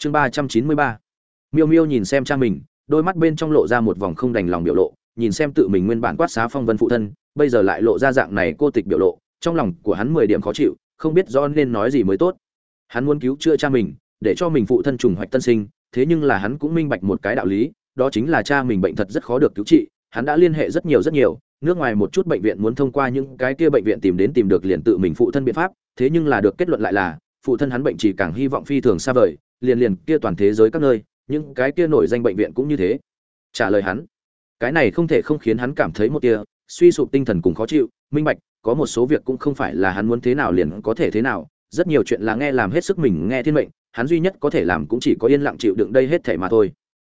chương ba trăm chín mươi ba. Miêu miêu nhìn xem cha mình, đôi mắt bên trong lộ ra một vòng không đành lòng biểu lộ, nhìn xem tự mình nguyên bản quát xá phong vân phụ thân, bây giờ lại lộ ra dạng này cô tịch biểu lộ, trong lòng của hắn mười điểm khó chịu, không biết do nên nói gì mới tốt. Hắn muốn cứu chữa cha mình, để cho mình phụ thân trùng hoạch tân sinh, thế nhưng là hắn cũng minh bạch một cái đạo lý, đó chính là cha mình bệnh thật rất khó được cứu trị, hắn đã liên hệ rất nhiều rất nhiều, nước ngoài một chút bệnh viện muốn thông qua những cái kia bệnh viện tìm đến tìm được liền tự mình phụ thân biện pháp, thế nhưng là được kết luận lại là, phụ thân hắn bệnh chỉ càng hy vọng phi thường xa vời liền liền kia toàn thế giới các nơi, những cái kia nổi danh bệnh viện cũng như thế. Trả lời hắn, cái này không thể không khiến hắn cảm thấy một tia suy sụp tinh thần cùng khó chịu, minh bạch, có một số việc cũng không phải là hắn muốn thế nào liền có thể thế nào, rất nhiều chuyện là nghe làm hết sức mình nghe thiên mệnh, hắn duy nhất có thể làm cũng chỉ có yên lặng chịu đựng đây hết thể mà thôi.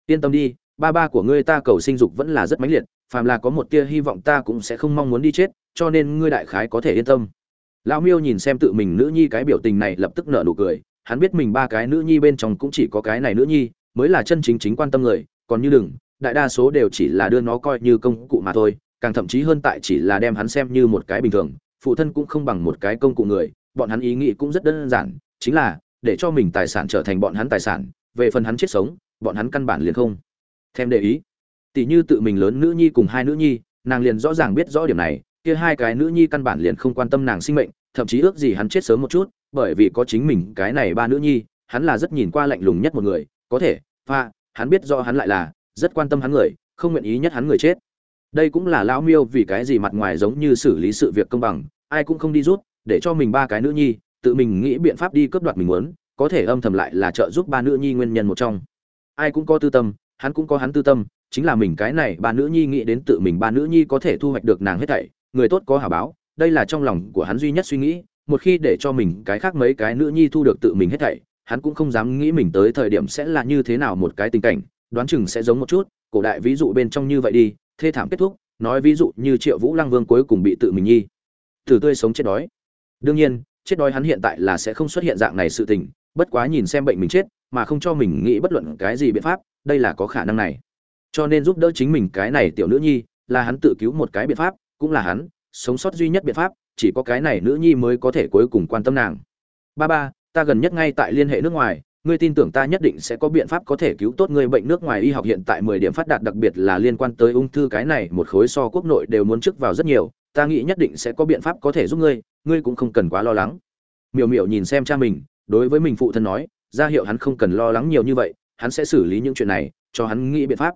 Yên tâm đi, ba ba của ngươi ta cầu sinh dục vẫn là rất mãnh liệt, phàm là có một tia hy vọng ta cũng sẽ không mong muốn đi chết, cho nên ngươi đại khái có thể yên tâm. Lão miêu nhìn xem tự mình nữ nhi cái biểu tình này lập tức nở nụ cười hắn biết mình ba cái nữ nhi bên trong cũng chỉ có cái này nữ nhi, mới là chân chính chính quan tâm người, còn như đừng, đại đa số đều chỉ là đưa nó coi như công cụ mà thôi, càng thậm chí hơn tại chỉ là đem hắn xem như một cái bình thường, phụ thân cũng không bằng một cái công cụ người, bọn hắn ý nghĩ cũng rất đơn giản, chính là, để cho mình tài sản trở thành bọn hắn tài sản, về phần hắn chết sống, bọn hắn căn bản liền không thêm để ý. Tỷ như tự mình lớn nữ nhi cùng hai nữ nhi, nàng liền rõ ràng biết rõ điểm này, kia hai cái nữ nhi căn bản liền không quan tâm nàng sinh mệnh, thậm chí ước gì hắn chết sớm một chút bởi vì có chính mình cái này ba nữ nhi, hắn là rất nhìn qua lạnh lùng nhất một người, có thể, pha, hắn biết rõ hắn lại là rất quan tâm hắn người, không nguyện ý nhất hắn người chết. Đây cũng là lão miêu vì cái gì mặt ngoài giống như xử lý sự việc công bằng, ai cũng không đi rút, để cho mình ba cái nữ nhi, tự mình nghĩ biện pháp đi cướp đoạt mình muốn, có thể âm thầm lại là trợ giúp ba nữ nhi nguyên nhân một trong. Ai cũng có tư tâm, hắn cũng có hắn tư tâm, chính là mình cái này ba nữ nhi nghĩ đến tự mình ba nữ nhi có thể thu hoạch được nàng hết thảy, người tốt có hảo báo, đây là trong lòng của hắn duy nhất suy nghĩ một khi để cho mình cái khác mấy cái nữ nhi thu được tự mình hết thảy, hắn cũng không dám nghĩ mình tới thời điểm sẽ là như thế nào một cái tình cảnh, đoán chừng sẽ giống một chút, cổ đại ví dụ bên trong như vậy đi, thê thảm kết thúc, nói ví dụ như triệu vũ lăng vương cuối cùng bị tự mình nhi. Từ tươi sống chết đói. Đương nhiên, chết đói hắn hiện tại là sẽ không xuất hiện dạng này sự tình, bất quá nhìn xem bệnh mình chết, mà không cho mình nghĩ bất luận cái gì biện pháp, đây là có khả năng này. Cho nên giúp đỡ chính mình cái này tiểu nữ nhi, là hắn tự cứu một cái biện pháp, cũng là hắn sống sót duy nhất biện pháp, chỉ có cái này nữ nhi mới có thể cuối cùng quan tâm nàng. Ba ba, ta gần nhất ngay tại liên hệ nước ngoài, ngươi tin tưởng ta nhất định sẽ có biện pháp có thể cứu tốt ngươi bệnh nước ngoài y học hiện tại mười điểm phát đạt đặc biệt là liên quan tới ung thư cái này, một khối so quốc nội đều muốn trước vào rất nhiều, ta nghĩ nhất định sẽ có biện pháp có thể giúp ngươi ngươi cũng không cần quá lo lắng. Miểu miểu nhìn xem cha mình, đối với mình phụ thân nói, ra hiệu hắn không cần lo lắng nhiều như vậy, hắn sẽ xử lý những chuyện này, cho hắn nghĩ biện pháp.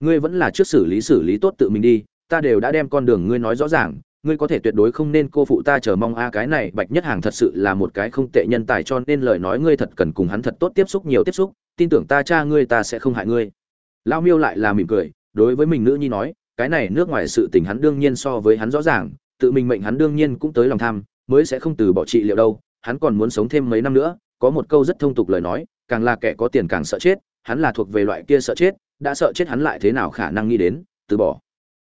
Ngươi vẫn là trước xử lý xử lý tốt tự mình đi, ta đều đã đem con đường ngươi nói rõ ràng ngươi có thể tuyệt đối không nên cô phụ ta chờ mong a, cái này bạch nhất hàng thật sự là một cái không tệ nhân tài, cho nên lời nói ngươi thật cần cùng hắn thật tốt tiếp xúc nhiều tiếp xúc, tin tưởng ta cha ngươi ta sẽ không hại ngươi. Lao miêu lại là mỉm cười, đối với mình nữ nhi nói, cái này nước ngoài sự tình hắn đương nhiên so với hắn rõ ràng, tự mình mệnh hắn đương nhiên cũng tới lòng tham, mới sẽ không từ bỏ trị liệu đâu, hắn còn muốn sống thêm mấy năm nữa, có một câu rất thông tục lời nói, càng là kẻ có tiền càng sợ chết, hắn là thuộc về loại kia sợ chết, đã sợ chết hắn lại thế nào khả năng nghĩ đến, từ bỏ.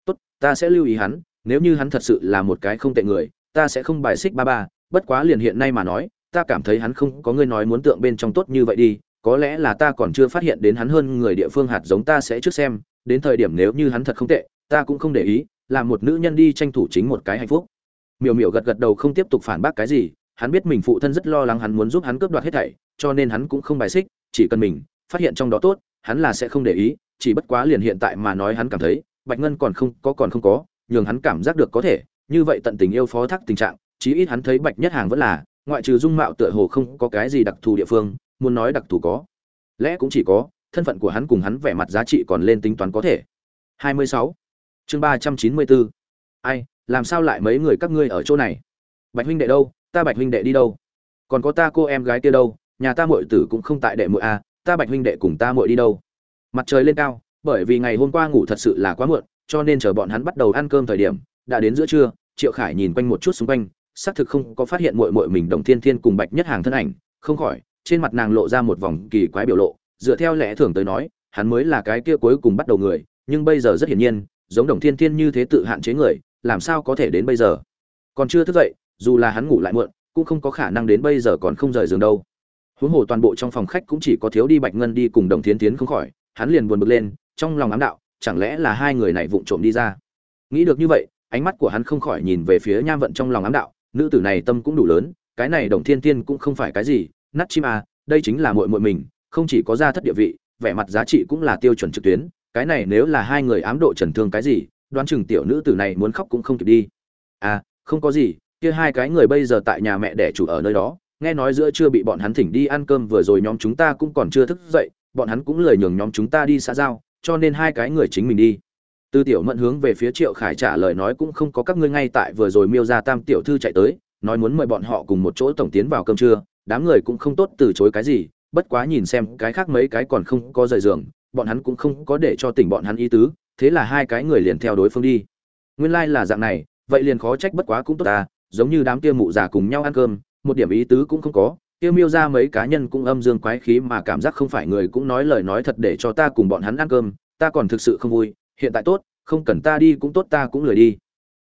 Tốt, ta sẽ lưu ý hắn nếu như hắn thật sự là một cái không tệ người, ta sẽ không bài xích ba ba, bất quá liền hiện nay mà nói, ta cảm thấy hắn không có người nói muốn tượng bên trong tốt như vậy đi, có lẽ là ta còn chưa phát hiện đến hắn hơn người địa phương hạt giống ta sẽ trước xem, đến thời điểm nếu như hắn thật không tệ, ta cũng không để ý, là một nữ nhân đi tranh thủ chính một cái hạnh phúc. Miểu miểu gật gật đầu không tiếp tục phản bác cái gì, hắn biết mình phụ thân rất lo lắng hắn muốn giúp hắn cướp đoạt hết thảy, cho nên hắn cũng không bài xích, chỉ cần mình phát hiện trong đó tốt, hắn là sẽ không để ý, chỉ bất quá liền hiện tại mà nói hắn cảm thấy, bạch ngân còn không có còn không có nhường hắn cảm giác được có thể. Như vậy tận tình yêu phó thác tình trạng chí ít hắn thấy bạch nhất hàng vẫn là ngoại trừ dung mạo tựa hồ không có cái gì đặc thù địa phương muốn nói đặc thù có. Lẽ cũng chỉ có thân phận của hắn cùng hắn vẻ mặt giá trị còn lên tính toán có thể. 26. chương 394. ai làm sao lại mấy người các ngươi ở chỗ này? Bạch huynh đệ đâu? Ta bạch huynh đệ đi đâu? Còn có ta cô em gái kia đâu? Nhà ta muội tử cũng không tại đệ muội a à, ta bạch huynh đệ cùng ta muội đi đâu? Mặt trời lên cao bởi vì ngày hôm qua ngủ thật sự là quá muộn cho nên chờ bọn hắn bắt đầu ăn cơm thời điểm, đã đến giữa trưa, triệu khải nhìn quanh một chút xung quanh, xác thực không có phát hiện muội muội mình đồng thiên thiên cùng bạch nhất hàng thân ảnh, không khỏi, trên mặt nàng lộ ra một vòng kỳ quái biểu lộ, dựa theo lẽ thường tới nói, hắn mới là cái kia cuối cùng bắt đầu người, nhưng bây giờ rất hiển nhiên, giống đồng thiên thiên như thế tự hạn chế người, làm sao có thể đến bây giờ? Còn chưa thức dậy, dù là hắn ngủ lại muộn, cũng không có khả năng đến bây giờ còn không rời giường đâu. Huống hồ toàn bộ trong phòng khách cũng chỉ có thiếu đi bạch ngân đi cùng đồng thiên tiến không khỏi, hắn liền buồn bực lên, trong lòng ám đạo chẳng lẽ là hai người này vụng trộm đi ra? Nghĩ được như vậy, ánh mắt của hắn không khỏi nhìn về phía nham vận trong lòng ám đạo, nữ tử này tâm cũng đủ lớn, cái này đồng thiên tiên cũng không phải cái gì, nát chim à đây chính là muội muội mình, không chỉ có gia thất địa vị, vẻ mặt giá trị cũng là tiêu chuẩn trực tuyến, cái này nếu là hai người ám độ trần thương cái gì, đoán chừng tiểu nữ tử này muốn khóc cũng không kịp đi. À không có gì, kia hai cái người bây giờ tại nhà mẹ đẻ chủ ở nơi đó, nghe nói giữa chưa bị bọn hắn thỉnh đi ăn cơm vừa rồi nhóm chúng ta cũng còn chưa thức dậy, bọn hắn cũng lời nhường nhóm chúng ta đi xã giao cho nên hai cái người chính mình đi. Tư tiểu mẫn hướng về phía triệu khải trả lời nói cũng không có các ngươi ngay tại vừa rồi miêu ra tam tiểu thư chạy tới, nói muốn mời bọn họ cùng một chỗ tổng tiến vào cơm trưa, đám người cũng không tốt từ chối cái gì, bất quá nhìn xem cái khác mấy cái còn không có rời giường, bọn hắn cũng không có để cho tỉnh bọn hắn ý tứ, thế là hai cái người liền theo đối phương đi. Nguyên lai là dạng này, vậy liền khó trách bất quá cũng tốt ta, giống như đám kia mụ già cùng nhau ăn cơm, một điểm ý tứ cũng không có kia miêu ra mấy cá nhân cũng âm dương quái khí mà cảm giác không phải người cũng nói lời nói thật để cho ta cùng bọn hắn ăn cơm, ta còn thực sự không vui, hiện tại tốt, không cần ta đi cũng tốt ta cũng lười đi.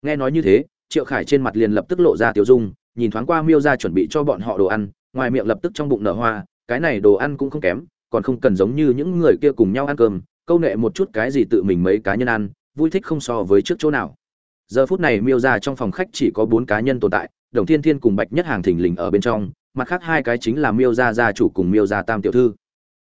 Nghe nói như thế, triệu khải trên mặt liền lập tức lộ ra tiểu dung, nhìn thoáng qua miêu ra chuẩn bị cho bọn họ đồ ăn, ngoài miệng lập tức trong bụng nở hoa, cái này đồ ăn cũng không kém, còn không cần giống như những người kia cùng nhau ăn cơm, câu nệ một chút cái gì tự mình mấy cá nhân ăn, vui thích không so với trước chỗ nào. Giờ phút này miêu ra trong phòng khách chỉ có bốn cá nhân tồn tại, đồng thiên thiên cùng bạch nhất hàng thình lình ở bên trong mặt khác hai cái chính là miêu gia gia chủ cùng miêu gia tam tiểu thư.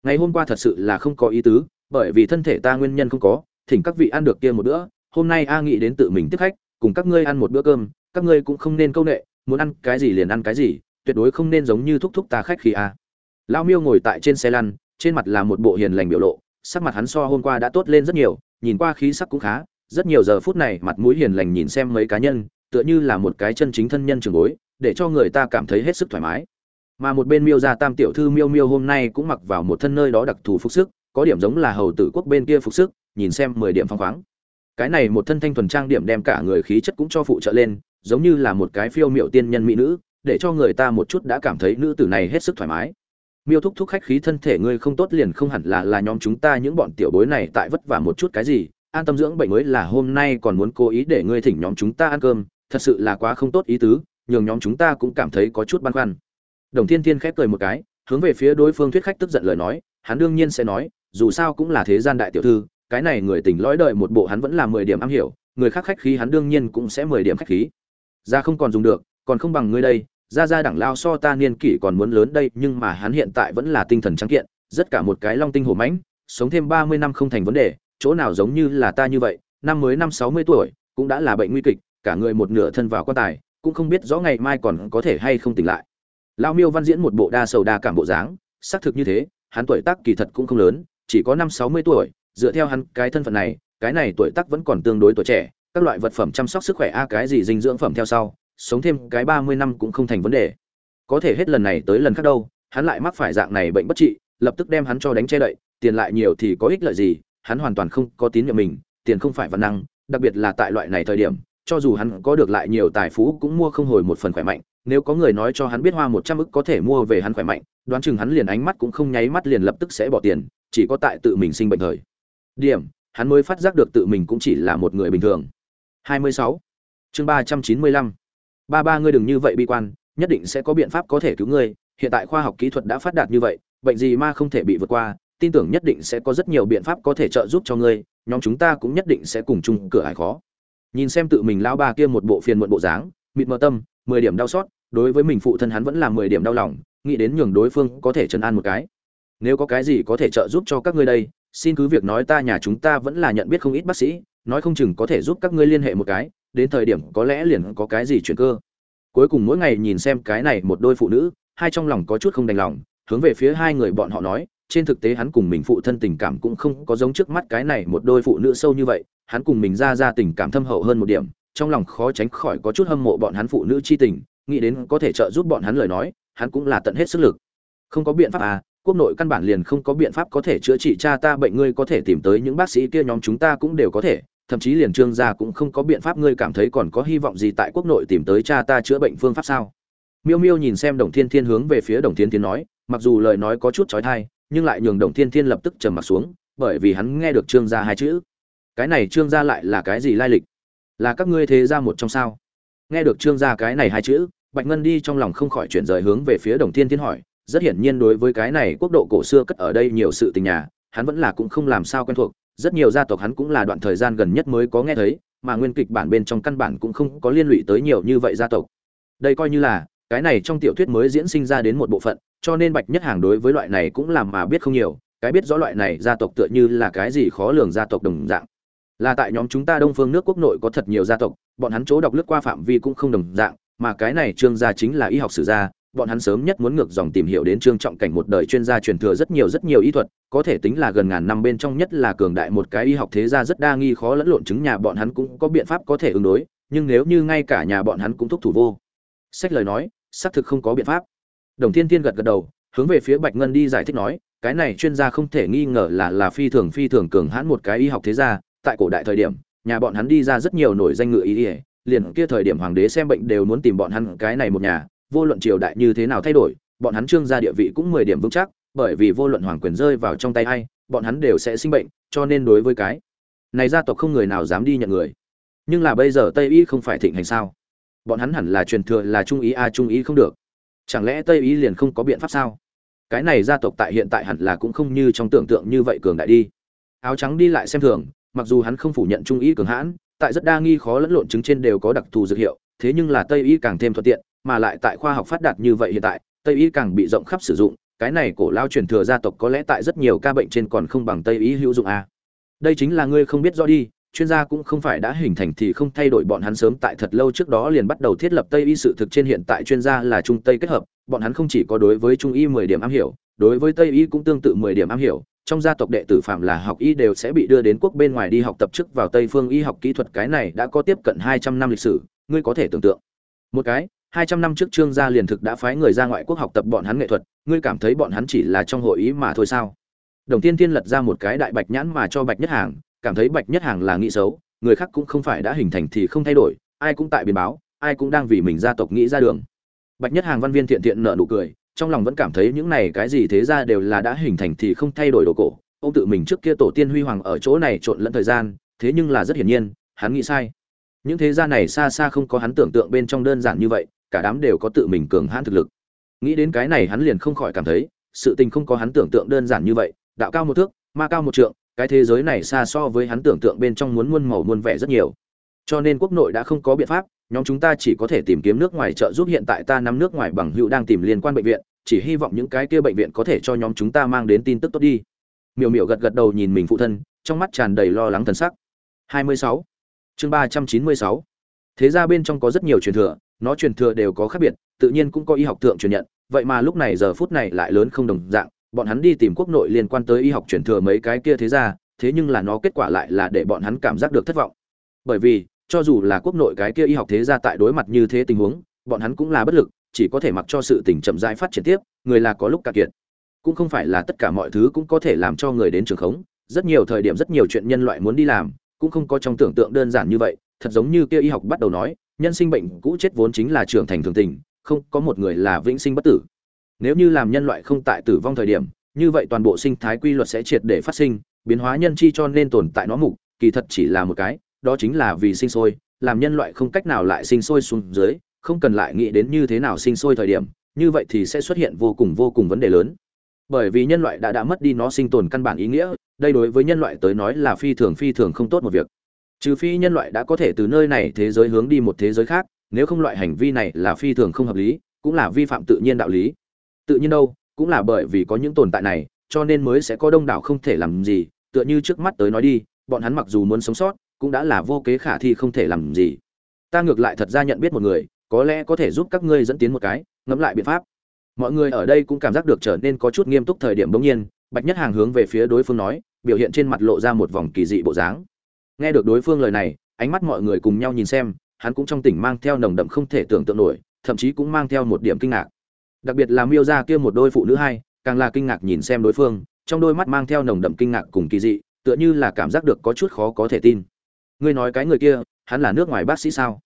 Ngày hôm qua thật sự là không có ý tứ, bởi vì thân thể ta nguyên nhân không có, thỉnh các vị ăn được kia một bữa, hôm nay a nghĩ đến tự mình tiếp khách, cùng các ngươi ăn một bữa cơm, các ngươi cũng không nên câu nệ, muốn ăn cái gì liền ăn cái gì, tuyệt đối không nên giống như thúc thúc ta khách khi a. Lao miêu ngồi tại trên xe lăn, trên mặt là một bộ hiền lành biểu lộ, sắc mặt hắn so hôm qua đã tốt lên rất nhiều, nhìn qua khí sắc cũng khá, rất nhiều giờ phút này mặt mũi hiền lành nhìn xem mấy cá nhân, tựa như là một cái chân chính thân nhân trường bối, để cho người ta cảm thấy hết sức thoải mái mà một bên miêu gia tam tiểu thư miêu miêu hôm nay cũng mặc vào một thân nơi đó đặc thù phục sức, có điểm giống là hầu tử quốc bên kia phục sức, nhìn xem mười điểm phong khoáng. Cái này một thân thanh thuần trang điểm đem cả người khí chất cũng cho phụ trợ lên, giống như là một cái phiêu miệu tiên nhân mỹ nữ, để cho người ta một chút đã cảm thấy nữ tử này hết sức thoải mái. Miêu thúc thúc khách khí thân thể ngươi không tốt liền không hẳn là là nhóm chúng ta những bọn tiểu bối này tại vất vả một chút cái gì, an tâm dưỡng bệnh mới là hôm nay còn muốn cố ý để ngươi thỉnh nhóm chúng ta ăn cơm, thật sự là quá không tốt ý tứ, nhường nhóm chúng ta cũng cảm thấy có chút băn khoăn đồng thiên thiên khép cười một cái, hướng về phía đối phương thuyết khách tức giận lời nói, hắn đương nhiên sẽ nói, dù sao cũng là thế gian đại tiểu thư, cái này người tình lõi đợi một bộ hắn vẫn là mười điểm am hiểu, người khác khách khí hắn đương nhiên cũng sẽ mười điểm khách khí. Ra không còn dùng được, còn không bằng ngươi đây, ra ra đẳng lao so ta niên kỷ còn muốn lớn đây, nhưng mà hắn hiện tại vẫn là tinh thần trắng kiện, rất cả một cái long tinh hổ mãnh, sống thêm ba mươi năm không thành vấn đề, chỗ nào giống như là ta như vậy, năm mới năm sáu mươi tuổi, cũng đã là bệnh nguy kịch, cả người một nửa thân vào quan tài, cũng không biết rõ ngày mai còn có thể hay không tỉnh lại lao miêu văn diễn một bộ đa sầu đa cảm bộ dáng, xác thực như thế, hắn tuổi tác kỳ thật cũng không lớn, chỉ có năm sáu mươi tuổi, dựa theo hắn cái thân phận này, cái này tuổi tác vẫn còn tương đối tuổi trẻ, các loại vật phẩm chăm sóc sức khỏe a, cái gì dinh dưỡng phẩm theo sau, sống thêm cái ba mươi năm cũng không thành vấn đề. Có thể hết lần này tới lần khác đâu, hắn lại mắc phải dạng này bệnh bất trị, lập tức đem hắn cho đánh che đậy, tiền lại nhiều thì có ích lợi gì, hắn hoàn toàn không có tín nhiệm mình, tiền không phải văn năng, đặc biệt là tại loại này thời điểm cho dù hắn có được lại nhiều tài phú cũng mua không hồi một phần khỏe mạnh, nếu có người nói cho hắn biết hoa một trăm ức có thể mua về hắn khỏe mạnh, đoán chừng hắn liền ánh mắt cũng không nháy mắt liền lập tức sẽ bỏ tiền, chỉ có tại tự mình sinh bệnh thời điểm, hắn mới phát giác được tự mình cũng chỉ là một người bình thường 26. chương 395. ba ba ngươi đừng như vậy bi quan, nhất định sẽ có biện pháp có thể cứu ngươi, hiện tại khoa học kỹ thuật đã phát đạt như vậy, bệnh gì ma không thể bị vượt qua, tin tưởng nhất định sẽ có rất nhiều biện pháp có thể trợ giúp cho ngươi, nhóm chúng ta cũng nhất định sẽ cùng chung cửa hải khó nhìn xem tự mình lão ba kia một bộ phiền muộn bộ dáng, mịt mờ tâm, mười điểm đau xót, đối với mình phụ thân hắn vẫn là mười điểm đau lòng, nghĩ đến nhường đối phương có thể chấn an một cái. Nếu có cái gì có thể trợ giúp cho các ngươi đây, xin cứ việc nói ta nhà chúng ta vẫn là nhận biết không ít bác sĩ, nói không chừng có thể giúp các ngươi liên hệ một cái, đến thời điểm có lẽ liền có cái gì chuyển cơ. Cuối cùng mỗi ngày nhìn xem cái này một đôi phụ nữ, hai trong lòng có chút không đành lòng, hướng về phía hai người bọn họ nói trên thực tế hắn cùng mình phụ thân tình cảm cũng không có giống trước mắt cái này một đôi phụ nữ sâu như vậy, hắn cùng mình ra ra tình cảm thâm hậu hơn một điểm, trong lòng khó tránh khỏi có chút hâm mộ bọn hắn phụ nữ chi tình, nghĩ đến có thể trợ giúp bọn hắn lời nói, hắn cũng là tận hết sức lực. Không có biện pháp à quốc nội căn bản liền không có biện pháp có thể chữa trị cha ta bệnh, ngươi có thể tìm tới những bác sĩ kia nhóm chúng ta cũng đều có thể, thậm chí liền trương gia cũng không có biện pháp, ngươi cảm thấy còn có hy vọng gì tại quốc nội tìm tới cha ta chữa bệnh phương pháp sao? Miêu miêu nhìn xem đồng thiên thiên hướng về phía đồng thiên thiên nói, mặc dù lời nói có chút trói thai nhưng lại nhường đồng thiên thiên lập tức trầm mặt xuống, bởi vì hắn nghe được trương gia hai chữ. Cái này trương gia lại là cái gì lai lịch? Là các ngươi thế ra một trong sao? Nghe được trương gia cái này hai chữ, bạch ngân đi trong lòng không khỏi chuyển rời hướng về phía đồng thiên thiên hỏi, rất hiển nhiên đối với cái này quốc độ cổ xưa cất ở đây nhiều sự tình nhà, hắn vẫn là cũng không làm sao quen thuộc, rất nhiều gia tộc hắn cũng là đoạn thời gian gần nhất mới có nghe thấy, mà nguyên kịch bản bên trong căn bản cũng không có liên lụy tới nhiều như vậy gia tộc. Đây coi như là, cái này trong tiểu thuyết mới diễn sinh ra đến một bộ phận cho nên bạch nhất hàng đối với loại này cũng làm mà biết không nhiều, cái biết rõ loại này gia tộc tựa như là cái gì khó lường gia tộc đồng dạng. Là tại nhóm chúng ta đông phương nước quốc nội có thật nhiều gia tộc, bọn hắn chỗ đọc lướt qua phạm vi cũng không đồng dạng, mà cái này trương gia chính là y học sử gia, bọn hắn sớm nhất muốn ngược dòng tìm hiểu đến trương trọng cảnh một đời chuyên gia truyền thừa rất nhiều rất nhiều y thuật, có thể tính là gần ngàn năm bên trong nhất là cường đại một cái y học thế gia rất đa nghi khó lẫn lộn chứng nhà bọn hắn cũng có biện pháp có thể ứng đối, nhưng nếu như ngay cả nhà bọn hắn cũng thúc thủ vô. Sách lời nói, xác thực không có biện pháp đồng thiên thiên gật gật đầu, hướng về phía bạch ngân đi giải thích nói, cái này chuyên gia không thể nghi ngờ là là phi thường phi thường cường hãn một cái y học thế gia, tại cổ đại thời điểm, nhà bọn hắn đi ra rất nhiều nổi danh ngự y ỉa liền kia thời điểm hoàng đế xem bệnh đều muốn tìm bọn hắn cái này một nhà, vô luận triều đại như thế nào thay đổi, bọn hắn trương gia địa vị cũng mười điểm vững chắc, bởi vì vô luận hoàng quyền rơi vào trong tay ai, bọn hắn đều sẽ sinh bệnh, cho nên đối với cái này gia tộc không người nào dám đi nhận người. Nhưng là bây giờ tây y không phải thịnh hành sao? Bọn hắn hẳn là truyền thừa là trung ý a trung ý không được chẳng lẽ tây y liền không có biện pháp sao? Cái này gia tộc tại hiện tại hẳn là cũng không như trong tưởng tượng như vậy cường đại đi. Áo trắng đi lại xem thường, mặc dù hắn không phủ nhận trung ý cường hãn, tại rất đa nghi khó lẫn lộn chứng trên đều có đặc thù dược hiệu, thế nhưng là tây y càng thêm thuận tiện, mà lại tại khoa học phát đạt như vậy hiện tại, tây y càng bị rộng khắp sử dụng, cái này cổ lao truyền thừa gia tộc có lẽ tại rất nhiều ca bệnh trên còn không bằng tây y hữu dụng a đây chính là ngươi không biết rõ đi chuyên gia cũng không phải đã hình thành thì không thay đổi bọn hắn sớm tại thật lâu trước đó liền bắt đầu thiết lập tây y sự thực trên hiện tại chuyên gia là trung tây kết hợp, bọn hắn không chỉ có đối với trung y mười điểm am hiểu, đối với tây y cũng tương tự mười điểm am hiểu, trong gia tộc đệ tử phạm là học y đều sẽ bị đưa đến quốc bên ngoài đi học tập chức vào tây phương y học kỹ thuật cái này đã có tiếp cận hai trăm năm lịch sử, ngươi có thể tưởng tượng. Một cái, hai trăm năm trước trương gia liền thực đã phái người ra ngoại quốc học tập bọn hắn nghệ thuật, ngươi cảm thấy bọn hắn chỉ là trong hội ý mà thôi sao? Đồng tiên tiên lật ra một cái đại bạch nhãn mà cho bạch nhất hàng cảm thấy bạch nhất hàng là nghĩ xấu, người khác cũng không phải đã hình thành thì không thay đổi, ai cũng tại biến báo, ai cũng đang vì mình gia tộc nghĩ ra đường. Bạch nhất hàng văn viên thiện thiện nợ nụ cười, trong lòng vẫn cảm thấy những này cái gì thế ra đều là đã hình thành thì không thay đổi đồ cổ. Ông tự mình trước kia tổ tiên huy hoàng ở chỗ này trộn lẫn thời gian, thế nhưng là rất hiển nhiên, hắn nghĩ sai. Những thế gia này xa xa không có hắn tưởng tượng bên trong đơn giản như vậy, cả đám đều có tự mình cường hãn thực lực. Nghĩ đến cái này hắn liền không khỏi cảm thấy, sự tình không có hắn tưởng tượng đơn giản như vậy, đạo cao một thước, ma cao một trượng cái thế giới này xa so với hắn tưởng tượng bên trong muốn muôn màu muôn vẻ rất nhiều cho nên quốc nội đã không có biện pháp, nhóm chúng ta chỉ có thể tìm kiếm nước ngoài trợ giúp hiện tại ta nắm nước ngoài bằng hữu đang tìm liên quan bệnh viện, chỉ hy vọng những cái kia bệnh viện có thể cho nhóm chúng ta mang đến tin tức tốt đi miểu miểu gật gật đầu nhìn mình phụ thân, trong mắt tràn đầy lo lắng thần sắc 26. chương 396. thế ra bên trong có rất nhiều truyền thừa, nó truyền thừa đều có khác biệt, tự nhiên cũng có y học tượng truyền nhận, vậy mà lúc này giờ phút này lại lớn không đồng dạng bọn hắn đi tìm quốc nội liên quan tới y học truyền thừa mấy cái kia thế ra thế nhưng là nó kết quả lại là để bọn hắn cảm giác được thất vọng. Bởi vì, cho dù là quốc nội cái kia y học thế ra tại đối mặt như thế tình huống, bọn hắn cũng là bất lực, chỉ có thể mặc cho sự tình chậm rãi phát triển tiếp, người là có lúc cạn kiệt. Cũng không phải là tất cả mọi thứ cũng có thể làm cho người đến trường khống, rất nhiều thời điểm rất nhiều chuyện nhân loại muốn đi làm, cũng không có trong tưởng tượng đơn giản như vậy, thật giống như kia y học bắt đầu nói, nhân sinh bệnh cũ chết vốn chính là trưởng thành thường tình, không có một người là vĩnh sinh bất tử nếu như làm nhân loại không tại tử vong thời điểm, như vậy toàn bộ sinh thái quy luật sẽ triệt để phát sinh, biến hóa nhân chi cho nên tồn tại nó mục, kỳ thật chỉ là một cái, đó chính là vì sinh sôi, làm nhân loại không cách nào lại sinh sôi xuống dưới, không cần lại nghĩ đến như thế nào sinh sôi thời điểm, như vậy thì sẽ xuất hiện vô cùng vô cùng vấn đề lớn. Bởi vì nhân loại đã đã mất đi nó sinh tồn căn bản ý nghĩa, đây đối với nhân loại tới nói là phi thường phi thường không tốt một việc. Trừ phi nhân loại đã có thể từ nơi này thế giới hướng đi một thế giới khác, nếu không loại hành vi này là phi thường không hợp lý, cũng là vi phạm tự nhiên đạo lý tự nhiên đâu, cũng là bởi vì có những tồn tại này, cho nên mới sẽ có đông đảo không thể làm gì, tựa như trước mắt tới nói đi, bọn hắn mặc dù muốn sống sót, cũng đã là vô kế khả thi không thể làm gì. Ta ngược lại thật ra nhận biết một người, có lẽ có thể giúp các ngươi dẫn tiến một cái, ngẫm lại biện pháp. Mọi người ở đây cũng cảm giác được trở nên có chút nghiêm túc thời điểm bỗng nhiên, bạch nhất hàng hướng về phía đối phương nói, biểu hiện trên mặt lộ ra một vòng kỳ dị bộ dáng. Nghe được đối phương lời này, ánh mắt mọi người cùng nhau nhìn xem, hắn cũng trong tỉnh mang theo nồng đậm không thể tưởng tượng nổi, thậm chí cũng mang theo một điểm kinh ngạc đặc biệt là miêu ra kia một đôi phụ nữ hai, càng là kinh ngạc nhìn xem đối phương, trong đôi mắt mang theo nồng đậm kinh ngạc cùng kỳ dị, tựa như là cảm giác được có chút khó có thể tin. Ngươi nói cái người kia, hắn là nước ngoài bác sĩ sao?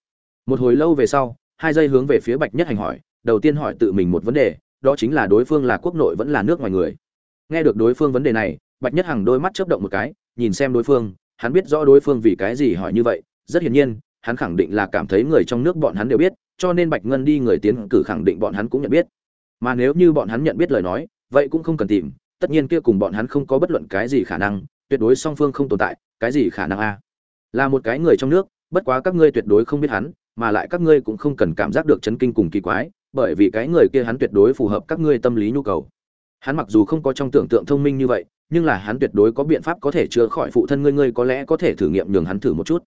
Một hồi lâu về sau, hai giây hướng về phía bạch nhất hành hỏi, đầu tiên hỏi tự mình một vấn đề, đó chính là đối phương là quốc nội vẫn là nước ngoài người. Nghe được đối phương vấn đề này, bạch nhất hằng đôi mắt chớp động một cái, nhìn xem đối phương, hắn biết rõ đối phương vì cái gì hỏi như vậy, rất hiển nhiên, hắn khẳng định là cảm thấy người trong nước bọn hắn đều biết, cho nên bạch ngân đi người tiến cử khẳng định bọn hắn cũng nhận biết mà nếu như bọn hắn nhận biết lời nói, vậy cũng không cần tìm, tất nhiên kia cùng bọn hắn không có bất luận cái gì khả năng, tuyệt đối song phương không tồn tại, cái gì khả năng a? Là một cái người trong nước, bất quá các ngươi tuyệt đối không biết hắn, mà lại các ngươi cũng không cần cảm giác được chấn kinh cùng kỳ quái, bởi vì cái người kia hắn tuyệt đối phù hợp các ngươi tâm lý nhu cầu. Hắn mặc dù không có trong tưởng tượng thông minh như vậy, nhưng là hắn tuyệt đối có biện pháp có thể chữa khỏi phụ thân ngươi ngươi có lẽ có thể thử nghiệm nhường hắn thử một chút.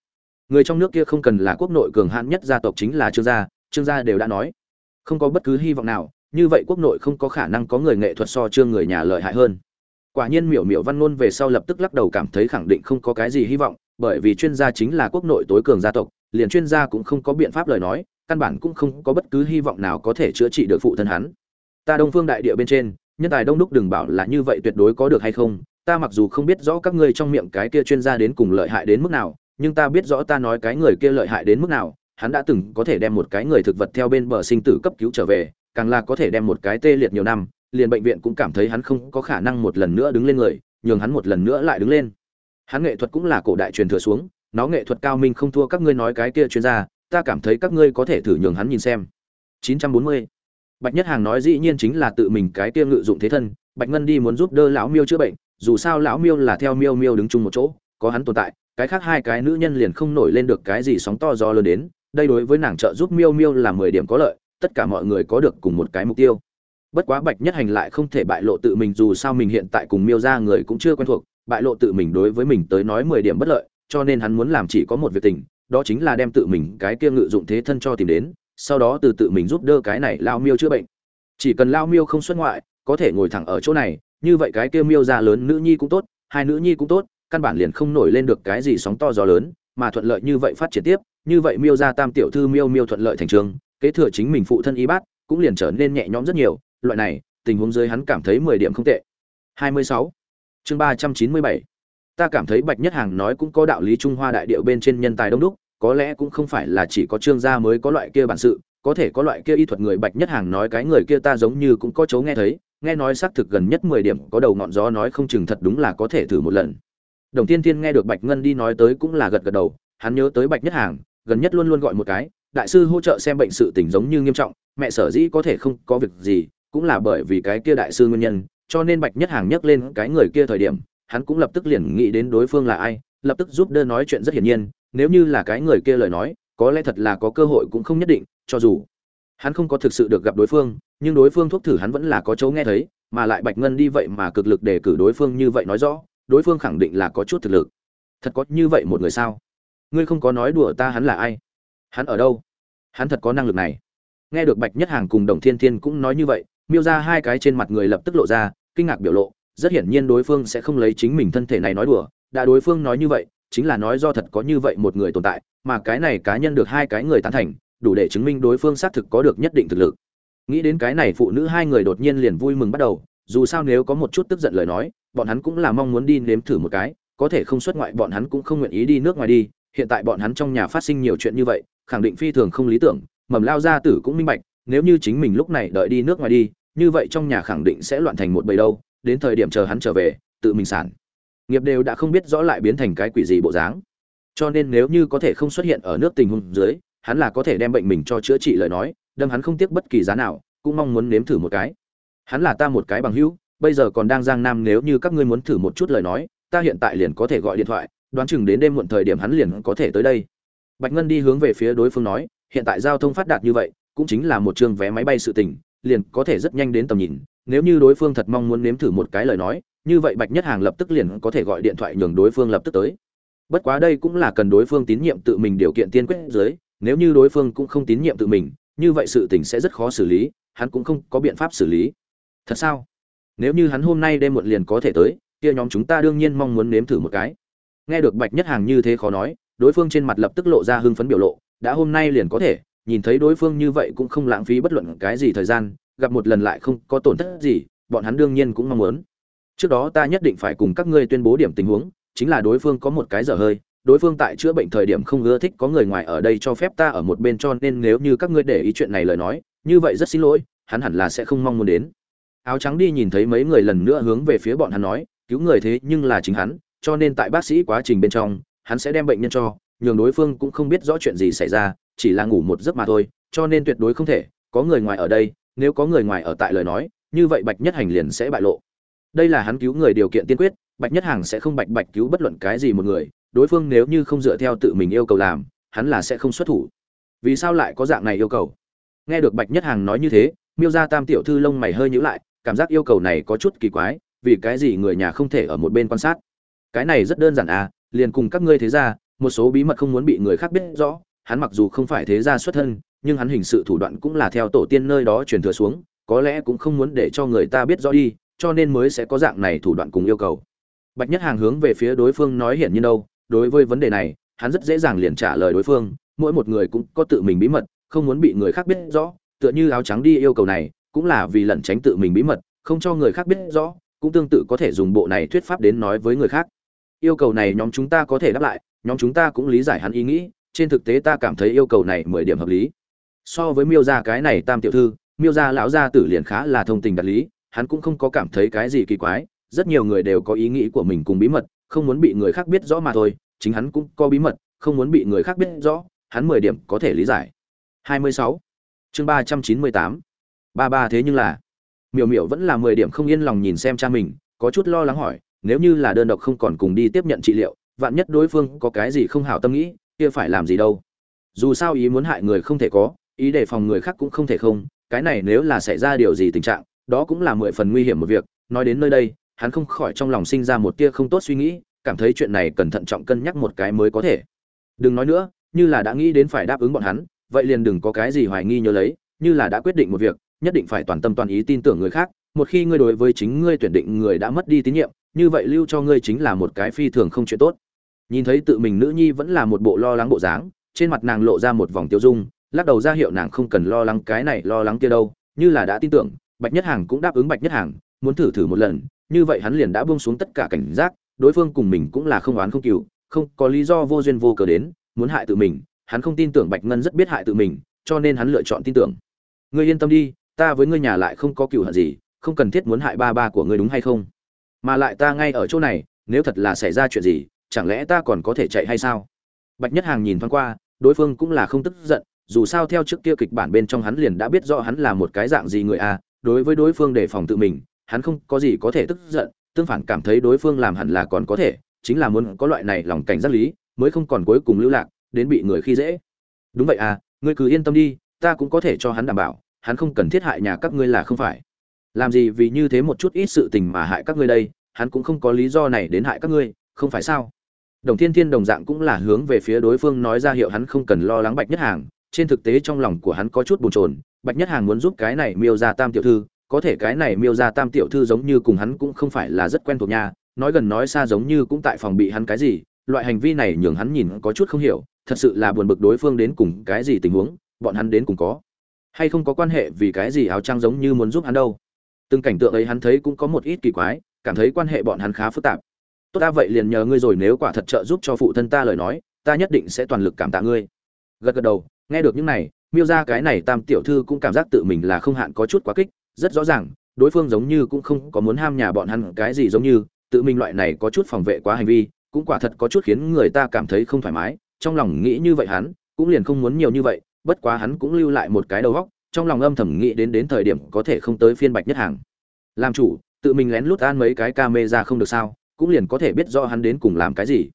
Người trong nước kia không cần là quốc nội cường hãn nhất gia tộc chính là trương gia trương gia đều đã nói. Không có bất cứ hy vọng nào như vậy quốc nội không có khả năng có người nghệ thuật so trương người nhà lợi hại hơn. Quả nhiên miểu miểu văn ngôn về sau lập tức lắc đầu cảm thấy khẳng định không có cái gì hy vọng, bởi vì chuyên gia chính là quốc nội tối cường gia tộc, liền chuyên gia cũng không có biện pháp lời nói, căn bản cũng không có bất cứ hy vọng nào có thể chữa trị được phụ thân hắn. Ta đông phương đại địa bên trên, nhân tài đông đúc đừng bảo là như vậy tuyệt đối có được hay không, ta mặc dù không biết rõ các ngươi trong miệng cái kia chuyên gia đến cùng lợi hại đến mức nào, nhưng ta biết rõ ta nói cái người kia lợi hại đến mức nào, hắn đã từng có thể đem một cái người thực vật theo bên bờ sinh tử cấp cứu trở về càng là có thể đem một cái tê liệt nhiều năm liền bệnh viện cũng cảm thấy hắn không có khả năng một lần nữa đứng lên người nhường hắn một lần nữa lại đứng lên. Hắn nghệ thuật cũng là cổ đại truyền thừa xuống nó nghệ thuật cao minh không thua các ngươi nói cái kia chuyên gia ta cảm thấy các ngươi có thể thử nhường hắn nhìn xem. 940 Bạch Nhất Hàng nói dĩ nhiên chính là tự mình cái kia ngự dụng thế thân, Bạch Ngân đi muốn giúp đỡ lão Miêu chữa bệnh, dù sao lão Miêu là theo Miêu Miêu đứng chung một chỗ, có hắn tồn tại, cái khác hai cái nữ nhân liền không nổi lên được cái gì sóng to gió lớn đến, đây đối với nàng trợ giúp Miêu Miêu là 10 điểm có lợi, tất cả mọi người có được cùng một cái mục tiêu. Bất quá Bạch Nhất Hành lại không thể bại lộ tự mình dù sao mình hiện tại cùng Miêu gia người cũng chưa quen thuộc, bại lộ tự mình đối với mình tới nói 10 điểm bất lợi, cho nên hắn muốn làm chỉ có một việc tình, đó chính là đem tự mình cái kia ngự dụng thế thân cho tìm đến, sau đó từ tự mình giúp đỡ cái này lao miêu chữa bệnh chỉ cần lao miêu không xuất ngoại có thể ngồi thẳng ở chỗ này như vậy cái kia miêu ra lớn nữ nhi cũng tốt hai nữ nhi cũng tốt căn bản liền không nổi lên được cái gì sóng to gió lớn mà thuận lợi như vậy phát triển tiếp như vậy miêu ra tam tiểu thư miêu miêu thuận lợi thành trường kế thừa chính mình phụ thân y bát cũng liền trở nên nhẹ nhõm rất nhiều, loại này, tình huống dưới hắn cảm thấy mười điểm không tệ 26. chương 397. ta cảm thấy bạch nhất hàng nói cũng có đạo lý trung hoa đại điệu bên trên nhân tài đông đúc, có lẽ cũng không phải là chỉ có trương gia mới có loại kia bản sự, có thể có loại kia y thuật người bạch nhất hàng nói cái người kia ta giống như cũng có chấu nghe thấy, nghe nói xác thực gần nhất mười điểm có đầu ngọn gió nói không chừng thật đúng là có thể thử một lần đồng tiên tiên nghe được bạch ngân đi nói tới cũng là gật gật đầu, hắn nhớ tới bạch nhất hàng, gần nhất luôn luôn gọi một cái đại sư hỗ trợ xem bệnh sự tình giống như nghiêm trọng, mẹ sở dĩ có thể không có việc gì, cũng là bởi vì cái kia đại sư nguyên nhân, cho nên bạch nhất hàng nhắc lên cái người kia thời điểm, hắn cũng lập tức liền nghĩ đến đối phương là ai, lập tức giúp đỡ nói chuyện rất hiển nhiên, nếu như là cái người kia lời nói, có lẽ thật là có cơ hội cũng không nhất định, cho dù hắn không có thực sự được gặp đối phương, nhưng đối phương thuốc thử hắn vẫn là có chỗ nghe thấy, mà lại bạch ngân đi vậy mà cực lực để cử đối phương như vậy nói rõ, đối phương khẳng định là có chút thực lực. Thật có như vậy một người sao? Ngươi không có nói đùa ta hắn là ai? Hắn ở đâu? Hắn thật có năng lực này. Nghe được bạch nhất hàng cùng đồng thiên thiên cũng nói như vậy, miêu ra hai cái trên mặt người lập tức lộ ra, kinh ngạc biểu lộ, rất hiển nhiên đối phương sẽ không lấy chính mình thân thể này nói đùa. Đã đối phương nói như vậy, chính là nói do thật có như vậy một người tồn tại, mà cái này cá nhân được hai cái người tán thành, đủ để chứng minh đối phương xác thực có được nhất định thực lực. Nghĩ đến cái này phụ nữ hai người đột nhiên liền vui mừng bắt đầu, dù sao nếu có một chút tức giận lời nói, bọn hắn cũng là mong muốn đi nếm thử một cái, có thể không xuất ngoại bọn hắn cũng không nguyện ý đi nước ngoài đi, hiện tại bọn hắn trong nhà phát sinh nhiều chuyện như vậy khẳng định phi thường không lý tưởng, mầm lao gia tử cũng minh bạch, nếu như chính mình lúc này đợi đi nước ngoài đi, như vậy trong nhà khẳng định sẽ loạn thành một bầy đâu, đến thời điểm chờ hắn trở về, tự mình sản. Nghiệp đều đã không biết rõ lại biến thành cái quỷ gì bộ dáng. Cho nên nếu như có thể không xuất hiện ở nước tình huống dưới, hắn là có thể đem bệnh mình cho chữa trị lời nói, đâm hắn không tiếc bất kỳ giá nào, cũng mong muốn nếm thử một cái. Hắn là ta một cái bằng hữu, bây giờ còn đang giang nam nếu như các ngươi muốn thử một chút lời nói, ta hiện tại liền có thể gọi điện thoại, đoán chừng đến đêm muộn thời điểm hắn liền có thể tới đây bạch ngân đi hướng về phía đối phương nói, hiện tại giao thông phát đạt như vậy, cũng chính là một chương vé máy bay sự tình, liền có thể rất nhanh đến tầm nhìn. Nếu như đối phương thật mong muốn nếm thử một cái lời nói, như vậy bạch nhất hàng lập tức liền có thể gọi điện thoại nhường đối phương lập tức tới. Bất quá đây cũng là cần đối phương tín nhiệm tự mình điều kiện tiên quyết dưới nếu như đối phương cũng không tín nhiệm tự mình, như vậy sự tình sẽ rất khó xử lý, hắn cũng không có biện pháp xử lý. Thật sao? Nếu như hắn hôm nay đêm muộn liền có thể tới, kia nhóm chúng ta đương nhiên mong muốn nếm thử một cái. Nghe được bạch nhất hàng như thế khó nói đối phương trên mặt lập tức lộ ra hưng phấn biểu lộ, đã hôm nay liền có thể, nhìn thấy đối phương như vậy cũng không lãng phí bất luận cái gì thời gian, gặp một lần lại không có tổn thất gì, bọn hắn đương nhiên cũng mong muốn. Trước đó ta nhất định phải cùng các ngươi tuyên bố điểm tình huống, chính là đối phương có một cái dở hơi, đối phương tại chữa bệnh thời điểm không ưa thích có người ngoài ở đây cho phép ta ở một bên cho nên nếu như các ngươi để ý chuyện này lời nói, như vậy rất xin lỗi, hắn hẳn là sẽ không mong muốn đến. Áo trắng đi nhìn thấy mấy người lần nữa hướng về phía bọn hắn nói, cứu người thế nhưng là chính hắn, cho nên tại bác sĩ quá trình bên trong hắn sẽ đem bệnh nhân cho, nhường đối phương cũng không biết rõ chuyện gì xảy ra, chỉ là ngủ một giấc mà thôi, cho nên tuyệt đối không thể, có người ngoài ở đây, nếu có người ngoài ở tại lời nói, như vậy bạch nhất hành liền sẽ bại lộ. Đây là hắn cứu người điều kiện tiên quyết, bạch nhất hàng sẽ không bạch bạch cứu bất luận cái gì một người, đối phương nếu như không dựa theo tự mình yêu cầu làm, hắn là sẽ không xuất thủ. Vì sao lại có dạng này yêu cầu? Nghe được bạch nhất hàng nói như thế, miêu ra tam tiểu thư lông mày hơi nhữ lại, cảm giác yêu cầu này có chút kỳ quái, vì cái gì người nhà không thể ở một bên quan sát? Cái này rất đơn giản à liền cùng các ngươi thế gia, một số bí mật không muốn bị người khác biết rõ, hắn mặc dù không phải thế gia xuất thân, nhưng hắn hình sự thủ đoạn cũng là theo tổ tiên nơi đó truyền thừa xuống, có lẽ cũng không muốn để cho người ta biết rõ đi, cho nên mới sẽ có dạng này thủ đoạn cùng yêu cầu. Bạch nhất hàng hướng về phía đối phương nói hiển nhiên đâu, đối với vấn đề này, hắn rất dễ dàng liền trả lời đối phương, mỗi một người cũng có tự mình bí mật, không muốn bị người khác biết rõ, tựa như áo trắng đi yêu cầu này, cũng là vì lẩn tránh tự mình bí mật, không cho người khác biết rõ, cũng tương tự có thể dùng bộ này thuyết pháp đến nói với người khác yêu cầu này nhóm chúng ta có thể đáp lại, nhóm chúng ta cũng lý giải hắn ý nghĩ, trên thực tế ta cảm thấy yêu cầu này mười điểm hợp lý so với miêu gia cái này tam tiểu thư, miêu gia lão gia tử liền khá là thông tình đạt lý, hắn cũng không có cảm thấy cái gì kỳ quái, rất nhiều người đều có ý nghĩ của mình cùng bí mật, không muốn bị người khác biết rõ mà thôi, chính hắn cũng có bí mật, không muốn bị người khác biết rõ, hắn mười điểm có thể lý giải 26. chương 398. ba ba thế nhưng là, miểu miểu vẫn là mười điểm không yên lòng nhìn xem cha mình, có chút lo lắng hỏi nếu như là đơn độc không còn cùng đi tiếp nhận trị liệu, vạn nhất đối phương có cái gì không hảo tâm nghĩ, kia phải làm gì đâu. Dù sao ý muốn hại người không thể có, ý đề phòng người khác cũng không thể không, cái này nếu là xảy ra điều gì tình trạng, đó cũng là mười phần nguy hiểm một việc. Nói đến nơi đây, hắn không khỏi trong lòng sinh ra một tia không tốt suy nghĩ, cảm thấy chuyện này cần thận trọng cân nhắc một cái mới có thể. Đừng nói nữa, như là đã nghĩ đến phải đáp ứng bọn hắn, vậy liền đừng có cái gì hoài nghi nhớ lấy, như là đã quyết định một việc, nhất định phải toàn tâm toàn ý tin tưởng người khác, một khi ngươi đối với chính ngươi tuyển định người đã mất đi tín nhiệm như vậy lưu cho ngươi chính là một cái phi thường không chuyện tốt. Nhìn thấy tự mình nữ nhi vẫn là một bộ lo lắng bộ dáng, trên mặt nàng lộ ra một vòng tiêu dung, lắc đầu ra hiệu nàng không cần lo lắng cái này lo lắng kia đâu, như là đã tin tưởng, bạch nhất hàng cũng đáp ứng bạch nhất hàng, muốn thử thử một lần, như vậy hắn liền đã buông xuống tất cả cảnh giác, đối phương cùng mình cũng là không oán không cừu không có lý do vô duyên vô cớ đến, muốn hại tự mình, hắn không tin tưởng bạch ngân rất biết hại tự mình, cho nên hắn lựa chọn tin tưởng. Ngươi yên tâm đi, ta với ngươi nhà lại không có cừu hận gì, không cần thiết muốn hại ba ba của ngươi đúng hay không? Mà lại ta ngay ở chỗ này nếu thật là xảy ra chuyện gì chẳng lẽ ta còn có thể chạy hay sao? Bạch nhất hàng nhìn thoáng qua đối phương cũng là không tức giận dù sao theo trước kia kịch bản bên trong hắn liền đã biết rõ hắn là một cái dạng gì người a à, đối với đối phương đề phòng tự mình hắn không có gì có thể tức giận tương phản cảm thấy đối phương làm hẳn là còn có thể chính là muốn có loại này lòng cảnh giác lý mới không còn cuối cùng lưu lạc đến bị người khi dễ. Đúng vậy à ngươi cứ yên tâm đi ta cũng có thể cho hắn đảm bảo hắn không cần thiết hại nhà các ngươi là không phải làm gì vì như thế một chút ít sự tình mà hại các ngươi đây, hắn cũng không có lý do này đến hại các ngươi, không phải sao? Đồng thiên thiên đồng dạng cũng là hướng về phía đối phương nói ra hiệu hắn không cần lo lắng bạch nhất hàng. Trên thực tế trong lòng của hắn có chút bồn chồn, bạch nhất hàng muốn giúp cái này miêu ra tam tiểu thư, có thể cái này miêu ra tam tiểu thư giống như cùng hắn cũng không phải là rất quen thuộc nhà nói gần nói xa giống như cũng tại phòng bị hắn cái gì, loại hành vi này nhường hắn nhìn có chút không hiểu, thật sự là buồn bực đối phương đến cùng cái gì tình huống, bọn hắn đến cùng có hay không có quan hệ vì cái gì áo trang giống như muốn giúp hắn đâu từng cảnh tượng ấy hắn thấy cũng có một ít kỳ quái, cảm thấy quan hệ bọn hắn khá phức tạp. Tốt ta vậy liền nhờ ngươi rồi, nếu quả thật trợ giúp cho phụ thân ta lời nói, ta nhất định sẽ toàn lực cảm tạ ngươi. Gật gật đầu, nghe được những này, miêu ra cái này tam tiểu thư cũng cảm giác tự mình là không hạn có chút quá kích, rất rõ ràng, đối phương giống như cũng không có muốn ham nhà bọn hắn cái gì giống như, tự mình loại này có chút phòng vệ quá hành vi, cũng quả thật có chút khiến người ta cảm thấy không thoải mái, trong lòng nghĩ như vậy hắn, cũng liền không muốn nhiều như vậy, bất quá hắn cũng lưu lại một cái đầu góc trong lòng âm thầm nghĩ đến đến thời điểm có thể không tới phiên bạch nhất hàng. Làm chủ, tự mình lén lút an mấy cái ca mê ra không được sao, cũng liền có thể biết rõ hắn đến cùng làm cái gì.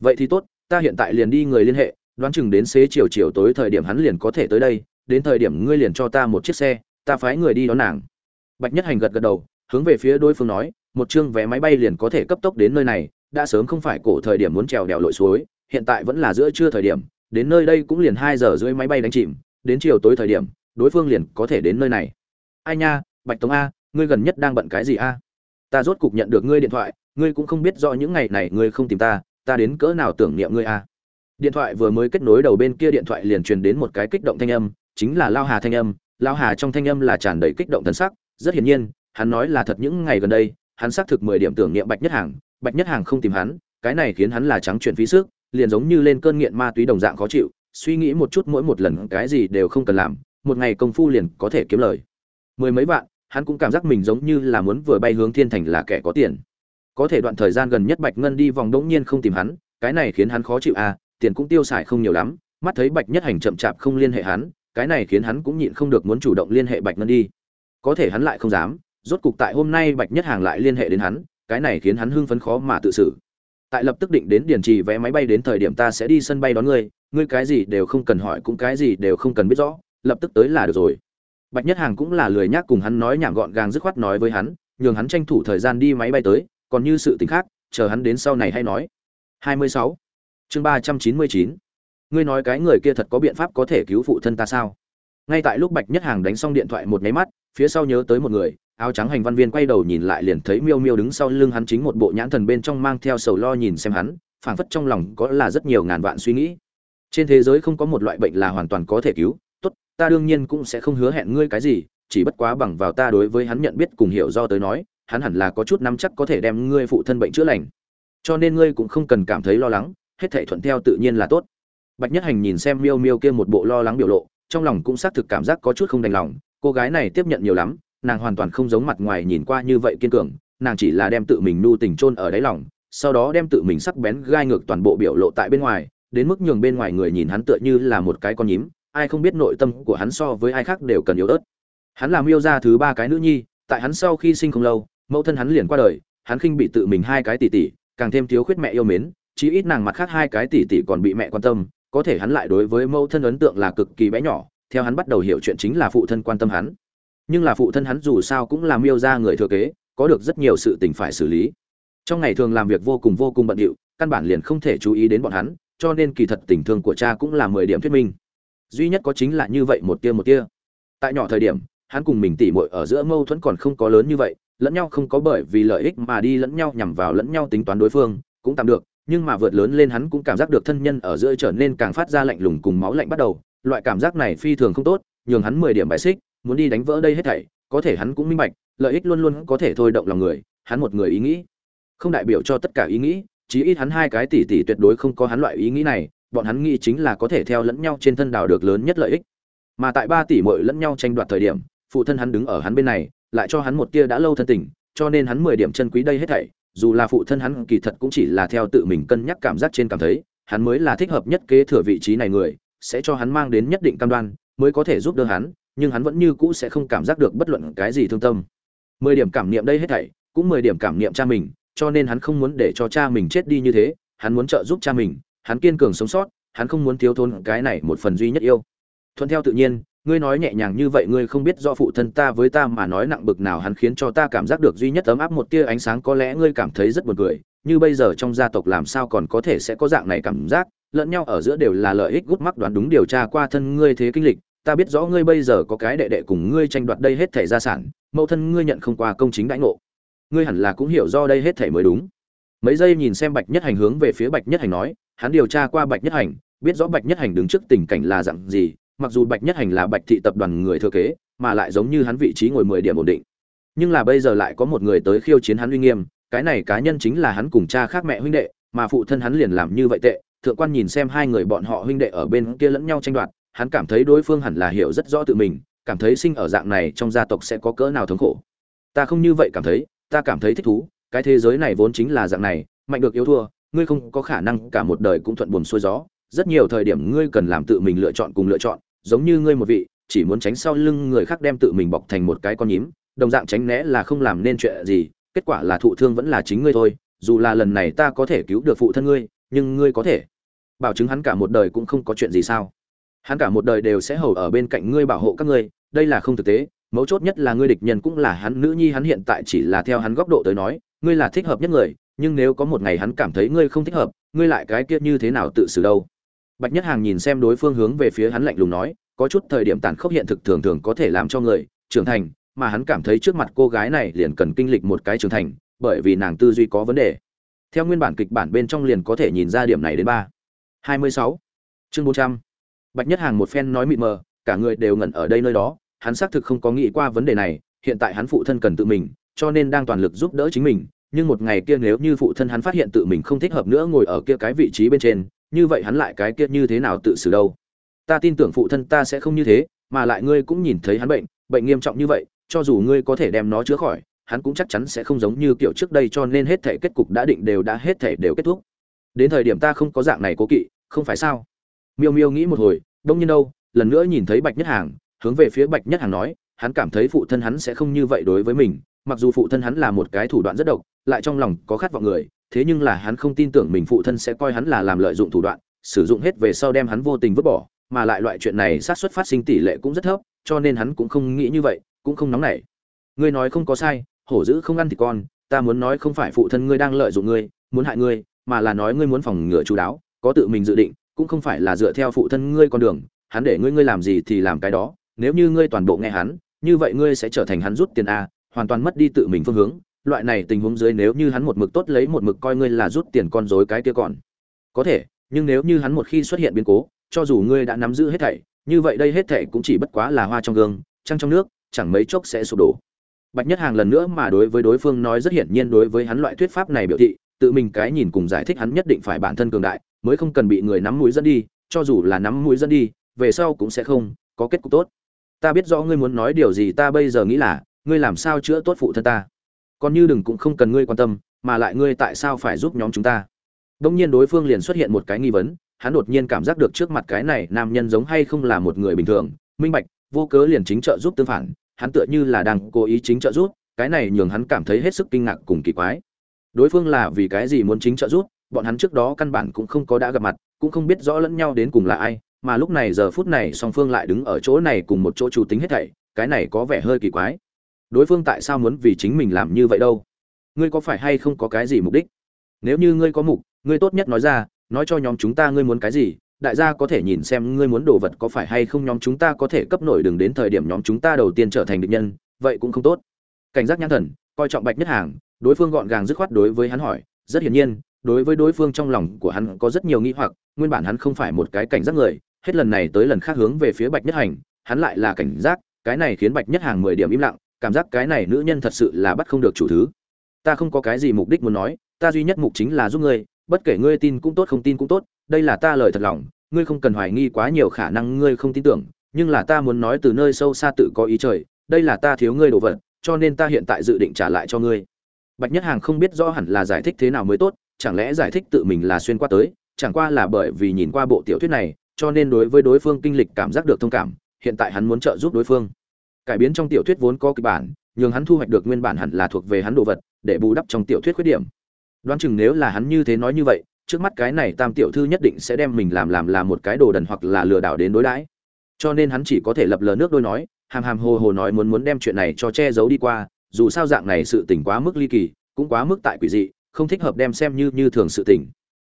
Vậy thì tốt, ta hiện tại liền đi người liên hệ, đoán chừng đến xế chiều chiều tối thời điểm hắn liền có thể tới đây, đến thời điểm ngươi liền cho ta một chiếc xe, ta phái người đi đón nàng. Bạch nhất hành gật gật đầu, hướng về phía đối phương nói, một chương vé máy bay liền có thể cấp tốc đến nơi này, đã sớm không phải cổ thời điểm muốn trèo đèo lội suối, hiện tại vẫn là giữa trưa thời điểm, đến nơi đây cũng liền hai giờ rưỡi máy bay đánh chìm, đến chiều tối thời điểm đối phương liền có thể đến nơi này. Ai nha, bạch tống a, ngươi gần nhất đang bận cái gì a? Ta rốt cục nhận được ngươi điện thoại, ngươi cũng không biết rõ những ngày này ngươi không tìm ta ta đến cỡ nào tưởng niệm ngươi a? Điện thoại vừa mới kết nối đầu bên kia điện thoại liền truyền đến một cái kích động thanh âm, chính là lao hà thanh âm. Lao hà trong thanh âm là tràn đầy kích động thân sắc, rất hiển nhiên, hắn nói là thật những ngày gần đây, hắn xác thực mười điểm tưởng niệm bạch nhất hàng, bạch nhất hàng không tìm hắn, cái này khiến hắn là trắng chuyện phí sức, liền giống như lên cơn nghiện ma túy đồng dạng khó chịu, suy nghĩ một chút mỗi một lần cái gì đều không cần làm một ngày công phu liền có thể kiếm lời. Mười mấy vạn, hắn cũng cảm giác mình giống như là muốn vừa bay hướng thiên thành là kẻ có tiền. Có thể đoạn thời gian gần nhất bạch ngân đi vòng đống nhiên không tìm hắn, cái này khiến hắn khó chịu à tiền cũng tiêu xài không nhiều lắm, mắt thấy bạch nhất hành chậm chạp không liên hệ hắn, cái này khiến hắn cũng nhịn không được muốn chủ động liên hệ bạch ngân đi. Có thể hắn lại không dám, rốt cục tại hôm nay bạch nhất hàng lại liên hệ đến hắn, cái này khiến hắn hưng phấn khó mà tự xử. Tại lập tức định đến điển trì vé máy bay đến thời điểm ta sẽ đi sân bay đón ngươi ngươi cái gì đều không cần hỏi cũng cái gì đều không cần biết rõ lập tức tới là được rồi bạch nhất hàng cũng là lười nhác cùng hắn nói nhảm gọn gàng dứt khoát nói với hắn, nhường hắn tranh thủ thời gian đi máy bay tới, còn như sự tình khác, chờ hắn đến sau này hay nói 26. chương 399. ngươi nói cái người kia thật có biện pháp có thể cứu phụ thân ta sao ngay tại lúc bạch nhất hàng đánh xong điện thoại một nháy mắt, phía sau nhớ tới một người, áo trắng hành văn viên quay đầu nhìn lại liền thấy miêu miêu đứng sau lưng hắn chính một bộ nhãn thần bên trong mang theo sầu lo nhìn xem hắn, phảng phất trong lòng có là rất nhiều ngàn vạn suy nghĩ trên thế giới không có một loại bệnh là hoàn toàn có thể cứu ta đương nhiên cũng sẽ không hứa hẹn ngươi cái gì, chỉ bất quá bằng vào ta đối với hắn nhận biết cùng hiểu do tới nói, hắn hẳn là có chút nắm chắc có thể đem ngươi phụ thân bệnh chữa lành. Cho nên ngươi cũng không cần cảm thấy lo lắng, hết thảy thuận theo tự nhiên là tốt. Bạch nhất hành nhìn xem miêu miêu kia một bộ lo lắng biểu lộ, trong lòng cũng xác thực cảm giác có chút không đành lòng, cô gái này tiếp nhận nhiều lắm, nàng hoàn toàn không giống mặt ngoài nhìn qua như vậy kiên cường, nàng chỉ là đem tự mình nu tình chôn ở đáy lòng, sau đó đem tự mình sắc bén gai ngược toàn bộ biểu lộ tại bên ngoài, đến mức nhường bên ngoài người nhìn hắn tựa như là một cái con nhím ai không biết nội tâm của hắn so với ai khác đều cần yếu ớt. Hắn làm yêu ra thứ ba cái nữ nhi, tại hắn sau khi sinh không lâu, mẫu thân hắn liền qua đời, hắn khinh bị tự mình hai cái tỷ tỷ, càng thêm thiếu khuyết mẹ yêu mến, chí ít nàng mặt khác hai cái tỷ tỷ còn bị mẹ quan tâm, có thể hắn lại đối với mẫu thân ấn tượng là cực kỳ bé nhỏ, theo hắn bắt đầu hiểu chuyện chính là phụ thân quan tâm hắn. Nhưng là phụ thân hắn dù sao cũng làm yêu ra người thừa kế, có được rất nhiều sự tình phải xử lý. Trong ngày thường làm việc vô cùng vô cùng bận rộn căn bản liền không thể chú ý đến bọn hắn, cho nên kỳ thật tình thương của cha cũng là mười điểm thuyết minh duy nhất có chính là như vậy một tia một tia. Tại nhỏ thời điểm, hắn cùng mình tỉ muội ở giữa mâu thuẫn còn không có lớn như vậy, lẫn nhau không có bởi vì lợi ích mà đi lẫn nhau nhằm vào lẫn nhau tính toán đối phương, cũng tạm được, nhưng mà vượt lớn lên hắn cũng cảm giác được thân nhân ở giữa trở nên càng phát ra lạnh lùng cùng máu lạnh bắt đầu, loại cảm giác này phi thường không tốt, nhường hắn mười điểm bài xích, muốn đi đánh vỡ đây hết thảy, có thể hắn cũng minh bạch, lợi ích luôn luôn có thể thôi động lòng người, hắn một người ý nghĩ. Không đại biểu cho tất cả ý nghĩ, chí ít hắn hai cái tỷ tỷ tuyệt đối không có hắn loại ý nghĩ này bọn hắn nghĩ chính là có thể theo lẫn nhau trên thân đào được lớn nhất lợi ích. Mà tại ba tỷ muội lẫn nhau tranh đoạt thời điểm, phụ thân hắn đứng ở hắn bên này, lại cho hắn một tia đã lâu thân tình, cho nên hắn mười điểm chân quý đây hết thảy, dù là phụ thân hắn kỳ thật cũng chỉ là theo tự mình cân nhắc cảm giác trên cảm thấy, hắn mới là thích hợp nhất kế thừa vị trí này người, sẽ cho hắn mang đến nhất định cam đoan, mới có thể giúp đỡ hắn, nhưng hắn vẫn như cũ sẽ không cảm giác được bất luận cái gì thương tâm. Mười điểm cảm niệm đây hết thảy, cũng mười điểm cảm niệm cha mình, cho nên hắn không muốn để cho cha mình chết đi như thế, hắn muốn trợ giúp cha mình hắn kiên cường sống sót, hắn không muốn thiếu thốn cái này một phần duy nhất yêu. Thuận theo tự nhiên, ngươi nói nhẹ nhàng như vậy ngươi không biết do phụ thân ta với ta mà nói nặng bực nào hắn khiến cho ta cảm giác được duy nhất ấm áp một tia ánh sáng có lẽ ngươi cảm thấy rất buồn cười, như bây giờ trong gia tộc làm sao còn có thể sẽ có dạng này cảm giác, lẫn nhau ở giữa đều là lợi ích gút mắc đoán đúng điều tra qua thân ngươi thế kinh lịch, ta biết rõ ngươi bây giờ có cái đệ đệ cùng ngươi tranh đoạt đây hết thể gia sản, mẫu thân ngươi nhận không qua công chính đãi ngộ. Ngươi hẳn là cũng hiểu do đây hết thể mới đúng. Mấy giây nhìn xem bạch nhất hành hướng về phía bạch nhất hành nói hắn điều tra qua bạch nhất hành, biết rõ bạch nhất hành đứng trước tình cảnh là dạng gì, mặc dù bạch nhất hành là bạch thị tập đoàn người thừa kế, mà lại giống như hắn vị trí ngồi mười điểm ổn định. Nhưng là bây giờ lại có một người tới khiêu chiến hắn uy nghiêm, cái này cá nhân chính là hắn cùng cha khác mẹ huynh đệ, mà phụ thân hắn liền làm như vậy tệ. Thượng quan nhìn xem hai người bọn họ huynh đệ ở bên kia lẫn nhau tranh đoạt, hắn cảm thấy đối phương hẳn là hiểu rất rõ tự mình, cảm thấy sinh ở dạng này trong gia tộc sẽ có cỡ nào thống khổ. Ta không như vậy cảm thấy, ta cảm thấy thích thú, cái thế giới này vốn chính là dạng này, mạnh được yếu thua ngươi không có khả năng cả một đời cũng thuận buồm xuôi gió. Rất nhiều thời điểm ngươi cần làm tự mình lựa chọn cùng lựa chọn, giống như ngươi một vị, chỉ muốn tránh sau lưng người khác đem tự mình bọc thành một cái con nhím, đồng dạng tránh né là không làm nên chuyện gì, kết quả là thụ thương vẫn là chính ngươi thôi, dù là lần này ta có thể cứu được phụ thân ngươi, nhưng ngươi có thể. Bảo chứng hắn cả một đời cũng không có chuyện gì sao. Hắn cả một đời đều sẽ hầu ở bên cạnh ngươi bảo hộ các ngươi, đây là không thực tế, mấu chốt nhất là ngươi địch nhân cũng là hắn, nữ nhi hắn hiện tại chỉ là theo hắn góc độ tới nói, ngươi là thích hợp nhất người nhưng nếu có một ngày hắn cảm thấy ngươi không thích hợp, ngươi lại cái kia như thế nào tự xử đâu? Bạch nhất hàng nhìn xem đối phương hướng về phía hắn lạnh lùng nói, có chút thời điểm tàn khốc hiện thực thường thường có thể làm cho người trưởng thành, mà hắn cảm thấy trước mặt cô gái này liền cần kinh lịch một cái trưởng thành, bởi vì nàng tư duy có vấn đề. Theo nguyên bản kịch bản bên trong liền có thể nhìn ra điểm này đến ba. Hai mươi sáu. Chương bốn trăm. Bạch nhất hàng một phen nói mịt mờ, cả người đều ngẩn ở đây nơi đó, hắn xác thực không có nghĩ qua vấn đề này, hiện tại hắn phụ thân cần tự mình, cho nên đang toàn lực giúp đỡ chính mình nhưng một ngày kia nếu như phụ thân hắn phát hiện tự mình không thích hợp nữa ngồi ở kia cái vị trí bên trên, như vậy hắn lại cái kia như thế nào tự xử đâu? Ta tin tưởng phụ thân ta sẽ không như thế, mà lại ngươi cũng nhìn thấy hắn bệnh bệnh nghiêm trọng như vậy, cho dù ngươi có thể đem nó chữa khỏi, hắn cũng chắc chắn sẽ không giống như kiểu trước đây cho nên hết thể kết cục đã định đều đã hết thể đều kết thúc. Đến thời điểm ta không có dạng này cố kỵ, không phải sao? Miêu miêu nghĩ một hồi, đông nhiên đâu, lần nữa nhìn thấy bạch nhất hàng, hướng về phía bạch nhất hàng nói, hắn cảm thấy phụ thân hắn sẽ không như vậy đối với mình, mặc dù phụ thân hắn là một cái thủ đoạn rất độc lại trong lòng có khát vọng người, thế nhưng là hắn không tin tưởng mình phụ thân sẽ coi hắn là làm lợi dụng thủ đoạn, sử dụng hết về sau đem hắn vô tình vứt bỏ, mà lại loại chuyện này xác suất phát sinh tỷ lệ cũng rất thấp, cho nên hắn cũng không nghĩ như vậy, cũng không nóng nảy. Ngươi nói không có sai, hổ dữ không ăn thì con, ta muốn nói không phải phụ thân ngươi đang lợi dụng ngươi, muốn hại ngươi, mà là nói ngươi muốn phòng ngừa chú đáo, có tự mình dự định, cũng không phải là dựa theo phụ thân ngươi con đường, hắn để ngươi ngươi làm gì thì làm cái đó, nếu như ngươi toàn bộ nghe hắn, như vậy ngươi sẽ trở thành hắn rút tiền a, hoàn toàn mất đi tự mình phương hướng loại này tình huống dưới nếu như hắn một mực tốt lấy một mực coi ngươi là rút tiền con rối cái kia còn. Có thể, nhưng nếu như hắn một khi xuất hiện biến cố, cho dù ngươi đã nắm giữ hết thảy, như vậy đây hết thảy cũng chỉ bất quá là hoa trong gương, trăng trong nước, chẳng mấy chốc sẽ sụp đổ. Bạch nhất hàng lần nữa mà đối với đối phương nói rất hiển nhiên đối với hắn loại thuyết pháp này biểu thị, tự mình cái nhìn cùng giải thích hắn nhất định phải bản thân cường đại, mới không cần bị người nắm mũi dẫn đi, cho dù là nắm mũi dẫn đi, về sau cũng sẽ không có kết cục tốt. Ta biết rõ ngươi muốn nói điều gì ta bây giờ nghĩ là, ngươi làm sao chữa tốt phụ thân ta? Còn như đừng cũng không cần ngươi quan tâm, mà lại ngươi tại sao phải giúp nhóm chúng ta? Đông nhiên đối phương liền xuất hiện một cái nghi vấn, hắn đột nhiên cảm giác được trước mặt cái này nam nhân giống hay không là một người bình thường, minh bạch, vô cớ liền chính trợ giúp tương phản, hắn tựa như là đang cố ý chính trợ giúp, cái này nhường hắn cảm thấy hết sức kinh ngạc cùng kỳ quái. Đối phương là vì cái gì muốn chính trợ giúp, bọn hắn trước đó căn bản cũng không có đã gặp mặt, cũng không biết rõ lẫn nhau đến cùng là ai, mà lúc này giờ phút này song phương lại đứng ở chỗ này cùng một chỗ chủ tính hết thảy, cái này có vẻ hơi kỳ quái đối phương tại sao muốn vì chính mình làm như vậy đâu? Ngươi có phải hay không có cái gì mục đích? Nếu như ngươi có mục, ngươi tốt nhất nói ra, nói cho nhóm chúng ta ngươi muốn cái gì, đại gia có thể nhìn xem ngươi muốn đồ vật có phải hay không nhóm chúng ta có thể cấp nổi đừng đến thời điểm nhóm chúng ta đầu tiên trở thành địch nhân, vậy cũng không tốt. Cảnh giác nhãn thần, coi trọng bạch nhất hàng, đối phương gọn gàng dứt khoát đối với hắn hỏi, rất hiển nhiên, đối với đối phương trong lòng của hắn có rất nhiều nghi hoặc, nguyên bản hắn không phải một cái cảnh giác người, hết lần này tới lần khác hướng về phía bạch nhất hành, hắn lại là cảnh giác, cái này khiến bạch nhất hàng mười điểm im lặng cảm giác cái này nữ nhân thật sự là bắt không được chủ thứ. Ta không có cái gì mục đích muốn nói, ta duy nhất mục chính là giúp ngươi, bất kể ngươi tin cũng tốt không tin cũng tốt, đây là ta lời thật lòng, ngươi không cần hoài nghi quá nhiều khả năng ngươi không tin tưởng, nhưng là ta muốn nói từ nơi sâu xa tự có ý trời, đây là ta thiếu ngươi đồ vật, cho nên ta hiện tại dự định trả lại cho ngươi. Bạch nhất hàng không biết rõ hẳn là giải thích thế nào mới tốt, chẳng lẽ giải thích tự mình là xuyên qua tới, chẳng qua là bởi vì nhìn qua bộ tiểu thuyết này, cho nên đối với đối phương kinh lịch cảm giác được thông cảm, hiện tại hắn muốn trợ giúp đối phương cải biến trong tiểu thuyết vốn có kịch bản, nhường hắn thu hoạch được nguyên bản hẳn là thuộc về hắn đồ vật, để bù đắp trong tiểu thuyết khuyết điểm. Đoán chừng nếu là hắn như thế nói như vậy, trước mắt cái này tam tiểu thư nhất định sẽ đem mình làm làm là một cái đồ đần hoặc là lừa đảo đến đối đãi. Cho nên hắn chỉ có thể lập lờ nước đôi nói, hàm hàm hồ hồ nói muốn muốn đem chuyện này cho che giấu đi qua, dù sao dạng này sự tình quá mức ly kỳ, cũng quá mức tại quỷ dị, không thích hợp đem xem như như thường sự tình.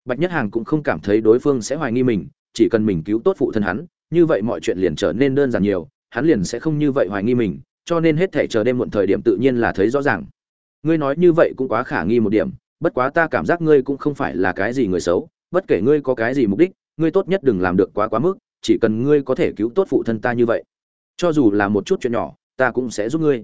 Bạch nhất hàng cũng không cảm thấy đối phương sẽ hoài nghi mình, chỉ cần mình cứu tốt phụ thân hắn, như vậy mọi chuyện liền trở nên đơn giản nhiều hắn liền sẽ không như vậy hoài nghi mình, cho nên hết thể chờ đêm muộn thời điểm tự nhiên là thấy rõ ràng. Ngươi nói như vậy cũng quá khả nghi một điểm, bất quá ta cảm giác ngươi cũng không phải là cái gì người xấu, bất kể ngươi có cái gì mục đích, ngươi tốt nhất đừng làm được quá quá mức, chỉ cần ngươi có thể cứu tốt phụ thân ta như vậy. Cho dù là một chút chuyện nhỏ, ta cũng sẽ giúp ngươi.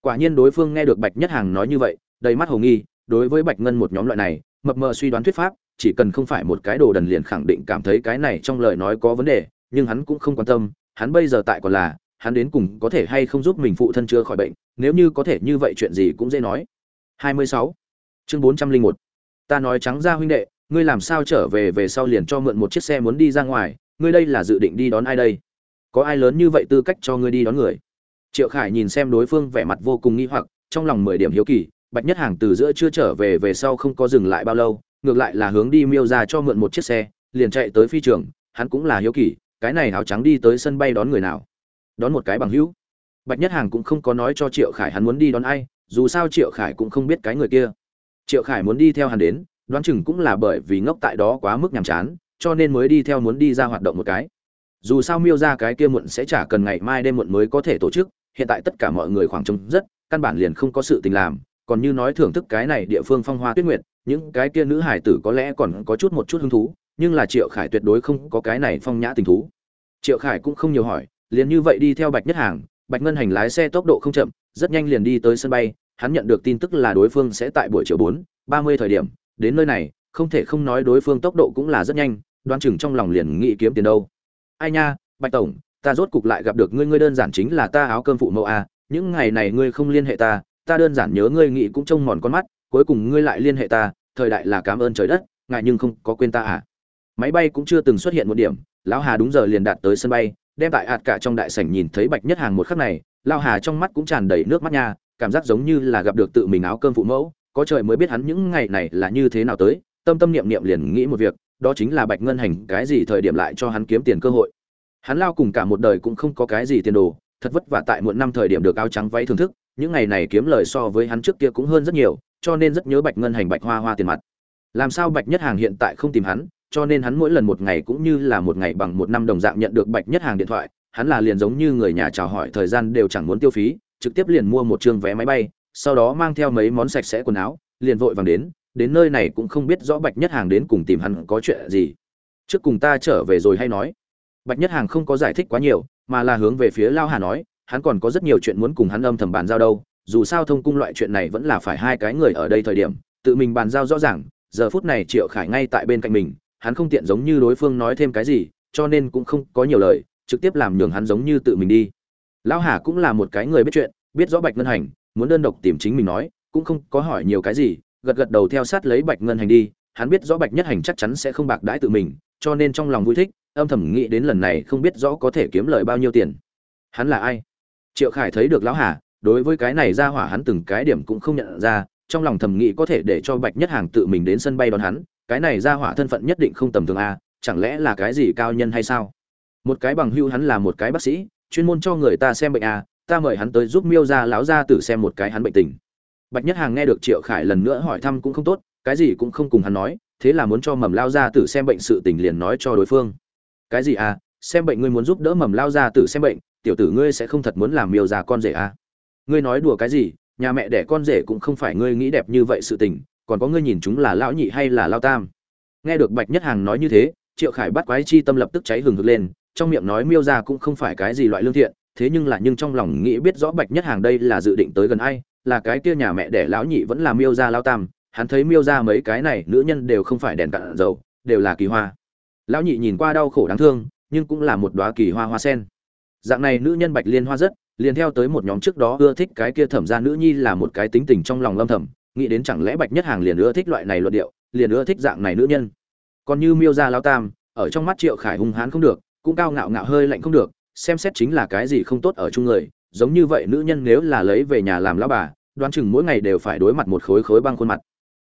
Quả nhiên đối phương nghe được bạch nhất hàng nói như vậy, đầy mắt hồ nghi, đối với bạch ngân một nhóm loại này, mập mờ suy đoán thuyết pháp, chỉ cần không phải một cái đồ đần liền khẳng định cảm thấy cái này trong lời nói có vấn đề, nhưng hắn cũng không quan tâm, hắn bây giờ tại còn là hắn đến cùng có thể hay không giúp mình phụ thân chưa khỏi bệnh, nếu như có thể như vậy chuyện gì cũng dễ nói 26. chương 401. ta nói trắng ra huynh đệ, ngươi làm sao trở về về sau liền cho mượn một chiếc xe muốn đi ra ngoài, ngươi đây là dự định đi đón ai đây có ai lớn như vậy tư cách cho ngươi đi đón người triệu khải nhìn xem đối phương vẻ mặt vô cùng nghi hoặc, trong lòng mười điểm hiếu kỳ, bạch nhất hàng từ giữa chưa trở về về sau không có dừng lại bao lâu, ngược lại là hướng đi miêu ra cho mượn một chiếc xe, liền chạy tới phi trường, hắn cũng là hiếu kỳ, cái này áo trắng đi tới sân bay đón người nào đón một cái bằng hữu. Bạch nhất hàng cũng không có nói cho triệu khải hắn muốn đi đón ai, dù sao triệu khải cũng không biết cái người kia. Triệu khải muốn đi theo hắn đến, đoán chừng cũng là bởi vì ngốc tại đó quá mức nhàm chán, cho nên mới đi theo muốn đi ra hoạt động một cái. Dù sao miêu ra cái kia muộn sẽ chả cần ngày mai đêm muộn mới có thể tổ chức, hiện tại tất cả mọi người khoảng trống rất, căn bản liền không có sự tình làm, còn như nói thưởng thức cái này địa phương phong hoa tuyết nguyệt, những cái kia nữ hải tử có lẽ còn có chút một chút hứng thú, nhưng là triệu khải tuyệt đối không có cái này phong nhã tình thú. Triệu khải cũng không nhiều hỏi liền như vậy đi theo bạch nhất hàng, bạch ngân hành lái xe tốc độ không chậm, rất nhanh liền đi tới sân bay, hắn nhận được tin tức là đối phương sẽ tại buổi chiều bốn, ba mươi thời điểm, đến nơi này, không thể không nói đối phương tốc độ cũng là rất nhanh, đoán chừng trong lòng liền nghĩ kiếm tiền đâu. Ai nha, bạch tổng, ta rốt cục lại gặp được ngươi ngươi đơn giản chính là ta áo cơm phụ mẫu a những ngày này ngươi không liên hệ ta ta đơn giản nhớ ngươi nghĩ cũng trông mòn con mắt, cuối cùng ngươi lại liên hệ ta, thời đại là cảm ơn trời đất, ngại nhưng không có quên ta à. Máy bay cũng chưa từng xuất hiện một điểm, lão hà đúng giờ liền đạt tới sân bay đem tại hạt cả trong đại sảnh nhìn thấy bạch nhất hàng một khắc này, Lao hà trong mắt cũng tràn đầy nước mắt nha, cảm giác giống như là gặp được tự mình áo cơm phụ mẫu, có trời mới biết hắn những ngày này là như thế nào tới, tâm tâm niệm niệm liền nghĩ một việc, đó chính là bạch ngân hành cái gì thời điểm lại cho hắn kiếm tiền cơ hội. Hắn lao cùng cả một đời cũng không có cái gì tiền đồ, thật vất vả tại muộn năm thời điểm được áo trắng váy thưởng thức, những ngày này kiếm lời so với hắn trước kia cũng hơn rất nhiều, cho nên rất nhớ bạch ngân hành bạch hoa hoa tiền mặt. Làm sao bạch nhất hàng hiện tại không tìm hắn cho nên hắn mỗi lần một ngày cũng như là một ngày bằng một năm đồng dạng nhận được bạch nhất hàng điện thoại, hắn là liền giống như người nhà chào hỏi thời gian đều chẳng muốn tiêu phí, trực tiếp liền mua một chương vé máy bay, sau đó mang theo mấy món sạch sẽ quần áo, liền vội vàng đến đến nơi này cũng không biết rõ bạch nhất hàng đến cùng tìm hắn có chuyện gì. Trước cùng ta trở về rồi hay nói. Bạch nhất hàng không có giải thích quá nhiều, mà là hướng về phía lao hà nói, hắn còn có rất nhiều chuyện muốn cùng hắn âm thầm bàn giao đâu, dù sao thông cung loại chuyện này vẫn là phải hai cái người ở đây thời điểm, tự mình bàn giao rõ ràng, giờ phút này triệu khải ngay tại bên cạnh mình hắn không tiện giống như đối phương nói thêm cái gì, cho nên cũng không có nhiều lời, trực tiếp làm nhường hắn giống như tự mình đi. Lão hà cũng là một cái người biết chuyện, biết rõ bạch ngân hành, muốn đơn độc tìm chính mình nói, cũng không có hỏi nhiều cái gì, gật gật đầu theo sát lấy bạch ngân hành đi. Hắn biết rõ bạch nhất hành chắc chắn sẽ không bạc đãi tự mình, cho nên trong lòng vui thích, âm thầm nghĩ đến lần này không biết rõ có thể kiếm lời bao nhiêu tiền. Hắn là ai? Triệu khải thấy được lão hà, đối với cái này ra hỏa hắn từng cái điểm cũng không nhận ra, trong lòng thầm nghĩ có thể để cho bạch nhất hàng tự mình đến sân bay đón hắn cái này ra hỏa thân phận nhất định không tầm thường a chẳng lẽ là cái gì cao nhân hay sao? Một cái bằng hưu hắn là một cái bác sĩ, chuyên môn cho người ta xem bệnh a ta mời hắn tới giúp miêu ra láo ra tử xem một cái hắn bệnh tình. Bạch nhất hàng nghe được triệu khải lần nữa hỏi thăm cũng không tốt, cái gì cũng không cùng hắn nói, thế là muốn cho mầm lao ra tử xem bệnh sự tình liền nói cho đối phương. Cái gì à xem bệnh ngươi muốn giúp đỡ mầm lao ra tử xem bệnh, tiểu tử ngươi sẽ không thật muốn làm miêu già con rể à? Ngươi nói đùa cái gì, nhà mẹ đẻ con rể cũng không phải ngươi nghĩ đẹp như vậy sự tình còn có ngươi nhìn chúng là lão nhị hay là lao tam? Nghe được bạch nhất hàng nói như thế, triệu khải bắt quái chi tâm lập tức cháy hừng hực lên, trong miệng nói miêu ra cũng không phải cái gì loại lương thiện, thế nhưng là nhưng trong lòng nghĩ biết rõ bạch nhất hàng đây là dự định tới gần ai, là cái kia nhà mẹ đẻ lão nhị vẫn là miêu ra lao tam, hắn thấy miêu ra mấy cái này nữ nhân đều không phải đèn cạn dầu, đều là kỳ hoa. Lão nhị nhìn qua đau khổ đáng thương, nhưng cũng là một đoá kỳ hoa hoa sen. Dạng này nữ nhân bạch liên hoa rất, liền theo tới một nhóm trước đó ưa thích cái kia thẩm ra nữ nhi là một cái tính tình trong lòng lâm thẩm nghĩ đến chẳng lẽ bạch nhất hàng liền ưa thích loại này luận điệu, liền ưa thích dạng này nữ nhân. Còn như miêu gia lao tam, ở trong mắt triệu khải hung hãn không được, cũng cao ngạo ngạo hơi lạnh không được, xem xét chính là cái gì không tốt ở chung người, giống như vậy nữ nhân nếu là lấy về nhà làm lão bà, đoán chừng mỗi ngày đều phải đối mặt một khối khối băng khuôn mặt.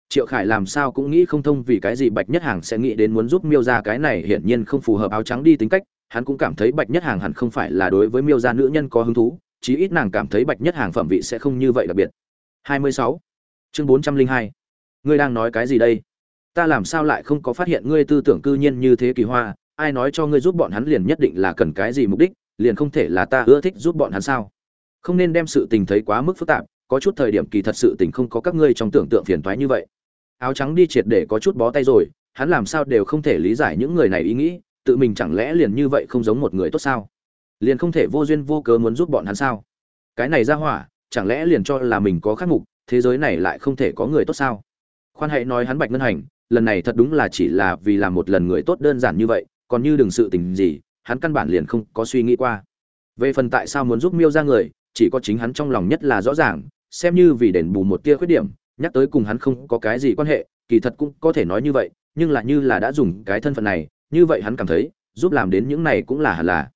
Triệu khải làm sao cũng nghĩ không thông vì cái gì bạch nhất hàng sẽ nghĩ đến muốn giúp miêu ra cái này hiển nhiên không phù hợp áo trắng đi tính cách, hắn cũng cảm thấy bạch nhất hàng hẳn không phải là đối với miêu gia nữ nhân có hứng thú, chí ít nàng cảm thấy bạch nhất hàng phẩm vị sẽ không như vậy đặc biệt. 26 chương 402. ngươi đang nói cái gì đây? Ta làm sao lại không có phát hiện ngươi tư tưởng cư nhiên như thế kỳ hoa? Ai nói cho ngươi giúp bọn hắn liền nhất định là cần cái gì mục đích, liền không thể là ta ưa thích giúp bọn hắn sao? Không nên đem sự tình thấy quá mức phức tạp, có chút thời điểm kỳ thật sự tình không có các ngươi trong tưởng tượng phiền toái như vậy. Áo trắng đi triệt để có chút bó tay rồi, hắn làm sao đều không thể lý giải những người này ý nghĩ, tự mình chẳng lẽ liền như vậy không giống một người tốt sao? Liền không thể vô duyên vô cớ muốn giúp bọn hắn sao? Cái này ra hỏa, chẳng lẽ liền cho là mình có khắc mục thế giới này lại không thể có người tốt sao? Khoan hãy nói hắn bạch ngân hành, lần này thật đúng là chỉ là vì làm một lần người tốt đơn giản như vậy, còn như đừng sự tình gì, hắn căn bản liền không có suy nghĩ qua. Về phần tại sao muốn giúp miêu ra người, chỉ có chính hắn trong lòng nhất là rõ ràng, xem như vì đền bù một tia khuyết điểm, nhắc tới cùng hắn không có cái gì quan hệ, kỳ thật cũng có thể nói như vậy, nhưng là như là đã dùng cái thân phận này, như vậy hắn cảm thấy, giúp làm đến những này cũng là hẳn là.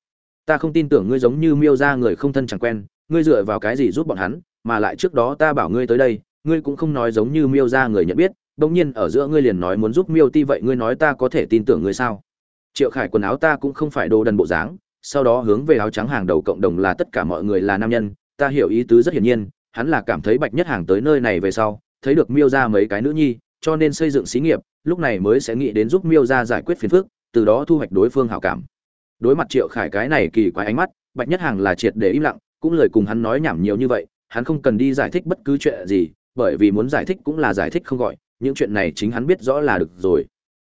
Ta không tin tưởng ngươi giống như miêu ra người không thân chẳng quen, ngươi dựa vào cái gì giúp bọn hắn mà lại trước đó ta bảo ngươi tới đây, ngươi cũng không nói giống như miêu ra người nhận biết, bỗng nhiên ở giữa ngươi liền nói muốn giúp miêu ti vậy ngươi nói ta có thể tin tưởng ngươi sao? Triệu khải quần áo ta cũng không phải đồ đần bộ dáng, sau đó hướng về áo trắng hàng đầu cộng đồng là tất cả mọi người là nam nhân, ta hiểu ý tứ rất hiển nhiên, hắn là cảm thấy bạch nhất hàng tới nơi này về sau, thấy được miêu ra mấy cái nữ nhi, cho nên xây dựng xí nghiệp, lúc này mới sẽ nghĩ đến giúp miêu ra giải quyết phiền phức, từ đó thu hoạch đối phương hảo cảm. Đối mặt triệu khải cái này kỳ quái ánh mắt, bạch nhất hàng là triệt để im lặng, cũng lời cùng hắn nói nhảm nhiều như vậy hắn không cần đi giải thích bất cứ chuyện gì, bởi vì muốn giải thích cũng là giải thích không gọi, những chuyện này chính hắn biết rõ là được rồi.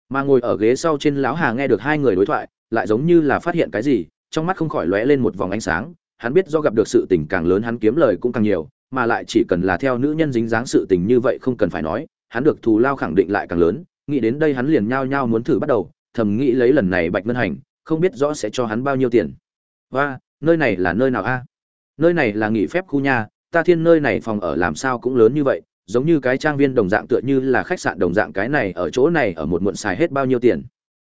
Mà ngồi ở ghế sau trên lão hà nghe được hai người đối thoại, lại giống như là phát hiện cái gì, trong mắt không khỏi lóe lên một vòng ánh sáng, hắn biết do gặp được sự tình càng lớn hắn kiếm lời cũng càng nhiều, mà lại chỉ cần là theo nữ nhân dính dáng sự tình như vậy không cần phải nói, hắn được thù lao khẳng định lại càng lớn, nghĩ đến đây hắn liền nhao nhao muốn thử bắt đầu, thầm nghĩ lấy lần này bạch ngân hành, không biết rõ sẽ cho hắn bao nhiêu tiền. Và nơi này là nơi nào a? Nơi này là nghỉ phép khu nhà ta thiên nơi này phòng ở làm sao cũng lớn như vậy, giống như cái trang viên đồng dạng tựa như là khách sạn đồng dạng cái này ở chỗ này ở một muộn xài hết bao nhiêu tiền.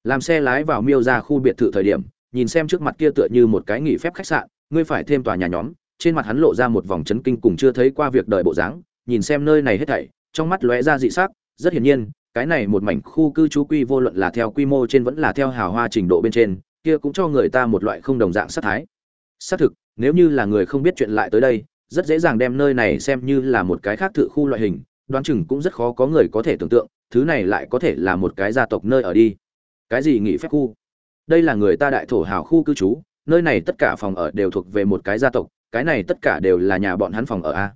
Làm xe lái vào miêu ra khu biệt thự thời điểm, nhìn xem trước mặt kia tựa như một cái nghỉ phép khách sạn, ngươi phải thêm tòa nhà nhóm, trên mặt hắn lộ ra một vòng chấn kinh cùng chưa thấy qua việc đời bộ dáng, nhìn xem nơi này hết thảy, trong mắt lóe ra dị sắc, rất hiển nhiên, cái này một mảnh khu cư trú quy vô luận là theo quy mô trên vẫn là theo hào hoa trình độ bên trên, kia cũng cho người ta một loại không đồng dạng sát thái. Xác thực, nếu như là người không biết chuyện lại tới đây rất dễ dàng đem nơi này xem như là một cái khác thự khu loại hình, đoán chừng cũng rất khó có người có thể tưởng tượng, thứ này lại có thể là một cái gia tộc nơi ở đi. Cái gì nghỉ phép khu? Đây là người ta đại thổ hào khu cư trú, nơi này tất cả phòng ở đều thuộc về một cái gia tộc, cái này tất cả đều là nhà bọn hắn phòng ở a.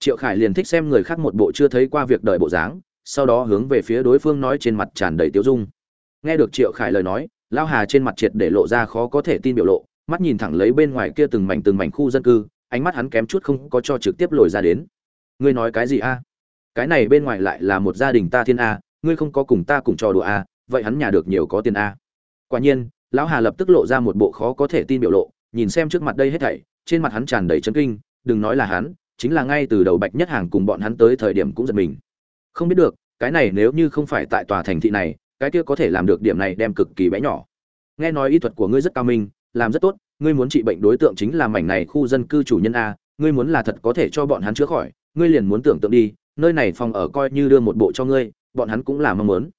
Triệu khải liền thích xem người khác một bộ chưa thấy qua việc đợi bộ dáng, sau đó hướng về phía đối phương nói trên mặt tràn đầy tiêu dung. Nghe được triệu khải lời nói, lao hà trên mặt triệt để lộ ra khó có thể tin biểu lộ, mắt nhìn thẳng lấy bên ngoài kia từng mảnh từng mảnh khu dân cư ánh mắt hắn kém chút không có cho trực tiếp lồi ra đến. Ngươi nói cái gì a? Cái này bên ngoài lại là một gia đình ta thiên a, ngươi không có cùng ta cùng trò đùa a, vậy hắn nhà được nhiều có tiền a. Quả nhiên, lão hà lập tức lộ ra một bộ khó có thể tin biểu lộ, nhìn xem trước mặt đây hết thảy, trên mặt hắn tràn đầy chấn kinh, đừng nói là hắn, chính là ngay từ đầu bạch nhất hàng cùng bọn hắn tới thời điểm cũng giật mình. Không biết được, cái này nếu như không phải tại tòa thành thị này, cái kia có thể làm được điểm này đem cực kỳ bé nhỏ. Nghe nói y thuật của ngươi rất cao minh, làm rất tốt ngươi muốn trị bệnh đối tượng chính là mảnh này khu dân cư chủ nhân a, ngươi muốn là thật có thể cho bọn hắn chữa khỏi, ngươi liền muốn tưởng tượng đi, nơi này phòng ở coi như đưa một bộ cho ngươi, bọn hắn cũng là mong muốn.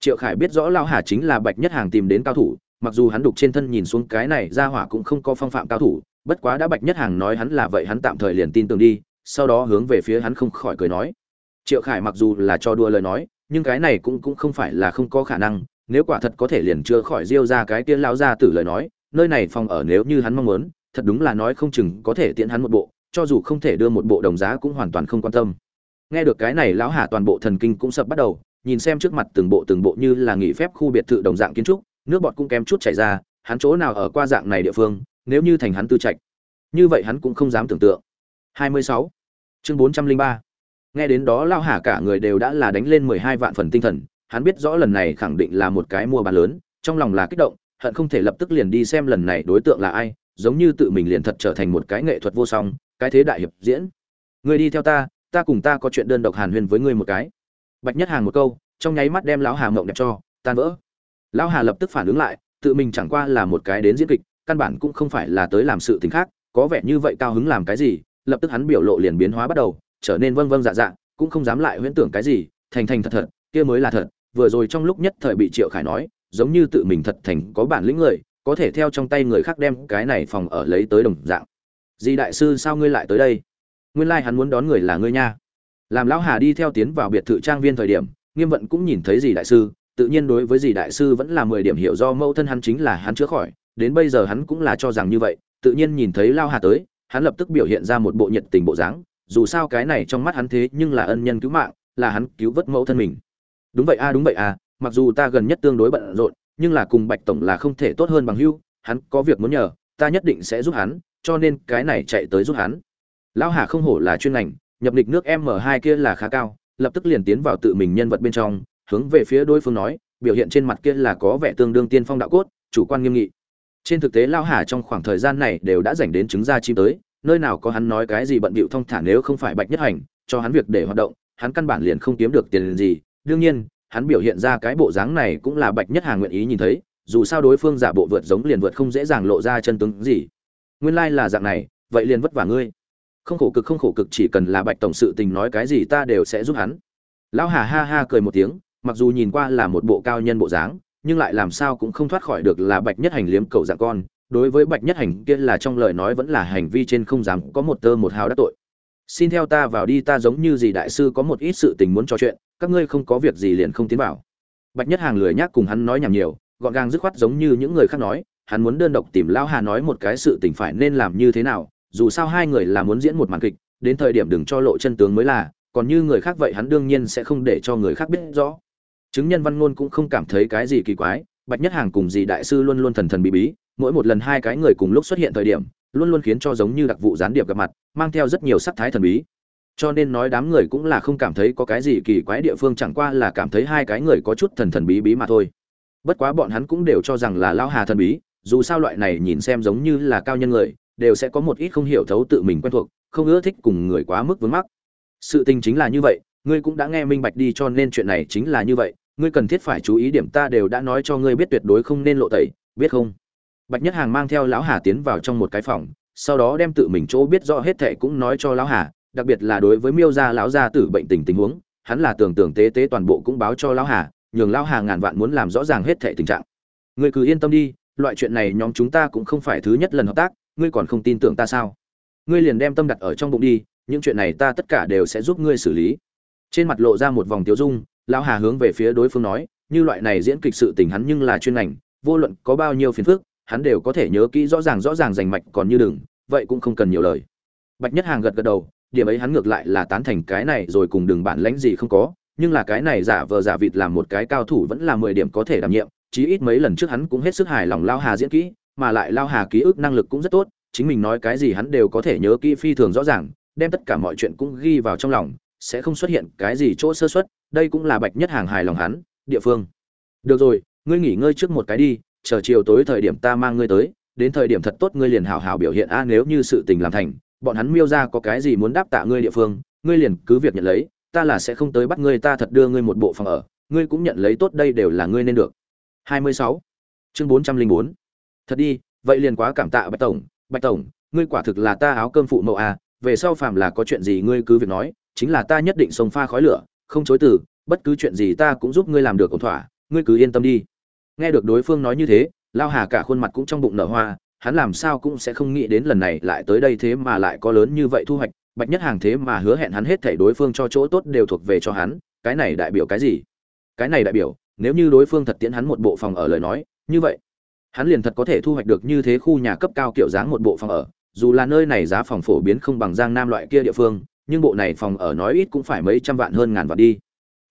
Triệu khải biết rõ lao hà chính là bạch nhất hàng tìm đến cao thủ, mặc dù hắn đục trên thân nhìn xuống cái này ra hỏa cũng không có phong phạm cao thủ, bất quá đã bạch nhất hàng nói hắn là vậy hắn tạm thời liền tin tưởng đi, sau đó hướng về phía hắn không khỏi cười nói. Triệu khải mặc dù là cho đua lời nói, nhưng cái này cũng cũng không phải là không có khả năng, nếu quả thật có thể liền chữa khỏi diêu ra cái tiên lao ra tử lời nói nơi này phòng ở nếu như hắn mong muốn, thật đúng là nói không chừng có thể tiện hắn một bộ, cho dù không thể đưa một bộ đồng giá cũng hoàn toàn không quan tâm nghe được cái này, lão hà toàn bộ thần kinh cũng sập bắt đầu, nhìn xem trước mặt từng bộ từng bộ như là nghỉ phép khu biệt thự đồng dạng kiến trúc, nước bọt cũng kém chút chảy ra, hắn chỗ nào ở qua dạng này địa phương, nếu như thành hắn tư trạch như vậy hắn cũng không dám tưởng tượng 26. chương 403. nghe đến đó, lão hà cả người đều đã là đánh lên 12 vạn phần tinh thần, hắn biết rõ lần này khẳng định là một cái mua bán lớn, trong lòng là kích động hận không thể lập tức liền đi xem lần này đối tượng là ai, giống như tự mình liền thật trở thành một cái nghệ thuật vô song, cái thế đại hiệp diễn. Người đi theo ta ta cùng ta có chuyện đơn độc hàn huyên với ngươi một cái. Bạch nhất hàng một câu, trong nháy mắt đem lão hà mộng đẹp cho, tan vỡ. Lão hà lập tức phản ứng lại, tự mình chẳng qua là một cái đến diễn kịch, căn bản cũng không phải là tới làm sự tình khác, có vẻ như vậy cao hứng làm cái gì, lập tức hắn biểu lộ liền biến hóa bắt đầu, trở nên vâng vâng dạ dạ cũng không dám lại huyễn tưởng cái gì, thành thành thật thật, kia mới là thật, vừa rồi trong lúc nhất thời bị triệu khải nói giống như tự mình thật thành có bản lĩnh người, có thể theo trong tay người khác đem cái này phòng ở lấy tới đồng dạng. Di đại sư, sao ngươi lại tới đây? Nguyên lai hắn muốn đón người là ngươi nha. Làm lão hà đi theo tiến vào biệt thự trang viên thời điểm, nghiêm vận cũng nhìn thấy dì đại sư, tự nhiên đối với dì đại sư vẫn là mười điểm hiểu do mẫu thân hắn chính là hắn chữa khỏi, đến bây giờ hắn cũng là cho rằng như vậy, tự nhiên nhìn thấy lao hà tới, hắn lập tức biểu hiện ra một bộ nhiệt tình bộ dáng, dù sao cái này trong mắt hắn thế nhưng là ân nhân cứu mạng, là hắn cứu vớt mẫu thân mình. Đúng vậy a, đúng vậy a mặc dù ta gần nhất tương đối bận rộn, nhưng là cùng bạch tổng là không thể tốt hơn bằng hưu hắn có việc muốn nhờ, ta nhất định sẽ giúp hắn, cho nên cái này chạy tới giúp hắn. Lão hà không hổ là chuyên ngành, nhập lịch nước m 2 kia là khá cao, lập tức liền tiến vào tự mình nhân vật bên trong, hướng về phía đối phương nói, biểu hiện trên mặt kia là có vẻ tương đương tiên phong đạo cốt, chủ quan nghiêm nghị. Trên thực tế Lão hà trong khoảng thời gian này đều đã dành đến chứng ra chim tới, nơi nào có hắn nói cái gì bận bịu thông thả nếu không phải bạch nhất hành, cho hắn việc để hoạt động, hắn căn bản liền không kiếm được tiền gì. Đương nhiên hắn biểu hiện ra cái bộ dáng này cũng là bạch nhất hàng nguyện ý nhìn thấy, dù sao đối phương giả bộ vượt giống liền vượt không dễ dàng lộ ra chân tướng gì. Nguyên lai là dạng này, vậy liền vất vả ngươi. Không khổ cực không khổ cực chỉ cần là bạch tổng sự tình nói cái gì ta đều sẽ giúp hắn. Lão hà ha ha cười một tiếng, mặc dù nhìn qua là một bộ cao nhân bộ dáng, nhưng lại làm sao cũng không thoát khỏi được là bạch nhất hành liếm cầu dạng con. Đối với bạch nhất hành kia là trong lời nói vẫn là hành vi trên không dám có một tơ một hào đắc tội. Xin theo ta vào đi, ta giống như gì đại sư có một ít sự tình muốn trò chuyện các ngươi không có việc gì liền không tiến vào. Bạch nhất hàng lười nhác cùng hắn nói nhảm nhiều, gọn gàng dứt khoát giống như những người khác nói, hắn muốn đơn độc tìm lão hà nói một cái sự tình phải nên làm như thế nào, dù sao hai người là muốn diễn một màn kịch, đến thời điểm đừng cho lộ chân tướng mới là, còn như người khác vậy hắn đương nhiên sẽ không để cho người khác biết rõ. Chứng nhân văn ngôn cũng không cảm thấy cái gì kỳ quái, bạch nhất hàng cùng dì đại sư luôn luôn thần thần bí bí, mỗi một lần hai cái người cùng lúc xuất hiện thời điểm, luôn luôn khiến cho giống như đặc vụ gián điệp gặp mặt, mang theo rất nhiều sắc thái thần bí cho nên nói đám người cũng là không cảm thấy có cái gì kỳ quái địa phương, chẳng qua là cảm thấy hai cái người có chút thần thần bí bí mà thôi. Bất quá bọn hắn cũng đều cho rằng là lão hà thần bí, dù sao loại này nhìn xem giống như là cao nhân người, đều sẽ có một ít không hiểu thấu tự mình quen thuộc, không ưa thích cùng người quá mức vướng mắc. Sự tình chính là như vậy, ngươi cũng đã nghe minh bạch đi cho nên chuyện này chính là như vậy, ngươi cần thiết phải chú ý điểm ta đều đã nói cho ngươi biết tuyệt đối không nên lộ tẩy, biết không? Bạch nhất hàng mang theo lão hà tiến vào trong một cái phòng, sau đó đem tự mình chỗ biết rõ hết thệ cũng nói cho lão hà đặc biệt là đối với miêu gia lão gia tử bệnh tình tình huống, hắn là tưởng tưởng tế tế toàn bộ cũng báo cho lão hà, nhường lão hà ngàn vạn muốn làm rõ ràng hết thệ tình trạng. Ngươi cứ yên tâm đi, loại chuyện này nhóm chúng ta cũng không phải thứ nhất lần hợp tác, ngươi còn không tin tưởng ta sao? Ngươi liền đem tâm đặt ở trong bụng đi, những chuyện này ta tất cả đều sẽ giúp ngươi xử lý. Trên mặt lộ ra một vòng tiêu dung, lão hà hướng về phía đối phương nói, như loại này diễn kịch sự tình hắn nhưng là chuyên ngành, vô luận có bao nhiêu phiền phức, hắn đều có thể nhớ kỹ rõ ràng rõ ràng rành mạch còn như đừng, vậy cũng không cần nhiều lời. Bạch nhất hàng gật gật đầu điểm ấy hắn ngược lại là tán thành cái này rồi cùng đừng bản lãnh gì không có, nhưng là cái này giả vờ giả vịt làm một cái cao thủ vẫn là mười điểm có thể đảm nhiệm, chí ít mấy lần trước hắn cũng hết sức hài lòng lao hà diễn kỹ, mà lại lao hà ký ức năng lực cũng rất tốt, chính mình nói cái gì hắn đều có thể nhớ kỹ phi thường rõ ràng, đem tất cả mọi chuyện cũng ghi vào trong lòng, sẽ không xuất hiện cái gì chỗ sơ xuất đây cũng là bạch nhất hàng hài lòng hắn, địa phương. Được rồi, ngươi nghỉ ngơi trước một cái đi, chờ chiều tối thời điểm ta mang ngươi tới, đến thời điểm thật tốt ngươi liền hào hào biểu hiện a, nếu như sự tình làm thành bọn hắn miêu ra có cái gì muốn đáp tạ ngươi địa phương ngươi liền cứ việc nhận lấy ta là sẽ không tới bắt ngươi ta thật đưa ngươi một bộ phòng ở ngươi cũng nhận lấy tốt đây đều là ngươi nên được 26. chương 404. thật đi vậy liền quá cảm tạ bạch tổng bạch tổng ngươi quả thực là ta áo cơm phụ mẫu à, về sau phàm là có chuyện gì ngươi cứ việc nói chính là ta nhất định sông pha khói lửa không chối từ bất cứ chuyện gì ta cũng giúp ngươi làm được ổn thỏa ngươi cứ yên tâm đi nghe được đối phương nói như thế lao hà cả khuôn mặt cũng trong bụng nở hoa hắn làm sao cũng sẽ không nghĩ đến lần này lại tới đây thế mà lại có lớn như vậy thu hoạch, bạch nhất hàng thế mà hứa hẹn hắn hết thảy đối phương cho chỗ tốt đều thuộc về cho hắn, cái này đại biểu cái gì? Cái này đại biểu, nếu như đối phương thật tiễn hắn một bộ phòng ở lời nói, như vậy, hắn liền thật có thể thu hoạch được như thế khu nhà cấp cao kiểu dáng một bộ phòng ở, dù là nơi này giá phòng phổ biến không bằng giang nam loại kia địa phương, nhưng bộ này phòng ở nói ít cũng phải mấy trăm vạn hơn ngàn vạn đi.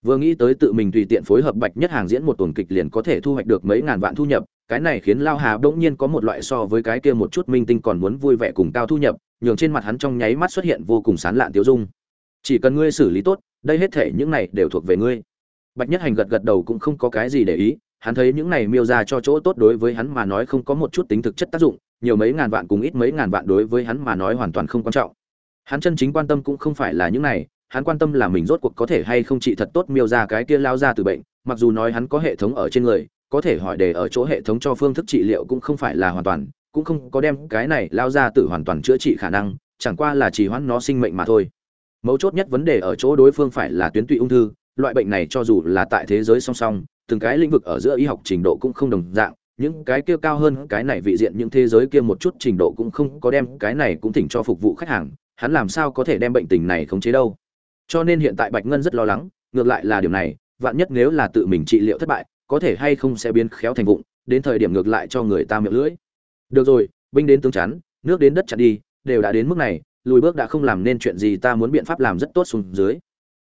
Vừa nghĩ tới tự mình tùy tiện phối hợp bạch nhất hàng diễn một tuần kịch liền có thể thu hoạch được mấy ngàn vạn thu nhập cái này khiến lao hà bỗng nhiên có một loại so với cái kia một chút minh tinh còn muốn vui vẻ cùng cao thu nhập, nhường trên mặt hắn trong nháy mắt xuất hiện vô cùng sán lạn tiêu dung. Chỉ cần ngươi xử lý tốt, đây hết thể những này đều thuộc về ngươi. Bạch nhất hành gật gật đầu cũng không có cái gì để ý, hắn thấy những này miêu ra cho chỗ tốt đối với hắn mà nói không có một chút tính thực chất tác dụng, nhiều mấy ngàn vạn cùng ít mấy ngàn vạn đối với hắn mà nói hoàn toàn không quan trọng. Hắn chân chính quan tâm cũng không phải là những này, hắn quan tâm là mình rốt cuộc có thể hay không trị thật tốt miêu ra cái kia lao ra từ bệnh, mặc dù nói hắn có hệ thống ở trên người có thể hỏi đề ở chỗ hệ thống cho phương thức trị liệu cũng không phải là hoàn toàn, cũng không có đem cái này lao ra từ hoàn toàn chữa trị khả năng, chẳng qua là chỉ hoãn nó sinh mệnh mà thôi. Mấu chốt nhất vấn đề ở chỗ đối phương phải là tuyến tụy ung thư, loại bệnh này cho dù là tại thế giới song song, từng cái lĩnh vực ở giữa y học trình độ cũng không đồng dạng, những cái kia cao hơn cái này vị diện những thế giới kia một chút trình độ cũng không có đem cái này cũng thỉnh cho phục vụ khách hàng, hắn làm sao có thể đem bệnh tình này khống chế đâu. Cho nên hiện tại bạch ngân rất lo lắng, ngược lại là điều này, vạn nhất nếu là tự mình trị liệu thất bại có thể hay không sẽ biến khéo thành vụng, đến thời điểm ngược lại cho người ta miệng lưỡi. Được rồi, binh đến tướng chắn, nước đến đất chặn đi, đều đã đến mức này, lùi bước đã không làm nên chuyện gì ta muốn biện pháp làm rất tốt xuống dưới.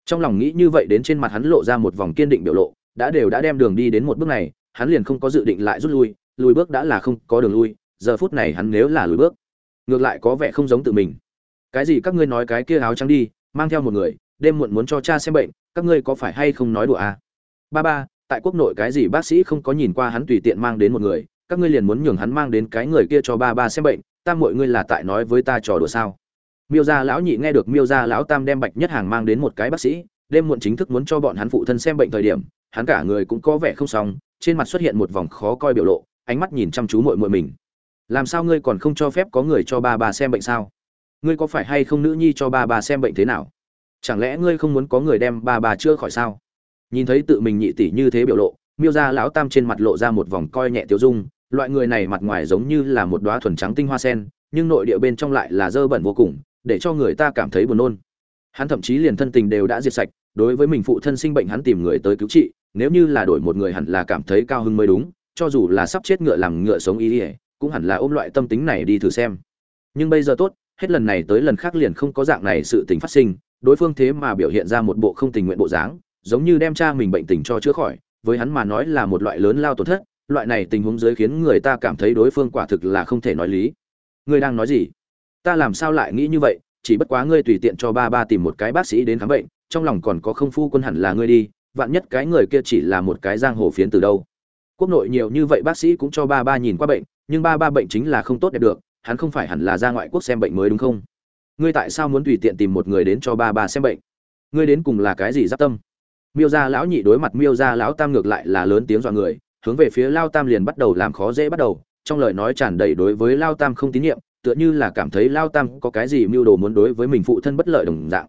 Trong lòng nghĩ như vậy đến trên mặt hắn lộ ra một vòng kiên định biểu lộ, đã đều đã đem đường đi đến một bước này, hắn liền không có dự định lại rút lui, lùi bước đã là không có đường lui, giờ phút này hắn nếu là lùi bước, ngược lại có vẻ không giống tự mình. Cái gì các ngươi nói cái kia áo trắng đi, mang theo một người, đêm muộn muốn cho cha xem bệnh, các ngươi có phải hay không nói đùa à? ba ba tại quốc nội cái gì bác sĩ không có nhìn qua hắn tùy tiện mang đến một người, các ngươi liền muốn nhường hắn mang đến cái người kia cho ba ba xem bệnh, ta mọi ngươi là tại nói với ta trò đùa sao? Miêu gia lão nhị nghe được miêu gia lão tam đem bạch nhất hàng mang đến một cái bác sĩ, đêm muộn chính thức muốn cho bọn hắn phụ thân xem bệnh thời điểm, hắn cả người cũng có vẻ không xong, trên mặt xuất hiện một vòng khó coi biểu lộ, ánh mắt nhìn chăm chú mội mội mình. Làm sao ngươi còn không cho phép có người cho ba bà xem bệnh sao? Ngươi có phải hay không nữ nhi cho ba bà xem bệnh thế nào? Chẳng lẽ ngươi không muốn có người đem ba bà chữa khỏi sao? Nhìn thấy tự mình nhị tỷ như thế biểu lộ, miêu ra lão tam trên mặt lộ ra một vòng coi nhẹ tiêu dung, loại người này mặt ngoài giống như là một đoá thuần trắng tinh hoa sen, nhưng nội địa bên trong lại là dơ bẩn vô cùng, để cho người ta cảm thấy buồn nôn. Hắn thậm chí liền thân tình đều đã diệt sạch, đối với mình phụ thân sinh bệnh hắn tìm người tới cứu trị, nếu như là đổi một người hẳn là cảm thấy cao hưng mới đúng, cho dù là sắp chết ngựa làm ngựa sống ý ỉa cũng hẳn là ôm loại tâm tính này đi thử xem. Nhưng bây giờ tốt, hết lần này tới lần khác liền không có dạng này sự tình phát sinh, đối phương thế mà biểu hiện ra một bộ không tình nguyện bộ dáng giống như đem cha mình bệnh tình cho chữa khỏi, với hắn mà nói là một loại lớn lao tổn thất, loại này tình huống dưới khiến người ta cảm thấy đối phương quả thực là không thể nói lý. Ngươi đang nói gì? Ta làm sao lại nghĩ như vậy? Chỉ bất quá ngươi tùy tiện cho ba ba tìm một cái bác sĩ đến khám bệnh, trong lòng còn có không phu quân hẳn là ngươi đi, vạn nhất cái người kia chỉ là một cái giang hồ phiến từ đâu. Quốc nội nhiều như vậy bác sĩ cũng cho ba ba nhìn qua bệnh, nhưng ba ba bệnh chính là không tốt đẹp được, hắn không phải hẳn là ra ngoại quốc xem bệnh mới đúng không? Ngươi tại sao muốn tùy tiện tìm một người đến cho ba ba xem bệnh? Ngươi đến cùng là cái gì giáp tâm? Miêu gia lão nhị đối mặt miêu gia lão tam ngược lại là lớn tiếng dọa người, hướng về phía lao tam liền bắt đầu làm khó dễ bắt đầu, trong lời nói tràn đầy đối với lao tam không tín nhiệm, tựa như là cảm thấy lao tam có cái gì mưu đồ muốn đối với mình phụ thân bất lợi đồng dạng.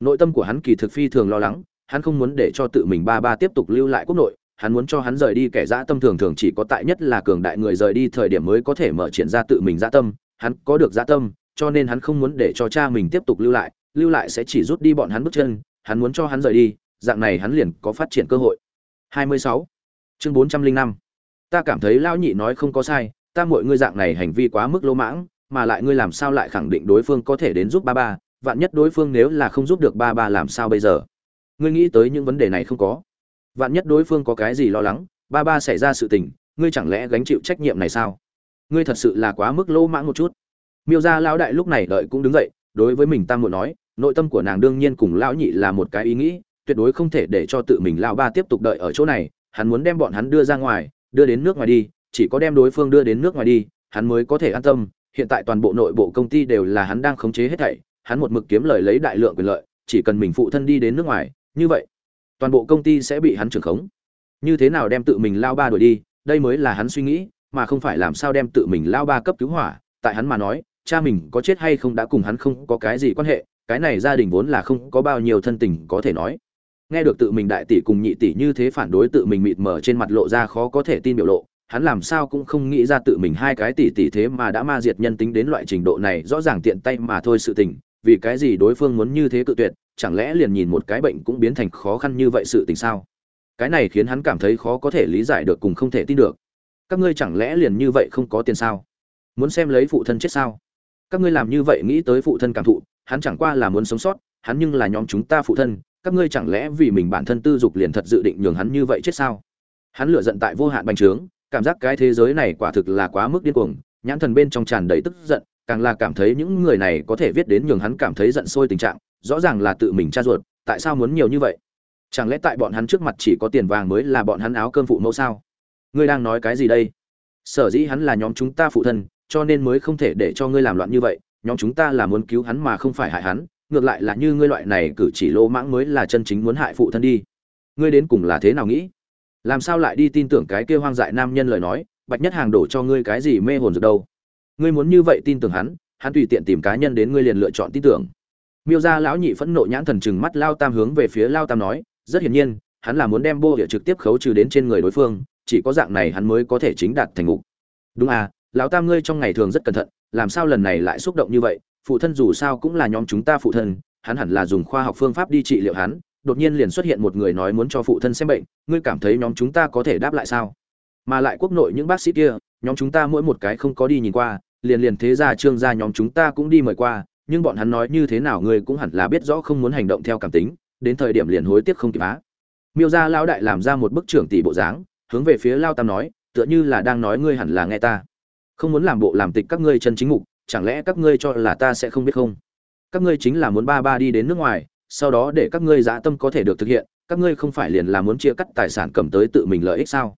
Nội tâm của hắn kỳ thực phi thường lo lắng, hắn không muốn để cho tự mình ba ba tiếp tục lưu lại quốc nội, hắn muốn cho hắn rời đi kẻ dã tâm thường thường chỉ có tại nhất là cường đại người rời đi thời điểm mới có thể mở triển ra tự mình dã tâm, hắn có được dã tâm, cho nên hắn không muốn để cho cha mình tiếp tục lưu lại lưu lại sẽ chỉ rút đi bọn hắn bước chân, hắn muốn cho hắn rời đi dạng này hắn liền có phát triển cơ hội. 26. chương 405. ta cảm thấy lão nhị nói không có sai, ta mọi ngươi dạng này hành vi quá mức lỗ mãng, mà lại ngươi làm sao lại khẳng định đối phương có thể đến giúp ba ba, vạn nhất đối phương nếu là không giúp được ba ba làm sao bây giờ? Ngươi nghĩ tới những vấn đề này không có? Vạn nhất đối phương có cái gì lo lắng, ba ba xảy ra sự tình, ngươi chẳng lẽ gánh chịu trách nhiệm này sao? Ngươi thật sự là quá mức lỗ mãng một chút. Miêu gia lão đại lúc này đợi cũng đứng dậy, đối với mình ta muội nói, nội tâm của nàng đương nhiên cùng lão nhị là một cái ý nghĩ tuyệt đối không thể để cho tự mình lão ba tiếp tục đợi ở chỗ này, hắn muốn đem bọn hắn đưa ra ngoài, đưa đến nước ngoài đi, chỉ có đem đối phương đưa đến nước ngoài đi, hắn mới có thể an tâm. Hiện tại toàn bộ nội bộ công ty đều là hắn đang khống chế hết thảy, hắn một mực kiếm lời lấy đại lượng quyền lợi, chỉ cần mình phụ thân đi đến nước ngoài, như vậy, toàn bộ công ty sẽ bị hắn trưởng khống. Như thế nào đem tự mình lao ba đuổi đi, đây mới là hắn suy nghĩ, mà không phải làm sao đem tự mình lao ba cấp cứu hỏa. Tại hắn mà nói, cha mình có chết hay không đã cùng hắn không có cái gì quan hệ, cái này gia đình vốn là không có bao nhiêu thân tình có thể nói nghe được tự mình đại tỷ cùng nhị tỷ như thế phản đối tự mình mịt mờ trên mặt lộ ra khó có thể tin biểu lộ, hắn làm sao cũng không nghĩ ra tự mình hai cái tỷ tỷ thế mà đã ma diệt nhân tính đến loại trình độ này, rõ ràng tiện tay mà thôi sự tình, vì cái gì đối phương muốn như thế cự tuyệt, chẳng lẽ liền nhìn một cái bệnh cũng biến thành khó khăn như vậy sự tình sao? Cái này khiến hắn cảm thấy khó có thể lý giải được cùng không thể tin được. Các ngươi chẳng lẽ liền như vậy không có tiền sao? Muốn xem lấy phụ thân chết sao? Các ngươi làm như vậy nghĩ tới phụ thân cảm thụ, hắn chẳng qua là muốn sống sót, hắn nhưng là nhóm chúng ta phụ thân các ngươi chẳng lẽ vì mình bản thân tư dục liền thật dự định nhường hắn như vậy chết sao? Hắn lựa giận tại vô hạn bành trướng, cảm giác cái thế giới này quả thực là quá mức điên cuồng, nhãn thần bên trong tràn đầy tức giận, càng là cảm thấy những người này có thể viết đến nhường hắn cảm thấy giận sôi tình trạng, rõ ràng là tự mình cha ruột, tại sao muốn nhiều như vậy? Chẳng lẽ tại bọn hắn trước mặt chỉ có tiền vàng mới là bọn hắn áo cơm phụ mẫu sao? Ngươi đang nói cái gì đây? Sở dĩ hắn là nhóm chúng ta phụ thân, cho nên mới không thể để cho ngươi làm loạn như vậy, nhóm chúng ta là muốn cứu hắn mà không phải hại hắn ngược lại là như ngươi loại này cử chỉ lỗ mãng mới là chân chính muốn hại phụ thân đi. Ngươi đến cùng là thế nào nghĩ? Làm sao lại đi tin tưởng cái kia hoang dại nam nhân lời nói, bạch nhất hàng đổ cho ngươi cái gì mê hồn được đâu? Ngươi muốn như vậy tin tưởng hắn hắn tùy tiện tìm cá nhân đến ngươi liền lựa chọn tin tưởng. Miêu ra lão nhị phẫn nộ nhãn thần chừng mắt lao tam hướng về phía lao tam nói, rất hiển nhiên, hắn là muốn đem bô địa trực tiếp khấu trừ đến trên người đối phương, chỉ có dạng này hắn mới có thể chính đạt thành ngục đúng à lão tam ngươi trong ngày thường rất cẩn thận, làm sao lần này lại xúc động như vậy phụ thân dù sao cũng là nhóm chúng ta phụ thân, hắn hẳn là dùng khoa học phương pháp đi trị liệu hắn, đột nhiên liền xuất hiện một người nói muốn cho phụ thân xem bệnh, ngươi cảm thấy nhóm chúng ta có thể đáp lại sao? Mà lại quốc nội những bác sĩ kia, nhóm chúng ta mỗi một cái không có đi nhìn qua, liền liền thế ra trương gia nhóm chúng ta cũng đi mời qua, nhưng bọn hắn nói như thế nào ngươi cũng hẳn là biết rõ không muốn hành động theo cảm tính, đến thời điểm liền hối tiếc không kịp á. Miêu gia lao đại làm ra một bức trưởng tỷ bộ dáng, hướng về phía lao tam nói, tựa như là đang nói ngươi hẳn là nghe ta. Không muốn làm bộ làm tịch các ngươi chân chính mục chẳng lẽ các ngươi cho là ta sẽ không biết không? Các ngươi chính là muốn ba ba đi đến nước ngoài, sau đó để các ngươi dã tâm có thể được thực hiện, các ngươi không phải liền là muốn chia cắt tài sản cầm tới tự mình lợi ích sao?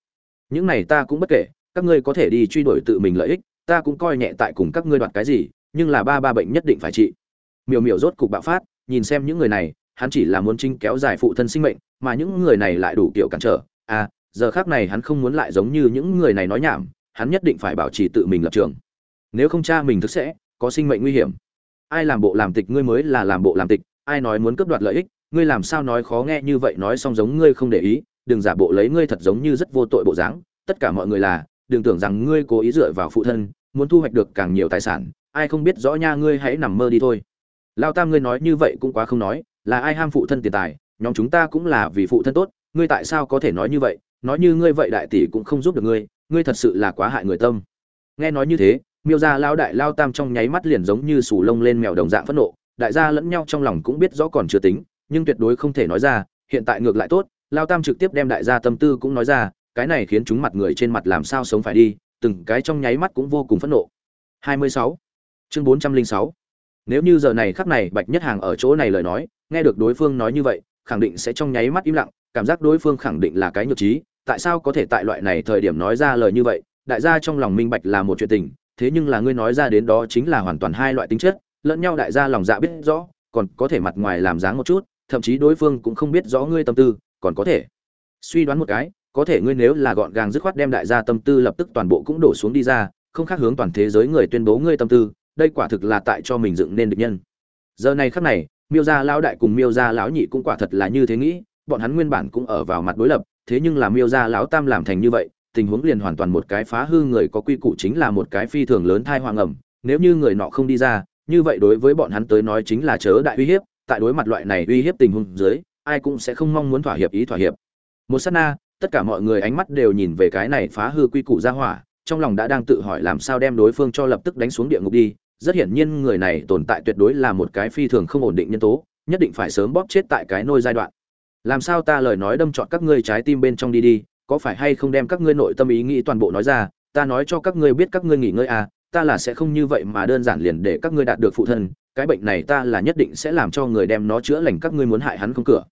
Những này ta cũng bất kể, các ngươi có thể đi truy đuổi tự mình lợi ích, ta cũng coi nhẹ tại cùng các ngươi đoạt cái gì, nhưng là ba ba bệnh nhất định phải trị. Miểu miểu rốt cục bạo phát, nhìn xem những người này, hắn chỉ là muốn trinh kéo dài phụ thân sinh mệnh, mà những người này lại đủ kiểu cản trở. À giờ khác này hắn không muốn lại giống như những người này nói nhảm, hắn nhất định phải bảo trì tự mình lập trường nếu không cha mình thức sẽ, có sinh mệnh nguy hiểm. Ai làm bộ làm tịch ngươi mới là làm bộ làm tịch, ai nói muốn cướp đoạt lợi ích, ngươi làm sao nói khó nghe như vậy nói xong giống ngươi không để ý, đừng giả bộ lấy ngươi thật giống như rất vô tội bộ dáng, tất cả mọi người là, đừng tưởng rằng ngươi cố ý dựa vào phụ thân, muốn thu hoạch được càng nhiều tài sản, ai không biết rõ nha ngươi hãy nằm mơ đi thôi. Lao tam ngươi nói như vậy cũng quá không nói, là ai ham phụ thân tiền tài, nhóm chúng ta cũng là vì phụ thân tốt, ngươi tại sao có thể nói như vậy, nói như ngươi vậy đại tỷ cũng không giúp được ngươi ngươi thật sự là quá hại người tâm. Nghe nói như thế miêu gia lao đại lao tam trong nháy mắt liền giống như sù lông lên mèo đồng dạng phẫn nộ, đại gia lẫn nhau trong lòng cũng biết rõ còn chưa tính, nhưng tuyệt đối không thể nói ra, hiện tại ngược lại tốt, lao tam trực tiếp đem đại gia tâm tư cũng nói ra, cái này khiến chúng mặt người trên mặt làm sao sống phải đi, từng cái trong nháy mắt cũng vô cùng phẫn nộ 26. chương 406. nếu như giờ này khắc này bạch nhất hàng ở chỗ này lời nói, nghe được đối phương nói như vậy, khẳng định sẽ trong nháy mắt im lặng, cảm giác đối phương khẳng định là cái nhược trí, tại sao có thể tại loại này thời điểm nói ra lời như vậy, đại gia trong lòng minh bạch là một chuyện tình thế nhưng là ngươi nói ra đến đó chính là hoàn toàn hai loại tính chất, lẫn nhau đại gia lòng dạ biết rõ, còn có thể mặt ngoài làm dáng một chút, thậm chí đối phương cũng không biết rõ ngươi tâm tư, còn có thể suy đoán một cái, có thể ngươi nếu là gọn gàng dứt khoát đem đại gia tâm tư lập tức toàn bộ cũng đổ xuống đi ra, không khác hướng toàn thế giới người tuyên bố ngươi tâm tư, đây quả thực là tại cho mình dựng nên được nhân. Giờ này khắc này, miêu gia lão đại cùng miêu gia lão nhị cũng quả thật là như thế nghĩ, bọn hắn nguyên bản cũng ở vào mặt đối lập, thế nhưng là miêu gia lão tam làm thành như vậy tình huống liền hoàn toàn một cái phá hư người có quy củ chính là một cái phi thường lớn thai hoang ẩm. Nếu như người nọ không đi ra, như vậy đối với bọn hắn tới nói chính là chớ đại uy hiếp, tại đối mặt loại này uy hiếp tình huống dưới, ai cũng sẽ không mong muốn thỏa hiệp ý thỏa hiệp. Một sát na, tất cả mọi người ánh mắt đều nhìn về cái này phá hư quy củ ra hỏa, trong lòng đã đang tự hỏi làm sao đem đối phương cho lập tức đánh xuống địa ngục đi. Rất hiển nhiên người này tồn tại tuyệt đối là một cái phi thường không ổn định nhân tố, nhất định phải sớm bóp chết tại cái nôi giai đoạn. Làm sao ta lời nói đâm trọn các ngươi trái tim bên trong đi đi có phải hay không đem các ngươi nội tâm ý nghĩ toàn bộ nói ra, ta nói cho các ngươi biết các ngươi nghỉ ngơi à ta là sẽ không như vậy mà đơn giản liền để các ngươi đạt được phụ thân, cái bệnh này ta là nhất định sẽ làm cho người đem nó chữa lành các ngươi muốn hại hắn không cửa.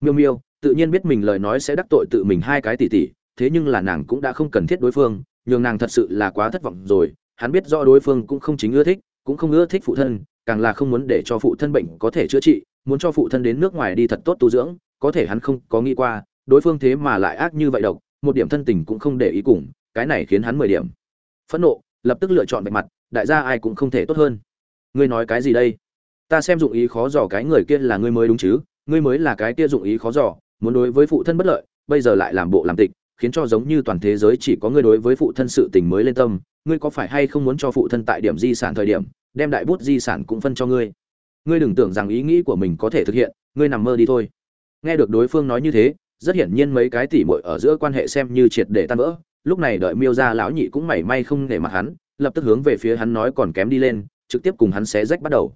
Miêu miêu, tự nhiên biết mình lời nói sẽ đắc tội tự mình hai cái tỷ tỷ, thế nhưng là nàng cũng đã không cần thiết đối phương, nhường nàng thật sự là quá thất vọng rồi, hắn biết rõ đối phương cũng không chính ưa thích, cũng không ưa thích phụ thân, càng là không muốn để cho phụ thân bệnh có thể chữa trị, muốn cho phụ thân đến nước ngoài đi thật tốt tu dưỡng, có thể hắn không có nghĩ qua đối phương thế mà lại ác như vậy độc, một điểm thân tình cũng không để ý cùng, cái này khiến hắn mười điểm. Phẫn nộ, lập tức lựa chọn bạch mặt, đại gia ai cũng không thể tốt hơn. Ngươi nói cái gì đây? Ta xem dụng ý khó dò cái người kia là ngươi mới đúng chứ, ngươi mới là cái kia dụng ý khó dò, muốn đối với phụ thân bất lợi, bây giờ lại làm bộ làm tịch, khiến cho giống như toàn thế giới chỉ có ngươi đối với phụ thân sự tình mới lên tâm, ngươi có phải hay không muốn cho phụ thân tại điểm di sản thời điểm, đem đại bút di sản cũng phân cho ngươi? Ngươi đừng tưởng rằng ý nghĩ của mình có thể thực hiện, ngươi nằm mơ đi thôi. Nghe được đối phương nói như thế rất hiển nhiên mấy cái tỉ muội ở giữa quan hệ xem như triệt để tan vỡ. Lúc này đợi miêu ra lão nhị cũng mảy may không để mặt hắn, lập tức hướng về phía hắn nói còn kém đi lên, trực tiếp cùng hắn xé rách bắt đầu.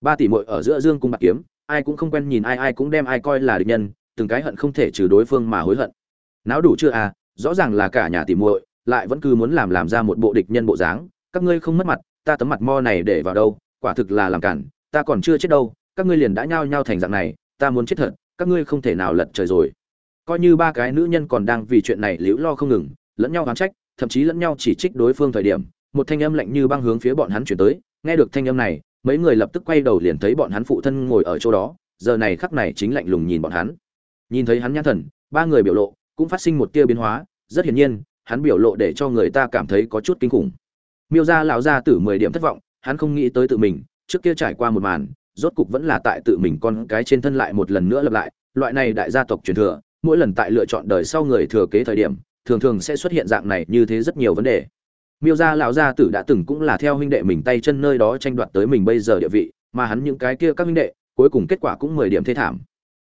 Ba tỷ muội ở giữa dương cung bạc kiếm, ai cũng không quen nhìn ai ai cũng đem ai coi là địch nhân, từng cái hận không thể trừ đối phương mà hối hận. Não đủ chưa à rõ ràng là cả nhà tỷ muội, lại vẫn cứ muốn làm làm ra một bộ địch nhân bộ dáng, các ngươi không mất mặt, ta tấm mặt mo này để vào đâu, quả thực là làm cản, ta còn chưa chết đâu, các ngươi liền đã nhao nhao thành dạng này, ta muốn chết thật, các ngươi không thể nào lật trời rồi coi như ba cái nữ nhân còn đang vì chuyện này liễu lo không ngừng, lẫn nhau oán trách, thậm chí lẫn nhau chỉ trích đối phương thời điểm, một thanh âm lạnh như băng hướng phía bọn hắn chuyển tới, nghe được thanh âm này, mấy người lập tức quay đầu liền thấy bọn hắn phụ thân ngồi ở chỗ đó, giờ này khắc này chính lạnh lùng nhìn bọn hắn. Nhìn thấy hắn nhãn thần, ba người biểu lộ cũng phát sinh một tia biến hóa, rất hiển nhiên, hắn biểu lộ để cho người ta cảm thấy có chút kinh khủng. Miêu gia lão gia tử mười điểm thất vọng, hắn không nghĩ tới tự mình, trước kia trải qua một màn, rốt cục vẫn là tại tự mình con cái trên thân lại một lần nữa lặp lại, loại này đại gia tộc truyền thừa mỗi lần tại lựa chọn đời sau người thừa kế thời điểm, thường thường sẽ xuất hiện dạng này như thế rất nhiều vấn đề. Miêu gia lão gia tử đã từng cũng là theo huynh đệ mình tay chân nơi đó tranh đoạt tới mình bây giờ địa vị, mà hắn những cái kia các huynh đệ, cuối cùng kết quả cũng mười điểm thê thảm.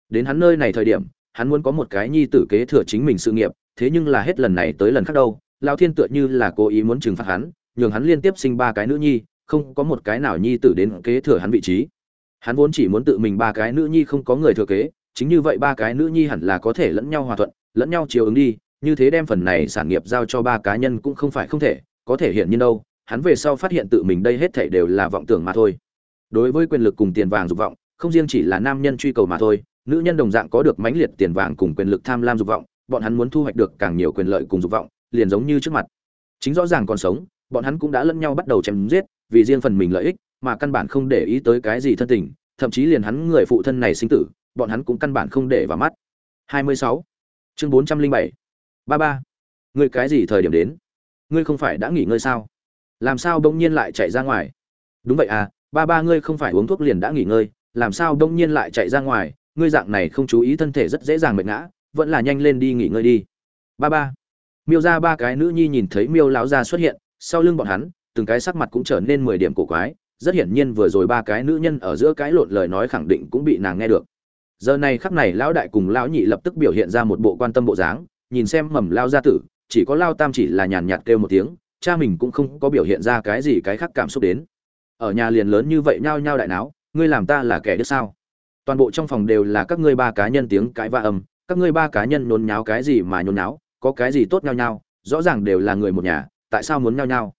Đến hắn nơi này thời điểm, hắn muốn có một cái nhi tử kế thừa chính mình sự nghiệp, thế nhưng là hết lần này tới lần khác đâu, lão thiên tựa như là cố ý muốn trừng phạt hắn, nhường hắn liên tiếp sinh ba cái nữ nhi, không có một cái nào nhi tử đến kế thừa hắn vị trí. Hắn vốn chỉ muốn tự mình ba cái nữ nhi không có người thừa kế chính như vậy ba cái nữ nhi hẳn là có thể lẫn nhau hòa thuận, lẫn nhau chiều ứng đi, như thế đem phần này sản nghiệp giao cho ba cá nhân cũng không phải không thể, có thể hiện như đâu, hắn về sau phát hiện tự mình đây hết thảy đều là vọng tưởng mà thôi. Đối với quyền lực cùng tiền vàng dục vọng, không riêng chỉ là nam nhân truy cầu mà thôi, nữ nhân đồng dạng có được mãnh liệt tiền vàng cùng quyền lực tham lam dục vọng, bọn hắn muốn thu hoạch được càng nhiều quyền lợi cùng dục vọng, liền giống như trước mặt. Chính rõ ràng còn sống, bọn hắn cũng đã lẫn nhau bắt đầu chém giết, vì riêng phần mình lợi ích, mà căn bản không để ý tới cái gì thân tình, thậm chí liền hắn người phụ thân này sinh tử bọn hắn cũng căn bản không để vào mắt. 26. chương 407. ba ba. Ngươi cái gì thời điểm đến? Ngươi không phải đã nghỉ ngơi sao? Làm sao bỗng nhiên lại chạy ra ngoài? Đúng vậy à ba ba ngươi không phải uống thuốc liền đã nghỉ ngơi, làm sao bỗng nhiên lại chạy ra ngoài? Ngươi dạng này không chú ý thân thể rất dễ dàng mệt ngã, vẫn là nhanh lên đi nghỉ ngơi đi. Ba ba. Miêu ra ba cái nữ nhi nhìn thấy miêu lão gia xuất hiện, sau lưng bọn hắn, từng cái sắc mặt cũng trở nên mười điểm cổ quái, rất hiển nhiên vừa rồi ba cái nữ nhân ở giữa cái lộn lời nói khẳng định cũng bị nàng nghe được giờ này khắc này lão đại cùng lão nhị lập tức biểu hiện ra một bộ quan tâm bộ dáng nhìn xem mầm lao gia tử chỉ có lao tam chỉ là nhàn nhạt kêu một tiếng cha mình cũng không có biểu hiện ra cái gì cái khác cảm xúc đến ở nhà liền lớn như vậy nhao nhao đại náo ngươi làm ta là kẻ đứa sao toàn bộ trong phòng đều là các ngươi ba cá nhân tiếng cãi va âm các ngươi ba cá nhân nhốn nháo cái gì mà nhốn nháo có cái gì tốt nhao nhao, rõ ràng đều là người một nhà tại sao muốn nhao nhao?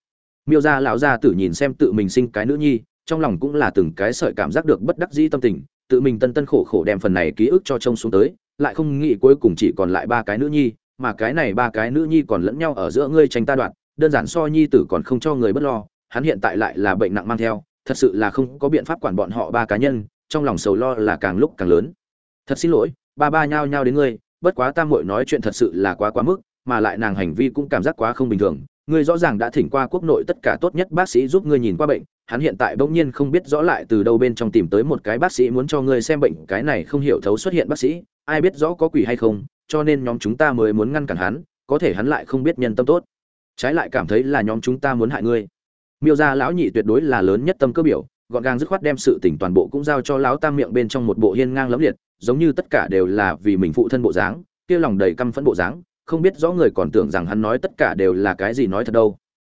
miêu gia lão gia tử nhìn xem tự mình sinh cái nữ nhi trong lòng cũng là từng cái sợi cảm giác được bất đắc dĩ tâm tình tự mình tân tân khổ khổ đem phần này ký ức cho trông xuống tới, lại không nghĩ cuối cùng chỉ còn lại ba cái nữ nhi, mà cái này ba cái nữ nhi còn lẫn nhau ở giữa ngươi tranh ta đoạn đơn giản so nhi tử còn không cho người bất lo, hắn hiện tại lại là bệnh nặng mang theo, thật sự là không có biện pháp quản bọn họ ba cá nhân, trong lòng sầu lo là càng lúc càng lớn. Thật xin lỗi, ba ba nhao nhao đến ngươi, bất quá tam muội nói chuyện thật sự là quá quá mức, mà lại nàng hành vi cũng cảm giác quá không bình thường ngươi rõ ràng đã thỉnh qua quốc nội tất cả tốt nhất bác sĩ giúp ngươi nhìn qua bệnh, hắn hiện tại bỗng nhiên không biết rõ lại từ đâu bên trong tìm tới một cái bác sĩ muốn cho ngươi xem bệnh, cái này không hiểu thấu xuất hiện bác sĩ, ai biết rõ có quỷ hay không, cho nên nhóm chúng ta mới muốn ngăn cản hắn, có thể hắn lại không biết nhân tâm tốt. Trái lại cảm thấy là nhóm chúng ta muốn hại ngươi. Miêu gia lão nhị tuyệt đối là lớn nhất tâm cơ biểu, gọn gàng dứt khoát đem sự tỉnh toàn bộ cũng giao cho lão tam miệng bên trong một bộ hiên ngang lẫm liệt, giống như tất cả đều là vì mình phụ thân bộ dáng, kia lòng đầy căm phẫn bộ dáng không biết rõ người còn tưởng rằng hắn nói tất cả đều là cái gì nói thật đâu.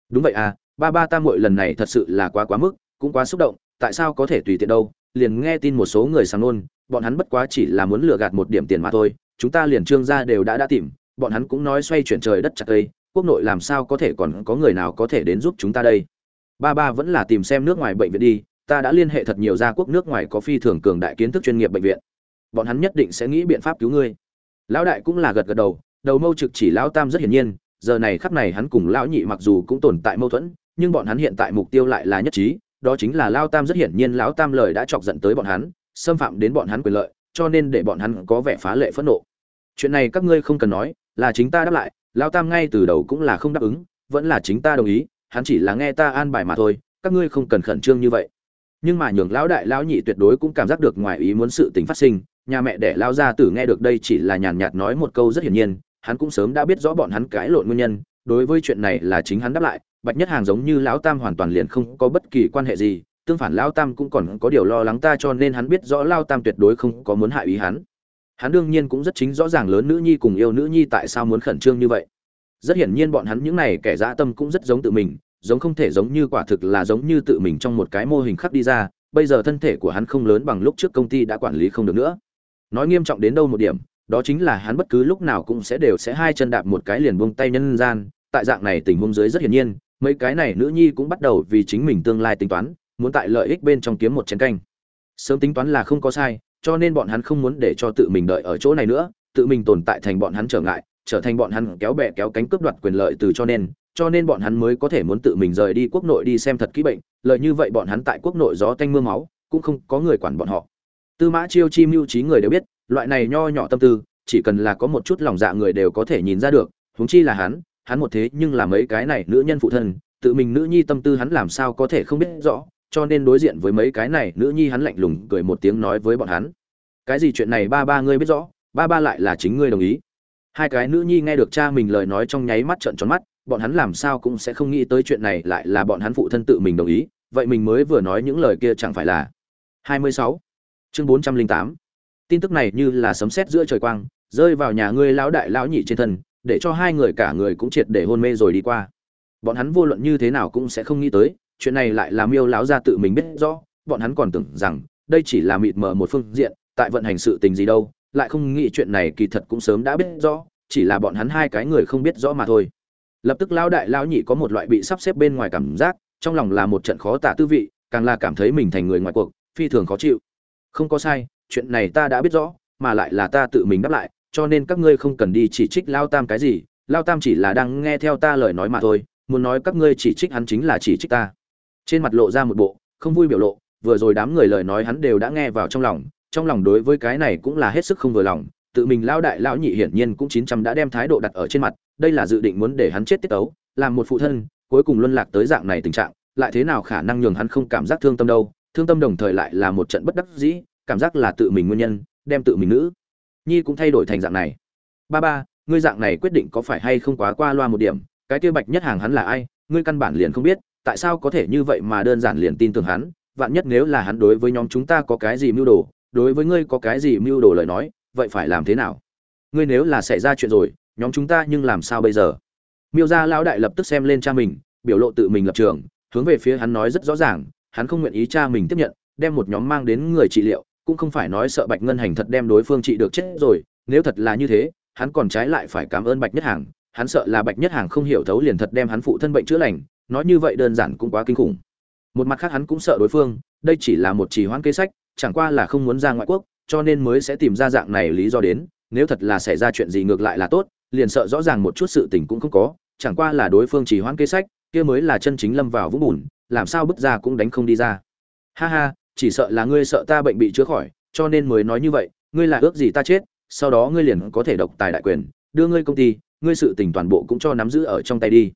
Đúng vậy à ba ba ta muội lần này thật sự là quá quá mức, cũng quá xúc động, tại sao có thể tùy tiện đâu, liền nghe tin một số người sáng nôn, bọn hắn bất quá chỉ là muốn lừa gạt một điểm tiền mà thôi, chúng ta liền trương gia đều đã đã tìm, bọn hắn cũng nói xoay chuyển trời đất chặt cây, quốc nội làm sao có thể còn có người nào có thể đến giúp chúng ta đây. Ba ba vẫn là tìm xem nước ngoài bệnh viện đi, ta đã liên hệ thật nhiều gia quốc nước ngoài có phi thường cường đại kiến thức chuyên nghiệp bệnh viện. Bọn hắn nhất định sẽ nghĩ biện pháp cứu ngươi. Lão đại cũng là gật gật đầu đầu mâu trực chỉ lão tam rất hiển nhiên, giờ này khắp này hắn cùng lão nhị mặc dù cũng tồn tại mâu thuẫn, nhưng bọn hắn hiện tại mục tiêu lại là nhất trí, đó chính là lao tam rất hiển nhiên lão tam lời đã chọc giận tới bọn hắn, xâm phạm đến bọn hắn quyền lợi, cho nên để bọn hắn có vẻ phá lệ phẫn nộ. Chuyện này các ngươi không cần nói, là chính ta đáp lại lao tam ngay từ đầu cũng là không đáp ứng, vẫn là chính ta đồng ý, hắn chỉ là nghe ta an bài mà thôi, các ngươi không cần khẩn trương như vậy. Nhưng mà nhường lão đại, lão nhị tuyệt đối cũng cảm giác được ngoài ý muốn sự tình phát sinh, nhà mẹ để lao ra tử nghe được đây chỉ là nhàn nhạt nói một câu rất hiển nhiên hắn cũng sớm đã biết rõ bọn hắn cãi lộn nguyên nhân, đối với chuyện này là chính hắn đáp lại, bạch nhất hàng giống như lão tam hoàn toàn liền không có bất kỳ quan hệ gì, tương phản lão tam cũng còn có điều lo lắng ta cho nên hắn biết rõ lao tam tuyệt đối không có muốn hại ý hắn. Hắn đương nhiên cũng rất chính rõ ràng lớn nữ nhi cùng yêu nữ nhi tại sao muốn khẩn trương như vậy. Rất hiển nhiên bọn hắn những này kẻ dã tâm cũng rất giống tự mình, giống không thể giống như quả thực là giống như tự mình trong một cái mô hình khắc đi ra, bây giờ thân thể của hắn không lớn bằng lúc trước công ty đã quản lý không được nữa. Nói nghiêm trọng đến đâu một điểm đó chính là hắn bất cứ lúc nào cũng sẽ đều sẽ hai chân đạp một cái liền buông tay nhân gian. Tại dạng này tình huống dưới rất hiển nhiên, mấy cái này nữ nhi cũng bắt đầu vì chính mình tương lai tính toán, muốn tại lợi ích bên trong kiếm một chén canh. Sớm tính toán là không có sai, cho nên bọn hắn không muốn để cho tự mình đợi ở chỗ này nữa, tự mình tồn tại thành bọn hắn trở ngại, trở thành bọn hắn kéo bè kéo cánh cướp đoạt quyền lợi từ cho nên cho nên bọn hắn mới có thể muốn tự mình rời đi quốc nội đi xem thật kỹ bệnh, lợi như vậy bọn hắn tại quốc nội gió tanh mưa máu, cũng không có người quản bọn họ. Tư mã chiêu chi mưu trí người đều biết loại này nho nhỏ tâm tư, chỉ cần là có một chút lòng dạ người đều có thể nhìn ra được, huống chi là hắn hắn một thế nhưng là mấy cái này nữ nhân phụ thân, tự mình nữ nhi tâm tư hắn làm sao có thể không biết rõ, cho nên đối diện với mấy cái này nữ nhi hắn lạnh lùng cười một tiếng nói với bọn hắn cái gì chuyện này ba ba ngươi biết rõ, ba ba lại là chính ngươi đồng ý hai cái nữ nhi nghe được cha mình lời nói trong nháy mắt trợn tròn mắt, bọn hắn làm sao cũng sẽ không nghĩ tới chuyện này lại là bọn hắn phụ thân tự mình đồng ý, vậy mình mới vừa nói những lời kia chẳng phải là 26. chương 408 tin tức này như là sấm sét giữa trời quang, rơi vào nhà ngươi lão đại lão nhị trên thân, để cho hai người cả người cũng triệt để hôn mê rồi đi qua. Bọn hắn vô luận như thế nào cũng sẽ không nghĩ tới, chuyện này lại làm miêu lão gia tự mình biết rõ, bọn hắn còn tưởng rằng, đây chỉ là mịt mờ một phương diện, tại vận hành sự tình gì đâu, lại không nghĩ chuyện này kỳ thật cũng sớm đã biết rõ, chỉ là bọn hắn hai cái người không biết rõ mà thôi. Lập tức lão đại lão nhị có một loại bị sắp xếp bên ngoài cảm giác, trong lòng là một trận khó tả tư vị, càng là cảm thấy mình thành người ngoài cuộc, phi thường khó chịu. Không có sai chuyện này ta đã biết rõ, mà lại là ta tự mình đáp lại, cho nên các ngươi không cần đi chỉ trích lao tam cái gì, lao tam chỉ là đang nghe theo ta lời nói mà thôi, muốn nói các ngươi chỉ trích hắn chính là chỉ trích ta. Trên mặt lộ ra một bộ không vui biểu lộ, vừa rồi đám người lời nói hắn đều đã nghe vào trong lòng trong lòng đối với cái này cũng là hết sức không vừa lòng, tự mình lao đại lão nhị hiển nhiên cũng chín trăm đã đem thái độ đặt ở trên mặt, đây là dự định muốn để hắn chết tiết tấu, làm một phụ thân, cuối cùng luân lạc tới dạng này tình trạng, lại thế nào khả năng nhường hắn không cảm giác thương tâm đâu, thương tâm đồng thời lại là một trận bất đắc dĩ cảm giác là tự mình nguyên nhân, đem tự mình nữ. Nhi cũng thay đổi thành dạng này. Ba ba, ngươi dạng này quyết định có phải hay không quá qua loa một điểm, cái kia bạch nhất hàng hắn là ai, ngươi căn bản liền không biết, tại sao có thể như vậy mà đơn giản liền tin tưởng hắn, vạn nhất nếu là hắn đối với nhóm chúng ta có cái gì mưu đồ, đối với ngươi có cái gì mưu đồ lời nói, vậy phải làm thế nào? Ngươi nếu là xảy ra chuyện rồi, nhóm chúng ta nhưng làm sao bây giờ? Miêu gia lão đại lập tức xem lên cha mình, biểu lộ tự mình lập trường, hướng về phía hắn nói rất rõ ràng, hắn không nguyện ý cha mình tiếp nhận, đem một nhóm mang đến người trị liệu cũng không phải nói sợ bạch ngân hành thật đem đối phương trị được chết rồi, nếu thật là như thế, hắn còn trái lại phải cảm ơn bạch nhất hàng, hắn sợ là bạch nhất hàng không hiểu thấu liền thật đem hắn phụ thân bệnh chữa lành, nói như vậy đơn giản cũng quá kinh khủng. Một mặt khác hắn cũng sợ đối phương, đây chỉ là một trì hoãn kế sách, chẳng qua là không muốn ra ngoại quốc, cho nên mới sẽ tìm ra dạng này lý do đến, nếu thật là xảy ra chuyện gì ngược lại là tốt, liền sợ rõ ràng một chút sự tình cũng không có, chẳng qua là đối phương chỉ hoãn kế sách, kia mới là chân chính lâm vào vũng bùn, làm sao bứt ra cũng đánh không đi ra. Ha ha chỉ sợ là ngươi sợ ta bệnh bị chữa khỏi, cho nên mới nói như vậy, ngươi là ước gì ta chết, sau đó ngươi liền có thể độc tài đại quyền, đưa ngươi công ty, ngươi sự tình toàn bộ cũng cho nắm giữ ở trong tay đi.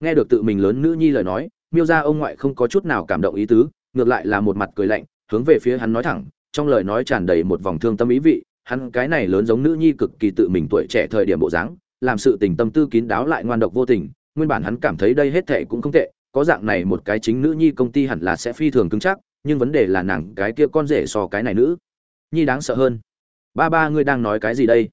Nghe được tự mình lớn nữ nhi lời nói, miêu gia ông ngoại không có chút nào cảm động ý tứ, ngược lại là một mặt cười lạnh, hướng về phía hắn nói thẳng, trong lời nói tràn đầy một vòng thương tâm ý vị, hắn cái này lớn giống nữ nhi cực kỳ tự mình tuổi trẻ thời điểm bộ dáng, làm sự tình tâm tư kín đáo lại ngoan độc vô tình, nguyên bản hắn cảm thấy đây hết thảy cũng không tệ, có dạng này một cái chính nữ nhi công ty hẳn là sẽ phi thường cứng chắc nhưng vấn đề là nàng cái kia con rể so cái này nữ. Nhi đáng sợ hơn. Ba ba ngươi đang nói cái gì đây?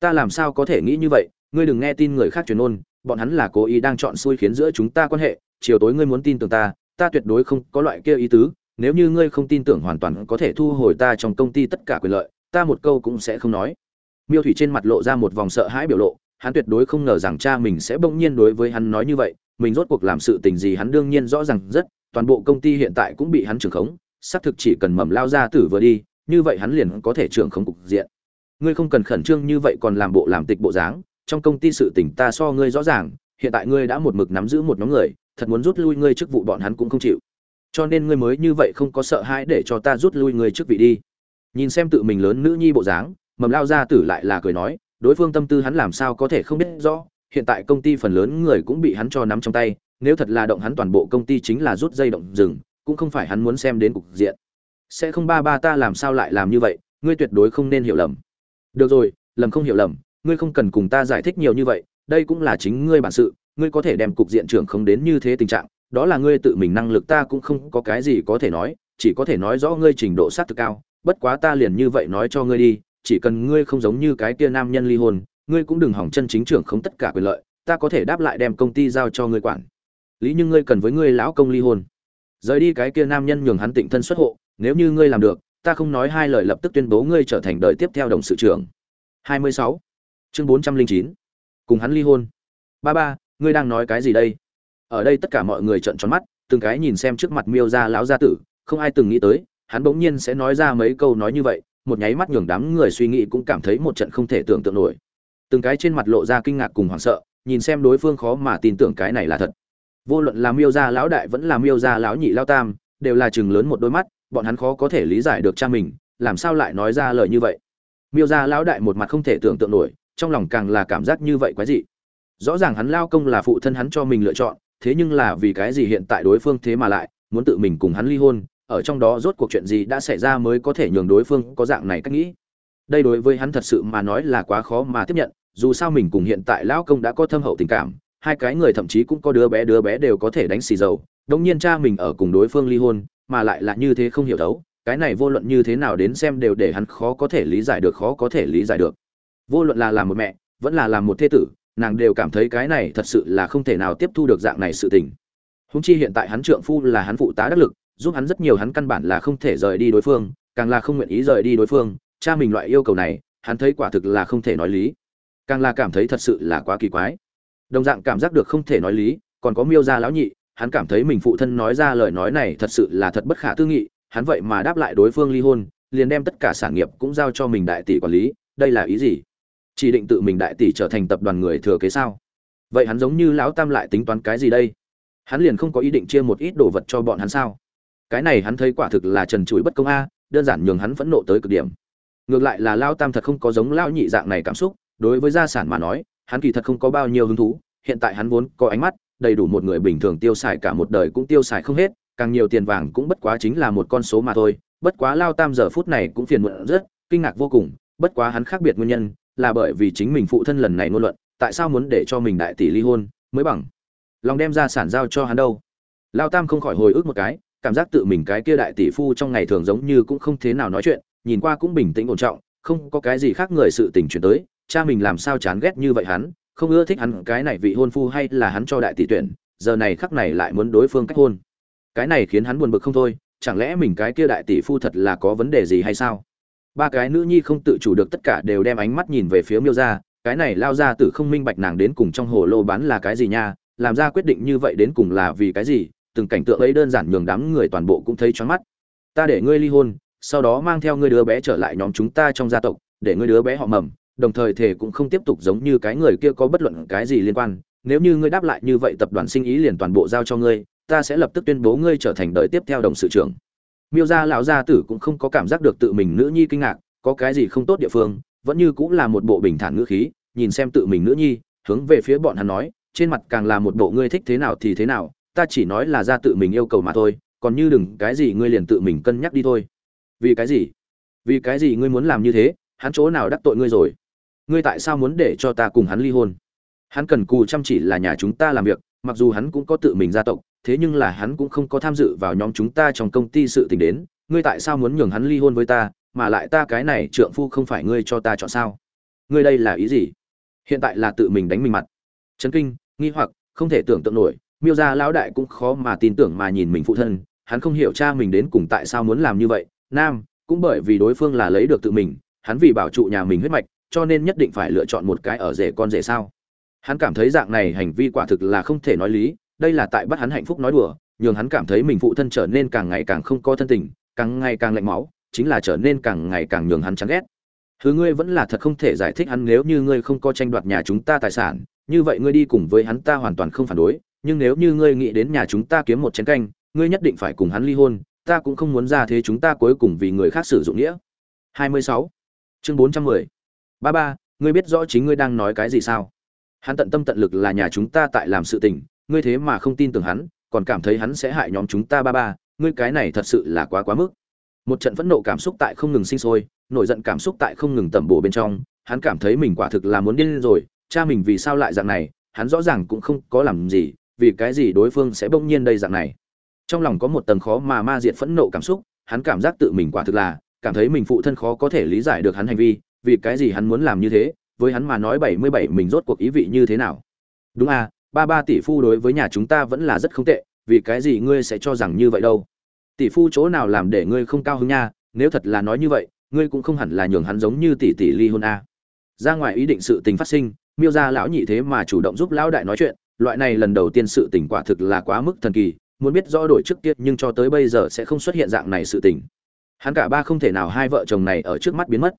Ta làm sao có thể nghĩ như vậy? Ngươi đừng nghe tin người khác truyền ôn, bọn hắn là cố ý đang chọn xui khiến giữa chúng ta quan hệ. Chiều tối ngươi muốn tin tưởng ta ta tuyệt đối không có loại kia ý tứ. Nếu như ngươi không tin tưởng hoàn toàn có thể thu hồi ta trong công ty tất cả quyền lợi, ta một câu cũng sẽ không nói. Miêu thủy trên mặt lộ ra một vòng sợ hãi biểu lộ, hắn tuyệt đối không ngờ rằng cha mình sẽ bỗng nhiên đối với hắn nói như vậy. Mình rốt cuộc làm sự tình gì hắn đương nhiên rõ ràng rất toàn bộ công ty hiện tại cũng bị hắn trưởng khống, xác thực chỉ cần mầm lao ra tử vừa đi, như vậy hắn liền có thể trưởng khống cục diện. Ngươi không cần khẩn trương như vậy còn làm bộ làm tịch bộ dáng, trong công ty sự tình ta so ngươi rõ ràng, hiện tại ngươi đã một mực nắm giữ một nhóm người, thật muốn rút lui ngươi chức vụ bọn hắn cũng không chịu. Cho nên ngươi mới như vậy không có sợ hãi để cho ta rút lui ngươi chức vị đi. Nhìn xem tự mình lớn nữ nhi bộ dáng, mầm lao ra tử lại là cười nói, đối phương tâm tư hắn làm sao có thể không biết rõ, hiện tại công ty phần lớn người cũng bị hắn cho nắm trong tay nếu thật là động hắn toàn bộ công ty chính là rút dây động rừng, cũng không phải hắn muốn xem đến cục diện. Sẽ không ba ba ta làm sao lại làm như vậy, ngươi tuyệt đối không nên hiểu lầm. Được rồi, lầm không hiểu lầm, ngươi không cần cùng ta giải thích nhiều như vậy, đây cũng là chính ngươi bản sự, ngươi có thể đem cục diện trưởng không đến như thế tình trạng, đó là ngươi tự mình năng lực, ta cũng không có cái gì có thể nói, chỉ có thể nói rõ ngươi trình độ sát thực cao, bất quá ta liền như vậy nói cho ngươi đi, chỉ cần ngươi không giống như cái kia nam nhân ly hôn, ngươi cũng đừng hỏng chân chính trưởng không tất cả quyền lợi, ta có thể đáp lại đem công ty giao cho ngươi quản lý nhưng ngươi cần với ngươi lão công ly hôn. Rời đi cái kia nam nhân nhường hắn tịnh thân xuất hộ, nếu như ngươi làm được, ta không nói hai lời lập tức tuyên bố ngươi trở thành đời tiếp theo đồng sự trưởng. 26. chương 409. cùng hắn ly hôn. Ba ba, ngươi đang nói cái gì đây? Ở đây tất cả mọi người trợn tròn mắt, từng cái nhìn xem trước mặt miêu ra lão gia tử, không ai từng nghĩ tới, hắn bỗng nhiên sẽ nói ra mấy câu nói như vậy, một nháy mắt nhường đám người suy nghĩ cũng cảm thấy một trận không thể tưởng tượng nổi. Từng cái trên mặt lộ ra kinh ngạc cùng hoảng sợ, nhìn xem đối phương khó mà tin tưởng cái này là thật vô luận là miêu gia lão đại vẫn là miêu gia lão nhị lao tam, đều là chừng lớn một đôi mắt, bọn hắn khó có thể lý giải được cha mình, làm sao lại nói ra lời như vậy? Miêu gia lão đại một mặt không thể tưởng tượng nổi, trong lòng càng là cảm giác như vậy quái dị. Rõ ràng hắn lao công là phụ thân hắn cho mình lựa chọn, thế nhưng là vì cái gì hiện tại đối phương thế mà lại muốn tự mình cùng hắn ly hôn, ở trong đó rốt cuộc chuyện gì đã xảy ra mới có thể nhường đối phương có dạng này cách nghĩ? Đây đối với hắn thật sự mà nói là quá khó mà tiếp nhận, dù sao mình cùng hiện tại lão công đã có thâm hậu tình cảm hai cái người thậm chí cũng có đứa bé đứa bé đều có thể đánh xì dầu. Đống nhiên cha mình ở cùng đối phương ly hôn, mà lại là như thế không hiểu đấu cái này vô luận như thế nào đến xem đều để hắn khó có thể lý giải được, khó có thể lý giải được. Vô luận là làm một mẹ, vẫn là làm một thế tử, nàng đều cảm thấy cái này thật sự là không thể nào tiếp thu được dạng này sự tình. Húng chi hiện tại hắn trượng phu là hắn phụ tá đắc lực, giúp hắn rất nhiều hắn căn bản là không thể rời đi đối phương, càng là không nguyện ý rời đi đối phương. Cha mình loại yêu cầu này, hắn thấy quả thực là không thể nói lý. Càng là cảm thấy thật sự là quá kỳ quái đồng dạng cảm giác được không thể nói lý, còn có miêu gia lão nhị, hắn cảm thấy mình phụ thân nói ra lời nói này thật sự là thật bất khả tư nghị, hắn vậy mà đáp lại đối phương ly hôn, liền đem tất cả sản nghiệp cũng giao cho mình đại tỷ quản lý, đây là ý gì? Chỉ định tự mình đại tỷ trở thành tập đoàn người thừa kế sao? Vậy hắn giống như lão tam lại tính toán cái gì đây? Hắn liền không có ý định chia một ít đồ vật cho bọn hắn sao? Cái này hắn thấy quả thực là trần trụi bất công a, đơn giản nhường hắn phẫn nộ tới cực điểm. Ngược lại là lao tam thật không có giống lao nhị dạng này cảm xúc, đối với gia sản mà nói hắn kỳ thật không có bao nhiêu hứng thú, hiện tại hắn vốn có ánh mắt, đầy đủ một người bình thường tiêu xài cả một đời cũng tiêu xài không hết, càng nhiều tiền vàng cũng bất quá chính là một con số mà thôi, bất quá lao tam giờ phút này cũng phiền muộn rất, kinh ngạc vô cùng, bất quá hắn khác biệt nguyên nhân, là bởi vì chính mình phụ thân lần này ngôn luận, tại sao muốn để cho mình đại tỷ ly hôn mới bằng. Lòng đem ra sản giao cho hắn đâu. Lao tam không khỏi hồi ức một cái, cảm giác tự mình cái kia đại tỷ phu trong ngày thường giống như cũng không thế nào nói chuyện, nhìn qua cũng bình tĩnh ổn trọng, không có cái gì khác người sự tình chuyển tới cha mình làm sao chán ghét như vậy hắn, không ưa thích hắn, cái này vị hôn phu hay là hắn cho đại tỷ tuyển, giờ này khắc này lại muốn đối phương cách hôn. Cái này khiến hắn buồn bực không thôi, chẳng lẽ mình cái kia đại tỷ phu thật là có vấn đề gì hay sao? Ba cái nữ nhi không tự chủ được tất cả đều đem ánh mắt nhìn về phía miêu gia, cái này lao ra tử không minh bạch nàng đến cùng trong hồ lô bán là cái gì nha, làm ra quyết định như vậy đến cùng là vì cái gì, từng cảnh tượng ấy đơn giản nhường đám người toàn bộ cũng thấy choáng mắt. Ta để ngươi ly hôn, sau đó mang theo ngươi đứa bé trở lại nhóm chúng ta trong gia tộc, để ngươi đứa bé họ mầm đồng thời thể cũng không tiếp tục giống như cái người kia có bất luận cái gì liên quan. Nếu như ngươi đáp lại như vậy tập đoàn sinh ý liền toàn bộ giao cho ngươi, ta sẽ lập tức tuyên bố ngươi trở thành đời tiếp theo đồng sự trưởng. Miêu gia lão gia tử cũng không có cảm giác được tự mình nữ nhi kinh ngạc, có cái gì không tốt địa phương, vẫn như cũng là một bộ bình thản ngữ khí, nhìn xem tự mình nữ nhi, hướng về phía bọn hắn nói, trên mặt càng là một bộ ngươi thích thế nào thì thế nào, ta chỉ nói là ra tự mình yêu cầu mà thôi, còn như đừng, cái gì ngươi liền tự mình cân nhắc đi thôi. Vì cái gì? Vì cái gì ngươi muốn làm như thế? Hắn chỗ nào đắc tội ngươi rồi? Ngươi tại sao muốn để cho ta cùng hắn ly hôn? Hắn cần cù chăm chỉ là nhà chúng ta làm việc, mặc dù hắn cũng có tự mình gia tộc, thế nhưng là hắn cũng không có tham dự vào nhóm chúng ta trong công ty sự tình đến. Ngươi tại sao muốn nhường hắn ly hôn với ta, mà lại ta cái này trượng phu không phải ngươi cho ta chọn sao? Ngươi đây là ý gì? Hiện tại là tự mình đánh mình mặt. Chấn kinh, nghi hoặc, không thể tưởng tượng nổi. Miêu gia lão đại cũng khó mà tin tưởng mà nhìn mình phụ thân. Hắn không hiểu cha mình đến cùng tại sao muốn làm như vậy. Nam, cũng bởi vì đối phương là lấy được tự mình, hắn vì bảo trụ nhà mình huyết mạch cho nên nhất định phải lựa chọn một cái ở rể con rể sao hắn cảm thấy dạng này hành vi quả thực là không thể nói lý, đây là tại bắt hắn hạnh phúc nói đùa, nhường hắn cảm thấy mình phụ thân trở nên càng ngày càng không có thân tình, càng ngày càng lạnh máu, chính là trở nên càng ngày càng nhường hắn chán ghét thứ ngươi vẫn là thật không thể giải thích hắn nếu như ngươi không có tranh đoạt nhà chúng ta tài sản, như vậy ngươi đi cùng với hắn ta hoàn toàn không phản đối, nhưng nếu như ngươi nghĩ đến nhà chúng ta kiếm một chén canh, ngươi nhất định phải cùng hắn ly hôn, ta cũng không muốn ra thế chúng ta cuối cùng vì người khác sử dụng nghĩa 26. chương 410 ba ba, ngươi biết rõ chính ngươi đang nói cái gì sao? Hắn tận tâm tận lực là nhà chúng ta tại làm sự tình, ngươi thế mà không tin tưởng hắn, còn cảm thấy hắn sẽ hại nhóm chúng ta ba ba, ngươi cái này thật sự là quá quá mức. Một trận phẫn nộ cảm xúc tại không ngừng sinh sôi, nổi giận cảm xúc tại không ngừng tẩm bổ bên trong, hắn cảm thấy mình quả thực là muốn điên rồi, cha mình vì sao lại dạng này, hắn rõ ràng cũng không có làm gì, vì cái gì đối phương sẽ bỗng nhiên đây dạng này. Trong lòng có một tầng khó mà ma diệt phẫn nộ cảm xúc, hắn cảm giác tự mình quả thực là, cảm thấy mình phụ thân khó có thể lý giải được hắn hành vi vì cái gì hắn muốn làm như thế, với hắn mà nói bảy mươi bảy mình rốt cuộc ý vị như thế nào? Đúng à ba ba tỷ phu đối với nhà chúng ta vẫn là rất không tệ, vì cái gì ngươi sẽ cho rằng như vậy đâu? Tỷ phu chỗ nào làm để ngươi không cao hứng nha, nếu thật là nói như vậy, ngươi cũng không hẳn là nhường hắn giống như tỷ tỷ ly hôn a à. ra ngoài ý định sự tình phát sinh, miêu ra lão nhị thế mà chủ động giúp lão đại nói chuyện, loại này lần đầu tiên sự tình quả thực là quá mức thần kỳ, muốn biết rõ đổi trước tiết nhưng cho tới bây giờ sẽ không xuất hiện dạng này sự tình. Hắn cả ba không thể nào hai vợ chồng này ở trước mắt biến mất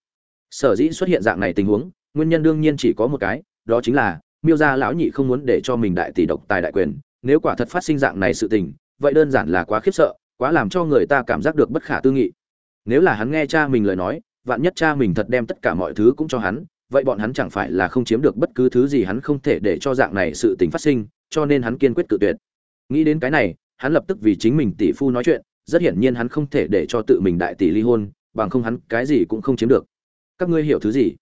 sở dĩ xuất hiện dạng này tình huống, nguyên nhân đương nhiên chỉ có một cái, đó chính là, miêu gia lão nhị không muốn để cho mình đại tỷ độc tài đại quyền, nếu quả thật phát sinh dạng này sự tình, vậy đơn giản là quá khiếp sợ, quá làm cho người ta cảm giác được bất khả tư nghị. Nếu là hắn nghe cha mình lời nói, vạn nhất cha mình thật đem tất cả mọi thứ cũng cho hắn, vậy bọn hắn chẳng phải là không chiếm được bất cứ thứ gì hắn không thể để cho dạng này sự tình phát sinh, cho nên hắn kiên quyết cự tuyệt. Nghĩ đến cái này, hắn lập tức vì chính mình tỷ phu nói chuyện, rất hiển nhiên hắn không thể để cho tự mình đại tỷ ly hôn, bằng không hắn cái gì cũng không chiếm được các ngươi hiểu thứ gì?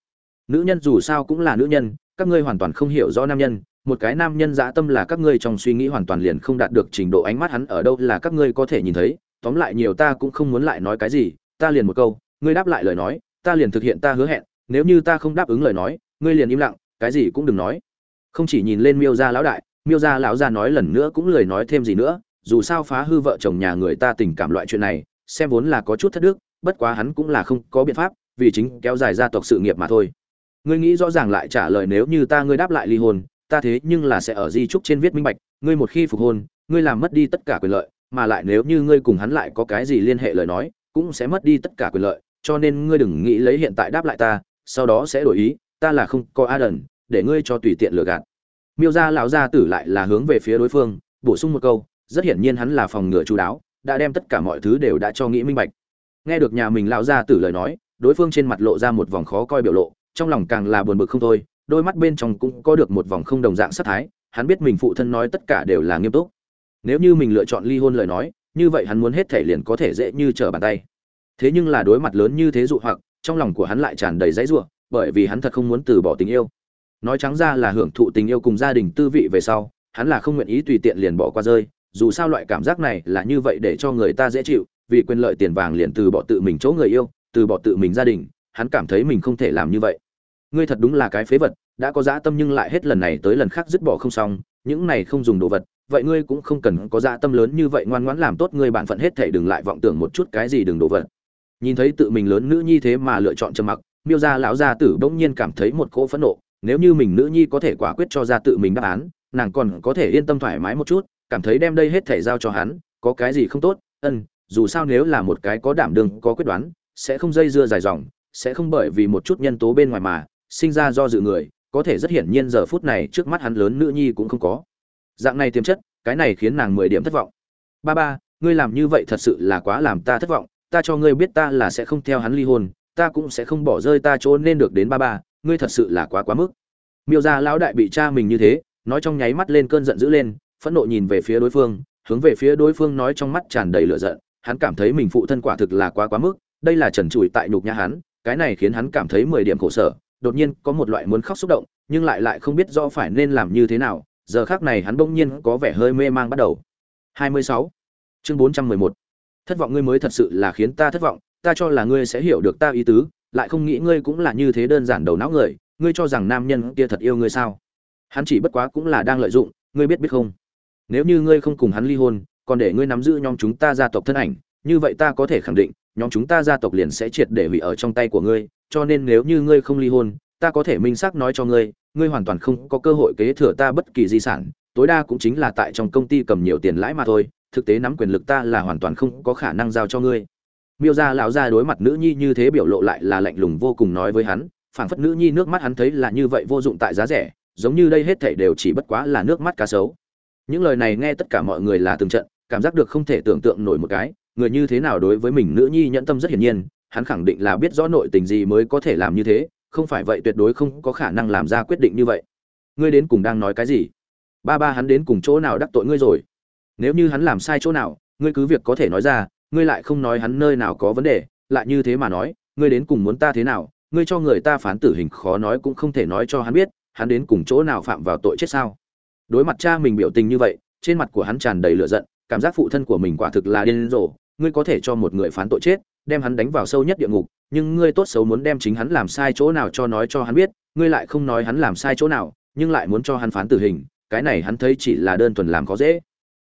Nữ nhân dù sao cũng là nữ nhân, các ngươi hoàn toàn không hiểu rõ nam nhân, một cái nam nhân dã tâm là các ngươi trong suy nghĩ hoàn toàn liền không đạt được trình độ ánh mắt hắn ở đâu là các ngươi có thể nhìn thấy, tóm lại nhiều ta cũng không muốn lại nói cái gì, ta liền một câu, ngươi đáp lại lời nói, ta liền thực hiện ta hứa hẹn, nếu như ta không đáp ứng lời nói, ngươi liền im lặng, cái gì cũng đừng nói. Không chỉ nhìn lên miêu gia lão đại, miêu gia lão gia nói lần nữa cũng lời nói thêm gì nữa, dù sao phá hư vợ chồng nhà người ta tình cảm loại chuyện này, xem vốn là có chút thất đức, bất quá hắn cũng là không có biện pháp vì chính kéo dài gia tộc sự nghiệp mà thôi. Ngươi nghĩ rõ ràng lại trả lời nếu như ta ngươi đáp lại ly hôn, ta thế nhưng là sẽ ở di trúc trên viết minh bạch, ngươi một khi phục hôn, ngươi làm mất đi tất cả quyền lợi, mà lại nếu như ngươi cùng hắn lại có cái gì liên hệ lời nói, cũng sẽ mất đi tất cả quyền lợi, cho nên ngươi đừng nghĩ lấy hiện tại đáp lại ta, sau đó sẽ đổi ý, ta là không có a đần, để ngươi cho tùy tiện lừa gạt. Miêu gia lão gia tử lại là hướng về phía đối phương, bổ sung một câu, rất hiển nhiên hắn là phòng ngừa chú đáo, đã đem tất cả mọi thứ đều đã cho nghĩ minh bạch. Nghe được nhà mình lão gia tử lời nói đối phương trên mặt lộ ra một vòng khó coi biểu lộ, trong lòng càng là buồn bực không thôi, đôi mắt bên trong cũng có được một vòng không đồng dạng sắc thái, hắn biết mình phụ thân nói tất cả đều là nghiêm túc. Nếu như mình lựa chọn ly hôn lời nói, như vậy hắn muốn hết thể liền có thể dễ như trở bàn tay. Thế nhưng là đối mặt lớn như thế dụ hoặc, trong lòng của hắn lại tràn đầy dãy ruộng bởi vì hắn thật không muốn từ bỏ tình yêu. Nói trắng ra là hưởng thụ tình yêu cùng gia đình tư vị về sau, hắn là không nguyện ý tùy tiện liền bỏ qua rơi, dù sao loại cảm giác này là như vậy để cho người ta dễ chịu, vì quyền lợi tiền vàng liền từ bỏ tự mình chỗ người yêu từ bỏ tự mình gia đình, hắn cảm thấy mình không thể làm như vậy. Ngươi thật đúng là cái phế vật, đã có dã tâm nhưng lại hết lần này tới lần khác dứt bỏ không xong, những này không dùng đồ vật, vậy ngươi cũng không cần có dã tâm lớn như vậy ngoan ngoãn làm tốt ngươi bạn phận hết thể đừng lại vọng tưởng một chút cái gì đừng đồ vật. Nhìn thấy tự mình lớn nữ nhi thế mà lựa chọn trầm mặc, miêu gia lão gia tử bỗng nhiên cảm thấy một cỗ phẫn nộ, nếu như mình nữ nhi có thể quả quyết cho ra tự mình đáp án, nàng còn có thể yên tâm thoải mái một chút, cảm thấy đem đây hết thể giao cho hắn, có cái gì không tốt, ân, dù sao nếu là một cái có đảm đương, có quyết đoán sẽ không dây dưa dài dòng, sẽ không bởi vì một chút nhân tố bên ngoài mà sinh ra do dự người, có thể rất hiển nhiên giờ phút này trước mắt hắn lớn nữ nhi cũng không có. Dạng này tiềm chất, cái này khiến nàng mười điểm thất vọng. Ba ba, ngươi làm như vậy thật sự là quá làm ta thất vọng, ta cho ngươi biết ta là sẽ không theo hắn ly hôn, ta cũng sẽ không bỏ rơi ta chỗ nên được đến ba ba, ngươi thật sự là quá quá mức. Miêu gia lão đại bị cha mình như thế, nói trong nháy mắt lên cơn giận dữ lên, phẫn nộ nhìn về phía đối phương, hướng về phía đối phương nói trong mắt tràn đầy lửa giận, hắn cảm thấy mình phụ thân quả thực là quá quá mức đây là trần trụi tại nhục nhà hắn, cái này khiến hắn cảm thấy mười điểm khổ sở, đột nhiên có một loại muốn khóc xúc động, nhưng lại lại không biết rõ phải nên làm như thế nào, giờ khác này hắn bỗng nhiên có vẻ hơi mê mang bắt đầu 26. chương 411. thất vọng ngươi mới thật sự là khiến ta thất vọng, ta cho là ngươi sẽ hiểu được ta ý tứ, lại không nghĩ ngươi cũng là như thế đơn giản đầu não người, ngươi cho rằng nam nhân kia thật yêu ngươi sao hắn chỉ bất quá cũng là đang lợi dụng, ngươi biết biết không nếu như ngươi không cùng hắn ly hôn, còn để ngươi nắm giữ nhóm chúng ta gia tộc thân ảnh, như vậy ta có thể khẳng định nhóm chúng ta gia tộc liền sẽ triệt để hủy ở trong tay của ngươi, cho nên nếu như ngươi không ly hôn, ta có thể minh xác nói cho ngươi ngươi hoàn toàn không có cơ hội kế thừa ta bất kỳ di sản, tối đa cũng chính là tại trong công ty cầm nhiều tiền lãi mà thôi, thực tế nắm quyền lực ta là hoàn toàn không có khả năng giao cho ngươi. Miêu gia lão gia đối mặt nữ nhi như thế biểu lộ lại là lạnh lùng vô cùng nói với hắn, phảng phất nữ nhi nước mắt hắn thấy là như vậy vô dụng tại giá rẻ, giống như đây hết thảy đều chỉ bất quá là nước mắt cá sấu. Những lời này nghe tất cả mọi người là từng trận, cảm giác được không thể tưởng tượng nổi một cái người như thế nào đối với mình nữ nhi nhẫn tâm rất hiển nhiên, hắn khẳng định là biết rõ nội tình gì mới có thể làm như thế, không phải vậy tuyệt đối không có khả năng làm ra quyết định như vậy. Ngươi đến cùng đang nói cái gì? Ba ba hắn đến cùng chỗ nào đắc tội ngươi rồi? Nếu như hắn làm sai chỗ nào, ngươi cứ việc có thể nói ra, ngươi lại không nói hắn nơi nào có vấn đề, lại như thế mà nói, ngươi đến cùng muốn ta thế nào, ngươi cho người ta phán tử hình khó nói cũng không thể nói cho hắn biết, hắn đến cùng chỗ nào phạm vào tội chết sao? Đối mặt cha mình biểu tình như vậy, trên mặt của hắn tràn đầy lửa giận, cảm giác phụ thân của mình quả thực là điên rồ ngươi có thể cho một người phán tội chết, đem hắn đánh vào sâu nhất địa ngục, nhưng ngươi tốt xấu muốn đem chính hắn làm sai chỗ nào cho nói cho hắn biết, ngươi lại không nói hắn làm sai chỗ nào, nhưng lại muốn cho hắn phán tử hình, cái này hắn thấy chỉ là đơn thuần làm khó dễ.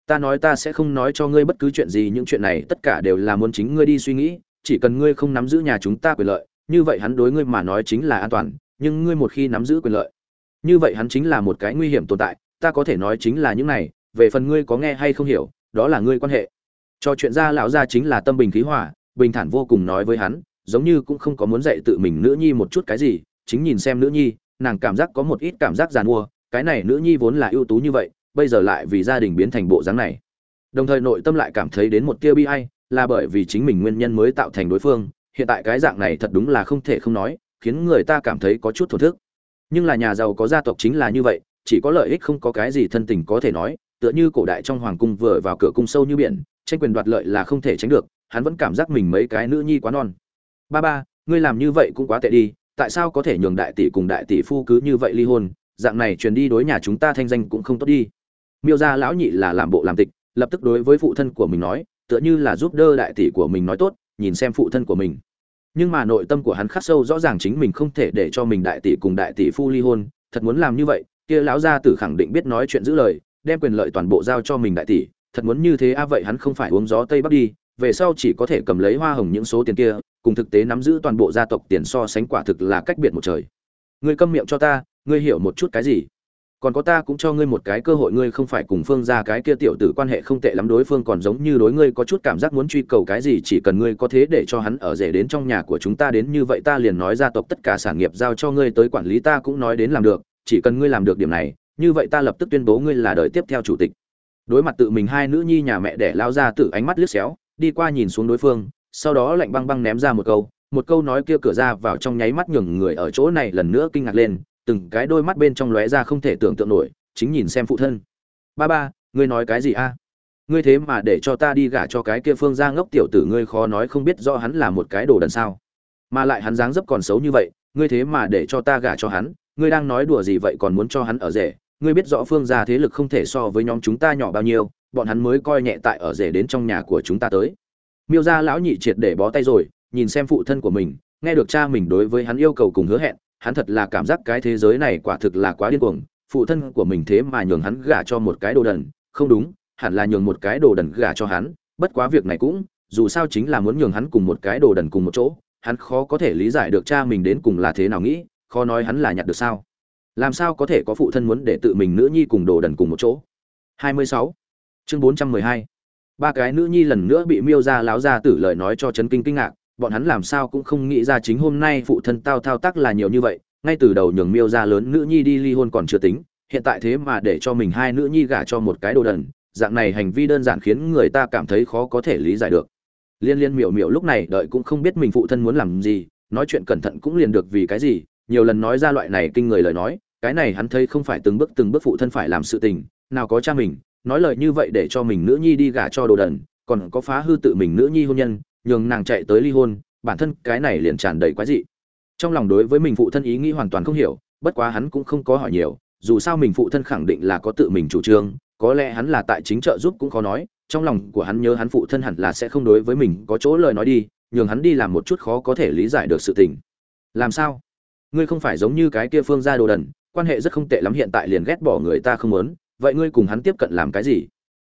Ta nói ta sẽ không nói cho ngươi bất cứ chuyện gì, những chuyện này tất cả đều là muốn chính ngươi đi suy nghĩ, chỉ cần ngươi không nắm giữ nhà chúng ta quyền lợi, như vậy hắn đối ngươi mà nói chính là an toàn, nhưng ngươi một khi nắm giữ quyền lợi, như vậy hắn chính là một cái nguy hiểm tồn tại, ta có thể nói chính là những này, về phần ngươi có nghe hay không hiểu, đó là ngươi quan hệ cho chuyện ra lão gia chính là tâm bình khí hòa, bình thản vô cùng nói với hắn, giống như cũng không có muốn dạy tự mình nữ nhi một chút cái gì, chính nhìn xem nữ nhi, nàng cảm giác có một ít cảm giác giàn mua cái này nữ nhi vốn là ưu tú như vậy, bây giờ lại vì gia đình biến thành bộ dáng này. Đồng thời nội tâm lại cảm thấy đến một tia bi ai, là bởi vì chính mình nguyên nhân mới tạo thành đối phương, hiện tại cái dạng này thật đúng là không thể không nói, khiến người ta cảm thấy có chút thổ thức. Nhưng là nhà giàu có gia tộc chính là như vậy, chỉ có lợi ích không có cái gì thân tình có thể nói, tựa như cổ đại trong hoàng cung vừa vào cửa cung sâu như biển tranh quyền đoạt lợi là không thể tránh được, hắn vẫn cảm giác mình mấy cái nữ nhi quá non. Ba ba, ngươi làm như vậy cũng quá tệ đi, tại sao có thể nhường đại tỷ cùng đại tỷ phu cứ như vậy ly hôn, dạng này truyền đi đối nhà chúng ta thanh danh cũng không tốt đi. Miêu gia lão nhị là làm bộ làm tịch, lập tức đối với phụ thân của mình nói, tựa như là giúp đỡ đại tỷ của mình nói tốt, nhìn xem phụ thân của mình. Nhưng mà nội tâm của hắn khắc sâu rõ ràng chính mình không thể để cho mình đại tỷ cùng đại tỷ phu ly hôn, thật muốn làm như vậy, kia lão gia tử khẳng định biết nói chuyện giữ lời, đem quyền lợi toàn bộ giao cho mình đại tỷ thật muốn như thế a, vậy hắn không phải uống gió tây bắc đi, về sau chỉ có thể cầm lấy hoa hồng những số tiền kia, cùng thực tế nắm giữ toàn bộ gia tộc tiền so sánh quả thực là cách biệt một trời. Ngươi câm miệng cho ta, ngươi hiểu một chút cái gì? Còn có ta cũng cho ngươi một cái cơ hội, ngươi không phải cùng phương ra cái kia tiểu tử quan hệ không tệ lắm, đối phương còn giống như đối ngươi có chút cảm giác muốn truy cầu cái gì, chỉ cần ngươi có thế để cho hắn ở rể đến trong nhà của chúng ta đến như vậy, ta liền nói gia tộc tất cả sản nghiệp giao cho ngươi tới quản lý, ta cũng nói đến làm được, chỉ cần ngươi làm được điểm này, như vậy ta lập tức tuyên bố ngươi là đời tiếp theo chủ tịch đối mặt tự mình hai nữ nhi nhà mẹ để lao ra tự ánh mắt liếc xéo, đi qua nhìn xuống đối phương, sau đó lạnh băng băng ném ra một câu một câu nói kia cửa ra vào trong nháy mắt nhường người ở chỗ này lần nữa kinh ngạc lên, từng cái đôi mắt bên trong lóe ra không thể tưởng tượng nổi, chính nhìn xem phụ thân. Ba ba, ngươi nói cái gì a? Ngươi thế mà để cho ta đi gả cho cái kia phương ra ngốc tiểu tử, ngươi khó nói không biết do hắn là một cái đồ đần sao? Mà lại hắn dáng dấp còn xấu như vậy, ngươi thế mà để cho ta gả cho hắn, ngươi đang nói đùa gì vậy còn muốn cho hắn ở rể ngươi biết rõ phương gia thế lực không thể so với nhóm chúng ta nhỏ bao nhiêu, bọn hắn mới coi nhẹ tại ở rể đến trong nhà của chúng ta tới. Miêu gia lão nhị triệt để bó tay rồi, nhìn xem phụ thân của mình, nghe được cha mình đối với hắn yêu cầu cùng hứa hẹn, hắn thật là cảm giác cái thế giới này quả thực là quá điên cuồng, phụ thân của mình thế mà nhường hắn gả cho một cái đồ đần, không đúng, hẳn là nhường một cái đồ đần gả cho hắn, bất quá việc này cũng, dù sao chính là muốn nhường hắn cùng một cái đồ đần cùng một chỗ, hắn khó có thể lý giải được cha mình đến cùng là thế nào nghĩ, khó nói hắn là nhặt được sao làm sao có thể có phụ thân muốn để tự mình nữ nhi cùng đồ đần cùng một chỗ 26. chương 412. ba cái nữ nhi lần nữa bị miêu ra láo ra tử lời nói cho chấn kinh kinh ngạc, bọn hắn làm sao cũng không nghĩ ra chính hôm nay phụ thân tao thao tác là nhiều như vậy, ngay từ đầu nhường miêu ra lớn nữ nhi đi ly hôn còn chưa tính, hiện tại thế mà để cho mình hai nữ nhi gả cho một cái đồ đần, dạng này hành vi đơn giản khiến người ta cảm thấy khó có thể lý giải được liên liên miểu miểu lúc này đợi cũng không biết mình phụ thân muốn làm gì, nói chuyện cẩn thận cũng liền được vì cái gì, nhiều lần nói ra loại này kinh người lời nói cái này hắn thấy không phải từng bước từng bước phụ thân phải làm sự tình, nào có cha mình, nói lời như vậy để cho mình nữ nhi đi gả cho đồ đần, còn có phá hư tự mình nữ nhi hôn nhân, nhường nàng chạy tới ly hôn, bản thân cái này liền tràn đầy quái dị. Trong lòng đối với mình phụ thân ý nghĩ hoàn toàn không hiểu, bất quá hắn cũng không có hỏi nhiều, dù sao mình phụ thân khẳng định là có tự mình chủ trương, có lẽ hắn là tại chính trợ giúp cũng khó nói, trong lòng của hắn nhớ hắn phụ thân hẳn là sẽ không đối với mình có chỗ lời nói đi, nhường hắn đi làm một chút khó có thể lý giải được sự tình. Làm sao? Ngươi không phải giống như cái kia phương gia đồ đần quan hệ rất không tệ lắm, hiện tại liền ghét bỏ người ta không muốn, vậy ngươi cùng hắn tiếp cận làm cái gì?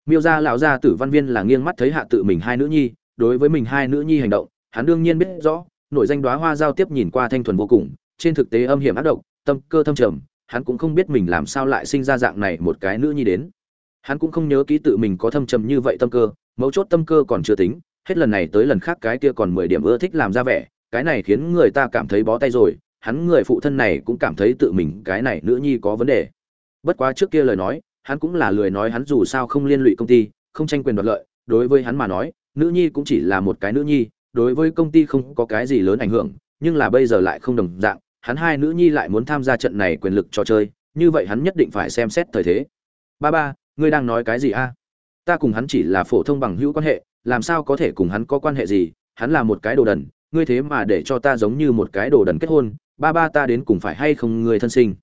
Miêu gia lão gia tử văn viên là nghiêng mắt thấy hạ tự mình hai nữ nhi, đối với mình hai nữ nhi hành động, hắn đương nhiên biết rõ nội danh đoá hoa giao tiếp nhìn qua thanh thuần vô cùng, trên thực tế âm hiểm ác độc, tâm cơ thâm trầm, hắn cũng không biết mình làm sao lại sinh ra dạng này một cái nữ nhi đến. Hắn cũng không nhớ ký tự mình có thâm trầm như vậy tâm cơ, mấu chốt tâm cơ còn chưa tính, hết lần này tới lần khác cái kia còn mười điểm ưa thích làm ra vẻ, cái này khiến người ta cảm thấy bó tay rồi hắn người phụ thân này cũng cảm thấy tự mình cái này nữ nhi có vấn đề. Bất quá trước kia lời nói, hắn cũng là lười nói hắn dù sao không liên lụy công ty, không tranh quyền đoạt lợi. Đối với hắn mà nói, nữ nhi cũng chỉ là một cái nữ nhi, đối với công ty không có cái gì lớn ảnh hưởng, nhưng là bây giờ lại không đồng dạng, hắn hai nữ nhi lại muốn tham gia trận này quyền lực trò chơi, như vậy hắn nhất định phải xem xét thời thế. Ba ba, ngươi đang nói cái gì a? Ta cùng hắn chỉ là phổ thông bằng hữu quan hệ, làm sao có thể cùng hắn có quan hệ gì? Hắn là một cái đồ đần, ngươi thế mà để cho ta giống như một cái đồ đần kết hôn ba ba ta đến cùng phải hay không người thân sinh?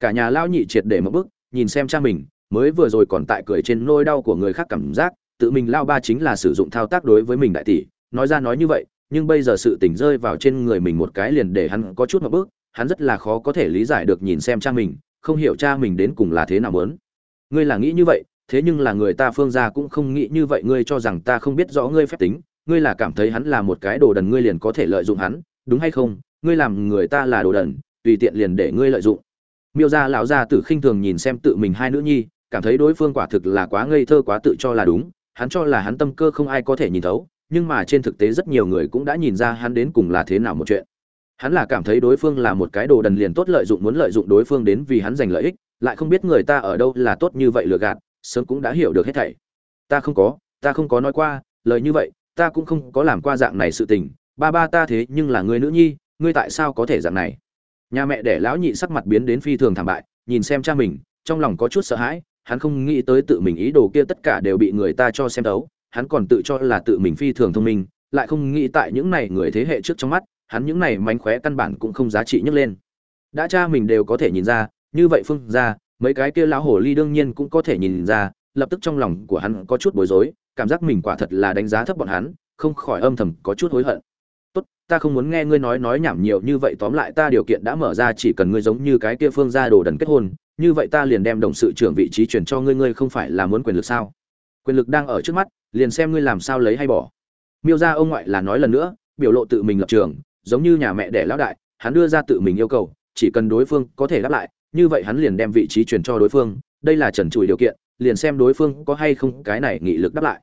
Cả nhà lão nhị triệt để mất bức, nhìn xem cha mình, mới vừa rồi còn tại cười trên nỗi đau của người khác cảm giác, tự mình lao ba chính là sử dụng thao tác đối với mình đại tỷ. Nói ra nói như vậy, nhưng bây giờ sự tình rơi vào trên người mình một cái liền để hắn có chút một bước hắn rất là khó có thể lý giải được nhìn xem cha mình, không hiểu cha mình đến cùng là thế nào muốn. Ngươi là nghĩ như vậy, thế nhưng là người ta phương gia cũng không nghĩ như vậy, ngươi cho rằng ta không biết rõ ngươi phép tính, ngươi là cảm thấy hắn là một cái đồ đần, ngươi liền có thể lợi dụng hắn, đúng hay không? Ngươi làm người ta là đồ đần, tùy tiện liền để ngươi lợi dụng. Miêu gia lão gia tử khinh thường nhìn xem tự mình hai nữ nhi, cảm thấy đối phương quả thực là quá ngây thơ quá tự cho là đúng, hắn cho là hắn tâm cơ không ai có thể nhìn thấu, nhưng mà trên thực tế rất nhiều người cũng đã nhìn ra hắn đến cùng là thế nào một chuyện. Hắn là cảm thấy đối phương là một cái đồ đần liền tốt lợi dụng muốn lợi dụng đối phương đến vì hắn giành lợi ích, lại không biết người ta ở đâu là tốt như vậy lừa gạt, sớm cũng đã hiểu được hết thảy. Ta không có, ta không có nói qua, lời như vậy, ta cũng không có làm qua dạng này sự tình, ba ba ta thế nhưng là người nữ nhi ngươi tại sao có thể dạng này? Nhà mẹ để lão nhị sắc mặt biến đến phi thường thảm bại, nhìn xem cha mình, trong lòng có chút sợ hãi, hắn không nghĩ tới tự mình ý đồ kia tất cả đều bị người ta cho xem đấu hắn còn tự cho là tự mình phi thường thông minh, lại không nghĩ tại những này người thế hệ trước trong mắt, hắn những này mánh khóe căn bản cũng không giá trị nhấc lên. Đã cha mình đều có thể nhìn ra, như vậy phương ra, mấy cái kia lão hồ ly đương nhiên cũng có thể nhìn ra, lập tức trong lòng của hắn có chút bối rối, cảm giác mình quả thật là đánh giá thấp bọn hắn, không khỏi âm thầm có chút hối hận ta không muốn nghe ngươi nói nói nhảm nhiều như vậy, tóm lại ta điều kiện đã mở ra, chỉ cần ngươi giống như cái kia phương gia đồ đần kết hôn, như vậy ta liền đem đồng sự trưởng vị trí chuyển cho ngươi ngươi không phải là muốn quyền lực sao? Quyền lực đang ở trước mắt, liền xem ngươi làm sao lấy hay bỏ. Miêu ra ông ngoại là nói lần nữa, biểu lộ tự mình lập trường, giống như nhà mẹ đẻ lão đại, hắn đưa ra tự mình yêu cầu, chỉ cần đối phương có thể đáp lại, như vậy hắn liền đem vị trí chuyển cho đối phương, đây là trần trụi điều kiện, liền xem đối phương có hay không cái này nghị lực đáp lại.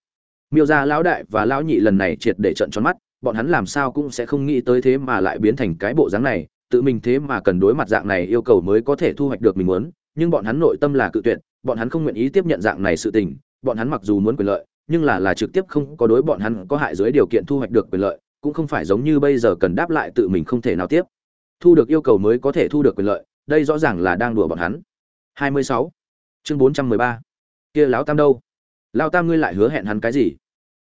Miêu ra lão đại và lão nhị lần này triệt để trận tròn mắt bọn hắn làm sao cũng sẽ không nghĩ tới thế mà lại biến thành cái bộ dáng này, tự mình thế mà cần đối mặt dạng này yêu cầu mới có thể thu hoạch được mình muốn, nhưng bọn hắn nội tâm là cự tuyệt, bọn hắn không nguyện ý tiếp nhận dạng này sự tình, bọn hắn mặc dù muốn quyền lợi, nhưng là là trực tiếp không có đối bọn hắn có hại dưới điều kiện thu hoạch được quyền lợi, cũng không phải giống như bây giờ cần đáp lại tự mình không thể nào tiếp thu được yêu cầu mới có thể thu được quyền lợi, đây rõ ràng là đang đùa bọn hắn 26. chương 413. kia lão tam đâu lão tam ngươi lại hứa hẹn hắn cái gì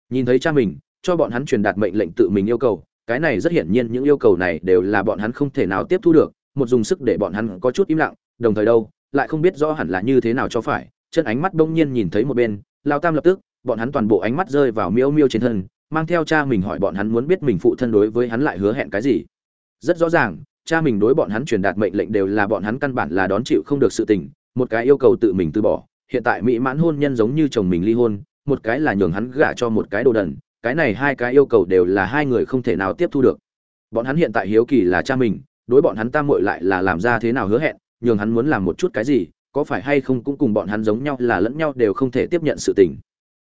nhìn thấy cha mình cho bọn hắn truyền đạt mệnh lệnh tự mình yêu cầu, cái này rất hiển nhiên những yêu cầu này đều là bọn hắn không thể nào tiếp thu được, một dùng sức để bọn hắn có chút im lặng, đồng thời đâu, lại không biết rõ hẳn là như thế nào cho phải, chân ánh mắt đông nhiên nhìn thấy một bên, lao tam lập tức, bọn hắn toàn bộ ánh mắt rơi vào miêu miêu trên thân, mang theo cha mình hỏi bọn hắn muốn biết mình phụ thân đối với hắn lại hứa hẹn cái gì. Rất rõ ràng, cha mình đối bọn hắn truyền đạt mệnh lệnh đều là bọn hắn căn bản là đón chịu không được sự tình, một cái yêu cầu tự mình từ bỏ, hiện tại mỹ mãn hôn nhân giống như chồng mình ly hôn, một cái là nhường hắn gả cho một cái đồ đần cái này hai cái yêu cầu đều là hai người không thể nào tiếp thu được. Bọn hắn hiện tại hiếu kỳ là cha mình, đối bọn hắn tam muội lại là làm ra thế nào hứa hẹn, nhường hắn muốn làm một chút cái gì, có phải hay không cũng cùng bọn hắn giống nhau là lẫn nhau đều không thể tiếp nhận sự tình.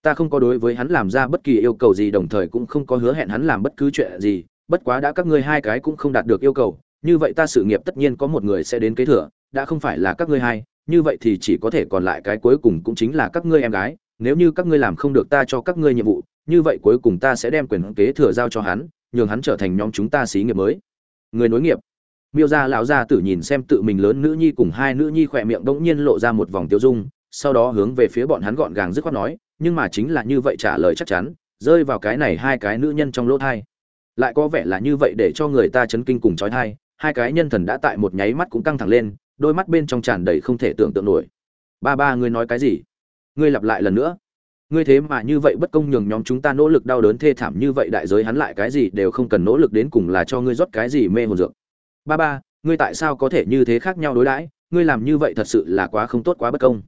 Ta không có đối với hắn làm ra bất kỳ yêu cầu gì đồng thời cũng không có hứa hẹn hắn làm bất cứ chuyện gì, bất quá đã các ngươi hai cái cũng không đạt được yêu cầu, như vậy ta sự nghiệp tất nhiên có một người sẽ đến kế thừa, đã không phải là các ngươi hai, như vậy thì chỉ có thể còn lại cái cuối cùng cũng chính là các ngươi em gái, nếu như các ngươi làm không được ta cho các ngươi nhiệm vụ như vậy cuối cùng ta sẽ đem quyền kế thừa giao cho hắn, nhường hắn trở thành nhóm chúng ta xí nghiệp mới. Người nối nghiệp. Miêu gia lão gia tử nhìn xem tự mình lớn nữ nhi cùng hai nữ nhi khỏe miệng bỗng nhiên lộ ra một vòng tiêu dung, sau đó hướng về phía bọn hắn gọn gàng dứt khoát nói, nhưng mà chính là như vậy trả lời chắc chắn, rơi vào cái này hai cái nữ nhân trong lỗ thai. Lại có vẻ là như vậy để cho người ta chấn kinh cùng trói thai, hai cái nhân thần đã tại một nháy mắt cũng căng thẳng lên, đôi mắt bên trong tràn đầy không thể tưởng tượng nổi. Ba ba, ngươi nói cái gì? Ngươi lặp lại lần nữa ngươi thế mà như vậy bất công nhường nhóm chúng ta nỗ lực đau đớn thê thảm như vậy đại giới hắn lại cái gì đều không cần nỗ lực đến cùng là cho ngươi rót cái gì mê hồn dược. Ba ba, ngươi tại sao có thể như thế khác nhau đối đãi? Ngươi làm như vậy thật sự là quá không tốt quá bất công.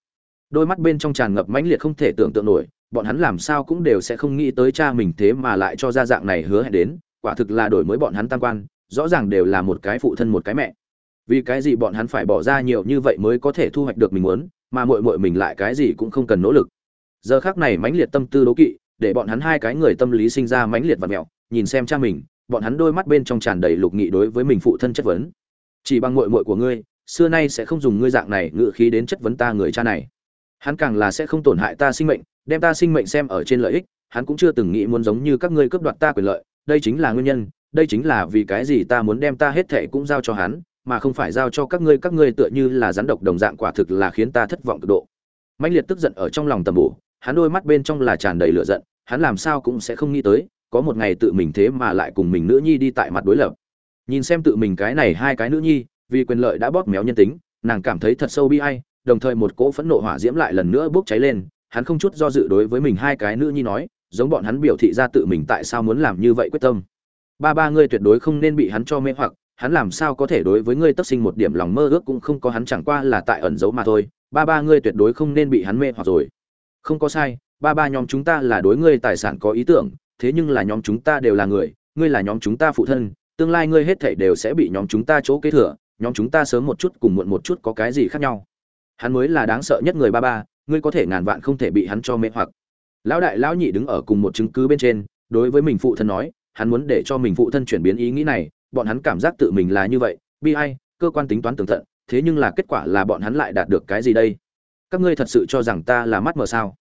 Đôi mắt bên trong tràn ngập mãnh liệt không thể tưởng tượng nổi, bọn hắn làm sao cũng đều sẽ không nghĩ tới cha mình thế mà lại cho ra dạng này hứa hẹn đến, quả thực là đổi mới bọn hắn tam quan, rõ ràng đều là một cái phụ thân một cái mẹ. Vì cái gì bọn hắn phải bỏ ra nhiều như vậy mới có thể thu hoạch được mình muốn, mà muội muội mình lại cái gì cũng không cần nỗ lực giờ khác này mãnh liệt tâm tư đố kỵ, để bọn hắn hai cái người tâm lý sinh ra mãnh liệt và mẹo, nhìn xem cha mình, bọn hắn đôi mắt bên trong tràn đầy lục nghị đối với mình phụ thân chất vấn. Chỉ bằng mội mội của ngươi, xưa nay sẽ không dùng ngươi dạng này ngự khí đến chất vấn ta người cha này. Hắn càng là sẽ không tổn hại ta sinh mệnh, đem ta sinh mệnh xem ở trên lợi ích, hắn cũng chưa từng nghĩ muốn giống như các ngươi cướp đoạt ta quyền lợi, đây chính là nguyên nhân, đây chính là vì cái gì ta muốn đem ta hết thệ cũng giao cho hắn, mà không phải giao cho các ngươi các ngươi tựa như là rắn độc đồng dạng quả thực là khiến ta thất vọng cực độ. Mạnh liệt tức giận ở trong lòng tầm bổ hắn đôi mắt bên trong là tràn đầy lửa giận, hắn làm sao cũng sẽ không nghĩ tới, có một ngày tự mình thế mà lại cùng mình nữ nhi đi tại mặt đối lập. Nhìn xem tự mình cái này hai cái nữ nhi, vì quyền lợi đã bóp méo nhân tính, nàng cảm thấy thật sâu bi ai, đồng thời một cỗ phẫn nộ hỏa diễm lại lần nữa bốc cháy lên, hắn không chút do dự đối với mình hai cái nữ nhi nói, giống bọn hắn biểu thị ra tự mình tại sao muốn làm như vậy quyết tâm. Ba ba ngươi tuyệt đối không nên bị hắn cho mê hoặc, hắn làm sao có thể đối với ngươi tất sinh một điểm lòng mơ ước cũng không có, hắn chẳng qua là tại ẩn giấu mà thôi. Ba ba ngươi tuyệt đối không nên bị hắn mê hoặc rồi không có sai, ba ba nhóm chúng ta là đối ngươi tài sản có ý tưởng, thế nhưng là nhóm chúng ta đều là người, ngươi là nhóm chúng ta phụ thân, tương lai ngươi hết thảy đều sẽ bị nhóm chúng ta chỗ kế thừa, nhóm chúng ta sớm một chút cùng muộn một chút có cái gì khác nhau. Hắn mới là đáng sợ nhất người ba ba, ngươi có thể ngàn vạn không thể bị hắn cho mê hoặc. Lão đại lão nhị đứng ở cùng một chứng cứ bên trên, đối với mình phụ thân nói, hắn muốn để cho mình phụ thân chuyển biến ý nghĩ này, bọn hắn cảm giác tự mình là như vậy, bi ai, cơ quan tính toán tường tận, thế nhưng là kết quả là bọn hắn lại đạt được cái gì đây? Các ngươi thật sự cho rằng ta là mắt mờ sao?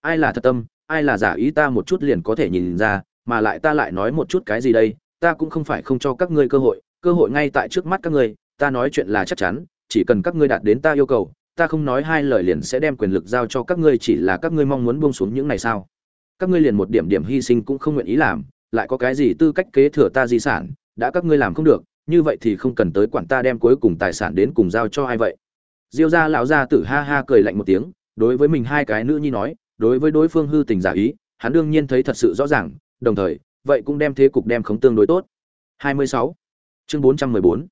Ai là thật tâm, ai là giả ý ta một chút liền có thể nhìn ra, mà lại ta lại nói một chút cái gì đây, ta cũng không phải không cho các ngươi cơ hội cơ hội ngay tại trước mắt các ngươi, ta nói chuyện là chắc chắn, chỉ cần các ngươi đạt đến ta yêu cầu, ta không nói hai lời liền sẽ đem quyền lực giao cho các ngươi, chỉ là các ngươi mong muốn buông xuống những này sao? Các ngươi liền một điểm điểm hy sinh cũng không nguyện ý làm, lại có cái gì tư cách kế thừa ta di sản, đã các ngươi làm không được, như vậy thì không cần tới quản ta đem cuối cùng tài sản đến cùng giao cho ai vậy diêu gia lão gia tử ha ha cười lạnh một tiếng, đối với mình hai cái nữ nhi nói, đối với đối phương hư tình giả ý, hắn đương nhiên thấy thật sự rõ ràng, đồng thời, vậy cũng đem thế cục đem khống tương đối tốt 26. chương 414.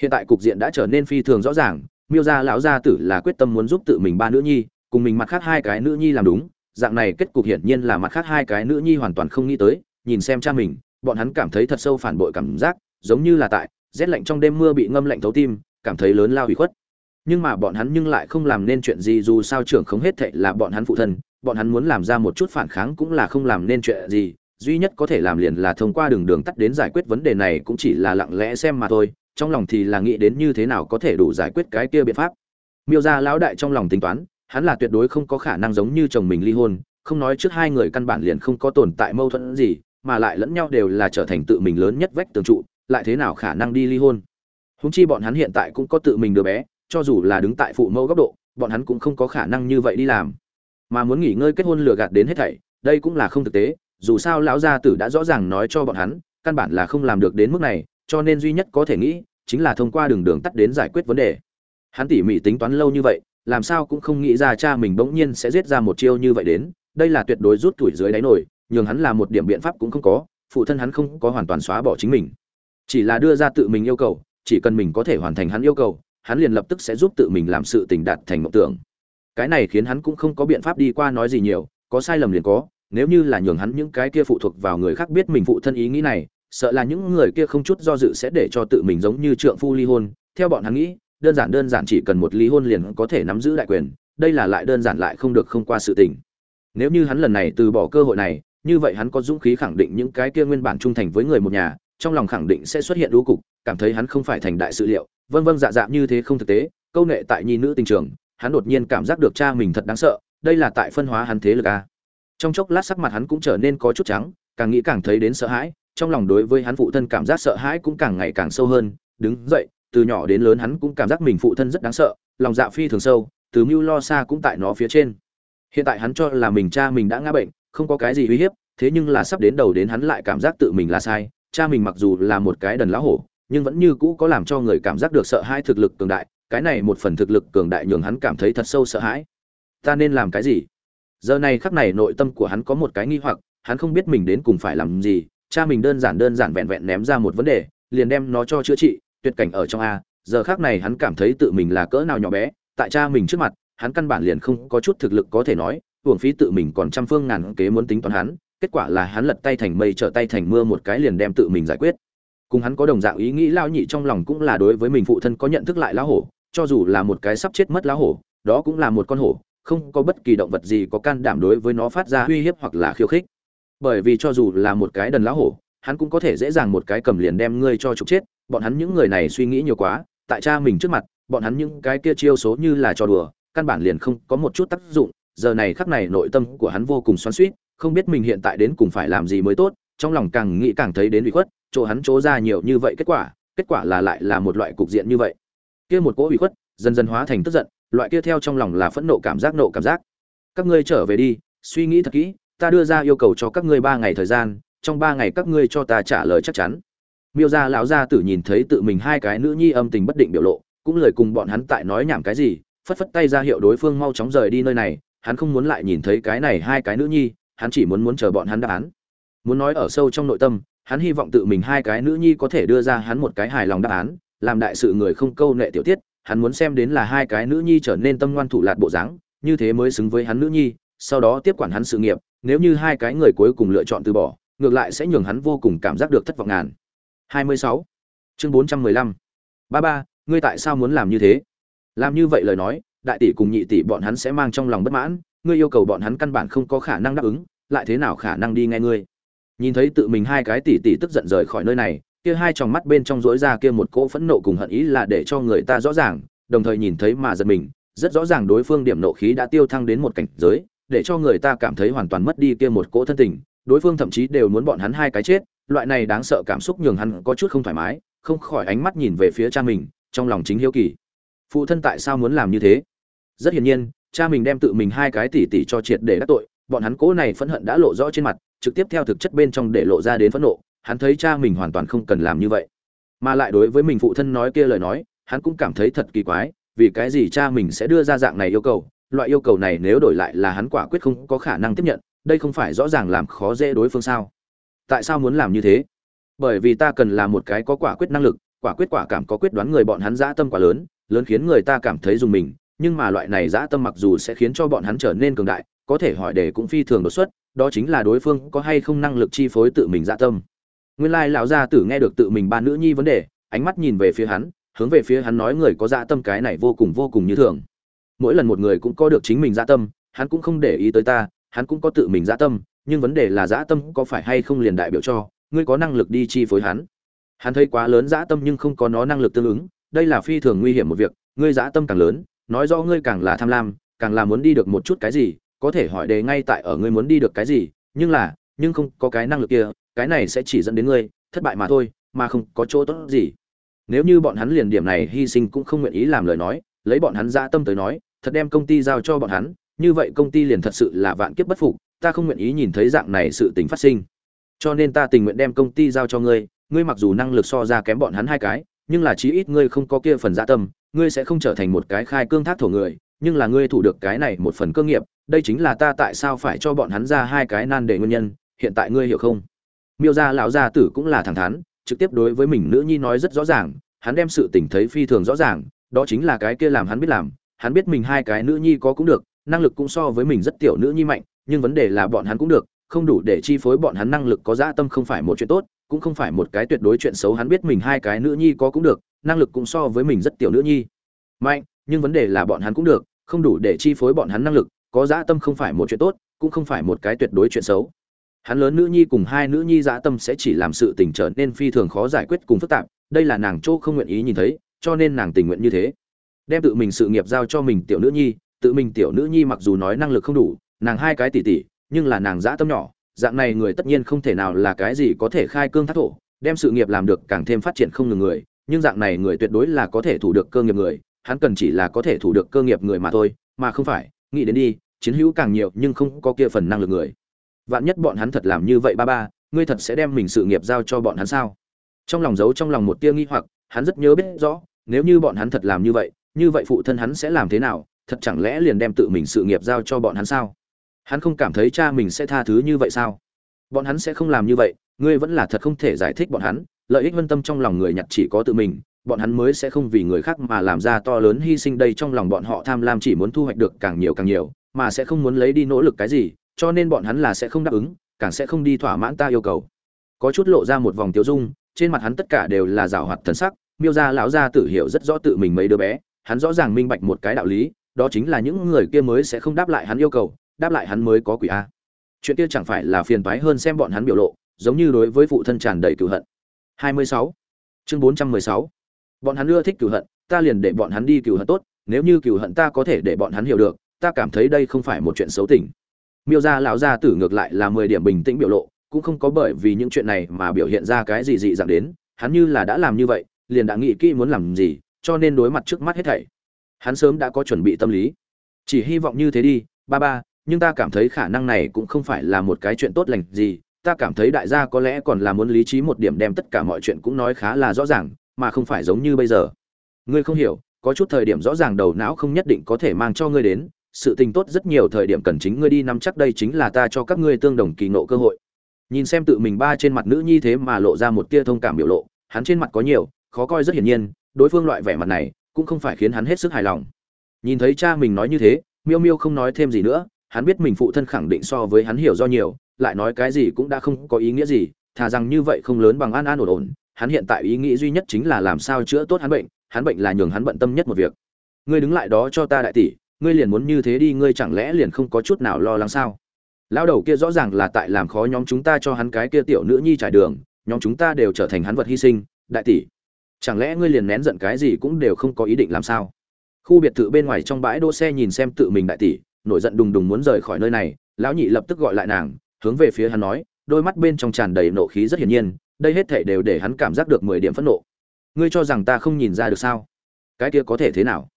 hiện tại cục diện đã trở nên phi thường rõ ràng, miêu gia lão gia tử là quyết tâm muốn giúp tự mình ba nữ nhi, cùng mình mặt khác hai cái nữ nhi làm đúng, dạng này kết cục hiển nhiên là mặt khác hai cái nữ nhi hoàn toàn không nghĩ tới, nhìn xem cha mình, bọn hắn cảm thấy thật sâu phản bội cảm giác, giống như là tại, rét lạnh trong đêm mưa bị ngâm lạnh thấu tim, cảm thấy lớn lao hủy khuất nhưng mà bọn hắn nhưng lại không làm nên chuyện gì, dù sao trưởng không hết thệ là bọn hắn phụ thân, bọn hắn muốn làm ra một chút phản kháng cũng là không làm nên chuyện gì. Duy nhất có thể làm liền là thông qua đường đường tắt đến giải quyết vấn đề này cũng chỉ là lặng lẽ xem mà thôi, trong lòng thì là nghĩ đến như thế nào có thể đủ giải quyết cái kia biện pháp. Miêu ra lão đại trong lòng tính toán, hắn là tuyệt đối không có khả năng giống như chồng mình ly hôn, không nói trước hai người căn bản liền không có tồn tại mâu thuẫn gì, mà lại lẫn nhau đều là trở thành tự mình lớn nhất vách tường trụ, lại thế nào khả năng đi ly hôn? Húng chi bọn hắn hiện tại cũng có tự mình đứa bé cho dù là đứng tại phụ mẫu góc độ, bọn hắn cũng không có khả năng như vậy đi làm. Mà muốn nghỉ ngơi kết hôn lừa gạt đến hết thảy, đây cũng là không thực tế, dù sao lão gia tử đã rõ ràng nói cho bọn hắn, căn bản là không làm được đến mức này, cho nên duy nhất có thể nghĩ, chính là thông qua đường đường tắt đến giải quyết vấn đề. Hắn tỉ mỉ tính toán lâu như vậy, làm sao cũng không nghĩ ra cha mình bỗng nhiên sẽ giết ra một chiêu như vậy đến, đây là tuyệt đối rút tuổi dưới đáy nổi, nhường hắn là một điểm biện pháp cũng không có, phụ thân hắn không có hoàn toàn xóa bỏ chính mình. Chỉ là đưa ra tự mình yêu cầu, chỉ cần mình có thể hoàn thành hắn yêu cầu hắn liền lập tức sẽ giúp tự mình làm sự tình đạt thành mộng tưởng. Cái này khiến hắn cũng không có biện pháp đi qua nói gì nhiều, có sai lầm liền có, nếu như là nhường hắn những cái kia phụ thuộc vào người khác biết mình phụ thân ý nghĩ này, sợ là những người kia không chút do dự sẽ để cho tự mình giống như trượng phu ly hôn. Theo bọn hắn nghĩ, đơn giản đơn giản chỉ cần một ly hôn liền có thể nắm giữ đại quyền, đây là lại đơn giản lại không được không qua sự tình. Nếu như hắn lần này từ bỏ cơ hội này, như vậy hắn có dũng khí khẳng định những cái kia nguyên bản trung thành với người một nhà, trong lòng khẳng định sẽ xuất hiện lũ cục, cảm thấy hắn không phải thành đại sự liệu vâng vâng dạ dạ như thế không thực tế, câu nệ tại nhi nữ tình trường, hắn đột nhiên cảm giác được cha mình thật đáng sợ, đây là tại phân hóa hắn thế lực a trong chốc lát sắc mặt hắn cũng trở nên có chút trắng, càng nghĩ càng thấy đến sợ hãi, trong lòng đối với hắn phụ thân cảm giác sợ hãi cũng càng ngày càng sâu hơn, đứng dậy, từ nhỏ đến lớn hắn cũng cảm giác mình phụ thân rất đáng sợ, lòng dạ phi thường sâu, từ mưu lo xa cũng tại nó phía trên. Hiện tại hắn cho là mình cha mình đã ngã bệnh, không có cái gì uy hiếp, thế nhưng là sắp đến đầu đến hắn lại cảm giác tự mình là sai, cha mình mặc dù là một cái đần lá hổ nhưng vẫn như cũ có làm cho người cảm giác được sợ hãi thực lực cường đại, cái này một phần thực lực cường đại nhường hắn cảm thấy thật sâu sợ hãi. Ta nên làm cái gì? Giờ này khắc này nội tâm của hắn có một cái nghi hoặc, hắn không biết mình đến cùng phải làm gì, cha mình đơn giản đơn giản vẹn vẹn ném ra một vấn đề, liền đem nó cho chữa trị, tuyệt cảnh ở trong a, giờ khác này hắn cảm thấy tự mình là cỡ nào nhỏ bé, tại cha mình trước mặt, hắn căn bản liền không có chút thực lực có thể nói uổng phí tự mình còn trăm phương ngàn kế muốn tính toán hắn, kết quả là hắn lật tay thành mây, trở tay thành mưa một cái liền đem tự mình giải quyết cùng hắn có đồng dạng ý nghĩ lao nhị trong lòng cũng là đối với mình phụ thân có nhận thức lại lão hổ, cho dù là một cái sắp chết mất lão hổ, đó cũng là một con hổ, không có bất kỳ động vật gì có can đảm đối với nó phát ra uy hiếp hoặc là khiêu khích. Bởi vì cho dù là một cái đần lão hổ, hắn cũng có thể dễ dàng một cái cầm liền đem ngươi cho trục chết, bọn hắn những người này suy nghĩ nhiều quá, tại cha mình trước mặt, bọn hắn những cái kia chiêu số như là trò đùa, căn bản liền không có một chút tác dụng, giờ này khắc này nội tâm của hắn vô cùng xoắn xuýt, không biết mình hiện tại đến cùng phải làm gì mới tốt, trong lòng càng nghĩ càng thấy đến bị khuất chỗ hắn chỗ ra nhiều như vậy kết quả kết quả là lại là một loại cục diện như vậy. Kia một cỗ ủy khuất, dần dần hóa thành tức giận, loại kia theo trong lòng là phẫn nộ cảm giác nộ cảm giác. Các ngươi trở về đi, suy nghĩ thật kỹ, ta đưa ra yêu cầu cho các ngươi ba ngày thời gian, trong ba ngày các ngươi cho ta trả lời chắc chắn. Miêu gia lão gia tử nhìn thấy tự mình hai cái nữ nhi âm tình bất định biểu lộ, cũng lời cùng bọn hắn tại nói nhảm cái gì, phất phất tay ra hiệu đối phương mau chóng rời đi nơi này, hắn không muốn lại nhìn thấy cái này hai cái nữ nhi, hắn chỉ muốn muốn chờ bọn hắn đáp án. Muốn nói ở sâu trong nội tâm hắn hy vọng tự mình hai cái nữ nhi có thể đưa ra hắn một cái hài lòng đáp án, làm đại sự người không câu nệ tiểu tiết, hắn muốn xem đến là hai cái nữ nhi trở nên tâm ngoan thủ lạt bộ dáng, như thế mới xứng với hắn nữ nhi, sau đó tiếp quản hắn sự nghiệp, nếu như hai cái người cuối cùng lựa chọn từ bỏ, ngược lại sẽ nhường hắn vô cùng cảm giác được thất vọng ngàn 26. chương 415. ba ba, ngươi tại sao muốn làm như thế làm như vậy lời nói, đại tỷ cùng nhị tỷ bọn hắn sẽ mang trong lòng bất mãn, ngươi yêu cầu bọn hắn căn bản không có khả năng đáp ứng, lại thế nào khả năng đi nghe ngươi nhìn thấy tự mình hai cái tỷ tỷ tức giận rời khỏi nơi này, kia hai tròng mắt bên trong rỗi ra kia một cỗ phẫn nộ cùng hận ý là để cho người ta rõ ràng, đồng thời nhìn thấy mà giật mình, rất rõ ràng đối phương điểm nộ khí đã tiêu thăng đến một cảnh giới, để cho người ta cảm thấy hoàn toàn mất đi kia một cỗ thân tình, đối phương thậm chí đều muốn bọn hắn hai cái chết, loại này đáng sợ cảm xúc nhường hắn có chút không thoải mái, không khỏi ánh mắt nhìn về phía cha mình, trong lòng chính hiếu kỳ. Phụ thân tại sao muốn làm như thế? Rất hiển nhiên, cha mình đem tự mình hai cái tỉ tỉ cho triệt để đắc tội, bọn hắn cố này phẫn hận đã lộ rõ trên mặt trực tiếp theo thực chất bên trong để lộ ra đến phẫn nộ, hắn thấy cha mình hoàn toàn không cần làm như vậy. Mà lại đối với mình phụ thân nói kia lời nói, hắn cũng cảm thấy thật kỳ quái, vì cái gì cha mình sẽ đưa ra dạng này yêu cầu, loại yêu cầu này nếu đổi lại là hắn quả quyết không có khả năng tiếp nhận, đây không phải rõ ràng làm khó dễ đối phương sao? Tại sao muốn làm như thế? Bởi vì ta cần là một cái có quả quyết năng lực, quả quyết quả cảm có quyết đoán người bọn hắn dã tâm quá lớn lớn khiến người ta cảm thấy dùng mình, nhưng mà loại này dã tâm mặc dù sẽ khiến cho bọn hắn trở nên cường đại, có thể hỏi để cũng phi thường đột xuất đó chính là đối phương có hay không năng lực chi phối tự mình dạ tâm. Nguyên lai lão gia tử nghe được tự mình ba nữ nhi vấn đề, ánh mắt nhìn về phía hắn, hướng về phía hắn nói người có dạ tâm cái này vô cùng vô cùng như thường. Mỗi lần một người cũng có được chính mình dạ tâm, hắn cũng không để ý tới ta, hắn cũng có tự mình dạ tâm, nhưng vấn đề là dạ tâm có phải hay không liền đại biểu cho, ngươi có năng lực đi chi phối hắn. Hắn thấy quá lớn dạ tâm nhưng không có nó năng lực tương ứng, đây là phi thường nguy hiểm một việc, ngươi dạ tâm càng lớn, nói rõ ngươi càng là tham lam, càng là muốn đi được một chút cái gì có thể hỏi đề ngay tại ở ngươi muốn đi được cái gì, nhưng là, nhưng không có cái năng lực kia, cái này sẽ chỉ dẫn đến ngươi, thất bại mà thôi, mà không có chỗ tốt gì. Nếu như bọn hắn liền điểm này hy sinh cũng không nguyện ý làm lời nói, lấy bọn hắn ra tâm tới nói, thật đem công ty giao cho bọn hắn, như vậy công ty liền thật sự là vạn kiếp bất phục, ta không nguyện ý nhìn thấy dạng này sự tình phát sinh. Cho nên ta tình nguyện đem công ty giao cho ngươi ngươi mặc dù năng lực so ra kém bọn hắn hai cái, nhưng là chí ít ngươi không có kia phần dạ tâm, ngươi sẽ không trở thành một cái khai cương thác thổ người nhưng là ngươi thủ được cái này một phần cơ nghiệp, đây chính là ta tại sao phải cho bọn hắn ra hai cái nan để nguyên nhân, hiện tại ngươi hiểu không? Miêu gia lão gia tử cũng là thẳng thắn, trực tiếp đối với mình nữ nhi nói rất rõ ràng, hắn đem sự tình thấy phi thường rõ ràng, đó chính là cái kia làm hắn biết làm, hắn biết mình hai cái nữ nhi có cũng được, năng lực cũng so với mình rất tiểu nữ nhi mạnh, nhưng vấn đề là bọn hắn cũng được, không đủ để chi phối bọn hắn năng lực có dã tâm không phải một chuyện tốt, cũng không phải một cái tuyệt đối chuyện xấu hắn biết mình hai cái nữ nhi có cũng được, năng lực cũng so với mình rất tiểu nữ nhi mạnh, nhưng vấn đề là bọn hắn cũng được không đủ để chi phối bọn hắn năng lực, có dã tâm không phải một chuyện tốt, cũng không phải một cái tuyệt đối chuyện xấu. Hắn lớn nữ nhi cùng hai nữ nhi dã tâm sẽ chỉ làm sự tình trở nên phi thường khó giải quyết cùng phức tạp, đây là nàng chỗ không nguyện ý nhìn thấy, cho nên nàng tình nguyện như thế. Đem tự mình sự nghiệp giao cho mình tiểu nữ nhi, tự mình tiểu nữ nhi mặc dù nói năng lực không đủ, nàng hai cái tỷ tỷ, nhưng là nàng dã tâm nhỏ, dạng này người tất nhiên không thể nào là cái gì có thể khai cương thác thổ, đem sự nghiệp làm được càng thêm phát triển không ngừng người, nhưng dạng này người tuyệt đối là có thể thủ được cơ nghiệp người hắn cần chỉ là có thể thủ được cơ nghiệp người mà thôi, mà không phải, nghĩ đến đi, chiến hữu càng nhiều nhưng không có kia phần năng lực người. Vạn nhất bọn hắn thật làm như vậy ba ba, ngươi thật sẽ đem mình sự nghiệp giao cho bọn hắn sao? Trong lòng giấu trong lòng một tia nghi hoặc, hắn rất nhớ biết rõ, nếu như bọn hắn thật làm như vậy như vậy phụ thân hắn sẽ làm thế nào, thật chẳng lẽ liền đem tự mình sự nghiệp giao cho bọn hắn sao? Hắn không cảm thấy cha mình sẽ tha thứ như vậy sao? Bọn hắn sẽ không làm như vậy, ngươi vẫn là thật không thể giải thích bọn hắn, lợi ích vân tâm trong lòng người nhặt chỉ có tự mình bọn hắn mới sẽ không vì người khác mà làm ra to lớn hy sinh đây trong lòng bọn họ tham lam chỉ muốn thu hoạch được càng nhiều càng nhiều, mà sẽ không muốn lấy đi nỗ lực cái gì, cho nên bọn hắn là sẽ không đáp ứng, càng sẽ không đi thỏa mãn ta yêu cầu có chút lộ ra một vòng tiêu dung, trên mặt hắn tất cả đều là rào hoạt thần sắc, miêu ra lão gia tử hiểu rất rõ tự mình mấy đứa bé, hắn rõ ràng minh bạch một cái đạo lý, đó chính là những người kia mới sẽ không đáp lại hắn yêu cầu, đáp lại hắn mới có quỷ a chuyện kia chẳng phải là phiền toái hơn xem bọn hắn biểu lộ, giống như đối với phụ thân tràn đầy cựu hận 26. chương 416 bọn hắn ưa thích cửu hận, ta liền để bọn hắn đi cửu hận tốt, nếu như cửu hận ta có thể để bọn hắn hiểu được, ta cảm thấy đây không phải một chuyện xấu tình. Miêu gia lão gia tử ngược lại là 10 điểm bình tĩnh biểu lộ, cũng không có bởi vì những chuyện này mà biểu hiện ra cái gì dị dạng đến, hắn như là đã làm như vậy, liền đã nghĩ kỹ muốn làm gì, cho nên đối mặt trước mắt hết thảy. Hắn sớm đã có chuẩn bị tâm lý. Chỉ hy vọng như thế đi, ba ba, nhưng ta cảm thấy khả năng này cũng không phải là một cái chuyện tốt lành gì, ta cảm thấy đại gia có lẽ còn là muốn lý trí một điểm đem tất cả mọi chuyện cũng nói khá là rõ ràng mà không phải giống như bây giờ. Ngươi không hiểu, có chút thời điểm rõ ràng đầu não không nhất định có thể mang cho ngươi đến, sự tình tốt rất nhiều thời điểm cần chính ngươi đi nắm chắc đây chính là ta cho các ngươi tương đồng kỳ nộ cơ hội. Nhìn xem tự mình ba trên mặt nữ nhi thế mà lộ ra một tia thông cảm biểu lộ, hắn trên mặt có nhiều, khó coi rất hiển nhiên, đối phương loại vẻ mặt này cũng không phải khiến hắn hết sức hài lòng. Nhìn thấy cha mình nói như thế, miêu miêu không nói thêm gì nữa, hắn biết mình phụ thân khẳng định so với hắn hiểu do nhiều, lại nói cái gì cũng đã không có ý nghĩa gì, thà rằng như vậy không lớn bằng an an ổn ổn hắn hiện tại ý nghĩ duy nhất chính là làm sao chữa tốt hắn bệnh hắn bệnh là nhường hắn bận tâm nhất một việc. Ngươi đứng lại đó cho ta đại tỷ, ngươi liền muốn như thế đi, ngươi chẳng lẽ liền không có chút nào lo lắng sao? Lão đầu kia rõ ràng là tại làm khó nhóm chúng ta cho hắn cái kia tiểu nữ nhi trải đường, nhóm chúng ta đều trở thành hắn vật hy sinh, đại tỷ. Chẳng lẽ ngươi liền nén giận cái gì cũng đều không có ý định làm sao? Khu biệt thự bên ngoài trong bãi đỗ xe nhìn xem tự mình đại tỷ, nổi giận đùng đùng muốn rời khỏi nơi này, lão nhị lập tức gọi lại nàng, hướng về phía hắn nói, đôi mắt bên trong tràn đầy nộ khí rất hiển nhiên đây hết thể đều để hắn cảm giác được mười điểm phẫn nộ. Ngươi cho rằng ta không nhìn ra được sao? Cái kia có thể thế nào?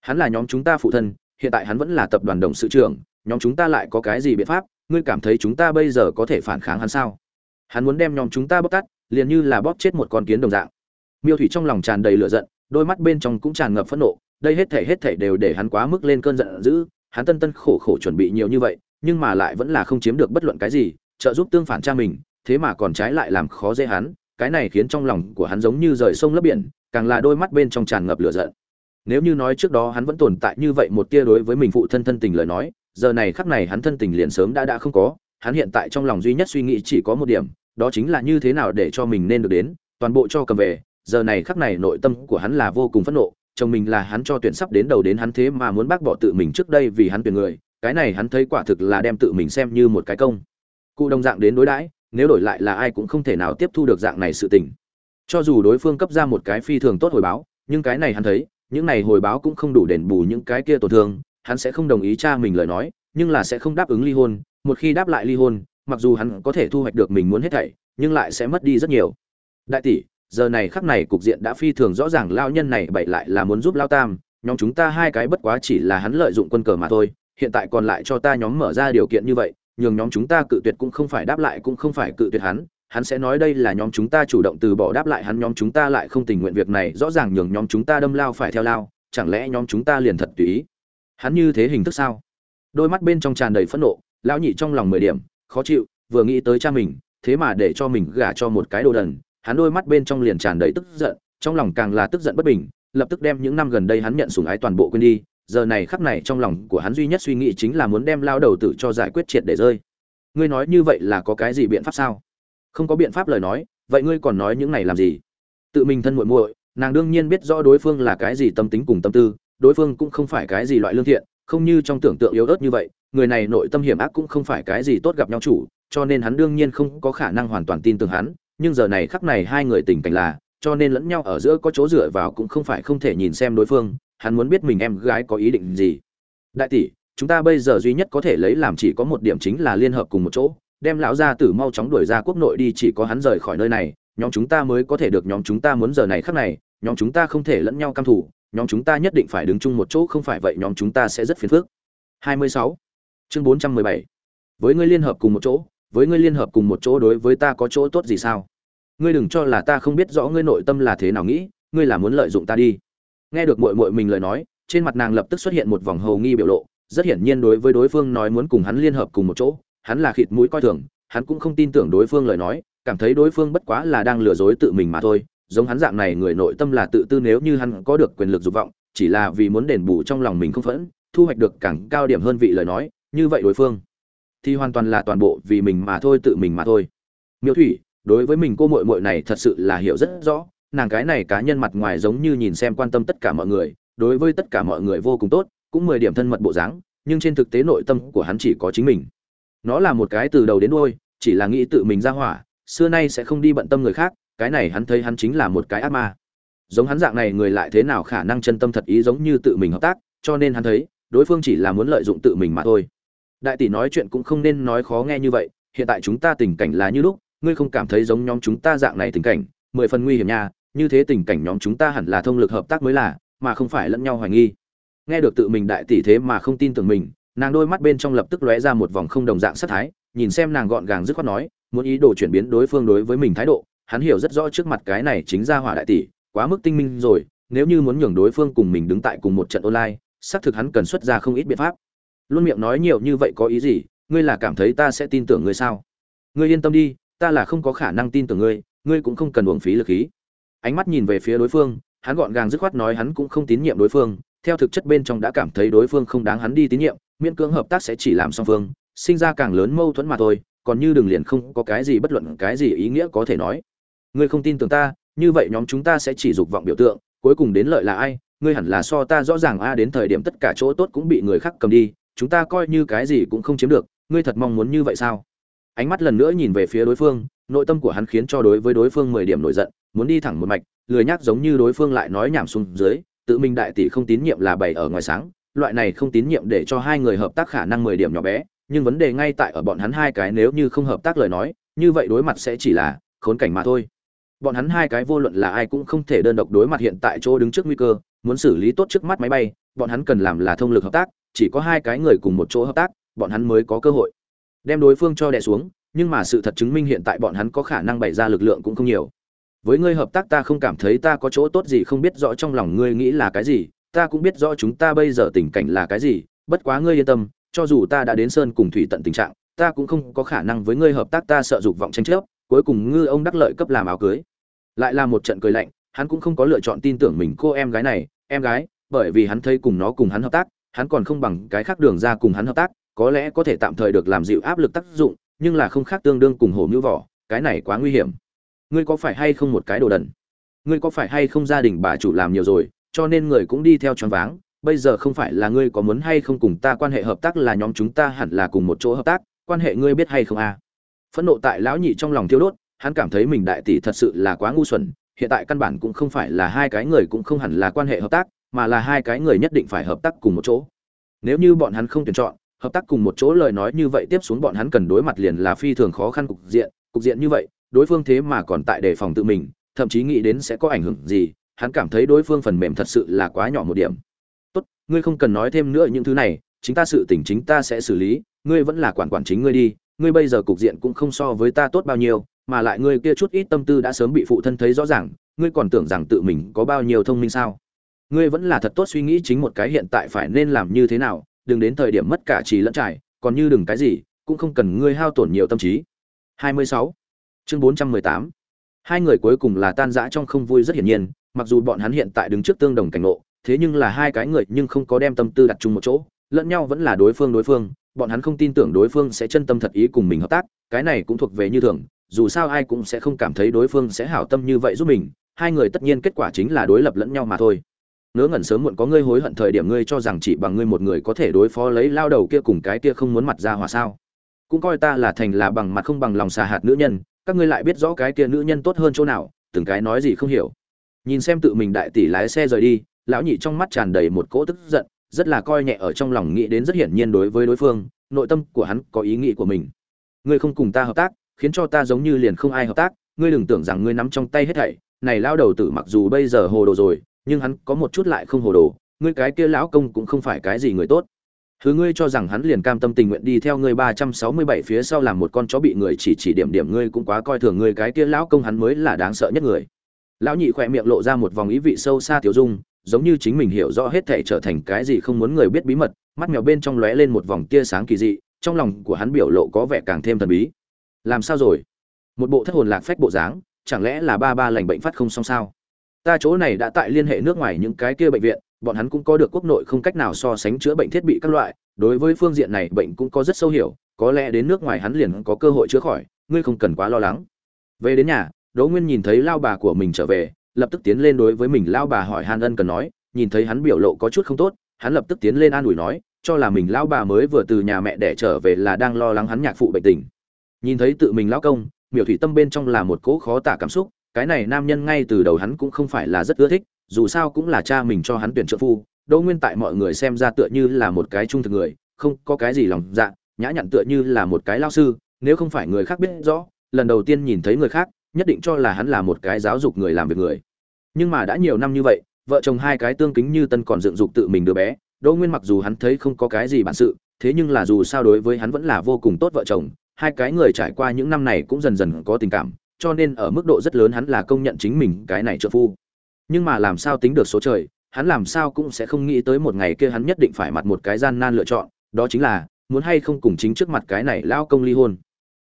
Hắn là nhóm chúng ta phụ thân, hiện tại hắn vẫn là tập đoàn đồng sự trưởng, nhóm chúng ta lại có cái gì biện pháp? Ngươi cảm thấy chúng ta bây giờ có thể phản kháng hắn sao? Hắn muốn đem nhóm chúng ta bóc tát, liền như là bóp chết một con kiến đồng dạng. Miêu thủy trong lòng tràn đầy lửa giận, đôi mắt bên trong cũng tràn ngập phẫn nộ, đây hết thể hết thể đều để hắn quá mức lên cơn giận dữ, hắn tân tân khổ khổ chuẩn bị nhiều như vậy, nhưng mà lại vẫn là không chiếm được bất luận cái gì, trợ giúp tương phản cha mình thế mà còn trái lại làm khó dễ hắn, cái này khiến trong lòng của hắn giống như rời sông lấp biển, càng là đôi mắt bên trong tràn ngập lửa giận. Nếu như nói trước đó hắn vẫn tồn tại như vậy một tia đối với mình phụ thân thân tình lời nói, giờ này khắc này hắn thân tình liền sớm đã đã không có, hắn hiện tại trong lòng duy nhất suy nghĩ chỉ có một điểm, đó chính là như thế nào để cho mình nên được đến, toàn bộ cho cầm về, giờ này khắc này nội tâm của hắn là vô cùng phẫn nộ, chồng mình là hắn cho tuyển sắp đến đầu đến hắn thế mà muốn bác bỏ tự mình trước đây vì hắn tuyển người, cái này hắn thấy quả thực là đem tự mình xem như một cái công. Cụ đồng dạng đến đối đãi nếu đổi lại là ai cũng không thể nào tiếp thu được dạng này sự tình. Cho dù đối phương cấp ra một cái phi thường tốt hồi báo, nhưng cái này hắn thấy, những này hồi báo cũng không đủ đền bù những cái kia tổn thương, hắn sẽ không đồng ý cha mình lời nói, nhưng là sẽ không đáp ứng ly hôn. Một khi đáp lại ly hôn, mặc dù hắn có thể thu hoạch được mình muốn hết thảy, nhưng lại sẽ mất đi rất nhiều. Đại tỷ, giờ này khắc này cục diện đã phi thường rõ ràng lao nhân này bậy lại là muốn giúp lao tam, nhóm chúng ta hai cái bất quá chỉ là hắn lợi dụng quân cờ mà thôi, hiện tại còn lại cho ta nhóm mở ra điều kiện như vậy nhường nhóm chúng ta cự tuyệt cũng không phải đáp lại cũng không phải cự tuyệt hắn hắn sẽ nói đây là nhóm chúng ta chủ động từ bỏ đáp lại hắn, nhóm chúng ta lại không tình nguyện việc này, rõ ràng nhường nhóm chúng ta đâm lao phải theo lao, chẳng lẽ nhóm chúng ta liền thật tùy ý? Hắn như thế hình thức sao? Đôi mắt bên trong tràn đầy phẫn nộ, lão nhị trong lòng mười điểm, khó chịu, vừa nghĩ tới cha mình, thế mà để cho mình gả cho một cái đồ đần, hắn đôi mắt bên trong liền tràn đầy tức giận, trong lòng càng là tức giận bất bình, lập tức đem những năm gần đây hắn nhận sủng ái toàn bộ quên đi giờ này khắc này trong lòng của hắn duy nhất suy nghĩ chính là muốn đem lao đầu tử cho giải quyết triệt để rơi. Ngươi nói như vậy là có cái gì biện pháp sao? Không có biện pháp lời nói, vậy ngươi còn nói những này làm gì? Tự mình thân muội muội, nàng đương nhiên biết rõ đối phương là cái gì tâm tính cùng tâm tư, đối phương cũng không phải cái gì loại lương thiện, không như trong tưởng tượng yếu ớt như vậy, người này nội tâm hiểm ác cũng không phải cái gì tốt gặp nhau chủ, cho nên hắn đương nhiên không có khả năng hoàn toàn tin tưởng hắn, nhưng giờ này khắc này hai người tình cảnh là, cho nên lẫn nhau ở giữa có chỗ dựa vào cũng không phải không thể nhìn xem đối phương hắn muốn biết mình em gái có ý định gì đại tỷ, chúng ta bây giờ duy nhất có thể lấy làm chỉ có một điểm chính là liên hợp cùng một chỗ, đem lão gia tử mau chóng đuổi ra quốc nội đi chỉ có hắn rời khỏi nơi này, nhóm chúng ta mới có thể được nhóm chúng ta muốn giờ này khắc này, nhóm chúng ta không thể lẫn nhau căm thủ nhóm chúng ta nhất định phải đứng chung một chỗ, không phải vậy nhóm chúng ta sẽ rất phiền phức 26. chương 417. với ngươi liên hợp cùng một chỗ, với ngươi liên hợp cùng một chỗ đối với ta có chỗ tốt gì sao ngươi đừng cho là ta không biết rõ ngươi nội tâm là thế nào nghĩ, ngươi là muốn lợi dụng ta đi nghe được mội mội mình lời nói, trên mặt nàng lập tức xuất hiện một vòng hầu nghi biểu lộ, rất hiển nhiên đối với đối phương nói muốn cùng hắn liên hợp cùng một chỗ, hắn là khịt mũi coi thường, hắn cũng không tin tưởng đối phương lời nói, cảm thấy đối phương bất quá là đang lừa dối tự mình mà thôi, giống hắn dạng này người nội tâm là tự tư nếu như hắn có được quyền lực dục vọng, chỉ là vì muốn đền bù trong lòng mình không phẫn, thu hoạch được càng cao điểm hơn vị lời nói, như vậy đối phương thì hoàn toàn là toàn bộ vì mình mà thôi, tự mình mà thôi. Miêu thủy, đối với mình cô muội muội này thật sự là hiểu rất rõ nàng cái này cá nhân mặt ngoài giống như nhìn xem quan tâm tất cả mọi người, đối với tất cả mọi người vô cùng tốt, cũng mười điểm thân mật bộ dáng, nhưng trên thực tế nội tâm của hắn chỉ có chính mình. Nó là một cái từ đầu đến đuôi, chỉ là nghĩ tự mình ra hỏa, xưa nay sẽ không đi bận tâm người khác, cái này hắn thấy hắn chính là một cái ác ma. Giống hắn dạng này người lại thế nào khả năng chân tâm thật ý giống như tự mình hợp tác, cho nên hắn thấy, đối phương chỉ là muốn lợi dụng tự mình mà thôi. Đại tỷ nói chuyện cũng không nên nói khó nghe như vậy, hiện tại chúng ta tình cảnh là như lúc, ngươi không cảm thấy giống nhóm chúng ta dạng này tình cảnh, mười phần nguy hiểm nha như thế tình cảnh nhóm chúng ta hẳn là thông lực hợp tác mới là, mà không phải lẫn nhau hoài nghi. Nghe được tự mình đại tỷ thế mà không tin tưởng mình, nàng đôi mắt bên trong lập tức lóe ra một vòng không đồng dạng sát thái, nhìn xem nàng gọn gàng dứt khoát nói, muốn ý đồ chuyển biến đối phương đối với mình thái độ, hắn hiểu rất rõ trước mặt cái này chính ra hỏa đại tỷ, quá mức tinh minh rồi, nếu như muốn nhường đối phương cùng mình đứng tại cùng một trận online, xác thực hắn cần xuất ra không ít biện pháp. Luôn miệng nói nhiều như vậy có ý gì, ngươi là cảm thấy ta sẽ tin tưởng ngươi sao? Ngươi yên tâm đi, ta là không có khả năng tin tưởng ngươi ngươi cũng không cần uổng phí lực khí ánh mắt nhìn về phía đối phương, hắn gọn gàng dứt khoát nói hắn cũng không tín nhiệm đối phương, theo thực chất bên trong đã cảm thấy đối phương không đáng hắn đi tín nhiệm, miễn cưỡng hợp tác sẽ chỉ làm song phương, sinh ra càng lớn mâu thuẫn mà thôi, còn như đừng liền không có cái gì bất luận cái gì ý nghĩa có thể nói. Ngươi không tin tưởng ta, như vậy nhóm chúng ta sẽ chỉ dục vọng biểu tượng, cuối cùng đến lợi là ai, ngươi hẳn là so ta rõ ràng a, đến thời điểm tất cả chỗ tốt cũng bị người khác cầm đi, chúng ta coi như cái gì cũng không chiếm được, ngươi thật mong muốn như vậy sao? Ánh mắt lần nữa nhìn về phía đối phương nội tâm của hắn khiến cho đối với đối phương mười điểm nổi giận, muốn đi thẳng một mạch, lười nhắc giống như đối phương lại nói nhảm xuống dưới, tự mình đại tỷ không tín nhiệm là bày ở ngoài sáng, loại này không tín nhiệm để cho hai người hợp tác khả năng mười điểm nhỏ bé, nhưng vấn đề ngay tại ở bọn hắn hai cái nếu như không hợp tác lời nói, như vậy đối mặt sẽ chỉ là khốn cảnh mà thôi. Bọn hắn hai cái vô luận là ai cũng không thể đơn độc đối mặt hiện tại chỗ đứng trước nguy cơ, muốn xử lý tốt trước mắt máy bay, bọn hắn cần làm là thông lực hợp tác, chỉ có hai cái người cùng một chỗ hợp tác, bọn hắn mới có cơ hội. Đem đối phương cho đè xuống nhưng mà sự thật chứng minh hiện tại bọn hắn có khả năng bày ra lực lượng cũng không nhiều. Với ngươi hợp tác ta không cảm thấy ta có chỗ tốt gì, không biết rõ trong lòng ngươi nghĩ là cái gì, ta cũng biết rõ chúng ta bây giờ tình cảnh là cái gì, bất quá ngươi yên tâm, cho dù ta đã đến sơn cùng thủy tận tình trạng, ta cũng không có khả năng với ngươi hợp tác ta sợ dục vọng tranh chấp, cuối cùng ngư ông đắc lợi cấp làm áo cưới. Lại là một trận cười lạnh, hắn cũng không có lựa chọn tin tưởng mình cô em gái này, em gái, bởi vì hắn thấy cùng nó cùng hắn hợp tác, hắn còn không bằng cái khác đường ra cùng hắn hợp tác, có lẽ có thể tạm thời được làm dịu áp lực tác dụng nhưng là không khác tương đương cùng hổ mưu vỏ, cái này quá nguy hiểm. Ngươi có phải hay không một cái đồ đần? Ngươi có phải hay không gia đình bà chủ làm nhiều rồi, cho nên người cũng đi theo choáng váng, bây giờ không phải là ngươi có muốn hay không cùng ta quan hệ hợp tác là nhóm chúng ta hẳn là cùng một chỗ hợp tác, quan hệ ngươi biết hay không a à? phẫn nộ tại lão nhị trong lòng thiêu đốt, hắn cảm thấy mình đại tỷ thật sự là quá ngu xuẩn, hiện tại căn bản cũng không phải là hai cái người cũng không hẳn là quan hệ hợp tác, mà là hai cái người nhất định phải hợp tác cùng một chỗ. Nếu như bọn hắn không tuyển chọn hợp tác cùng một chỗ lời nói như vậy tiếp xuống bọn hắn cần đối mặt liền là phi thường khó khăn cục diện cục diện như vậy, đối phương thế mà còn tại đề phòng tự mình, thậm chí nghĩ đến sẽ có ảnh hưởng gì, hắn cảm thấy đối phương phần mềm thật sự là quá nhỏ một điểm. Tốt, ngươi không cần nói thêm nữa những thứ này, chính ta sự tỉnh chính ta sẽ xử lý, ngươi vẫn là quản quản chính ngươi đi, ngươi bây giờ cục diện cũng không so với ta tốt bao nhiêu, mà lại ngươi kia chút ít tâm tư đã sớm bị phụ thân thấy rõ ràng, ngươi còn tưởng rằng tự mình có bao nhiêu thông minh sao? Ngươi vẫn là thật tốt suy nghĩ chính một cái hiện tại phải nên làm như thế nào đừng đến thời điểm mất cả trí lẫn trải, còn như đừng cái gì, cũng không cần ngươi hao tổn nhiều tâm trí 26. chương 418. hai người cuối cùng là tan rã trong không vui rất hiển nhiên, mặc dù bọn hắn hiện tại đứng trước tương đồng cảnh ngộ, thế nhưng là hai cái người nhưng không có đem tâm tư đặt chung một chỗ, lẫn nhau vẫn là đối phương đối phương, bọn hắn không tin tưởng đối phương sẽ chân tâm thật ý cùng mình hợp tác, cái này cũng thuộc về như thường, dù sao ai cũng sẽ không cảm thấy đối phương sẽ hảo tâm như vậy giúp mình, hai người tất nhiên kết quả chính là đối lập lẫn nhau mà thôi ngớ ngẩn sớm muộn có ngươi hối hận thời điểm ngươi cho rằng chỉ bằng ngươi một người có thể đối phó lấy lao đầu kia cùng cái kia không muốn mặt ra hòa sao. Cũng coi ta là thành là bằng mặt không bằng lòng xà hạt nữ nhân, các ngươi lại biết rõ cái kia nữ nhân tốt hơn chỗ nào, từng cái nói gì không hiểu. Nhìn xem tự mình đại tỷ lái xe rời đi, lão nhị trong mắt tràn đầy một cỗ tức giận, rất là coi nhẹ ở trong lòng nghĩ đến rất hiển nhiên đối với đối phương, nội tâm của hắn có ý nghĩ của mình. Ngươi không cùng ta hợp tác, khiến cho ta giống như liền không ai hợp tác, ngươi đừng tưởng rằng ngươi nắm trong tay hết thảy, này lao đầu tử mặc dù bây giờ hồ đồ rồi nhưng hắn có một chút lại không hồ đồ ngươi cái kia lão công cũng không phải cái gì người tốt thứ ngươi cho rằng hắn liền cam tâm tình nguyện đi theo ngươi 367 phía sau làm một con chó bị người chỉ chỉ điểm điểm ngươi cũng quá coi thường ngươi cái kia lão công hắn mới là đáng sợ nhất người. Lão nhị khỏe miệng lộ ra một vòng ý vị sâu xa tiểu dung, giống như chính mình hiểu rõ hết thảy trở thành cái gì không muốn người biết bí mật, mắt mèo bên trong lóe lên một vòng tia sáng kỳ dị, trong lòng của hắn biểu lộ có vẻ càng thêm thần bí. Làm sao rồi? Một bộ thất hồn lạc phách bộ dáng, chẳng lẽ là ba ba lành bệnh phát không xong sao? Ta chỗ này đã tại liên hệ nước ngoài những cái kia bệnh viện, bọn hắn cũng có được quốc nội không cách nào so sánh chữa bệnh thiết bị các loại, đối với phương diện này bệnh cũng có rất sâu hiểu, có lẽ đến nước ngoài hắn liền có cơ hội chữa khỏi, ngươi không cần quá lo lắng. Về đến nhà, Đỗ Nguyên nhìn thấy lao bà của mình trở về, lập tức tiến lên đối với mình lao bà hỏi Hàn Ân cần nói, nhìn thấy hắn biểu lộ có chút không tốt, hắn lập tức tiến lên an ủi nói, cho là mình lao bà mới vừa từ nhà mẹ đẻ trở về là đang lo lắng hắn nhạc phụ bệnh tình. Nhìn thấy tự mình lao công, miểu thủy tâm bên trong là một cỗ khó tả cảm xúc, cái này nam nhân ngay từ đầu hắn cũng không phải là rất ưa thích, dù sao cũng là cha mình cho hắn tuyển trợ phu, Đỗ Nguyên tại mọi người xem ra tựa như là một cái trung thực người, không có cái gì lòng dạ, nhã nhặn tựa như là một cái lao sư, nếu không phải người khác biết rõ, lần đầu tiên nhìn thấy người khác, nhất định cho là hắn là một cái giáo dục người làm việc người. Nhưng mà đã nhiều năm như vậy, vợ chồng hai cái tương kính như tân còn dựng dục tự mình đứa bé, Đỗ Nguyên mặc dù hắn thấy không có cái gì bản sự, thế nhưng là dù sao đối với hắn vẫn là vô cùng tốt vợ chồng, hai cái người trải qua những năm này cũng dần dần có tình cảm, cho nên ở mức độ rất lớn hắn là công nhận chính mình cái này trợ phu. Nhưng mà làm sao tính được số trời, hắn làm sao cũng sẽ không nghĩ tới một ngày kia hắn nhất định phải mặt một cái gian nan lựa chọn, đó chính là muốn hay không cùng chính trước mặt cái này lao công ly hôn.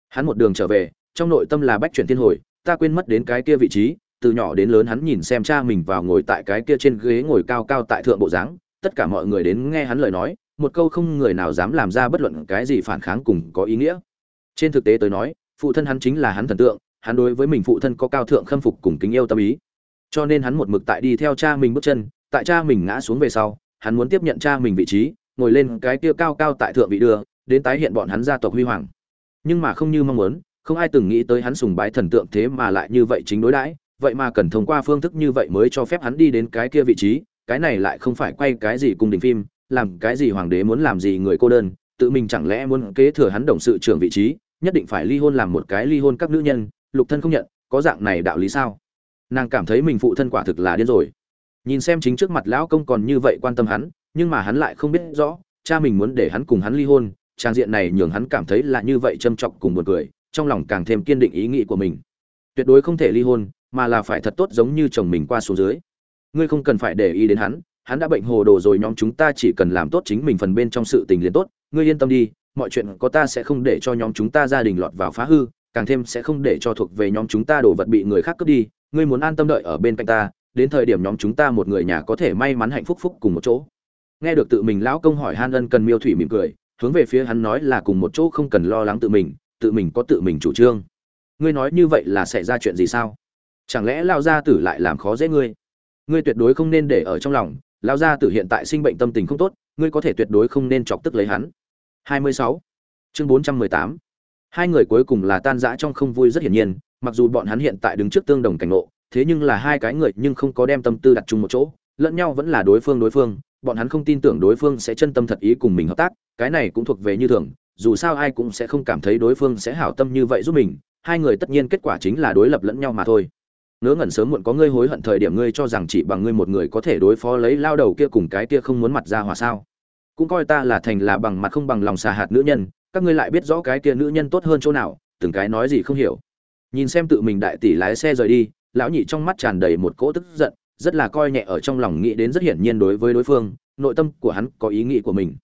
Hắn một đường trở về, trong nội tâm là bách chuyển thiên hồi, ta quên mất đến cái kia vị trí, từ nhỏ đến lớn hắn nhìn xem cha mình vào ngồi tại cái kia trên ghế ngồi cao cao tại thượng bộ dáng, tất cả mọi người đến nghe hắn lời nói, một câu không người nào dám làm ra bất luận cái gì phản kháng cùng có ý nghĩa. Trên thực tế tới nói, phụ thân hắn chính là hắn thần tượng, hắn đối với mình phụ thân có cao thượng khâm phục cùng kính yêu tâm ý. Cho nên hắn một mực tại đi theo cha mình bước chân, tại cha mình ngã xuống về sau, hắn muốn tiếp nhận cha mình vị trí, ngồi lên cái kia cao cao tại thượng vị đưa, đến tái hiện bọn hắn gia tộc huy hoàng. Nhưng mà không như mong muốn, không ai từng nghĩ tới hắn sùng bái thần tượng thế mà lại như vậy chính đối đãi, vậy mà cần thông qua phương thức như vậy mới cho phép hắn đi đến cái kia vị trí, cái này lại không phải quay cái gì cung đình phim, làm cái gì hoàng đế muốn làm gì người cô đơn, tự mình chẳng lẽ muốn kế thừa hắn đồng sự trưởng vị trí, nhất định phải ly hôn làm một cái ly hôn các nữ nhân, lục thân không nhận, có dạng này đạo lý sao? Nàng cảm thấy mình phụ thân quả thực là điên rồi. Nhìn xem chính trước mặt lão công còn như vậy quan tâm hắn, nhưng mà hắn lại không biết rõ, cha mình muốn để hắn cùng hắn ly hôn, trang diện này nhường hắn cảm thấy là như vậy châm trọng cùng buồn cười, trong lòng càng thêm kiên định ý nghĩ của mình. Tuyệt đối không thể ly hôn, mà là phải thật tốt giống như chồng mình qua số dưới. Ngươi không cần phải để ý đến hắn, hắn đã bệnh hồ đồ rồi nhóm chúng ta chỉ cần làm tốt chính mình phần bên trong sự tình liền tốt, ngươi yên tâm đi, mọi chuyện có ta sẽ không để cho nhóm chúng ta gia đình lọt vào phá hư, càng thêm sẽ không để cho thuộc về nhóm chúng ta đồ vật bị người khác cướp đi, ngươi muốn an tâm đợi ở bên cạnh ta, đến thời điểm nhóm chúng ta một người nhà có thể may mắn hạnh phúc phúc cùng một chỗ. Nghe được tự mình lão công hỏi Han Ân cần Miêu Thủy mỉm cười, hướng về phía hắn nói là cùng một chỗ không cần lo lắng tự mình, tự mình có tự mình chủ trương. Ngươi nói như vậy là xảy ra chuyện gì sao? Chẳng lẽ lão gia tử lại làm khó dễ ngươi? Ngươi tuyệt đối không nên để ở trong lòng, lão gia tử hiện tại sinh bệnh tâm tình không tốt, ngươi có thể tuyệt đối không nên chọc tức lấy hắn. 26. Chương 418. Hai người cuối cùng là tan rã trong không vui rất hiển nhiên, mặc dù bọn hắn hiện tại đứng trước tương đồng cảnh ngộ, thế nhưng là hai cái người nhưng không có đem tâm tư đặt chung một chỗ, lẫn nhau vẫn là đối phương đối phương, bọn hắn không tin tưởng đối phương sẽ chân tâm thật ý cùng mình hợp tác, cái này cũng thuộc về như thường, dù sao ai cũng sẽ không cảm thấy đối phương sẽ hảo tâm như vậy giúp mình, hai người tất nhiên kết quả chính là đối lập lẫn nhau mà thôi. Ngớ ngẩn sớm muộn có ngươi hối hận thời điểm ngươi cho rằng chỉ bằng ngươi một người có thể đối phó lấy lao đầu kia cùng cái kia không muốn mặt ra hòa sao? Cũng coi ta là thành là bằng mặt không bằng lòng xà hạt nữ nhân, các ngươi lại biết rõ cái kia nữ nhân tốt hơn chỗ nào, từng cái nói gì không hiểu. Nhìn xem tự mình đại tỷ lái xe rời đi, lão nhị trong mắt tràn đầy một cỗ tức giận, rất là coi nhẹ ở trong lòng nghĩ đến rất hiển nhiên đối với đối phương, nội tâm của hắn có ý nghĩ của mình.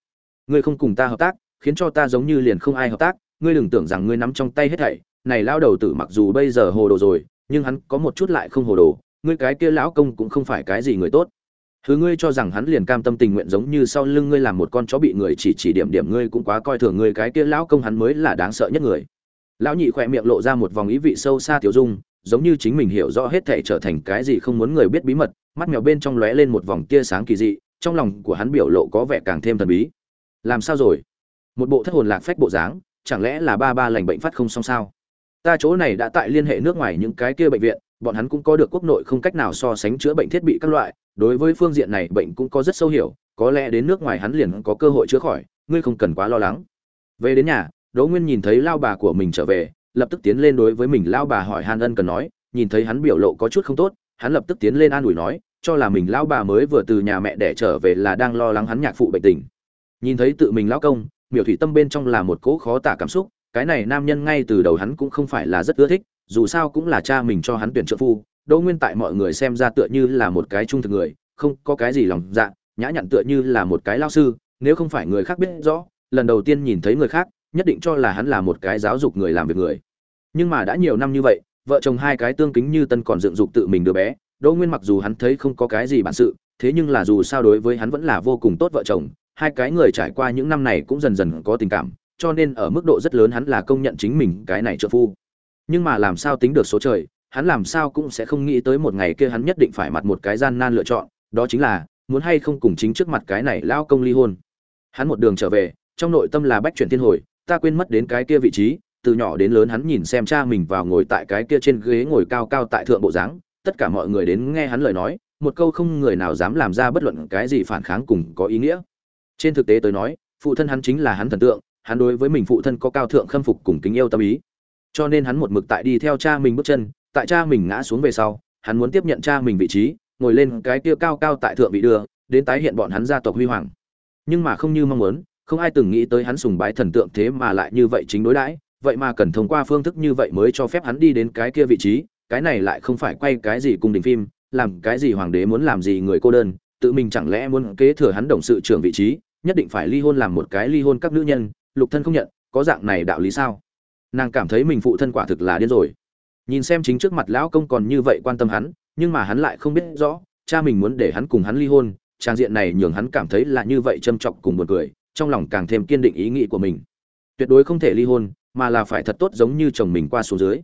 Ngươi không cùng ta hợp tác, khiến cho ta giống như liền không ai hợp tác, ngươi đừng tưởng rằng ngươi nắm trong tay hết thảy, này lão đầu tử mặc dù bây giờ hồ đồ rồi, nhưng hắn có một chút lại không hồ đồ, ngươi cái kia lão công cũng không phải cái gì người tốt. Thứ ngươi cho rằng hắn liền cam tâm tình nguyện giống như sau lưng ngươi làm một con chó bị người chỉ chỉ điểm điểm ngươi cũng quá coi thường ngươi cái kia lão công hắn mới là đáng sợ nhất người. Lão nhị khỏe miệng lộ ra một vòng ý vị sâu xa tiểu dung, giống như chính mình hiểu rõ hết thảy trở thành cái gì không muốn người biết bí mật, mắt mèo bên trong lóe lên một vòng tia sáng kỳ dị, trong lòng của hắn biểu lộ có vẻ càng thêm thần bí. Làm sao rồi? Một bộ thất hồn lạc phách bộ dáng, chẳng lẽ là ba ba lành bệnh phát không xong sao? Ta chỗ này đã tại liên hệ nước ngoài những cái kia bệnh viện, bọn hắn cũng có được quốc nội không cách nào so sánh chữa bệnh thiết bị các loại, đối với phương diện này bệnh cũng có rất sâu hiểu, có lẽ đến nước ngoài hắn liền có cơ hội chữa khỏi, ngươi không cần quá lo lắng. Về đến nhà, Đỗ Nguyên nhìn thấy lao bà của mình trở về, lập tức tiến lên đối với mình lao bà hỏi Han Ân cần nói, nhìn thấy hắn biểu lộ có chút không tốt, hắn lập tức tiến lên an ủi nói, cho là mình lao bà mới vừa từ nhà mẹ đẻ trở về là đang lo lắng hắn nhạc phụ bệnh tình. nhìn thấy tự mình lao công miểu thủy tâm bên trong là một cỗ khó tả cảm xúc cái này nam nhân ngay từ đầu hắn cũng không phải là rất ưa thích dù sao cũng là cha mình cho hắn tuyển trợ phu, đỗ nguyên tại mọi người xem ra tựa như là một cái trung thực người, không có cái gì lòng dạ nhã nhặn tựa như là một cái lao sư, nếu không phải người khác biết rõ, lần đầu tiên nhìn thấy người khác, nhất định cho là hắn là một cái giáo dục người làm việc người. Nhưng mà đã nhiều năm như vậy, vợ chồng hai cái tương kính như tân còn dựng dục tự mình đứa bé, đỗ nguyên mặc dù hắn thấy không có cái gì bản sự, thế nhưng là dù sao đối với hắn vẫn là vô cùng tốt vợ chồng, hai cái người trải qua những năm này cũng dần dần có tình cảm, cho nên ở mức độ rất lớn hắn là công nhận chính mình cái này trợ phu nhưng mà làm sao tính được số trời, hắn làm sao cũng sẽ không nghĩ tới một ngày kia hắn nhất định phải mặt một cái gian nan lựa chọn, đó chính là, muốn hay không cùng chính trước mặt cái này lao công ly hôn. Hắn một đường trở về, trong nội tâm là bách chuyển thiên hồi, ta quên mất đến cái kia vị trí, từ nhỏ đến lớn hắn nhìn xem cha mình vào ngồi tại cái kia trên ghế ngồi cao cao tại thượng bộ dáng, tất cả mọi người đến nghe hắn lời nói, một câu không người nào dám làm ra bất luận cái gì phản kháng cùng có ý nghĩa. Trên thực tế tới nói, phụ thân hắn chính là hắn thần tượng, hắn đối với mình phụ thân có cao thượng khâm phục cùng kính yêu tâm ý cho nên hắn một mực tại đi theo cha mình bước chân, tại cha mình ngã xuống về sau, hắn muốn tiếp nhận cha mình vị trí, ngồi lên cái kia cao cao tại thượng vị đưa, đến tái hiện bọn hắn gia tộc huy hoàng. Nhưng mà không như mong muốn, không ai từng nghĩ tới hắn sùng bái thần tượng thế mà lại như vậy chính đối đãi, vậy mà cần thông qua phương thức như vậy mới cho phép hắn đi đến cái kia vị trí, cái này lại không phải quay cái gì cùng đình phim, làm cái gì hoàng đế muốn làm gì người cô đơn, tự mình chẳng lẽ muốn kế thừa hắn đồng sự trưởng vị trí, nhất định phải ly hôn làm một cái ly hôn các nữ nhân, lục thân không nhận, có dạng này đạo lý sao? Nàng cảm thấy mình phụ thân quả thực là điên rồi. Nhìn xem chính trước mặt lão công còn như vậy quan tâm hắn, nhưng mà hắn lại không biết rõ, cha mình muốn để hắn cùng hắn ly hôn, trang diện này nhường hắn cảm thấy là như vậy châm trọng cùng buồn cười, trong lòng càng thêm kiên định ý nghĩ của mình. Tuyệt đối không thể ly hôn, mà là phải thật tốt giống như chồng mình qua số dưới.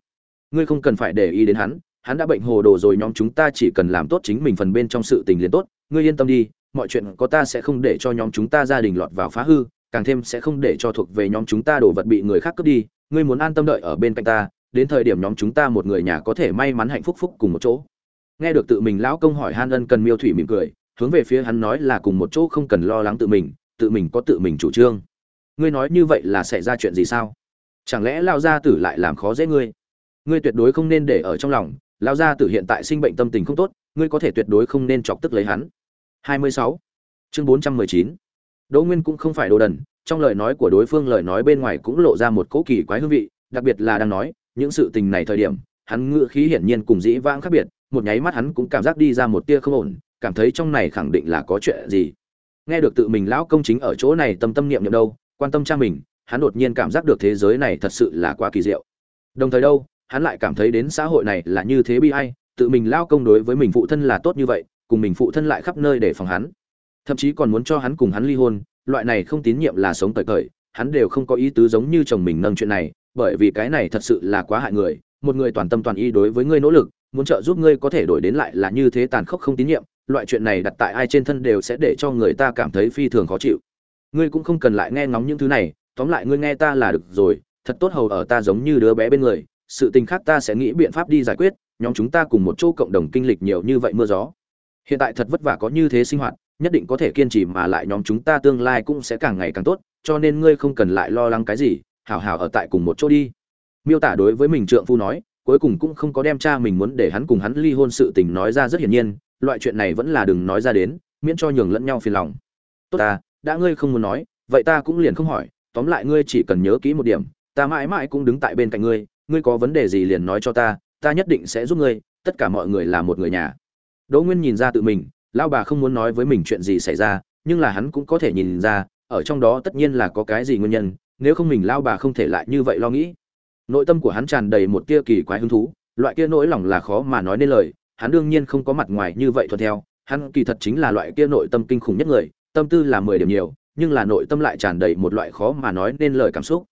Ngươi không cần phải để ý đến hắn hắn đã bệnh hồ đồ rồi, nhóm chúng ta chỉ cần làm tốt chính mình phần bên trong sự tình liền tốt, ngươi yên tâm đi, mọi chuyện có ta sẽ không để cho nhóm chúng ta gia đình lọt vào phá hư, càng thêm sẽ không để cho thuộc về nhóm chúng ta đồ vật bị người khác cướp đi ngươi muốn an tâm đợi ở bên cạnh ta, đến thời điểm nhóm chúng ta một người nhà có thể may mắn hạnh phúc phúc cùng một chỗ nghe được tự mình lão công hỏi han ân cần miêu thủy mỉm cười, hướng về phía hắn nói là cùng một chỗ không cần lo lắng tự mình tự mình có tự mình chủ trương ngươi nói như vậy là sẽ ra chuyện gì sao chẳng lẽ lao gia tử lại làm khó dễ ngươi ngươi tuyệt đối không nên để ở trong lòng lao gia tử hiện tại sinh bệnh tâm tình không tốt, ngươi có thể tuyệt đối không nên chọc tức lấy hắn 26. chương 419. đỗ nguyên cũng không phải đồ đần trong lời nói của đối phương, lời nói bên ngoài cũng lộ ra một cỗ kỳ quái hương vị, đặc biệt là đang nói, những sự tình này thời điểm, hắn ngựa khí hiển nhiên cùng dĩ vãng khác biệt, một nháy mắt hắn cũng cảm giác đi ra một tia không ổn, cảm thấy trong này khẳng định là có chuyện gì. Nghe được tự mình lão công chính ở chỗ này tâm tâm niệm niệm đâu, quan tâm cha mình, hắn đột nhiên cảm giác được thế giới này thật sự là quá kỳ diệu. Đồng thời đâu, hắn lại cảm thấy đến xã hội này là như thế bi ai, tự mình lao công đối với mình phụ thân là tốt như vậy, cùng mình phụ thân lại khắp nơi để phòng hắn thậm chí còn muốn cho hắn cùng hắn ly hôn, loại này không tín nhiệm là sống tời tời hắn đều không có ý tứ giống như chồng mình nâng chuyện này, bởi vì cái này thật sự là quá hại người, một người toàn tâm toàn ý đối với ngươi nỗ lực, muốn trợ giúp ngươi có thể đổi đến lại là như thế tàn khốc không tín nhiệm, loại chuyện này đặt tại ai trên thân đều sẽ để cho người ta cảm thấy phi thường khó chịu. Ngươi cũng không cần lại nghe ngóng những thứ này, tóm lại ngươi nghe ta là được rồi, thật tốt hầu ở ta giống như đứa bé bên người, sự tình khác ta sẽ nghĩ biện pháp đi giải quyết, nhóm chúng ta cùng một chỗ cộng đồng kinh lịch nhiều như vậy mưa gió. Hiện tại thật vất vả có như thế sinh hoạt nhất định có thể kiên trì mà lại nhóm chúng ta tương lai cũng sẽ càng ngày càng tốt, cho nên ngươi không cần lại lo lắng cái gì, hảo hảo ở tại cùng một chỗ đi. Miêu tả đối với mình trượng phu nói, cuối cùng cũng không có đem cha mình muốn để hắn cùng hắn ly hôn sự tình nói ra rất hiển nhiên, loại chuyện này vẫn là đừng nói ra đến, miễn cho nhường lẫn nhau phiền lòng. Tốt ta, đã ngươi không muốn nói, vậy ta cũng liền không hỏi, tóm lại ngươi chỉ cần nhớ kỹ một điểm, ta mãi mãi cũng đứng tại bên cạnh ngươi ngươi có vấn đề gì liền nói cho ta ta nhất định sẽ giúp ngươi, tất cả mọi người là một người nhà. Đỗ nguyên nhìn ra tự mình lão bà không muốn nói với mình chuyện gì xảy ra, nhưng là hắn cũng có thể nhìn ra, ở trong đó tất nhiên là có cái gì nguyên nhân, nếu không mình lão bà không thể lại như vậy lo nghĩ. Nội tâm của hắn tràn đầy một tia kỳ quái hứng thú, loại kia nỗi lòng là khó mà nói nên lời, hắn đương nhiên không có mặt ngoài như vậy thuận theo, hắn kỳ thật chính là loại kia nội tâm kinh khủng nhất người, tâm tư là mười điểm nhiều, nhưng là nội tâm lại tràn đầy một loại khó mà nói nên lời cảm xúc.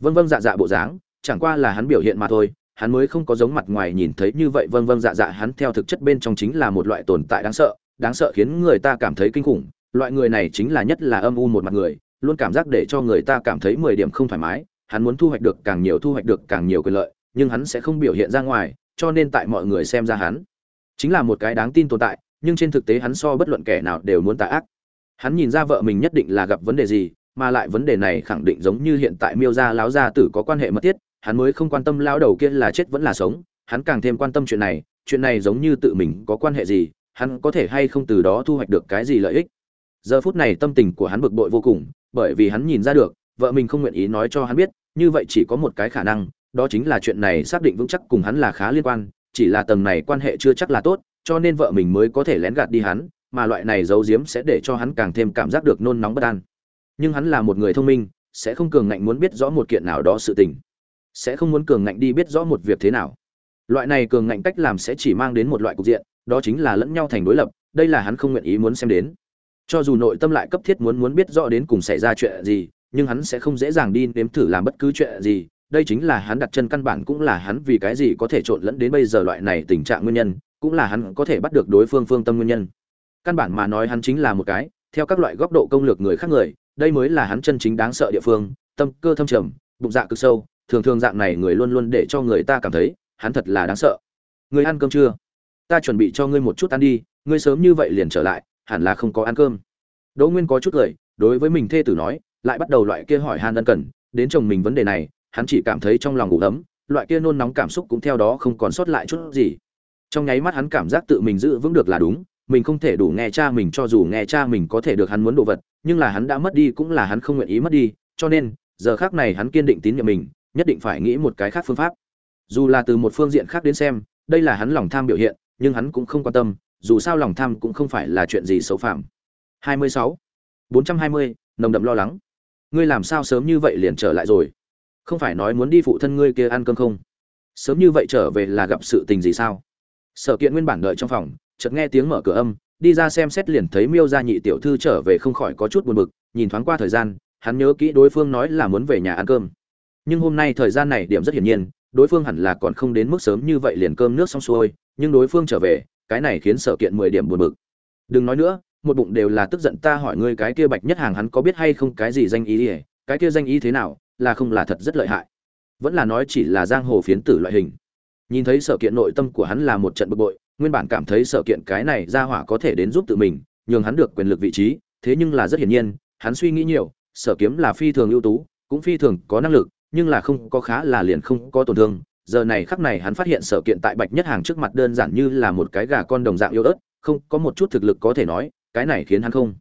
Vân vân dạ dạ bộ dáng, chẳng qua là hắn biểu hiện mà thôi, hắn mới không có giống mặt ngoài nhìn thấy như vậy vân vân dạ dạ hắn theo thực chất bên trong chính là một loại tồn tại đáng sợ đáng sợ khiến người ta cảm thấy kinh khủng, loại người này chính là nhất là âm u một mặt người, luôn cảm giác để cho người ta cảm thấy mười điểm không thoải mái, hắn muốn thu hoạch được càng nhiều thu hoạch được càng nhiều quyền lợi, nhưng hắn sẽ không biểu hiện ra ngoài, cho nên tại mọi người xem ra hắn chính là một cái đáng tin tồn tại, nhưng trên thực tế hắn so bất luận kẻ nào đều muốn tà ác. Hắn nhìn ra vợ mình nhất định là gặp vấn đề gì, mà lại vấn đề này khẳng định giống như hiện tại miêu gia láo gia tử có quan hệ mật thiết, hắn mới không quan tâm lao đầu kia là chết vẫn là sống, hắn càng thêm quan tâm chuyện này chuyện này giống như tự mình có quan hệ gì hắn có thể hay không từ đó thu hoạch được cái gì lợi ích. Giờ phút này tâm tình của hắn bực bội vô cùng, bởi vì hắn nhìn ra được, vợ mình không nguyện ý nói cho hắn biết, như vậy chỉ có một cái khả năng, đó chính là chuyện này xác định vững chắc cùng hắn là khá liên quan, chỉ là tầng này quan hệ chưa chắc là tốt, cho nên vợ mình mới có thể lén gạt đi hắn, mà loại này giấu giếm sẽ để cho hắn càng thêm cảm giác được nôn nóng bất an. Nhưng hắn là một người thông minh, sẽ không cường ngạnh muốn biết rõ một kiện nào đó sự tình. Sẽ không muốn cường ngạnh đi biết rõ một việc thế nào. Loại này cường ngạnh cách làm sẽ chỉ mang đến một loại cục diện đó chính là lẫn nhau thành đối lập, đây là hắn không nguyện ý muốn xem đến. Cho dù nội tâm lại cấp thiết muốn muốn biết rõ đến cùng xảy ra chuyện gì, nhưng hắn sẽ không dễ dàng đi nếm thử làm bất cứ chuyện gì. Đây chính là hắn đặt chân căn bản cũng là hắn vì cái gì có thể trộn lẫn đến bây giờ loại này tình trạng nguyên nhân, cũng là hắn có thể bắt được đối phương phương tâm nguyên nhân. Căn bản mà nói hắn chính là một cái, theo các loại góc độ công lược người khác người, đây mới là hắn chân chính đáng sợ địa phương, tâm cơ thâm trầm, bụng dạ cực sâu, thường thường dạng này người luôn luôn để cho người ta cảm thấy hắn thật là đáng sợ. Người ăn cơm chưa? Ta chuẩn bị cho ngươi một chút ăn đi, ngươi sớm như vậy liền trở lại, hẳn là không có ăn cơm. Đỗ nguyên có chút cười, đối với mình thê tử nói, lại bắt đầu loại kia hỏi han ân cần, đến chồng mình vấn đề này, hắn chỉ cảm thấy trong lòng ngủ ấm, loại kia nôn nóng cảm xúc cũng theo đó không còn sót lại chút gì. Trong nháy mắt hắn cảm giác tự mình giữ vững được là đúng, mình không thể đủ nghe cha mình cho dù nghe cha mình có thể được hắn muốn đồ vật, nhưng là hắn đã mất đi cũng là hắn không nguyện ý mất đi, cho nên, giờ khác này hắn kiên định tín nhiệm mình, nhất định phải nghĩ một cái khác phương pháp. Dù là từ một phương diện khác đến xem, đây là hắn lòng tham biểu hiện nhưng hắn cũng không quan tâm dù sao lòng tham cũng không phải là chuyện gì xấu phạm. 26. 420, nồng đậm lo lắng. Ngươi làm sao sớm như vậy liền trở lại rồi? Không phải nói muốn đi phụ thân ngươi kia ăn cơm không? Sớm như vậy trở về là gặp sự tình gì sao? Sở kiện nguyên bản đợi trong phòng chợt nghe tiếng mở cửa âm đi ra xem xét liền thấy miêu gia nhị tiểu thư trở về không khỏi có chút buồn bực nhìn thoáng qua thời gian hắn nhớ kỹ đối phương nói là muốn về nhà ăn cơm. Nhưng hôm nay thời gian này điểm rất hiển nhiên đối phương hẳn là còn không đến mức sớm như vậy liền cơm nước xong xuôi, nhưng đối phương trở về, cái này khiến sở kiện mười điểm buồn bực. Đừng nói nữa, một bụng đều là tức giận ta hỏi ngươi cái kia bạch nhất hàng hắn có biết hay không cái gì danh ý ỉa cái kia danh ý thế nào, là không là thật rất lợi hại. Vẫn là nói chỉ là giang hồ phiến tử loại hình. Nhìn thấy sở kiện nội tâm của hắn là một trận bực bội, nguyên bản cảm thấy sở kiện cái này ra hỏa có thể đến giúp tự mình, nhường hắn được quyền lực vị trí, thế nhưng là rất hiển nhiên, hắn suy nghĩ nhiều, sở kiếm là phi thường ưu tú, cũng phi thường có năng lực nhưng là không có khá là liền không có tổn thương. Giờ này khắc này hắn phát hiện sở kiện tại bạch nhất hàng trước mặt đơn giản như là một cái gà con đồng dạng yếu ớt không có một chút thực lực có thể nói cái này khiến hắn không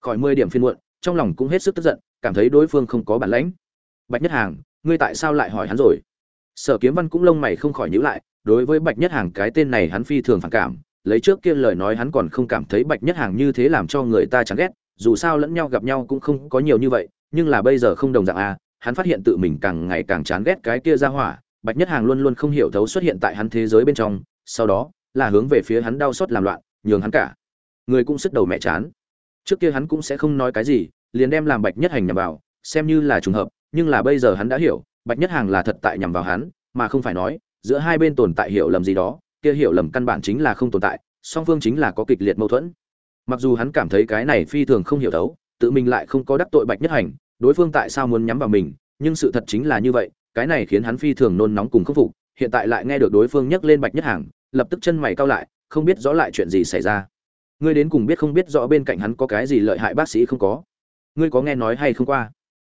khỏi mười điểm phiên muộn trong lòng cũng hết sức tức giận cảm thấy đối phương không có bản lãnh. Bạch nhất hàng ngươi tại sao lại hỏi hắn rồi? Sở kiếm văn cũng lông mày không khỏi nhữ lại đối với bạch nhất hàng cái tên này hắn phi thường phản cảm lấy trước kia lời nói hắn còn không cảm thấy bạch nhất hàng như thế làm cho người ta chán ghét dù sao lẫn nhau gặp nhau cũng không có nhiều như vậy nhưng là bây giờ không đồng dạng à, hắn phát hiện tự mình càng ngày càng chán ghét cái kia ra hỏa, bạch nhất hàng luôn luôn không hiểu thấu xuất hiện tại hắn thế giới bên trong, sau đó, là hướng về phía hắn đau xót làm loạn, nhường hắn cả người cũng sức đầu mẹ chán. Trước kia hắn cũng sẽ không nói cái gì, liền đem làm bạch nhất hành nhằm vào, xem như là trùng hợp, nhưng là bây giờ hắn đã hiểu, bạch nhất hàng là thật tại nhằm vào hắn, mà không phải nói, giữa hai bên tồn tại hiểu lầm gì đó, kia hiểu lầm căn bản chính là không tồn tại, song phương chính là có kịch liệt mâu thuẫn. Mặc dù hắn cảm thấy cái này phi thường không hiểu thấu, tự mình lại không có đắc tội bạch nhất hành đối phương tại sao muốn nhắm vào mình, nhưng sự thật chính là như vậy, cái này khiến hắn phi thường nôn nóng cùng khắc phục, hiện tại lại nghe được đối phương nhắc lên bạch nhất hàng, lập tức chân mày cao lại, không biết rõ lại chuyện gì xảy ra. Ngươi đến cùng biết không biết rõ bên cạnh hắn có cái gì lợi hại bác sĩ không có? Ngươi có nghe nói hay không qua?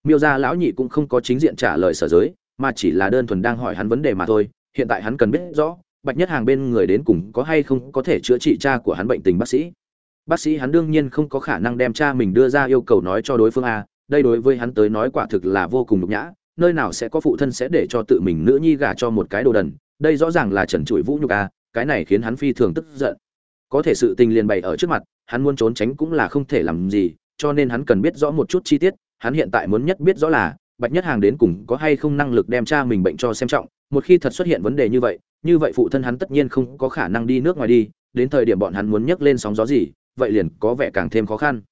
Miêu gia lão nhị cũng không có chính diện trả lời sở giới, mà chỉ là đơn thuần đang hỏi hắn vấn đề mà thôi, hiện tại hắn cần biết rõ, bạch nhất hàng bên người đến cùng có hay không có thể chữa trị cha của hắn bệnh tình bác sĩ. Bác sĩ hắn đương nhiên không có khả năng đem cha mình đưa ra yêu cầu nói cho đối phương a đây đối với hắn tới nói quả thực là vô cùng nhục nhã, nơi nào sẽ có phụ thân sẽ để cho tự mình nữ nhi gả cho một cái đồ đần, đây rõ ràng là trần trụi vũ nhục a, cái này khiến hắn phi thường tức giận. Có thể sự tình liền bày ở trước mặt, hắn muốn trốn tránh cũng là không thể làm gì, cho nên hắn cần biết rõ một chút chi tiết, hắn hiện tại muốn nhất biết rõ là, bạch nhất hàng đến cùng có hay không năng lực đem cha mình bệnh cho xem trọng, một khi thật xuất hiện vấn đề như vậy như vậy phụ thân hắn tất nhiên không có khả năng đi nước ngoài đi, đến thời điểm bọn hắn muốn nhấc lên sóng gió gì, vậy liền có vẻ càng thêm khó khăn.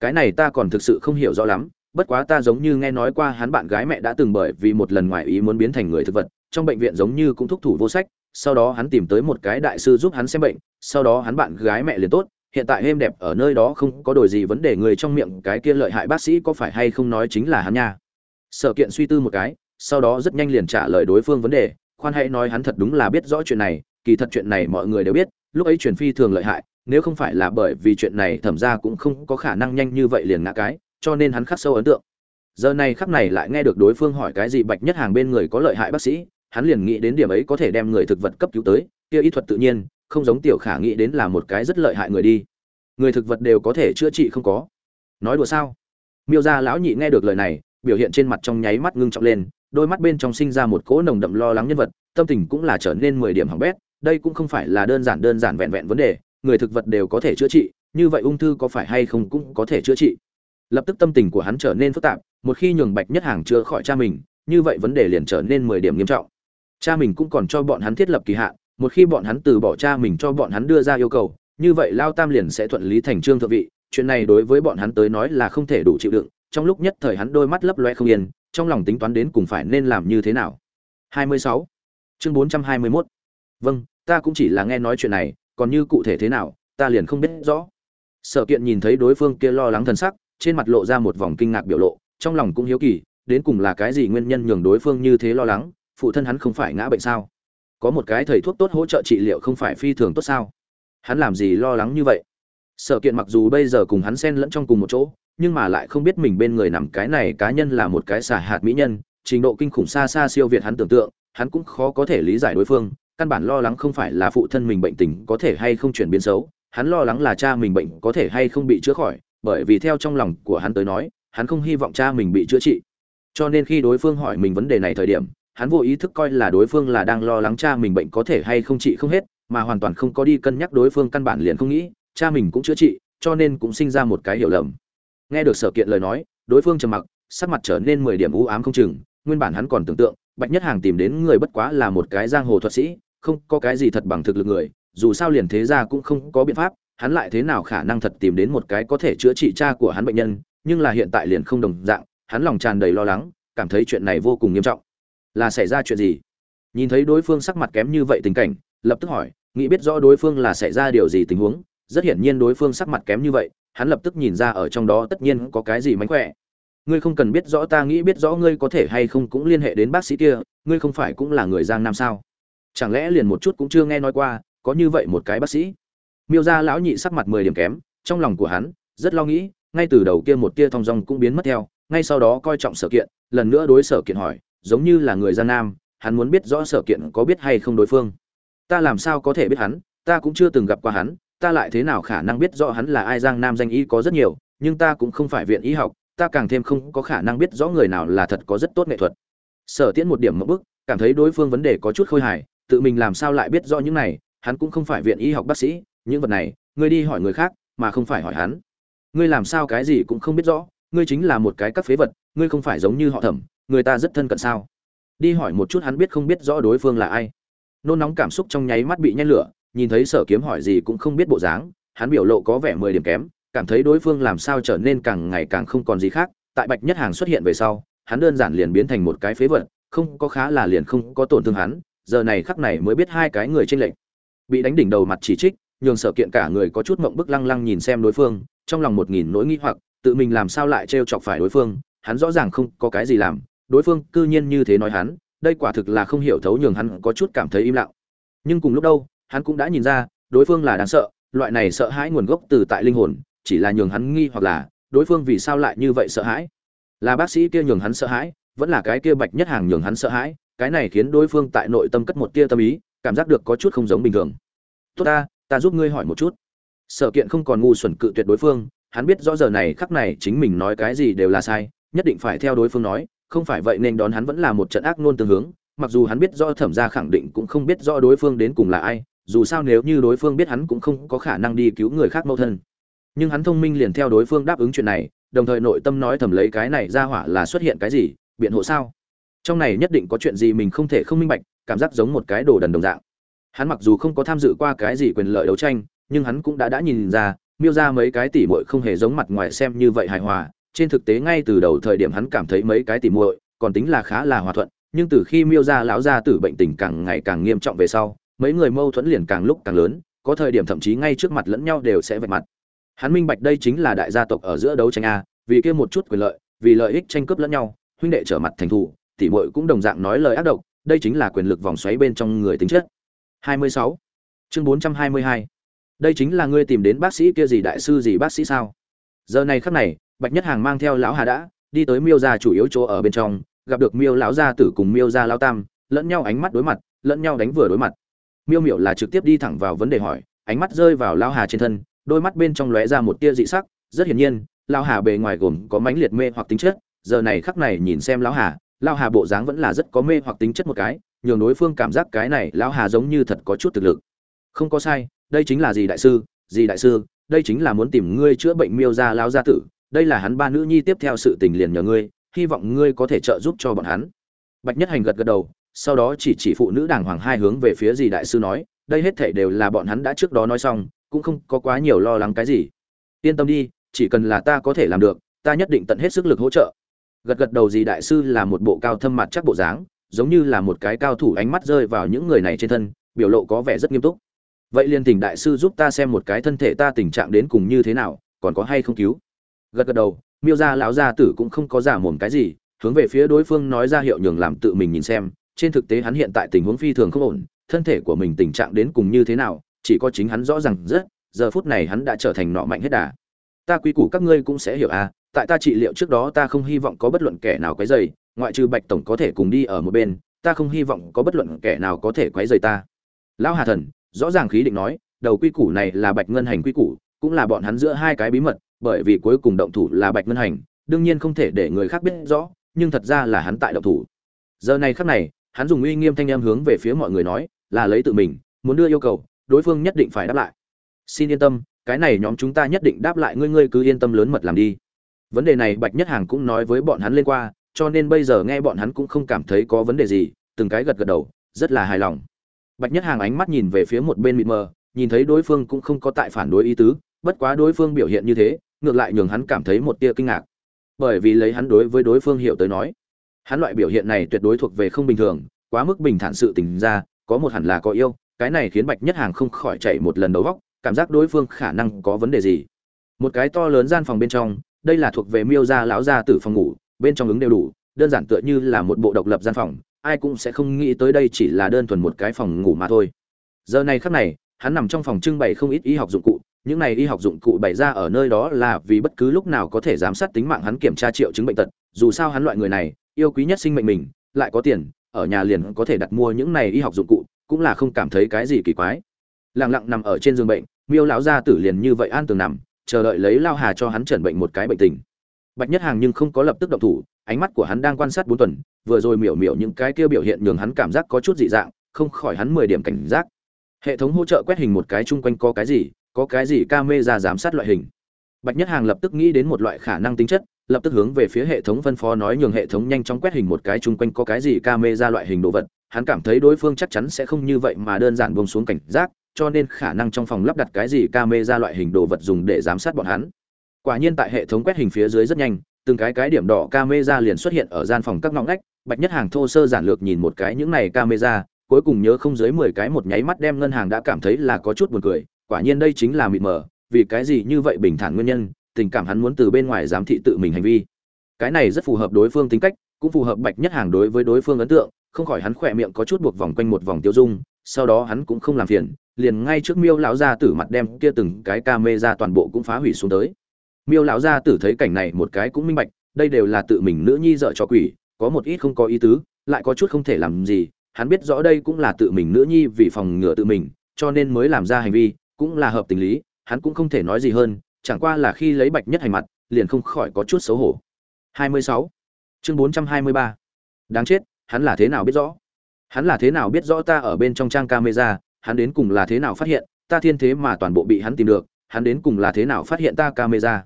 Cái này ta còn thực sự không hiểu rõ lắm bất quá ta giống như nghe nói qua hắn bạn gái mẹ đã từng bởi vì một lần ngoài ý muốn biến thành người thực vật, trong bệnh viện giống như cũng thúc thủ vô sách, sau đó hắn tìm tới một cái đại sư giúp hắn xem bệnh, sau đó hắn bạn gái mẹ liền tốt, hiện tại êm đẹp ở nơi đó không có đổi gì vấn đề người trong miệng, cái kia lợi hại bác sĩ có phải hay không nói chính là hắn nha. Sở kiện suy tư một cái, sau đó rất nhanh liền trả lời đối phương vấn đề, khoan hãy nói hắn thật đúng là biết rõ chuyện này, kỳ thật chuyện này mọi người đều biết, lúc ấy truyền phi thường lợi hại, nếu không phải là bởi vì chuyện này thẩm ra cũng không có khả năng nhanh như vậy liền ngã cái cho nên hắn khắc sâu ấn tượng. Giờ này khắc này lại nghe được đối phương hỏi cái gì bạch nhất hàng bên người có lợi hại bác sĩ, hắn liền nghĩ đến điểm ấy có thể đem người thực vật cấp cứu tới, kia y thuật tự nhiên, không giống tiểu khả nghĩ đến là một cái rất lợi hại người đi. Người thực vật đều có thể chữa trị không có. Nói đùa sao? Miêu gia lão nhị nghe được lời này, biểu hiện trên mặt trong nháy mắt ngưng trọng lên, đôi mắt bên trong sinh ra một cỗ nồng đậm lo lắng nhân vật, tâm tình cũng là trở nên mười điểm hỏng bét, đây cũng không phải là đơn giản đơn giản vẹn vẹn vấn đề, người thực vật đều có thể chữa trị, như vậy ung thư có phải hay không cũng có thể chữa trị lập tức tâm tình của hắn trở nên phức tạp, một khi nhường bạch nhất hàng chữa khỏi cha mình, như vậy vấn đề liền trở nên mười điểm nghiêm trọng cha mình cũng còn cho bọn hắn thiết lập kỳ hạn, một khi bọn hắn từ bỏ cha mình cho bọn hắn đưa ra yêu cầu, như vậy lao tam liền sẽ thuận lý thành trương thượng vị, chuyện này đối với bọn hắn tới nói là không thể đủ chịu đựng, trong lúc nhất thời hắn đôi mắt lấp loe không yên, trong lòng tính toán đến cùng phải nên làm như thế nào 26. chương 421. vâng ta cũng chỉ là nghe nói chuyện này, còn như cụ thể thế nào, ta liền không biết rõ sở kiện nhìn thấy đối phương kia lo lắng thần sắc trên mặt lộ ra một vòng kinh ngạc biểu lộ, trong lòng cũng hiếu kỳ, đến cùng là cái gì nguyên nhân nhường đối phương như thế lo lắng, phụ thân hắn không phải ngã bệnh sao? Có một cái thầy thuốc tốt hỗ trợ trị liệu không phải phi thường tốt sao? Hắn làm gì lo lắng như vậy? Sở kiện mặc dù bây giờ cùng hắn xen lẫn trong cùng một chỗ, nhưng mà lại không biết mình bên người nằm cái này cá nhân là một cái xả hạt mỹ nhân, trình độ kinh khủng xa xa siêu việt hắn tưởng tượng, hắn cũng khó có thể lý giải đối phương, căn bản lo lắng không phải là phụ thân mình bệnh tình có thể hay không chuyển biến xấu, hắn lo lắng là cha mình bệnh có thể hay không bị chữa khỏi bởi vì theo trong lòng của hắn tới nói, hắn không hy vọng cha mình bị chữa trị. Cho nên khi đối phương hỏi mình vấn đề này thời điểm, hắn vô ý thức coi là đối phương là đang lo lắng cha mình bệnh có thể hay không trị không hết, mà hoàn toàn không có đi cân nhắc đối phương căn bản liền không nghĩ, cha mình cũng chữa trị, cho nên cũng sinh ra một cái hiểu lầm. Nghe được sở kiện lời nói, đối phương trầm mặc, sắc mặt trở nên mười điểm u ám không chừng, nguyên bản hắn còn tưởng tượng, bạch nhất hàng tìm đến người bất quá là một cái giang hồ thuật sĩ, không có cái gì thật bằng thực lực người, dù sao liền thế ra cũng không có biện pháp hắn lại thế nào khả năng thật tìm đến một cái có thể chữa trị cha của hắn bệnh nhân, nhưng là hiện tại liền không đồng dạng, hắn lòng tràn đầy lo lắng, cảm thấy chuyện này vô cùng nghiêm trọng. Là xảy ra chuyện gì? Nhìn thấy đối phương sắc mặt kém như vậy tình cảnh, lập tức hỏi, nghĩ biết rõ đối phương là xảy ra điều gì tình huống, rất hiển nhiên đối phương sắc mặt kém như vậy, hắn lập tức nhìn ra ở trong đó tất nhiên có cái gì mánh khỏe. Ngươi không cần biết rõ, ta nghĩ biết rõ ngươi có thể hay không cũng liên hệ đến bác sĩ kia, ngươi không phải cũng là người giang nam sao? Chẳng lẽ liền một chút cũng chưa nghe nói qua, có như vậy một cái bác sĩ? Miêu ra lão nhị sắc mặt mười điểm kém, trong lòng của hắn, rất lo nghĩ, ngay từ đầu kia một tia thong dong cũng biến mất theo, ngay sau đó coi trọng sở kiện, lần nữa đối sở kiện hỏi, giống như là người giang nam, hắn muốn biết rõ sở kiện có biết hay không đối phương. Ta làm sao có thể biết hắn, ta cũng chưa từng gặp qua hắn, ta lại thế nào khả năng biết rõ hắn là ai, giang nam danh y có rất nhiều, nhưng ta cũng không phải viện y học, ta càng thêm không có khả năng biết rõ người nào là thật có rất tốt nghệ thuật. Sở tiễn một điểm mẫu bức cảm thấy đối phương vấn đề có chút khôi hài, tự mình làm sao lại biết rõ những này, hắn cũng không phải viện y học bác sĩ những vật này, ngươi đi hỏi người khác, mà không phải hỏi hắn. Ngươi làm sao cái gì cũng không biết rõ, ngươi chính là một cái các phế vật, ngươi không phải giống như họ thẩm, người ta rất thân cận sao? Đi hỏi một chút hắn biết không biết rõ đối phương là ai. Nôn nóng cảm xúc trong nháy mắt bị nhen lửa, nhìn thấy sở kiếm hỏi gì cũng không biết bộ dáng, hắn biểu lộ có vẻ mười điểm kém, cảm thấy đối phương làm sao trở nên càng ngày càng không còn gì khác. Tại bạch nhất hàng xuất hiện về sau, hắn đơn giản liền biến thành một cái phế vật, không có khá là liền không có tổn thương hắn, giờ này khắc này mới biết hai cái người trên lệnh bị đánh đỉnh đầu mặt chỉ trích nhường sở kiện cả người có chút mộng bức lăng lăng nhìn xem đối phương, trong lòng một nghìn nỗi nghi hoặc, tự mình làm sao lại trêu chọc phải đối phương, hắn rõ ràng không có cái gì làm, đối phương cư nhiên như thế nói hắn, đây quả thực là không hiểu thấu nhường hắn có chút cảm thấy im lặng. Nhưng cùng lúc đâu, hắn cũng đã nhìn ra, đối phương là đáng sợ, loại này sợ hãi nguồn gốc từ tại linh hồn, chỉ là nhường hắn nghi hoặc là, đối phương vì sao lại như vậy sợ hãi? Là bác sĩ kia nhường hắn sợ hãi, vẫn là cái kia bạch nhất hàng nhường hắn sợ hãi, cái này khiến đối phương tại nội tâm cất một tia tâm ý, cảm giác được có chút không giống bình thường. Tốt ta ta giúp ngươi hỏi một chút. Sở kiện không còn ngu xuẩn cự tuyệt đối phương, hắn biết rõ giờ này khắc này chính mình nói cái gì đều là sai, nhất định phải theo đối phương nói, không phải vậy nên đón hắn vẫn là một trận ác nôn tương hướng, mặc dù hắn biết rõ thẩm gia khẳng định cũng không biết rõ đối phương đến cùng là ai, dù sao nếu như đối phương biết hắn cũng không có khả năng đi cứu người khác mâu thân. Nhưng hắn thông minh liền theo đối phương đáp ứng chuyện này, đồng thời nội tâm nói thầm lấy cái này ra hỏa là xuất hiện cái gì, biện hộ sao? Trong này nhất định có chuyện gì mình không thể không minh bạch, cảm giác giống một cái đồ đần đồng dạng hắn mặc dù không có tham dự qua cái gì quyền lợi đấu tranh nhưng hắn cũng đã đã nhìn ra miêu ra mấy cái tỉ muội không hề giống mặt ngoài xem như vậy hài hòa. Trên thực tế ngay từ đầu thời điểm hắn cảm thấy mấy cái tỉ muội còn tính là khá là hòa thuận nhưng từ khi miêu ra lão gia tử bệnh tình càng ngày càng nghiêm trọng về sau mấy người mâu thuẫn liền càng lúc càng lớn có thời điểm thậm chí ngay trước mặt lẫn nhau đều sẽ vạch mặt. Hắn minh bạch đây chính là đại gia tộc ở giữa đấu tranh a vì kia một chút quyền lợi vì lợi ích tranh cướp lẫn nhau huynh đệ trở mặt thành thù, tỉ muội cũng đồng dạng nói lời ác độc đây chính là quyền lực vòng xoáy bên trong người tính chất. 26. chương 422. đây chính là ngươi tìm đến bác sĩ kia gì đại sư gì bác sĩ sao giờ này khắc này, bạch nhất hàng mang theo lão hà đã đi tới miêu gia chủ yếu chỗ ở bên trong, gặp được miêu lão gia tử cùng miêu gia lão tam, lẫn nhau ánh mắt đối mặt, lẫn nhau đánh vừa đối mặt miêu miểu là trực tiếp đi thẳng vào vấn đề hỏi, ánh mắt rơi vào lão hà trên thân, đôi mắt bên trong lóe ra một tia dị sắc, rất hiển nhiên, lão hà bề ngoài gồm có mãnh liệt mê hoặc tính chất, giờ này khắc này nhìn xem lão hà lão hà bộ dáng vẫn là rất có mê hoặc tính chất một cái nhường đối phương cảm giác cái này lão hà giống như thật có chút thực lực. Không có sai, đây chính là gì đại sư, gì đại sư, đây chính là muốn tìm ngươi chữa bệnh miêu ra lao gia tử, đây là hắn ba nữ nhi tiếp theo sự tình liền nhờ ngươi, hy vọng ngươi có thể trợ giúp cho bọn hắn. Bạch nhất hành gật gật đầu, sau đó chỉ chỉ phụ nữ đàng hoàng hai hướng về phía gì đại sư nói, đây hết thảy đều là bọn hắn đã trước đó nói xong, cũng không có quá nhiều lo lắng cái gì. Yên tâm đi, chỉ cần là ta có thể làm được, ta nhất định tận hết sức lực hỗ trợ. Gật gật đầu, gì đại sư là một bộ cao thâm mặt chắc bộ dáng giống như là một cái cao thủ ánh mắt rơi vào những người này trên thân, biểu lộ có vẻ rất nghiêm túc. Vậy liền thỉnh đại sư giúp ta xem một cái thân thể ta tình trạng đến cùng như thế nào, còn có hay không cứu? Gật gật đầu, miêu gia lão gia tử cũng không có giả mồm cái gì, hướng về phía đối phương nói ra hiệu nhường làm tự mình nhìn xem. Trên thực tế hắn hiện tại tình huống phi thường không ổn, thân thể của mình tình trạng đến cùng như thế nào, chỉ có chính hắn rõ ràng rất, giờ phút này hắn đã trở thành nọ mạnh hết đà. Ta quy củ các ngươi cũng sẽ hiểu à tại ta trị liệu trước đó ta không hy vọng có bất luận kẻ nào quấy rầy ngoại trừ bạch tổng có thể cùng đi ở một bên, ta không hy vọng có bất luận kẻ nào có thể quấy rầy ta. Lão hà thần, rõ ràng khí định nói, đầu quy củ này là bạch ngân hành quy củ, cũng là bọn hắn giữa hai cái bí mật, bởi vì cuối cùng động thủ là bạch ngân hành, đương nhiên không thể để người khác biết rõ, nhưng thật ra là hắn tại động thủ. Giờ này khắc này, hắn dùng uy nghiêm thanh âm hướng về phía mọi người nói, là lấy tự mình, muốn đưa yêu cầu, đối phương nhất định phải đáp lại. Xin yên tâm, cái này nhóm chúng ta nhất định đáp lại, ngươi ngươi cứ yên tâm lớn mật làm đi. Vấn đề này bạch nhất hàng cũng nói với bọn hắn lên qua cho nên bây giờ nghe bọn hắn cũng không cảm thấy có vấn đề gì, từng cái gật gật đầu, rất là hài lòng. Bạch nhất hàng ánh mắt nhìn về phía một bên mịt mờ, nhìn thấy đối phương cũng không có tại phản đối ý tứ, bất quá đối phương biểu hiện như thế, ngược lại nhường hắn cảm thấy một tia kinh ngạc. Bởi vì lấy hắn đối với đối phương hiểu tới nói, hắn loại biểu hiện này tuyệt đối thuộc về không bình thường, quá mức bình thản sự tình ra, có một hẳn là có yêu, cái này khiến bạch nhất hàng không khỏi chạy một lần đầu góc, cảm giác đối phương khả năng có vấn đề gì. Một cái to lớn gian phòng bên trong, đây là thuộc về miêu gia lão gia tử phòng ngủ bên trong ứng đều đủ, đơn giản tựa như là một bộ độc lập gian phòng, ai cũng sẽ không nghĩ tới đây chỉ là đơn thuần một cái phòng ngủ mà thôi. Giờ này khắc này, hắn nằm trong phòng trưng bày không ít y học dụng cụ, những này y học dụng cụ bày ra ở nơi đó là vì bất cứ lúc nào có thể giám sát tính mạng hắn kiểm tra triệu chứng bệnh tật, dù sao hắn loại người này, yêu quý nhất sinh mệnh mình, lại có tiền, ở nhà liền có thể đặt mua những này y học dụng cụ, cũng là không cảm thấy cái gì kỳ quái. Lặng lặng nằm ở trên giường bệnh, miêu lão gia tử liền như vậy an tường nằm, chờ đợi lấy lao hà cho hắn chẩn bệnh một cái bệnh tình bạch nhất hàng nhưng không có lập tức động thủ, ánh mắt của hắn đang quan sát bốn tuần, vừa rồi miểu miểu những cái kia biểu hiện nhường hắn cảm giác có chút dị dạng, không khỏi hắn mười điểm cảnh giác. Hệ thống hỗ trợ quét hình một cái chung quanh có cái gì, có cái gì ca mê ra giám sát loại hình. Bạch nhất hàng lập tức nghĩ đến một loại khả năng tính chất, lập tức hướng về phía hệ thống phân phó nói nhường hệ thống nhanh chóng quét hình một cái chung quanh có cái gì ca mê ra loại hình đồ vật. Hắn cảm thấy đối phương chắc chắn sẽ không như vậy mà đơn giản buông xuống cảnh giác, cho nên khả năng trong phòng lắp đặt cái gì ca mê ra loại hình đồ vật dùng để giám sát bọn hắn quả nhiên tại hệ thống quét hình phía dưới rất nhanh từng cái cái điểm đỏ camera liền xuất hiện ở gian phòng các ngõ ngách bạch nhất hàng thô sơ giản lược nhìn một cái những này camera, cuối cùng nhớ không dưới mười cái một nháy mắt đem ngân hàng đã cảm thấy là có chút buồn cười quả nhiên đây chính là mịt mờ vì cái gì như vậy bình thản nguyên nhân tình cảm hắn muốn từ bên ngoài giám thị tự mình hành vi. Cái này rất phù hợp đối phương tính cách cũng phù hợp bạch nhất hàng đối với đối phương ấn tượng không khỏi hắn khỏe miệng có chút buộc vòng quanh một vòng tiêu dung sau đó hắn cũng không làm phiền liền ngay trước miêu lão gia tử mặt đem kia từng cái ca mê ra toàn bộ cũng phá hủy xuống tới miêu lão gia tử thấy cảnh này một cái cũng minh bạch, đây đều là tự mình nữ nhi dợ cho quỷ, có một ít không có ý tứ, lại có chút không thể làm gì, hắn biết rõ đây cũng là tự mình nữ nhi vì phòng ngừa tự mình, cho nên mới làm ra hành vi, cũng là hợp tình lý, hắn cũng không thể nói gì hơn, chẳng qua là khi lấy bạch nhất hành mặt, liền không khỏi có chút xấu hổ 26. chương 423. đáng chết, hắn là thế nào biết rõ hắn là thế nào biết rõ ta ở bên trong trang camera, hắn đến cùng là thế nào phát hiện, ta thiên thế mà toàn bộ bị hắn tìm được, hắn đến cùng là thế nào phát hiện ta camera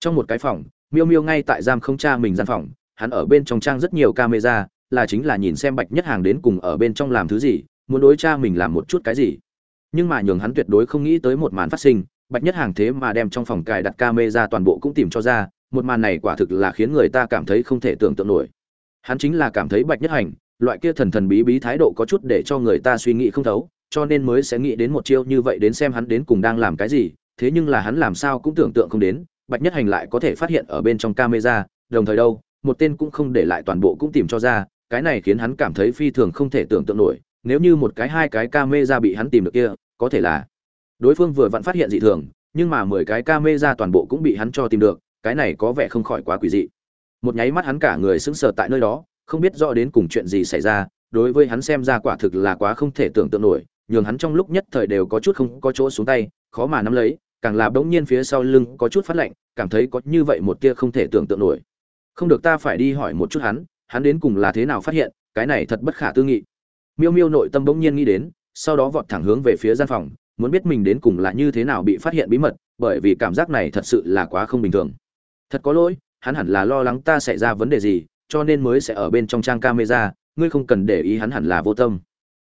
trong một cái phòng, miêu miêu ngay tại giam không cha mình gian phòng, hắn ở bên trong trang rất nhiều camera, là chính là nhìn xem bạch nhất hàng đến cùng ở bên trong làm thứ gì, muốn đối cha mình làm một chút cái gì. Nhưng mà nhường hắn tuyệt đối không nghĩ tới một màn phát sinh, bạch nhất hàng thế mà đem trong phòng cài đặt camera toàn bộ cũng tìm cho ra, một màn này quả thực là khiến người ta cảm thấy không thể tưởng tượng nổi. Hắn chính là cảm thấy bạch nhất hành, loại kia thần thần bí bí thái độ có chút để cho người ta suy nghĩ không thấu, cho nên mới sẽ nghĩ đến một chiêu như vậy đến xem hắn đến cùng đang làm cái gì, thế nhưng là hắn làm sao cũng tưởng tượng không đến bạch nhất hành lại có thể phát hiện ở bên trong camera, đồng thời đâu, một tên cũng không để lại toàn bộ cũng tìm cho ra, cái này khiến hắn cảm thấy phi thường không thể tưởng tượng nổi, nếu như một cái hai cái camera bị hắn tìm được kia, có thể là đối phương vừa vặn phát hiện dị thường, nhưng mà mười cái camera toàn bộ cũng bị hắn cho tìm được, cái này có vẻ không khỏi quá quỷ dị. Một nháy mắt hắn cả người sững sờ tại nơi đó, không biết rõ đến cùng chuyện gì xảy ra, đối với hắn xem ra quả thực là quá không thể tưởng tượng nổi, nhường hắn trong lúc nhất thời đều có chút không có chỗ xuống tay, khó mà nắm lấy càng là bỗng nhiên phía sau lưng có chút phát lạnh, cảm thấy có như vậy một tia không thể tưởng tượng nổi. Không được ta phải đi hỏi một chút hắn hắn đến cùng là thế nào phát hiện, cái này thật bất khả tư nghị. Miêu miêu nội tâm bỗng nhiên nghĩ đến, sau đó vọt thẳng hướng về phía gian phòng, muốn biết mình đến cùng là như thế nào bị phát hiện bí mật, bởi vì cảm giác này thật sự là quá không bình thường. Thật có lỗi, hắn hẳn là lo lắng ta sẽ ra vấn đề gì, cho nên mới sẽ ở bên trong trang camera, ngươi không cần để ý hắn hẳn là vô tâm.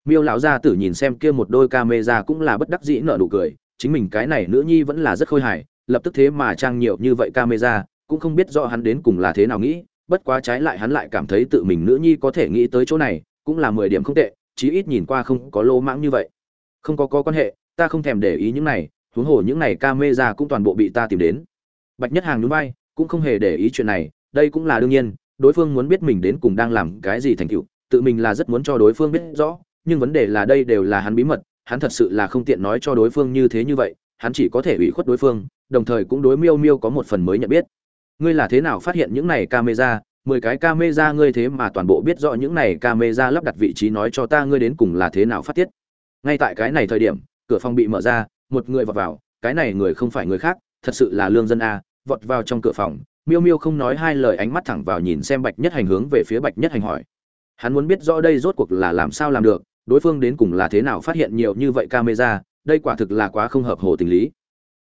Miêu lão gia tử nhìn xem kia một đôi camera cũng là bất đắc dĩ nở nụ cười chính mình cái này nữ nhi vẫn là rất khôi hài, lập tức thế mà trang nhiều như vậy camera, cũng không biết rõ hắn đến cùng là thế nào nghĩ, bất quá trái lại hắn lại cảm thấy tự mình nữ nhi có thể nghĩ tới chỗ này, cũng là mười điểm không tệ, chí ít nhìn qua không có lô mãng như vậy. Không có có quan hệ, ta không thèm để ý những này, huống hồ những này camera cũng toàn bộ bị ta tìm đến. Bạch nhất hàng núi bay cũng không hề để ý chuyện này, đây cũng là đương nhiên, đối phương muốn biết mình đến cùng đang làm cái gì thành tựu, tự mình là rất muốn cho đối phương biết rõ, nhưng vấn đề là đây đều là hắn bí mật hắn thật sự là không tiện nói cho đối phương như thế như vậy, hắn chỉ có thể ủy khuất đối phương, đồng thời cũng đối miêu miêu có một phần mới nhận biết. Ngươi là thế nào phát hiện những này camera? Mười cái camera ngươi thế mà toàn bộ biết rõ những này camera lắp đặt vị trí nói cho ta ngươi đến cùng là thế nào phát tiết. Ngay tại cái này thời điểm, cửa phòng bị mở ra, một người vọt vào, cái này người không phải người khác, thật sự là lương dân a, vọt vào trong cửa phòng. Miêu miêu không nói hai lời ánh mắt thẳng vào nhìn xem bạch nhất hành hướng về phía bạch nhất hành hỏi. Hắn muốn biết rõ đây rốt cuộc là làm sao làm được đối phương đến cùng là thế nào phát hiện nhiều như vậy camera, đây quả thực là quá không hợp hồ tình lý.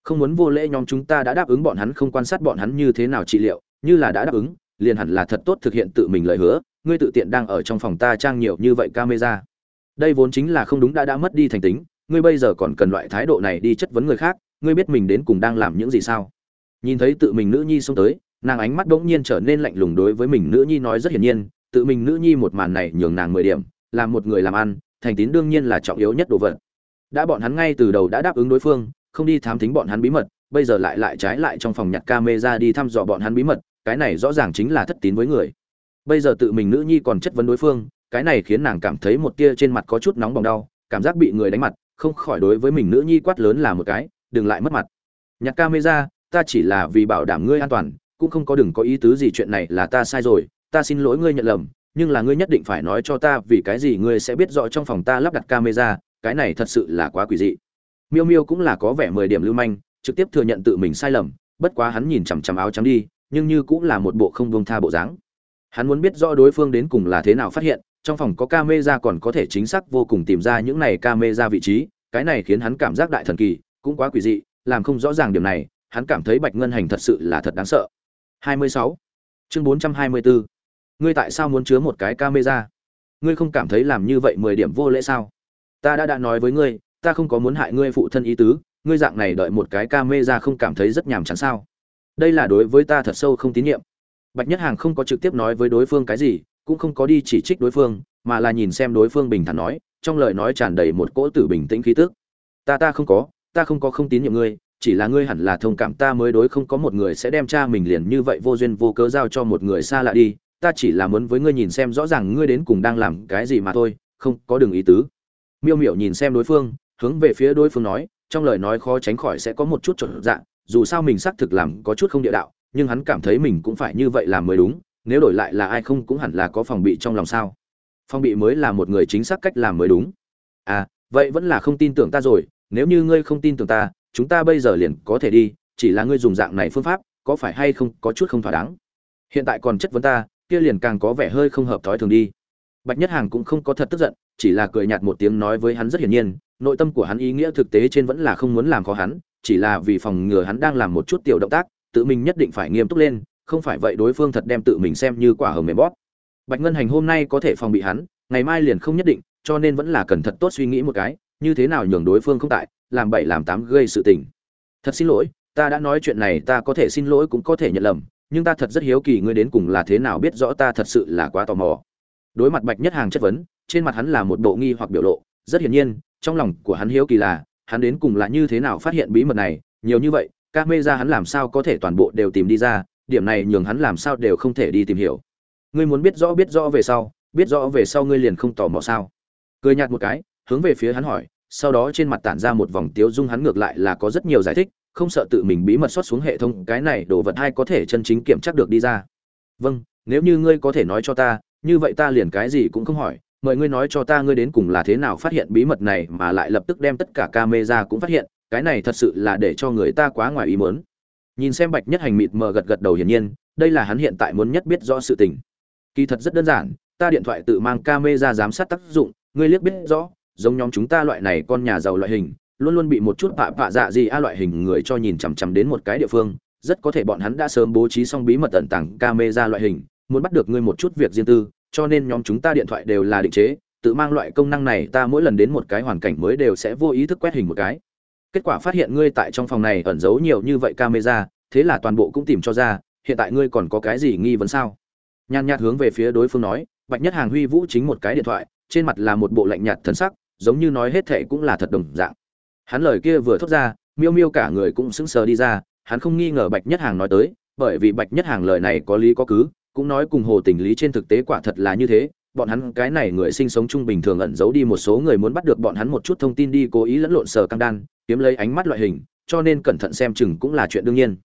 Không muốn vô lễ nhóm chúng ta đã đáp ứng bọn hắn không quan sát bọn hắn như thế nào trị liệu, như là đã đáp ứng, liền hẳn là thật tốt thực hiện tự mình lời hứa, ngươi tự tiện đang ở trong phòng ta trang nhiều như vậy camera. Đây vốn chính là không đúng đã đã mất đi thành tính, ngươi bây giờ còn cần loại thái độ này đi chất vấn người khác, ngươi biết mình đến cùng đang làm những gì sao? Nhìn thấy tự mình nữ nhi xông tới, nàng ánh mắt bỗng nhiên trở nên lạnh lùng đối với mình nữ nhi nói rất hiển nhiên, tự mình nữ nhi một màn này nhường nàng mười điểm làm một người làm ăn thành tín đương nhiên là trọng yếu nhất đồ vật. Đã bọn hắn ngay từ đầu đã đáp ứng đối phương, không đi thám thính bọn hắn bí mật, bây giờ lại lại trái lại trong phòng nhặt camera đi thăm dò bọn hắn bí mật, cái này rõ ràng chính là thất tín với người. Bây giờ tự mình nữ nhi còn chất vấn đối phương, cái này khiến nàng cảm thấy một tia trên mặt có chút nóng bỏng đau, cảm giác bị người đánh mặt, không khỏi đối với mình nữ nhi quát lớn là một cái, đừng lại mất mặt. Nhặt camera, ta chỉ là vì bảo đảm ngươi an toàn, cũng không có đừng có ý tứ gì chuyện này là ta sai rồi, ta xin lỗi ngươi nhận lầm nhưng là ngươi nhất định phải nói cho ta vì cái gì ngươi sẽ biết rõ trong phòng ta lắp đặt camera, cái này thật sự là quá quỷ dị miêu miêu cũng là có vẻ mười điểm lưu manh, trực tiếp thừa nhận tự mình sai lầm, bất quá hắn nhìn chằm chằm áo trắng đi, nhưng như cũng là một bộ không buông tha bộ dáng hắn muốn biết rõ đối phương đến cùng là thế nào phát hiện, trong phòng có camera còn có thể chính xác vô cùng tìm ra những này camera vị trí, cái này khiến hắn cảm giác đại thần kỳ, cũng quá quỷ dị, làm không rõ ràng điểm này, hắn cảm thấy bạch ngân hành thật sự là thật đáng sợ 26. chương 424 ngươi tại sao muốn chứa một cái camera? Ngươi không cảm thấy làm như vậy mười điểm vô lễ sao? Ta đã đã nói với ngươi, ta không có muốn hại ngươi phụ thân ý tứ, ngươi dạng này đợi một cái camera không cảm thấy rất nhàm chán sao? Đây là đối với ta thật sâu không tín nhiệm. Bạch nhất hàng không có trực tiếp nói với đối phương cái gì, cũng không có đi chỉ trích đối phương, mà là nhìn xem đối phương bình thản nói, trong lời nói tràn đầy một cỗ tử bình tĩnh khí tức. Ta ta không có, ta không có không tín nhiệm ngươi, chỉ là ngươi hẳn là thông cảm ta mới đối không có một người sẽ đem cha mình liền như vậy vô duyên vô cớ giao cho một người xa lạ đi ta chỉ là muốn với ngươi nhìn xem rõ ràng ngươi đến cùng đang làm cái gì mà thôi, không có đừng ý tứ. Miêu miểu nhìn xem đối phương, hướng về phía đối phương nói, trong lời nói khó tránh khỏi sẽ có một chút trộn dạng dù sao mình xác thực làm có chút không địa đạo, nhưng hắn cảm thấy mình cũng phải như vậy làm mới đúng, nếu đổi lại là ai không cũng hẳn là có phòng bị trong lòng sao. Phòng bị mới là một người chính xác cách làm mới đúng. À vậy vẫn là không tin tưởng ta rồi, nếu như ngươi không tin tưởng ta, chúng ta bây giờ liền có thể đi, chỉ là ngươi dùng dạng này phương pháp, có phải hay không có chút không thỏa đáng? Hiện tại còn chất vấn ta kia liền càng có vẻ hơi không hợp thói thường đi. Bạch nhất hàng cũng không có thật tức giận, chỉ là cười nhạt một tiếng nói với hắn rất hiển nhiên, nội tâm của hắn ý nghĩa thực tế trên vẫn là không muốn làm khó hắn, chỉ là vì phòng ngừa hắn đang làm một chút tiểu động tác, tự mình nhất định phải nghiêm túc lên, không phải vậy đối phương thật đem tự mình xem như quả hầm mềm bóp. Bạch ngân hành hôm nay có thể phòng bị hắn, ngày mai liền không nhất định, cho nên vẫn là cần thật tốt suy nghĩ một cái, như thế nào nhường đối phương không tại, làm bảy, làm tám gây sự tình. Thật xin lỗi, ta đã nói chuyện này ta có thể xin lỗi cũng có thể nhận lầm nhưng ta thật rất hiếu kỳ ngươi đến cùng là thế nào biết rõ ta thật sự là quá tò mò. Đối mặt bạch nhất hàng chất vấn, trên mặt hắn là một bộ nghi hoặc biểu lộ, rất hiển nhiên, trong lòng của hắn hiếu kỳ là, hắn đến cùng là như thế nào phát hiện bí mật này, nhiều như vậy các mê ra hắn làm sao có thể toàn bộ đều tìm đi ra, điểm này nhường hắn làm sao đều không thể đi tìm hiểu. Ngươi muốn biết rõ biết rõ về sau, biết rõ về sau ngươi liền không tò mò sao? Cười nhạt một cái, hướng về phía hắn hỏi, sau đó trên mặt tản ra một vòng tiếu dung hắn ngược lại là có rất nhiều giải thích không sợ tự mình bí mật xuất xuống hệ thống, cái này đồ vật hay có thể chân chính kiểm chắc được đi ra. Vâng nếu như ngươi có thể nói cho ta, như vậy ta liền cái gì cũng không hỏi, mời ngươi nói cho ta ngươi đến cùng là thế nào phát hiện bí mật này mà lại lập tức đem tất cả camera cũng phát hiện, cái này thật sự là để cho người ta quá ngoài ý muốn. Nhìn xem bạch nhất hành mịt mờ gật gật đầu hiển nhiên, đây là hắn hiện tại muốn nhất biết rõ sự tình. Kỳ thật rất đơn giản, ta điện thoại tự mang camera giám sát tác dụng, ngươi liếc biết rõ, giống nhóm chúng ta loại này con nhà giàu loại hình luôn luôn bị một chút vạ vạ dạ gì a loại hình người cho nhìn chằm chằm đến một cái địa phương, rất có thể bọn hắn đã sớm bố trí xong bí mật tận tàng camera loại hình, muốn bắt được ngươi một chút việc riêng tư, cho nên nhóm chúng ta điện thoại đều là định chế, tự mang loại công năng này ta mỗi lần đến một cái hoàn cảnh mới đều sẽ vô ý thức quét hình một cái. Kết quả phát hiện ngươi tại trong phòng này ẩn giấu nhiều như vậy camera, thế là toàn bộ cũng tìm cho ra, hiện tại ngươi còn có cái gì nghi vấn sao? Nhàn nhạt hướng về phía đối phương nói, bạch nhất hàng huy vũ chính một cái điện thoại, trên mặt là một bộ lạnh nhạt thần sắc, giống như nói hết thệ cũng là thật đồng dạng hắn lời kia vừa thốt ra, miêu miêu cả người cũng sững sờ đi ra, hắn không nghi ngờ bạch nhất hàng nói tới, bởi vì bạch nhất hàng lời này có lý có cứ, cũng nói cùng hồ tình lý trên thực tế quả thật là như thế, bọn hắn cái này người sinh sống trung bình thường ẩn giấu đi một số người muốn bắt được bọn hắn một chút thông tin đi cố ý lẫn lộn sờ căng đan, kiếm lấy ánh mắt loại hình, cho nên cẩn thận xem chừng cũng là chuyện đương nhiên.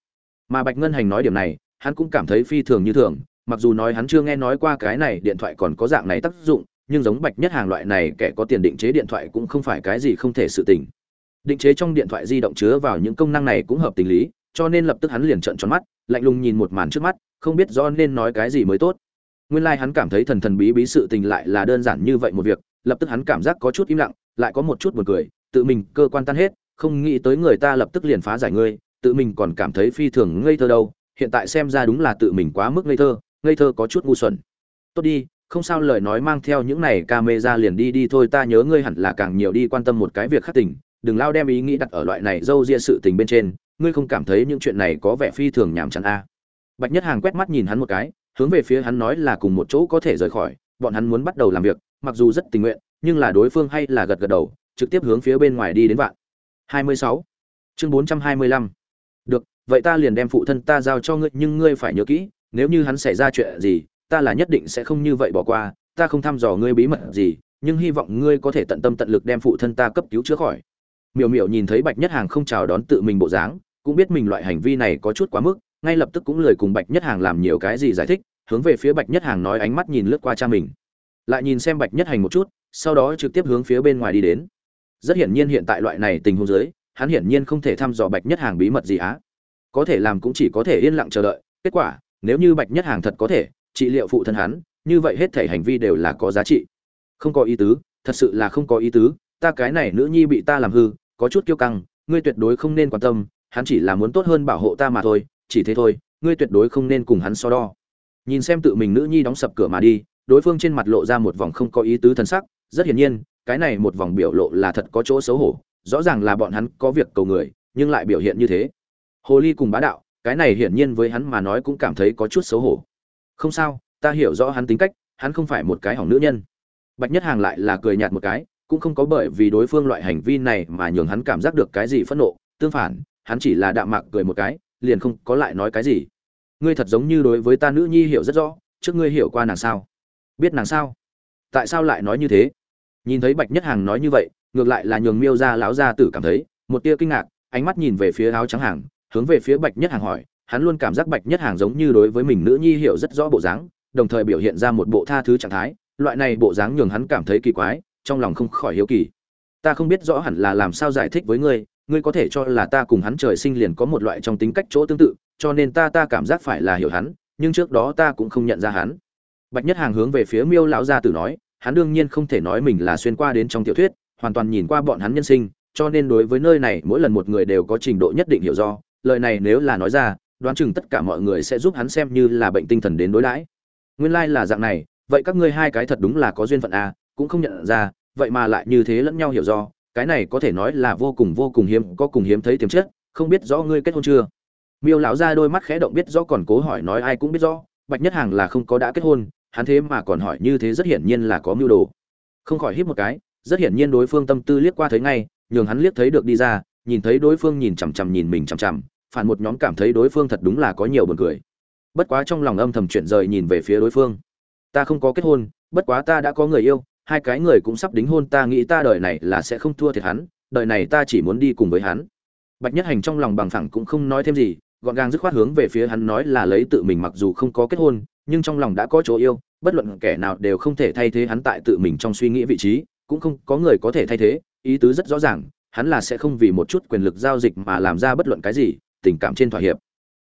Mà bạch ngân hành nói điểm này, hắn cũng cảm thấy phi thường như thường, mặc dù nói hắn chưa nghe nói qua cái này điện thoại còn có dạng này tác dụng, nhưng giống bạch nhất hàng loại này kẻ có tiền định chế điện thoại cũng không phải cái gì không thể sự tình định chế trong điện thoại di động chứa vào những công năng này cũng hợp tình lý, cho nên lập tức hắn liền trợn tròn mắt, lạnh lùng nhìn một màn trước mắt, không biết do nên nói cái gì mới tốt. Nguyên lai hắn cảm thấy thần thần bí bí sự tình lại là đơn giản như vậy một việc, lập tức hắn cảm giác có chút im lặng, lại có một chút buồn cười, tự mình cơ quan tan hết, không nghĩ tới người ta lập tức liền phá giải ngươi, tự mình còn cảm thấy phi thường ngây thơ đâu, hiện tại xem ra đúng là tự mình quá mức ngây thơ ngây thơ có chút ngu xuẩn. Tốt đi, không sao lời nói mang theo những này ca mê ra liền đi đi thôi, ta nhớ ngươi hẳn là càng nhiều đi quan tâm một cái việc khác tình đừng lao đem ý nghĩ đặt ở loại này dâu ria sự tình bên trên, ngươi không cảm thấy những chuyện này có vẻ phi thường nhàm chán a à. bạch nhất hàng quét mắt nhìn hắn một cái, hướng về phía hắn nói là cùng một chỗ có thể rời khỏi, bọn hắn muốn bắt đầu làm việc, mặc dù rất tình nguyện, nhưng là đối phương hay là gật gật đầu, trực tiếp hướng phía bên ngoài đi đến vạn 26. chương 425. được, vậy ta liền đem phụ thân ta giao cho ngươi, nhưng ngươi phải nhớ kỹ, nếu như hắn xảy ra chuyện gì, ta là nhất định sẽ không như vậy bỏ qua, ta không thăm dò ngươi bí mật gì, nhưng hy vọng ngươi có thể tận tâm tận lực đem phụ thân ta cấp cứu chữa khỏi miểu miểu nhìn thấy bạch nhất hàng không chào đón tự mình bộ dáng, cũng biết mình loại hành vi này có chút quá mức, ngay lập tức cũng lời cùng bạch nhất hàng làm nhiều cái gì giải thích, hướng về phía bạch nhất hàng nói ánh mắt nhìn lướt qua cha mình. Lại nhìn xem bạch nhất hành một chút, sau đó trực tiếp hướng phía bên ngoài đi đến. Rất hiển nhiên hiện tại loại này tình huống dưới, hắn hiển nhiên không thể thăm dò bạch nhất hàng bí mật gì á. Có thể làm cũng chỉ có thể yên lặng chờ đợi, kết quả, nếu như bạch nhất hàng thật có thể, trị liệu phụ thân hắn, như vậy hết thể hành vi đều là có giá trị. Không có ý tứ, thật sự là không có ý tứ ta cái này nữ nhi bị ta làm hư, có chút kiêu căng, ngươi tuyệt đối không nên quan tâm, hắn chỉ là muốn tốt hơn bảo hộ ta mà thôi, chỉ thế thôi, ngươi tuyệt đối không nên cùng hắn so đo. Nhìn xem tự mình nữ nhi đóng sập cửa mà đi, đối phương trên mặt lộ ra một vòng không có ý tứ thần sắc, rất hiển nhiên, cái này một vòng biểu lộ là thật có chỗ xấu hổ, rõ ràng là bọn hắn có việc cầu người, nhưng lại biểu hiện như thế. Hồ ly cùng bá đạo, cái này hiển nhiên với hắn mà nói cũng cảm thấy có chút xấu hổ. Không sao, ta hiểu rõ hắn tính cách, hắn không phải một cái hỏng nữ nhân. Bạch nhất hàng lại là cười nhạt một cái cũng không có bởi vì đối phương loại hành vi này mà nhường hắn cảm giác được cái gì phẫn nộ, tương phản, hắn chỉ là đạm mạc cười một cái, liền không có lại nói cái gì. Ngươi thật giống như đối với ta nữ nhi hiểu rất rõ, trước ngươi hiểu qua nàng sao? Biết nàng sao? Tại sao lại nói như thế? Nhìn thấy bạch nhất hàng nói như vậy, ngược lại là nhường miêu ra láo gia tử cảm thấy, một tia kinh ngạc, ánh mắt nhìn về phía áo trắng hàng, hướng về phía bạch nhất hàng hỏi, hắn luôn cảm giác bạch nhất hàng giống như đối với mình nữ nhi hiểu rất rõ bộ dáng, đồng thời biểu hiện ra một bộ tha thứ trạng thái, loại này bộ dáng nhường hắn cảm thấy kỳ quái trong lòng không khỏi hiếu kỳ. Ta không biết rõ hẳn là làm sao giải thích với ngươi ngươi có thể cho là ta cùng hắn trời sinh liền có một loại trong tính cách chỗ tương tự, cho nên ta ta cảm giác phải là hiểu hắn, nhưng trước đó ta cũng không nhận ra hắn. Bạch nhất hàng hướng về phía miêu lão gia tử nói, hắn đương nhiên không thể nói mình là xuyên qua đến trong tiểu thuyết, hoàn toàn nhìn qua bọn hắn nhân sinh, cho nên đối với nơi này mỗi lần một người đều có trình độ nhất định hiểu do, lời này nếu là nói ra, đoán chừng tất cả mọi người sẽ giúp hắn xem như là bệnh tinh thần đến đối đãi. Nguyên lai là dạng này, vậy các ngươi hai cái thật đúng là có duyên phận à cũng không nhận ra vậy mà lại như thế lẫn nhau hiểu do, cái này có thể nói là vô cùng vô cùng hiếm, có cùng hiếm thấy tiềm chất, không biết rõ ngươi kết hôn chưa? Miêu lão ra đôi mắt khẽ động biết rõ còn cố hỏi nói ai cũng biết rõ, bạch nhất hàng là không có đã kết hôn, hắn thế mà còn hỏi như thế rất hiển nhiên là có mưu đồ. Không khỏi hít một cái, rất hiển nhiên đối phương tâm tư liếc qua thấy ngay, nhường hắn liếc thấy được đi ra, nhìn thấy đối phương nhìn chằm chằm nhìn mình chằm chằm, phản một nhóm cảm thấy đối phương thật đúng là có nhiều buồn cười. Bất quá trong lòng âm thầm chuyển rời nhìn về phía đối phương. Ta không có kết hôn, bất quá ta đã có người yêu hai cái người cũng sắp đính hôn, ta nghĩ ta đời này là sẽ không thua thiệt hắn, đời này ta chỉ muốn đi cùng với hắn. Bạch nhất hành trong lòng bằng phẳng cũng không nói thêm gì, gọn gàng dứt khoát hướng về phía hắn nói là lấy tự mình mặc dù không có kết hôn, nhưng trong lòng đã có chỗ yêu, bất luận kẻ nào đều không thể thay thế hắn tại tự mình trong suy nghĩ vị trí, cũng không có người có thể thay thế, ý tứ rất rõ ràng, hắn là sẽ không vì một chút quyền lực giao dịch mà làm ra bất luận cái gì, tình cảm trên thỏa hiệp.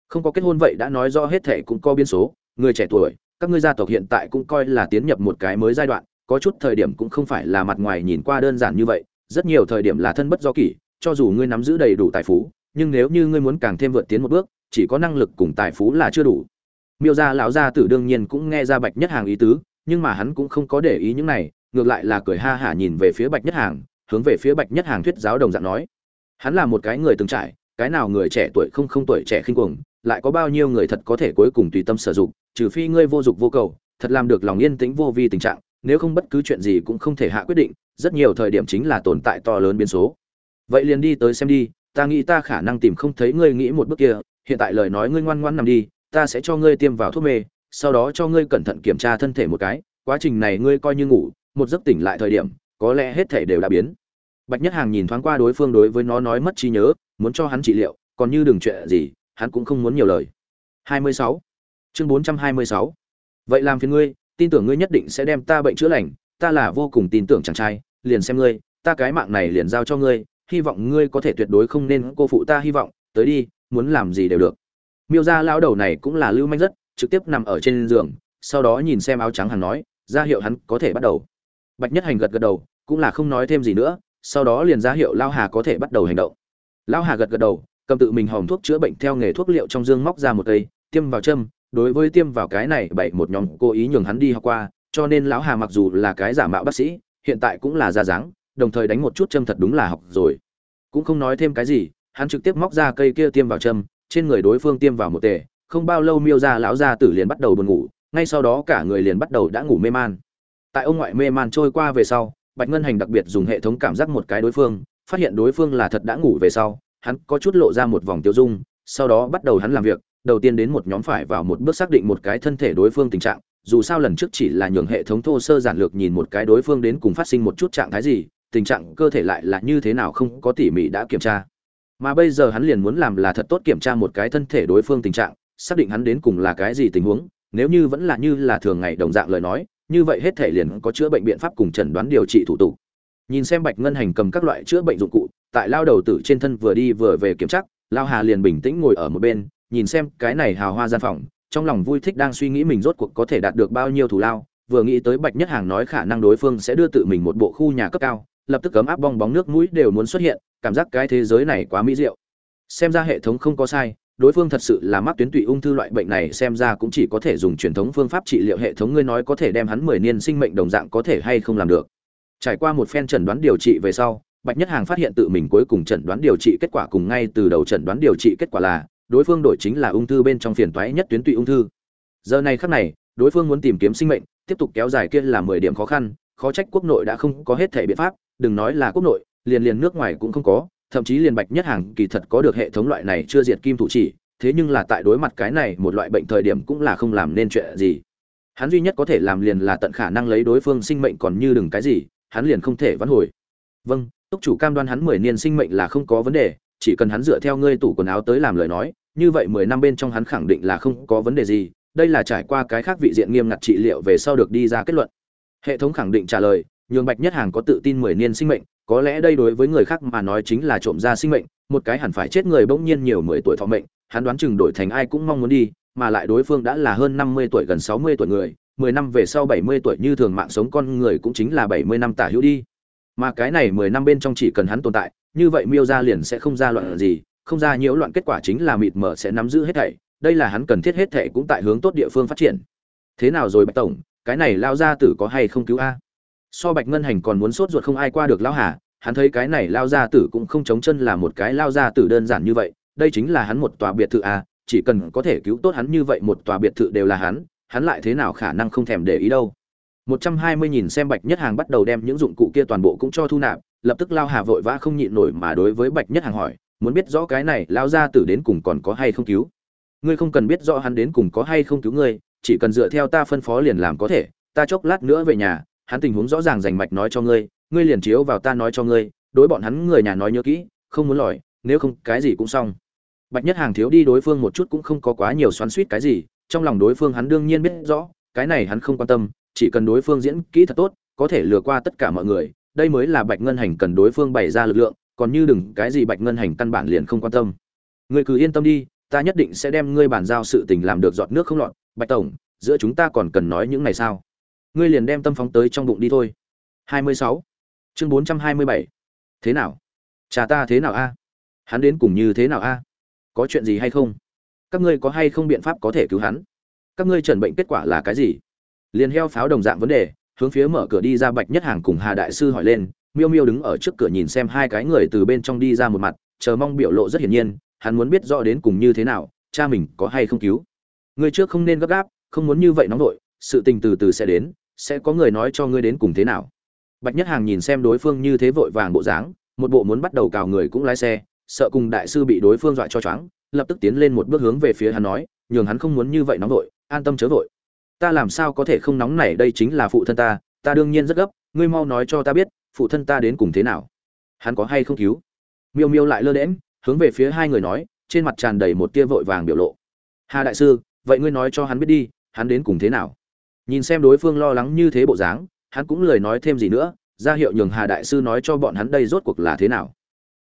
Không có kết hôn vậy đã nói rõ hết thể cũng có biến số, người trẻ tuổi, các ngươi gia tộc hiện tại cũng coi là tiến nhập một cái mới giai đoạn có chút thời điểm cũng không phải là mặt ngoài nhìn qua đơn giản như vậy, rất nhiều thời điểm là thân bất do kỷ, cho dù ngươi nắm giữ đầy đủ tài phú, nhưng nếu như ngươi muốn càng thêm vượt tiến một bước, chỉ có năng lực cùng tài phú là chưa đủ. Miêu gia lão gia tử đương nhiên cũng nghe ra bạch nhất hàng ý tứ, nhưng mà hắn cũng không có để ý những này, ngược lại là cười ha hả nhìn về phía bạch nhất hàng, hướng về phía bạch nhất hàng thuyết giáo đồng dạng nói. Hắn là một cái người từng trải, cái nào người trẻ tuổi không không tuổi trẻ khinh cuồng, lại có bao nhiêu người thật có thể cuối cùng tùy tâm sử dụng, trừ phi ngươi vô dục vô cầu, thật làm được lòng yên tĩnh vô vi tình trạng nếu không bất cứ chuyện gì cũng không thể hạ quyết định, rất nhiều thời điểm chính là tồn tại to lớn biến số vậy liền đi tới xem đi, ta nghĩ ta khả năng tìm không thấy ngươi nghĩ một bước kia, hiện tại lời nói ngươi ngoan ngoãn nằm đi, ta sẽ cho ngươi tiêm vào thuốc mê, sau đó cho ngươi cẩn thận kiểm tra thân thể một cái, quá trình này ngươi coi như ngủ, một giấc tỉnh lại thời điểm, có lẽ hết thể đều đã biến bạch nhất hàng nhìn thoáng qua đối phương đối với nó nói mất trí nhớ, muốn cho hắn trị liệu, còn như đừng chuyện gì, hắn cũng không muốn nhiều lời 26. chương 426. vậy làm phiền ngươi tin tưởng ngươi nhất định sẽ đem ta bệnh chữa lành, ta là vô cùng tin tưởng chàng trai, liền xem ngươi, ta cái mạng này liền giao cho ngươi, hy vọng ngươi có thể tuyệt đối không nên cô phụ ta hy vọng, tới đi, muốn làm gì đều được. Miêu gia lão đầu này cũng là lưu manh rất, trực tiếp nằm ở trên giường, sau đó nhìn xem áo trắng hắn nói, ra hiệu hắn có thể bắt đầu. Bạch nhất hành gật gật đầu, cũng là không nói thêm gì nữa, sau đó liền ra hiệu lao hà có thể bắt đầu hành động. Lao hà gật gật đầu, cầm tự mình hòm thuốc chữa bệnh theo nghề thuốc liệu trong dương móc ra một cây, tiêm vào châm đối với tiêm vào cái này bảy một nhóm cố ý nhường hắn đi học qua cho nên lão hà mặc dù là cái giả mạo bác sĩ hiện tại cũng là ra dáng đồng thời đánh một chút châm thật đúng là học rồi. Cũng không nói thêm cái gì hắn trực tiếp móc ra cây kia tiêm vào châm trên người đối phương tiêm vào một tể, không bao lâu miêu ra lão gia tử liền bắt đầu buồn ngủ ngay sau đó cả người liền bắt đầu đã ngủ mê man. Tại ông ngoại mê man trôi qua về sau bạch ngân hành đặc biệt dùng hệ thống cảm giác một cái đối phương phát hiện đối phương là thật đã ngủ về sau hắn có chút lộ ra một vòng tiêu dung sau đó bắt đầu hắn làm việc đầu tiên đến một nhóm phải vào một bước xác định một cái thân thể đối phương tình trạng, dù sao lần trước chỉ là nhường hệ thống thô sơ giản lược nhìn một cái đối phương đến cùng phát sinh một chút trạng thái gì, tình trạng cơ thể lại là như thế nào không có tỉ mỉ đã kiểm tra. Mà bây giờ hắn liền muốn làm là thật tốt kiểm tra một cái thân thể đối phương tình trạng, xác định hắn đến cùng là cái gì tình huống, nếu như vẫn là như là thường ngày đồng dạng lời nói, như vậy hết thể liền có chữa bệnh biện pháp cùng chẩn đoán điều trị thủ tục. Nhìn xem bạch ngân hành cầm các loại chữa bệnh dụng cụ, tại lao đầu tử trên thân vừa đi vừa về kiểm tra, lao hà liền bình tĩnh ngồi ở một bên nhìn xem cái này hào hoa gian phòng, trong lòng vui thích đang suy nghĩ mình rốt cuộc có thể đạt được bao nhiêu thù lao, vừa nghĩ tới bạch nhất hàng nói khả năng đối phương sẽ đưa tự mình một bộ khu nhà cấp cao, lập tức cấm áp bong bóng nước mũi đều muốn xuất hiện, cảm giác cái thế giới này quá mỹ diệu. Xem ra hệ thống không có sai, đối phương thật sự là mắc tuyến tụy ung thư loại bệnh này, xem ra cũng chỉ có thể dùng truyền thống phương pháp trị liệu hệ thống ngươi nói có thể đem hắn mười niên sinh mệnh đồng dạng có thể hay không làm được. Trải qua một phen chẩn đoán điều trị về sau, bạch nhất hàng phát hiện tự mình cuối cùng chẩn đoán điều trị kết quả cùng ngay từ đầu chẩn đoán điều trị kết quả là đối phương đổi chính là ung thư bên trong phiền toái nhất tuyến tụy ung thư. Giờ này khắc này, đối phương muốn tìm kiếm sinh mệnh, tiếp tục kéo dài kia là mười điểm khó khăn, khó trách quốc nội đã không có hết thể biện pháp, đừng nói là quốc nội, liền liền nước ngoài cũng không có, thậm chí liền bạch nhất hàng kỳ thật có được hệ thống loại này chưa diệt kim thủ chỉ, thế nhưng là tại đối mặt cái này một loại bệnh thời điểm cũng là không làm nên chuyện gì. Hắn duy nhất có thể làm liền là tận khả năng lấy đối phương sinh mệnh còn như đừng cái gì, hắn liền không thể vãn hồi. Vâng túc chủ cam đoan hắn mười niên sinh mệnh là không có vấn đề chỉ cần hắn dựa theo ngươi tủ quần áo tới làm lời nói, như vậy mười năm bên trong hắn khẳng định là không có vấn đề gì, đây là trải qua cái khác vị diện nghiêm ngặt trị liệu về sau được đi ra kết luận. Hệ thống khẳng định trả lời, nhường bạch nhất hàng có tự tin mười niên sinh mệnh, có lẽ đây đối với người khác mà nói chính là trộm ra sinh mệnh, một cái hẳn phải chết người bỗng nhiên nhiều mười tuổi thọ mệnh, hắn đoán chừng đổi thành ai cũng mong muốn đi, mà lại đối phương đã là hơn năm mươi tuổi gần sáu mươi tuổi người, mười năm về sau bảy mươi tuổi như thường mạng sống con người cũng chính là bảy mươi năm tả hữu đi. Mà cái này mười năm bên trong chỉ cần hắn tồn tại như vậy miêu ra liền sẽ không ra loạn gì không ra nhiễu loạn kết quả chính là mịt mờ sẽ nắm giữ hết thảy đây là hắn cần thiết hết thảy cũng tại hướng tốt địa phương phát triển. Thế nào rồi bạch tổng cái này lao ra tử có hay không cứu a? So bạch ngân hành còn muốn sốt ruột không ai qua được lão hà hắn thấy cái này lao gia tử cũng không chống chân là một cái lao gia tử đơn giản như vậy đây chính là hắn một tòa biệt thự a, chỉ cần có thể cứu tốt hắn như vậy một tòa biệt thự đều là hắn hắn lại thế nào khả năng không thèm để ý đâu. Một trăm hai mươi nhìn xem bạch nhất hàng bắt đầu đem những dụng cụ kia toàn bộ cũng cho thu nạp lập tức lao hà vội vã không nhịn nổi mà đối với bạch nhất hàng hỏi, muốn biết rõ cái này lao gia tử đến cùng còn có hay không cứu? Ngươi không cần biết rõ hắn đến cùng có hay không cứu ngươi, chỉ cần dựa theo ta phân phó liền làm có thể. Ta chốc lát nữa về nhà, hắn tình huống rõ ràng rành mạch nói cho ngươi ngươi liền chiếu vào ta nói cho ngươi, đối bọn hắn người nhà nói nhớ kỹ, không muốn lòi, nếu không cái gì cũng xong. Bạch nhất hàng thiếu đi đối phương một chút cũng không có quá nhiều xoắn suýt cái gì, trong lòng đối phương hắn đương nhiên biết rõ, cái này hắn không quan tâm, chỉ cần đối phương diễn kỹ thật tốt, có thể lừa qua tất cả mọi người đây mới là bạch ngân hành cần đối phương bày ra lực lượng, còn như đừng, cái gì bạch ngân hành căn bản liền không quan tâm. Ngươi cứ yên tâm đi, ta nhất định sẽ đem ngươi bàn giao sự tình làm được giọt nước không lọt. Bạch tổng, giữa chúng ta còn cần nói những này sao? Ngươi liền đem tâm phóng tới trong bụng đi thôi. 26. chương 427. thế nào? Cha ta thế nào a? Hắn đến cùng như thế nào a? Có chuyện gì hay không? Các ngươi có hay không biện pháp có thể cứu hắn? Các ngươi trần bệnh kết quả là cái gì? Liền heo pháo đồng dạng vấn đề hướng phía mở cửa đi ra bạch nhất hàng cùng hà đại sư hỏi lên, miêu miêu đứng ở trước cửa nhìn xem hai cái người từ bên trong đi ra một mặt, chờ mong biểu lộ rất hiển nhiên, hắn muốn biết rõ đến cùng như thế nào, cha mình có hay không cứu. Người trước không nên gấp gáp, không muốn như vậy nóng vội, sự tình từ từ sẽ đến, sẽ có người nói cho ngươi đến cùng thế nào. Bạch nhất hàng nhìn xem đối phương như thế vội vàng bộ dáng, một bộ muốn bắt đầu cào người cũng lái xe, sợ cùng đại sư bị đối phương dọa cho choáng, lập tức tiến lên một bước hướng về phía hắn nói, nhường hắn không muốn như vậy nóng vội, an tâm chớ vội ta làm sao có thể không nóng nảy, đây chính là phụ thân ta ta đương nhiên rất gấp, ngươi mau nói cho ta biết, phụ thân ta đến cùng thế nào. Hắn có hay không cứu? Miêu miêu lại lơ đễm hướng về phía hai người nói, trên mặt tràn đầy một tia vội vàng biểu lộ. Hà đại sư, vậy ngươi nói cho hắn biết đi, hắn đến cùng thế nào? Nhìn xem đối phương lo lắng như thế bộ dáng, hắn cũng lời nói thêm gì nữa, ra hiệu nhường hà đại sư nói cho bọn hắn đây rốt cuộc là thế nào.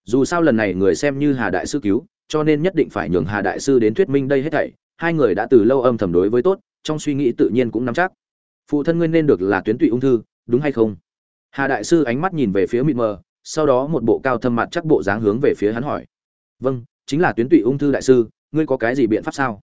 Dù sao lần này người xem như hà đại sư cứu, cho nên nhất định phải nhường hà đại sư đến thuyết minh đây hết thảy, hai người đã từ lâu âm thầm đối với tốt trong suy nghĩ tự nhiên cũng nắm chắc. Phụ thân ngươi nên được là tuyến tụy ung thư, đúng hay không? Hà đại sư ánh mắt nhìn về phía mịt mờ, sau đó một bộ cao thâm mặt chắc bộ dáng hướng về phía hắn hỏi. Vâng chính là tuyến tụy ung thư đại sư, ngươi có cái gì biện pháp sao?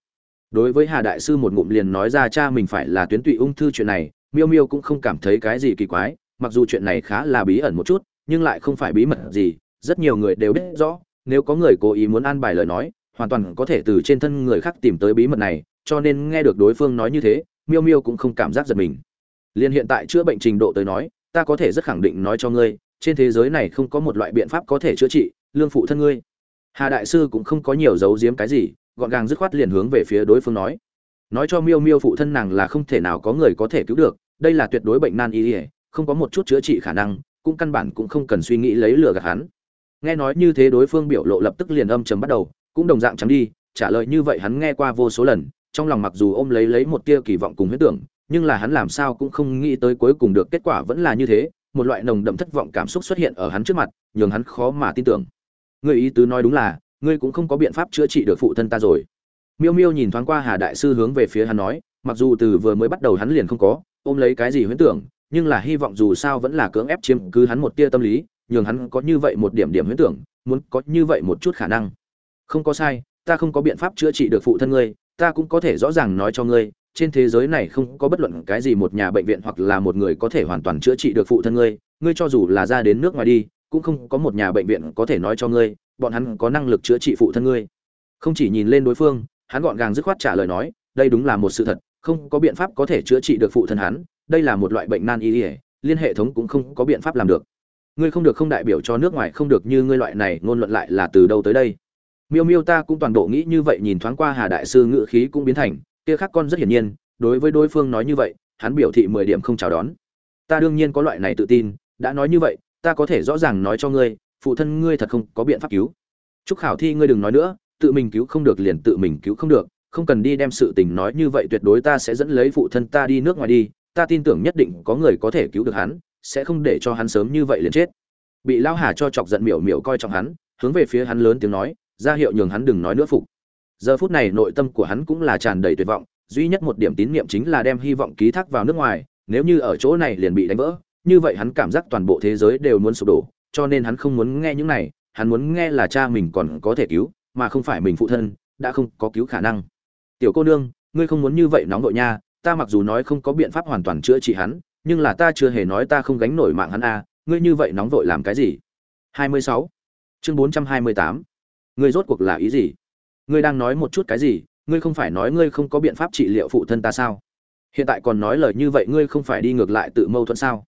Đối với hà đại sư một ngụm liền nói ra cha mình phải là tuyến tụy ung thư chuyện này, miêu miêu cũng không cảm thấy cái gì kỳ quái, mặc dù chuyện này khá là bí ẩn một chút, nhưng lại không phải bí mật gì, rất nhiều người đều biết rõ, nếu có người cố ý muốn an bài lời nói, hoàn toàn có thể từ trên thân người khác tìm tới bí mật này cho nên nghe được đối phương nói như thế, miêu miêu cũng không cảm giác giật mình. Liền hiện tại chữa bệnh trình độ tới nói, ta có thể rất khẳng định nói cho ngươi, trên thế giới này không có một loại biện pháp có thể chữa trị lương phụ thân ngươi. Hà đại sư cũng không có nhiều giấu giếm cái gì, gọn gàng dứt khoát liền hướng về phía đối phương nói. Nói cho miêu miêu phụ thân nàng là không thể nào có người có thể cứu được, đây là tuyệt đối bệnh nan y ỉa không có một chút chữa trị khả năng, cũng căn bản cũng không cần suy nghĩ lấy lừa gạt hắn. Nghe nói như thế đối phương biểu lộ lập tức liền âm chấm bắt đầu, cũng đồng dạng chấm đi, trả lời như vậy hắn nghe qua vô số lần trong lòng mặc dù ôm lấy lấy một tia kỳ vọng cùng huyết tưởng, nhưng là hắn làm sao cũng không nghĩ tới cuối cùng được kết quả vẫn là như thế, một loại nồng đậm thất vọng cảm xúc xuất hiện ở hắn trước mặt, nhường hắn khó mà tin tưởng. Người ý tứ nói đúng là, ngươi cũng không có biện pháp chữa trị được phụ thân ta rồi. Miêu miêu nhìn thoáng qua hà đại sư hướng về phía hắn nói, mặc dù từ vừa mới bắt đầu hắn liền không có ôm lấy cái gì huyễn tưởng, nhưng là hy vọng dù sao vẫn là cưỡng ép chiếm cứ hắn một tia tâm lý, nhường hắn có như vậy một điểm điểm huyễn tưởng, muốn có như vậy một chút khả năng. Không có sai, ta không có biện pháp chữa trị được phụ thân ngươi ta cũng có thể rõ ràng nói cho ngươi, trên thế giới này không có bất luận cái gì một nhà bệnh viện hoặc là một người có thể hoàn toàn chữa trị được phụ thân ngươi ngươi cho dù là ra đến nước ngoài đi, cũng không có một nhà bệnh viện có thể nói cho ngươi, bọn hắn có năng lực chữa trị phụ thân ngươi. Không chỉ nhìn lên đối phương, hắn gọn gàng dứt khoát trả lời nói, đây đúng là một sự thật, không có biện pháp có thể chữa trị được phụ thân hắn, đây là một loại bệnh nan y ỉa liên hệ thống cũng không có biện pháp làm được. Ngươi không được không đại biểu cho nước ngoài không được như ngươi loại này, ngôn luận lại là từ đâu tới đây? Miêu miêu ta cũng toàn bộ nghĩ như vậy, nhìn thoáng qua hà đại sư ngự khí cũng biến thành, kia khác con rất hiển nhiên, đối với đối phương nói như vậy, hắn biểu thị mười điểm không chào đón. Ta đương nhiên có loại này tự tin, đã nói như vậy, ta có thể rõ ràng nói cho ngươi, phụ thân ngươi thật không có biện pháp cứu. Chúc khảo thi ngươi đừng nói nữa, tự mình cứu không được liền tự mình cứu không được, không cần đi đem sự tình nói như vậy tuyệt đối ta sẽ dẫn lấy phụ thân ta đi nước ngoài đi, ta tin tưởng nhất định có người có thể cứu được hắn, sẽ không để cho hắn sớm như vậy liền chết. Bị lao hà cho chọc giận miểu miểu coi trọng hắn, hướng về phía hắn lớn tiếng nói ra hiệu nhường hắn đừng nói nữa phục giờ phút này nội tâm của hắn cũng là tràn đầy tuyệt vọng, duy nhất một điểm tín niệm chính là đem hy vọng ký thác vào nước ngoài, nếu như ở chỗ này liền bị đánh vỡ, như vậy hắn cảm giác toàn bộ thế giới đều muốn sụp đổ, cho nên hắn không muốn nghe những này, hắn muốn nghe là cha mình còn có thể cứu, mà không phải mình phụ thân, đã không có cứu khả năng tiểu cô nương, ngươi không muốn như vậy nóng nội nha, ta mặc dù nói không có biện pháp hoàn toàn chữa trị hắn, nhưng là ta chưa hề nói ta không gánh nổi mạng hắn a, ngươi như vậy nóng vội làm cái gì 26. chương 428 ngươi rốt cuộc là ý gì? Ngươi đang nói một chút cái gì? Ngươi không phải nói ngươi không có biện pháp trị liệu phụ thân ta sao? Hiện tại còn nói lời như vậy ngươi không phải đi ngược lại tự mâu thuẫn sao?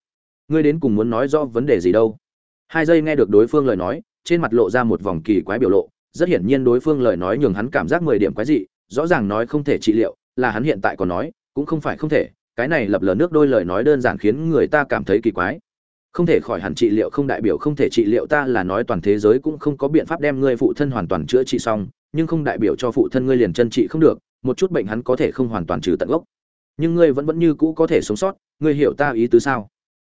Ngươi đến cùng muốn nói rõ vấn đề gì đâu? Hai giây nghe được đối phương lời nói, trên mặt lộ ra một vòng kỳ quái biểu lộ, rất hiển nhiên đối phương lời nói nhường hắn cảm giác mười điểm quái dị, rõ ràng nói không thể trị liệu, là hắn hiện tại còn nói, cũng không phải không thể, cái này lập lờ nước đôi lời nói đơn giản khiến người ta cảm thấy kỳ quái không thể khỏi hẳn trị liệu không đại biểu không thể trị liệu ta là nói toàn thế giới cũng không có biện pháp đem ngươi phụ thân hoàn toàn chữa trị xong, nhưng không đại biểu cho phụ thân ngươi liền chân trị không được, một chút bệnh hắn có thể không hoàn toàn trừ tận gốc. Nhưng ngươi vẫn vẫn như cũ có thể sống sót, ngươi hiểu ta ý tứ sao?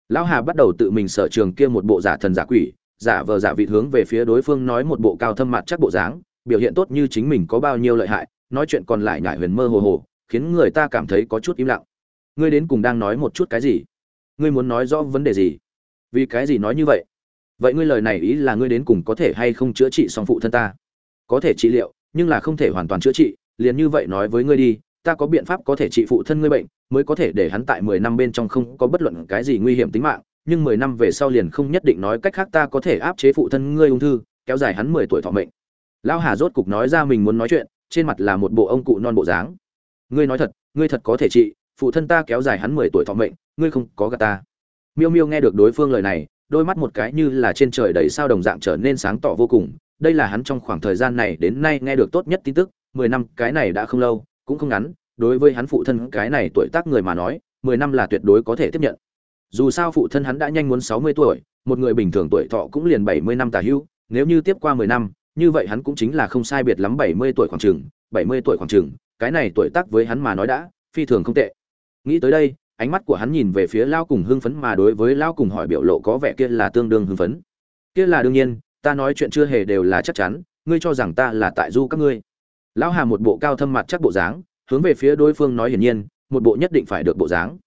Lão hà bắt đầu tự mình sở trường kia một bộ giả thần giả quỷ, giả vờ giả vị hướng về phía đối phương nói một bộ cao thâm mặt chắc bộ dáng, biểu hiện tốt như chính mình có bao nhiêu lợi hại, nói chuyện còn lại nhải huyền mơ hồ hồ, khiến người ta cảm thấy có chút im lặng. Ngươi đến cùng đang nói một chút cái gì? Ngươi muốn nói rõ vấn đề gì? Vì cái gì nói như vậy? Vậy ngươi lời này ý là ngươi đến cùng có thể hay không chữa trị song phụ thân ta? Có thể trị liệu, nhưng là không thể hoàn toàn chữa trị, liền như vậy nói với ngươi đi, ta có biện pháp có thể trị phụ thân ngươi bệnh, mới có thể để hắn tại mười năm bên trong không có bất luận cái gì nguy hiểm tính mạng, nhưng mười năm về sau liền không nhất định nói cách khác ta có thể áp chế phụ thân ngươi ung thư, kéo dài hắn mười tuổi thọ mệnh. Lão hà rốt cục nói ra mình muốn nói chuyện, trên mặt là một bộ ông cụ non bộ dáng. Ngươi nói thật, ngươi thật có thể trị, phụ thân ta kéo dài hắn mười tuổi thọ mệnh, ngươi không có gà ta miêu miêu nghe được đối phương lời này, đôi mắt một cái như là trên trời đầy sao đồng dạng trở nên sáng tỏ vô cùng. Đây là hắn trong khoảng thời gian này đến nay nghe được tốt nhất tin tức, mười năm, cái này đã không lâu, cũng không ngắn. Đối với hắn phụ thân, cái này tuổi tác người mà nói, mười năm là tuyệt đối có thể tiếp nhận. Dù sao phụ thân hắn đã nhanh muốn sáu mươi tuổi, một người bình thường tuổi thọ cũng liền bảy mươi năm tà hữu, nếu như tiếp qua mười năm, như vậy hắn cũng chính là không sai biệt lắm bảy mươi tuổi khoảng chừng, bảy mươi tuổi khoảng chừng, cái này tuổi tác với hắn mà nói đã phi thường không tệ. Nghĩ tới đây ánh mắt của hắn nhìn về phía lao cùng hưng phấn mà đối với lao cùng hỏi biểu lộ có vẻ kia là tương đương hưng phấn. Kia là đương nhiên, ta nói chuyện chưa hề đều là chắc chắn, ngươi cho rằng ta là tại du các ngươi. Lão hà một bộ cao thâm mặt chắc bộ dáng, hướng về phía đối phương nói hiển nhiên, một bộ nhất định phải được bộ dáng.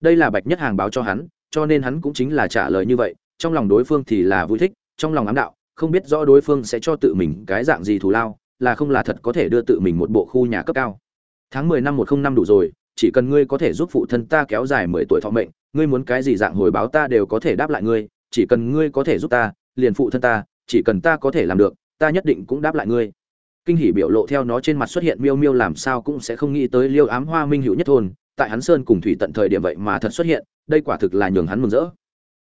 Đây là bạch nhất hàng báo cho hắn, cho nên hắn cũng chính là trả lời như vậy, trong lòng đối phương thì là vui thích, trong lòng ám đạo, không biết rõ đối phương sẽ cho tự mình cái dạng gì thù lao, là không là thật có thể đưa tự mình một bộ khu nhà cấp cao. Tháng mười năm một không năm đủ rồi chỉ cần ngươi có thể giúp phụ thân ta kéo dài mười tuổi thọ mệnh, ngươi muốn cái gì dạng hồi báo ta đều có thể đáp lại ngươi, chỉ cần ngươi có thể giúp ta, liền phụ thân ta, chỉ cần ta có thể làm được, ta nhất định cũng đáp lại ngươi. Kinh hỉ biểu lộ theo nó trên mặt xuất hiện miêu miêu làm sao cũng sẽ không nghĩ tới liêu ám hoa minh hữu nhất thôn, tại hắn sơn cùng thủy tận thời điểm vậy mà thật xuất hiện, đây quả thực là nhường hắn mừng rỡ.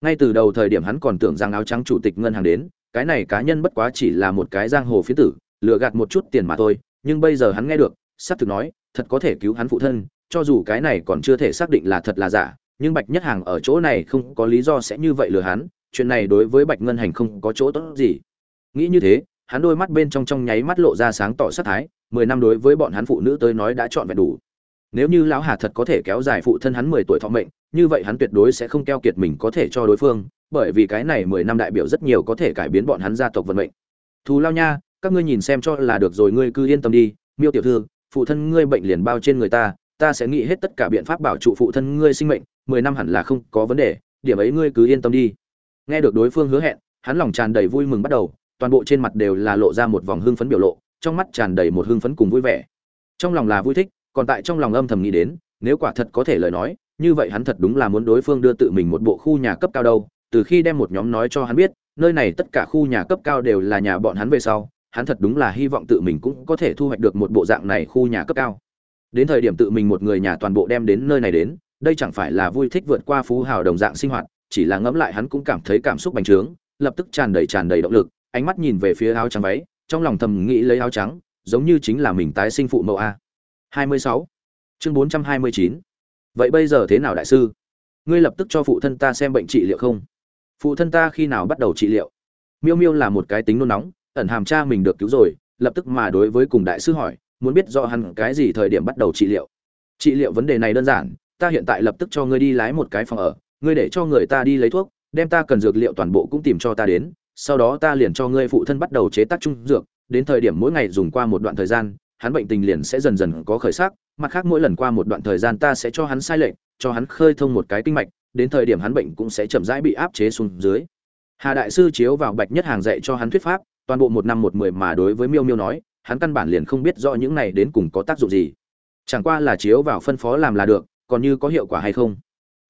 Ngay từ đầu thời điểm hắn còn tưởng rằng áo trắng chủ tịch ngân hàng đến, cái này cá nhân bất quá chỉ là một cái giang hồ phiến tử, lừa gạt một chút tiền mà thôi, nhưng bây giờ hắn nghe được sắp thực nói, thật có thể cứu hắn phụ thân cho dù cái này còn chưa thể xác định là thật là giả, nhưng bạch nhất hàng ở chỗ này không có lý do sẽ như vậy lừa hắn, chuyện này đối với bạch ngân hành không có chỗ tốt gì. Nghĩ như thế, hắn đôi mắt bên trong trong nháy mắt lộ ra sáng tỏ sát thái, mười năm đối với bọn hắn phụ nữ tới nói đã chọn vẹn đủ. Nếu như lão hà thật có thể kéo dài phụ thân hắn mười tuổi thọ mệnh, như vậy hắn tuyệt đối sẽ không keo kiệt mình có thể cho đối phương, bởi vì cái này mười năm đại biểu rất nhiều có thể cải biến bọn hắn gia tộc vận mệnh. Thù lao nha, các ngươi nhìn xem cho là được rồi, ngươi cứ yên tâm đi, miêu tiểu thư, phụ thân ngươi bệnh liền bao trên người ta ta sẽ nghĩ hết tất cả biện pháp bảo trụ phụ thân ngươi sinh mệnh, mười năm hẳn là không có vấn đề, điểm ấy ngươi cứ yên tâm đi. Nghe được đối phương hứa hẹn, hắn lòng tràn đầy vui mừng bắt đầu, toàn bộ trên mặt đều là lộ ra một vòng hưng phấn biểu lộ, trong mắt tràn đầy một hưng phấn cùng vui vẻ. Trong lòng là vui thích, còn tại trong lòng âm thầm nghĩ đến, nếu quả thật có thể lời nói, như vậy hắn thật đúng là muốn đối phương đưa tự mình một bộ khu nhà cấp cao đâu. Từ khi đem một nhóm nói cho hắn biết, nơi này tất cả khu nhà cấp cao đều là nhà bọn hắn về sau, hắn thật đúng là hy vọng tự mình cũng có thể thu hoạch được một bộ dạng này khu nhà cấp cao đến thời điểm tự mình một người nhà toàn bộ đem đến nơi này đến, đây chẳng phải là vui thích vượt qua phú hào đồng dạng sinh hoạt, chỉ là ngẫm lại hắn cũng cảm thấy cảm xúc bành trướng, lập tức tràn đầy tràn đầy động lực, ánh mắt nhìn về phía áo trắng váy, trong lòng thầm nghĩ lấy áo trắng, giống như chính là mình tái sinh phụ mẫu a 26. chương 429. vậy bây giờ thế nào đại sư ngươi lập tức cho phụ thân ta xem bệnh trị liệu không phụ thân ta khi nào bắt đầu trị liệu miêu miêu là một cái tính nôn nóng, ẩn hàm cha mình được cứu rồi, lập tức mà đối với cùng đại sư hỏi muốn biết rõ hắn cái gì thời điểm bắt đầu trị liệu. Trị liệu vấn đề này đơn giản, ta hiện tại lập tức cho ngươi đi lái một cái phòng ở, ngươi để cho người ta đi lấy thuốc, đem ta cần dược liệu toàn bộ cũng tìm cho ta đến, sau đó ta liền cho ngươi phụ thân bắt đầu chế tác trung dược, đến thời điểm mỗi ngày dùng qua một đoạn thời gian, hắn bệnh tình liền sẽ dần dần có khởi sắc, mặt khác mỗi lần qua một đoạn thời gian ta sẽ cho hắn sai lệnh cho hắn khơi thông một cái kinh mạch, đến thời điểm hắn bệnh cũng sẽ chậm rãi bị áp chế xuống dưới. Hà đại sư chiếu vào bạch nhất hàng dạy cho hắn thuyết pháp, toàn bộ một năm một mười mà đối với miêu miêu nói hắn căn bản liền không biết rõ những này đến cùng có tác dụng gì. Chẳng qua là chiếu vào phân phó làm là được, còn như có hiệu quả hay không.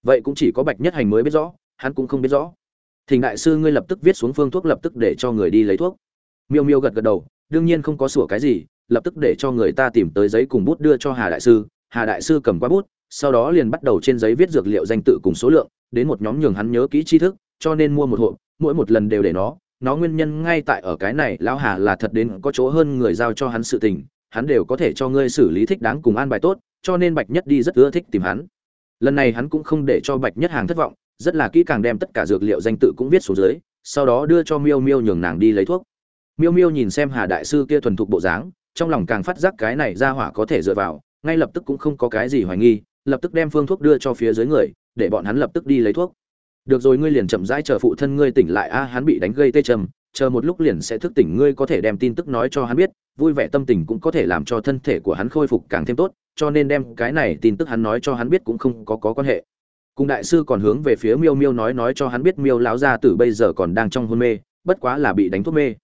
Vậy cũng chỉ có bạch nhất hành mới biết rõ, hắn cũng không biết rõ. Thỉnh đại sư ngươi lập tức viết xuống phương thuốc lập tức để cho người đi lấy thuốc. Miêu miêu gật gật đầu, đương nhiên không có sủa cái gì, lập tức để cho người ta tìm tới giấy cùng bút đưa cho hà đại sư. Hà đại sư cầm qua bút, sau đó liền bắt đầu trên giấy viết dược liệu danh tự cùng số lượng, đến một nhóm nhường hắn nhớ kỹ tri thức, cho nên mua một hộp, mỗi một lần đều để nó nó nguyên nhân ngay tại ở cái này, lão hà là thật đến có chỗ hơn người giao cho hắn sự tình, hắn đều có thể cho ngươi xử lý thích đáng cùng an bài tốt, cho nên bạch nhất đi rất ưa thích tìm hắn. Lần này hắn cũng không để cho bạch nhất hàng thất vọng, rất là kỹ càng đem tất cả dược liệu danh tự cũng viết xuống dưới, sau đó đưa cho miêu miêu nhường nàng đi lấy thuốc. Miêu miêu nhìn xem hà đại sư kia thuần thục bộ dáng, trong lòng càng phát giác cái này ra hỏa có thể dựa vào, ngay lập tức cũng không có cái gì hoài nghi, lập tức đem phương thuốc đưa cho phía dưới người, để bọn hắn lập tức đi lấy thuốc được rồi ngươi liền chậm rãi chờ phụ thân ngươi tỉnh lại. A hắn bị đánh gây tê trầm. Chờ một lúc liền sẽ thức tỉnh. Ngươi có thể đem tin tức nói cho hắn biết. Vui vẻ tâm tình cũng có thể làm cho thân thể của hắn khôi phục càng thêm tốt. Cho nên đem cái này tin tức hắn nói cho hắn biết cũng không có, có quan hệ. Cùng đại sư còn hướng về phía miêu miêu nói nói cho hắn biết miêu láo ra tử bây giờ còn đang trong hôn mê bất quá là bị đánh thuốc mê.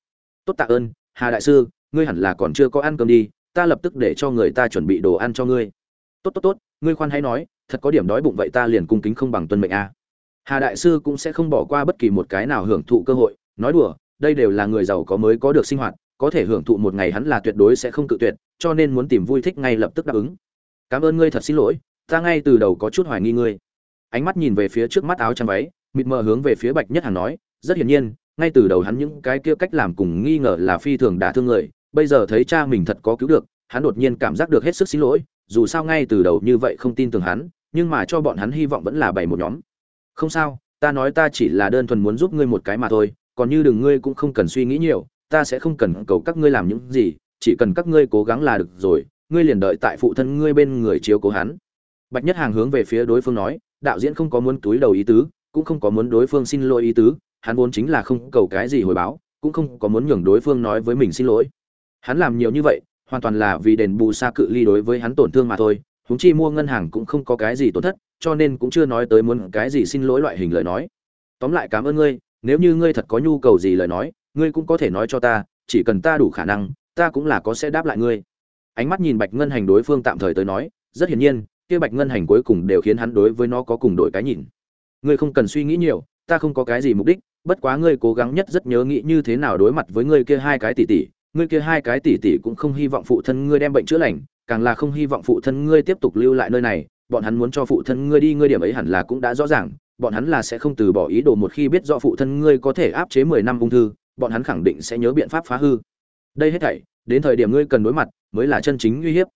Tốt tạ ơn hà đại sư ngươi hẳn là còn chưa có ăn cơm đi. Ta lập tức để cho người ta chuẩn bị đồ ăn cho ngươi. Tốt tốt tốt ngươi khoan hãy nói thật có điểm đói bụng vậy ta liền cung kính không bằng tuân mệnh a hà đại sư cũng sẽ không bỏ qua bất kỳ một cái nào hưởng thụ cơ hội, nói đùa, đây đều là người giàu có mới có được sinh hoạt, có thể hưởng thụ một ngày hắn là tuyệt đối sẽ không cự tuyệt, cho nên muốn tìm vui thích ngay lập tức đáp ứng. Cảm ơn ngươi thật xin lỗi, ta ngay từ đầu có chút hoài nghi ngươi. Ánh mắt nhìn về phía trước mắt áo trắng váy, mịt mờ hướng về phía bạch nhất Hàn nói, rất hiển nhiên, ngay từ đầu hắn những cái kia cách làm cùng nghi ngờ là phi thường đả thương người, bây giờ thấy cha mình thật có cứu được, hắn đột nhiên cảm giác được hết sức xin lỗi, dù sao ngay từ đầu như vậy không tin tưởng hắn, nhưng mà cho bọn hắn hy vọng vẫn là bảy một nhóm không sao, ta nói ta chỉ là đơn thuần muốn giúp ngươi một cái mà thôi, còn như đừng ngươi cũng không cần suy nghĩ nhiều, ta sẽ không cần cầu các ngươi làm những gì, chỉ cần các ngươi cố gắng là được rồi, ngươi liền đợi tại phụ thân ngươi bên người chiếu cố hắn. Bạch nhất hàng hướng về phía đối phương nói, đạo diễn không có muốn túi đầu ý tứ, cũng không có muốn đối phương xin lỗi ý tứ, hắn vốn chính là không cầu cái gì hồi báo, cũng không có muốn nhường đối phương nói với mình xin lỗi. Hắn làm nhiều như vậy, hoàn toàn là vì đền bù xa cự ly đối với hắn tổn thương mà thôi, huống chi mua ngân hàng cũng không có cái gì tổn thất cho nên cũng chưa nói tới muốn cái gì xin lỗi loại hình lời nói. Tóm lại cảm ơn ngươi, nếu như ngươi thật có nhu cầu gì lời nói, ngươi cũng có thể nói cho ta, chỉ cần ta đủ khả năng, ta cũng là có sẽ đáp lại ngươi. Ánh mắt nhìn bạch ngân hành đối phương tạm thời tới nói, rất hiển nhiên, kia bạch ngân hành cuối cùng đều khiến hắn đối với nó có cùng đổi cái nhìn. Ngươi không cần suy nghĩ nhiều, ta không có cái gì mục đích, bất quá ngươi cố gắng nhất rất nhớ nghĩ như thế nào đối mặt với ngươi kia hai cái tỷ tỷ, ngươi kia hai cái tỷ tỷ cũng không hy vọng phụ thân ngươi đem bệnh chữa lành, càng là không hy vọng phụ thân ngươi tiếp tục lưu lại nơi này bọn hắn muốn cho phụ thân ngươi đi, ngươi điểm ấy hẳn là cũng đã rõ ràng, bọn hắn là sẽ không từ bỏ ý đồ một khi biết rõ phụ thân ngươi có thể áp chế mười năm ung thư, bọn hắn khẳng định sẽ nhớ biện pháp phá hư. Đây hết thảy, đến thời điểm ngươi cần đối mặt, mới là chân chính uy hiếp.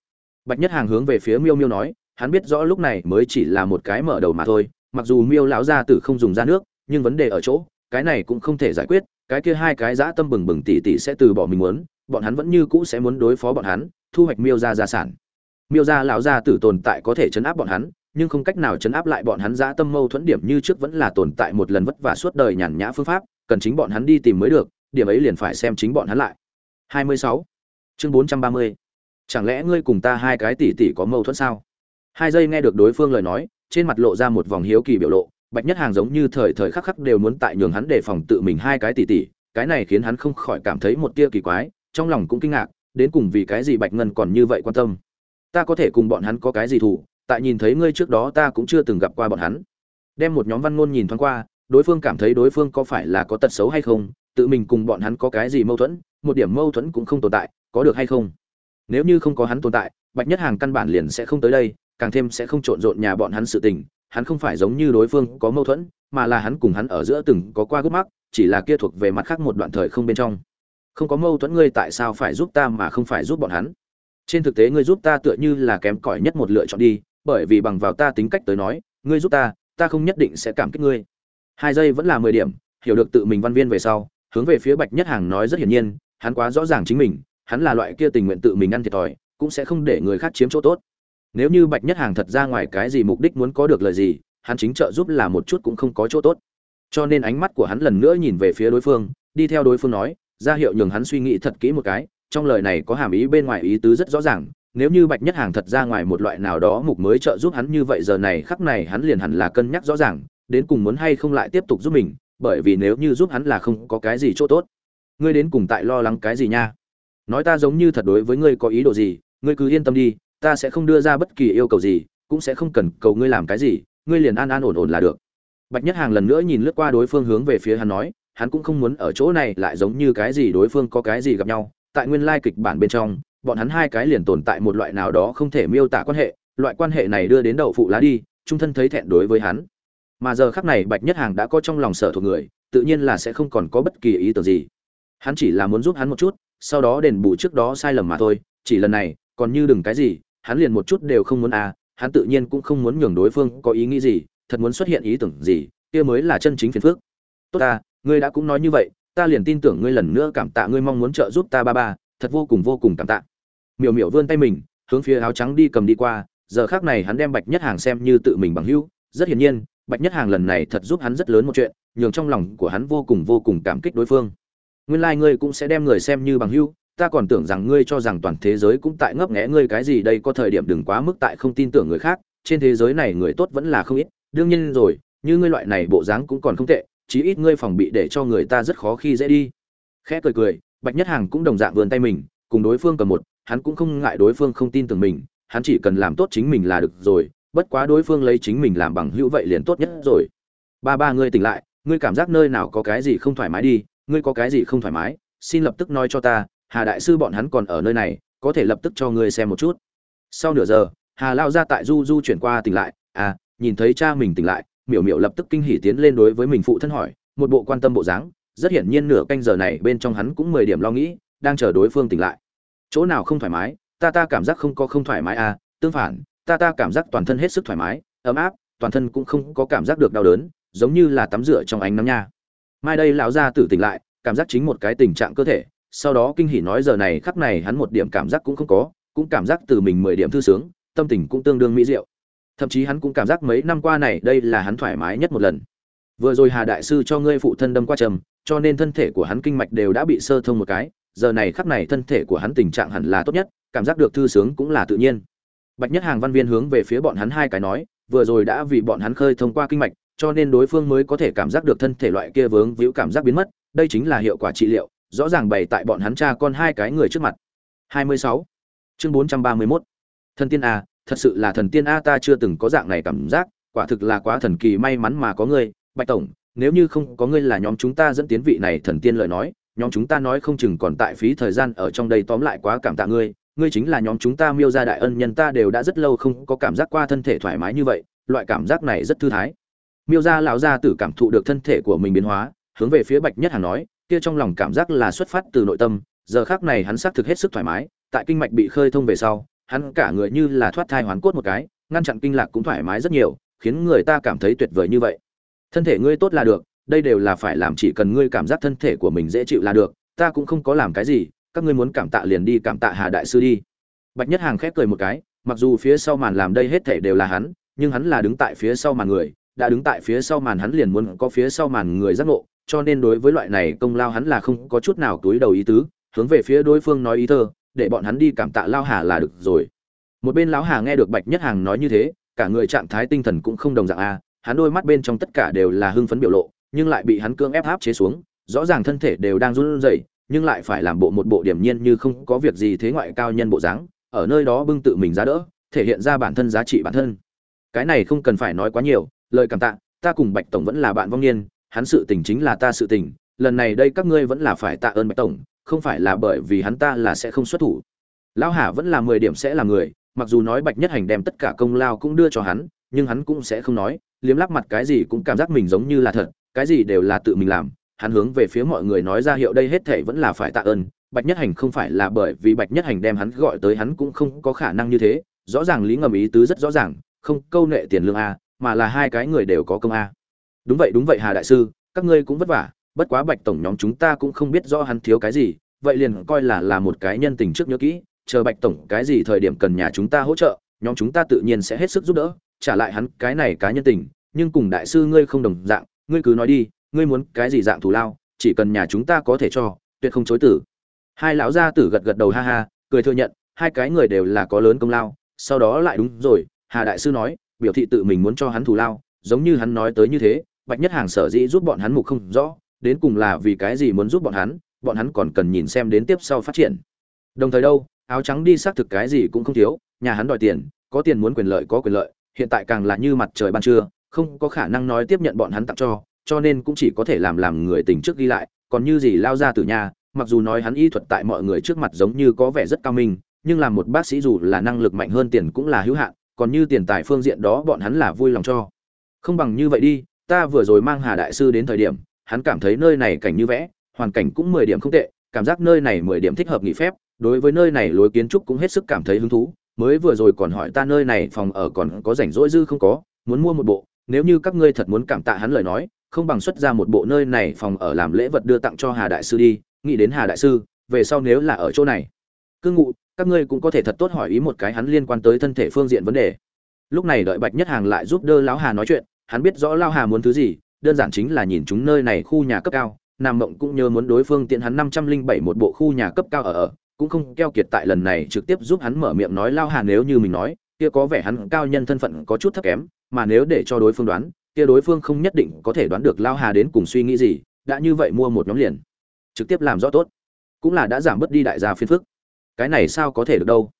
Bạch nhất hàng hướng về phía miêu miêu nói, hắn biết rõ lúc này mới chỉ là một cái mở đầu mà thôi, mặc dù miêu lão gia tử không dùng ra nước, nhưng vấn đề ở chỗ, cái này cũng không thể giải quyết, cái kia hai cái dã tâm bừng bừng tỉ tỉ sẽ từ bỏ mình muốn, bọn hắn vẫn như cũ sẽ muốn đối phó bọn hắn, thu hoạch miêu ra gia sản miêu gia lão gia tử tồn tại có thể chấn áp bọn hắn, nhưng không cách nào chấn áp lại bọn hắn dã tâm mâu thuẫn điểm như trước vẫn là tồn tại một lần vất vả suốt đời nhàn nhã phương pháp, cần chính bọn hắn đi tìm mới được, điểm ấy liền phải xem chính bọn hắn lại 26. chương 430. chẳng lẽ ngươi cùng ta hai cái tỷ tỷ có mâu thuẫn sao hai giây nghe được đối phương lời nói, trên mặt lộ ra một vòng hiếu kỳ biểu lộ, bạch nhất hàng giống như thời thời khắc khắc đều muốn tại nhường hắn đề phòng tự mình hai cái tỷ tỷ, cái này khiến hắn không khỏi cảm thấy một tia kỳ quái, trong lòng cũng kinh ngạc, đến cùng vì cái gì bạch ngân còn như vậy quan tâm ta có thể cùng bọn hắn có cái gì thủ tại nhìn thấy ngươi trước đó ta cũng chưa từng gặp qua bọn hắn. Đem một nhóm văn ngôn nhìn thoáng qua, đối phương cảm thấy đối phương có phải là có tật xấu hay không, tự mình cùng bọn hắn có cái gì mâu thuẫn, một điểm mâu thuẫn cũng không tồn tại, có được hay không? Nếu như không có hắn tồn tại, bạch nhất hàng căn bản liền sẽ không tới đây, càng thêm sẽ không trộn rộn nhà bọn hắn sự tình, hắn không phải giống như đối phương có mâu thuẫn, mà là hắn cùng hắn ở giữa từng có qua gút mắc, chỉ là kia thuộc về mặt khác một đoạn thời không bên trong. Không có mâu thuẫn ngươi tại sao phải giúp ta mà không phải giúp bọn hắn? Trên thực tế ngươi giúp ta tựa như là kém cỏi nhất một lựa chọn đi, bởi vì bằng vào ta tính cách tới nói, ngươi giúp ta ta không nhất định sẽ cảm kích ngươi. Hai giây vẫn là mười điểm, hiểu được tự mình văn viên về sau, hướng về phía bạch nhất hàng nói rất hiển nhiên, hắn quá rõ ràng chính mình, hắn là loại kia tình nguyện tự mình ăn thiệt thòi, cũng sẽ không để người khác chiếm chỗ tốt. Nếu như bạch nhất hàng thật ra ngoài cái gì mục đích muốn có được lời gì, hắn chính trợ giúp là một chút cũng không có chỗ tốt. Cho nên ánh mắt của hắn lần nữa nhìn về phía đối phương, đi theo đối phương nói, ra hiệu nhường hắn suy nghĩ thật kỹ một cái trong lời này có hàm ý bên ngoài ý tứ rất rõ ràng, nếu như bạch nhất hàng thật ra ngoài một loại nào đó mục mới trợ giúp hắn như vậy giờ này, khắc này hắn liền hẳn là cân nhắc rõ ràng, đến cùng muốn hay không lại tiếp tục giúp mình, bởi vì nếu như giúp hắn là không có cái gì chỗ tốt. Ngươi đến cùng tại lo lắng cái gì nha? Nói ta giống như thật đối với ngươi có ý đồ gì, ngươi cứ yên tâm đi, ta sẽ không đưa ra bất kỳ yêu cầu gì, cũng sẽ không cần cầu ngươi làm cái gì, ngươi liền an an ổn ổn là được. Bạch nhất hàng lần nữa nhìn lướt qua đối phương hướng về phía hắn nói, hắn cũng không muốn ở chỗ này lại giống như cái gì đối phương có cái gì gặp nhau tại nguyên lai kịch bản bên trong, bọn hắn hai cái liền tồn tại một loại nào đó không thể miêu tả quan hệ, loại quan hệ này đưa đến đậu phụ lá đi, trung thân thấy thẹn đối với hắn. Mà giờ khắc này bạch nhất hàng đã có trong lòng sở thuộc người, tự nhiên là sẽ không còn có bất kỳ ý tưởng gì. Hắn chỉ là muốn giúp hắn một chút, sau đó đền bù trước đó sai lầm mà thôi, chỉ lần này, còn như đừng cái gì, hắn liền một chút đều không muốn à hắn tự nhiên cũng không muốn nhường đối phương có ý nghĩ gì, thật muốn xuất hiện ý tưởng gì, kia mới là chân chính phiền phước tốt ta, ngươi đã cũng nói như vậy ta liền tin tưởng ngươi lần nữa cảm tạ ngươi mong muốn trợ giúp ta ba ba, thật vô cùng vô cùng cảm tạ. Miểu miểu vươn tay mình, hướng phía áo trắng đi cầm đi qua, giờ khác này hắn đem bạch nhất hàng xem như tự mình bằng hữu. Rất hiển nhiên, bạch nhất hàng lần này thật giúp hắn rất lớn một chuyện, nhường trong lòng của hắn vô cùng vô cùng cảm kích đối phương. Nguyên lai ngươi cũng sẽ đem người xem như bằng hữu, ta còn tưởng rằng ngươi cho rằng toàn thế giới cũng tại ngấp nghé ngươi cái gì đây, có thời điểm đừng quá mức tại không tin tưởng người khác, trên thế giới này người tốt vẫn là không ít, đương nhiên rồi, như ngươi loại này bộ dáng cũng còn không tệ chí ít ngươi phòng bị để cho người ta rất khó khi dễ đi. Khẽ cười cười, bạch nhất hàng cũng đồng dạng vươn tay mình, cùng đối phương cầm một, hắn cũng không ngại đối phương không tin tưởng mình, hắn chỉ cần làm tốt chính mình là được rồi, bất quá đối phương lấy chính mình làm bằng hữu vậy liền tốt nhất rồi. Ba ba ngươi tỉnh lại, ngươi cảm giác nơi nào có cái gì không thoải mái đi, ngươi có cái gì không thoải mái, xin lập tức nói cho ta, hà đại sư bọn hắn còn ở nơi này, có thể lập tức cho ngươi xem một chút. Sau nửa giờ, hà lao ra tại du du chuyển qua tỉnh lại à nhìn thấy cha mình tỉnh lại miểu miểu lập tức kinh hỉ tiến lên đối với mình phụ thân hỏi, một bộ quan tâm bộ dáng, rất hiển nhiên nửa canh giờ này bên trong hắn cũng mười điểm lo nghĩ, đang chờ đối phương tỉnh lại. Chỗ nào không thoải mái, ta ta cảm giác không có không thoải mái à tương phản, ta ta cảm giác toàn thân hết sức thoải mái, ấm áp, toàn thân cũng không có cảm giác được đau đớn, giống như là tắm rửa trong ánh nắng nha. Mai đây lão gia tử tỉnh lại, cảm giác chính một cái tình trạng cơ thể, sau đó kinh hỉ nói giờ này khắc này hắn một điểm cảm giác cũng không có, cũng cảm giác từ mình mười điểm thư sướng, tâm tình cũng tương đương mỹ diệu thậm chí hắn cũng cảm giác mấy năm qua này đây là hắn thoải mái nhất một lần vừa rồi hà đại sư cho ngươi phụ thân đâm qua trầm, cho nên thân thể của hắn kinh mạch đều đã bị sơ thông một cái, giờ này khắc này thân thể của hắn tình trạng hẳn là tốt nhất, cảm giác được thư sướng cũng là tự nhiên bạch nhất hàng văn viên hướng về phía bọn hắn hai cái nói, vừa rồi đã vì bọn hắn khơi thông qua kinh mạch, cho nên đối phương mới có thể cảm giác được thân thể loại kia vướng víu cảm giác biến mất, đây chính là hiệu quả trị liệu, rõ ràng bày tại bọn hắn cha con hai cái người trước mặt 26. chương 431. thân tiên à thật sự là thần tiên a, ta chưa từng có dạng này cảm giác, quả thực là quá thần kỳ may mắn mà có ngươi, bạch tổng, nếu như không có ngươi là nhóm chúng ta dẫn tiến vị này thần tiên lời nói, nhóm chúng ta nói không chừng còn tại phí thời gian ở trong đây tóm lại quá cảm tạ ngươi ngươi chính là nhóm chúng ta miêu ra đại ân nhân, ta đều đã rất lâu không có cảm giác qua thân thể thoải mái như vậy, loại cảm giác này rất thư thái. Miêu ra lão gia tử cảm thụ được thân thể của mình biến hóa, hướng về phía bạch nhất hàng nói, kia trong lòng cảm giác là xuất phát từ nội tâm, giờ khác này hắn xác thực hết sức thoải mái, tại kinh mạch bị khơi thông về sau hắn cả người như là thoát thai hoán cốt một cái, ngăn chặn kinh lạc cũng thoải mái rất nhiều, khiến người ta cảm thấy tuyệt vời như vậy. Thân thể ngươi tốt là được, đây đều là phải làm chỉ cần ngươi cảm giác thân thể của mình dễ chịu là được, ta cũng không có làm cái gì, các ngươi muốn cảm tạ liền đi cảm tạ hà đại sư đi. Bạch nhất hàng khép cười một cái, mặc dù phía sau màn làm đây hết thể đều là hắn, nhưng hắn là đứng tại phía sau màn người, đã đứng tại phía sau màn hắn liền muốn có phía sau màn người giác ngộ, cho nên đối với loại này công lao hắn là không có chút nào túi đầu ý tứ, hướng về phía đối phương nói ý thơ để bọn hắn đi cảm tạ lao hà là được rồi. Một bên lão hà nghe được bạch nhất hàng nói như thế, cả người trạng thái tinh thần cũng không đồng dạng a, hắn đôi mắt bên trong tất cả đều là hưng phấn biểu lộ, nhưng lại bị hắn cưỡng ép áp chế xuống, rõ ràng thân thể đều đang run rẩy, nhưng lại phải làm bộ một bộ điểm nhiên như không có việc gì thế ngoại cao nhân bộ dáng, ở nơi đó bưng tự mình giá đỡ, thể hiện ra bản thân giá trị bản thân. Cái này không cần phải nói quá nhiều, lời cảm tạ, ta cùng bạch tổng vẫn là bạn vong niên, hắn sự tình chính là ta sự tình, lần này đây các ngươi vẫn là phải tạ ơn bạch tổng không phải là bởi vì hắn ta là sẽ không xuất thủ. Lão hà vẫn là mười điểm sẽ là người, mặc dù nói bạch nhất hành đem tất cả công lao cũng đưa cho hắn, nhưng hắn cũng sẽ không nói, liếm lắp mặt cái gì cũng cảm giác mình giống như là thật, cái gì đều là tự mình làm. Hắn hướng về phía mọi người nói ra hiệu đây hết thể vẫn là phải tạ ơn, bạch nhất hành không phải là bởi vì bạch nhất hành đem hắn gọi tới hắn cũng không có khả năng như thế, rõ ràng lý ngầm ý tứ rất rõ ràng, không câu nệ tiền lương a, mà là hai cái người đều có công a. Đúng vậy đúng vậy hà đại sư, các ngươi cũng vất vả bất quá bạch tổng nhóm chúng ta cũng không biết rõ hắn thiếu cái gì, vậy liền coi là là một cái nhân tình trước nhớ kỹ, chờ bạch tổng cái gì thời điểm cần nhà chúng ta hỗ trợ, nhóm chúng ta tự nhiên sẽ hết sức giúp đỡ, trả lại hắn cái này cá nhân tình, nhưng cùng đại sư ngươi không đồng dạng, ngươi cứ nói đi, ngươi muốn cái gì dạng thù lao, chỉ cần nhà chúng ta có thể cho, tuyệt không chối tử. Hai lão gia tử gật gật đầu ha ha, cười thừa nhận, hai cái người đều là có lớn công lao, sau đó lại đúng rồi, hà đại sư nói, biểu thị tự mình muốn cho hắn thù lao, giống như hắn nói tới như thế, bạch nhất hàng sở dĩ giúp bọn hắn mục không rõ đến cùng là vì cái gì muốn giúp bọn hắn bọn hắn còn cần nhìn xem đến tiếp sau phát triển. Đồng thời đâu, áo trắng đi xác thực cái gì cũng không thiếu, nhà hắn đòi tiền, có tiền muốn quyền lợi có quyền lợi, hiện tại càng là như mặt trời ban trưa, không có khả năng nói tiếp nhận bọn hắn tặng cho cho nên cũng chỉ có thể làm làm người tình trước ghi lại, còn như gì lao ra từ nhà, mặc dù nói hắn y thuật tại mọi người trước mặt giống như có vẻ rất cao minh, nhưng làm một bác sĩ dù là năng lực mạnh hơn tiền cũng là hữu hạn, còn như tiền tài phương diện đó bọn hắn là vui lòng cho. Không bằng như vậy đi, ta vừa rồi mang hà đại sư đến thời điểm hắn cảm thấy nơi này cảnh như vẽ, hoàn cảnh cũng mười điểm không tệ, cảm giác nơi này mười điểm thích hợp nghỉ phép, đối với nơi này lối kiến trúc cũng hết sức cảm thấy hứng thú. Mới vừa rồi còn hỏi ta nơi này phòng ở còn có rảnh rỗi dư không có, muốn mua một bộ. Nếu như các ngươi thật muốn cảm tạ hắn lời nói, không bằng xuất ra một bộ nơi này phòng ở làm lễ vật đưa tặng cho hà đại sư đi. Nghĩ đến hà đại sư, về sau nếu là ở chỗ này, cư ngụ, các ngươi cũng có thể thật tốt hỏi ý một cái hắn liên quan tới thân thể phương diện vấn đề. Lúc này đợi bạch nhất hàng lại giúp đỡ lão hà nói chuyện, hắn biết rõ Lão hà muốn thứ gì đơn giản chính là nhìn chúng nơi này khu nhà cấp cao, nam mộng cũng nhớ muốn đối phương tiện hắn năm trăm linh bảy một bộ khu nhà cấp cao ở ở, cũng không keo kiệt tại lần này trực tiếp giúp hắn mở miệng nói lao hà nếu như mình nói, kia có vẻ hắn cao nhân thân phận có chút thấp kém, mà nếu để cho đối phương đoán, kia đối phương không nhất định có thể đoán được lao hà đến cùng suy nghĩ gì, đã như vậy mua một nhóm liền, trực tiếp làm rõ tốt, cũng là đã giảm bớt đi đại gia phiền phức. Cái này sao có thể được đâu?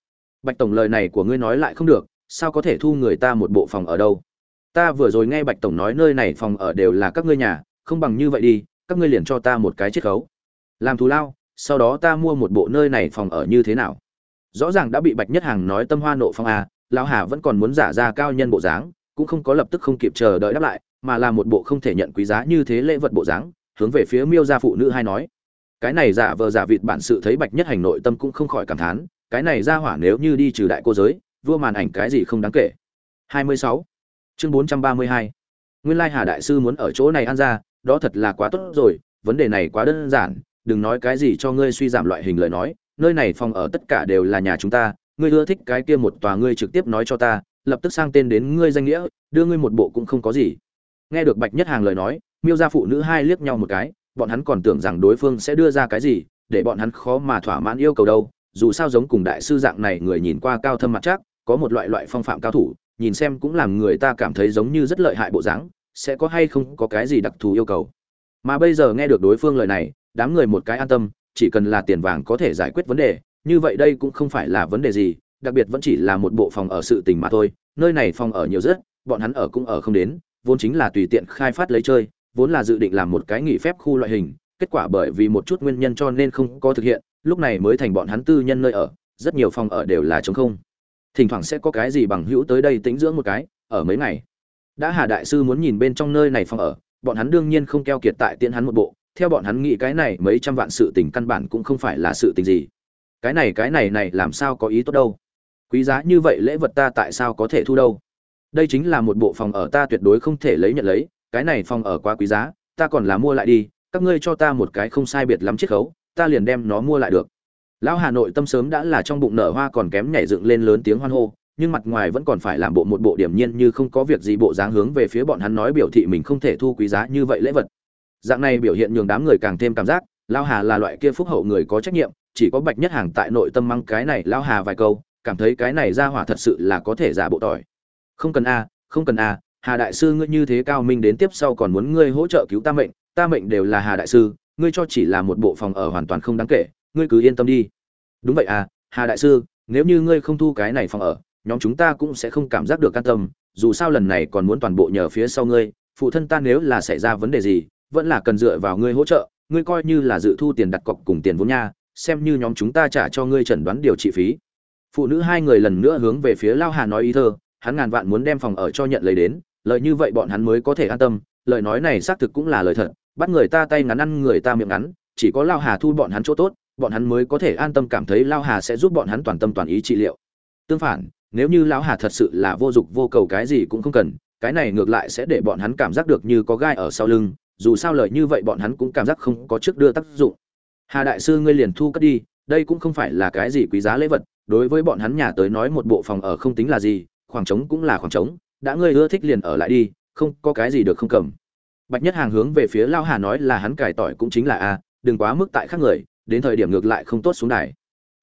Bạch tổng lời này của ngươi nói lại không được, sao có thể thu người ta một bộ phòng ở đâu? Ta vừa rồi nghe bạch tổng nói nơi này phòng ở đều là các ngươi nhà, không bằng như vậy đi, các ngươi liền cho ta một cái chiết khấu. Làm thù lao, sau đó ta mua một bộ nơi này phòng ở như thế nào? Rõ ràng đã bị bạch nhất hàng nói tâm hoa nộ phong a lão hà vẫn còn muốn giả ra cao nhân bộ dáng, cũng không có lập tức không kịp chờ đợi đáp lại, mà là một bộ không thể nhận quý giá như thế lễ vật bộ dáng, hướng về phía miêu gia phụ nữ hai nói. Cái này giả vờ giả vịt bản sự thấy bạch nhất hành nội tâm cũng không khỏi cảm thán, cái này ra hỏa nếu như đi trừ đại cô giới, vua màn ảnh cái gì không đáng kể. 26 chương 432. nguyên lai hà đại sư muốn ở chỗ này ăn ra, đó thật là quá tốt rồi, vấn đề này quá đơn giản, đừng nói cái gì cho ngươi suy giảm loại hình lời nói, nơi này phòng ở tất cả đều là nhà chúng ta, ngươi ưa thích cái kia một tòa ngươi trực tiếp nói cho ta, lập tức sang tên đến ngươi danh nghĩa, đưa ngươi một bộ cũng không có gì nghe được bạch nhất hàng lời nói, miêu gia phụ nữ hai liếc nhau một cái, bọn hắn còn tưởng rằng đối phương sẽ đưa ra cái gì, để bọn hắn khó mà thỏa mãn yêu cầu đâu, dù sao giống cùng đại sư dạng này người nhìn qua cao thâm mặt chắc, có một loại loại phong phạm cao thủ nhìn xem cũng làm người ta cảm thấy giống như rất lợi hại bộ dáng, sẽ có hay không có cái gì đặc thù yêu cầu. Mà bây giờ nghe được đối phương lời này, đám người một cái an tâm, chỉ cần là tiền vàng có thể giải quyết vấn đề, như vậy đây cũng không phải là vấn đề gì, đặc biệt vẫn chỉ là một bộ phòng ở sự tình mà thôi, nơi này phòng ở nhiều rất, bọn hắn ở cũng ở không đến, vốn chính là tùy tiện khai phát lấy chơi, vốn là dự định làm một cái nghỉ phép khu loại hình, kết quả bởi vì một chút nguyên nhân cho nên không có thực hiện, lúc này mới thành bọn hắn tư nhân nơi ở, rất nhiều phòng ở đều là trống không thỉnh thoảng sẽ có cái gì bằng hữu tới đây tĩnh dưỡng một cái, ở mấy ngày. Đã hà đại sư muốn nhìn bên trong nơi này phòng ở, bọn hắn đương nhiên không keo kiệt tại tiễn hắn một bộ, theo bọn hắn nghĩ cái này mấy trăm vạn sự tình căn bản cũng không phải là sự tình gì. Cái này cái này này làm sao có ý tốt đâu? Quý giá như vậy lễ vật ta tại sao có thể thu đâu? Đây chính là một bộ phòng ở ta tuyệt đối không thể lấy nhận lấy, cái này phòng ở quá quý giá, ta còn là mua lại đi, các ngươi cho ta một cái không sai biệt lắm chiết khấu, ta liền đem nó mua lại được lão hà nội tâm sớm đã là trong bụng nở hoa còn kém nhảy dựng lên lớn tiếng hoan hô, nhưng mặt ngoài vẫn còn phải làm bộ một bộ điểm nhiên như không có việc gì bộ dáng hướng về phía bọn hắn nói biểu thị mình không thể thu quý giá như vậy lễ vật. Dạng này biểu hiện nhường đám người càng thêm cảm giác, lão hà là loại kia phúc hậu người có trách nhiệm, chỉ có bạch nhất hàng tại nội tâm mang cái này lão hà vài câu, cảm thấy cái này ra hỏa thật sự là có thể giả bộ tỏi. Không cần a, không cần a, hà đại sư ngươi như thế cao minh đến tiếp sau còn muốn ngươi hỗ trợ cứu ta mệnh ta mệnh đều là hà đại sư, ngươi cho chỉ là một bộ phòng ở hoàn toàn không đáng kể ngươi cứ yên tâm đi. Đúng vậy à hà đại sư, nếu như ngươi không thu cái này phòng ở, nhóm chúng ta cũng sẽ không cảm giác được can tâm, dù sao lần này còn muốn toàn bộ nhờ phía sau ngươi, phụ thân ta nếu là xảy ra vấn đề gì, vẫn là cần dựa vào ngươi hỗ trợ, ngươi coi như là dự thu tiền đặt cọc cùng tiền vốn nha, xem như nhóm chúng ta trả cho ngươi chẩn đoán điều trị phí. Phụ nữ hai người lần nữa hướng về phía lao hà nói ý thơ, hắn ngàn vạn muốn đem phòng ở cho nhận lấy đến, lời như vậy bọn hắn mới có thể an tâm, lời nói này xác thực cũng là lời thật, bắt người ta tay ngắn ăn người ta miệng ngắn, chỉ có lao hà thu bọn hắn chỗ tốt bọn hắn mới có thể an tâm cảm thấy lao hà sẽ giúp bọn hắn toàn tâm toàn ý trị liệu. Tương phản, nếu như lão hà thật sự là vô dụng, vô cầu cái gì cũng không cần, cái này ngược lại sẽ để bọn hắn cảm giác được như có gai ở sau lưng, dù sao lời như vậy bọn hắn cũng cảm giác không có trước đưa tác dụng. Hà đại sư ngươi liền thu cất đi, đây cũng không phải là cái gì quý giá lễ vật, đối với bọn hắn nhà tới nói một bộ phòng ở không tính là gì, khoảng trống cũng là khoảng trống, đã ngươi ưa thích liền ở lại đi, không có cái gì được không cầm. Bạch nhất hàng hướng về phía lao hà nói là hắn cải tỏi cũng chính là a, đừng quá mức tại khác người đến thời điểm ngược lại không tốt xuống đài.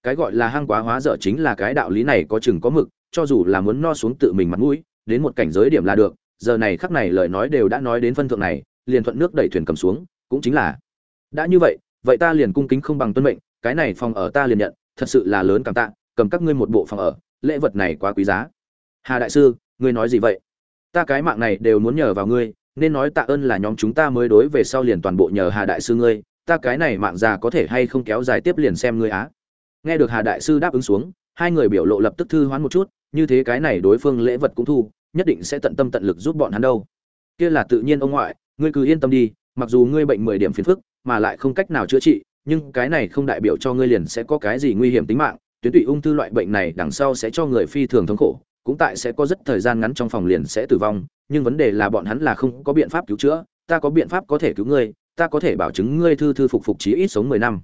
Cái gọi là hang quá hóa dở chính là cái đạo lý này có chừng có mực, cho dù là muốn no xuống tự mình mặt mũi, đến một cảnh giới điểm là được, giờ này khắc này lời nói đều đã nói đến phân thượng này, liền thuận nước đẩy thuyền cầm xuống, cũng chính là, đã như vậy vậy ta liền cung kính không bằng tuân mệnh, cái này phòng ở ta liền nhận, thật sự là lớn cảm tạ, cầm các ngươi một bộ phòng ở, lễ vật này quá quý giá. Hà đại sư, ngươi nói gì vậy? Ta cái mạng này đều muốn nhờ vào ngươi, nên nói tạ ơn là nhóm chúng ta mới đối về sau liền toàn bộ nhờ hà đại sư ngươi ta cái này mạng già có thể hay không kéo dài tiếp liền xem ngươi á. Nghe được hà đại sư đáp ứng xuống, hai người biểu lộ lập tức thư hoán một chút, như thế cái này đối phương lễ vật cũng thu, nhất định sẽ tận tâm tận lực giúp bọn hắn đâu. Kia là tự nhiên ông ngoại, ngươi cứ yên tâm đi, mặc dù ngươi bệnh mười điểm phiền phức, mà lại không cách nào chữa trị, nhưng cái này không đại biểu cho ngươi liền sẽ có cái gì nguy hiểm tính mạng, tuyến tụy ung thư loại bệnh này đằng sau sẽ cho người phi thường thống khổ, cũng tại sẽ có rất thời gian ngắn trong phòng liền sẽ tử vong, nhưng vấn đề là bọn hắn là không có biện pháp cứu chữa, ta có biện pháp có thể cứu ngươi ta có thể bảo chứng ngươi thư thư phục phục chí ít sống mười năm.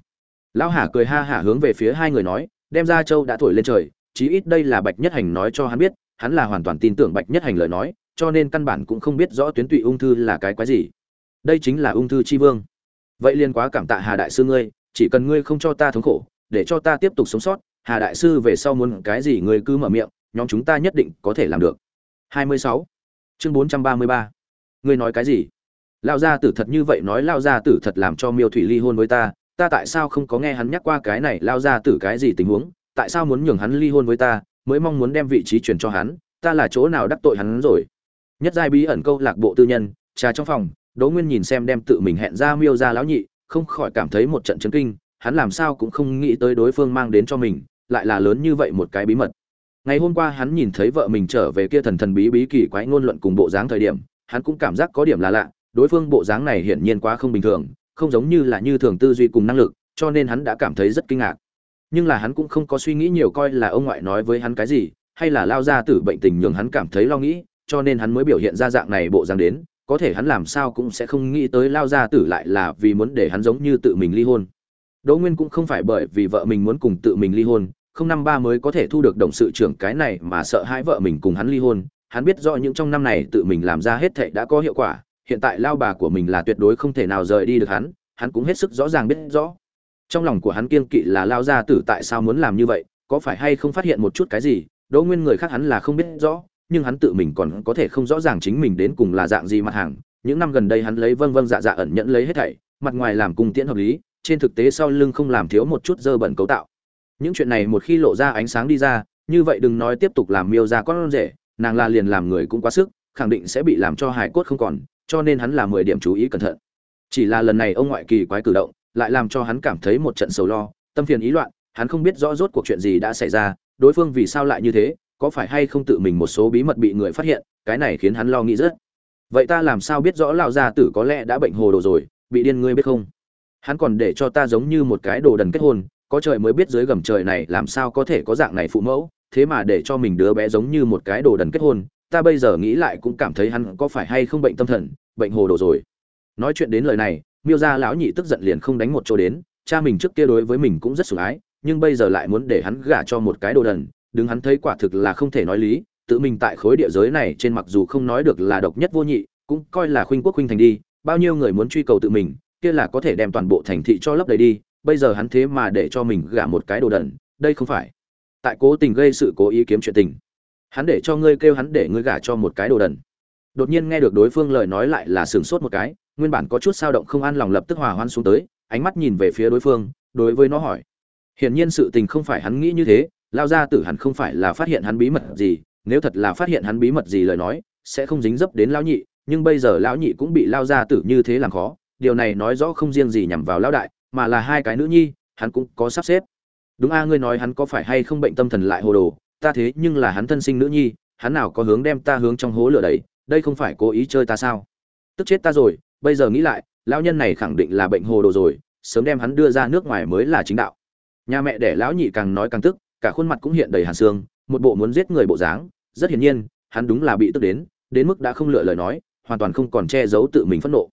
Lão hà cười ha hả hướng về phía hai người nói, đem ra châu đã thổi lên trời, chí ít đây là bạch nhất hành nói cho hắn biết, hắn là hoàn toàn tin tưởng bạch nhất hành lời nói, cho nên căn bản cũng không biết rõ tuyến tụy ung thư là cái quái gì. Đây chính là ung thư chi vương. Vậy liên quá cảm tạ hà đại sư ngươi, chỉ cần ngươi không cho ta thống khổ, để cho ta tiếp tục sống sót, hà đại sư về sau muốn cái gì ngươi cứ mở miệng, nhóm chúng ta nhất định có thể làm được. 26. chương 433. ngươi nói cái gì? Lao gia tử thật như vậy nói lao gia tử thật làm cho miêu thủy ly hôn với ta ta tại sao không có nghe hắn nhắc qua cái này lao gia tử cái gì tình huống, tại sao muốn nhường hắn ly hôn với ta, mới mong muốn đem vị trí truyền cho hắn, ta là chỗ nào đắc tội hắn rồi? Nhất giai bí ẩn câu lạc bộ tư nhân, trà trong phòng, đỗ nguyên nhìn xem đem tự mình hẹn ra miêu ra lão nhị, không khỏi cảm thấy một trận chấn kinh, hắn làm sao cũng không nghĩ tới đối phương mang đến cho mình, lại là lớn như vậy một cái bí mật. Ngày hôm qua hắn nhìn thấy vợ mình trở về kia thần thần bí bí kỳ quái ngôn luận cùng bộ dáng thời điểm, hắn cũng cảm giác có điểm là lạ đối phương bộ dáng này hiển nhiên quá không bình thường, không giống như là như thường tư duy cùng năng lực, cho nên hắn đã cảm thấy rất kinh ngạc. Nhưng là hắn cũng không có suy nghĩ nhiều coi là ông ngoại nói với hắn cái gì, hay là lao ra tử bệnh tình nhường hắn cảm thấy lo nghĩ, cho nên hắn mới biểu hiện ra dạng này bộ dáng đến, có thể hắn làm sao cũng sẽ không nghĩ tới lao ra tử lại là vì muốn để hắn giống như tự mình ly hôn. Đỗ nguyên cũng không phải bởi vì vợ mình muốn cùng tự mình ly hôn, không năm ba mới có thể thu được đồng sự trưởng cái này mà sợ hãi vợ mình cùng hắn ly hôn. Hắn biết rõ những trong năm này tự mình làm ra hết thệ đã có hiệu quả hiện tại lao bà của mình là tuyệt đối không thể nào rời đi được hắn hắn cũng hết sức rõ ràng biết rõ. Trong lòng của hắn kiên kỵ là lao gia tử tại sao muốn làm như vậy, có phải hay không phát hiện một chút cái gì, đỗ nguyên người khác hắn là không biết rõ, nhưng hắn tự mình còn có thể không rõ ràng chính mình đến cùng là dạng gì mặt hàng. Những năm gần đây hắn lấy vâng vâng dạ dạ ẩn nhẫn lấy hết thảy, mặt ngoài làm cung tiễn hợp lý, trên thực tế sau lưng không làm thiếu một chút dơ bẩn cấu tạo. Những chuyện này một khi lộ ra ánh sáng đi ra, như vậy đừng nói tiếp tục làm miêu ra con rể, nàng là liền làm người cũng quá sức, khẳng định sẽ bị làm cho hài cốt không còn cho nên hắn là mười điểm chú ý cẩn thận. Chỉ là lần này ông ngoại kỳ quái cử động, lại làm cho hắn cảm thấy một trận sầu lo, tâm phiền ý loạn, hắn không biết rõ rốt cuộc chuyện gì đã xảy ra, đối phương vì sao lại như thế, có phải hay không tự mình một số bí mật bị người phát hiện, cái này khiến hắn lo nghĩ rất. Vậy ta làm sao biết rõ lão gia tử có lẽ đã bệnh hồ đồ rồi, bị điên ngươi biết không? Hắn còn để cho ta giống như một cái đồ đần kết hôn, có trời mới biết dưới gầm trời này làm sao có thể có dạng này phụ mẫu, thế mà để cho mình đứa bé giống như một cái đồ đần kết hôn ta bây giờ nghĩ lại cũng cảm thấy hắn có phải hay không bệnh tâm thần, bệnh hồ đồ rồi. Nói chuyện đến lời này, miêu gia lão nhị tức giận liền không đánh một chỗ đến, cha mình trước kia đối với mình cũng rất sủng ái, nhưng bây giờ lại muốn để hắn gả cho một cái đồ đần, đứng hắn thấy quả thực là không thể nói lý, tự mình tại khối địa giới này trên mặc dù không nói được là độc nhất vô nhị, cũng coi là khuynh quốc khuynh thành đi, bao nhiêu người muốn truy cầu tự mình, kia là có thể đem toàn bộ thành thị cho lấp đầy đi, bây giờ hắn thế mà để cho mình gả một cái đồ đần, đây không phải. Tại cố tình gây sự cố ý kiếm chuyện tình hắn để cho ngươi kêu hắn để ngươi gả cho một cái đồ đần. Đột nhiên nghe được đối phương lời nói lại là sửng sốt một cái, nguyên bản có chút sao động không an lòng lập tức hòa hoan xuống tới, ánh mắt nhìn về phía đối phương, đối với nó hỏi. Hiển nhiên sự tình không phải hắn nghĩ như thế, lao ra tử hẳn không phải là phát hiện hắn bí mật gì, nếu thật là phát hiện hắn bí mật gì lời nói, sẽ không dính dấp đến lão nhị, nhưng bây giờ lão nhị cũng bị lao ra tử như thế làm khó, điều này nói rõ không riêng gì nhằm vào lão đại, mà là hai cái nữ nhi, hắn cũng có sắp xếp. Đúng a, ngươi nói hắn có phải hay không bệnh tâm thần lại hồ đồ ta thế nhưng là hắn thân sinh nữ nhi, hắn nào có hướng đem ta hướng trong hố lửa đấy, đây không phải cố ý chơi ta sao? Tức chết ta rồi, bây giờ nghĩ lại, lão nhân này khẳng định là bệnh hồ đồ rồi, sớm đem hắn đưa ra nước ngoài mới là chính đạo. Nhà mẹ đẻ lão nhị càng nói càng tức, cả khuôn mặt cũng hiện đầy hàn xương, một bộ muốn giết người bộ dáng, rất hiển nhiên, hắn đúng là bị tức đến đến mức đã không lựa lời nói, hoàn toàn không còn che giấu tự mình phẫn nộ.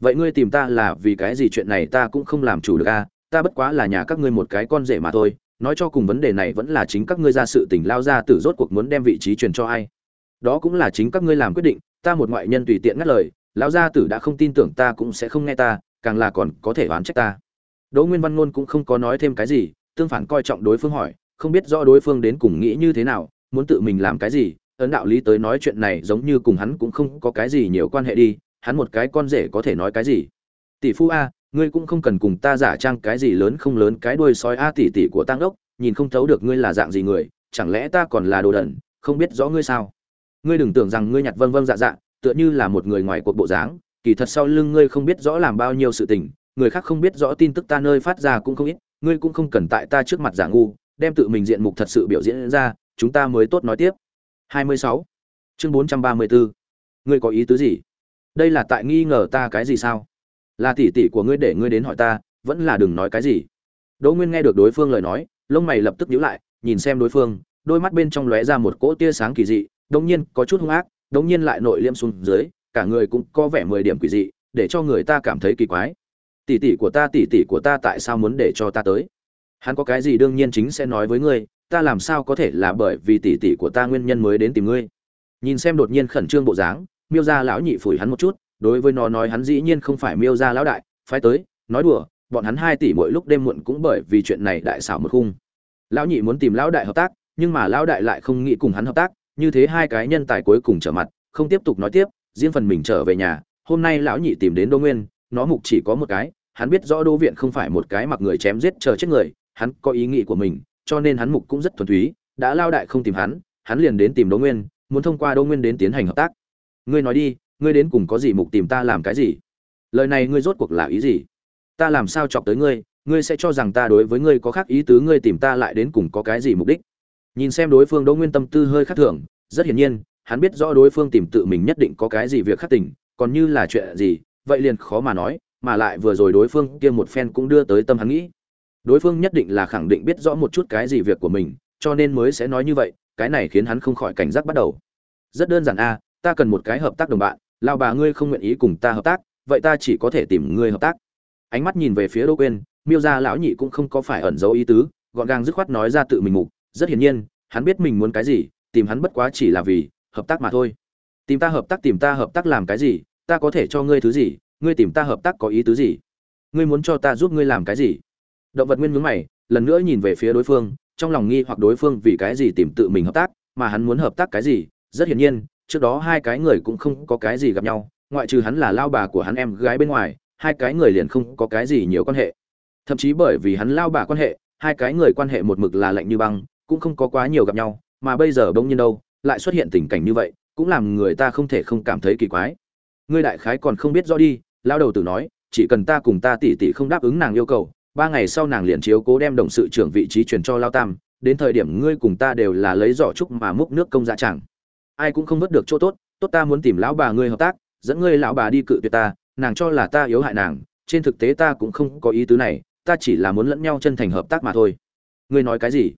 Vậy ngươi tìm ta là vì cái gì chuyện này ta cũng không làm chủ được a ta bất quá là nhà các ngươi một cái con rể mà thôi nói cho cùng vấn đề này vẫn là chính các ngươi ra sự tình lao ra tử rốt cuộc muốn đem vị trí truyền cho ai. Đó cũng là chính các ngươi làm quyết định, ta một ngoại nhân tùy tiện ngắt lời lão gia tử đã không tin tưởng ta cũng sẽ không nghe ta, càng là còn có thể oán trách ta. Đỗ nguyên văn ngôn cũng không có nói thêm cái gì, tương phản coi trọng đối phương hỏi, không biết rõ đối phương đến cùng nghĩ như thế nào, muốn tự mình làm cái gì, ấn đạo lý tới nói chuyện này giống như cùng hắn cũng không có cái gì nhiều quan hệ đi, hắn một cái con rể có thể nói cái gì. Tỷ phu a ngươi cũng không cần cùng ta giả trang cái gì lớn không lớn, cái đuôi sói a tỷ tỷ của tăng ốc, nhìn không thấu được ngươi là dạng gì người, chẳng lẽ ta còn là đồ đần, không biết rõ ngươi sao ngươi đừng tưởng rằng ngươi nhặt vâng vâng dạ dạ tựa như là một người ngoài cuộc bộ dáng, kỳ thật sau lưng ngươi không biết rõ làm bao nhiêu sự tình, người khác không biết rõ tin tức ta nơi phát ra cũng không ít, ngươi cũng không cần tại ta trước mặt giả ngu, đem tự mình diện mục thật sự biểu diễn ra, chúng ta mới tốt nói tiếp 26. chương 434. ngươi có ý tứ gì đây là tại nghi ngờ ta cái gì sao là tỷ tỷ của ngươi để ngươi đến hỏi ta, vẫn là đừng nói cái gì. Đỗ nguyên nghe được đối phương lời nói, lông mày lập tức nhíu lại, nhìn xem đối phương, đôi mắt bên trong lóe ra một cỗ tia sáng kỳ dị, đống nhiên có chút hung ác, đống nhiên lại nội liêm xuống dưới, cả người cũng có vẻ mười điểm quỷ dị, để cho người ta cảm thấy kỳ quái. Tỷ tỷ của ta, tỷ tỷ của ta tại sao muốn để cho ta tới? Hắn có cái gì đương nhiên chính sẽ nói với ngươi, ta làm sao có thể là bởi vì tỷ tỷ của ta nguyên nhân mới đến tìm ngươi? Nhìn xem đột nhiên khẩn trương bộ dáng, miêu ra lão nhị phủi hắn một chút đối với nó nói hắn dĩ nhiên không phải miêu gia lão đại phải tới, nói đùa, bọn hắn hai tỷ mỗi lúc đêm muộn cũng bởi vì chuyện này đại xảo một khung. Lão nhị muốn tìm lão đại hợp tác, nhưng mà lão đại lại không nghĩ cùng hắn hợp tác, như thế hai cái nhân tài cuối cùng trở mặt, không tiếp tục nói tiếp, riêng phần mình trở về nhà, hôm nay lão nhị tìm đến đỗ nguyên, nó mục chỉ có một cái, hắn biết rõ đỗ viện không phải một cái mặc người chém giết chờ chết người, hắn có ý nghĩ của mình, cho nên hắn mục cũng rất thuần túy, đã lao đại không tìm hắn hắn liền đến tìm đỗ nguyên, muốn thông qua đỗ nguyên đến tiến hành hợp tác. Ngươi nói đi ngươi đến cùng có gì mục tìm ta làm cái gì? Lời này ngươi rốt cuộc là ý gì? Ta làm sao chọc tới ngươi? Ngươi sẽ cho rằng ta đối với ngươi có khác ý tứ, ngươi tìm ta lại đến cùng có cái gì mục đích? Nhìn xem đối phương đỗ nguyên tâm tư hơi khác thường, rất hiển nhiên, hắn biết rõ đối phương tìm tự mình nhất định có cái gì việc khác tình, còn như là chuyện gì, vậy liền khó mà nói, mà lại vừa rồi đối phương kia một phen cũng đưa tới tâm hắn nghĩ. Đối phương nhất định là khẳng định biết rõ một chút cái gì việc của mình, cho nên mới sẽ nói như vậy, cái này khiến hắn không khỏi cảnh giác bắt đầu. Rất đơn giản a, ta cần một cái hợp tác đồng bạn lao bà ngươi không nguyện ý cùng ta hợp tác, vậy ta chỉ có thể tìm ngươi hợp tác. Ánh mắt nhìn về phía đỗ quên miêu ra lão nhị cũng không có phải ẩn giấu ý tứ, gọn gàng dứt khoát nói ra tự mình mục, rất hiển nhiên, hắn biết mình muốn cái gì, tìm hắn bất quá chỉ là vì hợp tác mà thôi. Tìm ta hợp tác, tìm ta hợp tác làm cái gì, ta có thể cho ngươi thứ gì, ngươi tìm ta hợp tác có ý tứ gì? Ngươi muốn cho ta giúp ngươi làm cái gì? Động vật nguyên mướn mày, lần nữa nhìn về phía đối phương, trong lòng nghi hoặc đối phương vì cái gì tìm tự mình hợp tác, mà hắn muốn hợp tác cái gì, rất hiển nhiên trước đó hai cái người cũng không có cái gì gặp nhau, ngoại trừ hắn là lao bà của hắn em gái bên ngoài, hai cái người liền không có cái gì nhiều quan hệ. Thậm chí bởi vì hắn lao bà quan hệ, hai cái người quan hệ một mực là lạnh như băng, cũng không có quá nhiều gặp nhau, mà bây giờ bỗng nhiên đâu, lại xuất hiện tình cảnh như vậy, cũng làm người ta không thể không cảm thấy kỳ quái. Ngươi đại khái còn không biết rõ đi, lao đầu tử nói, chỉ cần ta cùng ta tỷ tỷ không đáp ứng nàng yêu cầu, ba ngày sau nàng liền chiếu cố đem đồng sự trưởng vị trí chuyển cho lao tam, đến thời điểm ngươi cùng ta đều là lấy giỏ trúc mà múc nước công dạ chẳng ai cũng không vớt được chỗ tốt tốt ta muốn tìm lão bà ngươi hợp tác, dẫn ngươi lão bà đi cự tuyệt ta, nàng cho là ta yếu hại nàng, trên thực tế ta cũng không có ý tứ này, ta chỉ là muốn lẫn nhau chân thành hợp tác mà thôi. Ngươi nói cái gì?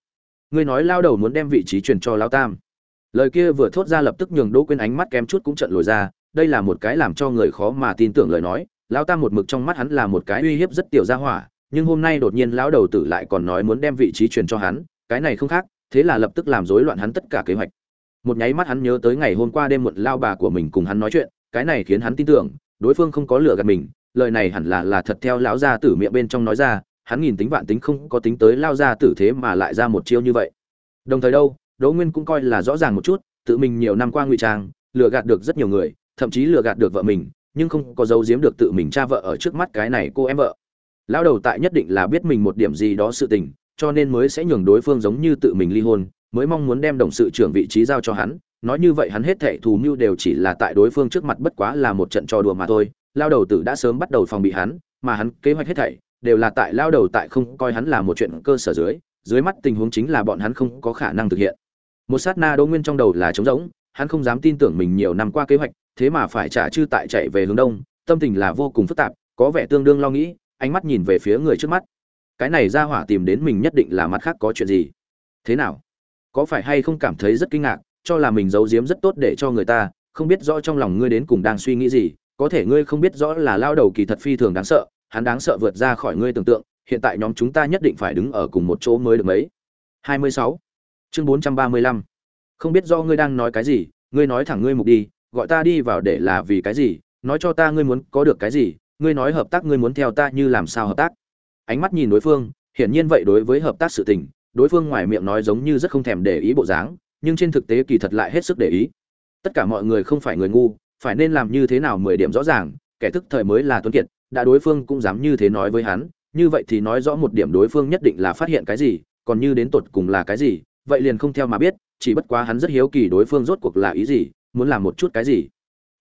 Ngươi nói lao đầu muốn đem vị trí truyền cho lão tam. Lời kia vừa thốt ra lập tức nhường đỗ quên ánh mắt kém chút cũng trận lồi ra, đây là một cái làm cho người khó mà tin tưởng lời nói, lão tam một mực trong mắt hắn là một cái uy hiếp rất tiểu gia hỏa, nhưng hôm nay đột nhiên lão đầu tử lại còn nói muốn đem vị trí truyền cho hắn, cái này không khác, thế là lập tức làm rối loạn hắn tất cả kế hoạch một nháy mắt hắn nhớ tới ngày hôm qua đêm muộn lao bà của mình cùng hắn nói chuyện, cái này khiến hắn tin tưởng, đối phương không có lừa gạt mình, lời này hẳn là là thật theo lão gia tử miệng bên trong nói ra, hắn nhìn tính vạn tính không có tính tới lao gia tử thế mà lại ra một chiêu như vậy. Đồng thời đâu, đỗ nguyên cũng coi là rõ ràng một chút, tự mình nhiều năm qua ngụy trang, lừa gạt được rất nhiều người, thậm chí lừa gạt được vợ mình, nhưng không có giấu giếm được tự mình cha vợ ở trước mắt cái này cô em vợ. Lão đầu tại nhất định là biết mình một điểm gì đó sự tình, cho nên mới sẽ nhường đối phương giống như tự mình ly hôn mới mong muốn đem đồng sự trưởng vị trí giao cho hắn, nói như vậy hắn hết thệ thù mưu đều chỉ là tại đối phương trước mặt bất quá là một trận trò đùa mà thôi, lao đầu tử đã sớm bắt đầu phòng bị hắn, mà hắn kế hoạch hết thảy đều là tại lao đầu tại không coi hắn là một chuyện cơ sở dưới dưới mắt tình huống chính là bọn hắn không có khả năng thực hiện. Một sát na đỗ nguyên trong đầu là trống rỗng, hắn không dám tin tưởng mình nhiều năm qua kế hoạch, thế mà phải trả chư tại chạy về hướng đông, tâm tình là vô cùng phức tạp, có vẻ tương đương lo nghĩ, ánh mắt nhìn về phía người trước mắt. Cái này ra hỏa tìm đến mình nhất định là mặt khác có chuyện gì? Thế nào? Có phải hay không cảm thấy rất kinh ngạc, cho là mình giấu giếm rất tốt để cho người ta, không biết rõ trong lòng ngươi đến cùng đang suy nghĩ gì, có thể ngươi không biết rõ là lao đầu kỳ thật phi thường đáng sợ, hắn đáng sợ vượt ra khỏi ngươi tưởng tượng, hiện tại nhóm chúng ta nhất định phải đứng ở cùng một chỗ mới được mấy 26. chương 435. không biết do ngươi đang nói cái gì, ngươi nói thẳng ngươi mục đi, gọi ta đi vào để là vì cái gì, nói cho ta ngươi muốn có được cái gì, ngươi nói hợp tác ngươi muốn theo ta như làm sao hợp tác ánh mắt nhìn đối phương, hiển nhiên vậy đối với hợp tác sự tình đối phương ngoài miệng nói giống như rất không thèm để ý bộ dáng, nhưng trên thực tế kỳ thật lại hết sức để ý. Tất cả mọi người không phải người ngu, phải nên làm như thế nào mười điểm rõ ràng, kẻ thức thời mới là tuấn kiệt, đã đối phương cũng dám như thế nói với hắn, như vậy thì nói rõ một điểm đối phương nhất định là phát hiện cái gì, còn như đến tột cùng là cái gì, vậy liền không theo mà biết, chỉ bất quá hắn rất hiếu kỳ đối phương rốt cuộc là ý gì, muốn làm một chút cái gì.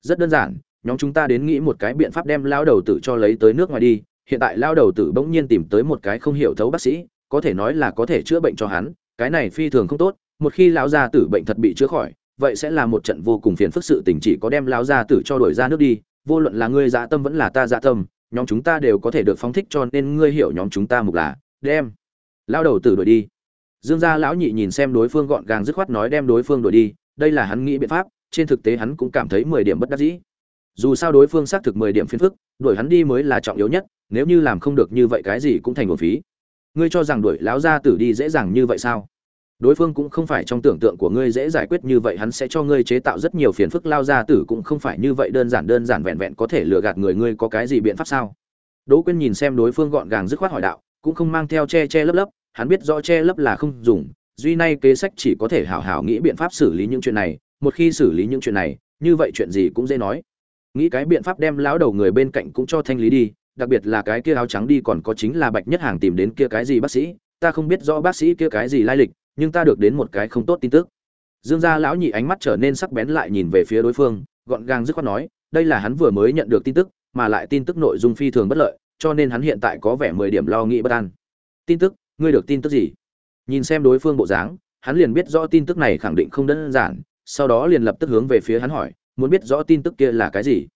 Rất đơn giản, nhóm chúng ta đến nghĩ một cái biện pháp đem lao đầu tử cho lấy tới nước ngoài đi, hiện tại lao đầu tử bỗng nhiên tìm tới một cái không hiểu thấu bác sĩ có thể nói là có thể chữa bệnh cho hắn, cái này phi thường không tốt, một khi lão gia tử bệnh thật bị chữa khỏi, vậy sẽ là một trận vô cùng phiền phức sự tình chỉ có đem lão gia tử cho đuổi ra nước đi, vô luận là ngươi dạ tâm vẫn là ta dạ tâm, nhóm chúng ta đều có thể được phóng thích cho nên ngươi hiểu nhóm chúng ta mục là, đem lão đầu tử đuổi đi. Dương gia lão nhị nhìn xem đối phương gọn gàng dứt khoát nói đem đối phương đuổi đi, đây là hắn nghĩ biện pháp, trên thực tế hắn cũng cảm thấy mười điểm bất đắc dĩ. Dù sao đối phương xác thực mười điểm phiền phức, đuổi hắn đi mới là trọng yếu nhất, nếu như làm không được như vậy cái gì cũng thành nguồn phí ngươi cho rằng đuổi lão gia tử đi dễ dàng như vậy sao? Đối phương cũng không phải trong tưởng tượng của ngươi dễ giải quyết như vậy, hắn sẽ cho ngươi chế tạo rất nhiều phiền phức lao ra tử cũng không phải như vậy đơn giản đơn giản vẹn vẹn có thể lừa gạt người. Ngươi có cái gì biện pháp sao? Đỗ quyên nhìn xem đối phương gọn gàng dứt khoát hỏi đạo, cũng không mang theo che che lấp lấp, hắn biết rõ che lấp là không dùng, duy nay kế sách chỉ có thể hảo hảo nghĩ biện pháp xử lý những chuyện này, một khi xử lý những chuyện này, như vậy chuyện gì cũng dễ nói. Nghĩ cái biện pháp đem lão đầu người bên cạnh cũng cho thanh lý đi đặc biệt là cái kia áo trắng đi còn có chính là bạch nhất hàng tìm đến kia cái gì bác sĩ, ta không biết rõ bác sĩ kia cái gì lai lịch, nhưng ta được đến một cái không tốt tin tức. Dương gia lão nhị ánh mắt trở nên sắc bén lại nhìn về phía đối phương, gọn gàng dứt khoát nói, đây là hắn vừa mới nhận được tin tức, mà lại tin tức nội dung phi thường bất lợi, cho nên hắn hiện tại có vẻ mười điểm lo nghĩ bất an. Tin tức, ngươi được tin tức gì? Nhìn xem đối phương bộ dáng, hắn liền biết rõ tin tức này khẳng định không đơn giản, sau đó liền lập tức hướng về phía hắn hỏi, muốn biết rõ tin tức kia là cái gì?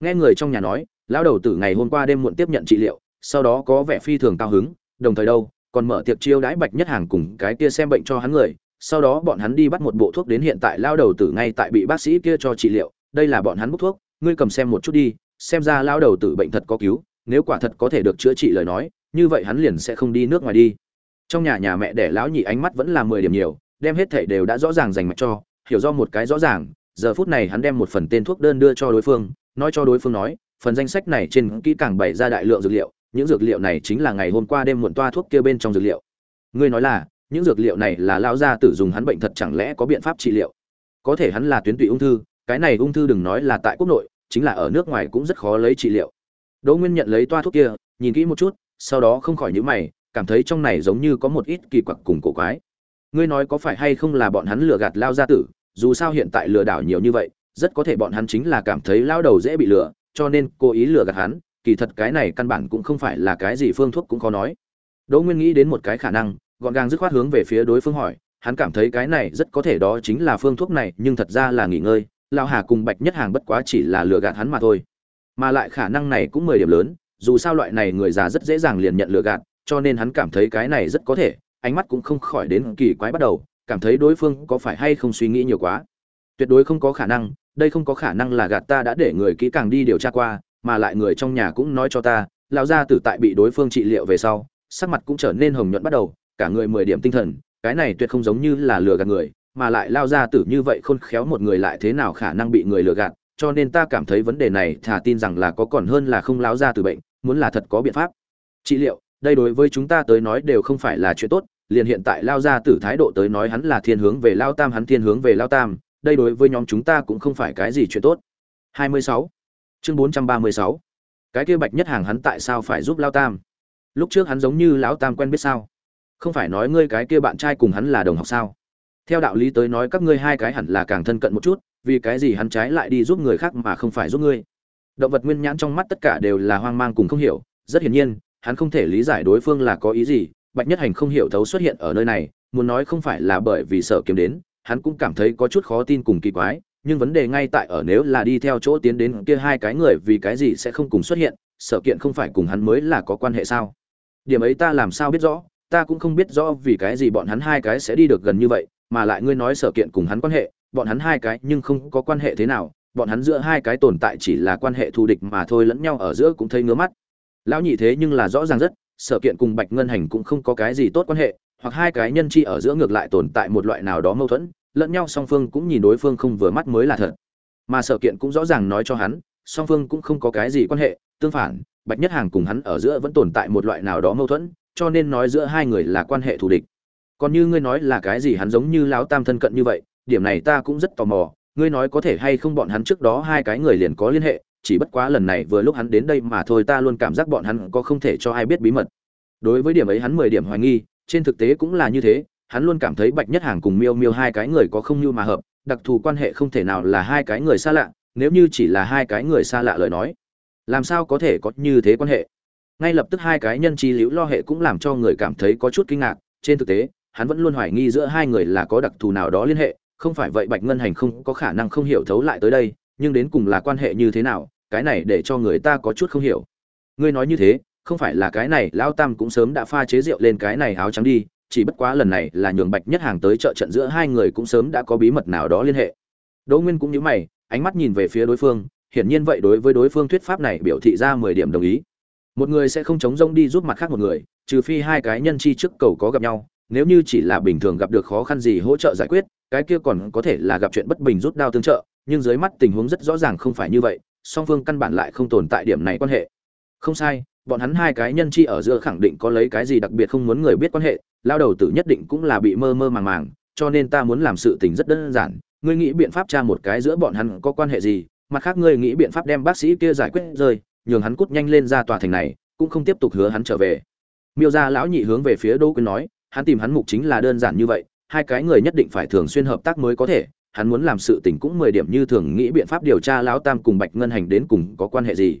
Nghe người trong nhà nói lão đầu tử ngày hôm qua đêm muộn tiếp nhận trị liệu, sau đó có vẻ phi thường cao hứng, đồng thời đâu, còn mở tiệc chiêu đãi bạch nhất hàng cùng cái kia xem bệnh cho hắn người, sau đó bọn hắn đi bắt một bộ thuốc đến hiện tại lao đầu tử ngay tại bị bác sĩ kia cho trị liệu, đây là bọn hắn bốc thuốc, ngươi cầm xem một chút đi, xem ra lao đầu tử bệnh thật có cứu, nếu quả thật có thể được chữa trị lời nói, như vậy hắn liền sẽ không đi nước ngoài đi. Trong nhà nhà mẹ đẻ lão nhị ánh mắt vẫn là mười điểm nhiều, đem hết thảy đều đã rõ ràng dành mạch cho, hiểu do một cái rõ ràng, giờ phút này hắn đem một phần tên thuốc đơn đưa cho đối phương, nói cho đối phương nói phần danh sách này trên kỹ càng bày ra đại lượng dược liệu, những dược liệu này chính là ngày hôm qua đêm muộn toa thuốc kia bên trong dược liệu. Ngươi nói là, những dược liệu này là lao gia tử dùng hắn bệnh thật chẳng lẽ có biện pháp trị liệu? Có thể hắn là tuyến tụy ung thư, cái này ung thư đừng nói là tại quốc nội, chính là ở nước ngoài cũng rất khó lấy trị liệu. Đỗ nguyên nhận lấy toa thuốc kia, nhìn kỹ một chút, sau đó không khỏi nhíu mày, cảm thấy trong này giống như có một ít kỳ quặc cùng cổ quái. Ngươi nói có phải hay không là bọn hắn lừa gạt lao gia tử, dù sao hiện tại lừa đảo nhiều như vậy, rất có thể bọn hắn chính là cảm thấy lao đầu dễ bị lừa cho nên cố ý lừa gạt hắn, kỳ thật cái này căn bản cũng không phải là cái gì phương thuốc cũng khó nói. Đỗ nguyên nghĩ đến một cái khả năng, gọn gàng dứt khoát hướng về phía đối phương hỏi, hắn cảm thấy cái này rất có thể đó chính là phương thuốc này, nhưng thật ra là nghỉ ngơi lao hà cùng bạch nhất hàng bất quá chỉ là lừa gạt hắn mà thôi. Mà lại khả năng này cũng mười điểm lớn, dù sao loại này người già rất dễ dàng liền nhận lừa gạt, cho nên hắn cảm thấy cái này rất có thể, ánh mắt cũng không khỏi đến kỳ quái bắt đầu, cảm thấy đối phương có phải hay không suy nghĩ nhiều quá. Tuyệt đối không có khả năng đây không có khả năng là gạt ta đã để người kỹ càng đi điều tra qua, mà lại người trong nhà cũng nói cho ta, lão gia tử tại bị đối phương trị liệu về sau, sắc mặt cũng trở nên hồng nhuận bắt đầu, cả người mười điểm tinh thần, cái này tuyệt không giống như là lừa gạt người, mà lại lao gia tử như vậy khôn khéo một người lại thế nào khả năng bị người lừa gạt, cho nên ta cảm thấy vấn đề này thà tin rằng là có còn hơn là không láo ra từ bệnh, muốn là thật có biện pháp. Trị liệu, đây đối với chúng ta tới nói đều không phải là chuyện tốt, liền hiện tại lao ra từ thái độ tới nói hắn là thiên hướng về lao tam, hắn thiên hướng về lao tam đây đối với nhóm chúng ta cũng không phải cái gì chuyện tốt. 26. chương 436. cái kia bạch nhất hàng hắn tại sao phải giúp lao tam? Lúc trước hắn giống như lão tam quen biết sao? Không phải nói ngươi cái kia bạn trai cùng hắn là đồng học sao? Theo đạo lý tới nói các ngươi hai cái hẳn là càng thân cận một chút, vì cái gì hắn trái lại đi giúp người khác mà không phải giúp ngươi? Động vật nguyên nhãn trong mắt tất cả đều là hoang mang cùng không hiểu, rất hiển nhiên, hắn không thể lý giải đối phương là có ý gì, bạch nhất hành không hiểu thấu xuất hiện ở nơi này, muốn nói không phải là bởi vì sợ kiếm đến hắn cũng cảm thấy có chút khó tin cùng kỳ quái, nhưng vấn đề ngay tại ở nếu là đi theo chỗ tiến đến kia hai cái người vì cái gì sẽ không cùng xuất hiện, sợ kiện không phải cùng hắn mới là có quan hệ sao? Điểm ấy ta làm sao biết rõ, ta cũng không biết rõ vì cái gì bọn hắn hai cái sẽ đi được gần như vậy, mà lại ngươi nói sở kiện cùng hắn quan hệ, bọn hắn hai cái nhưng không có quan hệ thế nào, bọn hắn giữa hai cái tồn tại chỉ là quan hệ thù địch mà thôi lẫn nhau ở giữa cũng thấy ngứa mắt. Lão nhị thế nhưng là rõ ràng rất sở kiện cùng bạch ngân hành cũng không có cái gì tốt quan hệ, hoặc hai cái nhân chi ở giữa ngược lại tồn tại một loại nào đó mâu thuẫn lẫn nhau song phương cũng nhìn đối phương không vừa mắt mới là thật. Mà sở kiện cũng rõ ràng nói cho hắn, song phương cũng không có cái gì quan hệ, tương phản, bạch nhất hàng cùng hắn ở giữa vẫn tồn tại một loại nào đó mâu thuẫn, cho nên nói giữa hai người là quan hệ thù địch. Còn như ngươi nói là cái gì hắn giống như lão tam thân cận như vậy, điểm này ta cũng rất tò mò, ngươi nói có thể hay không bọn hắn trước đó hai cái người liền có liên hệ, chỉ bất quá lần này vừa lúc hắn đến đây mà thôi ta luôn cảm giác bọn hắn có không thể cho ai biết bí mật. Đối với điểm ấy hắn mười điểm hoài nghi, trên thực tế cũng là như thế hắn luôn cảm thấy bạch nhất hàng cùng miêu miêu hai cái người có không như mà hợp, đặc thù quan hệ không thể nào là hai cái người xa lạ, nếu như chỉ là hai cái người xa lạ lời nói, làm sao có thể có như thế quan hệ? Ngay lập tức hai cái nhân chi liễu lo hệ cũng làm cho người cảm thấy có chút kinh ngạc, trên thực tế, hắn vẫn luôn hoài nghi giữa hai người là có đặc thù nào đó liên hệ, không phải vậy bạch ngân hành không có khả năng không hiểu thấu lại tới đây, nhưng đến cùng là quan hệ như thế nào, cái này để cho người ta có chút không hiểu. Ngươi nói như thế, không phải là cái này, lão tam cũng sớm đã pha chế rượu lên cái này áo trắng đi chỉ bất quá lần này là nhường bạch nhất hàng tới trợ trận giữa hai người cũng sớm đã có bí mật nào đó liên hệ. Đỗ nguyên cũng nhíu mày, ánh mắt nhìn về phía đối phương, hiển nhiên vậy đối với đối phương thuyết pháp này biểu thị ra mười điểm đồng ý. Một người sẽ không chống rông đi giúp mặt khác một người, trừ phi hai cái nhân chi trước cầu có gặp nhau, nếu như chỉ là bình thường gặp được khó khăn gì hỗ trợ giải quyết, cái kia còn có thể là gặp chuyện bất bình rút đao tương trợ, nhưng dưới mắt tình huống rất rõ ràng không phải như vậy, song phương căn bản lại không tồn tại điểm này quan hệ. Không sai bọn hắn hai cái nhân chi ở giữa khẳng định có lấy cái gì đặc biệt không muốn người biết quan hệ, lao đầu tử nhất định cũng là bị mơ mơ màng màng, cho nên ta muốn làm sự tình rất đơn giản, ngươi nghĩ biện pháp tra một cái giữa bọn hắn có quan hệ gì, mặt khác ngươi nghĩ biện pháp đem bác sĩ kia giải quyết rơi, nhường hắn cút nhanh lên ra tòa thành này, cũng không tiếp tục hứa hắn trở về. Miêu ra lão nhị hướng về phía đỗ quyên nói, hắn tìm hắn mục chính là đơn giản như vậy, hai cái người nhất định phải thường xuyên hợp tác mới có thể, hắn muốn làm sự tình cũng mười điểm như thường nghĩ biện pháp điều tra lão tam cùng bạch ngân hành đến cùng có quan hệ gì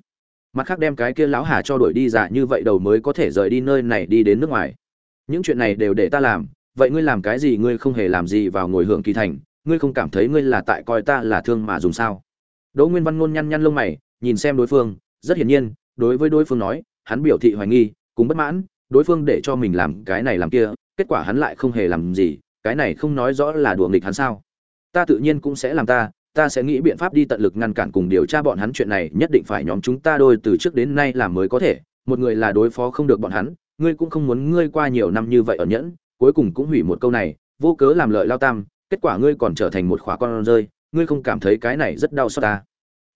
mặt khác đem cái kia lão hà cho đuổi đi giả như vậy đầu mới có thể rời đi nơi này đi đến nước ngoài. Những chuyện này đều để ta làm, vậy ngươi làm cái gì ngươi không hề làm gì vào ngồi hưởng kỳ thành, ngươi không cảm thấy ngươi là tại coi ta là thương mà dùng sao? Đỗ nguyên văn ngôn nhăn nhăn lông mày, nhìn xem đối phương, rất hiển nhiên, đối với đối phương nói, hắn biểu thị hoài nghi cũng bất mãn, đối phương để cho mình làm cái này làm kia, kết quả hắn lại không hề làm gì, cái này không nói rõ là đùa nghịch hắn sao? Ta tự nhiên cũng sẽ làm ta ta sẽ nghĩ biện pháp đi tận lực ngăn cản cùng điều tra bọn hắn chuyện này, nhất định phải nhóm chúng ta đôi từ trước đến nay làm mới có thể. Một người là đối phó không được bọn hắn, ngươi cũng không muốn ngươi qua nhiều năm như vậy ở nhẫn, cuối cùng cũng hủy một câu này, vô cớ làm lợi lao tam, kết quả ngươi còn trở thành một khóa con rơi, ngươi không cảm thấy cái này rất đau xót ta.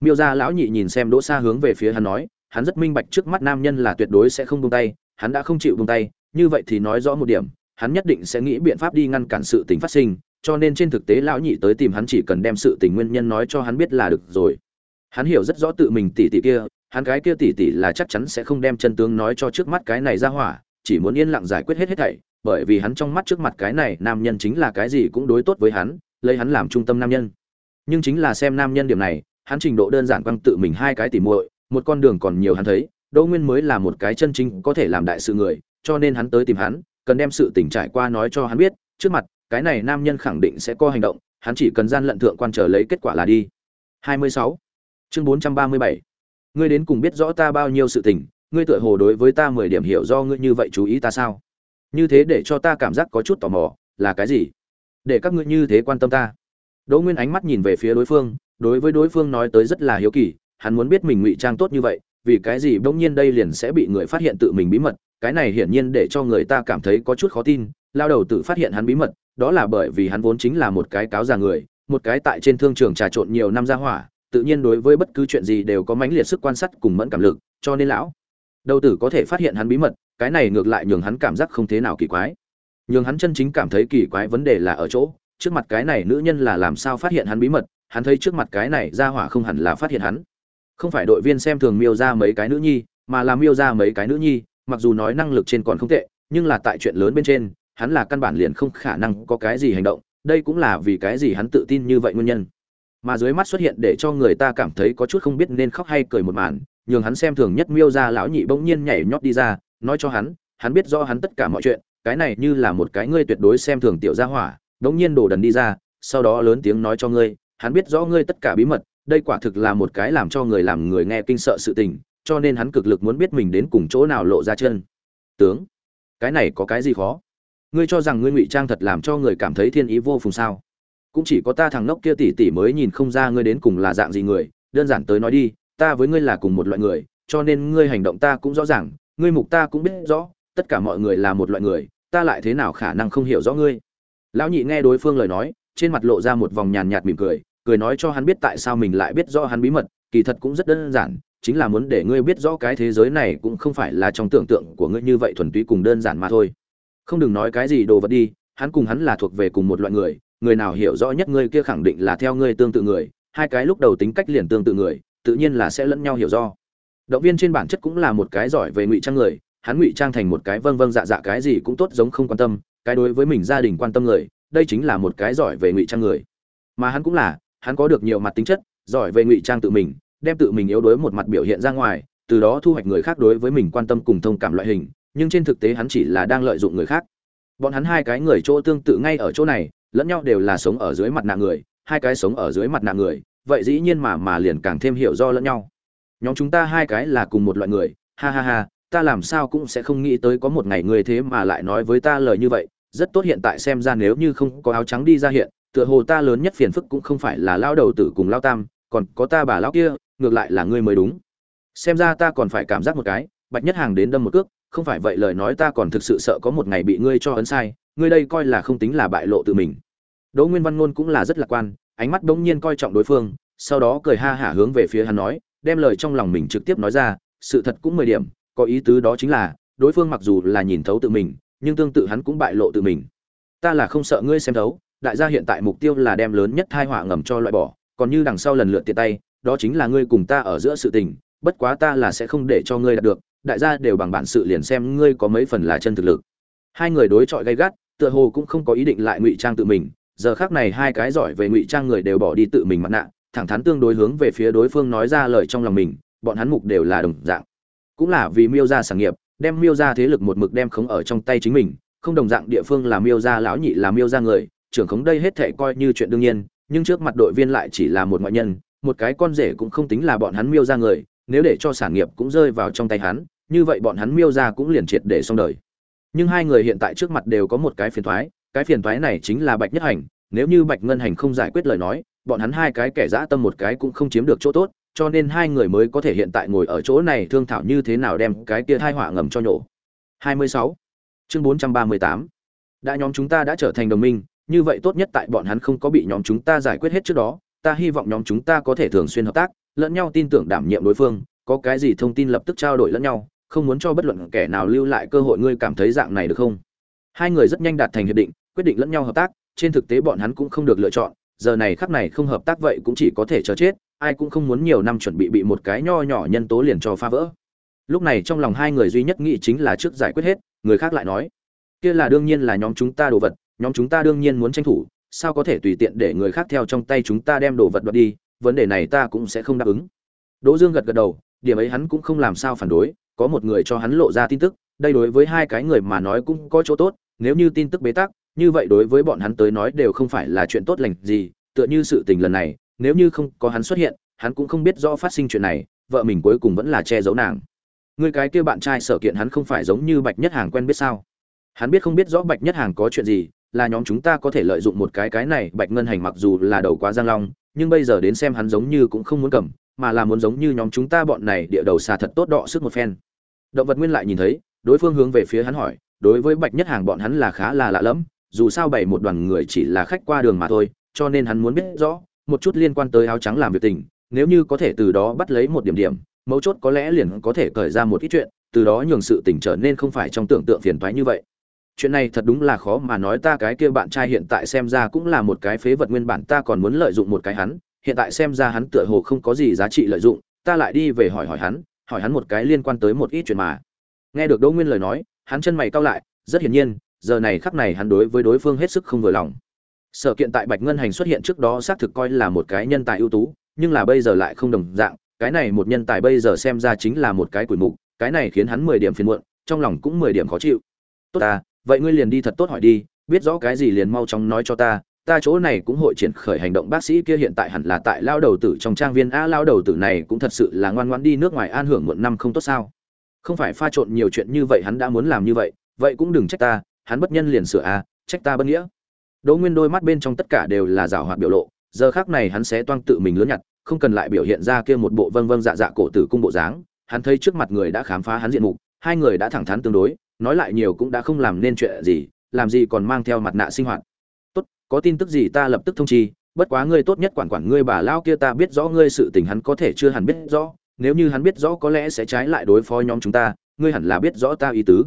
Miêu gia lão nhị nhìn xem đỗ xa hướng về phía hắn nói, hắn rất minh bạch trước mắt nam nhân là tuyệt đối sẽ không buông tay, hắn đã không chịu buông tay, như vậy thì nói rõ một điểm hắn nhất định sẽ nghĩ biện pháp đi ngăn cản sự tình phát sinh, cho nên trên thực tế lão nhị tới tìm hắn chỉ cần đem sự tình nguyên nhân nói cho hắn biết là được rồi. Hắn hiểu rất rõ tự mình tỷ tỷ kia, hắn cái kia tỷ tỷ là chắc chắn sẽ không đem chân tướng nói cho trước mắt cái này ra hỏa, chỉ muốn yên lặng giải quyết hết hết thảy, bởi vì hắn trong mắt trước mặt cái này nam nhân chính là cái gì cũng đối tốt với hắn, lấy hắn làm trung tâm nam nhân. Nhưng chính là xem nam nhân điểm này, hắn trình độ đơn giản quăng tự mình hai cái tỉ muội, một con đường còn nhiều hắn thấy, đỗ nguyên mới là một cái chân chính có thể làm đại sự người, cho nên hắn tới tìm hắn cần đem sự tình trải qua nói cho hắn biết, trước mặt, cái này nam nhân khẳng định sẽ có hành động, hắn chỉ cần gian lận thượng quan chờ lấy kết quả là đi 26. chương 437. ngươi đến cùng biết rõ ta bao nhiêu sự tình, ngươi tựa hồ đối với ta mười điểm hiểu do ngươi như vậy chú ý ta sao như thế để cho ta cảm giác có chút tò mò, là cái gì để các ngươi như thế quan tâm ta đỗ nguyên ánh mắt nhìn về phía đối phương, đối với đối phương nói tới rất là hiếu kỳ, hắn muốn biết mình ngụy trang tốt như vậy, vì cái gì bỗng nhiên đây liền sẽ bị người phát hiện tự mình bí mật cái này hiển nhiên để cho người ta cảm thấy có chút khó tin, lao đầu tự phát hiện hắn bí mật, đó là bởi vì hắn vốn chính là một cái cáo già người, một cái tại trên thương trường trà trộn nhiều năm ra hỏa, tự nhiên đối với bất cứ chuyện gì đều có mãnh liệt sức quan sát cùng mẫn cảm lực, cho nên lão đầu tử có thể phát hiện hắn bí mật, cái này ngược lại nhường hắn cảm giác không thế nào kỳ quái. Nhường hắn chân chính cảm thấy kỳ quái vấn đề là ở chỗ, trước mặt cái này nữ nhân là làm sao phát hiện hắn bí mật, hắn thấy trước mặt cái này ra hỏa không hẳn là phát hiện hắn. Không phải đội viên xem thường miêu ra mấy cái nữ nhi, mà làm miêu ra mấy cái nữ nhi mặc dù nói năng lực trên còn không tệ, nhưng là tại chuyện lớn bên trên, hắn là căn bản liền không khả năng có cái gì hành động, đây cũng là vì cái gì hắn tự tin như vậy nguyên nhân. Mà dưới mắt xuất hiện để cho người ta cảm thấy có chút không biết nên khóc hay cười một màn, nhường hắn xem thường nhất miêu ra lão nhị bỗng nhiên nhảy nhót đi ra, nói cho hắn hắn biết rõ hắn tất cả mọi chuyện, cái này như là một cái ngươi tuyệt đối xem thường tiểu gia hỏa, bỗng nhiên đổ đần đi ra, sau đó lớn tiếng nói cho ngươi, hắn biết rõ ngươi tất cả bí mật, đây quả thực là một cái làm cho người làm người nghe kinh sợ sự tình cho nên hắn cực lực muốn biết mình đến cùng chỗ nào lộ ra chân. Tướng, cái này có cái gì khó? Ngươi cho rằng ngươi ngụy trang thật làm cho người cảm thấy thiên ý vô phùng sao? Cũng chỉ có ta thằng nốc kia tỉ tỉ mới nhìn không ra ngươi đến cùng là dạng gì người. Đơn giản tới nói đi, ta với ngươi là cùng một loại người, cho nên ngươi hành động ta cũng rõ ràng, ngươi mục ta cũng biết rõ, tất cả mọi người là một loại người, ta lại thế nào khả năng không hiểu rõ ngươi? Lão nhị nghe đối phương lời nói, trên mặt lộ ra một vòng nhàn nhạt mỉm cười cười nói cho hắn biết tại sao mình lại biết rõ hắn bí mật, kỳ thật cũng rất đơn giản chính là muốn để ngươi biết rõ cái thế giới này cũng không phải là trong tưởng tượng của ngươi như vậy thuần túy cùng đơn giản mà thôi. Không đừng nói cái gì đồ vật đi, hắn cùng hắn là thuộc về cùng một loại người người nào hiểu rõ nhất ngươi kia khẳng định là theo ngươi tương tự người, hai cái lúc đầu tính cách liền tương tự người, tự nhiên là sẽ lẫn nhau hiểu rõ. Động viên trên bản chất cũng là một cái giỏi về ngụy trang người, hắn ngụy trang thành một cái vâng vâng dạ dạ cái gì cũng tốt giống không quan tâm, cái đối với mình gia đình quan tâm người, đây chính là một cái giỏi về ngụy trang người. Mà hắn cũng là, hắn có được nhiều mặt tính chất, giỏi về ngụy trang tự mình đem tự mình yếu đuối một mặt biểu hiện ra ngoài, từ đó thu hoạch người khác đối với mình quan tâm cùng thông cảm loại hình, nhưng trên thực tế hắn chỉ là đang lợi dụng người khác. Bọn hắn hai cái người chỗ tương tự ngay ở chỗ này, lẫn nhau đều là sống ở dưới mặt nạ người, hai cái sống ở dưới mặt nạ người, vậy dĩ nhiên mà mà liền càng thêm hiểu do lẫn nhau. Nhóm chúng ta hai cái là cùng một loại người, ha ha ha, ta làm sao cũng sẽ không nghĩ tới có một ngày người thế mà lại nói với ta lời như vậy, rất tốt hiện tại xem ra nếu như không có áo trắng đi ra hiện, tựa hồ ta lớn nhất phiền phức cũng không phải là lao đầu tử cùng lao tam, còn có ta bà lao kia ngược lại là ngươi mới đúng. Xem ra ta còn phải cảm giác một cái, bạch nhất hàng đến đâm một cước, không phải vậy lời nói ta còn thực sự sợ có một ngày bị ngươi cho ấn sai, ngươi đây coi là không tính là bại lộ tự mình. Đỗ nguyên văn ngôn cũng là rất lạc quan, ánh mắt bỗng nhiên coi trọng đối phương, sau đó cười ha hả hướng về phía hắn nói, đem lời trong lòng mình trực tiếp nói ra, sự thật cũng mười điểm, có ý tứ đó chính là, đối phương mặc dù là nhìn thấu tự mình, nhưng tương tự hắn cũng bại lộ tự mình. Ta là không sợ ngươi xem thấu, đại gia hiện tại mục tiêu là đem lớn nhất thai họa ngầm cho loại bỏ, còn như đằng sau lần lượt tiện tay đó chính là ngươi cùng ta ở giữa sự tình, bất quá ta là sẽ không để cho ngươi đạt được, đại gia đều bằng bản sự liền xem ngươi có mấy phần là chân thực lực. Hai người đối chọi gay gắt, tựa hồ cũng không có ý định lại ngụy trang tự mình, giờ khác này hai cái giỏi về ngụy trang người đều bỏ đi tự mình mặt nạ, thẳng thắn tương đối hướng về phía đối phương nói ra lời trong lòng mình, bọn hắn mục đều là đồng dạng. Cũng là vì miêu ra sản nghiệp, đem miêu ra thế lực một mực đem khống ở trong tay chính mình, không đồng dạng địa phương là miêu ra lão nhị là miêu ra người, trưởng khống đây hết thể coi như chuyện đương nhiên, nhưng trước mặt đội viên lại chỉ là một ngoại nhân một cái con rể cũng không tính là bọn hắn miêu ra người, nếu để cho sản nghiệp cũng rơi vào trong tay hắn, như vậy bọn hắn miêu ra cũng liền triệt để xong đời nhưng hai người hiện tại trước mặt đều có một cái phiền thoái, cái phiền thoái này chính là bạch nhất hành, nếu như bạch ngân hành không giải quyết lời nói, bọn hắn hai cái kẻ dã tâm một cái cũng không chiếm được chỗ tốt, cho nên hai người mới có thể hiện tại ngồi ở chỗ này thương thảo như thế nào đem cái kia thai họa ngầm cho nhổ 26. chương 438. đã nhóm chúng ta đã trở thành đồng minh, như vậy tốt nhất tại bọn hắn không có bị nhóm chúng ta giải quyết hết trước đó ta hy vọng nhóm chúng ta có thể thường xuyên hợp tác, lẫn nhau tin tưởng đảm nhiệm đối phương, có cái gì thông tin lập tức trao đổi lẫn nhau, không muốn cho bất luận kẻ nào lưu lại cơ hội ngươi cảm thấy dạng này được không? Hai người rất nhanh đạt thành hiệp định, quyết định lẫn nhau hợp tác, trên thực tế bọn hắn cũng không được lựa chọn, giờ này khắc này không hợp tác vậy cũng chỉ có thể chờ chết, ai cũng không muốn nhiều năm chuẩn bị bị một cái nho nhỏ nhân tố liền cho phá vỡ. Lúc này trong lòng hai người duy nhất nghĩ chính là trước giải quyết hết, người khác lại nói, kia là đương nhiên là nhóm chúng ta đồ vật, nhóm chúng ta đương nhiên muốn tranh thủ sao có thể tùy tiện để người khác theo trong tay chúng ta đem đồ vật đoạt đi, vấn đề này ta cũng sẽ không đáp ứng. Đỗ dương gật gật đầu, điểm ấy hắn cũng không làm sao phản đối, có một người cho hắn lộ ra tin tức, đây đối với hai cái người mà nói cũng có chỗ tốt, nếu như tin tức bế tắc, như vậy đối với bọn hắn tới nói đều không phải là chuyện tốt lành gì, tựa như sự tình lần này, nếu như không có hắn xuất hiện, hắn cũng không biết rõ phát sinh chuyện này, vợ mình cuối cùng vẫn là che giấu nàng. Người cái kia bạn trai sở kiện hắn không phải giống như bạch nhất hàng quen biết sao? Hắn biết không biết rõ bạch nhất hàng có chuyện gì là nhóm chúng ta có thể lợi dụng một cái cái này, bạch ngân hành mặc dù là đầu quá giang long, nhưng bây giờ đến xem hắn giống như cũng không muốn cầm, mà là muốn giống như nhóm chúng ta bọn này địa đầu xà thật tốt đọ sức một phen. Động vật nguyên lại nhìn thấy, đối phương hướng về phía hắn hỏi, đối với bạch nhất hàng bọn hắn là khá là lạ lẫm, dù sao bảy một đoàn người chỉ là khách qua đường mà thôi, cho nên hắn muốn biết rõ, một chút liên quan tới áo trắng làm việc tình, nếu như có thể từ đó bắt lấy một điểm điểm, mấu chốt có lẽ liền có thể cởi ra một ít chuyện, từ đó nhường sự tình trở nên không phải trong tưởng tượng phiền toái như vậy chuyện này thật đúng là khó mà nói ta cái kia bạn trai hiện tại xem ra cũng là một cái phế vật nguyên bản ta còn muốn lợi dụng một cái hắn, hiện tại xem ra hắn tựa hồ không có gì giá trị lợi dụng, ta lại đi về hỏi hỏi hắn hỏi hắn một cái liên quan tới một ít chuyện mà. Nghe được đỗ nguyên lời nói, hắn chân mày cau lại, rất hiển nhiên, giờ này khắc này hắn đối với đối phương hết sức không vừa lòng. Sở kiện tại bạch ngân hành xuất hiện trước đó xác thực coi là một cái nhân tài ưu tú, nhưng là bây giờ lại không đồng dạng, cái này một nhân tài bây giờ xem ra chính là một cái quỷ mục, cái này khiến hắn mười điểm phiền muộn, trong lòng cũng mười điểm khó chịu. Tốt ta vậy ngươi liền đi thật tốt hỏi đi, biết rõ cái gì liền mau chóng nói cho ta ta chỗ này cũng hội triển khởi hành động, bác sĩ kia hiện tại hẳn là tại lao đầu tử trong trang viên, a, lao đầu tử này cũng thật sự là ngoan ngoãn đi nước ngoài an hưởng muộn năm không tốt sao? Không phải pha trộn nhiều chuyện như vậy hắn đã muốn làm như vậy vậy cũng đừng trách ta, hắn bất nhân liền sửa a, trách ta bất nghĩa. Đỗ nguyên đôi mắt bên trong tất cả đều là rào hoạt biểu lộ, giờ khác này hắn sẽ toang tự mình lớn nhặt, không cần lại biểu hiện ra kia một bộ vâng vâng dạ dạ cổ tử cung bộ dáng. Hắn thấy trước mặt người đã khám phá hắn diện mục, hai người đã thẳng thắn tương đối nói lại nhiều cũng đã không làm nên chuyện gì, làm gì còn mang theo mặt nạ sinh hoạt. Tốt, có tin tức gì ta lập tức thông chi, bất quá ngươi tốt nhất quản quản ngươi bà lao kia ta biết rõ ngươi sự tình hắn có thể chưa hẳn biết rõ, nếu như hắn biết rõ có lẽ sẽ trái lại đối phó nhóm chúng ta, ngươi hẳn là biết rõ ta ý tứ.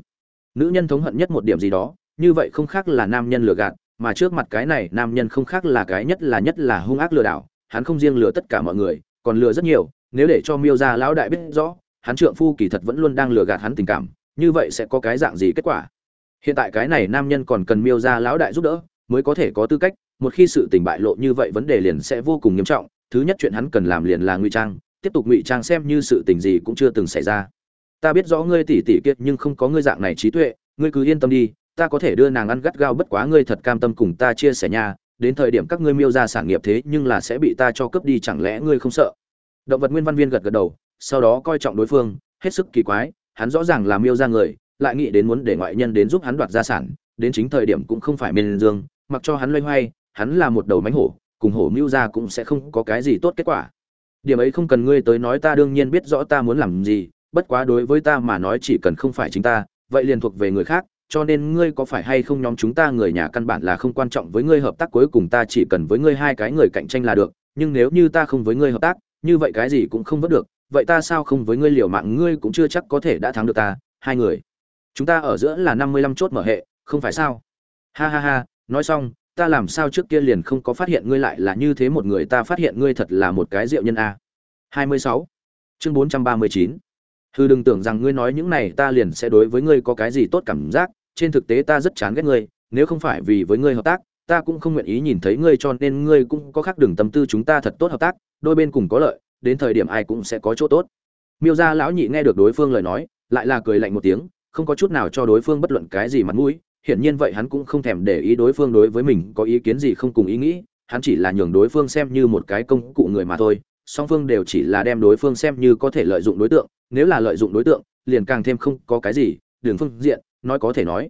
Nữ nhân thống hận nhất một điểm gì đó, như vậy không khác là nam nhân lừa gạt, mà trước mặt cái này nam nhân không khác là cái nhất là nhất là hung ác lừa đảo, hắn không riêng lừa tất cả mọi người, còn lừa rất nhiều, nếu để cho miêu gia lão đại biết rõ, hắn trượng phu kỳ thật vẫn luôn đang lừa gạt hắn tình cảm như vậy sẽ có cái dạng gì kết quả? Hiện tại cái này nam nhân còn cần miêu gia lão đại giúp đỡ, mới có thể có tư cách, một khi sự tình bại lộ như vậy vấn đề liền sẽ vô cùng nghiêm trọng, thứ nhất chuyện hắn cần làm liền là ngụy trang, tiếp tục ngụy trang xem như sự tình gì cũng chưa từng xảy ra. Ta biết rõ ngươi tỷ tỷ kiệt nhưng không có ngươi dạng này trí tuệ, ngươi cứ yên tâm đi, ta có thể đưa nàng ăn gắt gao bất quá ngươi thật cam tâm cùng ta chia sẻ nhà đến thời điểm các ngươi miêu ra sản nghiệp thế nhưng là sẽ bị ta cho cướp đi chẳng lẽ ngươi không sợ? Động vật nguyên văn viên gật gật đầu, sau đó coi trọng đối phương, hết sức kỳ quái hắn rõ ràng là miêu ra người, lại nghĩ đến muốn để ngoại nhân đến giúp hắn đoạt gia sản, đến chính thời điểm cũng không phải miền dương, mặc cho hắn loay hoay, hắn là một đầu mánh hổ, cùng hổ mưu ra cũng sẽ không có cái gì tốt kết quả. Điểm ấy không cần ngươi tới nói ta đương nhiên biết rõ ta muốn làm gì, bất quá đối với ta mà nói chỉ cần không phải chính ta, vậy liền thuộc về người khác, cho nên ngươi có phải hay không nhóm chúng ta người nhà căn bản là không quan trọng với ngươi hợp tác cuối cùng ta chỉ cần với ngươi hai cái người cạnh tranh là được, nhưng nếu như ta không với ngươi hợp tác, như vậy cái gì cũng không vớt được vậy ta sao không với ngươi liều mạng, ngươi cũng chưa chắc có thể đã thắng được ta, hai người. Chúng ta ở giữa là năm mươi lăm chốt mở hệ, không phải sao? Ha ha ha, nói xong, ta làm sao trước kia liền không có phát hiện ngươi lại là như thế một người, ta phát hiện ngươi thật là một cái diệu nhân a. hai mươi sáu. Chương bốn trăm ba mươi chín. Hư đừng tưởng rằng ngươi nói những này, ta liền sẽ đối với ngươi có cái gì tốt cảm giác, trên thực tế ta rất chán ghét ngươi, nếu không phải vì với ngươi hợp tác, ta cũng không nguyện ý nhìn thấy ngươi, cho nên ngươi cũng có khác đường tâm tư chúng ta thật tốt hợp tác, đôi bên cùng có lợi đến thời điểm ai cũng sẽ có chỗ tốt. Miêu gia lão nhị nghe được đối phương lời nói, lại là cười lạnh một tiếng, không có chút nào cho đối phương bất luận cái gì mặt mũi, hiển nhiên vậy hắn cũng không thèm để ý đối phương đối với mình có ý kiến gì không cùng ý nghĩ, hắn chỉ là nhường đối phương xem như một cái công cụ người mà thôi, song phương đều chỉ là đem đối phương xem như có thể lợi dụng đối tượng, nếu là lợi dụng đối tượng, liền càng thêm không có cái gì đường phương diện, nói có thể nói.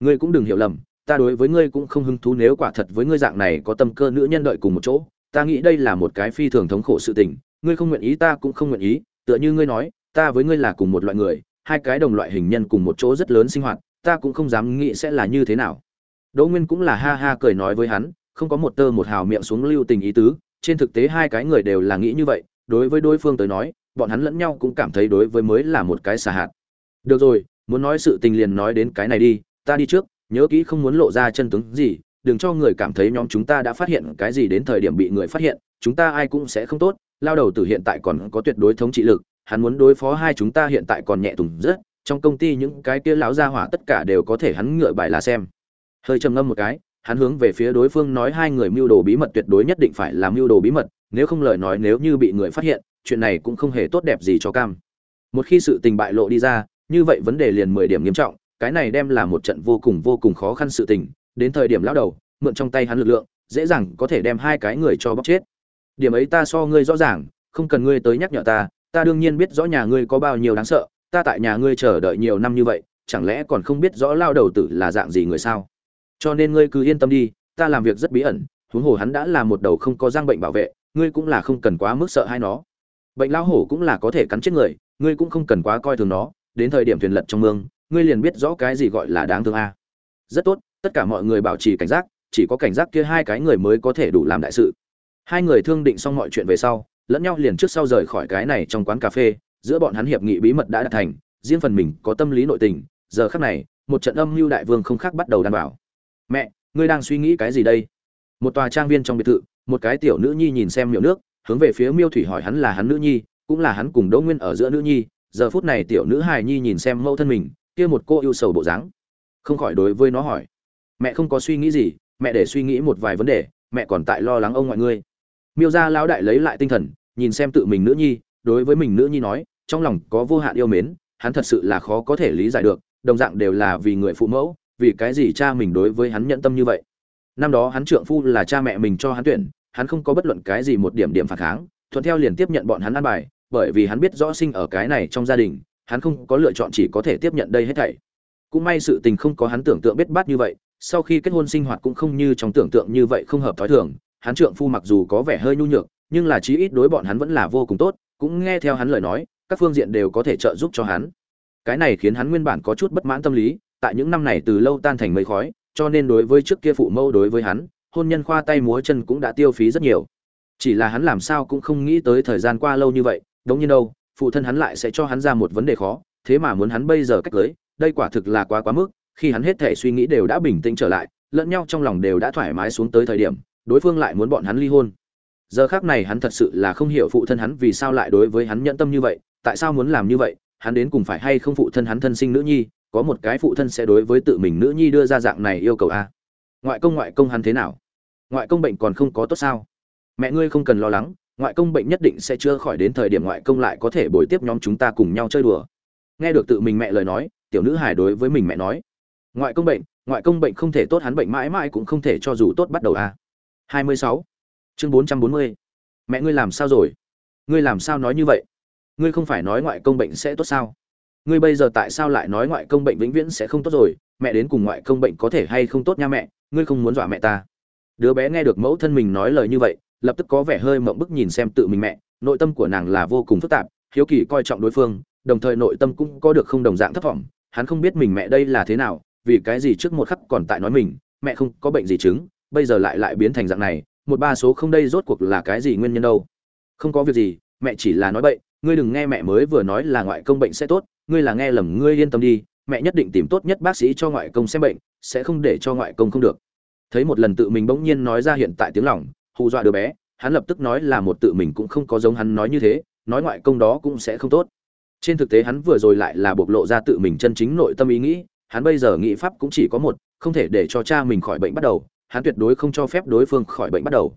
Ngươi cũng đừng hiểu lầm, ta đối với ngươi cũng không hứng thú nếu quả thật với ngươi dạng này có tâm cơ nữ nhân đợi cùng một chỗ, ta nghĩ đây là một cái phi thường thống khổ sự tình ngươi không nguyện ý ta cũng không nguyện ý, tựa như ngươi nói, ta với ngươi là cùng một loại người, hai cái đồng loại hình nhân cùng một chỗ rất lớn sinh hoạt, ta cũng không dám nghĩ sẽ là như thế nào. Đỗ nguyên cũng là ha ha cười nói với hắn, không có một tơ một hào miệng xuống lưu tình ý tứ, trên thực tế hai cái người đều là nghĩ như vậy, đối với đối phương tới nói, bọn hắn lẫn nhau cũng cảm thấy đối với mới là một cái xà hạt. Được rồi, muốn nói sự tình liền nói đến cái này đi, ta đi trước, nhớ kỹ không muốn lộ ra chân tướng gì, đừng cho người cảm thấy nhóm chúng ta đã phát hiện cái gì đến thời điểm bị người phát hiện, chúng ta ai cũng sẽ không tốt lao đầu từ hiện tại còn có tuyệt đối thống trị lực, hắn muốn đối phó hai chúng ta hiện tại còn nhẹ tùng rất, trong công ty những cái kia lão gia hỏa tất cả đều có thể hắn ngựa bài là xem. Hơi trầm ngâm một cái, hắn hướng về phía đối phương nói hai người mưu đồ bí mật tuyệt đối nhất định phải làm mưu đồ bí mật, nếu không lời nói nếu như bị người phát hiện, chuyện này cũng không hề tốt đẹp gì cho cam. Một khi sự tình bại lộ đi ra, như vậy vấn đề liền mười điểm nghiêm trọng, cái này đem là một trận vô cùng vô cùng khó khăn sự tình, đến thời điểm lão đầu, mượn trong tay hắn lực lượng, dễ dàng có thể đem hai cái người cho bóc chết điểm ấy ta so ngươi rõ ràng, không cần ngươi tới nhắc nhở ta ta đương nhiên biết rõ nhà ngươi có bao nhiêu đáng sợ, ta tại nhà ngươi chờ đợi nhiều năm như vậy, chẳng lẽ còn không biết rõ lao đầu tử là dạng gì người sao? Cho nên ngươi cứ yên tâm đi, ta làm việc rất bí ẩn, huống hồ hắn đã là một đầu không có giang bệnh bảo vệ, ngươi cũng là không cần quá mức sợ hai nó. Bệnh lao hổ cũng là có thể cắn chết người, ngươi cũng không cần quá coi thường nó, đến thời điểm thuyền lật trong mương, ngươi liền biết rõ cái gì gọi là đáng thương a. Rất tốt, tất cả mọi người bảo trì cảnh giác, chỉ có cảnh giác kia hai cái người mới có thể đủ làm đại sự hai người thương định xong mọi chuyện về sau, lẫn nhau liền trước sau rời khỏi cái này trong quán cà phê, giữa bọn hắn hiệp nghị bí mật đã đạt thành, riêng phần mình có tâm lý nội tình, giờ khắc này, một trận âm mưu đại vương không khác bắt đầu đảm bảo mẹ, ngươi đang suy nghĩ cái gì đây? Một tòa trang viên trong biệt thự, một cái tiểu nữ nhi nhìn xem miệng nước, hướng về phía miêu thủy hỏi hắn là hắn nữ nhi, cũng là hắn cùng đỗ nguyên ở giữa nữ nhi, giờ phút này tiểu nữ hài nhi nhìn xem mẫu thân mình, kia một cô yêu sầu bộ dáng. Không khỏi đối với nó hỏi. Mẹ không có suy nghĩ gì, mẹ để suy nghĩ một vài vấn đề, mẹ còn tại lo lắng ông ngoại ngươi miêu gia lão đại lấy lại tinh thần, nhìn xem tự mình nữ nhi, đối với mình nữ nhi nói, trong lòng có vô hạn yêu mến, hắn thật sự là khó có thể lý giải được, đồng dạng đều là vì người phụ mẫu, vì cái gì cha mình đối với hắn nhận tâm như vậy. Năm đó hắn trượng phu là cha mẹ mình cho hắn tuyển, hắn không có bất luận cái gì một điểm điểm phản kháng, thuận theo liền tiếp nhận bọn hắn ăn bài, bởi vì hắn biết rõ sinh ở cái này trong gia đình, hắn không có lựa chọn chỉ có thể tiếp nhận đây hết thảy. Cũng may sự tình không có hắn tưởng tượng biết bát như vậy, sau khi kết hôn sinh hoạt cũng không như trong tưởng tượng như vậy không hợp thói thường hắn trượng phu mặc dù có vẻ hơi nhu nhược, nhưng là chí ít đối bọn hắn vẫn là vô cùng tốt, cũng nghe theo hắn lời nói, các phương diện đều có thể trợ giúp cho hắn. Cái này khiến hắn nguyên bản có chút bất mãn tâm lý, tại những năm này từ lâu tan thành mây khói, cho nên đối với trước kia phụ mẫu đối với hắn, hôn nhân khoa tay múa chân cũng đã tiêu phí rất nhiều. Chỉ là hắn làm sao cũng không nghĩ tới thời gian qua lâu như vậy, đống nhiên đâu, phụ thân hắn lại sẽ cho hắn ra một vấn đề khó, thế mà muốn hắn bây giờ cách cưới, đây quả thực là quá quá mức, khi hắn hết thể suy nghĩ đều đã bình tĩnh trở lại, lẫn nhau trong lòng đều đã thoải mái xuống tới thời điểm đối phương lại muốn bọn hắn ly hôn. Giờ khác này hắn thật sự là không hiểu phụ thân hắn vì sao lại đối với hắn nhẫn tâm như vậy, tại sao muốn làm như vậy, hắn đến cùng phải hay không phụ thân hắn thân sinh nữ nhi, có một cái phụ thân sẽ đối với tự mình nữ nhi đưa ra dạng này yêu cầu a. Ngoại công ngoại công hắn thế nào? Ngoại công bệnh còn không có tốt sao? Mẹ ngươi không cần lo lắng, ngoại công bệnh nhất định sẽ chưa khỏi đến thời điểm ngoại công lại có thể bồi tiếp nhóm chúng ta cùng nhau chơi đùa. Nghe được tự mình mẹ lời nói, tiểu nữ hài đối với mình mẹ nói, ngoại công bệnh, ngoại công bệnh không thể tốt, hắn bệnh mãi mãi cũng không thể cho dù tốt bắt đầu a hai mươi sáu. Chương bốn trăm bốn mươi. Mẹ ngươi làm sao rồi? Ngươi làm sao nói như vậy? Ngươi không phải nói ngoại công bệnh sẽ tốt sao? Ngươi bây giờ tại sao lại nói ngoại công bệnh vĩnh viễn sẽ không tốt rồi? Mẹ đến cùng ngoại công bệnh có thể hay không tốt nha mẹ? Ngươi không muốn dọa mẹ ta. Đứa bé nghe được mẫu thân mình nói lời như vậy, lập tức có vẻ hơi mộng bức nhìn xem tự mình mẹ. Nội tâm của nàng là vô cùng phức tạp, hiếu kỳ coi trọng đối phương, đồng thời nội tâm cũng có được không đồng dạng thất vọng. Hắn không biết mình mẹ đây là thế nào, vì cái gì trước một khắc còn tại nói mình, mẹ không có bệnh gì chứng bây giờ lại lại biến thành dạng này, một ba số không đây rốt cuộc là cái gì nguyên nhân đâu? Không có việc gì, mẹ chỉ là nói bậy, ngươi đừng nghe mẹ mới vừa nói là ngoại công bệnh sẽ tốt, ngươi là nghe lầm, ngươi yên tâm đi, mẹ nhất định tìm tốt nhất bác sĩ cho ngoại công xem bệnh, sẽ không để cho ngoại công không được. Thấy một lần tự mình bỗng nhiên nói ra hiện tại tiếng lòng, hù dọa đứa bé, hắn lập tức nói là một tự mình cũng không có giống hắn nói như thế, nói ngoại công đó cũng sẽ không tốt. Trên thực tế hắn vừa rồi lại là bộc lộ ra tự mình chân chính nội tâm ý nghĩ, hắn bây giờ nghĩ pháp cũng chỉ có một, không thể để cho cha mình khỏi bệnh bắt đầu hắn tuyệt đối không cho phép đối phương khỏi bệnh bắt đầu.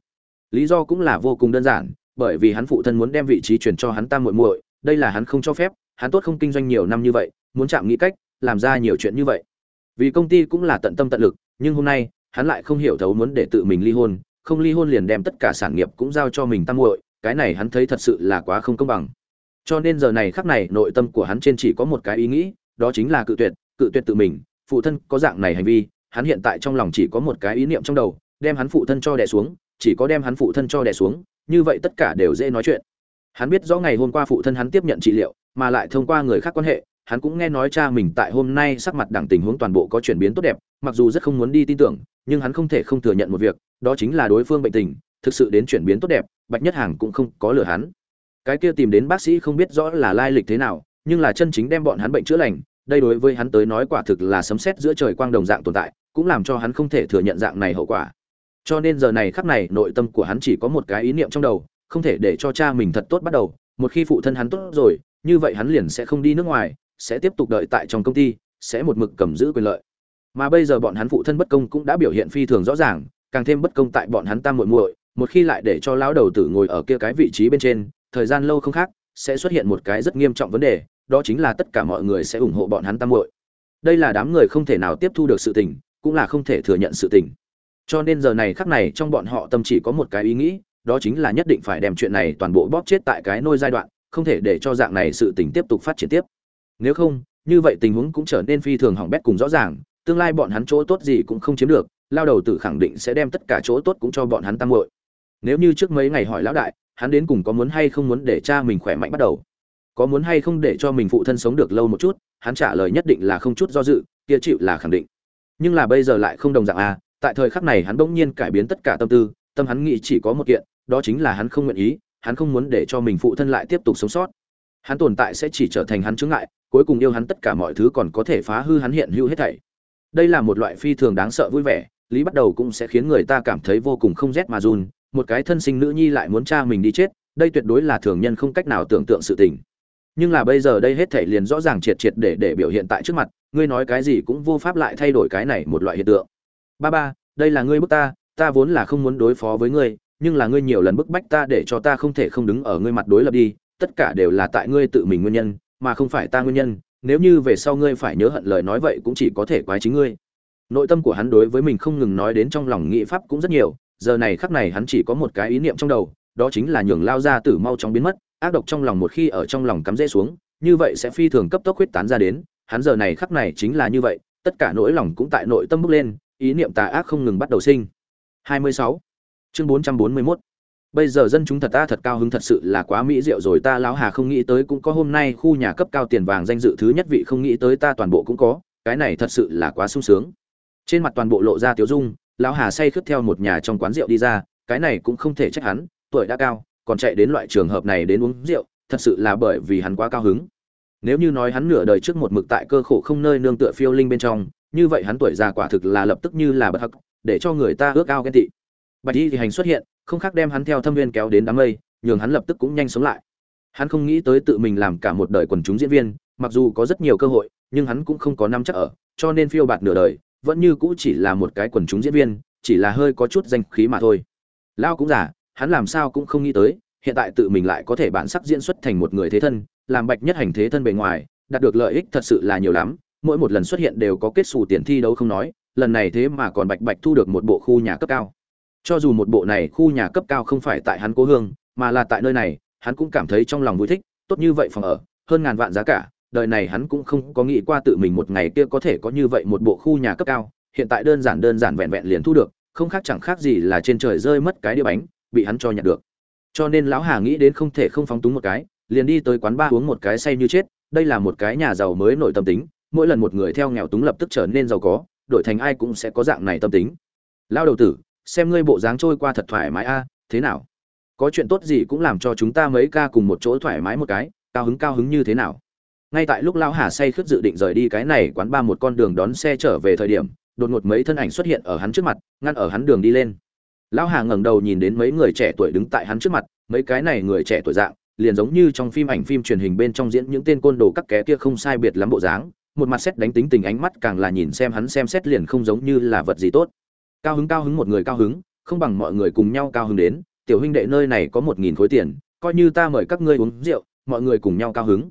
Lý do cũng là vô cùng đơn giản, bởi vì hắn phụ thân muốn đem vị trí chuyển cho hắn tam muội muội, đây là hắn không cho phép, hắn tốt không kinh doanh nhiều năm như vậy, muốn chạm nghĩ cách, làm ra nhiều chuyện như vậy. Vì công ty cũng là tận tâm tận lực, nhưng hôm nay, hắn lại không hiểu thấu muốn để tự mình ly hôn, không ly hôn liền đem tất cả sản nghiệp cũng giao cho mình tam muội, cái này hắn thấy thật sự là quá không công bằng. Cho nên giờ này khắc này, nội tâm của hắn trên chỉ có một cái ý nghĩ, đó chính là cự tuyệt cự tuyệt tự mình, phụ thân có dạng này hành vi hắn hiện tại trong lòng chỉ có một cái ý niệm trong đầu, đem hắn phụ thân cho đè xuống, chỉ có đem hắn phụ thân cho đè xuống, như vậy tất cả đều dễ nói chuyện. Hắn biết rõ ngày hôm qua phụ thân hắn tiếp nhận trị liệu, mà lại thông qua người khác quan hệ, hắn cũng nghe nói cha mình tại hôm nay sắc mặt đẳng tình huống toàn bộ có chuyển biến tốt đẹp, mặc dù rất không muốn đi tin tưởng, nhưng hắn không thể không thừa nhận một việc, đó chính là đối phương bệnh tình, thực sự đến chuyển biến tốt đẹp, bạch nhất hàng cũng không có lừa hắn. Cái kia tìm đến bác sĩ không biết rõ là lai lịch thế nào, nhưng là chân chính đem bọn hắn bệnh chữa lành đây đối với hắn tới nói quả thực là sấm sét giữa trời quang đồng dạng tồn tại, cũng làm cho hắn không thể thừa nhận dạng này hậu quả. Cho nên giờ này khắc này, nội tâm của hắn chỉ có một cái ý niệm trong đầu, không thể để cho cha mình thật tốt bắt đầu, một khi phụ thân hắn tốt rồi, như vậy hắn liền sẽ không đi nước ngoài, sẽ tiếp tục đợi tại trong công ty, sẽ một mực cầm giữ quyền lợi. Mà bây giờ bọn hắn phụ thân bất công cũng đã biểu hiện phi thường rõ ràng, càng thêm bất công tại bọn hắn tam muội muội, một khi lại để cho lão đầu tử ngồi ở kia cái vị trí bên trên, thời gian lâu không khác, sẽ xuất hiện một cái rất nghiêm trọng vấn đề đó chính là tất cả mọi người sẽ ủng hộ bọn hắn tam muội. Đây là đám người không thể nào tiếp thu được sự tình, cũng là không thể thừa nhận sự tình. Cho nên giờ này khắc này trong bọn họ tâm chỉ có một cái ý nghĩ, đó chính là nhất định phải đem chuyện này toàn bộ bóp chết tại cái nôi giai đoạn, không thể để cho dạng này sự tình tiếp tục phát triển tiếp. Nếu không, như vậy tình huống cũng trở nên phi thường hỏng bét cùng rõ ràng, tương lai bọn hắn chỗ tốt gì cũng không chiếm được, lao đầu tử khẳng định sẽ đem tất cả chỗ tốt cũng cho bọn hắn tam muội. Nếu như trước mấy ngày hỏi lão đại, hắn đến cùng có muốn hay không muốn để cha mình khỏe mạnh bắt đầu? Có muốn hay không để cho mình phụ thân sống được lâu một chút, hắn trả lời nhất định là không chút do dự, kia chịu là khẳng định. Nhưng là bây giờ lại không đồng dạng à tại thời khắc này hắn bỗng nhiên cải biến tất cả tâm tư, tâm hắn nghĩ chỉ có một kiện, đó chính là hắn không nguyện ý, hắn không muốn để cho mình phụ thân lại tiếp tục sống sót. Hắn tồn tại sẽ chỉ trở thành hắn chướng ngại, cuối cùng yêu hắn tất cả mọi thứ còn có thể phá hư hắn hiện hữu hết thảy. Đây là một loại phi thường đáng sợ vui vẻ, lý bắt đầu cũng sẽ khiến người ta cảm thấy vô cùng không rét mà run, một cái thân sinh nữ nhi lại muốn cha mình đi chết, đây tuyệt đối là thường nhân không cách nào tưởng tượng sự tình nhưng là bây giờ đây hết thảy liền rõ ràng triệt triệt để để biểu hiện tại trước mặt, ngươi nói cái gì cũng vô pháp lại thay đổi cái này một loại hiện tượng. Ba ba, đây là ngươi bức ta ta vốn là không muốn đối phó với ngươi, nhưng là ngươi nhiều lần bức bách ta để cho ta không thể không đứng ở ngươi mặt đối lập đi, tất cả đều là tại ngươi tự mình nguyên nhân, mà không phải ta nguyên nhân. Nếu như về sau ngươi phải nhớ hận lời nói vậy cũng chỉ có thể quái chính ngươi. Nội tâm của hắn đối với mình không ngừng nói đến trong lòng nghị pháp cũng rất nhiều, giờ này khắc này hắn chỉ có một cái ý niệm trong đầu, đó chính là nhường lao ra tử mau chóng biến mất ác độc trong lòng một khi ở trong lòng cắm rễ xuống, như vậy sẽ phi thường cấp tốc huyết tán ra đến, hắn giờ này khắc này chính là như vậy, tất cả nỗi lòng cũng tại nội tâm bốc lên, ý niệm tà ác không ngừng bắt đầu sinh 26. chương 441 bây giờ dân chúng thật ta thật cao hứng thật sự là quá mỹ diệu rồi, ta lão hà không nghĩ tới cũng có, hôm nay khu nhà cấp cao tiền vàng danh dự thứ nhất vị không nghĩ tới ta toàn bộ cũng có, cái này thật sự là quá sung sướng trên mặt toàn bộ lộ ra tiếu dung, lão hà say khướt theo một nhà trong quán rượu đi ra, cái này cũng không thể trách hắn, tuổi đã cao còn chạy đến loại trường hợp này đến uống rượu, thật sự là bởi vì hắn quá cao hứng. Nếu như nói hắn nửa đời trước một mực tại cơ khổ không nơi nương tựa phiêu linh bên trong, như vậy hắn tuổi già quả thực là lập tức như là bất hắc, để cho người ta ước ao ghen tị. Bạch y thì hành xuất hiện, không khác đem hắn theo thâm viên kéo đến đám mây, nhường hắn lập tức cũng nhanh sống lại. Hắn không nghĩ tới tự mình làm cả một đời quần chúng diễn viên, mặc dù có rất nhiều cơ hội, nhưng hắn cũng không có năm chắc ở, cho nên phiêu bạt nửa đời, vẫn như cũ chỉ là một cái quần chúng diễn viên, chỉ là hơi có chút danh khí mà thôi. Lao cũng giả hắn làm sao cũng không nghĩ tới, hiện tại tự mình lại có thể bản sắc diễn xuất thành một người thế thân, làm bạch nhất hành thế thân bề ngoài, đạt được lợi ích thật sự là nhiều lắm. Mỗi một lần xuất hiện đều có kết xù tiền thi đấu không nói, lần này thế mà còn bạch bạch thu được một bộ khu nhà cấp cao. Cho dù một bộ này khu nhà cấp cao không phải tại hắn cố hương, mà là tại nơi này, hắn cũng cảm thấy trong lòng vui thích, tốt như vậy phòng ở, hơn ngàn vạn giá cả, đời này hắn cũng không có nghĩ qua tự mình một ngày kia có thể có như vậy một bộ khu nhà cấp cao, hiện tại đơn giản đơn giản vẹn vẹn liền thu được, không khác chẳng khác gì là trên trời rơi mất cái đĩa bánh bị hắn cho nhặt được. Cho nên lão hà nghĩ đến không thể không phóng túng một cái, liền đi tới quán ba uống một cái say như chết, đây là một cái nhà giàu mới nội tâm tính, mỗi lần một người theo nghèo túng lập tức trở nên giàu có, đổi thành ai cũng sẽ có dạng này tâm tính. Lao đầu tử, xem ngươi bộ dáng trôi qua thật thoải mái a, thế nào? Có chuyện tốt gì cũng làm cho chúng ta mấy ca cùng một chỗ thoải mái một cái, cao hứng cao hứng như thế nào? Ngay tại lúc lão hà say khướt dự định rời đi cái này quán ba một con đường đón xe trở về thời điểm, đột ngột mấy thân ảnh xuất hiện ở hắn trước mặt, ngăn ở hắn đường đi lên lão hà ngẩng đầu nhìn đến mấy người trẻ tuổi đứng tại hắn trước mặt, mấy cái này người trẻ tuổi dạng, liền giống như trong phim ảnh phim truyền hình bên trong diễn những tên côn đồ các ké kia không sai biệt lắm bộ dáng, một mặt xét đánh tính tình ánh mắt càng là nhìn xem hắn xem xét liền không giống như là vật gì tốt. Cao hứng cao hứng một người cao hứng, không bằng mọi người cùng nhau cao hứng đến, tiểu huynh đệ nơi này có một nghìn khối tiền, coi như ta mời các ngươi uống rượu, mọi người cùng nhau cao hứng.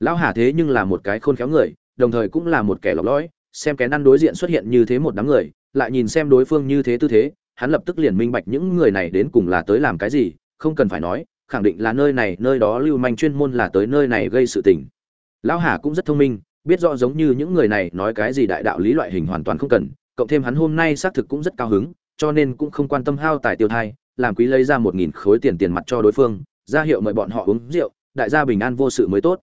Lão hà thế nhưng là một cái khôn khéo người, đồng thời cũng là một kẻ lọc lõi, xem kẻ năn đối diện xuất hiện như thế một đám người, lại nhìn xem đối phương như thế tư thế hắn lập tức liền minh bạch những người này đến cùng là tới làm cái gì, không cần phải nói, khẳng định là nơi này, nơi đó lưu manh chuyên môn là tới nơi này gây sự tình. Lão hà cũng rất thông minh, biết rõ giống như những người này nói cái gì đại đạo lý loại hình hoàn toàn không cần, cộng thêm hắn hôm nay xác thực cũng rất cao hứng, cho nên cũng không quan tâm hao tài tiêu thai, làm quý lấy ra một nghìn khối tiền tiền mặt cho đối phương, ra hiệu mời bọn họ uống rượu, đại gia bình an vô sự mới tốt.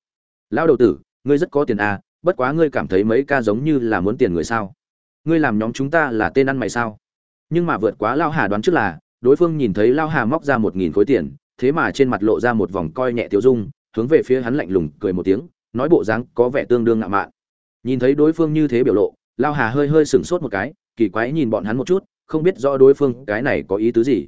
Lão đầu tử, ngươi rất có tiền à bất quá ngươi cảm thấy mấy ca giống như là muốn tiền người sao? Ngươi làm nhóm chúng ta là tên ăn mày sao? Nhưng mà vượt quá lao hà đoán trước là, đối phương nhìn thấy lao hà móc ra một nghìn khối tiền, thế mà trên mặt lộ ra một vòng coi nhẹ tiêu dung, hướng về phía hắn lạnh lùng cười một tiếng, nói bộ dáng có vẻ tương đương ngạo mạn. Nhìn thấy đối phương như thế biểu lộ, lao hà hơi hơi sửng sốt một cái, kỳ quái nhìn bọn hắn một chút, không biết rõ đối phương cái này có ý tứ gì.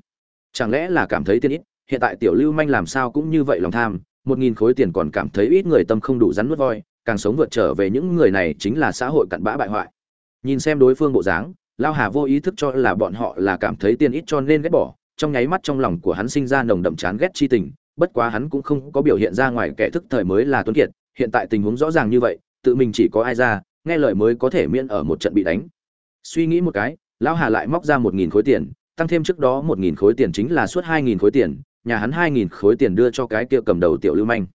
Chẳng lẽ là cảm thấy tiên ít, hiện tại tiểu lưu manh làm sao cũng như vậy lòng tham, một nghìn khối tiền còn cảm thấy ít người tâm không đủ rắn nuốt voi, càng sống vượt trở về những người này chính là xã hội cặn bã bại hoại. Nhìn xem đối phương bộ dáng lao hà vô ý thức cho là bọn họ là cảm thấy tiền ít cho nên ghét bỏ, trong nháy mắt trong lòng của hắn sinh ra nồng đậm chán ghét chi tình, bất quá hắn cũng không có biểu hiện ra ngoài kẻ thức thời mới là tuấn kiệt, hiện tại tình huống rõ ràng như vậy, tự mình chỉ có ai ra, nghe lời mới có thể miễn ở một trận bị đánh. Suy nghĩ một cái lão hà lại móc ra một nghìn khối tiền, tăng thêm trước đó một nghìn khối tiền chính là suốt hai nghìn khối tiền, nhà hắn hai nghìn khối tiền đưa cho cái kia cầm đầu tiểu lưu manh.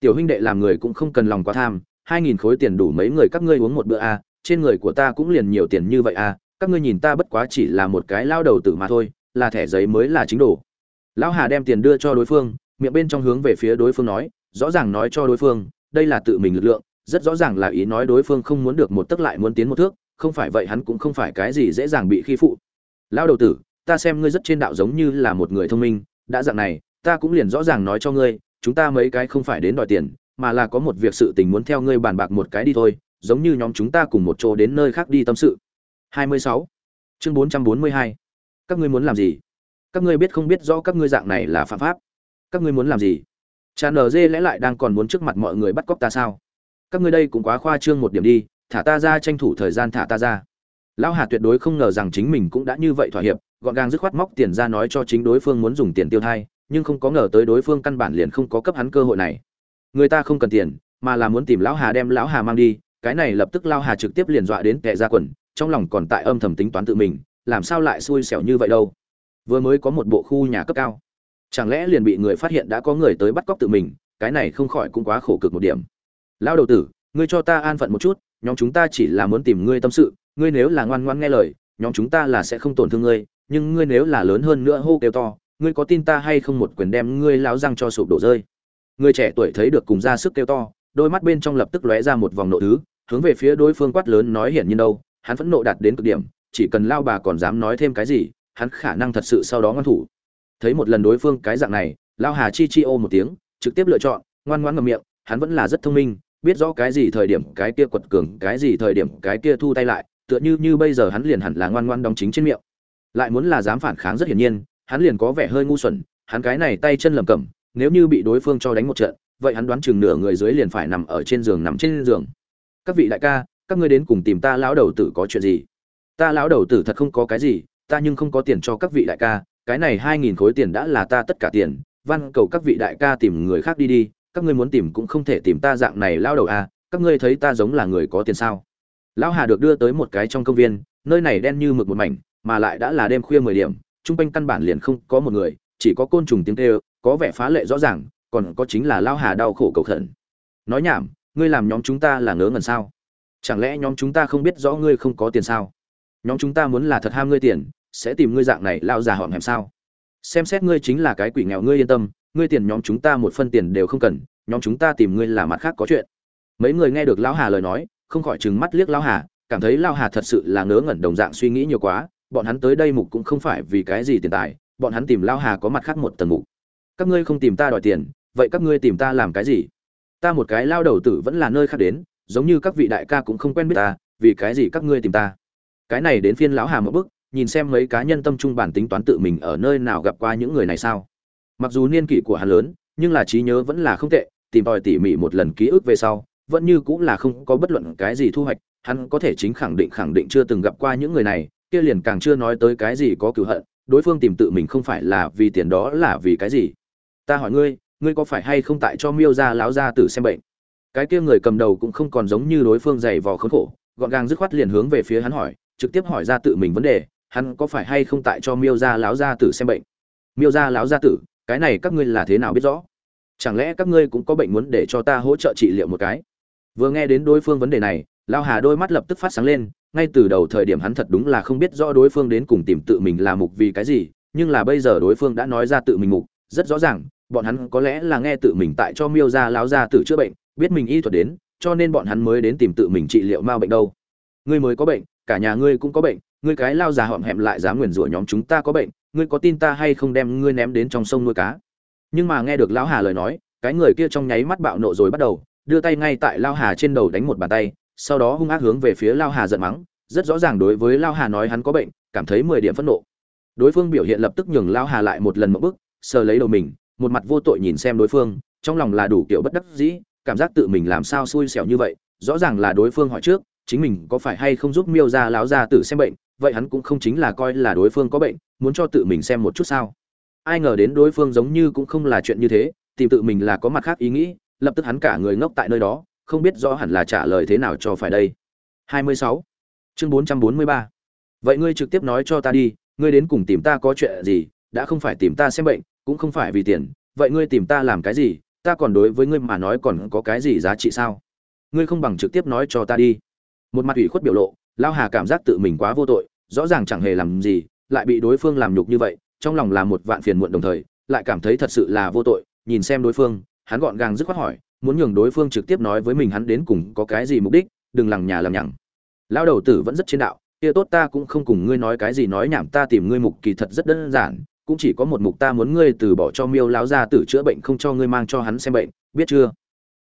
Tiểu huynh đệ làm người cũng không cần lòng quá tham, hai nghìn khối tiền đủ mấy người các ngươi uống một bữa a trên người của ta cũng liền nhiều tiền như vậy a các ngươi nhìn ta bất quá chỉ là một cái lao đầu tử mà thôi, là thẻ giấy mới là chính đồ. Lão hà đem tiền đưa cho đối phương, miệng bên trong hướng về phía đối phương nói, rõ ràng nói cho đối phương, đây là tự mình lực lượng, rất rõ ràng là ý nói đối phương không muốn được một tức lại muốn tiến một thước, không phải vậy hắn cũng không phải cái gì dễ dàng bị khi phụ. Lão đầu tử, ta xem ngươi rất trên đạo giống như là một người thông minh, đã dạng này, ta cũng liền rõ ràng nói cho ngươi, chúng ta mấy cái không phải đến đòi tiền, mà là có một việc sự tình muốn theo ngươi bàn bạc một cái đi thôi, giống như nhóm chúng ta cùng một chỗ đến nơi khác đi tâm sự. 26. chương 442. các ngươi muốn làm gì? Các ngươi biết không biết rõ các ngươi dạng này là phạm pháp. Các ngươi muốn làm gì? Cha nở dê lẽ lại đang còn muốn trước mặt mọi người bắt cóc ta sao? Các ngươi đây cũng quá khoa trương một điểm đi, thả ta ra tranh thủ thời gian thả ta ra. Lão hà tuyệt đối không ngờ rằng chính mình cũng đã như vậy thỏa hiệp, gọn gàng dứt khoát móc tiền ra nói cho chính đối phương muốn dùng tiền tiêu thai, nhưng không có ngờ tới đối phương căn bản liền không có cấp hắn cơ hội này. Người ta không cần tiền, mà là muốn tìm lão hà đem lão hà mang đi, cái này lập tức lão hà trực tiếp liền dọa đến tè ra quần trong lòng còn tại âm thầm tính toán tự mình, làm sao lại xui xẻo như vậy đâu? Vừa mới có một bộ khu nhà cấp cao. Chẳng lẽ liền bị người phát hiện đã có người tới bắt cóc tự mình, cái này không khỏi cũng quá khổ cực một điểm. Lão đầu tử, ngươi cho ta an phận một chút, nhóm chúng ta chỉ là muốn tìm ngươi tâm sự, ngươi nếu là ngoan ngoan nghe lời, nhóm chúng ta là sẽ không tổn thương ngươi, nhưng ngươi nếu là lớn hơn nữa hô kêu to, ngươi có tin ta hay không một quyền đem ngươi láo răng cho sụp đổ rơi? Người trẻ tuổi thấy được cùng ra sức kêu to, đôi mắt bên trong lập tức lóe ra một vòng nộ thứ, hướng về phía đối phương quát lớn nói hiển nhiên đâu hắn phẫn nộ đạt đến cực điểm, chỉ cần lao bà còn dám nói thêm cái gì, hắn khả năng thật sự sau đó ngoan thủ. Thấy một lần đối phương cái dạng này, lao hà chi chi ô một tiếng, trực tiếp lựa chọn, ngoan ngoãn ngậm miệng, hắn vẫn là rất thông minh, biết rõ cái gì thời điểm cái kia quật cường, cái gì thời điểm cái kia thu tay lại, tựa như như bây giờ hắn liền hẳn là ngoan ngoan đóng chính trên miệng. Lại muốn là dám phản kháng rất hiển nhiên, hắn liền có vẻ hơi ngu xuẩn, hắn cái này tay chân lầm cẩm, nếu như bị đối phương cho đánh một trận, vậy hắn đoán chừng nửa người dưới liền phải nằm ở trên giường, nằm trên giường. Các vị đại ca các ngươi đến cùng tìm ta lão đầu tử có chuyện gì? Ta lão đầu tử thật không có cái gì, ta nhưng không có tiền cho các vị đại ca, cái này hai nghìn khối tiền đã là ta tất cả tiền văn cầu các vị đại ca tìm người khác đi đi, các ngươi muốn tìm cũng không thể tìm ta dạng này lão đầu à các ngươi thấy ta giống là người có tiền sao? Lão hà được đưa tới một cái trong công viên, nơi này đen như mực một mảnh, mà lại đã là đêm khuya mười điểm trung quanh căn bản liền không có một người, chỉ có côn trùng tiếng kêu, có vẻ phá lệ rõ ràng, còn có chính là lao hà đau khổ cầu khẩn. Nói nhảm, ngươi làm nhóm chúng ta là ngớ ngẩn sao? Chẳng lẽ nhóm chúng ta không biết rõ ngươi không có tiền sao? Nhóm chúng ta muốn là thật ham ngươi tiền, sẽ tìm ngươi dạng này lao già họm hẻm sao? Xem xét ngươi chính là cái quỷ nghèo ngươi yên tâm, ngươi tiền nhóm chúng ta một phân tiền đều không cần, nhóm chúng ta tìm ngươi là mặt khác có chuyện. Mấy người nghe được lão hà lời nói, không khỏi trừng mắt liếc Lão hà, cảm thấy lao hà thật sự là ngớ ngẩn đồng dạng suy nghĩ nhiều quá, bọn hắn tới đây mục cũng không phải vì cái gì tiền tài, bọn hắn tìm lao hà có mặt khác một tầng mục. Các ngươi không tìm ta đòi tiền, vậy các ngươi tìm ta làm cái gì? Ta một cái lao đầu tử vẫn là nơi khác đến giống như các vị đại ca cũng không quen biết ta, vì cái gì các ngươi tìm ta? Cái này đến phiên lão hà một bức, nhìn xem mấy cá nhân tâm trung bản tính toán tự mình ở nơi nào gặp qua những người này sao. Mặc dù niên kỷ của hắn lớn, nhưng là trí nhớ vẫn là không tệ, tìm tòi tỉ mỉ một lần ký ức về sau, vẫn như cũng là không có bất luận cái gì thu hoạch, hắn có thể chính khẳng định khẳng định chưa từng gặp qua những người này, kia liền càng chưa nói tới cái gì có cựu hận, đối phương tìm tự mình không phải là vì tiền đó là vì cái gì? Ta hỏi ngươi ngươi có phải hay không tại cho miêu ra láo ra tử xem bệnh? Cái kia người cầm đầu cũng không còn giống như đối phương dày vò khốn khổ, gọn gàng dứt khoát liền hướng về phía hắn hỏi, trực tiếp hỏi ra tự mình vấn đề, hắn có phải hay không tại cho miêu ra láo gia tử xem bệnh? Miêu ra láo gia tử, cái này các ngươi là thế nào biết rõ? Chẳng lẽ các ngươi cũng có bệnh muốn để cho ta hỗ trợ trị liệu một cái? Vừa nghe đến đối phương vấn đề này, lao hà đôi mắt lập tức phát sáng lên, ngay từ đầu thời điểm hắn thật đúng là không biết rõ đối phương đến cùng tìm tự mình là mục vì cái gì, nhưng là bây giờ đối phương đã nói ra tự mình mục, rất rõ ràng, bọn hắn có lẽ là nghe tự mình tại cho miêu ra láo gia tử chữa bệnh biết mình y thuật đến, cho nên bọn hắn mới đến tìm tự mình trị liệu ma bệnh đâu. Ngươi mới có bệnh, cả nhà ngươi cũng có bệnh, ngươi cái lao già họm hẹm lại dám nguyền rủa nhóm chúng ta có bệnh, ngươi có tin ta hay không đem ngươi ném đến trong sông nuôi cá? Nhưng mà nghe được lão hà lời nói, cái người kia trong nháy mắt bạo nộ rồi bắt đầu, đưa tay ngay tại lao hà trên đầu đánh một bàn tay, sau đó hung ác hướng về phía lao hà giận mắng, rất rõ ràng đối với lao hà nói hắn có bệnh, cảm thấy mười điểm phẫn nộ. Đối phương biểu hiện lập tức nhường lao hà lại một lần một bức, sờ lấy đầu mình, một mặt vô tội nhìn xem đối phương, trong lòng là đủ kiểu bất đắc dĩ cảm giác tự mình làm sao xui xẻo như vậy, rõ ràng là đối phương hỏi trước, chính mình có phải hay không giúp miêu ra láo ra tự xem bệnh, vậy hắn cũng không chính là coi là đối phương có bệnh, muốn cho tự mình xem một chút sao ai ngờ đến đối phương giống như cũng không là chuyện như thế, tìm tự mình là có mặt khác ý nghĩ, lập tức hắn cả người ngốc tại nơi đó, không biết rõ hẳn là trả lời thế nào cho phải đây 26. chương 443. vậy ngươi trực tiếp nói cho ta đi, ngươi đến cùng tìm ta có chuyện gì, đã không phải tìm ta xem bệnh, cũng không phải vì tiền, vậy ngươi tìm ta làm cái gì ta còn đối với ngươi mà nói còn có cái gì giá trị sao? Ngươi không bằng trực tiếp nói cho ta đi. Một mặt ủy khuất biểu lộ, lao hà cảm giác tự mình quá vô tội, rõ ràng chẳng hề làm gì, lại bị đối phương làm nhục như vậy, trong lòng là một vạn phiền muộn đồng thời, lại cảm thấy thật sự là vô tội, nhìn xem đối phương, hắn gọn gàng dứt khoát hỏi, muốn nhường đối phương trực tiếp nói với mình hắn đến cùng có cái gì mục đích, đừng lằng nhà làm nhằng. Lao đầu tử vẫn rất trên đạo, kia tốt ta cũng không cùng ngươi nói cái gì, nói nhảm ta tìm ngươi mục kỳ thật rất đơn giản cũng chỉ có một mục ta muốn ngươi từ bỏ cho miêu láo gia tử chữa bệnh không cho ngươi mang cho hắn xem bệnh, biết chưa?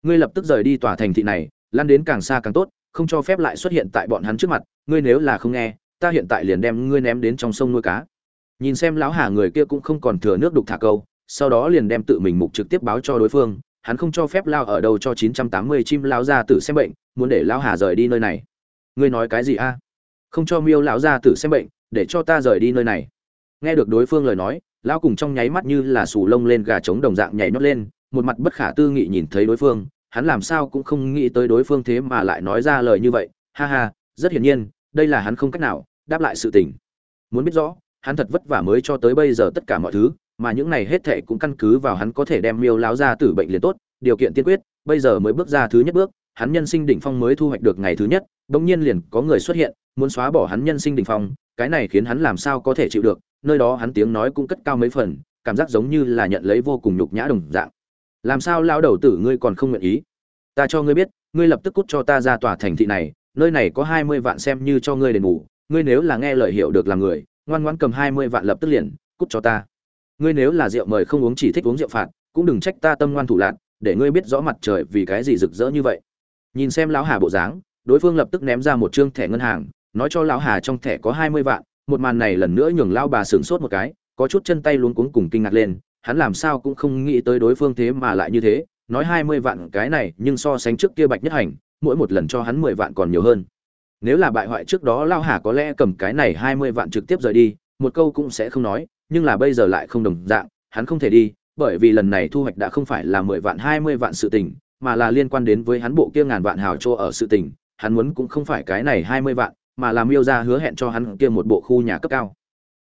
Ngươi lập tức rời đi tòa thành thị này lan đến càng xa càng tốt, không cho phép lại xuất hiện tại bọn hắn trước mặt, ngươi nếu là không nghe, ta hiện tại liền đem ngươi ném đến trong sông nuôi cá. Nhìn xem lão hà người kia cũng không còn thừa nước đục thả câu, sau đó liền đem tự mình mục trực tiếp báo cho đối phương, hắn không cho phép lao ở đâu cho 980 chim lão gia tử xem bệnh, muốn để lão hà rời đi nơi này. Ngươi nói cái gì a? Không cho miêu lão gia tử xem bệnh, để cho ta rời đi nơi này nghe được đối phương lời nói, lão cùng trong nháy mắt như là sù lông lên gà trống đồng dạng nhảy nhót lên, một mặt bất khả tư nghị nhìn thấy đối phương, hắn làm sao cũng không nghĩ tới đối phương thế mà lại nói ra lời như vậy, ha ha, rất hiển nhiên, đây là hắn không cách nào đáp lại sự tình. Muốn biết rõ, hắn thật vất vả mới cho tới bây giờ tất cả mọi thứ, mà những này hết thệ cũng căn cứ vào hắn có thể đem miêu láo ra tử bệnh liền tốt, điều kiện tiên quyết, bây giờ mới bước ra thứ nhất bước, hắn nhân sinh đỉnh phong mới thu hoạch được ngày thứ nhất bỗng nhiên liền có người xuất hiện, muốn xóa bỏ hắn nhân sinh đỉnh phong, cái này khiến hắn làm sao có thể chịu được nơi đó hắn tiếng nói cũng cất cao mấy phần, cảm giác giống như là nhận lấy vô cùng nhục nhã đồng dạng. Làm sao lao đầu tử ngươi còn không nguyện ý? Ta cho ngươi biết, ngươi lập tức cút cho ta ra tòa thành thị này, nơi này có hai mươi vạn xem như cho ngươi đền bù, ngươi nếu là nghe lời hiệu được làm người, ngoan ngoãn cầm hai mươi vạn lập tức liền, cút cho ta. Ngươi nếu là rượu mời không uống chỉ thích uống rượu phạt, cũng đừng trách ta tâm ngoan thủ lạn, để ngươi biết rõ mặt trời vì cái gì rực rỡ như vậy. Nhìn xem lão hà bộ dáng, đối phương lập tức ném ra một trương thẻ ngân hàng, nói cho lão hà trong thẻ có hai mươi vạn một màn này lần nữa nhường lão bà sửng sốt một cái, có chút chân tay luống cuống cùng kinh ngạc lên, hắn làm sao cũng không nghĩ tới đối phương thế mà lại như thế, nói hai mươi vạn cái này nhưng so sánh trước kia bạch nhất hành, mỗi một lần cho hắn mười vạn còn nhiều hơn. Nếu là bại hoại trước đó lao hà có lẽ cầm cái này hai mươi vạn trực tiếp rời đi, một câu cũng sẽ không nói, nhưng là bây giờ lại không đồng dạng, hắn không thể đi, bởi vì lần này thu hoạch đã không phải là mười vạn, hai mươi vạn sự tình, mà là liên quan đến với hắn bộ kia ngàn vạn hào chỗ ở sự tình, hắn muốn cũng không phải cái này hai mươi vạn mà là miêu ra hứa hẹn cho hắn kia một bộ khu nhà cấp cao.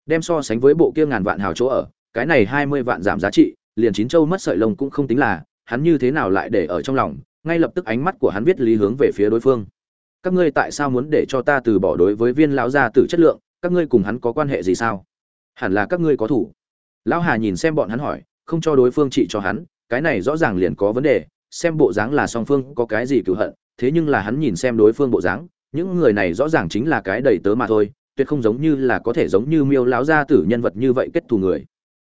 Đem so sánh với bộ kia ngàn vạn hào chỗ ở, cái này hai mươi vạn giảm giá trị, liền chín châu mất sợi lông cũng không tính là, hắn như thế nào lại để ở trong lòng, ngay lập tức ánh mắt của hắn viết lý hướng về phía đối phương. Các ngươi tại sao muốn để cho ta từ bỏ đối với viên lão gia tử chất lượng, các ngươi cùng hắn có quan hệ gì sao? Hẳn là các ngươi có thủ. Lão hà nhìn xem bọn hắn hỏi, không cho đối phương trị cho hắn, cái này rõ ràng liền có vấn đề, xem bộ dáng là song phương có cái gì cựu hận, thế nhưng là hắn nhìn xem đối phương bộ dáng những người này rõ ràng chính là cái đầy tớ mà thôi, tuyệt không giống như là có thể giống như miêu láo gia tử nhân vật như vậy kết thù người.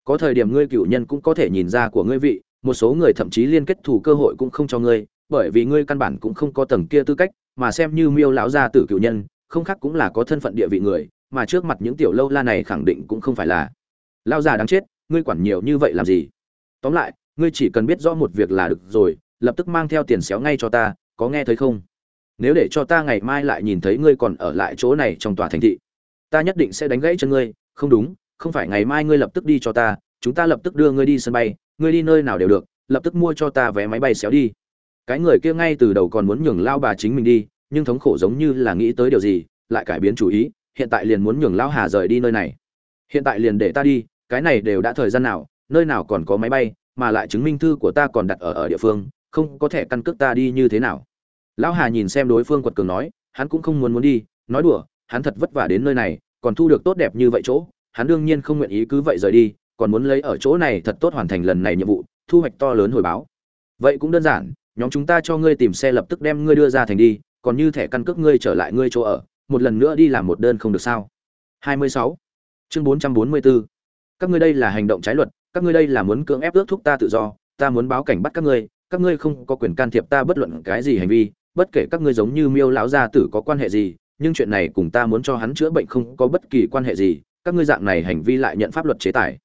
Có thời điểm ngươi cựu nhân cũng có thể nhìn ra của ngươi vị, một số người thậm chí liên kết thù cơ hội cũng không cho ngươi, bởi vì ngươi căn bản cũng không có tầng kia tư cách, mà xem như miêu lão gia tử cựu nhân, không khác cũng là có thân phận địa vị người, mà trước mặt những tiểu lâu la này khẳng định cũng không phải là. Lao già đáng chết, ngươi quản nhiều như vậy làm gì? Tóm lại, ngươi chỉ cần biết rõ một việc là được rồi, lập tức mang theo tiền xéo ngay cho ta, có nghe thấy không? Nếu để cho ta ngày mai lại nhìn thấy ngươi còn ở lại chỗ này trong tòa thành thị, ta nhất định sẽ đánh gãy chân ngươi. Không đúng, không phải ngày mai ngươi lập tức đi cho ta, chúng ta lập tức đưa ngươi đi sân bay, ngươi đi nơi nào đều được, lập tức mua cho ta vé máy bay xéo đi. Cái người kia ngay từ đầu còn muốn nhường lao bà chính mình đi, nhưng thống khổ giống như là nghĩ tới điều gì, lại cải biến chủ ý, hiện tại liền muốn nhường lao hà rời đi nơi này. Hiện tại liền để ta đi, cái này đều đã thời gian nào, nơi nào còn có máy bay, mà lại chứng minh thư của ta còn đặt ở ở địa phương, không có thẻ căn cước ta đi như thế nào lão hà nhìn xem đối phương quật cường nói, hắn cũng không muốn muốn đi, nói đùa, hắn thật vất vả đến nơi này, còn thu được tốt đẹp như vậy chỗ, hắn đương nhiên không nguyện ý cứ vậy rời đi, còn muốn lấy ở chỗ này thật tốt hoàn thành lần này nhiệm vụ, thu hoạch to lớn hồi báo vậy cũng đơn giản, nhóm chúng ta cho ngươi tìm xe lập tức đem ngươi đưa ra thành đi, còn như thẻ căn cước ngươi trở lại ngươi chỗ ở, một lần nữa đi làm một đơn không được sao 26. chương 444. các ngươi đây là hành động trái luật, các ngươi đây là muốn cưỡng ép ước thúc ta tự do, ta muốn báo cảnh bắt các ngươi các ngươi không có quyền can thiệp ta bất luận cái gì hành vi bất kể các ngươi giống như miêu lão gia tử có quan hệ gì, nhưng chuyện này cùng ta muốn cho hắn chữa bệnh không có bất kỳ quan hệ gì, các ngươi dạng này hành vi lại nhận pháp luật chế tài.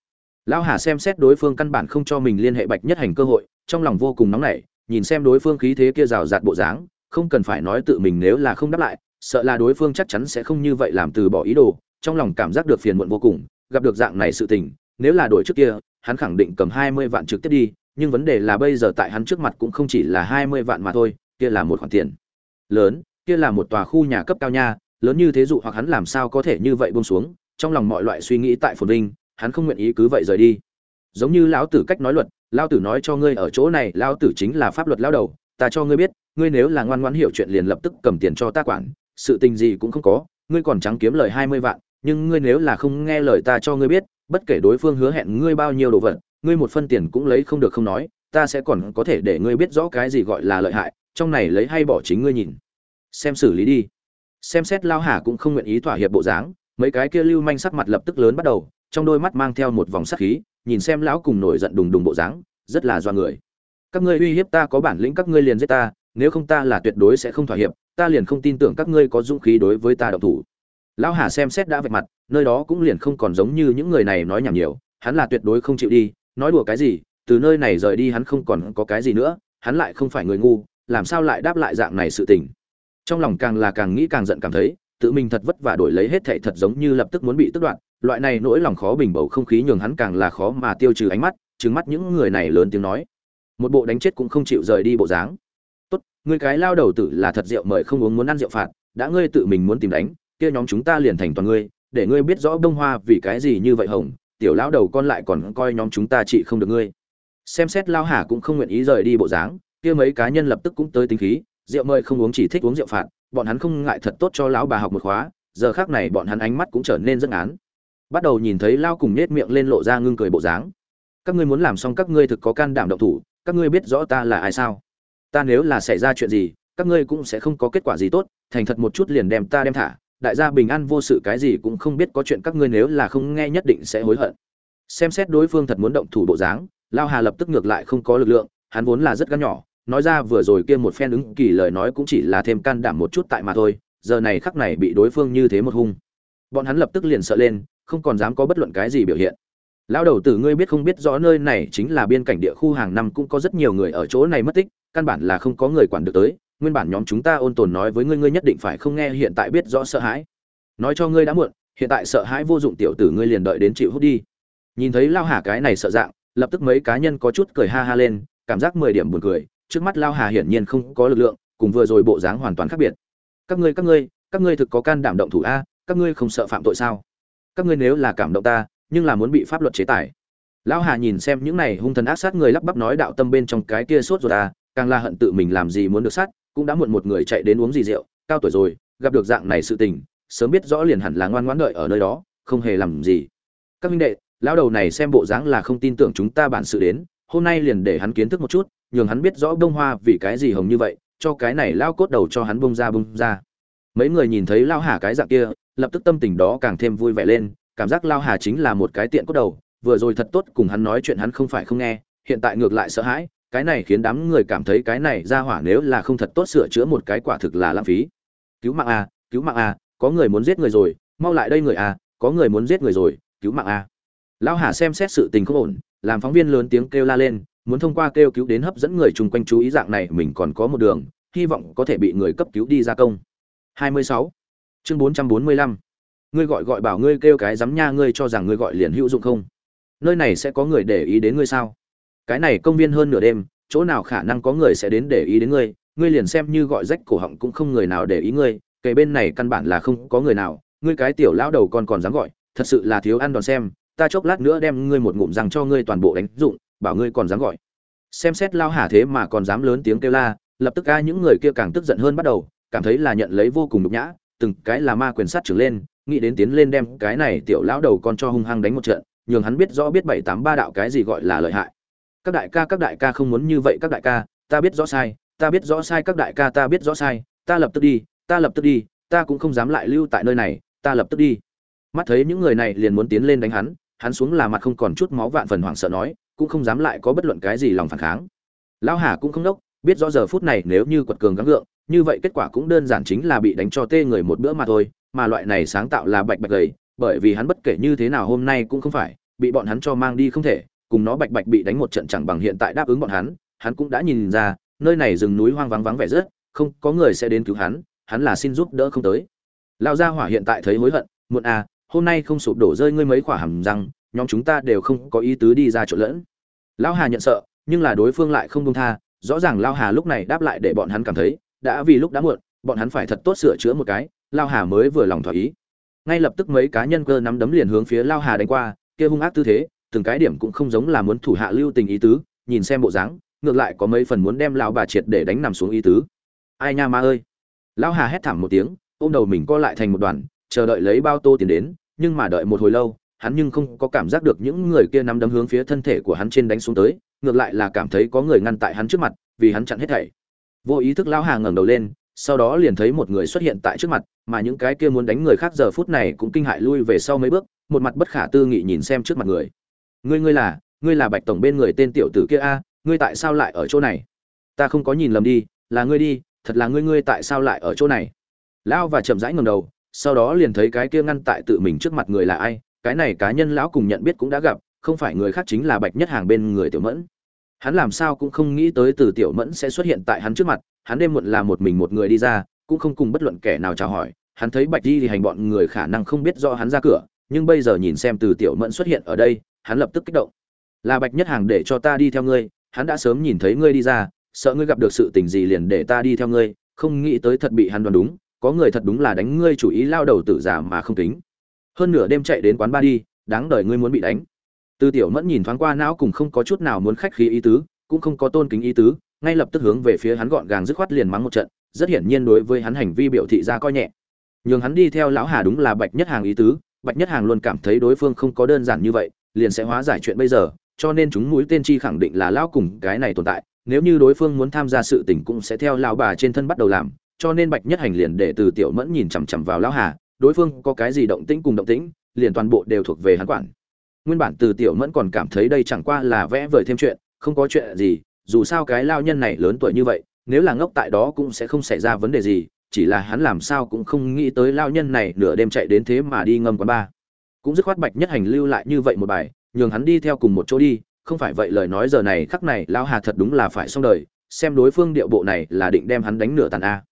Lão hà xem xét đối phương căn bản không cho mình liên hệ bạch nhất hành cơ hội, trong lòng vô cùng nóng nảy, nhìn xem đối phương khí thế kia rào rạt bộ dáng, không cần phải nói tự mình nếu là không đáp lại, sợ là đối phương chắc chắn sẽ không như vậy làm từ bỏ ý đồ, trong lòng cảm giác được phiền muộn vô cùng, gặp được dạng này sự tình, nếu là đổi trước kia, hắn khẳng định cầm hai mươi vạn trực tiếp đi, nhưng vấn đề là bây giờ tại hắn trước mặt cũng không chỉ là hai mươi vạn mà thôi kia là một khoản tiền. Lớn, kia là một tòa khu nhà cấp cao nha, lớn như thế dụ hoặc hắn làm sao có thể như vậy buông xuống, trong lòng mọi loại suy nghĩ tại phồn vinh, hắn không nguyện ý cứ vậy rời đi. Giống như lão tử cách nói luật, lão tử nói cho ngươi ở chỗ này, lão tử chính là pháp luật lão đầu, ta cho ngươi biết, ngươi nếu là ngoan ngoãn hiểu chuyện liền lập tức cầm tiền cho ta quản, sự tình gì cũng không có, ngươi còn trắng kiếm lời hai mươi vạn, nhưng ngươi nếu là không nghe lời ta cho ngươi biết, bất kể đối phương hứa hẹn ngươi bao nhiêu đồ vật, ngươi một phân tiền cũng lấy không được không nói, ta sẽ còn có thể để ngươi biết rõ cái gì gọi là lợi hại trong này lấy hay bỏ chính ngươi nhìn. Xem xử lý đi. Xem xét lao hà cũng không nguyện ý thỏa hiệp bộ dáng, mấy cái kia lưu manh sắc mặt lập tức lớn bắt đầu, trong đôi mắt mang theo một vòng sắc khí, nhìn xem lão cùng nổi giận đùng đùng bộ dáng, rất là do người. Các ngươi uy hiếp ta có bản lĩnh các ngươi liền giết ta, nếu không ta là tuyệt đối sẽ không thỏa hiệp, ta liền không tin tưởng các ngươi có dũng khí đối với ta động thủ. Lão hà xem xét đã vạch mặt, nơi đó cũng liền không còn giống như những người này nói nhảm nhiều, hắn là tuyệt đối không chịu đi, nói đùa cái gì, từ nơi này rời đi hắn không còn có cái gì nữa, hắn lại không phải người ngu làm sao lại đáp lại dạng này sự tình? Trong lòng càng là càng nghĩ càng giận cảm thấy, tự mình thật vất vả đổi lấy hết thệ thật giống như lập tức muốn bị tức đoạn loại này nỗi lòng khó bình bầu không khí nhường hắn càng là khó mà tiêu trừ ánh mắt trứng mắt những người này lớn tiếng nói. Một bộ đánh chết cũng không chịu rời đi bộ dáng. Tốt, ngươi cái lao đầu tử là thật rượu mời không uống muốn ăn rượu phạt, đã ngươi tự mình muốn tìm đánh, kia nhóm chúng ta liền thành toàn ngươi, để ngươi biết rõ bông hoa vì cái gì như vậy hồng, tiểu lão đầu con lại còn coi nhóm chúng ta trị không được ngươi. Xem xét lao hà cũng không nguyện ý rời đi bộ dáng kia mấy cá nhân lập tức cũng tới tính khí, rượu mời không uống chỉ thích uống rượu phạt, bọn hắn không ngại thật tốt cho lão bà học một khóa, giờ khác này bọn hắn ánh mắt cũng trở nên rất án bắt đầu nhìn thấy lao cùng nết miệng lên lộ ra ngưng cười bộ dáng. Các ngươi muốn làm xong các ngươi thực có can đảm động thủ, các ngươi biết rõ ta là ai sao? Ta nếu là xảy ra chuyện gì, các ngươi cũng sẽ không có kết quả gì tốt, thành thật một chút liền đem ta đem thả. Đại gia bình an vô sự cái gì cũng không biết có chuyện các ngươi nếu là không nghe nhất định sẽ hối hận. Xem xét đối phương thật muốn động thủ bộ dáng lao hà lập tức ngược lại không có lực lượng, hắn vốn là rất gan nhỏ nói ra vừa rồi kia một phen ứng kỳ lời nói cũng chỉ là thêm can đảm một chút tại mà thôi, giờ này khắc này bị đối phương như thế một hung. Bọn hắn lập tức liền sợ lên, không còn dám có bất luận cái gì biểu hiện. Lão đầu tử ngươi biết không biết rõ nơi này chính là biên cảnh địa khu hàng năm cũng có rất nhiều người ở chỗ này mất tích, căn bản là không có người quản được tới, nguyên bản nhóm chúng ta ôn tồn nói với ngươi ngươi nhất định phải không nghe hiện tại biết rõ sợ hãi. Nói cho ngươi đã muộn, hiện tại sợ hãi vô dụng tiểu tử ngươi liền đợi đến chịu hút đi. Nhìn thấy lao hà cái này sợ dạng, lập tức mấy cá nhân có chút cười ha ha lên, cảm giác mười điểm buồn cười trước mắt lao hà hiển nhiên không có lực lượng, cùng vừa rồi bộ dáng hoàn toàn khác biệt. Các ngươi các ngươi các ngươi thực có can đảm động thủ a, các ngươi không sợ phạm tội sao? Các ngươi nếu là cảm động ta, nhưng là muốn bị pháp luật chế tài. Lão hà nhìn xem những này hung thần ác sát người lắp bắp nói đạo tâm bên trong cái kia sốt rồi à càng là hận tự mình làm gì muốn được sát, cũng đã muộn một người chạy đến uống gì rượu, cao tuổi rồi, gặp được dạng này sự tình, sớm biết rõ liền hẳn là ngoan ngoãn đợi ở nơi đó, không hề làm gì. Các minh đệ, lão đầu này xem bộ dáng là không tin tưởng chúng ta bản sự đến, hôm nay liền để hắn kiến thức một chút nhường hắn biết rõ đông hoa vì cái gì hồng như vậy, cho cái này lao cốt đầu cho hắn bông ra bông ra. Mấy người nhìn thấy lao hà cái dạng kia, lập tức tâm tình đó càng thêm vui vẻ lên, cảm giác lao hà chính là một cái tiện cốt đầu, vừa rồi thật tốt cùng hắn nói chuyện hắn không phải không nghe, hiện tại ngược lại sợ hãi, cái này khiến đám người cảm thấy cái này ra hỏa nếu là không thật tốt sửa chữa một cái quả thực là lãng phí. Cứu mạng a cứu mạng a có người muốn giết người rồi, mau lại đây người a có người muốn giết người rồi, cứu mạng a lao hà xem xét sự tình không ổn, làm phóng viên lớn tiếng kêu la lên muốn thông qua kêu cứu đến hấp dẫn người chung quanh chú ý dạng này mình còn có một đường, hy vọng có thể bị người cấp cứu đi ra công. 26. chương 445. ngươi gọi gọi bảo ngươi kêu cái dám nha, ngươi cho rằng ngươi gọi liền hữu dụng không? Nơi này sẽ có người để ý đến ngươi sao? Cái này công viên hơn nửa đêm, chỗ nào khả năng có người sẽ đến để ý đến ngươi? Ngươi liền xem như gọi rách cổ họng cũng không người nào để ý ngươi, kể bên này căn bản là không có người nào. Ngươi cái tiểu lão đầu còn còn dám gọi, thật sự là thiếu ăn đòn xem. Ta chốc lát nữa đem ngươi một ngụm răng cho ngươi toàn bộ đánh dụng bảo ngươi còn dám gọi. Xem xét lao hà thế mà còn dám lớn tiếng kêu la, lập tức ca những người kia càng tức giận hơn bắt đầu, cảm thấy là nhận lấy vô cùng nhục nhã, từng cái là ma quyền sát trưởng lên, nghĩ đến tiến lên đem cái này tiểu lão đầu con cho hung hăng đánh một trận, nhường hắn biết rõ biết bảy tám ba đạo cái gì gọi là lợi hại. Các đại ca, các đại ca không muốn như vậy các đại ca, ta biết rõ sai, ta biết rõ sai các đại ca, ta biết rõ sai, ta lập tức đi, ta lập tức đi, ta cũng không dám lại lưu tại nơi này, ta lập tức đi. Mắt thấy những người này liền muốn tiến lên đánh hắn hắn xuống là mặt không còn chút máu vạn phần hoảng sợ nói cũng không dám lại có bất luận cái gì lòng phản kháng. Lão hà cũng không đốc, biết rõ giờ phút này nếu như quật cường gắng gượng, như vậy kết quả cũng đơn giản chính là bị đánh cho tê người một bữa mà thôi, mà loại này sáng tạo là bạch bạch gầy, bởi vì hắn bất kể như thế nào hôm nay cũng không phải, bị bọn hắn cho mang đi không thể, cùng nó bạch bạch bị đánh một trận chẳng bằng hiện tại đáp ứng bọn hắn hắn cũng đã nhìn ra, nơi này rừng núi hoang vắng vắng vẻ rất, không có người sẽ đến cứu hắn hắn là xin giúp đỡ không tới. Lão gia hỏa hiện tại thấy hối hận, muộn à hôm nay không sụp đổ rơi ngươi mấy quả hầm răng nhóm chúng ta đều không có ý tứ đi ra chỗ lẫn. Lão hà nhận sợ, nhưng là đối phương lại không đông tha, rõ ràng lao hà lúc này đáp lại để bọn hắn cảm thấy, đã vì lúc đã muộn, bọn hắn phải thật tốt sửa chữa một cái lao hà mới vừa lòng thỏa ý. Ngay lập tức mấy cá nhân cơ nắm đấm liền hướng phía lao hà đánh qua, kia hung ác tư thế, từng cái điểm cũng không giống là muốn thủ hạ lưu tình ý tứ, nhìn xem bộ dáng, ngược lại có mấy phần muốn đem lao bà triệt để đánh nằm xuống ý tứ. Ai nha ma ơi! Lao hà hét thảm một tiếng, ôm đầu mình co lại thành một đoàn, chờ đợi lấy bao tô tiền đến, nhưng mà đợi một hồi lâu hắn nhưng không có cảm giác được những người kia nắm đấm hướng phía thân thể của hắn trên đánh xuống tới, ngược lại là cảm thấy có người ngăn tại hắn trước mặt, vì hắn chặn hết thảy. Vô ý thức lão hà ngẩng đầu lên, sau đó liền thấy một người xuất hiện tại trước mặt, mà những cái kia muốn đánh người khác giờ phút này cũng kinh hại lui về sau mấy bước, một mặt bất khả tư nghị nhìn xem trước mặt người. Ngươi ngươi là ngươi là bạch tổng bên người tên tiểu tử kia a, ngươi tại sao lại ở chỗ này? Ta không có nhìn lầm đi, là ngươi đi, thật là ngươi ngươi tại sao lại ở chỗ này? Lão và chậm rãi ngẩng đầu, sau đó liền thấy cái kia ngăn tại tự mình trước mặt người là ai cái này cá nhân lão cùng nhận biết cũng đã gặp, không phải người khác chính là bạch nhất hàng bên người tiểu mẫn. Hắn làm sao cũng không nghĩ tới từ tiểu mẫn sẽ xuất hiện tại hắn trước mặt, hắn đêm muộn là một mình một người đi ra, cũng không cùng bất luận kẻ nào chào hỏi, hắn thấy bạch đi thì hành bọn người khả năng không biết do hắn ra cửa, nhưng bây giờ nhìn xem từ tiểu mẫn xuất hiện ở đây, hắn lập tức kích động. Là bạch nhất hàng để cho ta đi theo ngươi, hắn đã sớm nhìn thấy ngươi đi ra, sợ ngươi gặp được sự tình gì liền để ta đi theo ngươi, không nghĩ tới thật bị hắn đoán đúng, có người thật đúng là đánh ngươi chủ ý, lao đầu tử giả mà không tính hơn nửa đêm chạy đến quán ba đi, đáng đời ngươi muốn bị đánh. Từ tiểu mẫn nhìn thoáng qua não cùng không có chút nào muốn khách khí ý tứ, cũng không có tôn kính ý tứ, ngay lập tức hướng về phía hắn gọn gàng dứt khoát liền mắng một trận, rất hiển nhiên đối với hắn hành vi biểu thị ra coi nhẹ. Nhường hắn đi theo lão hà đúng là bạch nhất hàng ý tứ, bạch nhất hàng luôn cảm thấy đối phương không có đơn giản như vậy, liền sẽ hóa giải chuyện bây giờ, cho nên chúng mũi tên chi khẳng định là lão cùng cái này tồn tại, nếu như đối phương muốn tham gia sự tình cũng sẽ theo lão bà trên thân bắt đầu làm, cho nên bạch nhất hành liền để từ tiểu mẫn nhìn chằm chằm vào lão hà đối phương có cái gì động tĩnh cùng động tĩnh, liền toàn bộ đều thuộc về hắn quản. Nguyên bản từ tiểu mẫn còn cảm thấy đây chẳng qua là vẽ vời thêm chuyện, không có chuyện gì, dù sao cái lao nhân này lớn tuổi như vậy, nếu là ngốc tại đó cũng sẽ không xảy ra vấn đề gì, chỉ là hắn làm sao cũng không nghĩ tới lao nhân này nửa đêm chạy đến thế mà đi ngâm quán ba. Cũng dứt khoát bạch nhất hành lưu lại như vậy một bài, nhường hắn đi theo cùng một chỗ đi, không phải vậy lời nói giờ này khắc này lao hà thật đúng là phải xong đời, xem đối phương điệu bộ này là định đem hắn đánh nửa tàn a.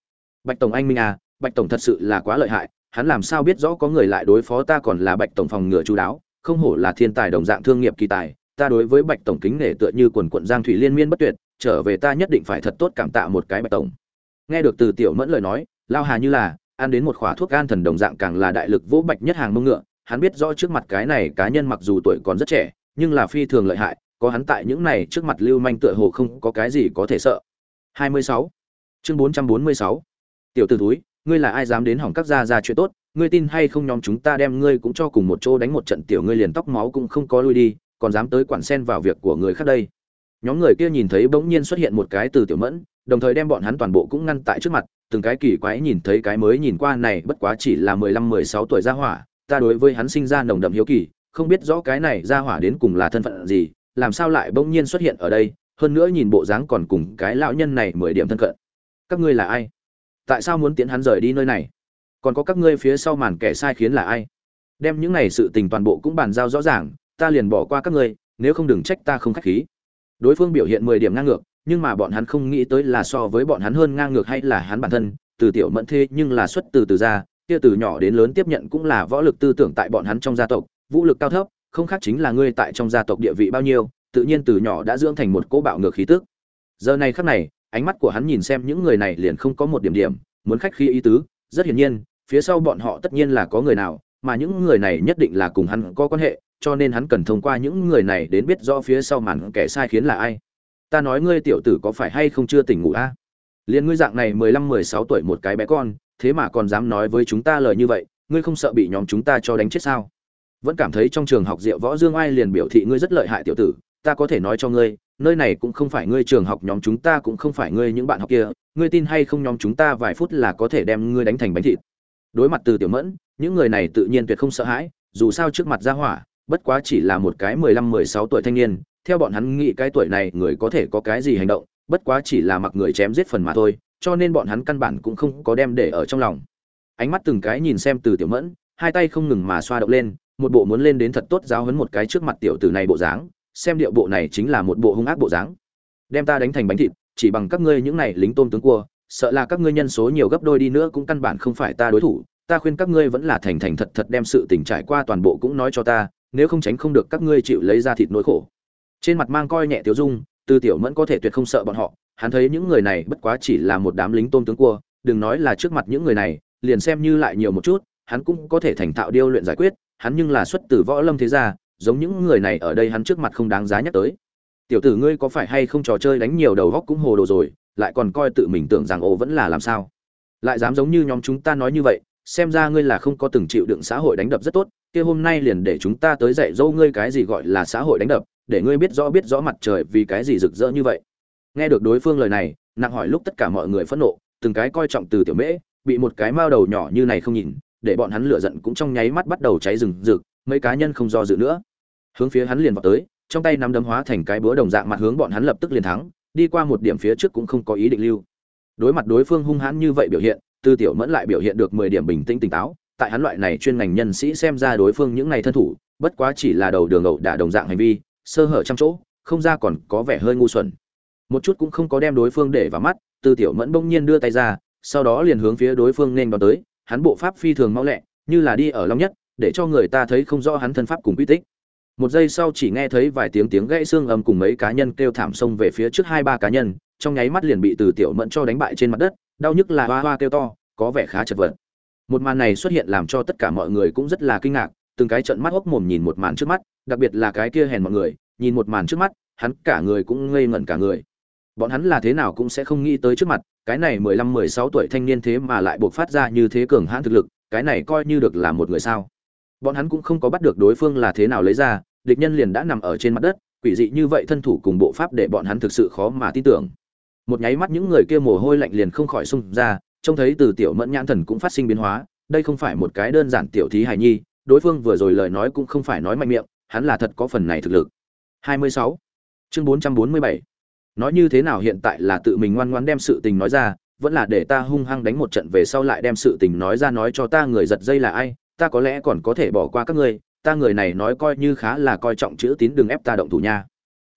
Bạch tổng anh minh a, bạch tổng thật sự là quá lợi hại hắn làm sao biết rõ có người lại đối phó ta còn là bạch tổng phòng ngừa chú đáo, không hổ là thiên tài đồng dạng thương nghiệp kỳ tài, ta đối với bạch tổng kính nể tựa như quần quận giang thủy liên miên bất tuyệt, trở về ta nhất định phải thật tốt cảm tạ một cái bạch tổng nghe được từ tiểu mẫn lời nói, lao hà như là ăn đến một khỏa thuốc gan thần đồng dạng càng là đại lực vỗ bạch nhất hàng mông ngựa, hắn biết rõ trước mặt cái này cá nhân mặc dù tuổi còn rất trẻ, nhưng là phi thường lợi hại, có hắn tại những này trước mặt lưu manh tựa hồ không có cái gì có thể sợ 26. chương 446. tiểu tử túi ngươi là ai dám đến hỏng các gia ra chuyện tốt, ngươi tin hay không nhóm chúng ta đem ngươi cũng cho cùng một chỗ đánh một trận tiểu ngươi liền tóc máu cũng không có lui đi, còn dám tới quản xen vào việc của người khác đây. Nhóm người kia nhìn thấy bỗng nhiên xuất hiện một cái từ tiểu mẫn, đồng thời đem bọn hắn toàn bộ cũng ngăn tại trước mặt, từng cái kỳ quái nhìn thấy cái mới nhìn qua này bất quá chỉ là mười lăm, mười sáu tuổi ra hỏa, ta đối với hắn sinh ra nồng đậm hiếu kỳ, không biết rõ cái này ra hỏa đến cùng là thân phận gì, làm sao lại bỗng nhiên xuất hiện ở đây, hơn nữa nhìn bộ dáng còn cùng cái lão nhân này mười điểm thân cận. Các ngươi là ai? Tại sao muốn tiến hắn rời đi nơi này? Còn có các ngươi phía sau màn kẻ sai khiến là ai? Đem những này sự tình toàn bộ cũng bàn giao rõ ràng, ta liền bỏ qua các ngươi, nếu không đừng trách ta không khách khí. Đối phương biểu hiện mười điểm ngang ngược, nhưng mà bọn hắn không nghĩ tới là so với bọn hắn hơn ngang ngược hay là hắn bản thân, từ tiểu mẫn thế nhưng là xuất từ từ ra, kia từ nhỏ đến lớn tiếp nhận cũng là võ lực tư tưởng tại bọn hắn trong gia tộc, vũ lực cao thấp, không khác chính là ngươi tại trong gia tộc địa vị bao nhiêu, tự nhiên từ nhỏ đã dưỡng thành một cỗ bạo ngược khí tức. Giờ này khắc này ánh mắt của hắn nhìn xem những người này liền không có một điểm điểm, muốn khách khí ý tứ, rất hiển nhiên, phía sau bọn họ tất nhiên là có người nào, mà những người này nhất định là cùng hắn có quan hệ, cho nên hắn cần thông qua những người này đến biết rõ phía sau màn kẻ sai khiến là ai ta nói ngươi tiểu tử có phải hay không chưa tỉnh ngủ a à? liền ngươi dạng này mười lăm mười sáu tuổi một cái bé con, thế mà còn dám nói với chúng ta lời như vậy, ngươi không sợ bị nhóm chúng ta cho đánh chết sao vẫn cảm thấy trong trường học diệu võ dương ai liền biểu thị ngươi rất lợi hại tiểu tử, ta có thể nói cho ngươi nơi này cũng không phải ngươi trường học nhóm chúng ta cũng không phải ngươi những bạn học kia, ngươi tin hay không nhóm chúng ta vài phút là có thể đem ngươi đánh thành bánh thịt. Đối mặt từ tiểu mẫn, những người này tự nhiên tuyệt không sợ hãi, dù sao trước mặt ra hỏa, bất quá chỉ là một cái mười lăm, mười sáu tuổi thanh niên, theo bọn hắn nghĩ cái tuổi này người có thể có cái gì hành động, bất quá chỉ là mặc người chém giết phần mà thôi, cho nên bọn hắn căn bản cũng không có đem để ở trong lòng. Ánh mắt từng cái nhìn xem từ tiểu mẫn, hai tay không ngừng mà xoa động lên, một bộ muốn lên đến thật tốt giáo hấn một cái trước mặt tiểu tử này bộ dáng xem điệu bộ này chính là một bộ hung ác bộ dáng. Đem ta đánh thành bánh thịt, chỉ bằng các ngươi những này lính tôm tướng cua, sợ là các ngươi nhân số nhiều gấp đôi đi nữa cũng căn bản không phải ta đối thủ. Ta khuyên các ngươi vẫn là thành thành thật thật đem sự tình trải qua toàn bộ cũng nói cho ta, nếu không tránh không được các ngươi chịu lấy ra thịt nỗi khổ. Trên mặt mang coi nhẹ tiểu dung tư tiểu mẫn có thể tuyệt không sợ bọn họ, hắn thấy những người này bất quá chỉ là một đám lính tôm tướng cua, đừng nói là trước mặt những người này, liền xem như lại nhiều một chút, hắn cũng có thể thành thạo điêu luyện giải quyết, hắn nhưng là xuất từ võ lâm thế gia giống những người này ở đây hắn trước mặt không đáng giá nhắc tới. Tiểu tử ngươi có phải hay không trò chơi đánh nhiều đầu góc cũng hồ đồ rồi, lại còn coi tự mình tưởng rằng ồ vẫn là làm sao? Lại dám giống như nhóm chúng ta nói như vậy, xem ra ngươi là không có từng chịu đựng xã hội đánh đập rất tốt, kia hôm nay liền để chúng ta tới dạy dỗ ngươi cái gì gọi là xã hội đánh đập, để ngươi biết rõ biết rõ mặt trời vì cái gì rực rỡ như vậy. Nghe được đối phương lời này, nặng hỏi lúc tất cả mọi người phẫn nộ, từng cái coi trọng từ tiểu mễ, bị một cái mao đầu nhỏ như này không nhìn, để bọn hắn lửa giận cũng trong nháy mắt bắt đầu cháy rừng rực mấy cá nhân không do dự nữa. Hướng phía hắn liền vào tới, trong tay nắm đấm hóa thành cái búa đồng dạng mặt hướng bọn hắn lập tức liền thắng, đi qua một điểm phía trước cũng không có ý định lưu. Đối mặt đối phương hung hãn như vậy biểu hiện, tư tiểu mẫn lại biểu hiện được mười điểm bình tĩnh tỉnh táo, tại hắn loại này chuyên ngành nhân sĩ xem ra đối phương những này thân thủ, bất quá chỉ là đầu đường ẩu đả đồng dạng hành vi, sơ hở trăm chỗ, không ra còn có vẻ hơi ngu xuẩn. Một chút cũng không có đem đối phương để vào mắt, tư tiểu mẫn bỗng nhiên đưa tay ra, sau đó liền hướng phía đối phương nên đón tới, hắn bộ pháp phi thường mau lẹ, như là đi ở long nhất để cho người ta thấy không rõ hắn thân pháp cùng quy tích. Một giây sau chỉ nghe thấy vài tiếng tiếng gãy xương ầm cùng mấy cá nhân kêu thảm xông về phía trước hai ba cá nhân, trong nháy mắt liền bị từ tiểu mẫn cho đánh bại trên mặt đất, đau nhức là hoa hoa kêu to, có vẻ khá chật vật. Một màn này xuất hiện làm cho tất cả mọi người cũng rất là kinh ngạc, từng cái trận mắt hốc mồm nhìn một màn trước mắt, đặc biệt là cái kia hèn mọi người, nhìn một màn trước mắt, hắn cả người cũng ngây ngẩn cả người. Bọn hắn là thế nào cũng sẽ không nghĩ tới trước mặt, cái này mười lăm, mười sáu tuổi thanh niên thế mà lại buộc phát ra như thế cường hãn thực lực, cái này coi như được là một người sao? Bọn hắn cũng không có bắt được đối phương là thế nào lấy ra, địch nhân liền đã nằm ở trên mặt đất, quỷ dị như vậy thân thủ cùng bộ pháp để bọn hắn thực sự khó mà tin tưởng một nháy mắt những người kia mồ hôi lạnh liền không khỏi xung ra, trông thấy từ tiểu mẫn nhãn thần cũng phát sinh biến hóa, đây không phải một cái đơn giản tiểu thí hài nhi, đối phương vừa rồi lời nói cũng không phải nói mạnh miệng, hắn là thật có phần này thực lực 26. chương 447. nói như thế nào hiện tại là tự mình ngoan ngoãn đem sự tình nói ra, vẫn là để ta hung hăng đánh một trận về sau lại đem sự tình nói ra nói cho ta người giật dây là ai ta có lẽ còn có thể bỏ qua các ngươi, ta người này nói coi như khá là coi trọng chữ tín đừng ép ta động thủ nha.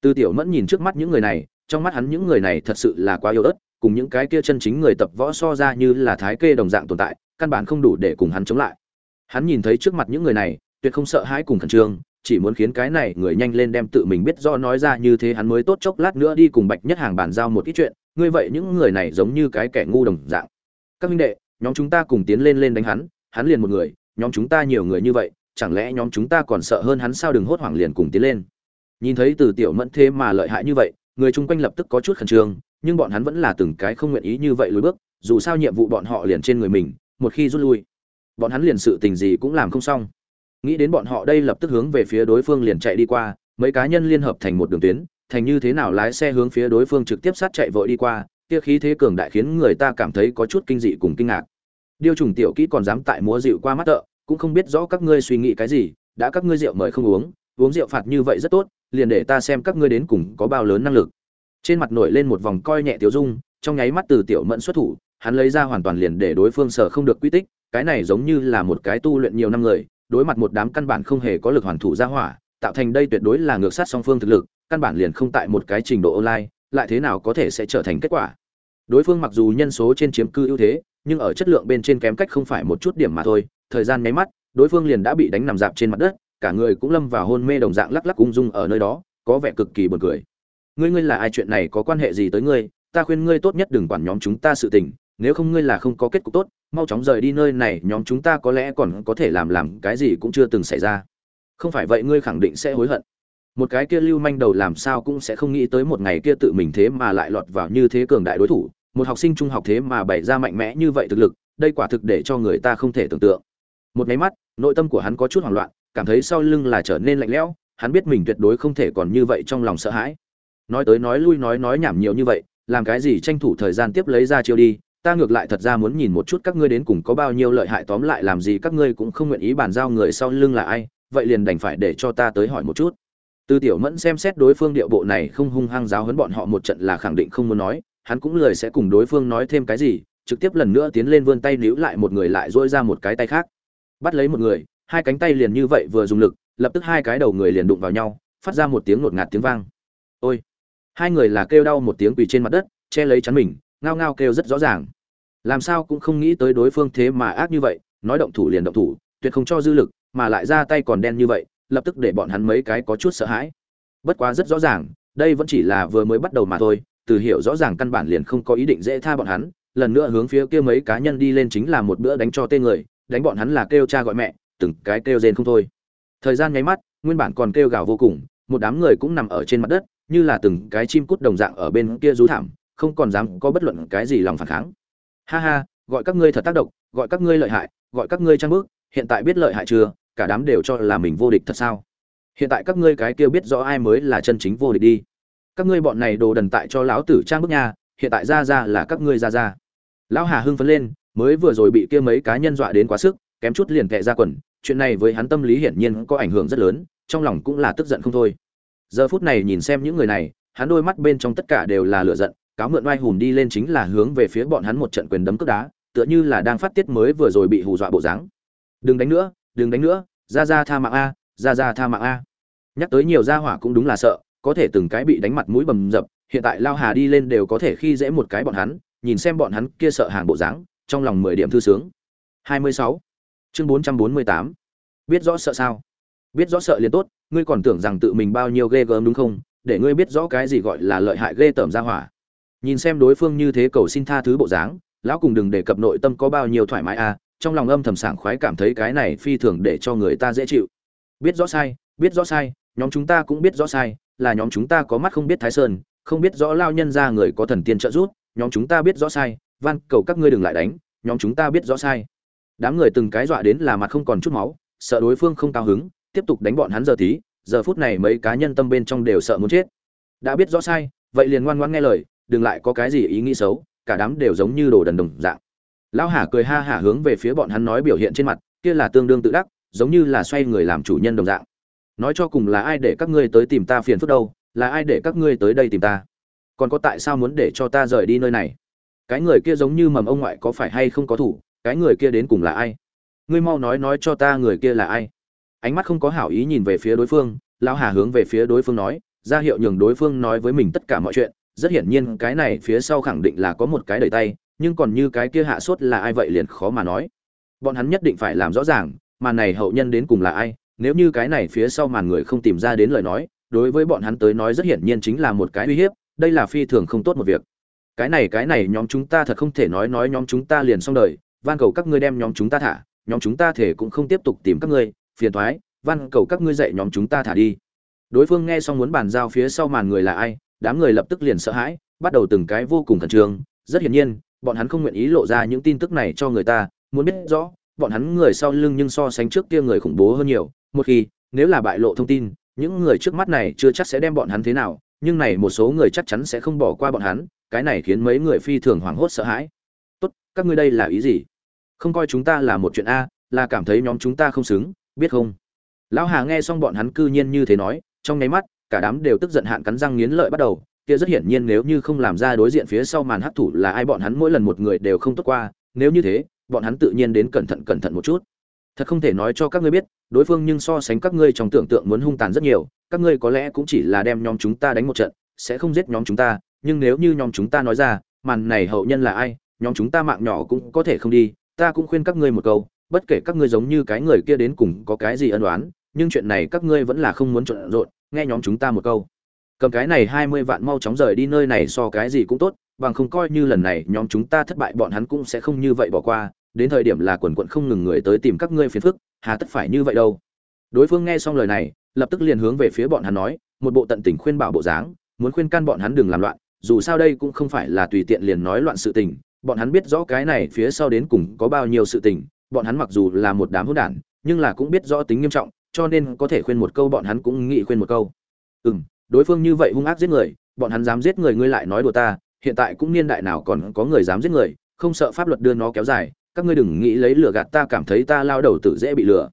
Tư tiểu mẫn nhìn trước mắt những người này, trong mắt hắn những người này thật sự là quá yếu ớt, cùng những cái kia chân chính người tập võ so ra như là thái kê đồng dạng tồn tại, căn bản không đủ để cùng hắn chống lại. Hắn nhìn thấy trước mặt những người này, tuyệt không sợ hãi cùng khẩn trương, chỉ muốn khiến cái này người nhanh lên đem tự mình biết do nói ra như thế hắn mới tốt chốc lát nữa đi cùng bạch nhất hàng bàn giao một ít chuyện, ngươi vậy những người này giống như cái kẻ ngu đồng dạng. Các minh đệ, nhóm chúng ta cùng tiến lên lên đánh hắn hắn liền một người nhóm chúng ta nhiều người như vậy, chẳng lẽ nhóm chúng ta còn sợ hơn hắn sao? Đừng hốt hoảng liền cùng tiến lên. Nhìn thấy từ tiểu mẫn thế mà lợi hại như vậy, người chung quanh lập tức có chút khẩn trương, nhưng bọn hắn vẫn là từng cái không nguyện ý như vậy lùi bước, dù sao nhiệm vụ bọn họ liền trên người mình, một khi rút lui, bọn hắn liền sự tình gì cũng làm không xong. Nghĩ đến bọn họ đây lập tức hướng về phía đối phương liền chạy đi qua, mấy cá nhân liên hợp thành một đường tuyến, thành như thế nào lái xe hướng phía đối phương trực tiếp sát chạy vội đi qua, kia khí thế cường đại khiến người ta cảm thấy có chút kinh dị cùng kinh ngạc điêu trùng tiểu kỹ còn dám tại múa rượu qua mắt tợ, cũng không biết rõ các ngươi suy nghĩ cái gì, đã các ngươi rượu mời không uống uống rượu phạt như vậy rất tốt, liền để ta xem các ngươi đến cùng có bao lớn năng lực. Trên mặt nổi lên một vòng coi nhẹ tiểu dung, trong nháy mắt từ tiểu mẫn xuất thủ, hắn lấy ra hoàn toàn liền để đối phương sở không được quy tích, cái này giống như là một cái tu luyện nhiều năm người, đối mặt một đám căn bản không hề có lực hoàn thủ ra hỏa, tạo thành đây tuyệt đối là ngược sát song phương thực lực, căn bản liền không tại một cái trình độ online, lại thế nào có thể sẽ trở thành kết quả? Đối phương mặc dù nhân số trên chiếm cư ưu thế nhưng ở chất lượng bên trên kém cách không phải một chút điểm mà thôi. Thời gian nháy mắt, đối phương liền đã bị đánh nằm dạp trên mặt đất, cả người cũng lâm vào hôn mê đồng dạng lắc lắc ung dung ở nơi đó, có vẻ cực kỳ buồn cười. Ngươi ngươi là ai? Chuyện này có quan hệ gì tới ngươi? Ta khuyên ngươi tốt nhất đừng quản nhóm chúng ta sự tình, nếu không ngươi là không có kết cục tốt, mau chóng rời đi nơi này, nhóm chúng ta có lẽ còn có thể làm làm cái gì cũng chưa từng xảy ra. Không phải vậy ngươi khẳng định sẽ hối hận. Một cái kia lưu manh đầu làm sao cũng sẽ không nghĩ tới một ngày kia tự mình thế mà lại lọt vào như thế cường đại đối thủ một học sinh trung học thế mà bày ra mạnh mẽ như vậy thực lực, đây quả thực để cho người ta không thể tưởng tượng. Một máy mắt, nội tâm của hắn có chút hoảng loạn, cảm thấy sau lưng là trở nên lạnh lẽo, hắn biết mình tuyệt đối không thể còn như vậy trong lòng sợ hãi. Nói tới nói lui, nói nói nhảm nhiều như vậy, làm cái gì tranh thủ thời gian tiếp lấy ra chiêu đi, ta ngược lại thật ra muốn nhìn một chút các ngươi đến cùng có bao nhiêu lợi hại, tóm lại làm gì các ngươi cũng không nguyện ý bàn giao người sau lưng là ai, vậy liền đành phải để cho ta tới hỏi một chút. Tư tiểu mẫn xem xét đối phương điệu bộ này không hung hăng giáo huấn bọn họ một trận là khẳng định không muốn nói hắn cũng lời sẽ cùng đối phương nói thêm cái gì, trực tiếp lần nữa tiến lên vươn tay níu lại một người lại dỗi ra một cái tay khác. Bắt lấy một người, hai cánh tay liền như vậy vừa dùng lực, lập tức hai cái đầu người liền đụng vào nhau, phát ra một tiếng ngột ngạt tiếng vang. Ôi! Hai người là kêu đau một tiếng quỳ trên mặt đất, che lấy chắn mình, ngao ngao kêu rất rõ ràng. Làm sao cũng không nghĩ tới đối phương thế mà ác như vậy, nói động thủ liền động thủ, tuyệt không cho dư lực, mà lại ra tay còn đen như vậy, lập tức để bọn hắn mấy cái có chút sợ hãi. Bất quá rất rõ ràng, đây vẫn chỉ là vừa mới bắt đầu mà thôi từ hiểu rõ ràng căn bản liền không có ý định dễ tha bọn hắn, lần nữa hướng phía kia mấy cá nhân đi lên chính là một bữa đánh cho tên người, đánh bọn hắn là kêu cha gọi mẹ, từng cái kêu rên không thôi. Thời gian nháy mắt, nguyên bản còn kêu gào vô cùng, một đám người cũng nằm ở trên mặt đất, như là từng cái chim cút đồng dạng ở bên kia rú thảm, không còn dám có bất luận cái gì lòng phản kháng. Ha ha, gọi các ngươi thật tác động, gọi các ngươi lợi hại, gọi các ngươi trang bước hiện tại biết lợi hại chưa, cả đám đều cho là mình vô địch thật sao? Hiện tại các ngươi cái kia biết rõ ai mới là chân chính vô địch đi các ngươi bọn này đồ đần tại cho lão tử trang bức nha, hiện tại ra ra là các ngươi ra ra. Lão hà hưng phấn lên, mới vừa rồi bị kia mấy cá nhân dọa đến quá sức, kém chút liền kệ ra quần, chuyện này với hắn tâm lý hiển nhiên có ảnh hưởng rất lớn, trong lòng cũng là tức giận không thôi. Giờ phút này nhìn xem những người này, hắn đôi mắt bên trong tất cả đều là lửa giận, cáo mượn oai hùm đi lên chính là hướng về phía bọn hắn một trận quyền đấm cước đá, tựa như là đang phát tiết mới vừa rồi bị hù dọa bộ dáng. Đừng đánh nữa, đừng đánh nữa, ra ra tha mạng a, ra ra tha mạng a. Nhắc tới nhiều gia hỏa cũng đúng là sợ có thể từng cái bị đánh mặt mũi bầm dập, hiện tại lao hà đi lên đều có thể khi dễ một cái bọn hắn, nhìn xem bọn hắn kia sợ hàng bộ dáng, trong lòng mười điểm thư sướng. 26. chương 448. biết rõ sợ sao? Biết rõ sợ liền tốt, ngươi còn tưởng rằng tự mình bao nhiêu ghê gớm đúng không? Để ngươi biết rõ cái gì gọi là lợi hại ghê tởm ra hỏa. Nhìn xem đối phương như thế cầu xin tha thứ bộ dáng, lão cùng đừng đề cập nội tâm có bao nhiêu thoải mái à trong lòng âm thầm sảng khoái cảm thấy cái này phi thường để cho người ta dễ chịu. Biết rõ sai, biết rõ sai, nhóm chúng ta cũng biết rõ sai là nhóm chúng ta có mắt không biết thái sơn, không biết rõ lao nhân ra người có thần tiên trợ giúp, nhóm chúng ta biết rõ sai, van, cầu các ngươi đừng lại đánh, nhóm chúng ta biết rõ sai. Đám người từng cái dọa đến là mặt không còn chút máu, sợ đối phương không cao hứng, tiếp tục đánh bọn hắn giờ tí giờ phút này mấy cá nhân tâm bên trong đều sợ muốn chết. Đã biết rõ sai, vậy liền ngoan ngoan nghe lời, đừng lại có cái gì ý nghĩ xấu, cả đám đều giống như đồ đần đồng dạng. Lão hà cười ha hả hướng về phía bọn hắn nói biểu hiện trên mặt, kia là tương đương tự đắc, giống như là xoay người làm chủ nhân đồng dạng nói cho cùng là ai để các ngươi tới tìm ta phiền phức đâu, là ai để các ngươi tới đây tìm ta? Còn có tại sao muốn để cho ta rời đi nơi này? Cái người kia giống như mầm ông ngoại có phải hay không có thủ, cái người kia đến cùng là ai? Ngươi mau nói nói cho ta người kia là ai? Ánh mắt không có hảo ý nhìn về phía đối phương, lão hà hướng về phía đối phương nói, ra hiệu nhường đối phương nói với mình tất cả mọi chuyện, rất hiển nhiên cái này phía sau khẳng định là có một cái đầy tay, nhưng còn như cái kia hạ sốt là ai vậy liền khó mà nói. Bọn hắn nhất định phải làm rõ ràng, mà này hậu nhân đến cùng là ai nếu như cái này phía sau màn người không tìm ra đến lời nói, đối với bọn hắn tới nói rất hiển nhiên chính là một cái uy hiếp, đây là phi thường không tốt một việc. Cái này cái này, nhóm chúng ta thật không thể nói nói nhóm chúng ta liền xong đời, van cầu các ngươi đem nhóm chúng ta thả, nhóm chúng ta thể cũng không tiếp tục tìm các ngươi, phiền thoái van cầu các ngươi dạy nhóm chúng ta thả đi. Đối phương nghe xong muốn bàn giao phía sau màn người là ai, đám người lập tức liền sợ hãi, bắt đầu từng cái vô cùng khẩn trương. Rất hiển nhiên, bọn hắn không nguyện ý lộ ra những tin tức này cho người ta, muốn biết rõ, bọn hắn người sau lưng nhưng so sánh trước kia người khủng bố hơn nhiều một khi, nếu là bại lộ thông tin, những người trước mắt này chưa chắc sẽ đem bọn hắn thế nào, nhưng này một số người chắc chắn sẽ không bỏ qua bọn hắn, cái này khiến mấy người phi thường hoảng hốt sợ hãi. Tốt, các ngươi đây là ý gì? Không coi chúng ta là một chuyện a, là cảm thấy nhóm chúng ta không xứng, biết không? Lão hà nghe xong bọn hắn cư nhiên như thế nói, trong nháy mắt, cả đám đều tức giận hạn cắn răng nghiến lợi bắt đầu, kia rất hiển nhiên nếu như không làm ra đối diện phía sau màn hấp thủ là ai bọn hắn mỗi lần một người đều không tốt qua, nếu như thế, bọn hắn tự nhiên đến cẩn thận cẩn thận một chút thật không thể nói cho các ngươi biết, đối phương nhưng so sánh các ngươi trong tưởng tượng muốn hung tàn rất nhiều, các ngươi có lẽ cũng chỉ là đem nhóm chúng ta đánh một trận, sẽ không giết nhóm chúng ta, nhưng nếu như nhóm chúng ta nói ra, màn này hậu nhân là ai, nhóm chúng ta mạng nhỏ cũng có thể không đi, ta cũng khuyên các ngươi một câu, bất kể các ngươi giống như cái người kia đến cùng có cái gì ân oán, nhưng chuyện này các ngươi vẫn là không muốn trộn rộn, nghe nhóm chúng ta một câu. Cầm cái này hai mươi vạn mau chóng rời đi nơi này so cái gì cũng tốt, bằng không coi như lần này nhóm chúng ta thất bại bọn hắn cũng sẽ không như vậy bỏ qua đến thời điểm là quần quận không ngừng người tới tìm các ngươi phiền phức, hà tất phải như vậy đâu. Đối phương nghe xong lời này, lập tức liền hướng về phía bọn hắn nói, một bộ tận tình khuyên bảo bộ dáng, muốn khuyên can bọn hắn đừng làm loạn, dù sao đây cũng không phải là tùy tiện liền nói loạn sự tình, bọn hắn biết rõ cái này phía sau đến cùng có bao nhiêu sự tình, bọn hắn mặc dù là một đám hỗn đản, nhưng là cũng biết rõ tính nghiêm trọng, cho nên có thể khuyên một câu bọn hắn cũng nghĩ khuyên một câu. Ừ đối phương như vậy hung ác giết người, bọn hắn dám giết người ngươi lại nói đùa ta, hiện tại cũng niên đại nào còn có người dám giết người, không sợ pháp luật đưa nó kéo dài các ngươi đừng nghĩ lấy lửa gạt ta cảm thấy ta lao đầu tự dễ bị lừa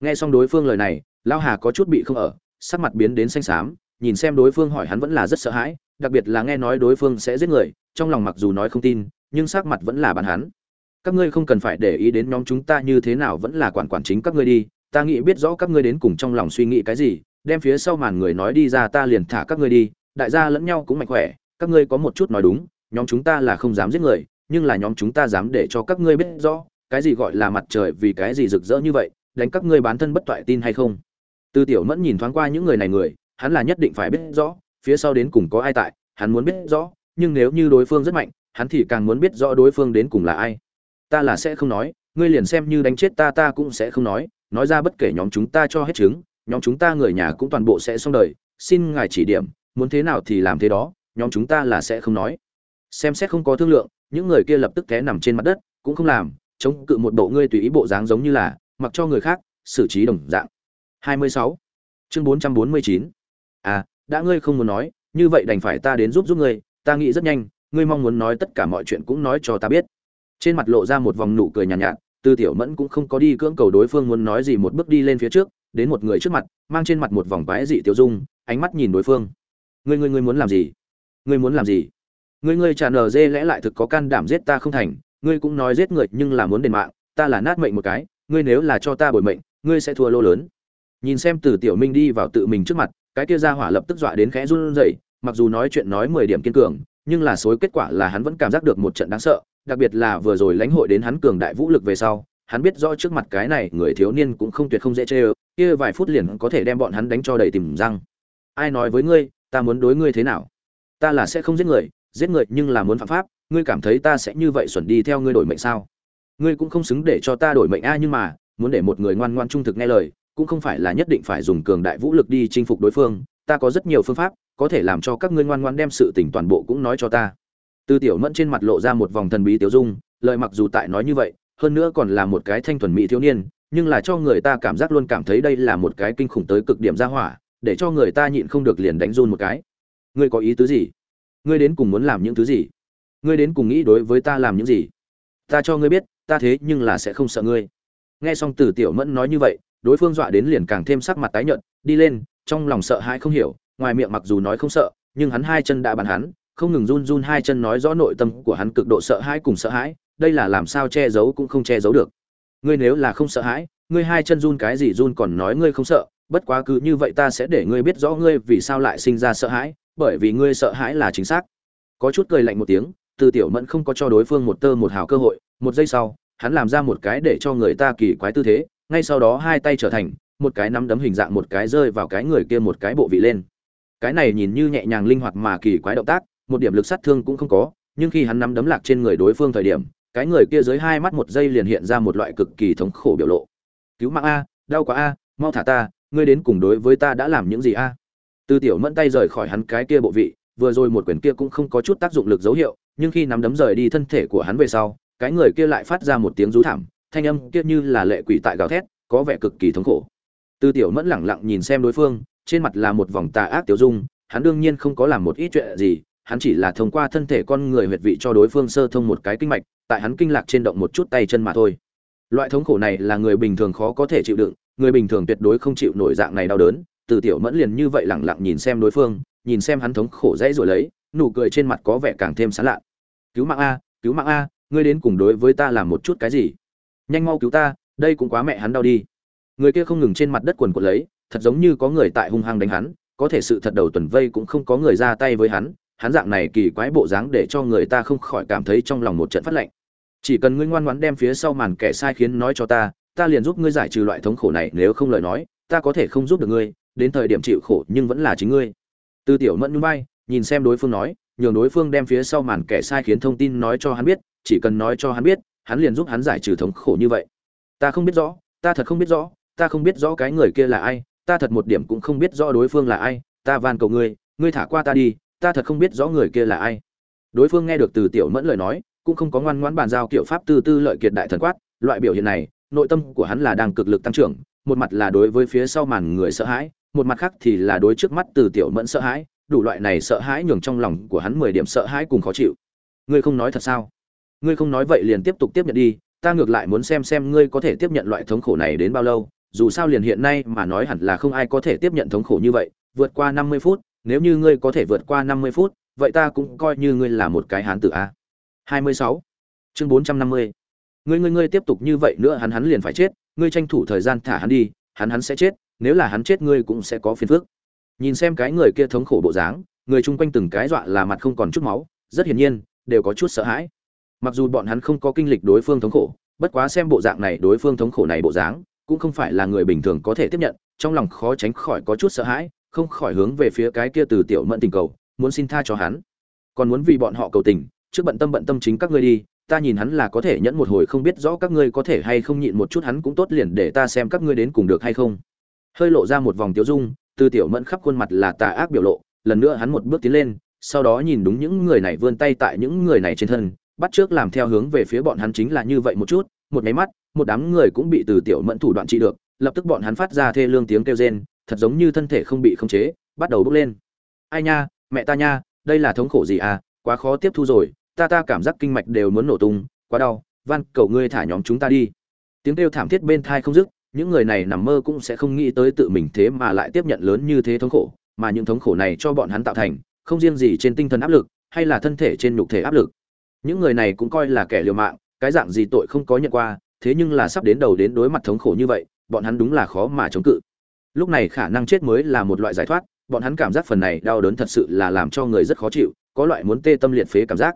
nghe xong đối phương lời này lao hà có chút bị không ở, sắc mặt biến đến xanh xám, nhìn xem đối phương hỏi hắn vẫn là rất sợ hãi, đặc biệt là nghe nói đối phương sẽ giết người, trong lòng mặc dù nói không tin, nhưng sắc mặt vẫn là bàn hắn. Các ngươi không cần phải để ý đến nhóm chúng ta như thế nào vẫn là quản quản chính các ngươi đi, ta nghĩ biết rõ các ngươi đến cùng trong lòng suy nghĩ cái gì, đem phía sau màn người nói đi ra ta liền thả các ngươi đi, đại gia lẫn nhau cũng mạnh khỏe, các ngươi có một chút nói đúng, nhóm chúng ta là không dám giết người nhưng là nhóm chúng ta dám để cho các ngươi biết rõ, cái gì gọi là mặt trời vì cái gì rực rỡ như vậy, đánh các ngươi bán thân bất toại tin hay không? Tư tiểu mẫn nhìn thoáng qua những người này người, hắn là nhất định phải biết rõ, phía sau đến cùng có ai tại, hắn muốn biết rõ, nhưng nếu như đối phương rất mạnh, hắn thì càng muốn biết rõ đối phương đến cùng là ai. Ta là sẽ không nói, ngươi liền xem như đánh chết ta ta cũng sẽ không nói nói ra bất kể nhóm chúng ta cho hết chứng, nhóm chúng ta người nhà cũng toàn bộ sẽ xong đời, xin ngài chỉ điểm, muốn thế nào thì làm thế đó, nhóm chúng ta là sẽ không nói. Xem xét không có thương lượng những người kia lập tức té nằm trên mặt đất cũng không làm chống cự một bộ ngươi tùy ý bộ dáng giống như là mặc cho người khác xử trí đồng dạng. 26. chương 449. à đã ngươi không muốn nói như vậy đành phải ta đến giúp giúp ngươi ta nghĩ rất nhanh ngươi mong muốn nói tất cả mọi chuyện cũng nói cho ta biết. Trên mặt lộ ra một vòng nụ cười nhàn nhạt, nhạt tư tiểu mẫn cũng không có đi cưỡng cầu đối phương muốn nói gì một bước đi lên phía trước đến một người trước mặt mang trên mặt một vòng quái dị tiêu dung ánh mắt nhìn đối phương. Ngươi ngươi ngươi muốn làm gì? Ngươi muốn làm gì? Ngươi ngươi tràn nở dê lẽ lại thực có can đảm giết ta không thành, ngươi cũng nói giết người nhưng là muốn đền mạng, ta là nát mệnh một cái, ngươi nếu là cho ta bồi mệnh, ngươi sẽ thua lô lớn. Nhìn xem từ tiểu minh đi vào tự mình trước mặt, cái kia ra hỏa lập tức dọa đến khẽ run rẩy, mặc dù nói chuyện nói mười điểm kiên cường, nhưng là số kết quả là hắn vẫn cảm giác được một trận đáng sợ, đặc biệt là vừa rồi lãnh hội đến hắn cường đại vũ lực về sau, hắn biết rõ trước mặt cái này người thiếu niên cũng không tuyệt không dễ chơi, kia vài phút liền có thể đem bọn hắn đánh cho đầy tìm răng. Ai nói với ngươi, ta muốn đối ngươi thế nào? Ta là sẽ không giết người giết người nhưng là muốn phạm pháp, ngươi cảm thấy ta sẽ như vậy xuẩn đi theo ngươi đổi mệnh sao? Ngươi cũng không xứng để cho ta đổi mệnh a, nhưng mà, muốn để một người ngoan ngoan trung thực nghe lời, cũng không phải là nhất định phải dùng cường đại vũ lực đi chinh phục đối phương, ta có rất nhiều phương pháp, có thể làm cho các ngươi ngoan ngoan đem sự tình toàn bộ cũng nói cho ta. Tư tiểu mẫn trên mặt lộ ra một vòng thần bí tiểu dung, lời mặc dù tại nói như vậy, hơn nữa còn là một cái thanh thuần mỹ thiếu niên, nhưng là cho người ta cảm giác luôn cảm thấy đây là một cái kinh khủng tới cực điểm ra hỏa, để cho người ta nhịn không được liền đánh run một cái. Ngươi có ý tứ gì? Ngươi đến cùng muốn làm những thứ gì? Ngươi đến cùng nghĩ đối với ta làm những gì? Ta cho ngươi biết, ta thế nhưng là sẽ không sợ ngươi. Nghe xong từ tiểu mẫn nói như vậy, đối phương dọa đến liền càng thêm sắc mặt tái nhợt, đi lên, trong lòng sợ hãi không hiểu, ngoài miệng mặc dù nói không sợ, nhưng hắn hai chân đã bắn hắn, không ngừng run run hai chân nói rõ nội tâm của hắn cực độ sợ hãi cùng sợ hãi, đây là làm sao che giấu cũng không che giấu được. Ngươi nếu là không sợ hãi, ngươi hai chân run cái gì run còn nói ngươi không sợ, bất quá cứ như vậy ta sẽ để ngươi biết rõ ngươi vì sao lại sinh ra sợ hãi bởi vì ngươi sợ hãi là chính xác. Có chút cười lạnh một tiếng, từ tiểu mẫn không có cho đối phương một tơ một hào cơ hội, một giây sau, hắn làm ra một cái để cho người ta kỳ quái tư thế, ngay sau đó hai tay trở thành, một cái nắm đấm hình dạng một cái rơi vào cái người kia một cái bộ vị lên. Cái này nhìn như nhẹ nhàng linh hoạt mà kỳ quái động tác, một điểm lực sát thương cũng không có, nhưng khi hắn nắm đấm lạc trên người đối phương thời điểm, cái người kia dưới hai mắt một giây liền hiện ra một loại cực kỳ thống khổ biểu lộ. Cứu mạng a, đau quá a, mau thả ta, ngươi đến cùng đối với ta đã làm những gì a? Từ tiểu mẫn tay rời khỏi hắn cái kia bộ vị, vừa rồi một quyền kia cũng không có chút tác dụng lực dấu hiệu, nhưng khi nắm đấm rời đi thân thể của hắn về sau, cái người kia lại phát ra một tiếng rú thảm, thanh âm kia như là lệ quỷ tại gào thét, có vẻ cực kỳ thống khổ. Từ tiểu mẫn lẳng lặng nhìn xem đối phương, trên mặt là một vòng tà ác tiểu dung, hắn đương nhiên không có làm một ít chuyện gì, hắn chỉ là thông qua thân thể con người huyệt vị cho đối phương sơ thông một cái kinh mạch, tại hắn kinh lạc trên động một chút tay chân mà thôi. Loại thống khổ này là người bình thường khó có thể chịu đựng, người bình thường tuyệt đối không chịu nổi dạng này đau đớn từ tiểu mẫn liền như vậy lẳng lặng nhìn xem đối phương, nhìn xem hắn thống khổ dãy rồi lấy, nụ cười trên mặt có vẻ càng thêm sán lạ cứu mạng a, cứu mạng a, ngươi đến cùng đối với ta làm một chút cái gì? Nhanh mau cứu ta, đây cũng quá mẹ hắn đau đi. Người kia không ngừng trên mặt đất quần quật lấy, thật giống như có người tại hung hăng đánh hắn, có thể sự thật đầu tuần vây cũng không có người ra tay với hắn hắn dạng này kỳ quái bộ dáng để cho người ta không khỏi cảm thấy trong lòng một trận phát lạnh chỉ cần ngươi ngoan ngoãn đem phía sau màn kẻ sai khiến nói cho ta ta liền giúp ngươi giải trừ loại thống khổ này, nếu không lời nói, ta có thể không giúp được ngươi đến thời điểm chịu khổ nhưng vẫn là chính ngươi. Tư tiểu mẫn núi bay nhìn xem đối phương nói, nhường đối phương đem phía sau màn kẻ sai khiến thông tin nói cho hắn biết, chỉ cần nói cho hắn biết, hắn liền giúp hắn giải trừ thống khổ như vậy. Ta không biết rõ, ta thật không biết rõ, ta không biết rõ cái người kia là ai, ta thật một điểm cũng không biết rõ đối phương là ai, ta van cầu ngươi ngươi thả qua ta đi, ta thật không biết rõ người kia là ai. Đối phương nghe được từ tiểu mẫn lời nói, cũng không có ngoan ngoãn bàn giao kiểu pháp tư tư lợi kiệt đại thần quát, loại biểu hiện này, nội tâm của hắn là đang cực lực tăng trưởng, một mặt là đối với phía sau màn người sợ hãi một mặt khác thì là đối trước mắt từ tiểu mẫn sợ hãi, đủ loại này sợ hãi nhường trong lòng của hắn mười điểm sợ hãi cùng khó chịu. Ngươi không nói thật sao? Ngươi không nói vậy liền tiếp tục tiếp nhận đi, ta ngược lại muốn xem xem ngươi có thể tiếp nhận loại thống khổ này đến bao lâu, dù sao liền hiện nay mà nói hẳn là không ai có thể tiếp nhận thống khổ như vậy, vượt qua năm mươi phút, nếu như ngươi có thể vượt qua năm mươi phút, vậy ta cũng coi như ngươi là một cái hán tử a. hai mươi sáu. Chương bốn trăm năm mươi. Ngươi ngươi ngươi tiếp tục như vậy nữa hắn hắn liền phải chết, ngươi tranh thủ thời gian thả hắn đi, hắn hắn sẽ chết nếu là hắn chết ngươi cũng sẽ có phiền phức. Nhìn xem cái người kia thống khổ bộ dáng, người chung quanh từng cái dọa là mặt không còn chút máu, rất hiển nhiên, đều có chút sợ hãi. Mặc dù bọn hắn không có kinh lịch đối phương thống khổ, bất quá xem bộ dạng này đối phương thống khổ này bộ dáng, cũng không phải là người bình thường có thể tiếp nhận, trong lòng khó tránh khỏi có chút sợ hãi, không khỏi hướng về phía cái kia từ tiểu mẫn tình cầu, muốn xin tha cho hắn. Còn muốn vì bọn họ cầu tình, trước bận tâm bận tâm chính các ngươi đi, ta nhìn hắn là có thể nhẫn một hồi không biết rõ các ngươi có thể hay không nhịn một chút hắn cũng tốt liền để ta xem các ngươi đến cùng được hay không hơi lộ ra một vòng tiêu dung, từ tiểu mẫn khắp khuôn mặt là tà ác biểu lộ, lần nữa hắn một bước tiến lên, sau đó nhìn đúng những người này vươn tay tại những người này trên thân, bắt trước làm theo hướng về phía bọn hắn chính là như vậy một chút, một nháy mắt, một đám người cũng bị từ tiểu mẫn thủ đoạn trị được, lập tức bọn hắn phát ra thê lương tiếng kêu rên, thật giống như thân thể không bị khống chế, bắt đầu bốc lên. Ai nha, mẹ ta nha, đây là thống khổ gì à quá khó tiếp thu rồi, ta ta cảm giác kinh mạch đều muốn nổ tung, quá đau, van, cầu ngươi thả nhóm chúng ta đi. Tiếng kêu thảm thiết bên thai không dứt những người này nằm mơ cũng sẽ không nghĩ tới tự mình thế mà lại tiếp nhận lớn như thế thống khổ, mà những thống khổ này cho bọn hắn tạo thành, không riêng gì trên tinh thần áp lực, hay là thân thể trên nhục thể áp lực. Những người này cũng coi là kẻ liều mạng, cái dạng gì tội không có nhận qua, thế nhưng là sắp đến đầu đến đối mặt thống khổ như vậy, bọn hắn đúng là khó mà chống cự. Lúc này khả năng chết mới là một loại giải thoát, bọn hắn cảm giác phần này đau đớn thật sự là làm cho người rất khó chịu, có loại muốn tê tâm liệt phế cảm giác.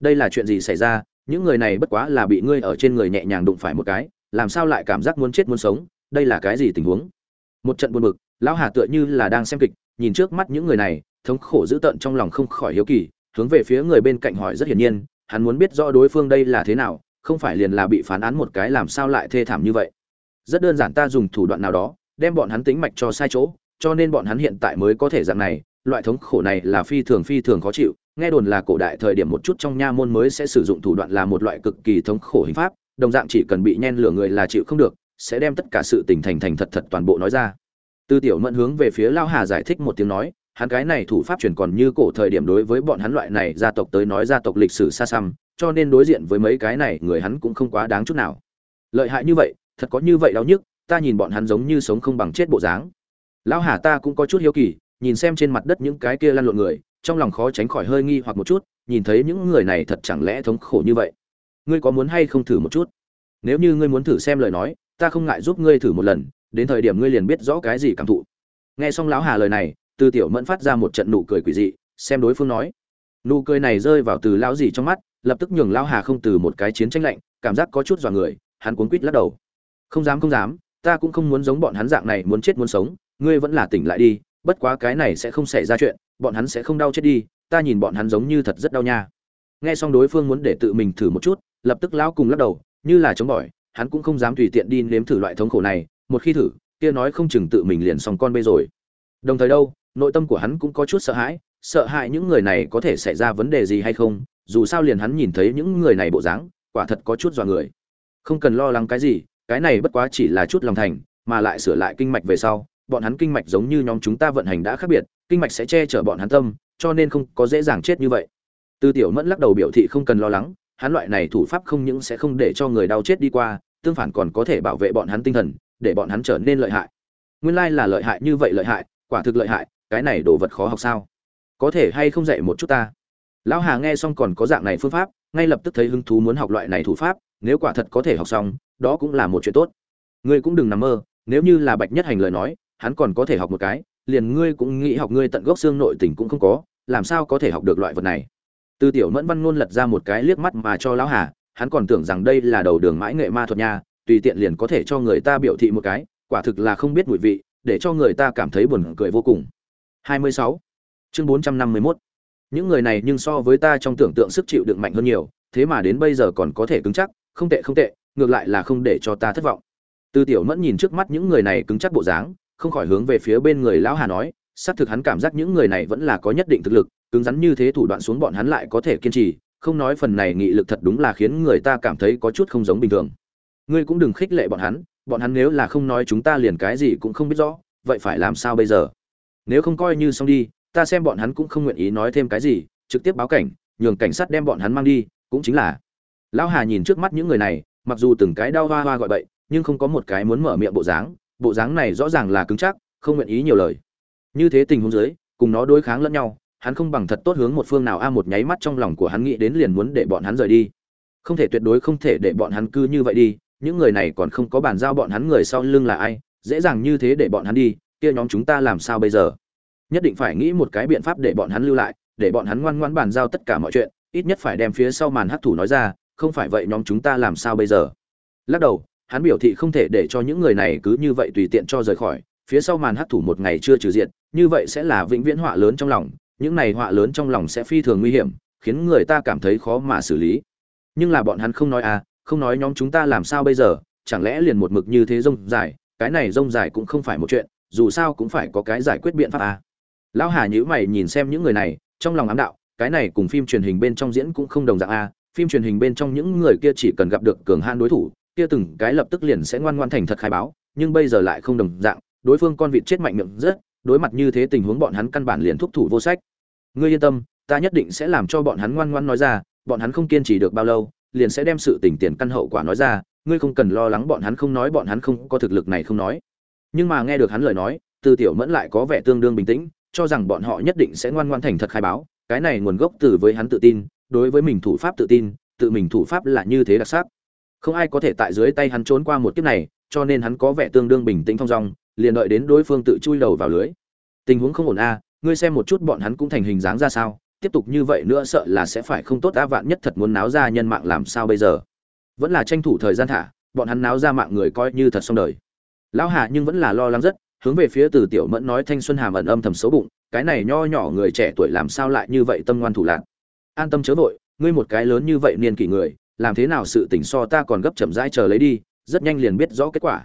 Đây là chuyện gì xảy ra? Những người này bất quá là bị ngươi ở trên người nhẹ nhàng đụng phải một cái làm sao lại cảm giác muốn chết muốn sống, đây là cái gì tình huống? Một trận buồn bực, lão hà tựa như là đang xem kịch, nhìn trước mắt những người này, thống khổ dữ tợn trong lòng không khỏi hiếu kỳ, hướng về phía người bên cạnh hỏi rất hiển nhiên, hắn muốn biết rõ đối phương đây là thế nào, không phải liền là bị phán án một cái làm sao lại thê thảm như vậy. Rất đơn giản ta dùng thủ đoạn nào đó, đem bọn hắn tính mạch cho sai chỗ, cho nên bọn hắn hiện tại mới có thể dạng này, loại thống khổ này là phi thường phi thường khó chịu, nghe đồn là cổ đại thời điểm một chút trong nha môn mới sẽ sử dụng thủ đoạn là một loại cực kỳ thống khổ hình pháp đồng dạng chỉ cần bị nhen lửa người là chịu không được, sẽ đem tất cả sự tình thành thành thật thật toàn bộ nói ra. Tư tiểu mẫn hướng về phía lao hà giải thích một tiếng nói, hắn cái này thủ pháp truyền còn như cổ thời điểm đối với bọn hắn loại này gia tộc tới nói gia tộc lịch sử xa xăm, cho nên đối diện với mấy cái này người hắn cũng không quá đáng chút nào. Lợi hại như vậy, thật có như vậy đau nhức, ta nhìn bọn hắn giống như sống không bằng chết bộ dáng. Lão hà ta cũng có chút hiếu kỳ, nhìn xem trên mặt đất những cái kia lăn lộn người, trong lòng khó tránh khỏi hơi nghi hoặc một chút, nhìn thấy những người này thật chẳng lẽ thống khổ như vậy ngươi có muốn hay không thử một chút? Nếu như ngươi muốn thử xem lời nói, ta không ngại giúp ngươi thử một lần, đến thời điểm ngươi liền biết rõ cái gì cảm thụ. Nghe xong lão hà lời này, từ tiểu mẫn phát ra một trận nụ cười quỷ dị, xem đối phương nói. Nụ cười này rơi vào từ lão gì trong mắt, lập tức nhường lão hà không từ một cái chiến tranh lạnh, cảm giác có chút dọa người, hắn cuốn quýt lắc đầu. Không dám không dám, ta cũng không muốn giống bọn hắn dạng này muốn chết muốn sống, ngươi vẫn là tỉnh lại đi, bất quá cái này sẽ không xảy ra chuyện, bọn hắn sẽ không đau chết đi, ta nhìn bọn hắn giống như thật rất đau nha. Nghe xong đối phương muốn để tự mình thử một chút lập tức lão cùng lắc đầu, như là chống bỏi, hắn cũng không dám tùy tiện đi nếm thử loại thống khổ này, một khi thử, kia nói không chừng tự mình liền xong con bê rồi. Đồng thời đâu, nội tâm của hắn cũng có chút sợ hãi sợ hãi những người này có thể xảy ra vấn đề gì hay không, dù sao liền hắn nhìn thấy những người này bộ dáng, quả thật có chút dọa người. Không cần lo lắng cái gì, cái này bất quá chỉ là chút lòng thành, mà lại sửa lại kinh mạch về sau, bọn hắn kinh mạch giống như nhóm chúng ta vận hành đã khác biệt, kinh mạch sẽ che chở bọn hắn tâm, cho nên không có dễ dàng chết như vậy. Tư tiểu mẫn lắc đầu biểu thị không cần lo lắng hắn loại này thủ pháp không những sẽ không để cho người đau chết đi qua, tương phản còn có thể bảo vệ bọn hắn tinh thần, để bọn hắn trở nên lợi hại. Nguyên lai là lợi hại như vậy lợi hại, quả thực lợi hại, cái này đồ vật khó học sao? Có thể hay không dạy một chút ta? Lão hà nghe xong còn có dạng này phương pháp, ngay lập tức thấy hứng thú muốn học loại này thủ pháp, nếu quả thật có thể học xong, đó cũng là một chuyện tốt. Ngươi cũng đừng nằm mơ, nếu như là bạch nhất hành lời nói, hắn còn có thể học một cái, liền ngươi cũng nghĩ học ngươi tận gốc xương nội tình cũng không có, làm sao có thể học được loại vật này? Từ tiểu mẫn văn luôn lật ra một cái liếc mắt mà cho lão hà, hắn còn tưởng rằng đây là đầu đường mãi nghệ ma thuật nha, tùy tiện liền có thể cho người ta biểu thị một cái, quả thực là không biết mùi vị, để cho người ta cảm thấy buồn cười vô cùng 26. chương 451. những người này nhưng so với ta trong tưởng tượng sức chịu đựng mạnh hơn nhiều, thế mà đến bây giờ còn có thể cứng chắc, không tệ không tệ, ngược lại là không để cho ta thất vọng từ tiểu mẫn nhìn trước mắt những người này cứng chắc bộ dáng, không khỏi hướng về phía bên người lão hà nói, xác thực hắn cảm giác những người này vẫn là có nhất định thực lực cứng rắn như thế thủ đoạn xuống bọn hắn lại có thể kiên trì, không nói phần này nghị lực thật đúng là khiến người ta cảm thấy có chút không giống bình thường. Ngươi cũng đừng khích lệ bọn hắn bọn hắn nếu là không nói chúng ta liền cái gì cũng không biết rõ, vậy phải làm sao bây giờ? Nếu không coi như xong đi, ta xem bọn hắn cũng không nguyện ý nói thêm cái gì, trực tiếp báo cảnh, nhường cảnh sát đem bọn hắn mang đi, cũng chính là. Lão hà nhìn trước mắt những người này, mặc dù từng cái đau hoa hoa gọi bậy, nhưng không có một cái muốn mở miệng bộ dáng bộ dáng này rõ ràng là cứng chắc, không nguyện ý nhiều lời. Như thế tình huống dưới, cùng nó đối kháng lẫn nhau hắn không bằng thật tốt hướng một phương nào a, một nháy mắt trong lòng của hắn nghĩ đến liền muốn để bọn hắn rời đi. Không thể tuyệt đối không thể để bọn hắn cứ như vậy đi, những người này còn không có bàn giao bọn hắn người sau lưng là ai, dễ dàng như thế để bọn hắn đi, kia nhóm chúng ta làm sao bây giờ? Nhất định phải nghĩ một cái biện pháp để bọn hắn lưu lại, để bọn hắn ngoan ngoãn bàn giao tất cả mọi chuyện, ít nhất phải đem phía sau màn hắc thủ nói ra, không phải vậy nhóm chúng ta làm sao bây giờ? Lắc đầu, hắn biểu thị không thể để cho những người này cứ như vậy tùy tiện cho rời khỏi, phía sau màn hắc thủ một ngày chưa trừ diện, như vậy sẽ là vĩnh viễn họa lớn trong lòng những này họa lớn trong lòng sẽ phi thường nguy hiểm, khiến người ta cảm thấy khó mà xử lý nhưng là bọn hắn không nói à không nói nhóm chúng ta làm sao bây giờ, chẳng lẽ liền một mực như thế rông dài, cái này rông dài cũng không phải một chuyện, dù sao cũng phải có cái giải quyết biện pháp à lão hà nhữ mày nhìn xem những người này, trong lòng ám đạo, cái này cùng phim truyền hình bên trong diễn cũng không đồng dạng à? phim truyền hình bên trong những người kia chỉ cần gặp được cường han đối thủ, kia từng cái lập tức liền sẽ ngoan ngoan thành thật khai báo, nhưng bây giờ lại không đồng dạng, đối phương con vịt chết mạnh miệng rất đối mặt như thế tình huống bọn hắn căn bản liền thúc thủ vô sách. Ngươi yên tâm, ta nhất định sẽ làm cho bọn hắn ngoan ngoan nói ra, bọn hắn không kiên trì được bao lâu, liền sẽ đem sự tình tiền căn hậu quả nói ra, ngươi không cần lo lắng bọn hắn không nói, bọn hắn không có thực lực này không nói. Nhưng mà nghe được hắn lời nói, từ tiểu mẫn lại có vẻ tương đương bình tĩnh, cho rằng bọn họ nhất định sẽ ngoan ngoan thành thật khai báo, cái này nguồn gốc từ với hắn tự tin, đối với mình thủ pháp tự tin, tự mình thủ pháp là như thế đặc sắc. Không ai có thể tại dưới tay hắn trốn qua một kiếp này, cho nên hắn có vẻ tương đương bình tĩnh thong dong liền đợi đến đối phương tự chui đầu vào lưới. Tình huống không ổn a, ngươi xem một chút bọn hắn cũng thành hình dáng ra sao, tiếp tục như vậy nữa sợ là sẽ phải không tốt a, vạn nhất thật muốn náo ra nhân mạng làm sao bây giờ? Vẫn là tranh thủ thời gian thả, bọn hắn náo ra mạng người coi như thật xong đời. Lão hà nhưng vẫn là lo lắng rất, hướng về phía từ tiểu mẫn nói thanh xuân hàm ẩn âm thầm xấu bụng, cái này nho nhỏ người trẻ tuổi làm sao lại như vậy tâm ngoan thủ lạc? An tâm chớ vội, ngươi một cái lớn như vậy niên kỷ người, làm thế nào sự tỉnh so ta còn gấp chậm rãi chờ lấy đi, rất nhanh liền biết rõ kết quả.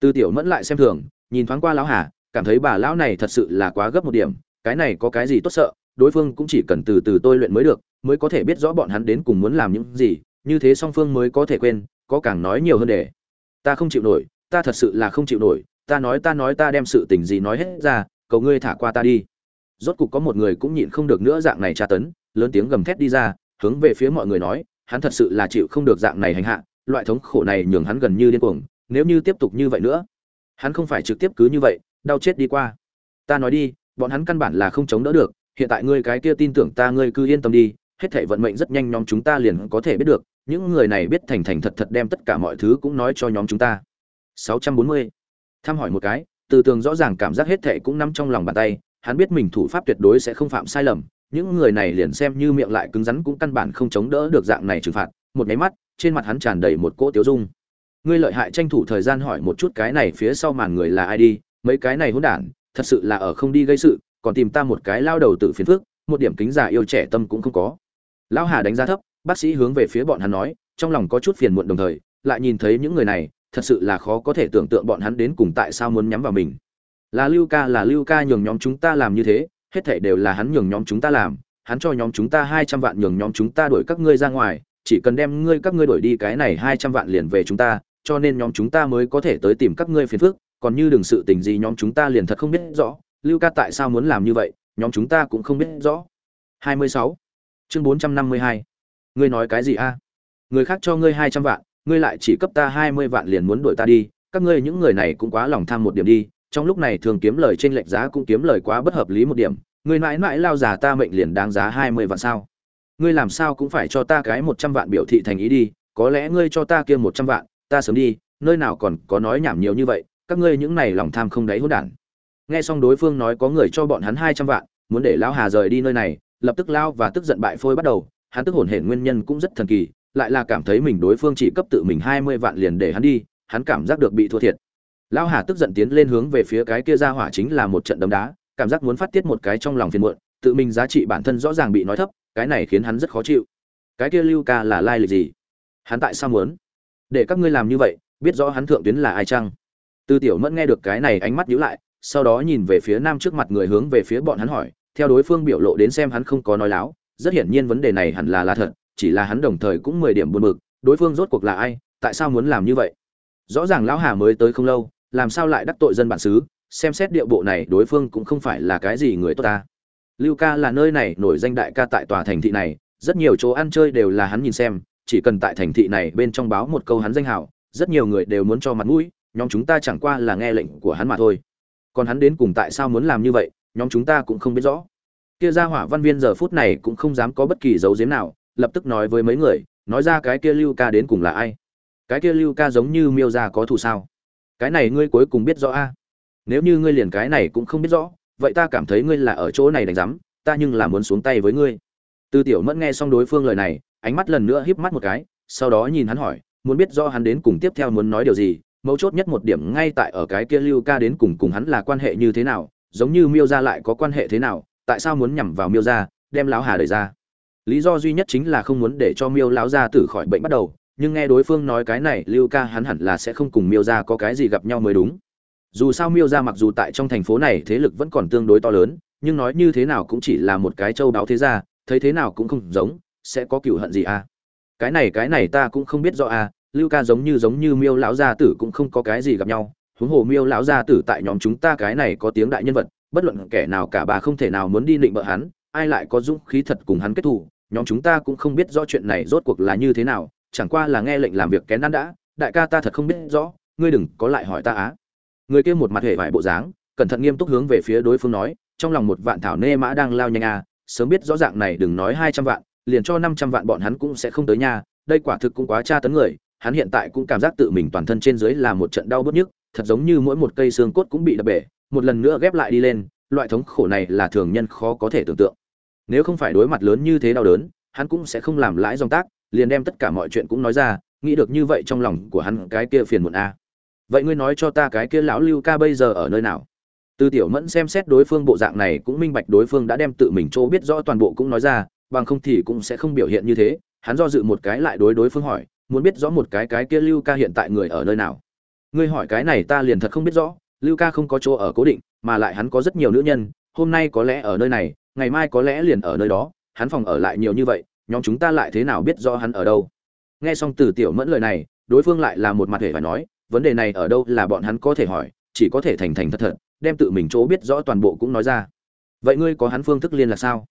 Từ tiểu mẫn lại xem thường nhìn thoáng qua lão hà, cảm thấy bà lão này thật sự là quá gấp một điểm, cái này có cái gì tốt sợ, đối phương cũng chỉ cần từ từ tôi luyện mới được, mới có thể biết rõ bọn hắn đến cùng muốn làm những gì, như thế song phương mới có thể quên, có càng nói nhiều hơn để. Ta không chịu nổi, ta thật sự là không chịu nổi, ta nói ta nói ta đem sự tình gì nói hết ra, cầu ngươi thả qua ta đi. Rốt cục có một người cũng nhịn không được nữa dạng này tra tấn, lớn tiếng gầm thét đi ra, hướng về phía mọi người nói, hắn thật sự là chịu không được dạng này hành hạ, loại thống khổ này nhường hắn gần như điên cuồng, nếu như tiếp tục như vậy nữa hắn không phải trực tiếp cứ như vậy, đau chết đi qua. Ta nói đi, bọn hắn căn bản là không chống đỡ được, hiện tại ngươi cái kia tin tưởng ta ngươi cứ yên tâm đi, hết thảy vận mệnh rất nhanh nhóm chúng ta liền có thể biết được, những người này biết thành thành thật thật đem tất cả mọi thứ cũng nói cho nhóm chúng ta. 640. thăm hỏi một cái, từ tường rõ ràng cảm giác hết thảy cũng nằm trong lòng bàn tay, hắn biết mình thủ pháp tuyệt đối sẽ không phạm sai lầm, những người này liền xem như miệng lại cứng rắn cũng căn bản không chống đỡ được dạng này trừng phạt. Một nháy mắt, trên mặt hắn tràn đầy một cỗ tiếu dung ngươi lợi hại tranh thủ thời gian hỏi một chút cái này phía sau màn người là ai đi, mấy cái này hỗn đản, thật sự là ở không đi gây sự, còn tìm ta một cái lao đầu tự phiền phước một điểm kính giả yêu trẻ tâm cũng không có. Lão hà đánh giá thấp, bác sĩ hướng về phía bọn hắn nói, trong lòng có chút phiền muộn đồng thời, lại nhìn thấy những người này, thật sự là khó có thể tưởng tượng bọn hắn đến cùng tại sao muốn nhắm vào mình. Là lưu ca, là lưu ca nhường nhóm chúng ta làm như thế, hết thảy đều là hắn nhường nhóm chúng ta làm, hắn cho nhóm chúng ta hai trăm vạn nhường nhóm chúng ta đuổi các ngươi ra ngoài, chỉ cần đem ngươi các ngươi đuổi đi cái này hai trăm vạn liền về chúng ta cho nên nhóm chúng ta mới có thể tới tìm các ngươi phiền phức, còn như đừng sự tình gì nhóm chúng ta liền thật không biết rõ, lưu ca tại sao muốn làm như vậy, nhóm chúng ta cũng không biết rõ 26. chương 452. ngươi nói cái gì a người khác cho ngươi 200 vạn, ngươi lại chỉ cấp ta 20 vạn liền muốn đuổi ta đi, các ngươi những người này cũng quá lòng tham một điểm đi, trong lúc này thường kiếm lời trên lệch giá cũng kiếm lời quá bất hợp lý một điểm, ngươi mãi mãi lao giả ta mệnh liền đáng giá 20 vạn sao ngươi làm sao cũng phải cho ta cái 100 vạn biểu thị thành ý đi, có lẽ ngươi cho ta kia 100 vạn ta sớm đi, nơi nào còn có nói nhảm nhiều như vậy, các ngươi những này lòng tham không đáy hỗn đản. Nghe xong đối phương nói có người cho bọn hắn 200 vạn, muốn để lão hà rời đi nơi này, lập tức lao và tức giận bại phôi bắt đầu, hắn tức hổn hển nguyên nhân cũng rất thần kỳ, lại là cảm thấy mình đối phương chỉ cấp tự mình 20 vạn liền để hắn đi, hắn cảm giác được bị thua thiệt. Lão hà tức giận tiến lên hướng về phía cái kia ra hỏa chính là một trận đấm đá, cảm giác muốn phát tiết một cái trong lòng phiền muộn, tự mình giá trị bản thân rõ ràng bị nói thấp, cái này khiến hắn rất khó chịu. Cái kia lưu ca là lai lịch gì? Hắn tại sao muốn? Để các ngươi làm như vậy, biết rõ hắn thượng tuyến là ai chăng? Tư tiểu mẫn nghe được cái này ánh mắt nhíu lại, sau đó nhìn về phía nam trước mặt người hướng về phía bọn hắn hỏi, theo đối phương biểu lộ đến xem hắn không có nói láo, rất hiển nhiên vấn đề này hẳn là là thật, chỉ là hắn đồng thời cũng mười điểm buồn bực, đối phương rốt cuộc là ai, tại sao muốn làm như vậy? Rõ ràng lão hà mới tới không lâu, làm sao lại đắc tội dân bản xứ, xem xét địa bộ này đối phương cũng không phải là cái gì người tốt ta. Lưu ca là nơi này, nổi danh đại ca tại tòa thành thị này, rất nhiều chỗ ăn chơi đều là hắn nhìn xem chỉ cần tại thành thị này bên trong báo một câu hắn danh hào rất nhiều người đều muốn cho mặt mũi, nhóm chúng ta chẳng qua là nghe lệnh của hắn mà thôi. Còn hắn đến cùng tại sao muốn làm như vậy, nhóm chúng ta cũng không biết rõ. Kia ra hỏa văn viên giờ phút này cũng không dám có bất kỳ dấu diếm nào, lập tức nói với mấy người, nói ra cái kia lưu ca đến cùng là ai? Cái kia lưu ca giống như miêu ra có thù sao? Cái này ngươi cuối cùng biết rõ a? Nếu như ngươi liền cái này cũng không biết rõ, vậy ta cảm thấy ngươi là ở chỗ này đánh giám, ta nhưng là muốn xuống tay với ngươi. Tư tiểu mẫn nghe xong đối phương lời này ánh mắt lần nữa híp mắt một cái sau đó nhìn hắn hỏi muốn biết rõ hắn đến cùng tiếp theo muốn nói điều gì mấu chốt nhất một điểm ngay tại ở cái kia lưu ca đến cùng cùng hắn là quan hệ như thế nào giống như miêu Gia lại có quan hệ thế nào tại sao muốn nhằm vào miêu Gia, đem lão hà đẩy ra. Lý do duy nhất chính là không muốn để cho miêu lão gia tử khỏi bệnh bắt đầu nhưng nghe đối phương nói cái này lưu ca hắn hẳn là sẽ không cùng miêu Gia có cái gì gặp nhau mới đúng. Dù sao miêu Gia mặc dù tại trong thành phố này thế lực vẫn còn tương đối to lớn nhưng nói như thế nào cũng chỉ là một cái châu đáo thế gia thấy thế nào cũng không giống sẽ có cựu hận gì à? Cái này cái này ta cũng không biết rõ à lưu ca giống như giống như miêu lão gia tử cũng không có cái gì gặp nhau. Huống hồ miêu lão gia tử tại nhóm chúng ta cái này có tiếng đại nhân vật, bất luận kẻ nào cả bà không thể nào muốn đi định bợ hắn, ai lại có dũng khí thật cùng hắn kết thù, nhóm chúng ta cũng không biết rõ chuyện này rốt cuộc là như thế nào, chẳng qua là nghe lệnh làm việc kén ăn đã. Đại ca ta thật không biết rõ, ngươi đừng có lại hỏi ta á. Người kia một mặt hề vải bộ dáng, cẩn thận nghiêm túc hướng về phía đối phương nói, trong lòng một vạn thảo nê mã đang lao nhanh à sớm biết rõ dạng này đừng nói hai trăm vạn liền cho năm trăm vạn bọn hắn cũng sẽ không tới nhà, đây quả thực cũng quá tra tấn người hắn hiện tại cũng cảm giác tự mình toàn thân trên dưới là một trận đau bứt nhức thật giống như mỗi một cây xương cốt cũng bị đập bể một lần nữa ghép lại đi lên loại thống khổ này là thường nhân khó có thể tưởng tượng. Nếu không phải đối mặt lớn như thế đau đớn hắn cũng sẽ không làm lãi dòng tác liền đem tất cả mọi chuyện cũng nói ra nghĩ được như vậy trong lòng của hắn cái kia phiền muộn a. Vậy ngươi nói cho ta cái kia lão lưu ca bây giờ ở nơi nào? Tư tiểu mẫn xem xét đối phương bộ dạng này cũng minh bạch đối phương đã đem tự mình chỗ biết rõ toàn bộ cũng nói ra bằng không thì cũng sẽ không biểu hiện như thế. Hắn do dự một cái lại đối đối phương hỏi, muốn biết rõ một cái cái kia lưu ca hiện tại người ở nơi nào? Ngươi hỏi cái này ta liền thật không biết rõ. Lưu ca không có chỗ ở cố định, mà lại hắn có rất nhiều nữ nhân, hôm nay có lẽ ở nơi này, ngày mai có lẽ liền ở nơi đó. Hắn phòng ở lại nhiều như vậy, nhóm chúng ta lại thế nào biết rõ hắn ở đâu? Nghe xong từ tiểu mẫn lời này, đối phương lại là một mặt hề phải nói, vấn đề này ở đâu là bọn hắn có thể hỏi, chỉ có thể thành thành thật thật, đem tự mình chỗ biết rõ toàn bộ cũng nói ra. Vậy ngươi có hắn phương thức liên là sao?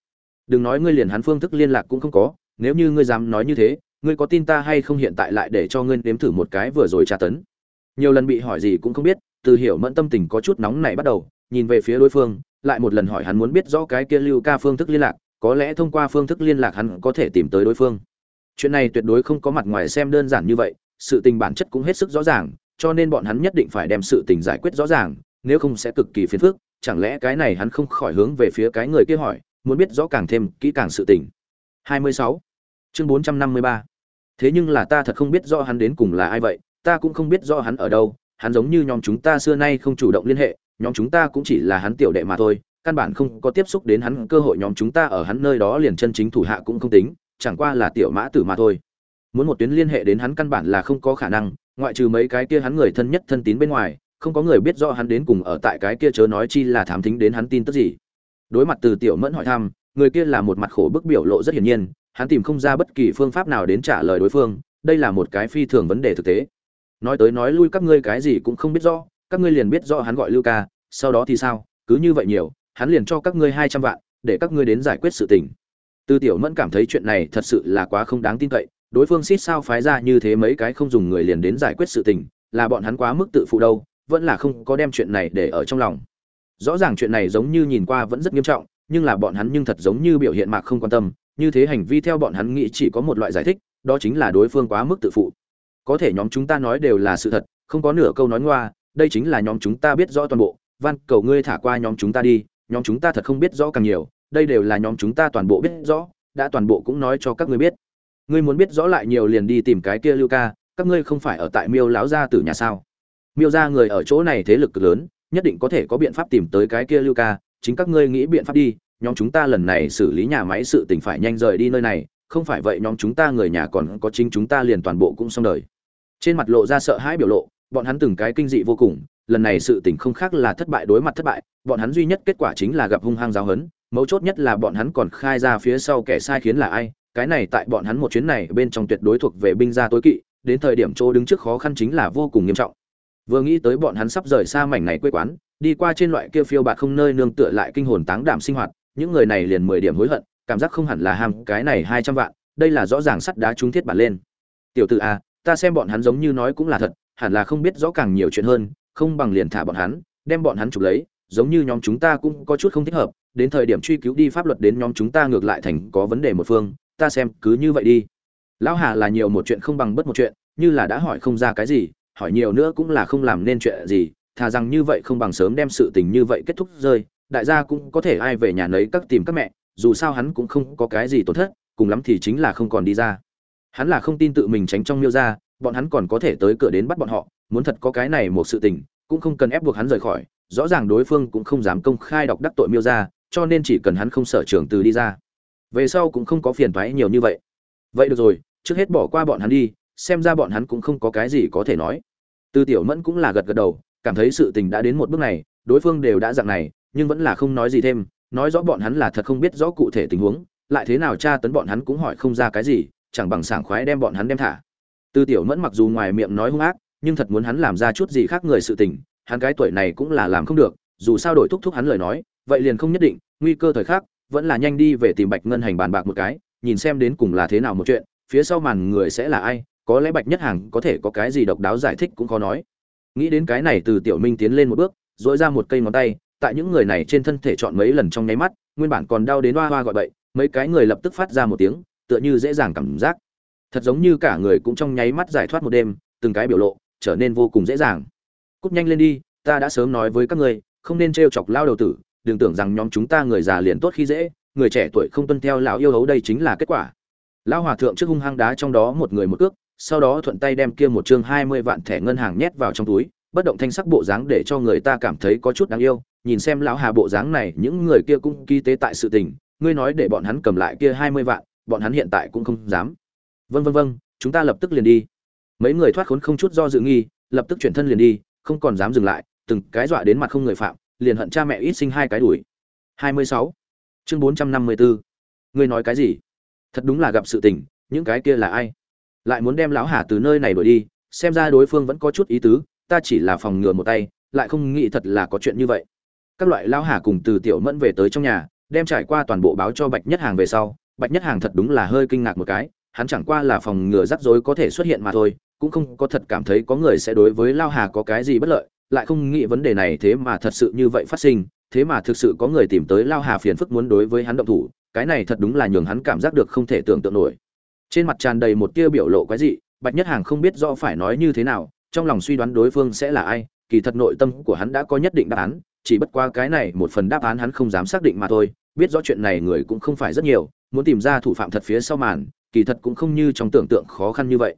Đừng nói ngươi liền hắn phương thức liên lạc cũng không có, nếu như ngươi dám nói như thế, ngươi có tin ta hay không hiện tại lại để cho ngươi nếm thử một cái vừa rồi tra tấn? Nhiều lần bị hỏi gì cũng không biết, từ hiểu mẫn tâm tình có chút nóng này bắt đầu, nhìn về phía đối phương, lại một lần hỏi hắn muốn biết rõ cái kia lưu ca phương thức liên lạc, có lẽ thông qua phương thức liên lạc hắn có thể tìm tới đối phương. Chuyện này tuyệt đối không có mặt ngoài xem đơn giản như vậy, sự tình bản chất cũng hết sức rõ ràng, cho nên bọn hắn nhất định phải đem sự tình giải quyết rõ ràng, nếu không sẽ cực kỳ phiền phức, chẳng lẽ cái này hắn không khỏi hướng về phía cái người kia hỏi muốn biết rõ càng thêm kỹ càng sự tình 26. chương 453. thế nhưng là ta thật không biết rõ hắn đến cùng là ai vậy, ta cũng không biết rõ hắn ở đâu, hắn giống như nhóm chúng ta xưa nay không chủ động liên hệ, nhóm chúng ta cũng chỉ là hắn tiểu đệ mà thôi, căn bản không có tiếp xúc đến hắn, cơ hội nhóm chúng ta ở hắn nơi đó liền chân chính thủ hạ cũng không tính, chẳng qua là tiểu mã tử mà thôi muốn một tuyến liên hệ đến hắn căn bản là không có khả năng, ngoại trừ mấy cái kia hắn người thân nhất thân tín bên ngoài, không có người biết rõ hắn đến cùng ở tại cái kia chớ nói chi là thám thính đến hắn tin tức gì đối mặt từ tiểu mẫn hỏi thăm, người kia là một mặt khổ bức biểu lộ rất hiển nhiên, hắn tìm không ra bất kỳ phương pháp nào đến trả lời đối phương, đây là một cái phi thường vấn đề thực tế. Nói tới nói lui các ngươi cái gì cũng không biết rõ, các ngươi liền biết rõ hắn gọi lưu ca, sau đó thì sao, cứ như vậy nhiều, hắn liền cho các ngươi hai trăm vạn, để các ngươi đến giải quyết sự tình. Tư tiểu mẫn cảm thấy chuyện này thật sự là quá không đáng tin cậy, đối phương xít sao phái ra như thế mấy cái không dùng người liền đến giải quyết sự tình, là bọn hắn quá mức tự phụ đâu, vẫn là không có đem chuyện này để ở trong lòng rõ ràng chuyện này giống như nhìn qua vẫn rất nghiêm trọng, nhưng là bọn hắn nhưng thật giống như biểu hiện mạc không quan tâm, như thế hành vi theo bọn hắn nghĩ chỉ có một loại giải thích, đó chính là đối phương quá mức tự phụ. Có thể nhóm chúng ta nói đều là sự thật, không có nửa câu nói ngoa, đây chính là nhóm chúng ta biết rõ toàn bộ. Van, cầu ngươi thả qua nhóm chúng ta đi, nhóm chúng ta thật không biết rõ càng nhiều, đây đều là nhóm chúng ta toàn bộ biết rõ, đã toàn bộ cũng nói cho các ngươi biết. Ngươi muốn biết rõ lại nhiều liền đi tìm cái kia lưu ca, các ngươi không phải ở tại miêu lão gia tử nhà sao? Miêu gia người ở chỗ này thế lực cực lớn nhất định có thể có biện pháp tìm tới cái kia lưu ca, chính các ngươi nghĩ biện pháp đi, nhóm chúng ta lần này xử lý nhà máy sự tình phải nhanh rời đi nơi này, không phải vậy nhóm chúng ta người nhà còn có chính chúng ta liền toàn bộ cũng xong đời. Trên mặt lộ ra sợ hãi biểu lộ, bọn hắn từng cái kinh dị vô cùng, lần này sự tình không khác là thất bại đối mặt thất bại, bọn hắn duy nhất kết quả chính là gặp hung hăng giáo hấn mấu chốt nhất là bọn hắn còn khai ra phía sau kẻ sai khiến là ai, cái này tại bọn hắn một chuyến này bên trong tuyệt đối thuộc về binh gia tối kỵ, đến thời điểm chỗ đứng trước khó khăn chính là vô cùng nghiêm trọng vừa nghĩ tới bọn hắn sắp rời xa mảnh này quê quán, đi qua trên loại kia phiêu bạt không nơi nương tựa lại kinh hồn táng đảm sinh hoạt, những người này liền mười điểm hối hận, cảm giác không hẳn là ham cái này hai trăm vạn, đây là rõ ràng sắt đá trúng thiết bản lên. Tiểu tử a ta xem bọn hắn giống như nói cũng là thật, hẳn là không biết rõ càng nhiều chuyện hơn, không bằng liền thả bọn hắn, đem bọn hắn chụp lấy, giống như nhóm chúng ta cũng có chút không thích hợp, đến thời điểm truy cứu đi pháp luật đến nhóm chúng ta ngược lại thành có vấn đề một phương, ta xem cứ như vậy đi. Lão hà là nhiều một chuyện không bằng bất một chuyện, như là đã hỏi không ra cái gì hỏi nhiều nữa cũng là không làm nên chuyện gì, thà rằng như vậy không bằng sớm đem sự tình như vậy kết thúc rơi, đại gia cũng có thể ai về nhà nấy các tìm các mẹ, dù sao hắn cũng không có cái gì tổn thất, cùng lắm thì chính là không còn đi ra. Hắn là không tin tự mình tránh trong miêu ra, bọn hắn còn có thể tới cửa đến bắt bọn họ, muốn thật có cái này một sự tình, cũng không cần ép buộc hắn rời khỏi, rõ ràng đối phương cũng không dám công khai đọc đắc tội miêu ra, cho nên chỉ cần hắn không sở trường từ đi ra. Về sau cũng không có phiền toái nhiều như vậy. Vậy được rồi, trước hết bỏ qua bọn hắn đi, xem ra bọn hắn cũng không có cái gì có thể nói tư tiểu mẫn cũng là gật gật đầu, cảm thấy sự tình đã đến một bước này, đối phương đều đã dạng này, nhưng vẫn là không nói gì thêm, nói rõ bọn hắn là thật không biết rõ cụ thể tình huống, lại thế nào tra tấn bọn hắn cũng hỏi không ra cái gì, chẳng bằng sảng khoái đem bọn hắn đem thả. Tư tiểu mẫn mặc dù ngoài miệng nói hung ác, nhưng thật muốn hắn làm ra chút gì khác người sự tình, hắn cái tuổi này cũng là làm không được, dù sao đổi thúc thúc hắn lời nói, vậy liền không nhất định, nguy cơ thời khắc, vẫn là nhanh đi về tìm bạch ngân hành bàn bạc một cái, nhìn xem đến cùng là thế nào một chuyện, phía sau màn người sẽ là ai có lẽ bạch nhất hàng có thể có cái gì độc đáo giải thích cũng khó nói. Nghĩ đến cái này từ tiểu minh tiến lên một bước dỗi ra một cây ngón tay, tại những người này trên thân thể chọn mấy lần trong nháy mắt, nguyên bản còn đau đến hoa hoa gọi bậy, mấy cái người lập tức phát ra một tiếng, tựa như dễ dàng cảm giác. Thật giống như cả người cũng trong nháy mắt giải thoát một đêm, từng cái biểu lộ trở nên vô cùng dễ dàng. Cút nhanh lên đi, ta đã sớm nói với các ngươi, không nên t chọc lao đầu tử, đừng tưởng rằng nhóm chúng ta người già liền tốt khi dễ, người trẻ tuổi không tuân theo lão yêu hấu đây chính là kết quả. Lão hòa thượng trước hung hăng đá trong đó một người một cước sau đó thuận tay đem kia một chương hai mươi vạn thẻ ngân hàng nhét vào trong túi bất động thanh sắc bộ dáng để cho người ta cảm thấy có chút đáng yêu nhìn xem lão hà bộ dáng này những người kia cũng ký tế tại sự tình ngươi nói để bọn hắn cầm lại kia hai mươi vạn bọn hắn hiện tại cũng không dám. Vâng vâng vâng, chúng ta lập tức liền đi. Mấy người thoát khốn không chút do dự nghi lập tức chuyển thân liền đi không còn dám dừng lại từng cái dọa đến mặt không người phạm liền hận cha mẹ ít sinh hai cái đuổi. hai mươi sáu chương bốn trăm năm mươi bốn ngươi nói cái gì? Thật đúng là gặp sự tình những cái kia là ai? Lại muốn đem lão hà từ nơi này đuổi đi, xem ra đối phương vẫn có chút ý tứ, ta chỉ là phòng ngừa một tay, lại không nghĩ thật là có chuyện như vậy. Các loại lão hà cùng từ tiểu mẫn về tới trong nhà, đem trải qua toàn bộ báo cho bạch nhất hàng về sau, bạch nhất hàng thật đúng là hơi kinh ngạc một cái, hắn chẳng qua là phòng ngừa rắc rối có thể xuất hiện mà thôi, cũng không có thật cảm thấy có người sẽ đối với lao hà có cái gì bất lợi, lại không nghĩ vấn đề này thế mà thật sự như vậy phát sinh, thế mà thực sự có người tìm tới lao hà phiền phức muốn đối với hắn động thủ, cái này thật đúng là nhường hắn cảm giác được không thể tưởng tượng nổi trên mặt tràn đầy một tia biểu lộ quái dị, bạch nhất hàng không biết rõ phải nói như thế nào, trong lòng suy đoán đối phương sẽ là ai, kỳ thật nội tâm của hắn đã có nhất định đáp án, chỉ bất qua cái này một phần đáp án hắn không dám xác định mà thôi, biết rõ chuyện này người cũng không phải rất nhiều, muốn tìm ra thủ phạm thật phía sau màn, kỳ thật cũng không như trong tưởng tượng khó khăn như vậy.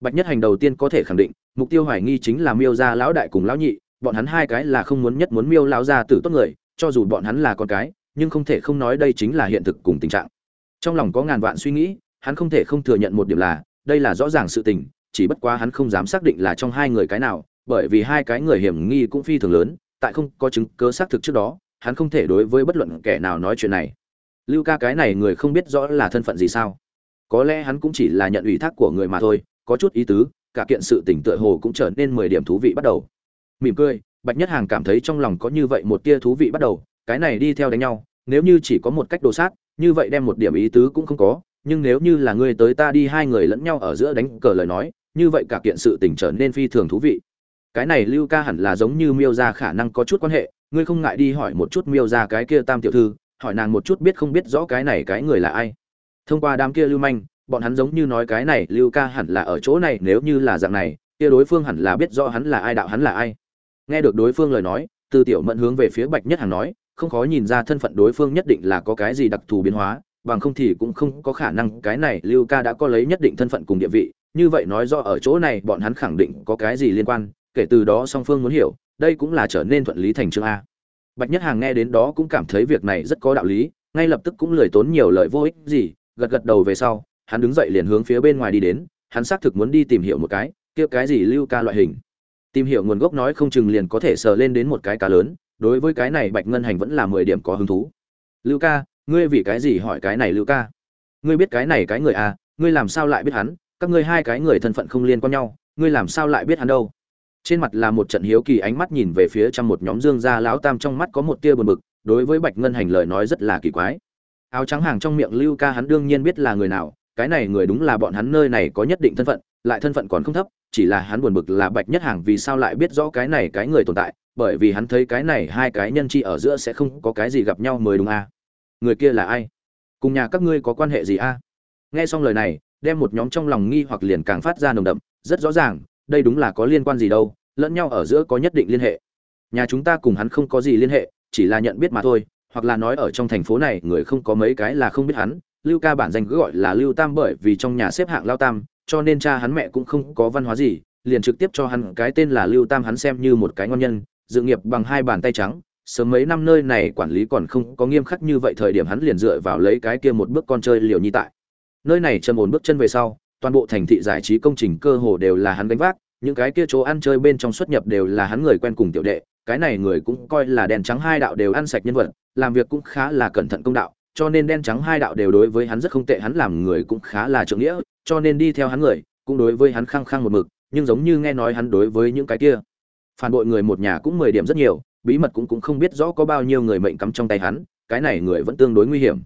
Bạch nhất hành đầu tiên có thể khẳng định, mục tiêu hoài nghi chính là miêu gia lão đại cùng lão nhị, bọn hắn hai cái là không muốn nhất muốn miêu lão gia tử tốt người, cho dù bọn hắn là con cái, nhưng không thể không nói đây chính là hiện thực cùng tình trạng. Trong lòng có ngàn vạn suy nghĩ hắn không thể không thừa nhận một điểm là, đây là rõ ràng sự tình, chỉ bất quá hắn không dám xác định là trong hai người cái nào, bởi vì hai cái người hiểm nghi cũng phi thường lớn, tại không có chứng cứ xác thực trước đó, hắn không thể đối với bất luận kẻ nào nói chuyện này. Lưu ca cái này người không biết rõ là thân phận gì sao. Có lẽ hắn cũng chỉ là nhận ủy thác của người mà thôi, có chút ý tứ, cả kiện sự tỉnh tựa hồ cũng trở nên mười điểm thú vị bắt đầu. Mỉm cười, bạch nhất hàng cảm thấy trong lòng có như vậy một tia thú vị bắt đầu, cái này đi theo đánh nhau, nếu như chỉ có một cách đồ sát, như vậy đem một điểm ý tứ cũng không có nhưng nếu như là ngươi tới ta đi hai người lẫn nhau ở giữa đánh cờ lời nói, như vậy cả kiện sự tình trở nên phi thường thú vị. Cái này lưu ca hẳn là giống như miêu ra khả năng có chút quan hệ, ngươi không ngại đi hỏi một chút miêu ra cái kia tam tiểu thư, hỏi nàng một chút biết không biết rõ cái này cái người là ai. Thông qua đám kia lưu manh, bọn hắn giống như nói cái này lưu ca hẳn là ở chỗ này, nếu như là dạng này, kia đối phương hẳn là biết rõ hắn là ai, đạo hắn là ai. Nghe được đối phương lời nói, từ tiểu mẫn hướng về phía bạch nhất Hằng nói, không khó nhìn ra thân phận đối phương nhất định là có cái gì đặc thù biến hóa bằng không thì cũng không có khả năng cái này lưu ca đã có lấy nhất định thân phận cùng địa vị. Như vậy nói do ở chỗ này bọn hắn khẳng định có cái gì liên quan, kể từ đó song phương muốn hiểu, đây cũng là trở nên thuận lý thành chương a. Bạch nhất hàng nghe đến đó cũng cảm thấy việc này rất có đạo lý, ngay lập tức cũng lười tốn nhiều lời vô ích gì, gật gật đầu về sau, hắn đứng dậy liền hướng phía bên ngoài đi đến, hắn xác thực muốn đi tìm hiểu một cái, kia cái gì lưu ca loại hình. Tìm hiểu nguồn gốc nói không chừng liền có thể sờ lên đến một cái cá lớn, đối với cái này bạch ngân hành vẫn là mười điểm có hứng thú. Lưu ca ngươi vì cái gì hỏi cái này lưu ca? Ngươi biết cái này cái người à ngươi làm sao lại biết hắn? Các ngươi hai cái người thân phận không liên quan nhau, ngươi làm sao lại biết hắn đâu? Trên mặt là một trận hiếu kỳ ánh mắt nhìn về phía trong một nhóm dương gia lão tam trong mắt có một tia buồn bực, đối với bạch ngân hành lời nói rất là kỳ quái. Áo trắng hàng trong miệng lưu ca hắn đương nhiên biết là người nào, cái này người đúng là bọn hắn nơi này có nhất định thân phận, lại thân phận còn không thấp, chỉ là hắn buồn bực là bạch nhất hàng vì sao lại biết rõ cái này cái người tồn tại, bởi vì hắn thấy cái này hai cái nhân chi ở giữa sẽ không có cái gì gặp nhau mới đúng à người kia là ai cùng nhà các ngươi có quan hệ gì a à? nghe xong lời này, đem một nhóm trong lòng nghi hoặc liền càng phát ra nồng đậm, rất rõ ràng, đây đúng là có liên quan gì đâu, lẫn nhau ở giữa có nhất định liên hệ nhà chúng ta cùng hắn không có gì liên hệ, chỉ là nhận biết mà thôi, hoặc là nói ở trong thành phố này, người không có mấy cái là không biết hắn, lưu ca bản danh cứ gọi là lưu tam bởi vì trong nhà xếp hạng lao tam, cho nên cha hắn mẹ cũng không có văn hóa gì, liền trực tiếp cho hắn cái tên là lưu tam hắn xem như một cái ngon nhân, dự nghiệp bằng hai bàn tay trắng sớm mấy năm nơi này quản lý còn không có nghiêm khắc như vậy, thời điểm hắn liền dựa vào lấy cái kia một bước con chơi liều nhi tại. Nơi này trầm ổn bước chân về sau, toàn bộ thành thị giải trí công trình cơ hồ đều là hắn gánh vác, những cái kia chỗ ăn chơi bên trong xuất nhập đều là hắn người quen cùng tiểu đệ, cái này người cũng coi là đen trắng hai đạo đều ăn sạch nhân vật, làm việc cũng khá là cẩn thận công đạo, cho nên đen trắng hai đạo đều đối với hắn rất không tệ, hắn làm người cũng khá là trượng nghĩa, cho nên đi theo hắn người, cũng đối với hắn khăng khăng một mực, nhưng giống như nghe nói hắn đối với những cái kia. Phản bội người một nhà cũng mười điểm rất nhiều bí mật cũng cũng không biết rõ có bao nhiêu người mệnh cắm trong tay hắn, cái này người vẫn tương đối nguy hiểm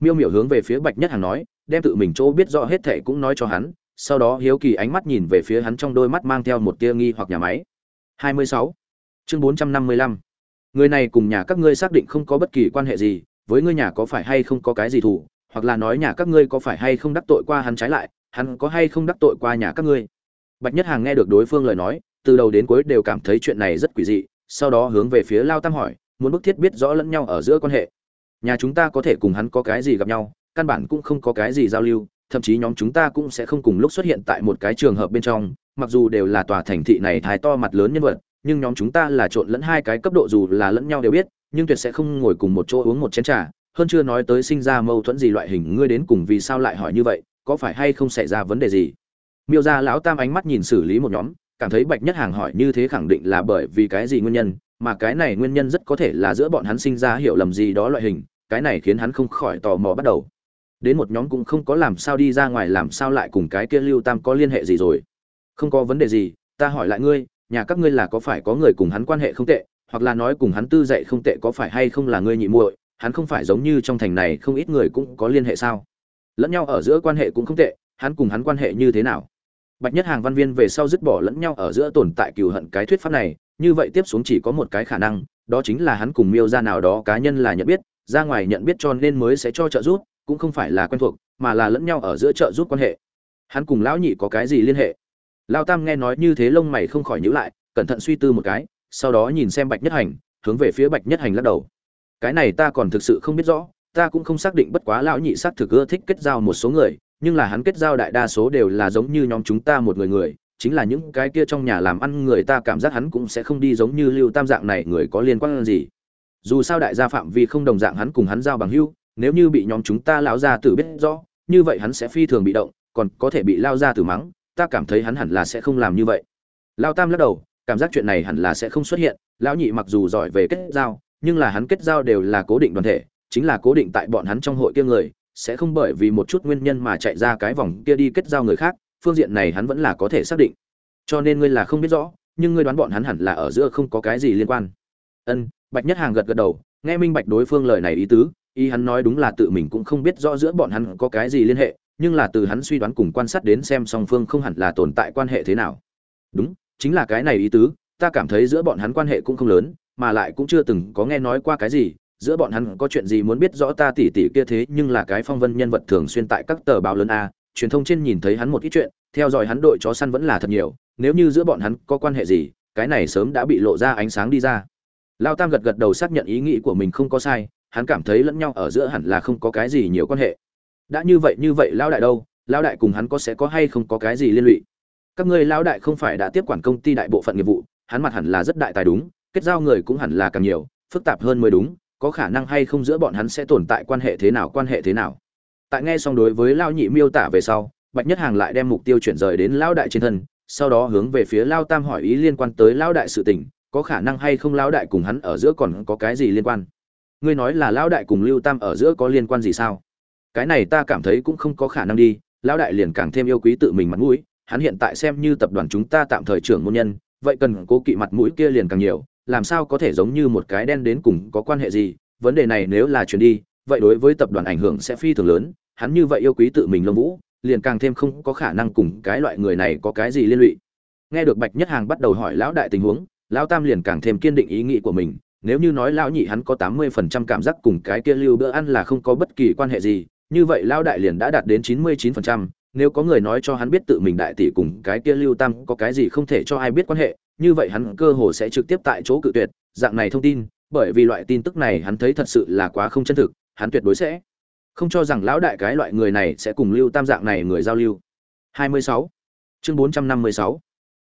miêu miểu hướng về phía bạch nhất hàng nói, đem tự mình chỗ biết rõ hết thảy cũng nói cho hắn, sau đó hiếu kỳ ánh mắt nhìn về phía hắn trong đôi mắt mang theo một tia nghi hoặc nhà máy 26. chương 455. người này cùng nhà các ngươi xác định không có bất kỳ quan hệ gì, với ngươi nhà có phải hay không có cái gì thủ hoặc là nói nhà các ngươi có phải hay không đắc tội qua hắn trái lại, hắn có hay không đắc tội qua nhà các ngươi bạch nhất hàng nghe được đối phương lời nói, từ đầu đến cuối đều cảm thấy chuyện này rất quỷ dị sau đó hướng về phía lao tam hỏi, muốn bức thiết biết rõ lẫn nhau ở giữa quan hệ. Nhà chúng ta có thể cùng hắn có cái gì gặp nhau, căn bản cũng không có cái gì giao lưu, thậm chí nhóm chúng ta cũng sẽ không cùng lúc xuất hiện tại một cái trường hợp bên trong, mặc dù đều là tòa thành thị này thái to mặt lớn nhân vật, nhưng nhóm chúng ta là trộn lẫn hai cái cấp độ dù là lẫn nhau đều biết, nhưng tuyệt sẽ không ngồi cùng một chỗ uống một chén trà. Hơn chưa nói tới sinh ra mâu thuẫn gì loại hình, ngươi đến cùng vì sao lại hỏi như vậy, có phải hay không xảy ra vấn đề gì? Miêu ra lão tam ánh mắt nhìn xử lý một nhóm cảm thấy bạch nhất hàng hỏi như thế khẳng định là bởi vì cái gì nguyên nhân, mà cái này nguyên nhân rất có thể là giữa bọn hắn sinh ra hiểu lầm gì đó loại hình, cái này khiến hắn không khỏi tò mò bắt đầu. Đến một nhóm cũng không có làm sao đi ra ngoài làm sao lại cùng cái kia lưu tam có liên hệ gì rồi. Không có vấn đề gì, ta hỏi lại ngươi, nhà các ngươi là có phải có người cùng hắn quan hệ không tệ, hoặc là nói cùng hắn tư dạy không tệ có phải hay không là ngươi nhị muội, hắn không phải giống như trong thành này không ít người cũng có liên hệ sao? Lẫn nhau ở giữa quan hệ cũng không tệ, hắn cùng hắn quan hệ như thế nào? Bạch nhất hàng văn viên về sau dứt bỏ lẫn nhau ở giữa tồn tại cừu hận cái thuyết pháp này, như vậy tiếp xuống chỉ có một cái khả năng, đó chính là hắn cùng miêu ra nào đó cá nhân là nhận biết, ra ngoài nhận biết cho nên mới sẽ cho trợ giúp, cũng không phải là quen thuộc, mà là lẫn nhau ở giữa trợ giúp quan hệ. Hắn cùng lão nhị có cái gì liên hệ? Lao tam nghe nói như thế lông mày không khỏi nhữ lại, cẩn thận suy tư một cái, sau đó nhìn xem bạch nhất hành, hướng về phía bạch nhất hành lắc đầu. Cái này ta còn thực sự không biết rõ, ta cũng không xác định bất quá lão nhị xác thực ưa thích kết giao một số người nhưng là hắn kết giao đại đa số đều là giống như nhóm chúng ta một người người, chính là những cái kia trong nhà làm ăn người ta cảm giác hắn cũng sẽ không đi giống như lưu tam dạng này người có liên quan gì. Dù sao đại gia phạm vi không đồng dạng hắn cùng hắn giao bằng hưu nếu như bị nhóm chúng ta lão gia tử biết rõ, như vậy hắn sẽ phi thường bị động, còn có thể bị lao ra tử mắng, ta cảm thấy hắn hẳn là sẽ không làm như vậy. Lao tam lắc đầu, cảm giác chuyện này hẳn là sẽ không xuất hiện, lão nhị mặc dù giỏi về kết giao, nhưng là hắn kết giao đều là cố định đoàn thể, chính là cố định tại bọn hắn trong hội kia người sẽ không bởi vì một chút nguyên nhân mà chạy ra cái vòng kia đi kết giao người khác, phương diện này hắn vẫn là có thể xác định. Cho nên ngươi là không biết rõ, nhưng ngươi đoán bọn hắn hẳn là ở giữa không có cái gì liên quan. Ân, bạch nhất hàng gật gật đầu, nghe minh bạch đối phương lời này ý tứ, ý hắn nói đúng là tự mình cũng không biết rõ giữa bọn hắn có cái gì liên hệ, nhưng là từ hắn suy đoán cùng quan sát đến xem song phương không hẳn là tồn tại quan hệ thế nào. Đúng, chính là cái này ý tứ, ta cảm thấy giữa bọn hắn quan hệ cũng không lớn, mà lại cũng chưa từng có nghe nói qua cái gì giữa bọn hắn có chuyện gì muốn biết rõ ta tỉ tỉ kia thế nhưng là cái phong vân nhân vật thường xuyên tại các tờ báo lớn a, truyền thông trên nhìn thấy hắn một ít chuyện, theo dõi hắn đội chó săn vẫn là thật nhiều, nếu như giữa bọn hắn có quan hệ gì, cái này sớm đã bị lộ ra ánh sáng đi ra. Lao tam gật gật đầu xác nhận ý nghĩ của mình không có sai, hắn cảm thấy lẫn nhau ở giữa hẳn là không có cái gì nhiều quan hệ. Đã như vậy như vậy lao đại đâu? Lao đại cùng hắn có sẽ có hay không có cái gì liên lụy? Các ngươi lao đại không phải đã tiếp quản công ty đại bộ phận nghiệp vụ, hắn mặt hẳn là rất đại tài đúng, kết giao người cũng hẳn là càng nhiều, phức tạp hơn mới đúng có khả năng hay không giữa bọn hắn sẽ tồn tại quan hệ thế nào, quan hệ thế nào? Tại nghe xong đối với lao nhị miêu tả về sau, bạch nhất hàng lại đem mục tiêu chuyển rời đến lao đại trên thân, sau đó hướng về phía lao tam hỏi ý liên quan tới lao đại sự tình, có khả năng hay không lao đại cùng hắn ở giữa còn có cái gì liên quan? Ngươi nói là lao đại cùng lưu tam ở giữa có liên quan gì sao? Cái này ta cảm thấy cũng không có khả năng đi, lao đại liền càng thêm yêu quý tự mình mặt mũi, hắn hiện tại xem như tập đoàn chúng ta tạm thời trưởng môn nhân, vậy cần cố kỵ mặt mũi kia liền càng nhiều làm sao có thể giống như một cái đen đến cùng có quan hệ gì? Vấn đề này nếu là chuyển đi, vậy đối với tập đoàn ảnh hưởng sẽ phi thường lớn. Hắn như vậy yêu quý tự mình lâm vũ, liền càng thêm không có khả năng cùng cái loại người này có cái gì liên lụy. Nghe được bạch nhất hàng bắt đầu hỏi lão đại tình huống, lão tam liền càng thêm kiên định ý nghĩ của mình. Nếu như nói lão nhị hắn có tám mươi phần trăm cảm giác cùng cái kia lưu bữa ăn là không có bất kỳ quan hệ gì, như vậy lão đại liền đã đạt đến chín mươi chín phần trăm. Nếu có người nói cho hắn biết tự mình đại tỷ cùng cái kia lưu tam có cái gì không thể cho ai biết quan hệ như vậy hắn cơ hồ sẽ trực tiếp tại chỗ cự tuyệt, dạng này thông tin, bởi vì loại tin tức này hắn thấy thật sự là quá không chân thực, hắn tuyệt đối sẽ không cho rằng lão đại cái loại người này sẽ cùng lưu tam dạng này người giao lưu 26. chương 456.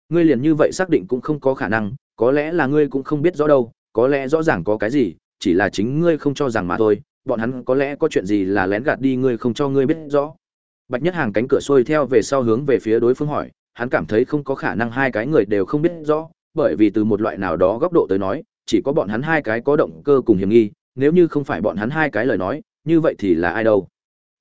ngươi liền như vậy xác định cũng không có khả năng, có lẽ là ngươi cũng không biết rõ đâu, có lẽ rõ ràng có cái gì, chỉ là chính ngươi không cho rằng mà thôi, bọn hắn có lẽ có chuyện gì là lén gạt đi ngươi không cho ngươi biết rõ bạch nhất hàng cánh cửa xuôi theo về sau hướng về phía đối phương hỏi hắn cảm thấy không có khả năng hai cái người đều không biết rõ, bởi vì từ một loại nào đó góc độ tới nói, chỉ có bọn hắn hai cái có động cơ cùng hiểm nghi, nếu như không phải bọn hắn hai cái lời nói, như vậy thì là ai đâu.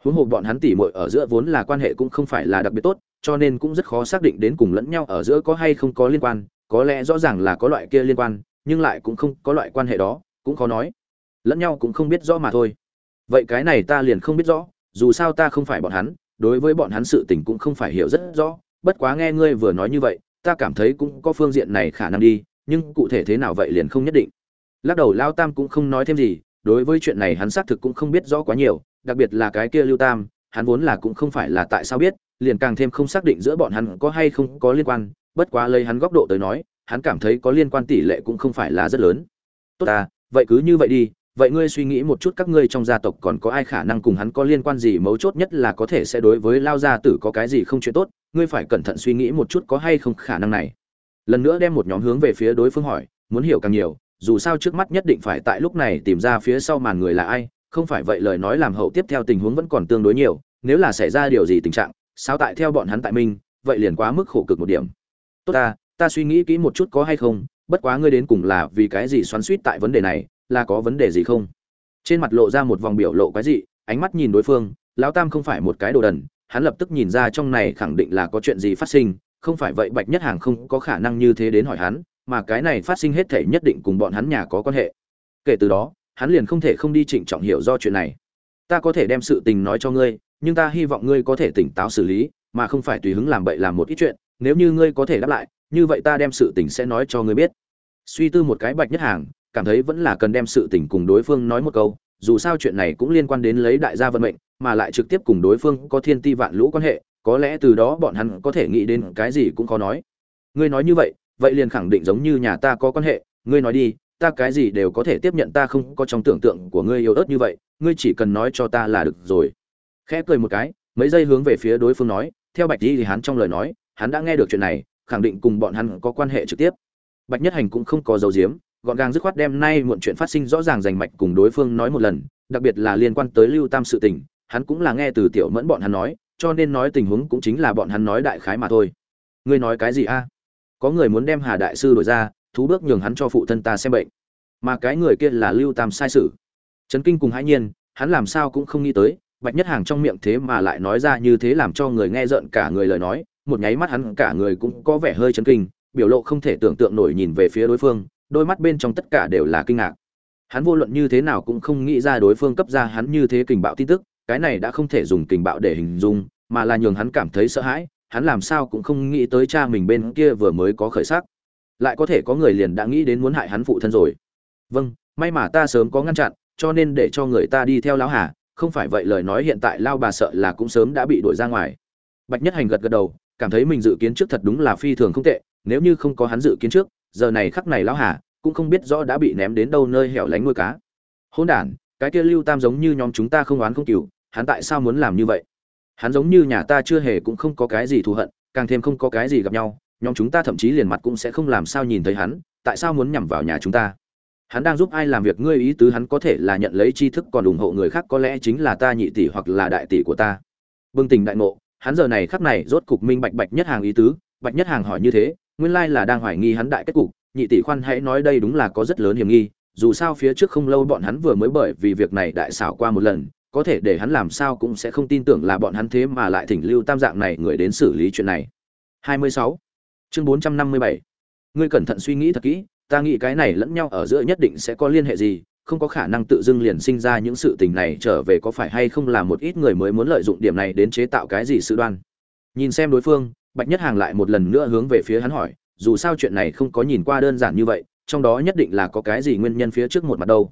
Huống hồ bọn hắn tỉ muội ở giữa vốn là quan hệ cũng không phải là đặc biệt tốt, cho nên cũng rất khó xác định đến cùng lẫn nhau ở giữa có hay không có liên quan, có lẽ rõ ràng là có loại kia liên quan, nhưng lại cũng không có loại quan hệ đó, cũng khó nói. Lẫn nhau cũng không biết rõ mà thôi. Vậy cái này ta liền không biết rõ, dù sao ta không phải bọn hắn, đối với bọn hắn sự tình cũng không phải hiểu rất rõ bất quá nghe ngươi vừa nói như vậy, ta cảm thấy cũng có phương diện này khả năng đi, nhưng cụ thể thế nào vậy liền không nhất định. Lắc đầu lao tam cũng không nói thêm gì, đối với chuyện này hắn xác thực cũng không biết rõ quá nhiều, đặc biệt là cái kia lưu tam, hắn vốn là cũng không phải là tại sao biết, liền càng thêm không xác định giữa bọn hắn có hay không có liên quan, bất quá lấy hắn góc độ tới nói, hắn cảm thấy có liên quan tỷ lệ cũng không phải là rất lớn. Tốt à vậy cứ như vậy đi, vậy ngươi suy nghĩ một chút các ngươi trong gia tộc còn có ai khả năng cùng hắn có liên quan gì, mấu chốt nhất là có thể sẽ đối với lao gia tử có cái gì không chuyện tốt ngươi phải cẩn thận suy nghĩ một chút có hay không khả năng này. Lần nữa đem một nhóm hướng về phía đối phương hỏi muốn hiểu càng nhiều dù sao trước mắt nhất định phải tại lúc này tìm ra phía sau màn người là ai không phải vậy lời nói làm hậu tiếp theo tình huống vẫn còn tương đối nhiều nếu là xảy ra điều gì tình trạng sao tại theo bọn hắn tại mình, vậy liền quá mức khổ cực một điểm. Tốt ta ta suy nghĩ kỹ một chút có hay không bất quá ngươi đến cùng là vì cái gì xoắn suýt tại vấn đề này là có vấn đề gì không? Trên mặt lộ ra một vòng biểu lộ cái gì ánh mắt nhìn đối phương lão tam không phải một cái đồ đần hắn lập tức nhìn ra trong này khẳng định là có chuyện gì phát sinh, không phải vậy bạch nhất hàng không có khả năng như thế đến hỏi hắn, mà cái này phát sinh hết thể nhất định cùng bọn hắn nhà có quan hệ. Kể từ đó, hắn liền không thể không đi trịnh trọng hiểu do chuyện này. Ta có thể đem sự tình nói cho ngươi, nhưng ta hy vọng ngươi có thể tỉnh táo xử lý, mà không phải tùy hứng làm bậy làm một ít chuyện. Nếu như ngươi có thể đáp lại, như vậy ta đem sự tình sẽ nói cho ngươi biết. Suy tư một cái bạch nhất hàng, cảm thấy vẫn là cần đem sự tình cùng đối phương nói một câu, dù sao chuyện này cũng liên quan đến lấy đại gia vận mệnh mà lại trực tiếp cùng đối phương có thiên ti vạn lũ quan hệ, có lẽ từ đó bọn hắn có thể nghĩ đến cái gì cũng khó nói. Ngươi nói như vậy vậy liền khẳng định giống như nhà ta có quan hệ, ngươi nói đi, ta cái gì đều có thể tiếp nhận, ta không có trong tưởng tượng của ngươi yếu ớt như vậy, ngươi chỉ cần nói cho ta là được rồi. Khẽ cười một cái, mấy giây hướng về phía đối phương nói, theo bạch di thì hắn trong lời nói, hắn đã nghe được chuyện này, khẳng định cùng bọn hắn có quan hệ trực tiếp. Bạch nhất hành cũng không có dấu diếm gọn gàng dứt khoát đem nay muộn chuyện phát sinh rõ ràng rành mạch cùng đối phương nói một lần, đặc biệt là liên quan tới lưu tam sự tình hắn cũng là nghe từ tiểu mẫn bọn hắn nói cho nên nói tình huống cũng chính là bọn hắn nói đại khái mà thôi. Ngươi nói cái gì a? Có người muốn đem hà đại sư đổi ra thú bước nhường hắn cho phụ thân ta xem bệnh. Mà cái người kia là lưu tam sai sử, trấn kinh cùng hãi nhiên hắn làm sao cũng không nghĩ tới bạch nhất hàng trong miệng thế mà lại nói ra như thế làm cho người nghe rợn cả người lời nói một nháy mắt hắn cả người cũng có vẻ hơi chấn kinh biểu lộ không thể tưởng tượng nổi nhìn về phía đối phương đôi mắt bên trong tất cả đều là kinh ngạc. Hắn vô luận như thế nào cũng không nghĩ ra đối phương cấp ra hắn như thế kình bạo tin tức cái này đã không thể dùng tình bạo để hình dung, mà là nhường hắn cảm thấy sợ hãi, hắn làm sao cũng không nghĩ tới cha mình bên kia vừa mới có khởi sắc. Lại có thể có người liền đã nghĩ đến muốn hại hắn phụ thân rồi. Vâng may mà ta sớm có ngăn chặn, cho nên để cho người ta đi theo lão hà, không phải vậy lời nói hiện tại lao bà sợ là cũng sớm đã bị đuổi ra ngoài. Bạch nhất hành gật gật đầu, cảm thấy mình dự kiến trước thật đúng là phi thường không tệ, nếu như không có hắn dự kiến trước, giờ này khắc này lão hà cũng không biết rõ đã bị ném đến đâu nơi hẻo lánh nuôi cá. Hôn đản, cái kia lưu tam giống như nhóm chúng ta không oán không cừu hắn tại sao muốn làm như vậy? Hắn giống như nhà ta chưa hề cũng không có cái gì thù hận, càng thêm không có cái gì gặp nhau, nhóm chúng ta thậm chí liền mặt cũng sẽ không làm sao nhìn thấy hắn, tại sao muốn nhằm vào nhà chúng ta? Hắn đang giúp ai làm việc, ngươi ý tứ hắn có thể là nhận lấy tri thức còn ủng hộ người khác, có lẽ chính là ta nhị tỷ hoặc là đại tỷ của ta. Bừng tỉnh đại ngộ, hắn giờ này khắc này rốt cục minh bạch bạch nhất hàng ý tứ, bạch nhất hàng hỏi như thế, nguyên lai là đang hoài nghi hắn đại kết cục, nhị tỷ khoan hãy nói đây đúng là có rất lớn hiểm nghi, dù sao phía trước không lâu bọn hắn vừa mới bởi vì việc này đại xảo qua một lần có thể để hắn làm sao cũng sẽ không tin tưởng là bọn hắn thế mà lại thỉnh lưu tam dạng này người đến xử lý chuyện này 26. chương 457. ngươi cẩn thận suy nghĩ thật kỹ, ta nghĩ cái này lẫn nhau ở giữa nhất định sẽ có liên hệ gì, không có khả năng tự dưng liền sinh ra những sự tình này trở về có phải hay không là một ít người mới muốn lợi dụng điểm này đến chế tạo cái gì sự đoan nhìn xem đối phương, bạch nhất hàng lại một lần nữa hướng về phía hắn hỏi, dù sao chuyện này không có nhìn qua đơn giản như vậy, trong đó nhất định là có cái gì nguyên nhân phía trước một mặt đâu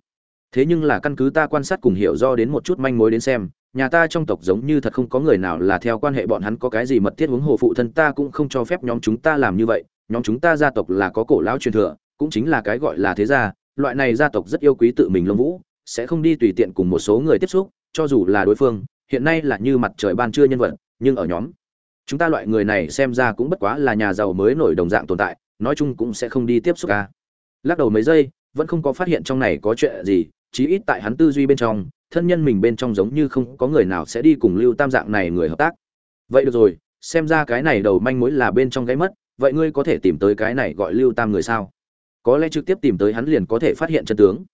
thế nhưng là căn cứ ta quan sát cùng hiểu do đến một chút manh mối đến xem, nhà ta trong tộc giống như thật không có người nào là theo quan hệ bọn hắn có cái gì mật thiết huống hồ phụ thân ta cũng không cho phép nhóm chúng ta làm như vậy, nhóm chúng ta gia tộc là có cổ lão truyền thừa, cũng chính là cái gọi là thế gia, loại này gia tộc rất yêu quý tự mình lông vũ, sẽ không đi tùy tiện cùng một số người tiếp xúc, cho dù là đối phương, hiện nay là như mặt trời ban trưa nhân vật, nhưng ở nhóm, chúng ta loại người này xem ra cũng bất quá là nhà giàu mới nổi đồng dạng tồn tại, nói chung cũng sẽ không đi tiếp xúc ca. Lắc đầu mấy giây, vẫn không có phát hiện trong này có chuyện gì chí ít tại hắn tư duy bên trong, thân nhân mình bên trong giống như không có người nào sẽ đi cùng lưu tam dạng này người hợp tác. Vậy được rồi, xem ra cái này đầu manh mối là bên trong gáy mất, vậy ngươi có thể tìm tới cái này gọi lưu tam người sao? Có lẽ trực tiếp tìm tới hắn liền có thể phát hiện chân tướng.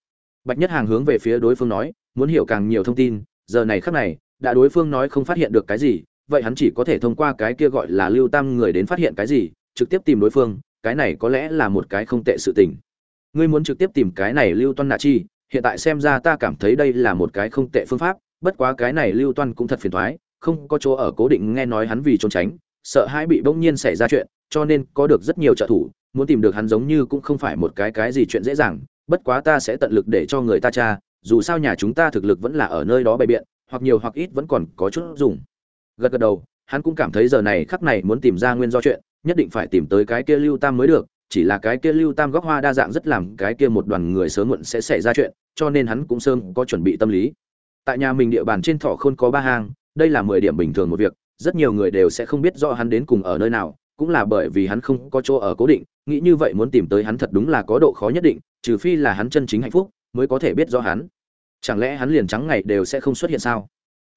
Bạch nhất hàng hướng về phía đối phương nói, muốn hiểu càng nhiều thông tin, giờ này khắc này, đã đối phương nói không phát hiện được cái gì, vậy hắn chỉ có thể thông qua cái kia gọi là lưu tam người đến phát hiện cái gì, trực tiếp tìm đối phương, cái này có lẽ là một cái không tệ sự tình. Ngươi muốn trực tiếp tìm cái này lưu toan nạ chi hiện tại xem ra ta cảm thấy đây là một cái không tệ phương pháp, bất quá cái này lưu toan cũng thật phiền thoái, không có chỗ ở cố định nghe nói hắn vì trốn tránh, sợ hãi bị bỗng nhiên xảy ra chuyện, cho nên có được rất nhiều trợ thủ, muốn tìm được hắn giống như cũng không phải một cái cái gì chuyện dễ dàng, bất quá ta sẽ tận lực để cho người ta tra, dù sao nhà chúng ta thực lực vẫn là ở nơi đó bày biện, hoặc nhiều hoặc ít vẫn còn có chút dùng. Gật gật đầu, hắn cũng cảm thấy giờ này khắc này muốn tìm ra nguyên do chuyện, nhất định phải tìm tới cái kia lưu tam mới được chỉ là cái kia lưu tam góc hoa đa dạng rất làm cái kia một đoàn người sớm muộn sẽ xảy ra chuyện, cho nên hắn cũng sớm có chuẩn bị tâm lý. Tại nhà mình địa bàn trên thọ khôn có ba hang, đây là mười điểm bình thường một việc, rất nhiều người đều sẽ không biết rõ hắn đến cùng ở nơi nào, cũng là bởi vì hắn không có chỗ ở cố định, nghĩ như vậy muốn tìm tới hắn thật đúng là có độ khó nhất định, trừ phi là hắn chân chính hạnh phúc, mới có thể biết rõ hắn. Chẳng lẽ hắn liền trắng ngày đều sẽ không xuất hiện sao?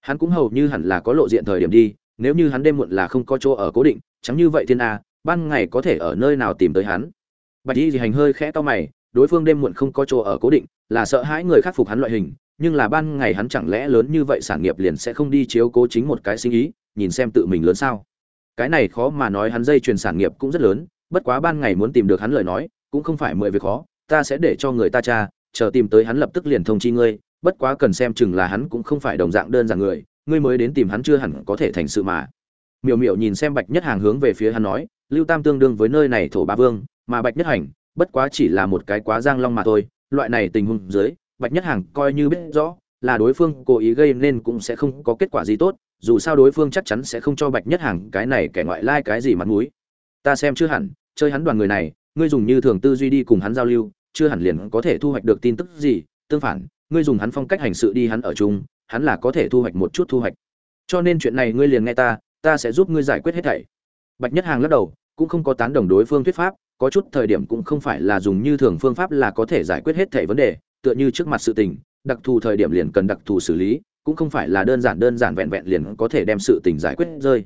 Hắn cũng hầu như hẳn là có lộ diện thời điểm đi, nếu như hắn đêm muộn là không có chỗ ở cố định, chẳng như vậy thiên a ban ngày có thể ở nơi nào tìm tới hắn. Bạch y thì hành hơi khẽ to mày, đối phương đêm muộn không có chỗ ở cố định, là sợ hãi người khắc phục hắn loại hình, nhưng là ban ngày hắn chẳng lẽ lớn như vậy sản nghiệp liền sẽ không đi chiếu cố chính một cái sinh ý, nhìn xem tự mình lớn sao. Cái này khó mà nói hắn dây truyền sản nghiệp cũng rất lớn, bất quá ban ngày muốn tìm được hắn lời nói, cũng không phải mười việc khó, ta sẽ để cho người ta tra, chờ tìm tới hắn lập tức liền thông chi ngươi, bất quá cần xem chừng là hắn cũng không phải đồng dạng đơn giản người, ngươi mới đến tìm hắn chưa hẳn có thể thành sự mà. Miểu miểu nhìn xem bạch nhất hàng hướng về phía hắn nói lưu tam tương đương với nơi này thổ ba vương, mà bạch nhất hành, bất quá chỉ là một cái quá giang long mà thôi, loại này tình huống dưới, bạch nhất hàng coi như biết rõ, là đối phương cố ý gây nên cũng sẽ không có kết quả gì tốt, dù sao đối phương chắc chắn sẽ không cho bạch nhất hàng cái này kẻ ngoại lai cái gì mặt mũi. Ta xem chưa hẳn, chơi hắn đoàn người này, ngươi dùng như thường tư duy đi cùng hắn giao lưu, chưa hẳn liền có thể thu hoạch được tin tức gì, tương phản, ngươi dùng hắn phong cách hành sự đi hắn ở chung, hắn là có thể thu hoạch một chút thu hoạch. Cho nên chuyện này ngươi liền nghe ta ta sẽ giúp ngươi giải quyết hết thảy bạch nhất hàng lắc đầu, cũng không có tán đồng đối phương thuyết pháp, có chút thời điểm cũng không phải là dùng như thường phương pháp là có thể giải quyết hết thảy vấn đề, tựa như trước mặt sự tình, đặc thù thời điểm liền cần đặc thù xử lý, cũng không phải là đơn giản đơn giản vẹn vẹn liền có thể đem sự tình giải quyết rơi.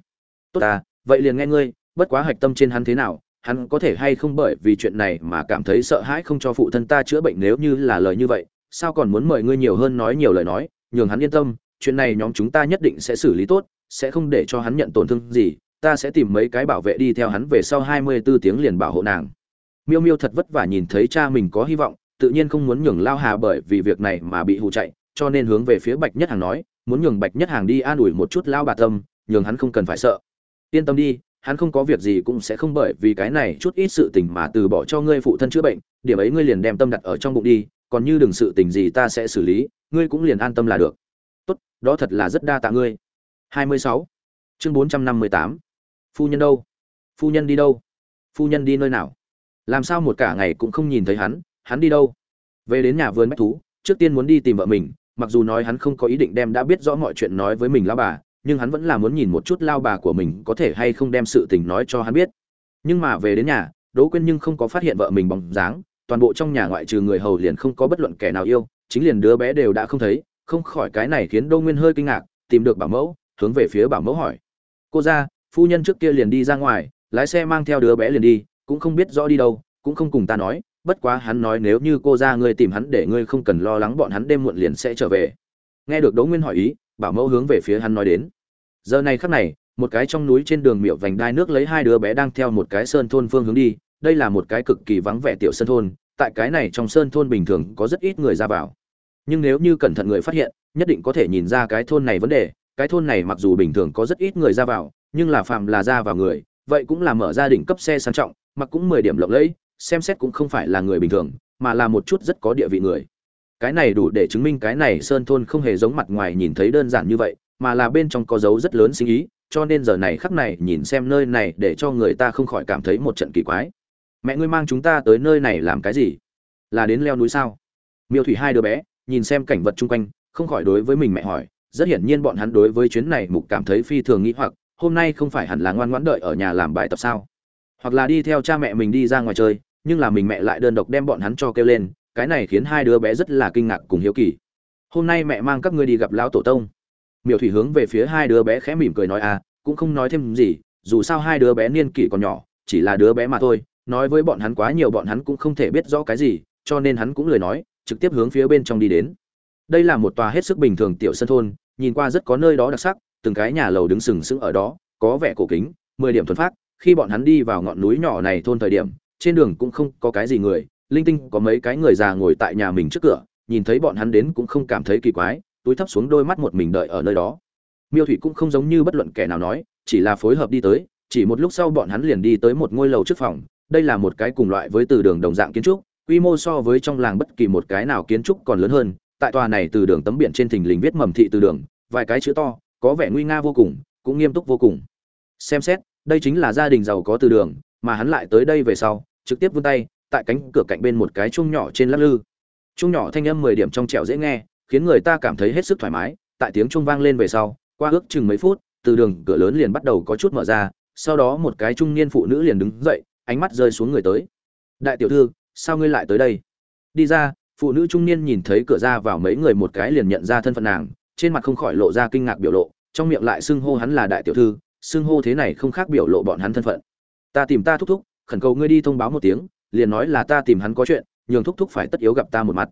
Tốt à vậy liền nghe ngươi, bất quá hạch tâm trên hắn thế nào, hắn có thể hay không bởi vì chuyện này mà cảm thấy sợ hãi không cho phụ thân ta chữa bệnh nếu như là lời như vậy, sao còn muốn mời ngươi nhiều hơn nói nhiều lời nói, nhường hắn yên tâm, chuyện này nhóm chúng ta nhất định sẽ xử lý tốt, sẽ không để cho hắn nhận tổn thương gì ta sẽ tìm mấy cái bảo vệ đi theo hắn về sau hai mươi 24 tiếng liền bảo hộ nàng miêu miêu thật vất vả nhìn thấy cha mình có hy vọng, tự nhiên không muốn nhường lao hà bởi vì việc này mà bị hù chạy, cho nên hướng về phía bạch nhất hàng nói, muốn nhường bạch nhất hàng đi an ủi một chút lao bà tâm, nhường hắn không cần phải sợ yên tâm đi, hắn không có việc gì cũng sẽ không bởi vì cái này chút ít sự tình mà từ bỏ cho ngươi phụ thân chữa bệnh, điểm ấy ngươi liền đem tâm đặt ở trong bụng đi, còn như đừng sự tình gì ta sẽ xử lý, ngươi cũng liền an tâm là được tốt, đó thật là rất đa tạ ngươi 26. chương 458 phu nhân đâu? Phu nhân đi đâu? Phu nhân đi nơi nào? Làm sao một cả ngày cũng không nhìn thấy hắn? Hắn đi đâu? Về đến nhà vườn bách thú, trước tiên muốn đi tìm vợ mình, mặc dù nói hắn không có ý định đem đã biết rõ mọi chuyện nói với mình lao bà, nhưng hắn vẫn là muốn nhìn một chút lao bà của mình có thể hay không đem sự tình nói cho hắn biết. Nhưng mà về đến nhà, đỗ quyên nhưng không có phát hiện vợ mình bóng dáng, toàn bộ trong nhà ngoại trừ người hầu liền không có bất luận kẻ nào yêu, chính liền đứa bé đều đã không thấy, không khỏi cái này khiến đỗ nguyên hơi kinh ngạc, tìm được bảo mẫu, hướng về phía bảo mẫu hỏi. Cô ra phu nhân trước kia liền đi ra ngoài, lái xe mang theo đứa bé liền đi, cũng không biết rõ đi đâu, cũng không cùng ta nói, bất quá hắn nói nếu như cô ra ngươi tìm hắn để ngươi không cần lo lắng bọn hắn đêm muộn liền sẽ trở về. Nghe được đỗ nguyên hỏi ý, bảo mẫu hướng về phía hắn nói đến. Giờ này khắc này, một cái trong núi trên đường miệu vành đai nước lấy hai đứa bé đang theo một cái sơn thôn phương hướng đi, đây là một cái cực kỳ vắng vẻ tiểu sơn thôn, tại cái này trong sơn thôn bình thường có rất ít người ra vào. Nhưng nếu như cẩn thận người phát hiện, nhất định có thể nhìn ra cái thôn này vấn đề, cái thôn này mặc dù bình thường có rất ít người ra vào nhưng là phàm là ra vào người, vậy cũng là mở gia đình cấp xe sang trọng, mặc cũng mười điểm lộng lẫy, xem xét cũng không phải là người bình thường, mà là một chút rất có địa vị người. Cái này đủ để chứng minh cái này sơn thôn không hề giống mặt ngoài nhìn thấy đơn giản như vậy, mà là bên trong có dấu rất lớn sinh ý, cho nên giờ này khắc này nhìn xem nơi này để cho người ta không khỏi cảm thấy một trận kỳ quái. Mẹ ngươi mang chúng ta tới nơi này làm cái gì? Là đến leo núi sao? Miêu thủy hai đứa bé, nhìn xem cảnh vật chung quanh, không khỏi đối với mình mẹ hỏi, rất hiển nhiên bọn hắn đối với chuyến này mục cảm thấy phi thường nghi hoặc hôm nay không phải hẳn là ngoan ngoãn đợi ở nhà làm bài tập sao? Hoặc là đi theo cha mẹ mình đi ra ngoài chơi, nhưng là mình mẹ lại đơn độc đem bọn hắn cho kêu lên, cái này khiến hai đứa bé rất là kinh ngạc cùng hiếu kỳ. Hôm nay mẹ mang các ngươi đi gặp lão tổ tông. Miểu thủy hướng về phía hai đứa bé khẽ mỉm cười nói à cũng không nói thêm gì, dù sao hai đứa bé niên kỷ còn nhỏ, chỉ là đứa bé mà thôi, nói với bọn hắn quá nhiều bọn hắn cũng không thể biết rõ cái gì, cho nên hắn cũng lời nói, trực tiếp hướng phía bên trong đi đến. Đây là một tòa hết sức bình thường tiểu sân thôn, nhìn qua rất có nơi đó đặc sắc từng cái nhà lầu đứng sừng sững ở đó, có vẻ cổ kính, mười điểm thuần phát khi bọn hắn đi vào ngọn núi nhỏ này thôn thời điểm, trên đường cũng không có cái gì người, linh tinh có mấy cái người già ngồi tại nhà mình trước cửa, nhìn thấy bọn hắn đến cũng không cảm thấy kỳ quái, túi thấp xuống đôi mắt một mình đợi ở nơi đó. Miêu thủy cũng không giống như bất luận kẻ nào nói, chỉ là phối hợp đi tới, chỉ một lúc sau bọn hắn liền đi tới một ngôi lầu trước phòng, đây là một cái cùng loại với từ đường đồng dạng kiến trúc, quy mô so với trong làng bất kỳ một cái nào kiến trúc còn lớn hơn, tại tòa này từ đường tấm biển trên thình lình viết mầm thị từ đường, vài cái chữ to có vẻ nguy nga vô cùng, cũng nghiêm túc vô cùng. Xem xét, đây chính là gia đình giàu có từ đường, mà hắn lại tới đây về sau, trực tiếp vươn tay, tại cánh cửa cạnh bên một cái chuông nhỏ trên lắc lư. Chuông nhỏ thanh âm mười điểm trong trẻo dễ nghe, khiến người ta cảm thấy hết sức thoải mái. Tại tiếng chuông vang lên về sau, qua ước chừng mấy phút, từ đường cửa lớn liền bắt đầu có chút mở ra, sau đó một cái trung niên phụ nữ liền đứng dậy, ánh mắt rơi xuống người tới. Đại tiểu thư, sao ngươi lại tới đây? Đi ra. Phụ nữ trung niên nhìn thấy cửa ra vào mấy người một cái liền nhận ra thân phận nàng trên mặt không khỏi lộ ra kinh ngạc biểu lộ, trong miệng lại xưng hô hắn là đại tiểu thư, xưng hô thế này không khác biểu lộ bọn hắn thân phận. Ta tìm ta thúc thúc, khẩn cầu ngươi đi thông báo một tiếng, liền nói là ta tìm hắn có chuyện, nhường thúc thúc phải tất yếu gặp ta một mặt.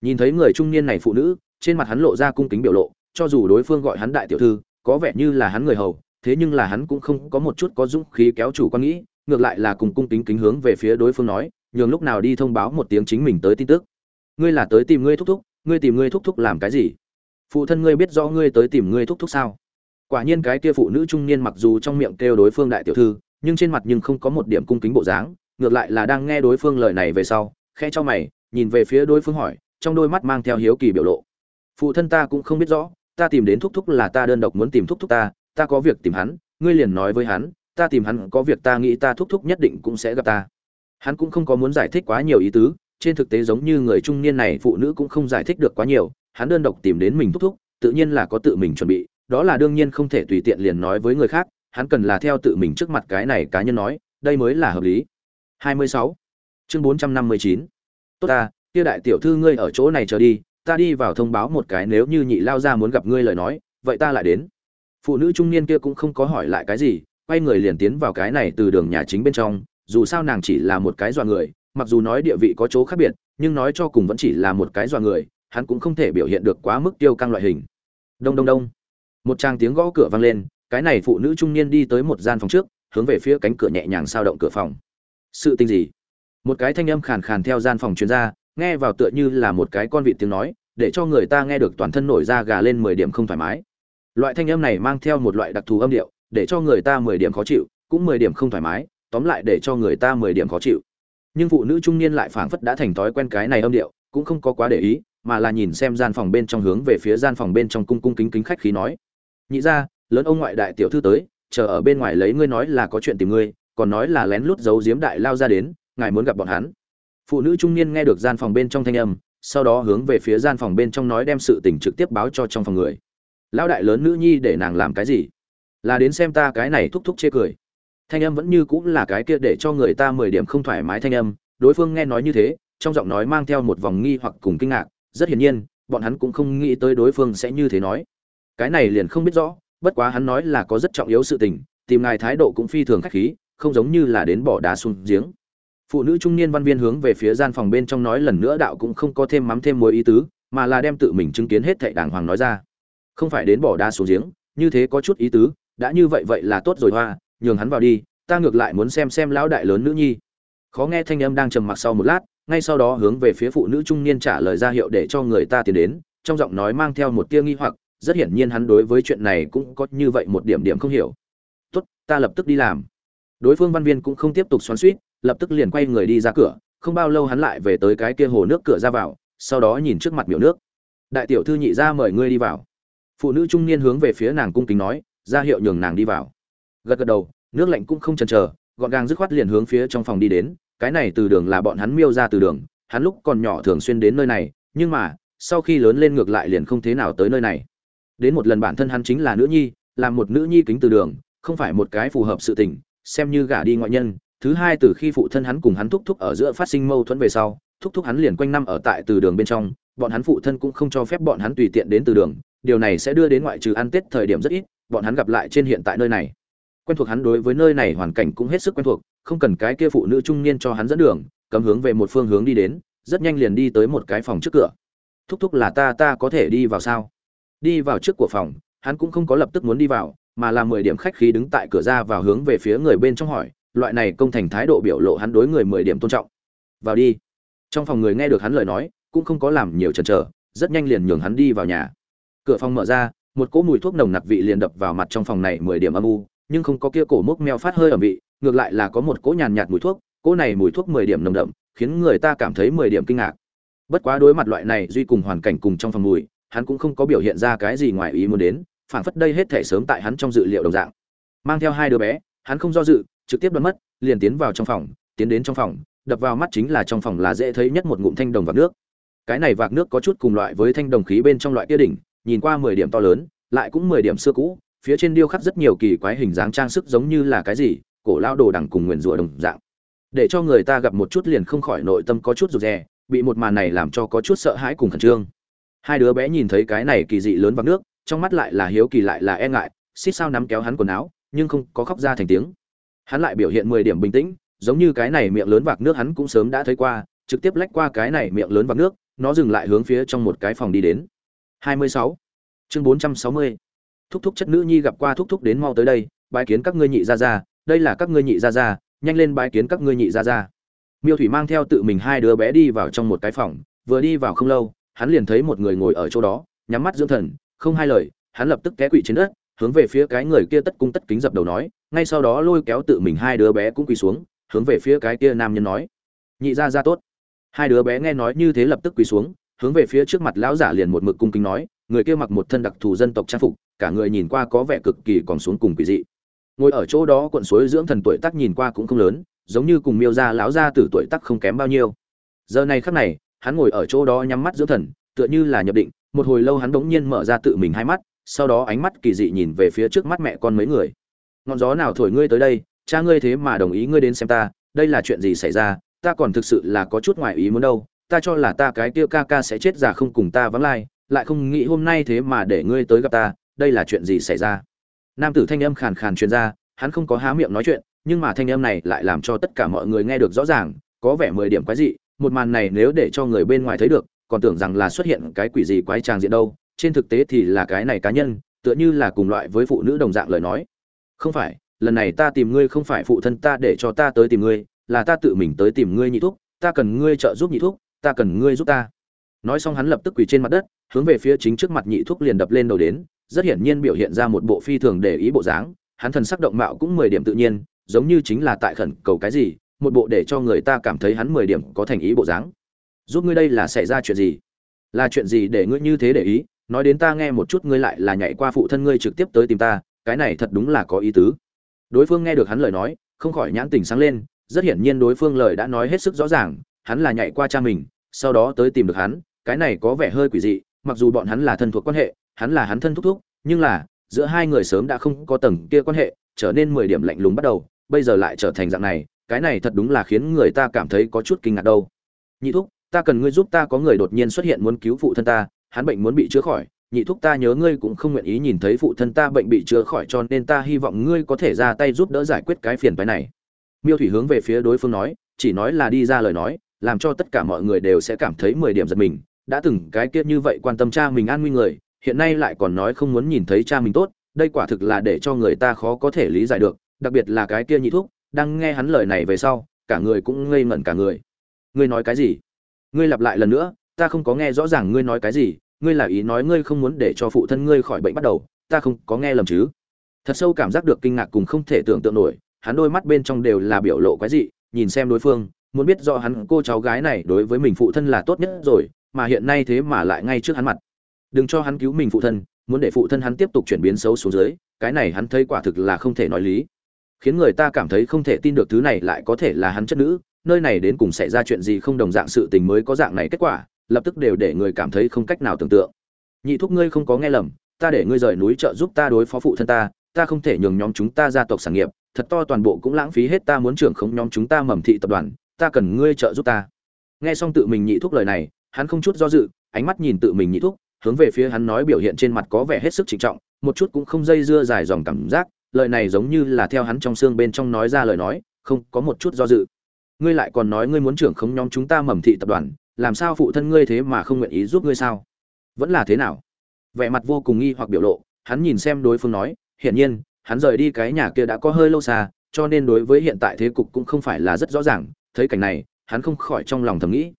Nhìn thấy người trung niên này phụ nữ, trên mặt hắn lộ ra cung kính biểu lộ, cho dù đối phương gọi hắn đại tiểu thư, có vẻ như là hắn người hầu, thế nhưng là hắn cũng không có một chút có dũng khí kéo chủ quan nghĩ, ngược lại là cùng cung kính kính hướng về phía đối phương nói, nhường lúc nào đi thông báo một tiếng chính mình tới tin tức. Ngươi là tới tìm ngươi thúc thúc, ngươi tìm ngươi thúc thúc làm cái gì? Phụ thân ngươi biết rõ ngươi tới tìm ngươi thúc thúc sao? Quả nhiên cái kia phụ nữ trung niên mặc dù trong miệng kêu đối phương đại tiểu thư, nhưng trên mặt nhưng không có một điểm cung kính bộ dáng, ngược lại là đang nghe đối phương lời này về sau khe cho mày, nhìn về phía đối phương hỏi, trong đôi mắt mang theo hiếu kỳ biểu lộ. Phụ thân ta cũng không biết rõ, ta tìm đến thúc thúc là ta đơn độc muốn tìm thúc thúc ta ta có việc tìm hắn, ngươi liền nói với hắn, ta tìm hắn có việc ta nghĩ ta thúc thúc nhất định cũng sẽ gặp ta. Hắn cũng không có muốn giải thích quá nhiều ý tứ, trên thực tế giống như người trung niên này phụ nữ cũng không giải thích được quá nhiều hắn đơn độc tìm đến mình thúc thúc, tự nhiên là có tự mình chuẩn bị, đó là đương nhiên không thể tùy tiện liền nói với người khác, hắn cần là theo tự mình trước mặt cái này cá nhân nói, đây mới là hợp lý 26. chương 459. tốt ta, kia đại tiểu thư ngươi ở chỗ này chờ đi, ta đi vào thông báo một cái nếu như nhị lao ra muốn gặp ngươi lời nói, vậy ta lại đến phụ nữ trung niên kia cũng không có hỏi lại cái gì, quay người liền tiến vào cái này từ đường nhà chính bên trong, dù sao nàng chỉ là một cái dọa người, mặc dù nói địa vị có chỗ khác biệt, nhưng nói cho cùng vẫn chỉ là một cái dọa người hắn cũng không thể biểu hiện được quá mức tiêu căng loại hình. Đông đông đông. Một tràng tiếng gõ cửa vang lên, cái này phụ nữ trung niên đi tới một gian phòng trước, hướng về phía cánh cửa nhẹ nhàng sao động cửa phòng. Sự tình gì? Một cái thanh âm khàn khàn theo gian phòng chuyên gia nghe vào tựa như là một cái con vịt tiếng nói, để cho người ta nghe được toàn thân nổi da gà lên mười điểm không thoải mái. Loại thanh âm này mang theo một loại đặc thù âm điệu, để cho người ta mười điểm khó chịu, cũng mười điểm không thoải mái, tóm lại để cho người ta mười điểm khó chịu. Nhưng phụ nữ trung niên lại phảng phất đã thành thói quen cái này âm điệu, cũng không có quá để ý mà là nhìn xem gian phòng bên trong hướng về phía gian phòng bên trong cung cung kính kính khách khí nói. Nhị ra lớn ông ngoại đại tiểu thư tới, chờ ở bên ngoài lấy ngươi nói là có chuyện tìm ngươi, còn nói là lén lút giấu giếm đại lao ra đến, ngài muốn gặp bọn hắn. Phụ nữ trung niên nghe được gian phòng bên trong thanh âm, sau đó hướng về phía gian phòng bên trong nói đem sự tình trực tiếp báo cho trong phòng người. Lão đại lớn nữ nhi để nàng làm cái gì? Là đến xem ta cái này thúc thúc chê cười. Thanh âm vẫn như cũng là cái kia để cho người ta mười điểm không thoải mái thanh âm, đối phương nghe nói như thế, trong giọng nói mang theo một vòng nghi hoặc cùng kinh ngạc rất hiển nhiên, bọn hắn cũng không nghĩ tới đối phương sẽ như thế nói. Cái này liền không biết rõ, bất quá hắn nói là có rất trọng yếu sự tình, tìm ngài thái độ cũng phi thường khách khí, không giống như là đến bỏ đá xuống giếng. Phụ nữ trung niên văn viên hướng về phía gian phòng bên trong nói lần nữa đạo cũng không có thêm mắm thêm muối ý tứ, mà là đem tự mình chứng kiến hết thệ đàng hoàng nói ra. Không phải đến bỏ đá xuống giếng, như thế có chút ý tứ, đã như vậy vậy là tốt rồi hoa, nhường hắn vào đi, ta ngược lại muốn xem xem lão đại lớn nữ nhi. Khó nghe thanh âm đang trầm mặc sau một lát ngay sau đó hướng về phía phụ nữ trung niên trả lời ra hiệu để cho người ta tiến đến, trong giọng nói mang theo một tia nghi hoặc, rất hiển nhiên hắn đối với chuyện này cũng có như vậy một điểm điểm không hiểu. Tốt, ta lập tức đi làm. Đối phương văn viên cũng không tiếp tục xoắn suýt, lập tức liền quay người đi ra cửa, không bao lâu hắn lại về tới cái kia hồ nước cửa ra vào, sau đó nhìn trước mặt miểu nước. Đại tiểu thư nhị ra mời ngươi đi vào. Phụ nữ trung niên hướng về phía nàng cung kính nói, ra hiệu nhường nàng đi vào. Gật gật đầu, nước lạnh cũng không chần chờ, gọn gàng dứt khoát liền hướng phía trong phòng đi đến cái này từ đường là bọn hắn miêu ra từ đường, hắn lúc còn nhỏ thường xuyên đến nơi này, nhưng mà, sau khi lớn lên ngược lại liền không thế nào tới nơi này. Đến một lần bản thân hắn chính là nữ nhi làm một nữ nhi kính từ đường, không phải một cái phù hợp sự tình, xem như gả đi ngoại nhân, thứ hai từ khi phụ thân hắn cùng hắn thúc thúc ở giữa phát sinh mâu thuẫn về sau, thúc thúc hắn liền quanh năm ở tại từ đường bên trong, bọn hắn phụ thân cũng không cho phép bọn hắn tùy tiện đến từ đường, điều này sẽ đưa đến ngoại trừ ăn tết thời điểm rất ít, bọn hắn gặp lại trên hiện tại nơi này quen thuộc hắn đối với nơi này hoàn cảnh cũng hết sức quen thuộc, không cần cái kia phụ nữ trung niên cho hắn dẫn đường, cấm hướng về một phương hướng đi đến, rất nhanh liền đi tới một cái phòng trước cửa. Thúc thúc là ta ta có thể đi vào sao? Đi vào trước của phòng. Hắn cũng không có lập tức muốn đi vào, mà là mười điểm khách khí đứng tại cửa ra vào hướng về phía người bên trong hỏi, loại này công thành thái độ biểu lộ hắn đối người mười điểm tôn trọng. Vào đi. Trong phòng người nghe được hắn lời nói, cũng không có làm nhiều chần chờ, rất nhanh liền nhường hắn đi vào nhà. Cửa phòng mở ra, một cỗ mùi thuốc nồng nặc vị liền đập vào mặt trong phòng này mười điểm âm u nhưng không có kia cổ mốc meo phát hơi ở vị, ngược lại là có một cỗ nhàn nhạt mùi thuốc, cỗ này mùi thuốc mười điểm nồng đậm, khiến người ta cảm thấy mười điểm kinh ngạc. Bất quá đối mặt loại này duy cùng hoàn cảnh cùng trong phòng mùi, hắn cũng không có biểu hiện ra cái gì ngoài ý muốn đến, phảng phất đây hết thể sớm tại hắn trong dự liệu đồng dạng. Mang theo hai đứa bé, hắn không do dự, trực tiếp đoán mất, liền tiến vào trong phòng, tiến đến trong phòng, đập vào mắt chính là trong phòng là dễ thấy nhất một ngụm thanh đồng vạc nước. Cái này vạc nước có chút cùng loại với thanh đồng khí bên trong loại kia đỉnh, nhìn qua mười điểm to lớn, lại cũng mười điểm xưa cũ phía trên điêu khắc rất nhiều kỳ quái hình dáng trang sức giống như là cái gì, cổ lao đồ đằng cùng nguyền rủa đồng dạng để cho người ta gặp một chút liền không khỏi nội tâm có chút rụt rè, bị một màn này làm cho có chút sợ hãi cùng khẩn trương hai đứa bé nhìn thấy cái này kỳ dị lớn vạc nước, trong mắt lại là hiếu kỳ lại là e ngại, xít sao nắm kéo hắn quần áo, nhưng không có khóc ra thành tiếng hắn lại biểu hiện mười điểm bình tĩnh, giống như cái này miệng lớn vạc nước hắn cũng sớm đã thấy qua, trực tiếp lách qua cái này miệng lớn vạc nước, nó dừng lại hướng phía trong một cái phòng đi đến 26. chương 460 thúc thúc chất nữ nhi gặp qua thúc thúc đến mau tới đây, bái kiến các ngươi nhị ra ra đây là các ngươi nhị ra ra nhanh lên bái kiến các ngươi nhị ra ra miêu thủy mang theo tự mình hai đứa bé đi vào trong một cái phòng, vừa đi vào không lâu, hắn liền thấy một người ngồi ở chỗ đó, nhắm mắt dưỡng thần, không hai lời, hắn lập tức té quỵ trên đất, hướng về phía cái người kia tất cung tất kính dập đầu nói, ngay sau đó lôi kéo tự mình hai đứa bé cũng quỳ xuống, hướng về phía cái kia nam nhân nói, nhị ra ra tốt. Hai đứa bé nghe nói như thế lập tức quỳ xuống, hướng về phía trước mặt lão giả liền một mực cung kính nói, người kia mặc một thân đặc thù dân tộc trang phục cả người nhìn qua có vẻ cực kỳ còn xuống cùng quỷ dị. Ngồi ở chỗ đó quận suối dưỡng thần tuổi tác nhìn qua cũng không lớn, giống như cùng miêu gia láo gia tử tuổi tác không kém bao nhiêu. Giờ này khắc này, hắn ngồi ở chỗ đó nhắm mắt dưỡng thần, tựa như là nhập định, một hồi lâu hắn bỗng nhiên mở ra tự mình hai mắt, sau đó ánh mắt kỳ dị nhìn về phía trước mắt mẹ con mấy người. Ngọn gió nào thổi ngươi tới đây, cha ngươi thế mà đồng ý ngươi đến xem ta, đây là chuyện gì xảy ra, ta còn thực sự là có chút ngoại ý muốn đâu, ta cho là ta cái kia ca ca sẽ chết già không cùng ta vắng lai, lại không nghĩ hôm nay thế mà để ngươi tới gặp ta đây là chuyện gì xảy ra? Nam tử thanh âm khàn khàn truyền ra, hắn không có há miệng nói chuyện, nhưng mà thanh âm này lại làm cho tất cả mọi người nghe được rõ ràng, có vẻ mười điểm quái dị, một màn này nếu để cho người bên ngoài thấy được, còn tưởng rằng là xuất hiện cái quỷ gì quái tràng diện đâu, trên thực tế thì là cái này cá nhân, tựa như là cùng loại với phụ nữ đồng dạng lời nói. Không phải, lần này ta tìm ngươi không phải phụ thân ta để cho ta tới tìm ngươi, là ta tự mình tới tìm ngươi nhị thúc, ta cần ngươi trợ giúp nhị thúc, ta cần ngươi giúp ta. Nói xong hắn lập tức quỳ trên mặt đất, hướng về phía chính trước mặt nhị thúc liền đập lên đầu đến rất hiển nhiên biểu hiện ra một bộ phi thường để ý bộ dáng, hắn thần sắc động mạo cũng mười điểm tự nhiên, giống như chính là tại khẩn cầu cái gì, một bộ để cho người ta cảm thấy hắn mười điểm có thành ý bộ dáng. Giúp ngươi đây là xảy ra chuyện gì? Là chuyện gì để ngươi như thế để ý? Nói đến ta nghe một chút ngươi lại là nhảy qua phụ thân ngươi trực tiếp tới tìm ta, cái này thật đúng là có ý tứ. Đối phương nghe được hắn lời nói, không khỏi nhãn tình sáng lên, rất hiển nhiên đối phương lời đã nói hết sức rõ ràng, hắn là nhảy qua cha mình, sau đó tới tìm được hắn, cái này có vẻ hơi quỷ dị, mặc dù bọn hắn là thân thuộc quan hệ hắn là hắn thân thúc thúc, nhưng là, giữa hai người sớm đã không có tầng kia quan hệ, trở nên mười điểm lạnh lùng bắt đầu, bây giờ lại trở thành dạng này, cái này thật đúng là khiến người ta cảm thấy có chút kinh ngạc đâu. Nhị thúc, ta cần ngươi giúp ta có người đột nhiên xuất hiện muốn cứu phụ thân ta, hắn bệnh muốn bị chữa khỏi, nhị thúc ta nhớ ngươi cũng không nguyện ý nhìn thấy phụ thân ta bệnh bị chữa khỏi cho nên ta hy vọng ngươi có thể ra tay giúp đỡ giải quyết cái phiền phái này. Miêu thủy hướng về phía đối phương nói, chỉ nói là đi ra lời nói, làm cho tất cả mọi người đều sẽ cảm thấy mười điểm giật mình, đã từng cái kia như vậy quan tâm cha mình an nguy người hiện nay lại còn nói không muốn nhìn thấy cha mình tốt, đây quả thực là để cho người ta khó có thể lý giải được, đặc biệt là cái kia nhị thúc, đang nghe hắn lời này về sau, cả người cũng ngây ngẩn cả người. Ngươi nói cái gì? Ngươi lặp lại lần nữa, ta không có nghe rõ ràng ngươi nói cái gì, ngươi là ý nói ngươi không muốn để cho phụ thân ngươi khỏi bệnh bắt đầu, ta không có nghe lầm chứ? Thật sâu cảm giác được kinh ngạc cùng không thể tưởng tượng nổi, hắn đôi mắt bên trong đều là biểu lộ cái gì nhìn xem đối phương, muốn biết rõ hắn cô cháu gái này đối với mình phụ thân là tốt nhất rồi, mà hiện nay thế mà lại ngay trước hắn mặt đừng cho hắn cứu mình phụ thân, muốn để phụ thân hắn tiếp tục chuyển biến xấu xuống dưới, cái này hắn thấy quả thực là không thể nói lý. Khiến người ta cảm thấy không thể tin được thứ này lại có thể là hắn chất nữ, nơi này đến cùng xảy ra chuyện gì không đồng dạng sự tình mới có dạng này kết quả, lập tức đều để người cảm thấy không cách nào tưởng tượng. Nhị thúc ngươi không có nghe lầm, ta để ngươi rời núi trợ giúp ta đối phó phụ thân ta ta không thể nhường nhóm chúng ta gia tộc sản nghiệp, thật to toàn bộ cũng lãng phí hết ta muốn trưởng không nhóm chúng ta mầm thị tập đoàn, ta cần ngươi trợ giúp ta. Nghe xong tự mình nhị thúc lời này, hắn không chút do dự, ánh mắt nhìn tự mình nhị thúc hướng về phía hắn nói biểu hiện trên mặt có vẻ hết sức trịnh trọng, một chút cũng không dây dưa dài dòng cảm giác, lời này giống như là theo hắn trong xương bên trong nói ra lời nói, không có một chút do dự. Ngươi lại còn nói ngươi muốn trưởng khống nhóm chúng ta mầm thị tập đoàn, làm sao phụ thân ngươi thế mà không nguyện ý giúp ngươi sao? Vẫn là thế nào? Vẻ mặt vô cùng nghi hoặc biểu lộ, hắn nhìn xem đối phương nói, hiển nhiên, hắn rời đi cái nhà kia đã có hơi lâu xa, cho nên đối với hiện tại thế cục cũng không phải là rất rõ ràng, thấy cảnh này, hắn không khỏi trong lòng thầm nghĩ.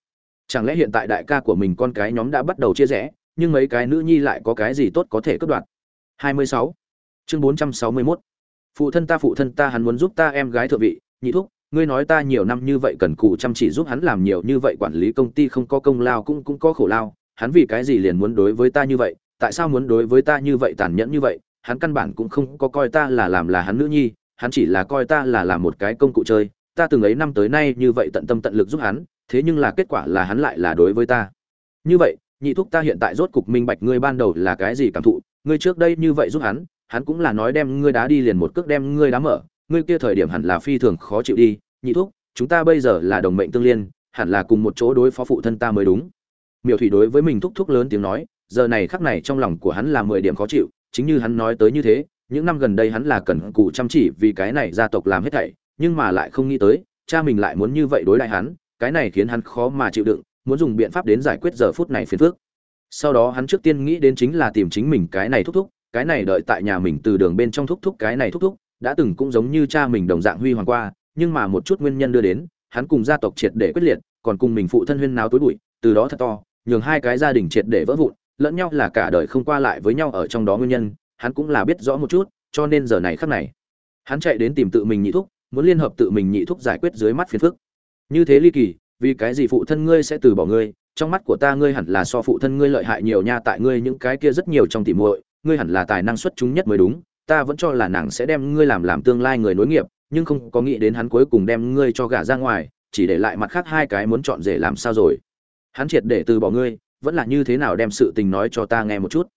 Chẳng lẽ hiện tại đại ca của mình con cái nhóm đã bắt đầu chia rẽ nhưng mấy cái nữ nhi lại có cái gì tốt có thể cướp đoạt? 26. chương 461. phụ thân ta, phụ thân ta, hắn muốn giúp ta em gái thượng vị. Nhị thúc, ngươi nói ta nhiều năm như vậy cần cù chăm chỉ giúp hắn làm nhiều như vậy quản lý công ty không có công lao cũng cũng có khổ lao. Hắn vì cái gì liền muốn đối với ta như vậy? Tại sao muốn đối với ta như vậy tàn nhẫn như vậy? Hắn căn bản cũng không có coi ta là làm là hắn nữ nhi. Hắn chỉ là coi ta là làm một cái công cụ chơi. Ta từng ấy năm tới nay như vậy tận tâm tận lực giúp hắn. Thế nhưng là kết quả là hắn lại là đối với ta. Như vậy nhị thúc ta hiện tại rốt cục minh bạch ngươi ban đầu là cái gì cảm thụ, ngươi trước đây như vậy giúp hắn hắn cũng là nói đem ngươi đá đi liền một cước đem ngươi đá mở, ngươi kia thời điểm hẳn là phi thường khó chịu đi, nhị thúc, chúng ta bây giờ là đồng mệnh tương liên, hẳn là cùng một chỗ đối phó phụ thân ta mới đúng. Miểu thủy đối với mình thúc thúc lớn tiếng nói, giờ này khắc này trong lòng của hắn là mười điểm khó chịu, chính như hắn nói tới như thế, những năm gần đây hắn là cần cù chăm chỉ vì cái này gia tộc làm hết thảy, nhưng mà lại không nghĩ tới, cha mình lại muốn như vậy đối lại hắn, cái này khiến hắn khó mà chịu đựng muốn dùng biện pháp đến giải quyết giờ phút này phiền phức. Sau đó hắn trước tiên nghĩ đến chính là tìm chính mình cái này thúc thúc, cái này đợi tại nhà mình từ đường bên trong thúc thúc cái này thúc thúc, đã từng cũng giống như cha mình đồng dạng huy hoàng qua, nhưng mà một chút nguyên nhân đưa đến, hắn cùng gia tộc triệt để quyết liệt, còn cùng mình phụ thân huyên náo tối bụi, từ đó thật to, nhường hai cái gia đình triệt để vỡ vụn, lẫn nhau là cả đời không qua lại với nhau ở trong đó nguyên nhân, hắn cũng là biết rõ một chút, cho nên giờ này khắc này, hắn chạy đến tìm tự mình nhị thúc, muốn liên hợp tự mình nhị thúc giải quyết dưới mắt phiền phức. Như thế ly kỳ vì cái gì phụ thân ngươi sẽ từ bỏ ngươi? Trong mắt của ta ngươi hẳn là so phụ thân ngươi lợi hại nhiều nha, tại ngươi những cái kia rất nhiều trong tỉ muội, ngươi hẳn là tài năng xuất chúng nhất mới đúng. Ta vẫn cho là nàng sẽ đem ngươi làm làm tương lai người nối nghiệp, nhưng không có nghĩ đến hắn cuối cùng đem ngươi cho gả ra ngoài, chỉ để lại mặt khác hai cái muốn chọn rể làm sao rồi. Hắn triệt để từ bỏ ngươi, vẫn là như thế nào đem sự tình nói cho ta nghe một chút?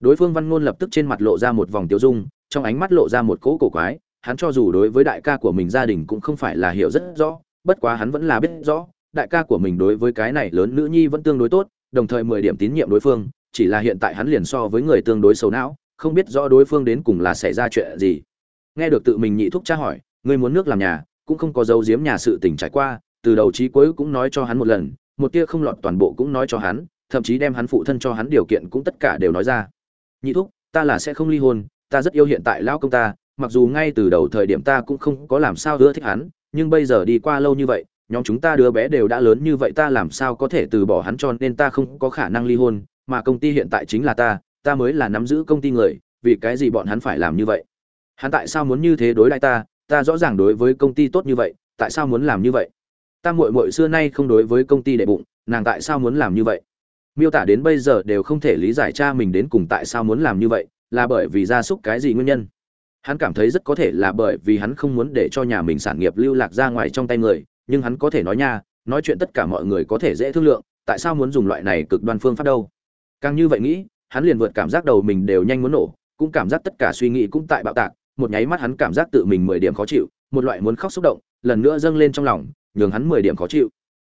Đối phương văn ngôn lập tức trên mặt lộ ra một vòng tiêu dung, trong ánh mắt lộ ra một cỗ cổ quái. Hắn cho dù đối với đại ca của mình gia đình cũng không phải là hiểu rất rõ, bất quá hắn vẫn là biết rõ đại ca của mình đối với cái này lớn nữ nhi vẫn tương đối tốt, đồng thời mười điểm tín nhiệm đối phương, chỉ là hiện tại hắn liền so với người tương đối xấu não, không biết rõ đối phương đến cùng là xảy ra chuyện gì. Nghe được tự mình nhị thúc tra hỏi, ngươi muốn nước làm nhà, cũng không có dấu giếm nhà sự tình trải qua, từ đầu chí cuối cũng nói cho hắn một lần, một tia không lọt toàn bộ cũng nói cho hắn, thậm chí đem hắn phụ thân cho hắn điều kiện cũng tất cả đều nói ra. Nhị thúc, ta là sẽ không ly hôn, ta rất yêu hiện tại lão công ta, mặc dù ngay từ đầu thời điểm ta cũng không có làm sao ưa thích hắn, nhưng bây giờ đi qua lâu như vậy nhóm chúng ta đứa bé đều đã lớn như vậy ta làm sao có thể từ bỏ hắn cho nên ta không có khả năng ly hôn, mà công ty hiện tại chính là ta ta mới là nắm giữ công ty người, vì cái gì bọn hắn phải làm như vậy? Hắn tại sao muốn như thế đối lại ta? Ta rõ ràng đối với công ty tốt như vậy, tại sao muốn làm như vậy? Ta muội muội xưa nay không đối với công ty đệ bụng, nàng tại sao muốn làm như vậy? Miêu tả đến bây giờ đều không thể lý giải cha mình đến cùng tại sao muốn làm như vậy, là bởi vì gia súc cái gì nguyên nhân? Hắn cảm thấy rất có thể là bởi vì hắn không muốn để cho nhà mình sản nghiệp lưu lạc ra ngoài trong tay người nhưng hắn có thể nói nha, nói chuyện tất cả mọi người có thể dễ thương lượng, tại sao muốn dùng loại này cực đoan phương pháp đâu? Càng như vậy nghĩ, hắn liền vượt cảm giác đầu mình đều nhanh muốn nổ, cũng cảm giác tất cả suy nghĩ cũng tại bạo tạc, một nháy mắt hắn cảm giác tự mình mười điểm khó chịu, một loại muốn khóc xúc động, lần nữa dâng lên trong lòng, nhường hắn mười điểm khó chịu.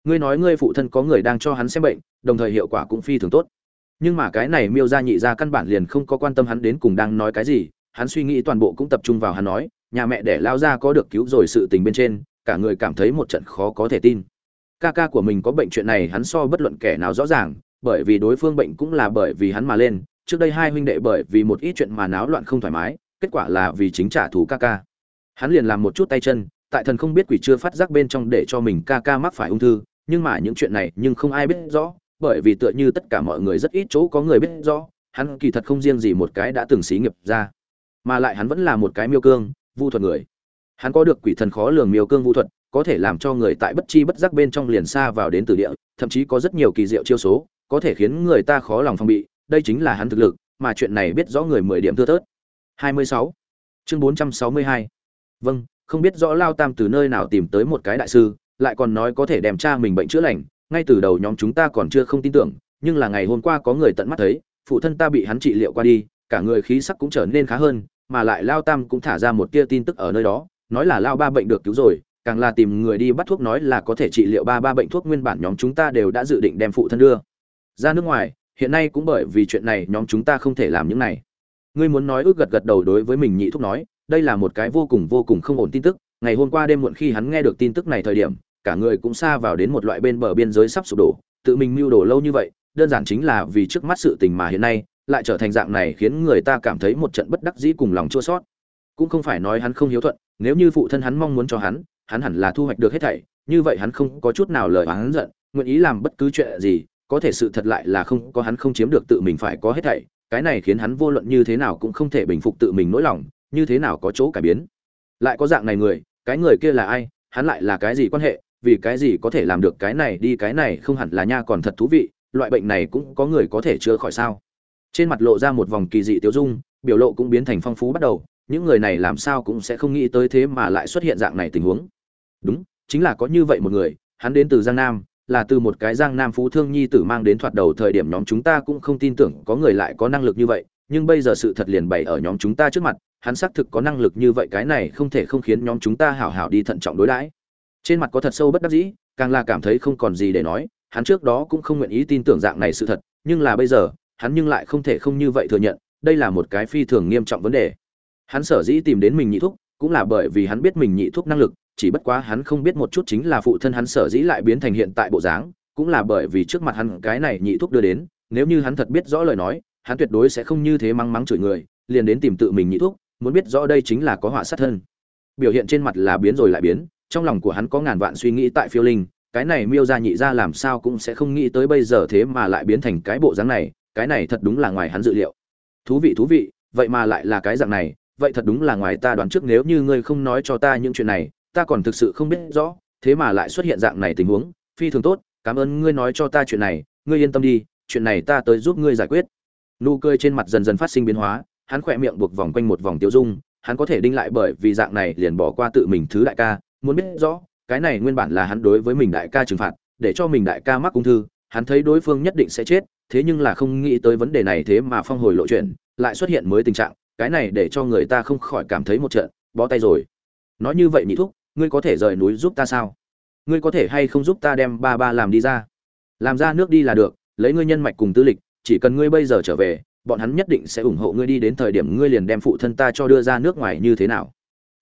Ngươi nói ngươi phụ thân có người đang cho hắn xem bệnh, đồng thời hiệu quả cũng phi thường tốt. Nhưng mà cái này miêu ra nhị ra căn bản liền không có quan tâm hắn đến cùng đang nói cái gì, hắn suy nghĩ toàn bộ cũng tập trung vào hắn nói, nhà mẹ để lao ra có được cứu rồi sự tình bên trên cả người cảm thấy một trận khó có thể tin. Ca ca của mình có bệnh chuyện này hắn so bất luận kẻ nào rõ ràng, bởi vì đối phương bệnh cũng là bởi vì hắn mà lên, trước đây hai huynh đệ bởi vì một ít chuyện mà náo loạn không thoải mái, kết quả là vì chính trả thù ca ca. Hắn liền làm một chút tay chân, tại thần không biết quỷ chưa phát giác bên trong để cho mình ca ca mắc phải ung thư, nhưng mà những chuyện này nhưng không ai biết rõ, bởi vì tựa như tất cả mọi người rất ít chỗ có người biết rõ, hắn kỳ thật không riêng gì một cái đã từng xí nghiệp ra, mà lại hắn vẫn là một cái miêu cương, vu thuật người hắn có được quỷ thần khó lường miêu cương vu thuật, có thể làm cho người tại bất chi bất giác bên trong liền xa vào đến từ địa, thậm chí có rất nhiều kỳ diệu chiêu số, có thể khiến người ta khó lòng phòng bị, đây chính là hắn thực lực, mà chuyện này biết rõ người mười điểm thưa thớt 26. chương 462. vâng không biết rõ lao tam từ nơi nào tìm tới một cái đại sư, lại còn nói có thể đem cha mình bệnh chữa lành, ngay từ đầu nhóm chúng ta còn chưa không tin tưởng, nhưng là ngày hôm qua có người tận mắt thấy, phụ thân ta bị hắn trị liệu qua đi, cả người khí sắc cũng trở nên khá hơn, mà lại lao tam cũng thả ra một tia tin tức ở nơi đó nói là lao ba bệnh được cứu rồi, càng là tìm người đi bắt thuốc nói là có thể trị liệu ba ba bệnh thuốc nguyên bản nhóm chúng ta đều đã dự định đem phụ thân đưa ra nước ngoài, hiện nay cũng bởi vì chuyện này nhóm chúng ta không thể làm những này. Ngươi muốn nói ước gật gật đầu đối với mình nhị thúc nói, đây là một cái vô cùng vô cùng không ổn tin tức, ngày hôm qua đêm muộn khi hắn nghe được tin tức này thời điểm, cả người cũng xa vào đến một loại bên bờ biên giới sắp sụp đổ, tự mình mưu đồ lâu như vậy, đơn giản chính là vì trước mắt sự tình mà hiện nay, lại trở thành dạng này khiến người ta cảm thấy một trận bất đắc dĩ cùng lòng chua sót cũng không phải nói hắn không hiếu thuận, nếu như phụ thân hắn mong muốn cho hắn hắn hẳn là thu hoạch được hết thảy, như vậy hắn không có chút nào lời oán giận, nguyện ý làm bất cứ chuyện gì, có thể sự thật lại là không, có hắn không chiếm được tự mình phải có hết thảy, cái này khiến hắn vô luận như thế nào cũng không thể bình phục tự mình nỗi lòng, như thế nào có chỗ cải biến. Lại có dạng này người, cái người kia là ai, hắn lại là cái gì quan hệ, vì cái gì có thể làm được cái này đi, cái này không hẳn là nha còn thật thú vị, loại bệnh này cũng có người có thể chữa khỏi sao? Trên mặt lộ ra một vòng kỳ dị tiêu dung, biểu lộ cũng biến thành phong phú bắt đầu những người này làm sao cũng sẽ không nghĩ tới thế mà lại xuất hiện dạng này tình huống. Đúng, chính là có như vậy một người, hắn đến từ giang nam, là từ một cái giang nam phú thương nhi tử mang đến thoạt đầu thời điểm nhóm chúng ta cũng không tin tưởng có người lại có năng lực như vậy, nhưng bây giờ sự thật liền bày ở nhóm chúng ta trước mặt, hắn xác thực có năng lực như vậy cái này không thể không khiến nhóm chúng ta hảo hảo đi thận trọng đối đãi. Trên mặt có thật sâu bất đắc dĩ, càng là cảm thấy không còn gì để nói, hắn trước đó cũng không nguyện ý tin tưởng dạng này sự thật, nhưng là bây giờ, hắn nhưng lại không thể không như vậy thừa nhận, đây là một cái phi thường nghiêm trọng vấn đề hắn sở dĩ tìm đến mình nhị thúc, cũng là bởi vì hắn biết mình nhị thúc năng lực, chỉ bất quá hắn không biết một chút chính là phụ thân hắn sở dĩ lại biến thành hiện tại bộ dáng, cũng là bởi vì trước mặt hắn cái này nhị thúc đưa đến, nếu như hắn thật biết rõ lời nói, hắn tuyệt đối sẽ không như thế mắng mắng chửi người, liền đến tìm tự mình nhị thúc, muốn biết rõ đây chính là có họa sát thân. Biểu hiện trên mặt là biến rồi lại biến, trong lòng của hắn có ngàn vạn suy nghĩ tại phiêu linh, cái này miêu ra nhị ra làm sao cũng sẽ không nghĩ tới bây giờ thế mà lại biến thành cái bộ dáng này, cái này thật đúng là ngoài hắn dự liệu. Thú vị thú vị, vậy mà lại là cái dạng này vậy thật đúng là ngoài ta đoán trước nếu như ngươi không nói cho ta những chuyện này, ta còn thực sự không biết rõ, thế mà lại xuất hiện dạng này tình huống, phi thường tốt, cảm ơn ngươi nói cho ta chuyện này, ngươi yên tâm đi, chuyện này ta tới giúp ngươi giải quyết. Nụ cười trên mặt dần dần phát sinh biến hóa, hắn khỏe miệng buộc vòng quanh một vòng tiêu dung, hắn có thể đinh lại bởi vì dạng này liền bỏ qua tự mình thứ đại ca, muốn biết rõ, cái này nguyên bản là hắn đối với mình đại ca trừng phạt, để cho mình đại ca mắc ung thư, hắn thấy đối phương nhất định sẽ chết, thế nhưng là không nghĩ tới vấn đề này thế mà phong hồi lộ chuyện, lại xuất hiện mới tình trạng cái này để cho người ta không khỏi cảm thấy một trận, bó tay rồi. Nói như vậy nhị thúc, ngươi có thể rời núi giúp ta sao? Ngươi có thể hay không giúp ta đem ba ba làm đi ra? Làm ra nước đi là được, lấy ngươi nhân mạch cùng tư lịch, chỉ cần ngươi bây giờ trở về, bọn hắn nhất định sẽ ủng hộ ngươi đi đến thời điểm ngươi liền đem phụ thân ta cho đưa ra nước ngoài như thế nào.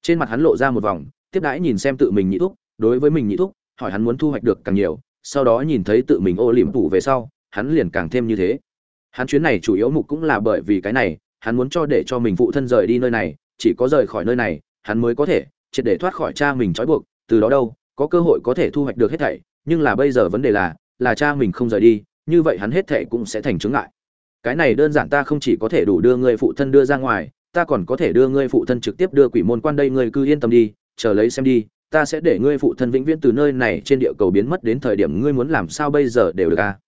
Trên mặt hắn lộ ra một vòng, tiếp đãi nhìn xem tự mình nhị thúc, đối với mình nhị thúc, hỏi hắn muốn thu hoạch được càng nhiều, sau đó nhìn thấy tự mình ô liềm tủ về sau, hắn liền càng thêm như thế. Hắn chuyến này chủ yếu mục cũng là bởi vì cái này hắn muốn cho để cho mình phụ thân rời đi nơi này, chỉ có rời khỏi nơi này, hắn mới có thể triệt để thoát khỏi cha mình trói buộc, từ đó đâu, có cơ hội có thể thu hoạch được hết thảy, nhưng là bây giờ vấn đề là là cha mình không rời đi, như vậy hắn hết thảy cũng sẽ thành chứng ngại. Cái này đơn giản ta không chỉ có thể đủ đưa ngươi phụ thân đưa ra ngoài, ta còn có thể đưa ngươi phụ thân trực tiếp đưa quỷ môn quan đây ngươi cứ yên tâm đi, chờ lấy xem đi, ta sẽ để ngươi phụ thân vĩnh viễn từ nơi này trên địa cầu biến mất đến thời điểm ngươi muốn làm sao bây giờ đều được a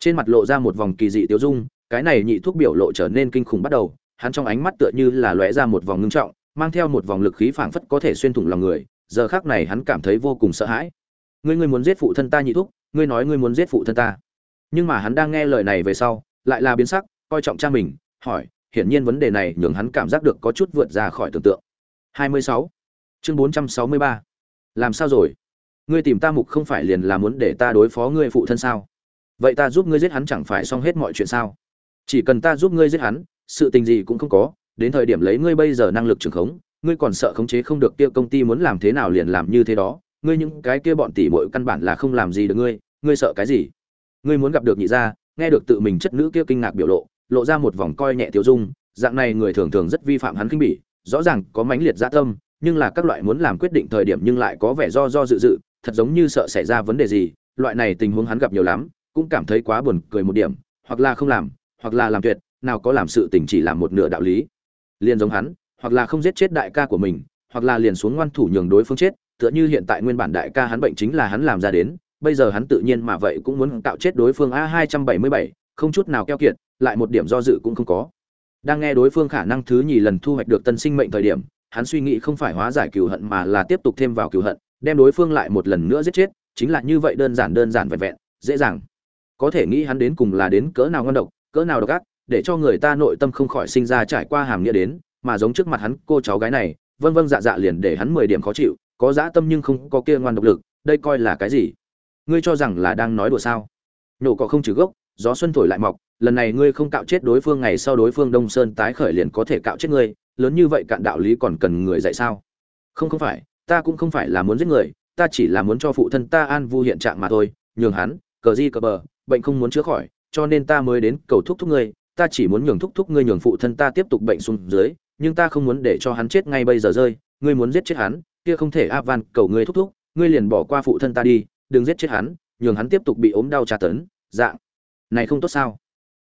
trên mặt lộ ra một vòng kỳ dị tiêu dung, cái này nhị thuốc biểu lộ trở nên kinh khủng bắt đầu hắn trong ánh mắt tựa như là lóe ra một vòng ngưng trọng, mang theo một vòng lực khí phảng phất có thể xuyên thủng lòng người, giờ khắc này hắn cảm thấy vô cùng sợ hãi. Ngươi ngươi muốn giết phụ thân ta nhị thúc, ngươi nói ngươi muốn giết phụ thân ta. Nhưng mà hắn đang nghe lời này về sau, lại là biến sắc, coi trọng cha mình, hỏi, hiển nhiên vấn đề này nhường hắn cảm giác được có chút vượt ra khỏi tưởng tượng. 26. chương 463. làm sao rồi? Ngươi tìm ta mục không phải liền là muốn để ta đối phó ngươi phụ thân sao? Vậy ta giúp ngươi giết hắn chẳng phải xong hết mọi chuyện sao? Chỉ cần ta giúp ngươi giết hắn sự tình gì cũng không có, đến thời điểm lấy ngươi bây giờ năng lực trường khống, ngươi còn sợ khống chế không được kia công ty muốn làm thế nào liền làm như thế đó, ngươi những cái kia bọn tỷ muội căn bản là không làm gì được ngươi ngươi sợ cái gì? Ngươi muốn gặp được nhị gia, nghe được tự mình chất nữ kia kinh ngạc biểu lộ lộ ra một vòng coi nhẹ tiêu dung, dạng này người thường thường rất vi phạm hắn khinh bỉ, rõ ràng có mãnh liệt dạ tâm, nhưng là các loại muốn làm quyết định thời điểm nhưng lại có vẻ do do dự dự, thật giống như sợ xảy ra vấn đề gì, loại này tình huống hắn gặp nhiều lắm, cũng cảm thấy quá buồn cười một điểm, hoặc là không làm, hoặc là làm tuyệt nào có làm sự tình chỉ làm một nửa đạo lý. Liền giống hắn, hoặc là không giết chết đại ca của mình, hoặc là liền xuống ngoan thủ nhường đối phương chết, tựa như hiện tại nguyên bản đại ca hắn bệnh chính là hắn làm ra đến, bây giờ hắn tự nhiên mà vậy cũng muốn tạo chết đối phương a hai trăm bảy mươi bảy, không chút nào keo kiệt, lại một điểm do dự cũng không có. Đang nghe đối phương khả năng thứ nhì lần thu hoạch được tân sinh mệnh thời điểm, hắn suy nghĩ không phải hóa giải cừu hận mà là tiếp tục thêm vào cừu hận, đem đối phương lại một lần nữa giết chết, chính là như vậy đơn giản đơn giản vẹn vẹn, dễ dàng. Có thể nghĩ hắn đến cùng là đến cỡ nào ngon độc, cỡ nào độc ác để cho người ta nội tâm không khỏi sinh ra trải qua hàm nghĩa đến, mà giống trước mặt hắn cô cháu gái này vân vân dạ dạ liền để hắn mười điểm khó chịu, có dã tâm nhưng không có kia ngoan độc lực, đây coi là cái gì? Ngươi cho rằng là đang nói đùa sao? Nổ cỏ không trừ gốc, gió xuân thổi lại mọc, lần này ngươi không cạo chết đối phương, ngày sau đối phương đông sơn tái khởi liền có thể cạo chết ngươi, lớn như vậy cạn đạo lý còn cần người dạy sao? Không không phải, ta cũng không phải là muốn giết người, ta chỉ là muốn cho phụ thân ta an vui hiện trạng mà thôi, nhường hắn, cờ di cờ bờ, bệnh không muốn chữa khỏi, cho nên ta mới đến cầu thúc thúc ngươi ta chỉ muốn nhường thúc thúc ngươi nhường phụ thân ta tiếp tục bệnh xuống dưới nhưng ta không muốn để cho hắn chết ngay bây giờ rơi ngươi muốn giết chết hắn kia không thể a van cầu ngươi thúc thúc ngươi liền bỏ qua phụ thân ta đi đừng giết chết hắn nhường hắn tiếp tục bị ốm đau tra tấn dạng này không tốt sao?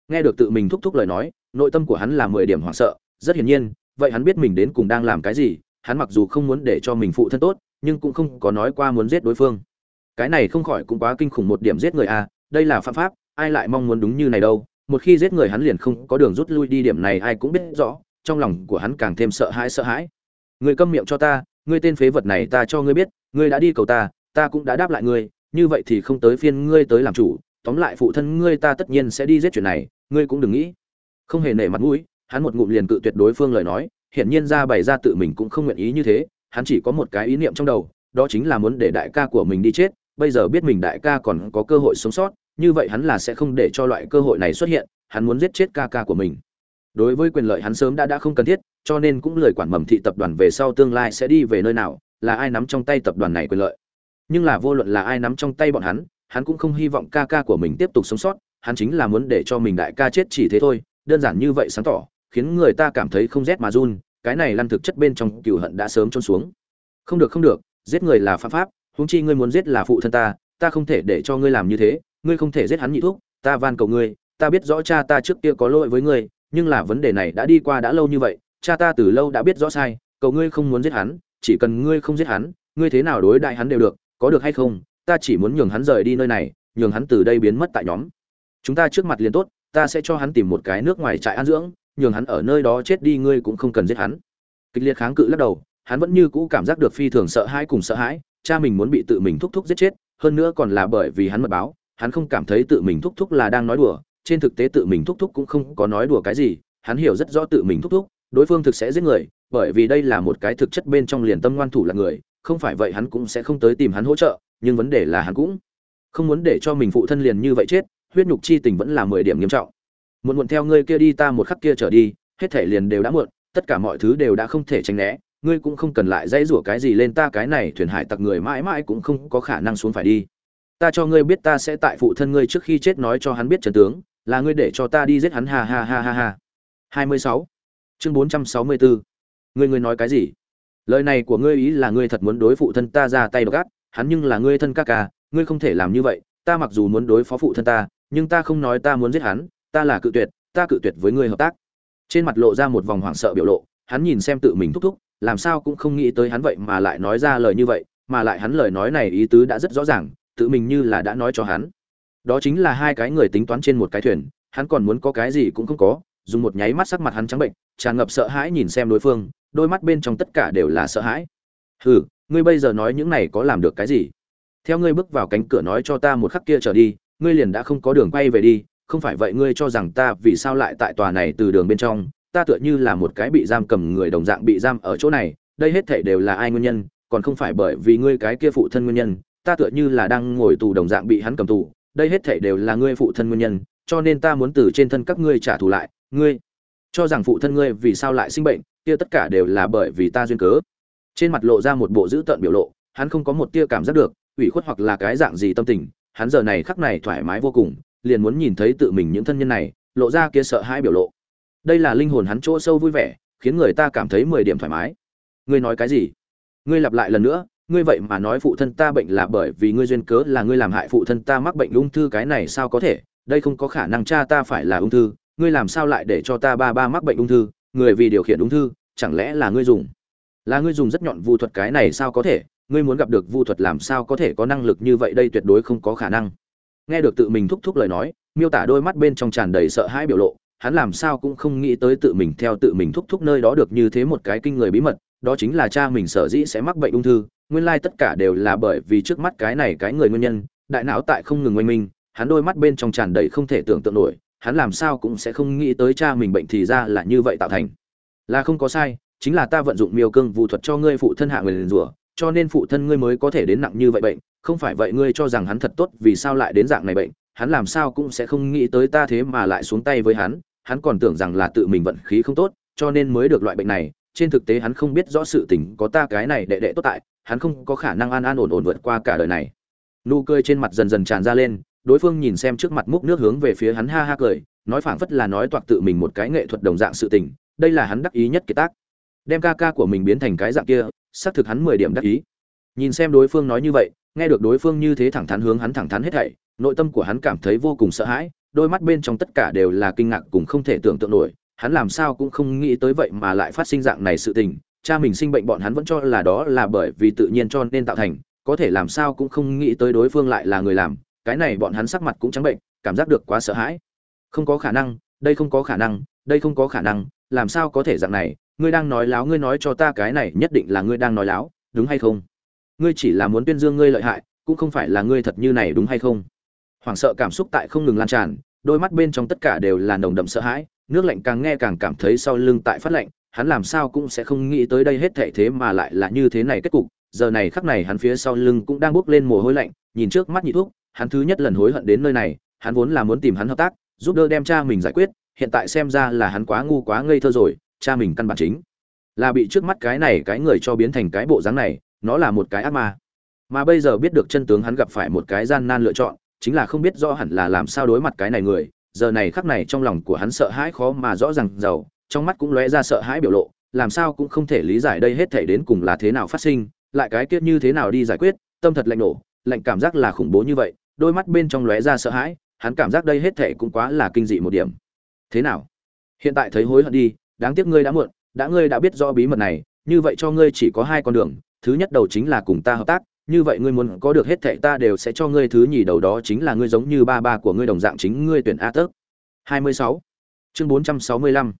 Nghe được tự mình thúc thúc lời nói nội tâm của hắn là mười điểm hoảng sợ rất hiển nhiên vậy hắn biết mình đến cùng đang làm cái gì hắn mặc dù không muốn để cho mình phụ thân tốt nhưng cũng không có nói qua muốn giết đối phương. Cái này không khỏi cũng quá kinh khủng một điểm giết người a à, đây là phạm pháp ai lại mong muốn đúng như này đâu? Một khi giết người hắn liền không có đường rút lui đi, điểm này ai cũng biết rõ, trong lòng của hắn càng thêm sợ hãi sợ hãi. Người câm miệng cho ta ngươi tên phế vật này ta cho ngươi biết, ngươi đã đi cầu ta ta cũng đã đáp lại ngươi, như vậy thì không tới phiên ngươi tới làm chủ, tóm lại phụ thân ngươi ta tất nhiên sẽ đi giết chuyện này, ngươi cũng đừng nghĩ. Không hề nể mặt mũi, hắn một ngụm liền cự tuyệt đối phương lời nói, hiển nhiên ra bày ra tự mình cũng không nguyện ý như thế, hắn chỉ có một cái ý niệm trong đầu, đó chính là muốn để đại ca của mình đi chết, bây giờ biết mình đại ca còn có cơ hội sống sót như vậy hắn là sẽ không để cho loại cơ hội này xuất hiện, hắn muốn giết chết ca ca của mình. Đối với quyền lợi hắn sớm đã đã không cần thiết, cho nên cũng lời quản mầm thị tập đoàn về sau tương lai sẽ đi về nơi nào, là ai nắm trong tay tập đoàn này quyền lợi. Nhưng là vô luận là ai nắm trong tay bọn hắn hắn cũng không hy vọng ca ca của mình tiếp tục sống sót, hắn chính là muốn để cho mình đại ca chết chỉ thế thôi, đơn giản như vậy sáng tỏ, khiến người ta cảm thấy không rét mà run, cái này lăn thực chất bên trong cừu hận đã sớm chôn xuống. Không được không được, giết người là phạm pháp, huống chi ngươi muốn giết là phụ thân ta ta không thể để cho ngươi làm như thế ngươi không thể giết hắn nhị thuốc ta van cầu ngươi, ta biết rõ cha ta trước kia có lỗi với ngươi, nhưng là vấn đề này đã đi qua đã lâu như vậy, cha ta từ lâu đã biết rõ sai, cầu ngươi không muốn giết hắn, chỉ cần ngươi không giết hắn, ngươi thế nào đối đại hắn đều được, có được hay không, ta chỉ muốn nhường hắn rời đi nơi này, nhường hắn từ đây biến mất tại nhóm. Chúng ta trước mặt liền tốt, ta sẽ cho hắn tìm một cái nước ngoài trại an dưỡng, nhường hắn ở nơi đó chết đi, ngươi cũng không cần giết hắn. Kịch liệt kháng cự lắc đầu, hắn vẫn như cũ cảm giác được phi thường sợ hãi cùng sợ hãi, cha mình muốn bị tự mình thúc thúc giết chết, hơn nữa còn là bởi vì hắn mật báo hắn không cảm thấy tự mình thúc thúc là đang nói đùa, trên thực tế tự mình thúc thúc cũng không có nói đùa cái gì, hắn hiểu rất rõ tự mình thúc thúc, đối phương thực sẽ giết người, bởi vì đây là một cái thực chất bên trong liền tâm ngoan thủ là người, không phải vậy hắn cũng sẽ không tới tìm hắn hỗ trợ, nhưng vấn đề là hắn cũng không muốn để cho mình phụ thân liền như vậy chết, huyết nhục chi tình vẫn là mười điểm nghiêm trọng. Muộn muộn theo ngươi kia đi ta một khắc kia trở đi, hết thể liền đều đã muộn, tất cả mọi thứ đều đã không thể tránh né, ngươi cũng không cần lại dãy rủa cái gì lên ta cái này thuyền hải tặc người mãi mãi cũng không có khả năng xuống phải đi ta cho ngươi biết ta sẽ tại phụ thân ngươi trước khi chết nói cho hắn biết trần tướng, là ngươi để cho ta đi giết hắn, ha ha ha ha ha 26. chương 464. ngươi ngươi nói cái gì lời này của ngươi ý là ngươi thật muốn đối phụ thân ta ra tay độc ác, hắn nhưng là ngươi thân ca ca, ngươi không thể làm như vậy, ta mặc dù muốn đối phó phụ thân ta, nhưng ta không nói ta muốn giết hắn, ta là cự tuyệt, ta cự tuyệt với ngươi hợp tác trên mặt lộ ra một vòng hoảng sợ biểu lộ, hắn nhìn xem tự mình thúc thúc, làm sao cũng không nghĩ tới hắn vậy mà lại nói ra lời như vậy, mà lại hắn lời nói này ý tứ đã rất rõ ràng tự mình như là đã nói cho hắn. Đó chính là hai cái người tính toán trên một cái thuyền, hắn còn muốn có cái gì cũng không có, dùng một nháy mắt sắc mặt hắn trắng bệnh, tràn ngập sợ hãi nhìn xem đối phương, đôi mắt bên trong tất cả đều là sợ hãi. Hừ, ngươi bây giờ nói những này có làm được cái gì? Theo ngươi bước vào cánh cửa nói cho ta một khắc kia trở đi, ngươi liền đã không có đường quay về đi, không phải vậy ngươi cho rằng ta vì sao lại tại tòa này từ đường bên trong, ta tựa như là một cái bị giam cầm người đồng dạng bị giam ở chỗ này, đây hết thảy đều là ai nguyên nhân, còn không phải bởi vì ngươi cái kia phụ thân nguyên nhân ta tựa như là đang ngồi tù đồng dạng bị hắn cầm tù, đây hết thảy đều là ngươi phụ thân nguyên nhân, cho nên ta muốn từ trên thân các ngươi trả thù lại, ngươi. Cho rằng phụ thân ngươi vì sao lại sinh bệnh, kia tất cả đều là bởi vì ta duyên cớ. Trên mặt lộ ra một bộ dữ tợn biểu lộ, hắn không có một tia cảm giác được, ủy khuất hoặc là cái dạng gì tâm tình, hắn giờ này khắc này thoải mái vô cùng, liền muốn nhìn thấy tự mình những thân nhân này, lộ ra kia sợ hãi biểu lộ. Đây là linh hồn hắn chỗ sâu vui vẻ, khiến người ta cảm thấy mười điểm thoải mái. Ngươi nói cái gì? Ngươi lặp lại lần nữa ngươi vậy mà nói phụ thân ta bệnh là bởi vì ngươi duyên cớ là ngươi làm hại phụ thân ta mắc bệnh ung thư cái này sao có thể? Đây không có khả năng cha ta phải là ung thư, ngươi làm sao lại để cho ta ba ba mắc bệnh ung thư? Người vì điều khiển ung thư, chẳng lẽ là ngươi dùng? Là ngươi dùng rất nhọn vu thuật cái này sao có thể? Ngươi muốn gặp được vu thuật làm sao có thể có năng lực như vậy đây tuyệt đối không có khả năng. Nghe được tự mình thúc thúc lời nói, miêu tả đôi mắt bên trong tràn đầy sợ hãi biểu lộ, hắn làm sao cũng không nghĩ tới tự mình theo tự mình thúc thúc nơi đó được như thế một cái kinh người bí mật, đó chính là cha mình sở dĩ sẽ mắc bệnh ung thư nguyên lai tất cả đều là bởi vì trước mắt cái này cái người nguyên nhân, đại não tại không ngừng oanh minh, hắn đôi mắt bên trong tràn đầy không thể tưởng tượng nổi, hắn làm sao cũng sẽ không nghĩ tới cha mình bệnh thì ra là như vậy tạo thành. Là không có sai, chính là ta vận dụng miêu cương vụ thuật cho ngươi phụ thân hạ người liền rủa, cho nên phụ thân ngươi mới có thể đến nặng như vậy bệnh, không phải vậy ngươi cho rằng hắn thật tốt vì sao lại đến dạng này bệnh, hắn làm sao cũng sẽ không nghĩ tới ta thế mà lại xuống tay với hắn hắn còn tưởng rằng là tự mình vận khí không tốt, cho nên mới được loại bệnh này, trên thực tế hắn không biết rõ sự tình có ta cái này đệ đệ tốt tại hắn không có khả năng an an ổn ổn vượt qua cả đời này. Nụ cười trên mặt dần dần tràn ra lên, đối phương nhìn xem trước mặt múc nước hướng về phía hắn ha ha cười, nói phảng phất là nói toạc tự mình một cái nghệ thuật đồng dạng sự tình, đây là hắn đắc ý nhất kiệt tác. Đem ca ca của mình biến thành cái dạng kia, xác thực hắn mười điểm đắc ý. Nhìn xem đối phương nói như vậy, nghe được đối phương như thế thẳng thắn hướng hắn thẳng thắn hết thảy, nội tâm của hắn cảm thấy vô cùng sợ hãi, đôi mắt bên trong tất cả đều là kinh ngạc cùng không thể tưởng tượng nổi, hắn làm sao cũng không nghĩ tới vậy mà lại phát sinh dạng này sự tình cha mình sinh bệnh bọn hắn vẫn cho là đó là bởi vì tự nhiên cho nên tạo thành, có thể làm sao cũng không nghĩ tới đối phương lại là người làm, cái này bọn hắn sắc mặt cũng trắng bệnh, cảm giác được quá sợ hãi. Không có khả năng, đây không có khả năng, đây không có khả năng, làm sao có thể dạng này, ngươi đang nói láo, ngươi nói cho ta cái này nhất định là ngươi đang nói láo, đúng hay không? Ngươi chỉ là muốn tuyên dương ngươi lợi hại, cũng không phải là ngươi thật như này đúng hay không? Hoảng sợ cảm xúc tại không ngừng lan tràn, đôi mắt bên trong tất cả đều là nồng đậm sợ hãi, nước lạnh càng nghe càng cảm thấy sau lưng tại phát lạnh hắn làm sao cũng sẽ không nghĩ tới đây hết thệ thế mà lại là như thế này kết cục. Giờ này khắc này hắn phía sau lưng cũng đang bốc lên mồ hôi lạnh, nhìn trước mắt nhị thuốc hắn thứ nhất lần hối hận đến nơi này, hắn vốn là muốn tìm hắn hợp tác, giúp đỡ đem cha mình giải quyết, hiện tại xem ra là hắn quá ngu quá ngây thơ rồi, cha mình căn bản chính là bị trước mắt cái này cái người cho biến thành cái bộ dáng này, nó là một cái ác ma. Mà bây giờ biết được chân tướng hắn gặp phải một cái gian nan lựa chọn, chính là không biết rõ hẳn là làm sao đối mặt cái này người. Giờ này khắc này trong lòng của hắn sợ hãi khó mà rõ ràng giàu trong mắt cũng lóe ra sợ hãi biểu lộ, làm sao cũng không thể lý giải đây hết thể đến cùng là thế nào phát sinh, lại cái kiết như thế nào đi giải quyết, tâm thật lạnh nổ, lạnh cảm giác là khủng bố như vậy, đôi mắt bên trong lóe ra sợ hãi, hắn cảm giác đây hết thể cũng quá là kinh dị một điểm thế nào hiện tại thấy hối hận đi, đáng tiếc ngươi đã muộn, đã ngươi đã biết rõ bí mật này, như vậy cho ngươi chỉ có hai con đường, thứ nhất đầu chính là cùng ta hợp tác, như vậy ngươi muốn có được hết thệ ta đều sẽ cho ngươi, thứ nhì đầu đó chính là ngươi giống như ba ba của ngươi đồng dạng chính ngươi tuyển a tớp 26. chương 465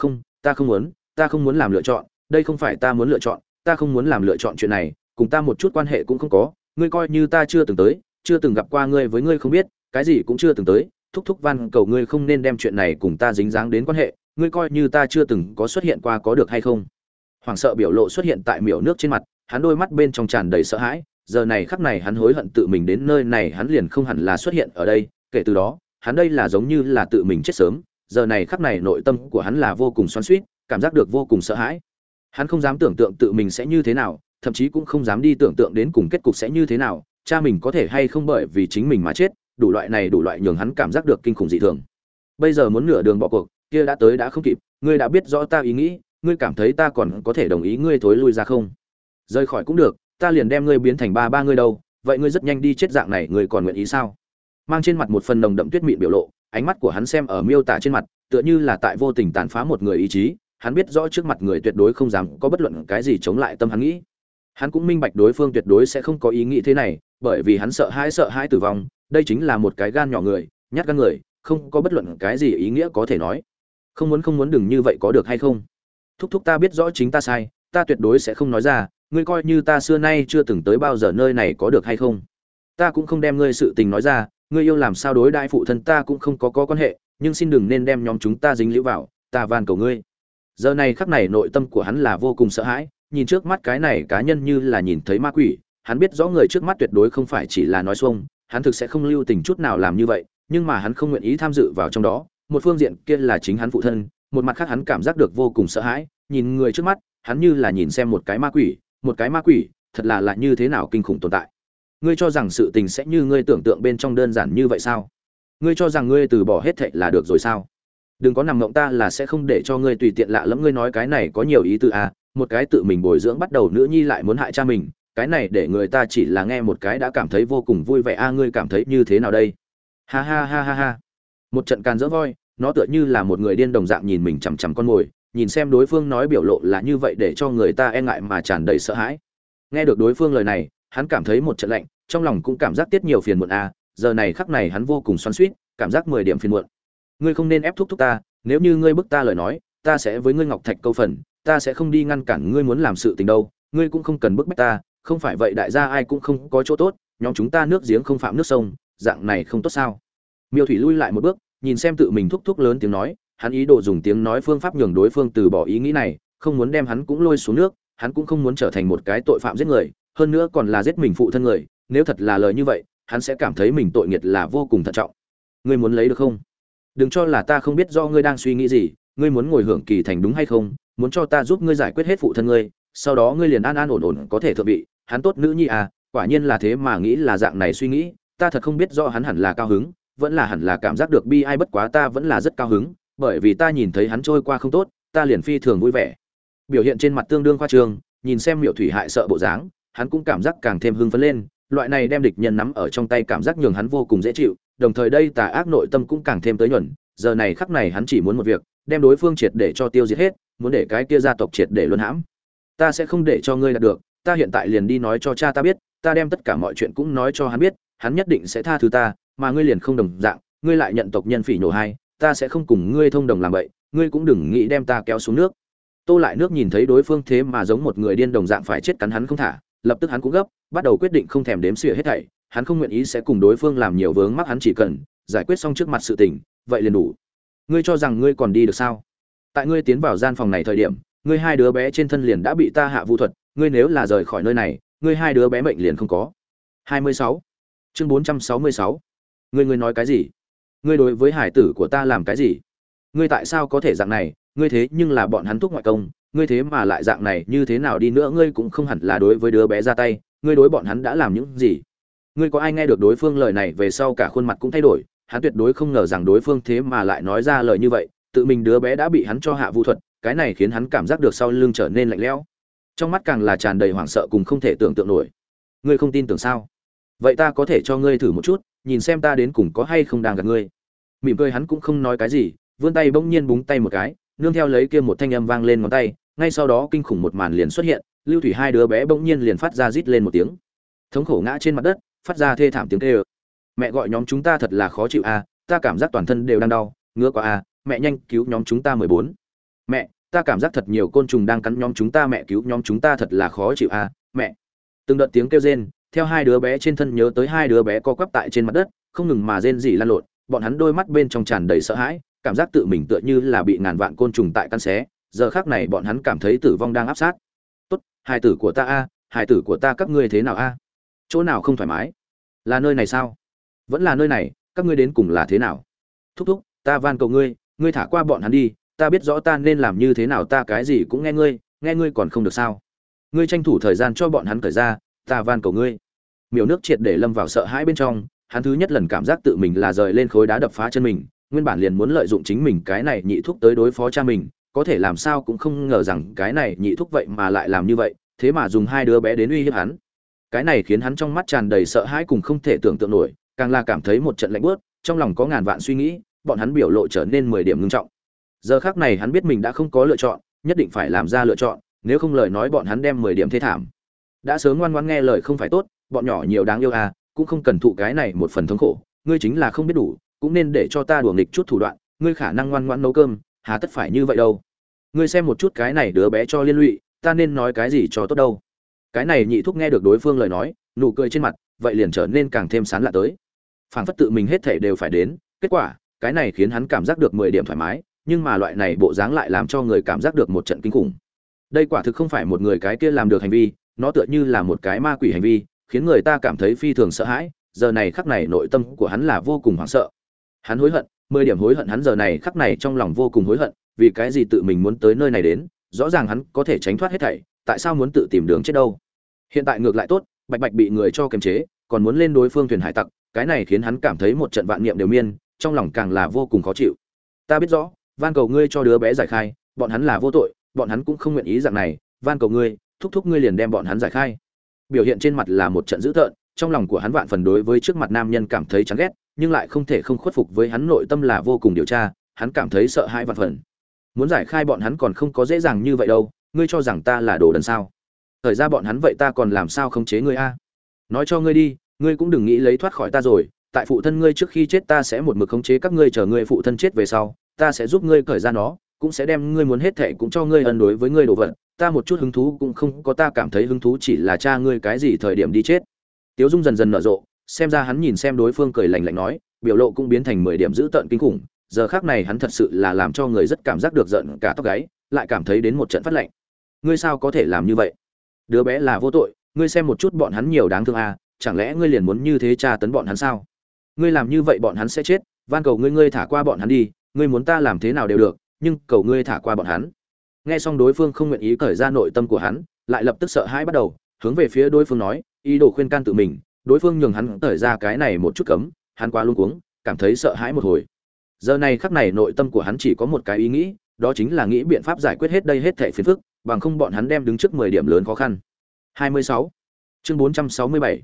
không, ta không muốn, ta không muốn làm lựa chọn, đây không phải ta muốn lựa chọn, ta không muốn làm lựa chọn chuyện này, cùng ta một chút quan hệ cũng không có, ngươi coi như ta chưa từng tới, chưa từng gặp qua ngươi với ngươi không biết, cái gì cũng chưa từng tới, thúc thúc văn cầu ngươi không nên đem chuyện này cùng ta dính dáng đến quan hệ, ngươi coi như ta chưa từng có xuất hiện qua có được hay không? Hoảng sợ biểu lộ xuất hiện tại miểu nước trên mặt, hắn đôi mắt bên trong tràn đầy sợ hãi, giờ này khắc này hắn hối hận tự mình đến nơi này hắn liền không hẳn là xuất hiện ở đây, kể từ đó, hắn đây là giống như là tự mình chết sớm giờ này khắc này nội tâm của hắn là vô cùng xoắn xuýt, cảm giác được vô cùng sợ hãi. Hắn không dám tưởng tượng tự mình sẽ như thế nào, thậm chí cũng không dám đi tưởng tượng đến cùng kết cục sẽ như thế nào, cha mình có thể hay không bởi vì chính mình mà chết, đủ loại này đủ loại nhường hắn cảm giác được kinh khủng dị thường. Bây giờ muốn nửa đường bỏ cuộc, kia đã tới đã không kịp, ngươi đã biết rõ ta ý nghĩ, ngươi cảm thấy ta còn có thể đồng ý ngươi thối lui ra không? Rời khỏi cũng được, ta liền đem ngươi biến thành ba ba ngươi đâu, vậy ngươi rất nhanh đi chết dạng này, ngươi còn nguyện ý sao? Mang trên mặt một phần nồng đậm tuyết mịn biểu lộ ánh mắt của hắn xem ở miêu tả trên mặt, tựa như là tại vô tình tàn phá một người ý chí, hắn biết rõ trước mặt người tuyệt đối không dám có bất luận cái gì chống lại tâm hắn nghĩ. Hắn cũng minh bạch đối phương tuyệt đối sẽ không có ý nghĩ thế này, bởi vì hắn sợ hãi sợ hãi tử vong, đây chính là một cái gan nhỏ người, nhát gan người, không có bất luận cái gì ý nghĩa có thể nói. Không muốn không muốn đừng như vậy có được hay không? Thúc thúc ta biết rõ chính ta sai, ta tuyệt đối sẽ không nói ra, ngươi coi như ta xưa nay chưa từng tới bao giờ nơi này có được hay không? Ta cũng không đem ngươi sự tình nói ra ngươi yêu làm sao đối đại phụ thân ta cũng không có có quan hệ, nhưng xin đừng nên đem nhóm chúng ta dính liễu vào, ta van cầu ngươi. Giờ này khắc này nội tâm của hắn là vô cùng sợ hãi, nhìn trước mắt cái này cá nhân như là nhìn thấy ma quỷ, hắn biết rõ người trước mắt tuyệt đối không phải chỉ là nói xuông, hắn thực sẽ không lưu tình chút nào làm như vậy, nhưng mà hắn không nguyện ý tham dự vào trong đó, một phương diện kia là chính hắn phụ thân, một mặt khác hắn cảm giác được vô cùng sợ hãi, nhìn người trước mắt, hắn như là nhìn xem một cái ma quỷ, một cái ma quỷ, thật là lại như thế nào kinh khủng tồn tại ngươi cho rằng sự tình sẽ như ngươi tưởng tượng bên trong đơn giản như vậy sao? Ngươi cho rằng ngươi từ bỏ hết thệ là được rồi sao? Đừng có nằm ngộng ta là sẽ không để cho ngươi tùy tiện lạ lẫm ngươi nói cái này có nhiều ý tư à, một cái tự mình bồi dưỡng bắt đầu nữ nhi lại muốn hại cha mình cái này để người ta chỉ là nghe một cái đã cảm thấy vô cùng vui vẻ a ngươi cảm thấy như thế nào đây? Ha ha ha ha ha. Một trận càn dỡ voi nó tựa như là một người điên đồng dạng nhìn mình chằm chằm con mồi nhìn xem đối phương nói biểu lộ là như vậy để cho người ta e ngại mà tràn đầy sợ hãi. Nghe được đối phương lời này hắn cảm thấy một trận lạnh, trong lòng cũng cảm giác tiết nhiều phiền muộn a giờ này khắc này hắn vô cùng xoắn xuýt, cảm giác mười điểm phiền muộn. Ngươi không nên ép thúc thúc ta, nếu như ngươi bức ta lời nói, ta sẽ với ngươi ngọc thạch câu phần, ta sẽ không đi ngăn cản ngươi muốn làm sự tình đâu, ngươi cũng không cần bức bách ta, không phải vậy đại gia ai cũng không có chỗ tốt, nhóm chúng ta nước giếng không phạm nước sông, dạng này không tốt sao? Miêu thủy lui lại một bước, nhìn xem tự mình thúc thúc lớn tiếng nói, hắn ý đồ dùng tiếng nói phương pháp nhường đối phương từ bỏ ý nghĩ này, không muốn đem hắn cũng lôi xuống nước, hắn cũng không muốn trở thành một cái tội phạm giết người hơn nữa còn là giết mình phụ thân người, nếu thật là lời như vậy, hắn sẽ cảm thấy mình tội nghiệt là vô cùng thận trọng. Ngươi muốn lấy được không? Đừng cho là ta không biết do ngươi đang suy nghĩ gì, ngươi muốn ngồi hưởng kỳ thành đúng hay không, muốn cho ta giúp ngươi giải quyết hết phụ thân ngươi, sau đó ngươi liền an an ổn ổn có thể thượng vị, hắn tốt nữ nhi à quả nhiên là thế mà nghĩ là dạng này suy nghĩ, ta thật không biết do hắn hẳn là cao hứng, vẫn là hẳn là cảm giác được bi ai bất quá ta vẫn là rất cao hứng, bởi vì ta nhìn thấy hắn trôi qua không tốt, ta liền phi thường vui vẻ. Biểu hiện trên mặt tương đương khoa trương, nhìn xem miệu thủy hại sợ bộ dáng hắn cũng cảm giác càng thêm hưng phấn lên, loại này đem địch nhân nắm ở trong tay cảm giác nhường hắn vô cùng dễ chịu, đồng thời đây tà ác nội tâm cũng càng thêm tới nhuận. giờ này khắc này hắn chỉ muốn một việc, đem đối phương triệt để cho tiêu diệt hết, muốn để cái kia gia tộc triệt để luân hãm ta sẽ không để cho ngươi đạt được, ta hiện tại liền đi nói cho cha ta biết, ta đem tất cả mọi chuyện cũng nói cho hắn biết, hắn nhất định sẽ tha thứ ta, mà ngươi liền không đồng dạng, ngươi lại nhận tộc nhân phỉ nhổ hai, ta sẽ không cùng ngươi thông đồng làm vậy, ngươi cũng đừng nghĩ đem ta kéo xuống nước tô lại nước nhìn thấy đối phương thế mà giống một người điên đồng dạng phải chết cắn hắn không thả lập tức hắn cũng gấp, bắt đầu quyết định không thèm đếm xỉa hết thảy, hắn không nguyện ý sẽ cùng đối phương làm nhiều vướng mắc hắn chỉ cần, giải quyết xong trước mặt sự tình, vậy liền đủ. Ngươi cho rằng ngươi còn đi được sao? Tại ngươi tiến vào gian phòng này thời điểm, ngươi hai đứa bé trên thân liền đã bị ta hạ vu thuật, ngươi nếu là rời khỏi nơi này, ngươi hai đứa bé mệnh liền không có. 26. chương 466. ngươi ngươi nói cái gì? Ngươi đối với hải tử của ta làm cái gì? Ngươi tại sao có thể dạng này? Ngươi thế nhưng là bọn hắn thúc ngoại công ngươi thế mà lại dạng này, như thế nào đi nữa, ngươi cũng không hẳn là đối với đứa bé ra tay, ngươi đối bọn hắn đã làm những gì? Ngươi có ai nghe được đối phương lời này về sau cả khuôn mặt cũng thay đổi, hắn tuyệt đối không ngờ rằng đối phương thế mà lại nói ra lời như vậy, tự mình đứa bé đã bị hắn cho hạ vu thuật, cái này khiến hắn cảm giác được sau lưng trở nên lạnh lẽo. Trong mắt càng là tràn đầy hoảng sợ cùng không thể tưởng tượng nổi. Ngươi không tin tưởng sao? Vậy ta có thể cho ngươi thử một chút, nhìn xem ta đến cùng có hay không đang gặp ngươi. Mỉm cười hắn cũng không nói cái gì, vươn tay bỗng nhiên búng tay một cái, nương theo lấy kia một thanh âm vang lên ngón tay ngay sau đó kinh khủng một màn liền xuất hiện lưu thủy hai đứa bé bỗng nhiên liền phát ra rít lên một tiếng. Thống khổ ngã trên mặt đất phát ra thê thảm tiếng kêu. Mẹ gọi nhóm chúng ta thật là khó chịu a à, ta cảm giác toàn thân đều đang đau ngứa quá a à, mẹ nhanh cứu nhóm chúng ta mười bốn. Mẹ ta cảm giác thật nhiều côn trùng đang cắn nhóm chúng ta mẹ cứu nhóm chúng ta thật là khó chịu a à, mẹ. Từng đợt tiếng kêu rên theo hai đứa bé trên thân nhớ tới hai đứa bé co quắp tại trên mặt đất không ngừng mà rên rỉ lan lộn bọn hắn đôi mắt bên trong tràn đầy sợ hãi cảm giác tự mình tựa như là bị ngàn vạn côn trùng tại căn xé giờ khác này bọn hắn cảm thấy tử vong đang áp sát. Tốt hai tử của ta a hai tử của ta các ngươi thế nào a? Chỗ nào không thoải mái? Là nơi này sao? Vẫn là nơi này, các ngươi đến cùng là thế nào? Thúc thúc, ta van cầu ngươi ngươi thả qua bọn hắn đi, ta biết rõ ta nên làm như thế nào, ta cái gì cũng nghe ngươi nghe ngươi còn không được sao? Ngươi tranh thủ thời gian cho bọn hắn cởi ra, ta van cầu ngươi. Miểu nước triệt để lâm vào sợ hãi bên trong, hắn thứ nhất lần cảm giác tự mình là rời lên khối đá đập phá chân mình, nguyên bản liền muốn lợi dụng chính mình cái này nhị thúc tới đối phó cha mình có thể làm sao cũng không ngờ rằng cái này nhị thúc vậy mà lại làm như vậy, thế mà dùng hai đứa bé đến uy hiếp hắn. Cái này khiến hắn trong mắt tràn đầy sợ hãi cùng không thể tưởng tượng nổi, càng là cảm thấy một trận lạnh bớt trong lòng có ngàn vạn suy nghĩ, bọn hắn biểu lộ trở nên mười điểm ngưng trọng. Giờ khác này hắn biết mình đã không có lựa chọn, nhất định phải làm ra lựa chọn, nếu không lời nói bọn hắn đem mười điểm thế thảm. Đã sớm ngoan ngoan nghe lời không phải tốt, bọn nhỏ nhiều đáng yêu à cũng không cần thụ cái này một phần thống khổ, ngươi chính là không biết đủ, cũng nên để cho ta đùa nghịch chút thủ đoạn, ngươi khả năng ngoan ngoan nấu cơm hà tất phải như vậy đâu. Ngươi xem một chút cái này đứa bé cho liên lụy, ta nên nói cái gì cho tốt đâu. Cái này nhị thúc nghe được đối phương lời nói, nụ cười trên mặt, vậy liền trở nên càng thêm sán lạ tới. Phảng phất tự mình hết thể đều phải đến, kết quả, cái này khiến hắn cảm giác được mười điểm thoải mái, nhưng mà loại này bộ dáng lại làm cho người cảm giác được một trận kinh khủng. Đây quả thực không phải một người cái kia làm được hành vi, nó tựa như là một cái ma quỷ hành vi, khiến người ta cảm thấy phi thường sợ hãi, giờ này khắc này nội tâm của hắn là vô cùng hoảng sợ. Hắn hối hận mười điểm hối hận hắn giờ này khắc này trong lòng vô cùng hối hận, vì cái gì tự mình muốn tới nơi này đến, rõ ràng hắn có thể tránh thoát hết thảy, tại sao muốn tự tìm đường chết đâu? Hiện tại ngược lại tốt, bạch bạch bị người cho kiềm chế, còn muốn lên đối phương thuyền hải tặc, cái này khiến hắn cảm thấy một trận vạn niệm đều miên, trong lòng càng là vô cùng khó chịu. Ta biết rõ, van cầu ngươi cho đứa bé giải khai, bọn hắn là vô tội, bọn hắn cũng không nguyện ý dạng này, van cầu ngươi, thúc thúc ngươi liền đem bọn hắn giải khai. Biểu hiện trên mặt là một trận dữ tợn trong lòng của hắn vạn phần đối với trước mặt nam nhân cảm thấy chán ghét, nhưng lại không thể không khuất phục với hắn nội tâm là vô cùng điều tra, hắn cảm thấy sợ hãi vạn phần. Muốn giải khai bọn hắn còn không có dễ dàng như vậy đâu, ngươi cho rằng ta là đồ đần sao? Thời ra bọn hắn vậy ta còn làm sao không chế ngươi a? Nói cho ngươi đi, ngươi cũng đừng nghĩ lấy thoát khỏi ta rồi, tại phụ thân ngươi trước khi chết ta sẽ một mực khống chế các ngươi chờ ngươi phụ thân chết về sau, ta sẽ giúp ngươi cởi ra nó, cũng sẽ đem ngươi muốn hết thệ cũng cho ngươi ân đối với ngươi đồ vật, ta một chút hứng thú cũng không có, ta cảm thấy hứng thú chỉ là cha ngươi cái gì thời điểm đi chết tiếu dung dần dần nở rộ, xem ra hắn nhìn xem đối phương cười lạnh lạnh nói, biểu lộ cũng biến thành mười điểm dữ tợn kinh khủng, giờ khác này hắn thật sự là làm cho người rất cảm giác được giận cả tóc gáy, lại cảm thấy đến một trận phát lạnh. Ngươi sao có thể làm như vậy? Đứa bé là vô tội, ngươi xem một chút bọn hắn nhiều đáng thương à chẳng lẽ ngươi liền muốn như thế tra tấn bọn hắn sao? Ngươi làm như vậy bọn hắn sẽ chết, van cầu ngươi ngươi thả qua bọn hắn đi, ngươi muốn ta làm thế nào đều được, nhưng cầu ngươi thả qua bọn hắn. Nghe xong đối phương không nguyện ý cởi ra nội tâm của hắn, lại lập tức sợ hãi bắt đầu hướng về phía đối phương nói, ý đồ khuyên can tự mình, đối phương nhường hắn tởi ra cái này một chút cấm, hắn quá luống cuống, cảm thấy sợ hãi một hồi giờ này khắc này nội tâm của hắn chỉ có một cái ý nghĩ, đó chính là nghĩ biện pháp giải quyết hết đây hết thảy phiền phức, bằng không bọn hắn đem đứng trước mười điểm lớn khó khăn 26. chương 467.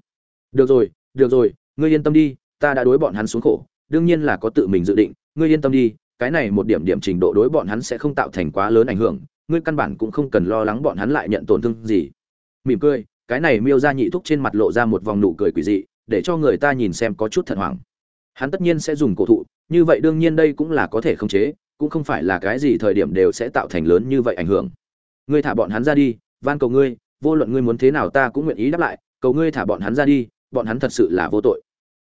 được rồi được rồi, ngươi yên tâm đi, ta đã đối bọn hắn xuống khổ, đương nhiên là có tự mình dự định, ngươi yên tâm đi, cái này một điểm điểm trình độ đối bọn hắn sẽ không tạo thành quá lớn ảnh hưởng, ngươi căn bản cũng không cần lo lắng bọn hắn lại nhận tổn thương gì mỉm cười, cái này miêu ra nhị thúc trên mặt lộ ra một vòng nụ cười quỷ dị, để cho người ta nhìn xem có chút thật hoảng. Hắn tất nhiên sẽ dùng cổ thụ, như vậy đương nhiên đây cũng là có thể khống chế, cũng không phải là cái gì thời điểm đều sẽ tạo thành lớn như vậy ảnh hưởng. Ngươi thả bọn hắn ra đi, van cầu ngươi, vô luận ngươi muốn thế nào ta cũng nguyện ý đáp lại, cầu ngươi thả bọn hắn ra đi, bọn hắn thật sự là vô tội.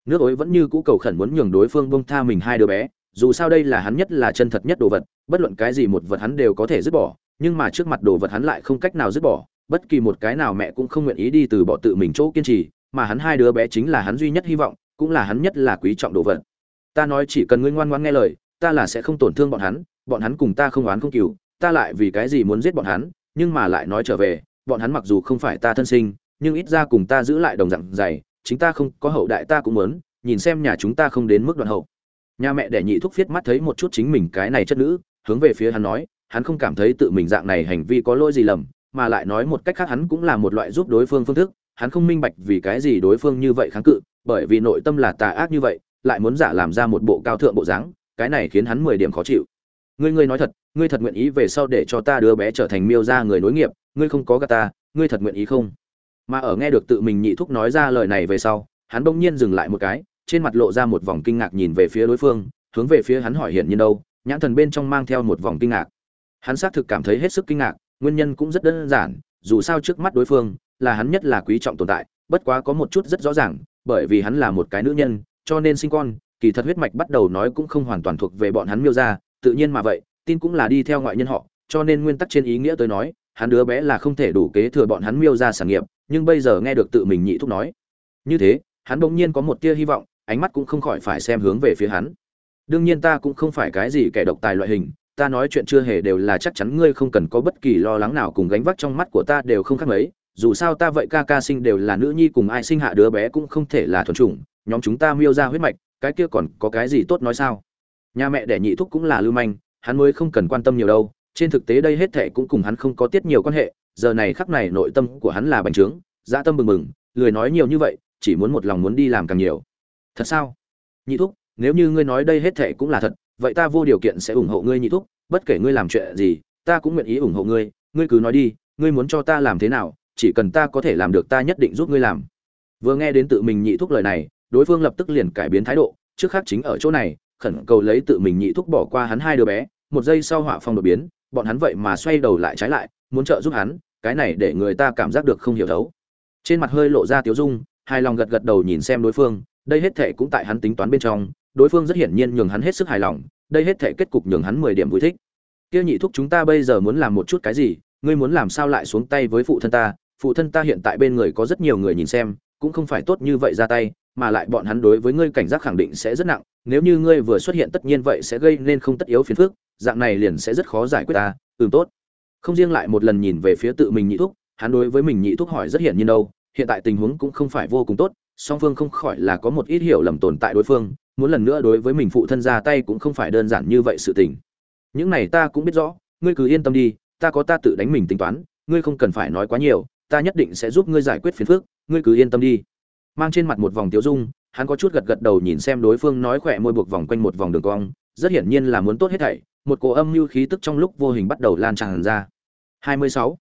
Nước ối vẫn như cũ cầu khẩn muốn nhường đối phương bông tha mình hai đứa bé, dù sao đây là hắn nhất là chân thật nhất đồ vật, bất luận cái gì một vật hắn đều có thể dứt bỏ, nhưng mà trước mặt đồ vật hắn lại không cách nào dứt bỏ bất kỳ một cái nào mẹ cũng không nguyện ý đi từ bỏ tự mình chỗ kiên trì, mà hắn hai đứa bé chính là hắn duy nhất hy vọng, cũng là hắn nhất là quý trọng đồ vật. Ta nói chỉ cần ngươi ngoan ngoãn nghe lời, ta là sẽ không tổn thương bọn hắn bọn hắn cùng ta không oán không cừu, ta lại vì cái gì muốn giết bọn hắn, nhưng mà lại nói trở về, bọn hắn mặc dù không phải ta thân sinh, nhưng ít ra cùng ta giữ lại đồng dạng dày, chính ta không có hậu đại ta cũng muốn, nhìn xem nhà chúng ta không đến mức đoạn hậu. Nhà mẹ đẻ nhị thúc viết mắt thấy một chút chính mình cái này chất nữ, hướng về phía hắn nói, hắn không cảm thấy tự mình dạng này hành vi có lỗi gì lầm mà lại nói một cách khác hắn cũng là một loại giúp đối phương phương thức, hắn không minh bạch vì cái gì đối phương như vậy kháng cự, bởi vì nội tâm là tà ác như vậy, lại muốn giả làm ra một bộ cao thượng bộ dáng, cái này khiến hắn mười điểm khó chịu. Ngươi ngươi nói thật, ngươi thật nguyện ý về sau để cho ta đứa bé trở thành miêu ra người nối nghiệp, ngươi không có gà ta, ngươi thật nguyện ý không? Mà ở nghe được tự mình nhị thúc nói ra lời này về sau, hắn bỗng nhiên dừng lại một cái, trên mặt lộ ra một vòng kinh ngạc nhìn về phía đối phương, hướng về phía hắn hỏi hiện nhiên đâu, nhãn thần bên trong mang theo một vòng kinh ngạc. Hắn xác thực cảm thấy hết sức kinh ngạc nguyên nhân cũng rất đơn giản, dù sao trước mắt đối phương là hắn nhất là quý trọng tồn tại, bất quá có một chút rất rõ ràng, bởi vì hắn là một cái nữ nhân, cho nên sinh con, kỳ thật huyết mạch bắt đầu nói cũng không hoàn toàn thuộc về bọn hắn miêu ra, tự nhiên mà vậy, tin cũng là đi theo ngoại nhân họ, cho nên nguyên tắc trên ý nghĩa tôi nói, hắn đứa bé là không thể đủ kế thừa bọn hắn miêu ra sản nghiệp, nhưng bây giờ nghe được tự mình nhị thúc nói. Như thế, hắn bỗng nhiên có một tia hy vọng, ánh mắt cũng không khỏi phải xem hướng về phía hắn. Đương nhiên ta cũng không phải cái gì kẻ độc tài loại hình ta nói chuyện chưa hề đều là chắc chắn ngươi không cần có bất kỳ lo lắng nào cùng gánh vác trong mắt của ta đều không khác mấy. Dù sao ta vậy ca ca sinh đều là nữ nhi cùng ai sinh hạ đứa bé cũng không thể là thuần chủng. Nhóm chúng ta miêu ra huyết mạch, cái kia còn có cái gì tốt nói sao? Nhà mẹ đẻ nhị thúc cũng là lưu manh, hắn mới không cần quan tâm nhiều đâu. Trên thực tế đây hết thệ cũng cùng hắn không có tiết nhiều quan hệ. Giờ này khắc này nội tâm của hắn là bành trướng dã tâm bừng bừng, lười nói nhiều như vậy, chỉ muốn một lòng muốn đi làm càng nhiều. Thật sao? Nhị thúc, nếu như ngươi nói đây hết thệ cũng là thật vậy ta vô điều kiện sẽ ủng hộ ngươi nhị thúc, bất kể ngươi làm chuyện gì, ta cũng nguyện ý ủng hộ ngươi ngươi cứ nói đi, ngươi muốn cho ta làm thế nào, chỉ cần ta có thể làm được ta nhất định giúp ngươi làm. Vừa nghe đến tự mình nhị thúc lời này, đối phương lập tức liền cải biến thái độ, trước khác chính ở chỗ này, khẩn cầu lấy tự mình nhị thúc bỏ qua hắn hai đứa bé, một giây sau hỏa phong đột biến, bọn hắn vậy mà xoay đầu lại trái lại, muốn trợ giúp hắn, cái này để người ta cảm giác được không hiểu thấu. Trên mặt hơi lộ ra tiếu dung, hài lòng gật gật đầu nhìn xem đối phương, đây hết thệ cũng tại hắn tính toán bên trong đối phương rất hiển nhiên nhường hắn hết sức hài lòng, đây hết thể kết cục nhường hắn mười điểm vui thích. Kia nhị thúc chúng ta bây giờ muốn làm một chút cái gì? Ngươi muốn làm sao lại xuống tay với phụ thân ta? Phụ thân ta hiện tại bên người có rất nhiều người nhìn xem, cũng không phải tốt như vậy ra tay, mà lại bọn hắn đối với ngươi cảnh giác khẳng định sẽ rất nặng. Nếu như ngươi vừa xuất hiện tất nhiên vậy sẽ gây nên không tất yếu phiền phức, dạng này liền sẽ rất khó giải quyết ta. Ừm, tốt. Không riêng lại một lần nhìn về phía tự mình nhị thúc, hắn đối với mình nhị thúc hỏi rất hiển nhiên đâu. Hiện tại tình huống cũng không phải vô cùng tốt, song phương không khỏi là có một ít hiểu lầm tồn tại đối phương muốn lần nữa đối với mình phụ thân ra tay cũng không phải đơn giản như vậy sự tình. Những này ta cũng biết rõ, ngươi cứ yên tâm đi, ta có ta tự đánh mình tính toán, ngươi không cần phải nói quá nhiều, ta nhất định sẽ giúp ngươi giải quyết phiền phức, ngươi cứ yên tâm đi. Mang trên mặt một vòng tiêu dung, hắn có chút gật gật đầu nhìn xem đối phương nói khỏe môi buộc vòng quanh một vòng đường cong, rất hiển nhiên là muốn tốt hết thảy, một cỗ âm mưu khí tức trong lúc vô hình bắt đầu lan tràn ra. 26.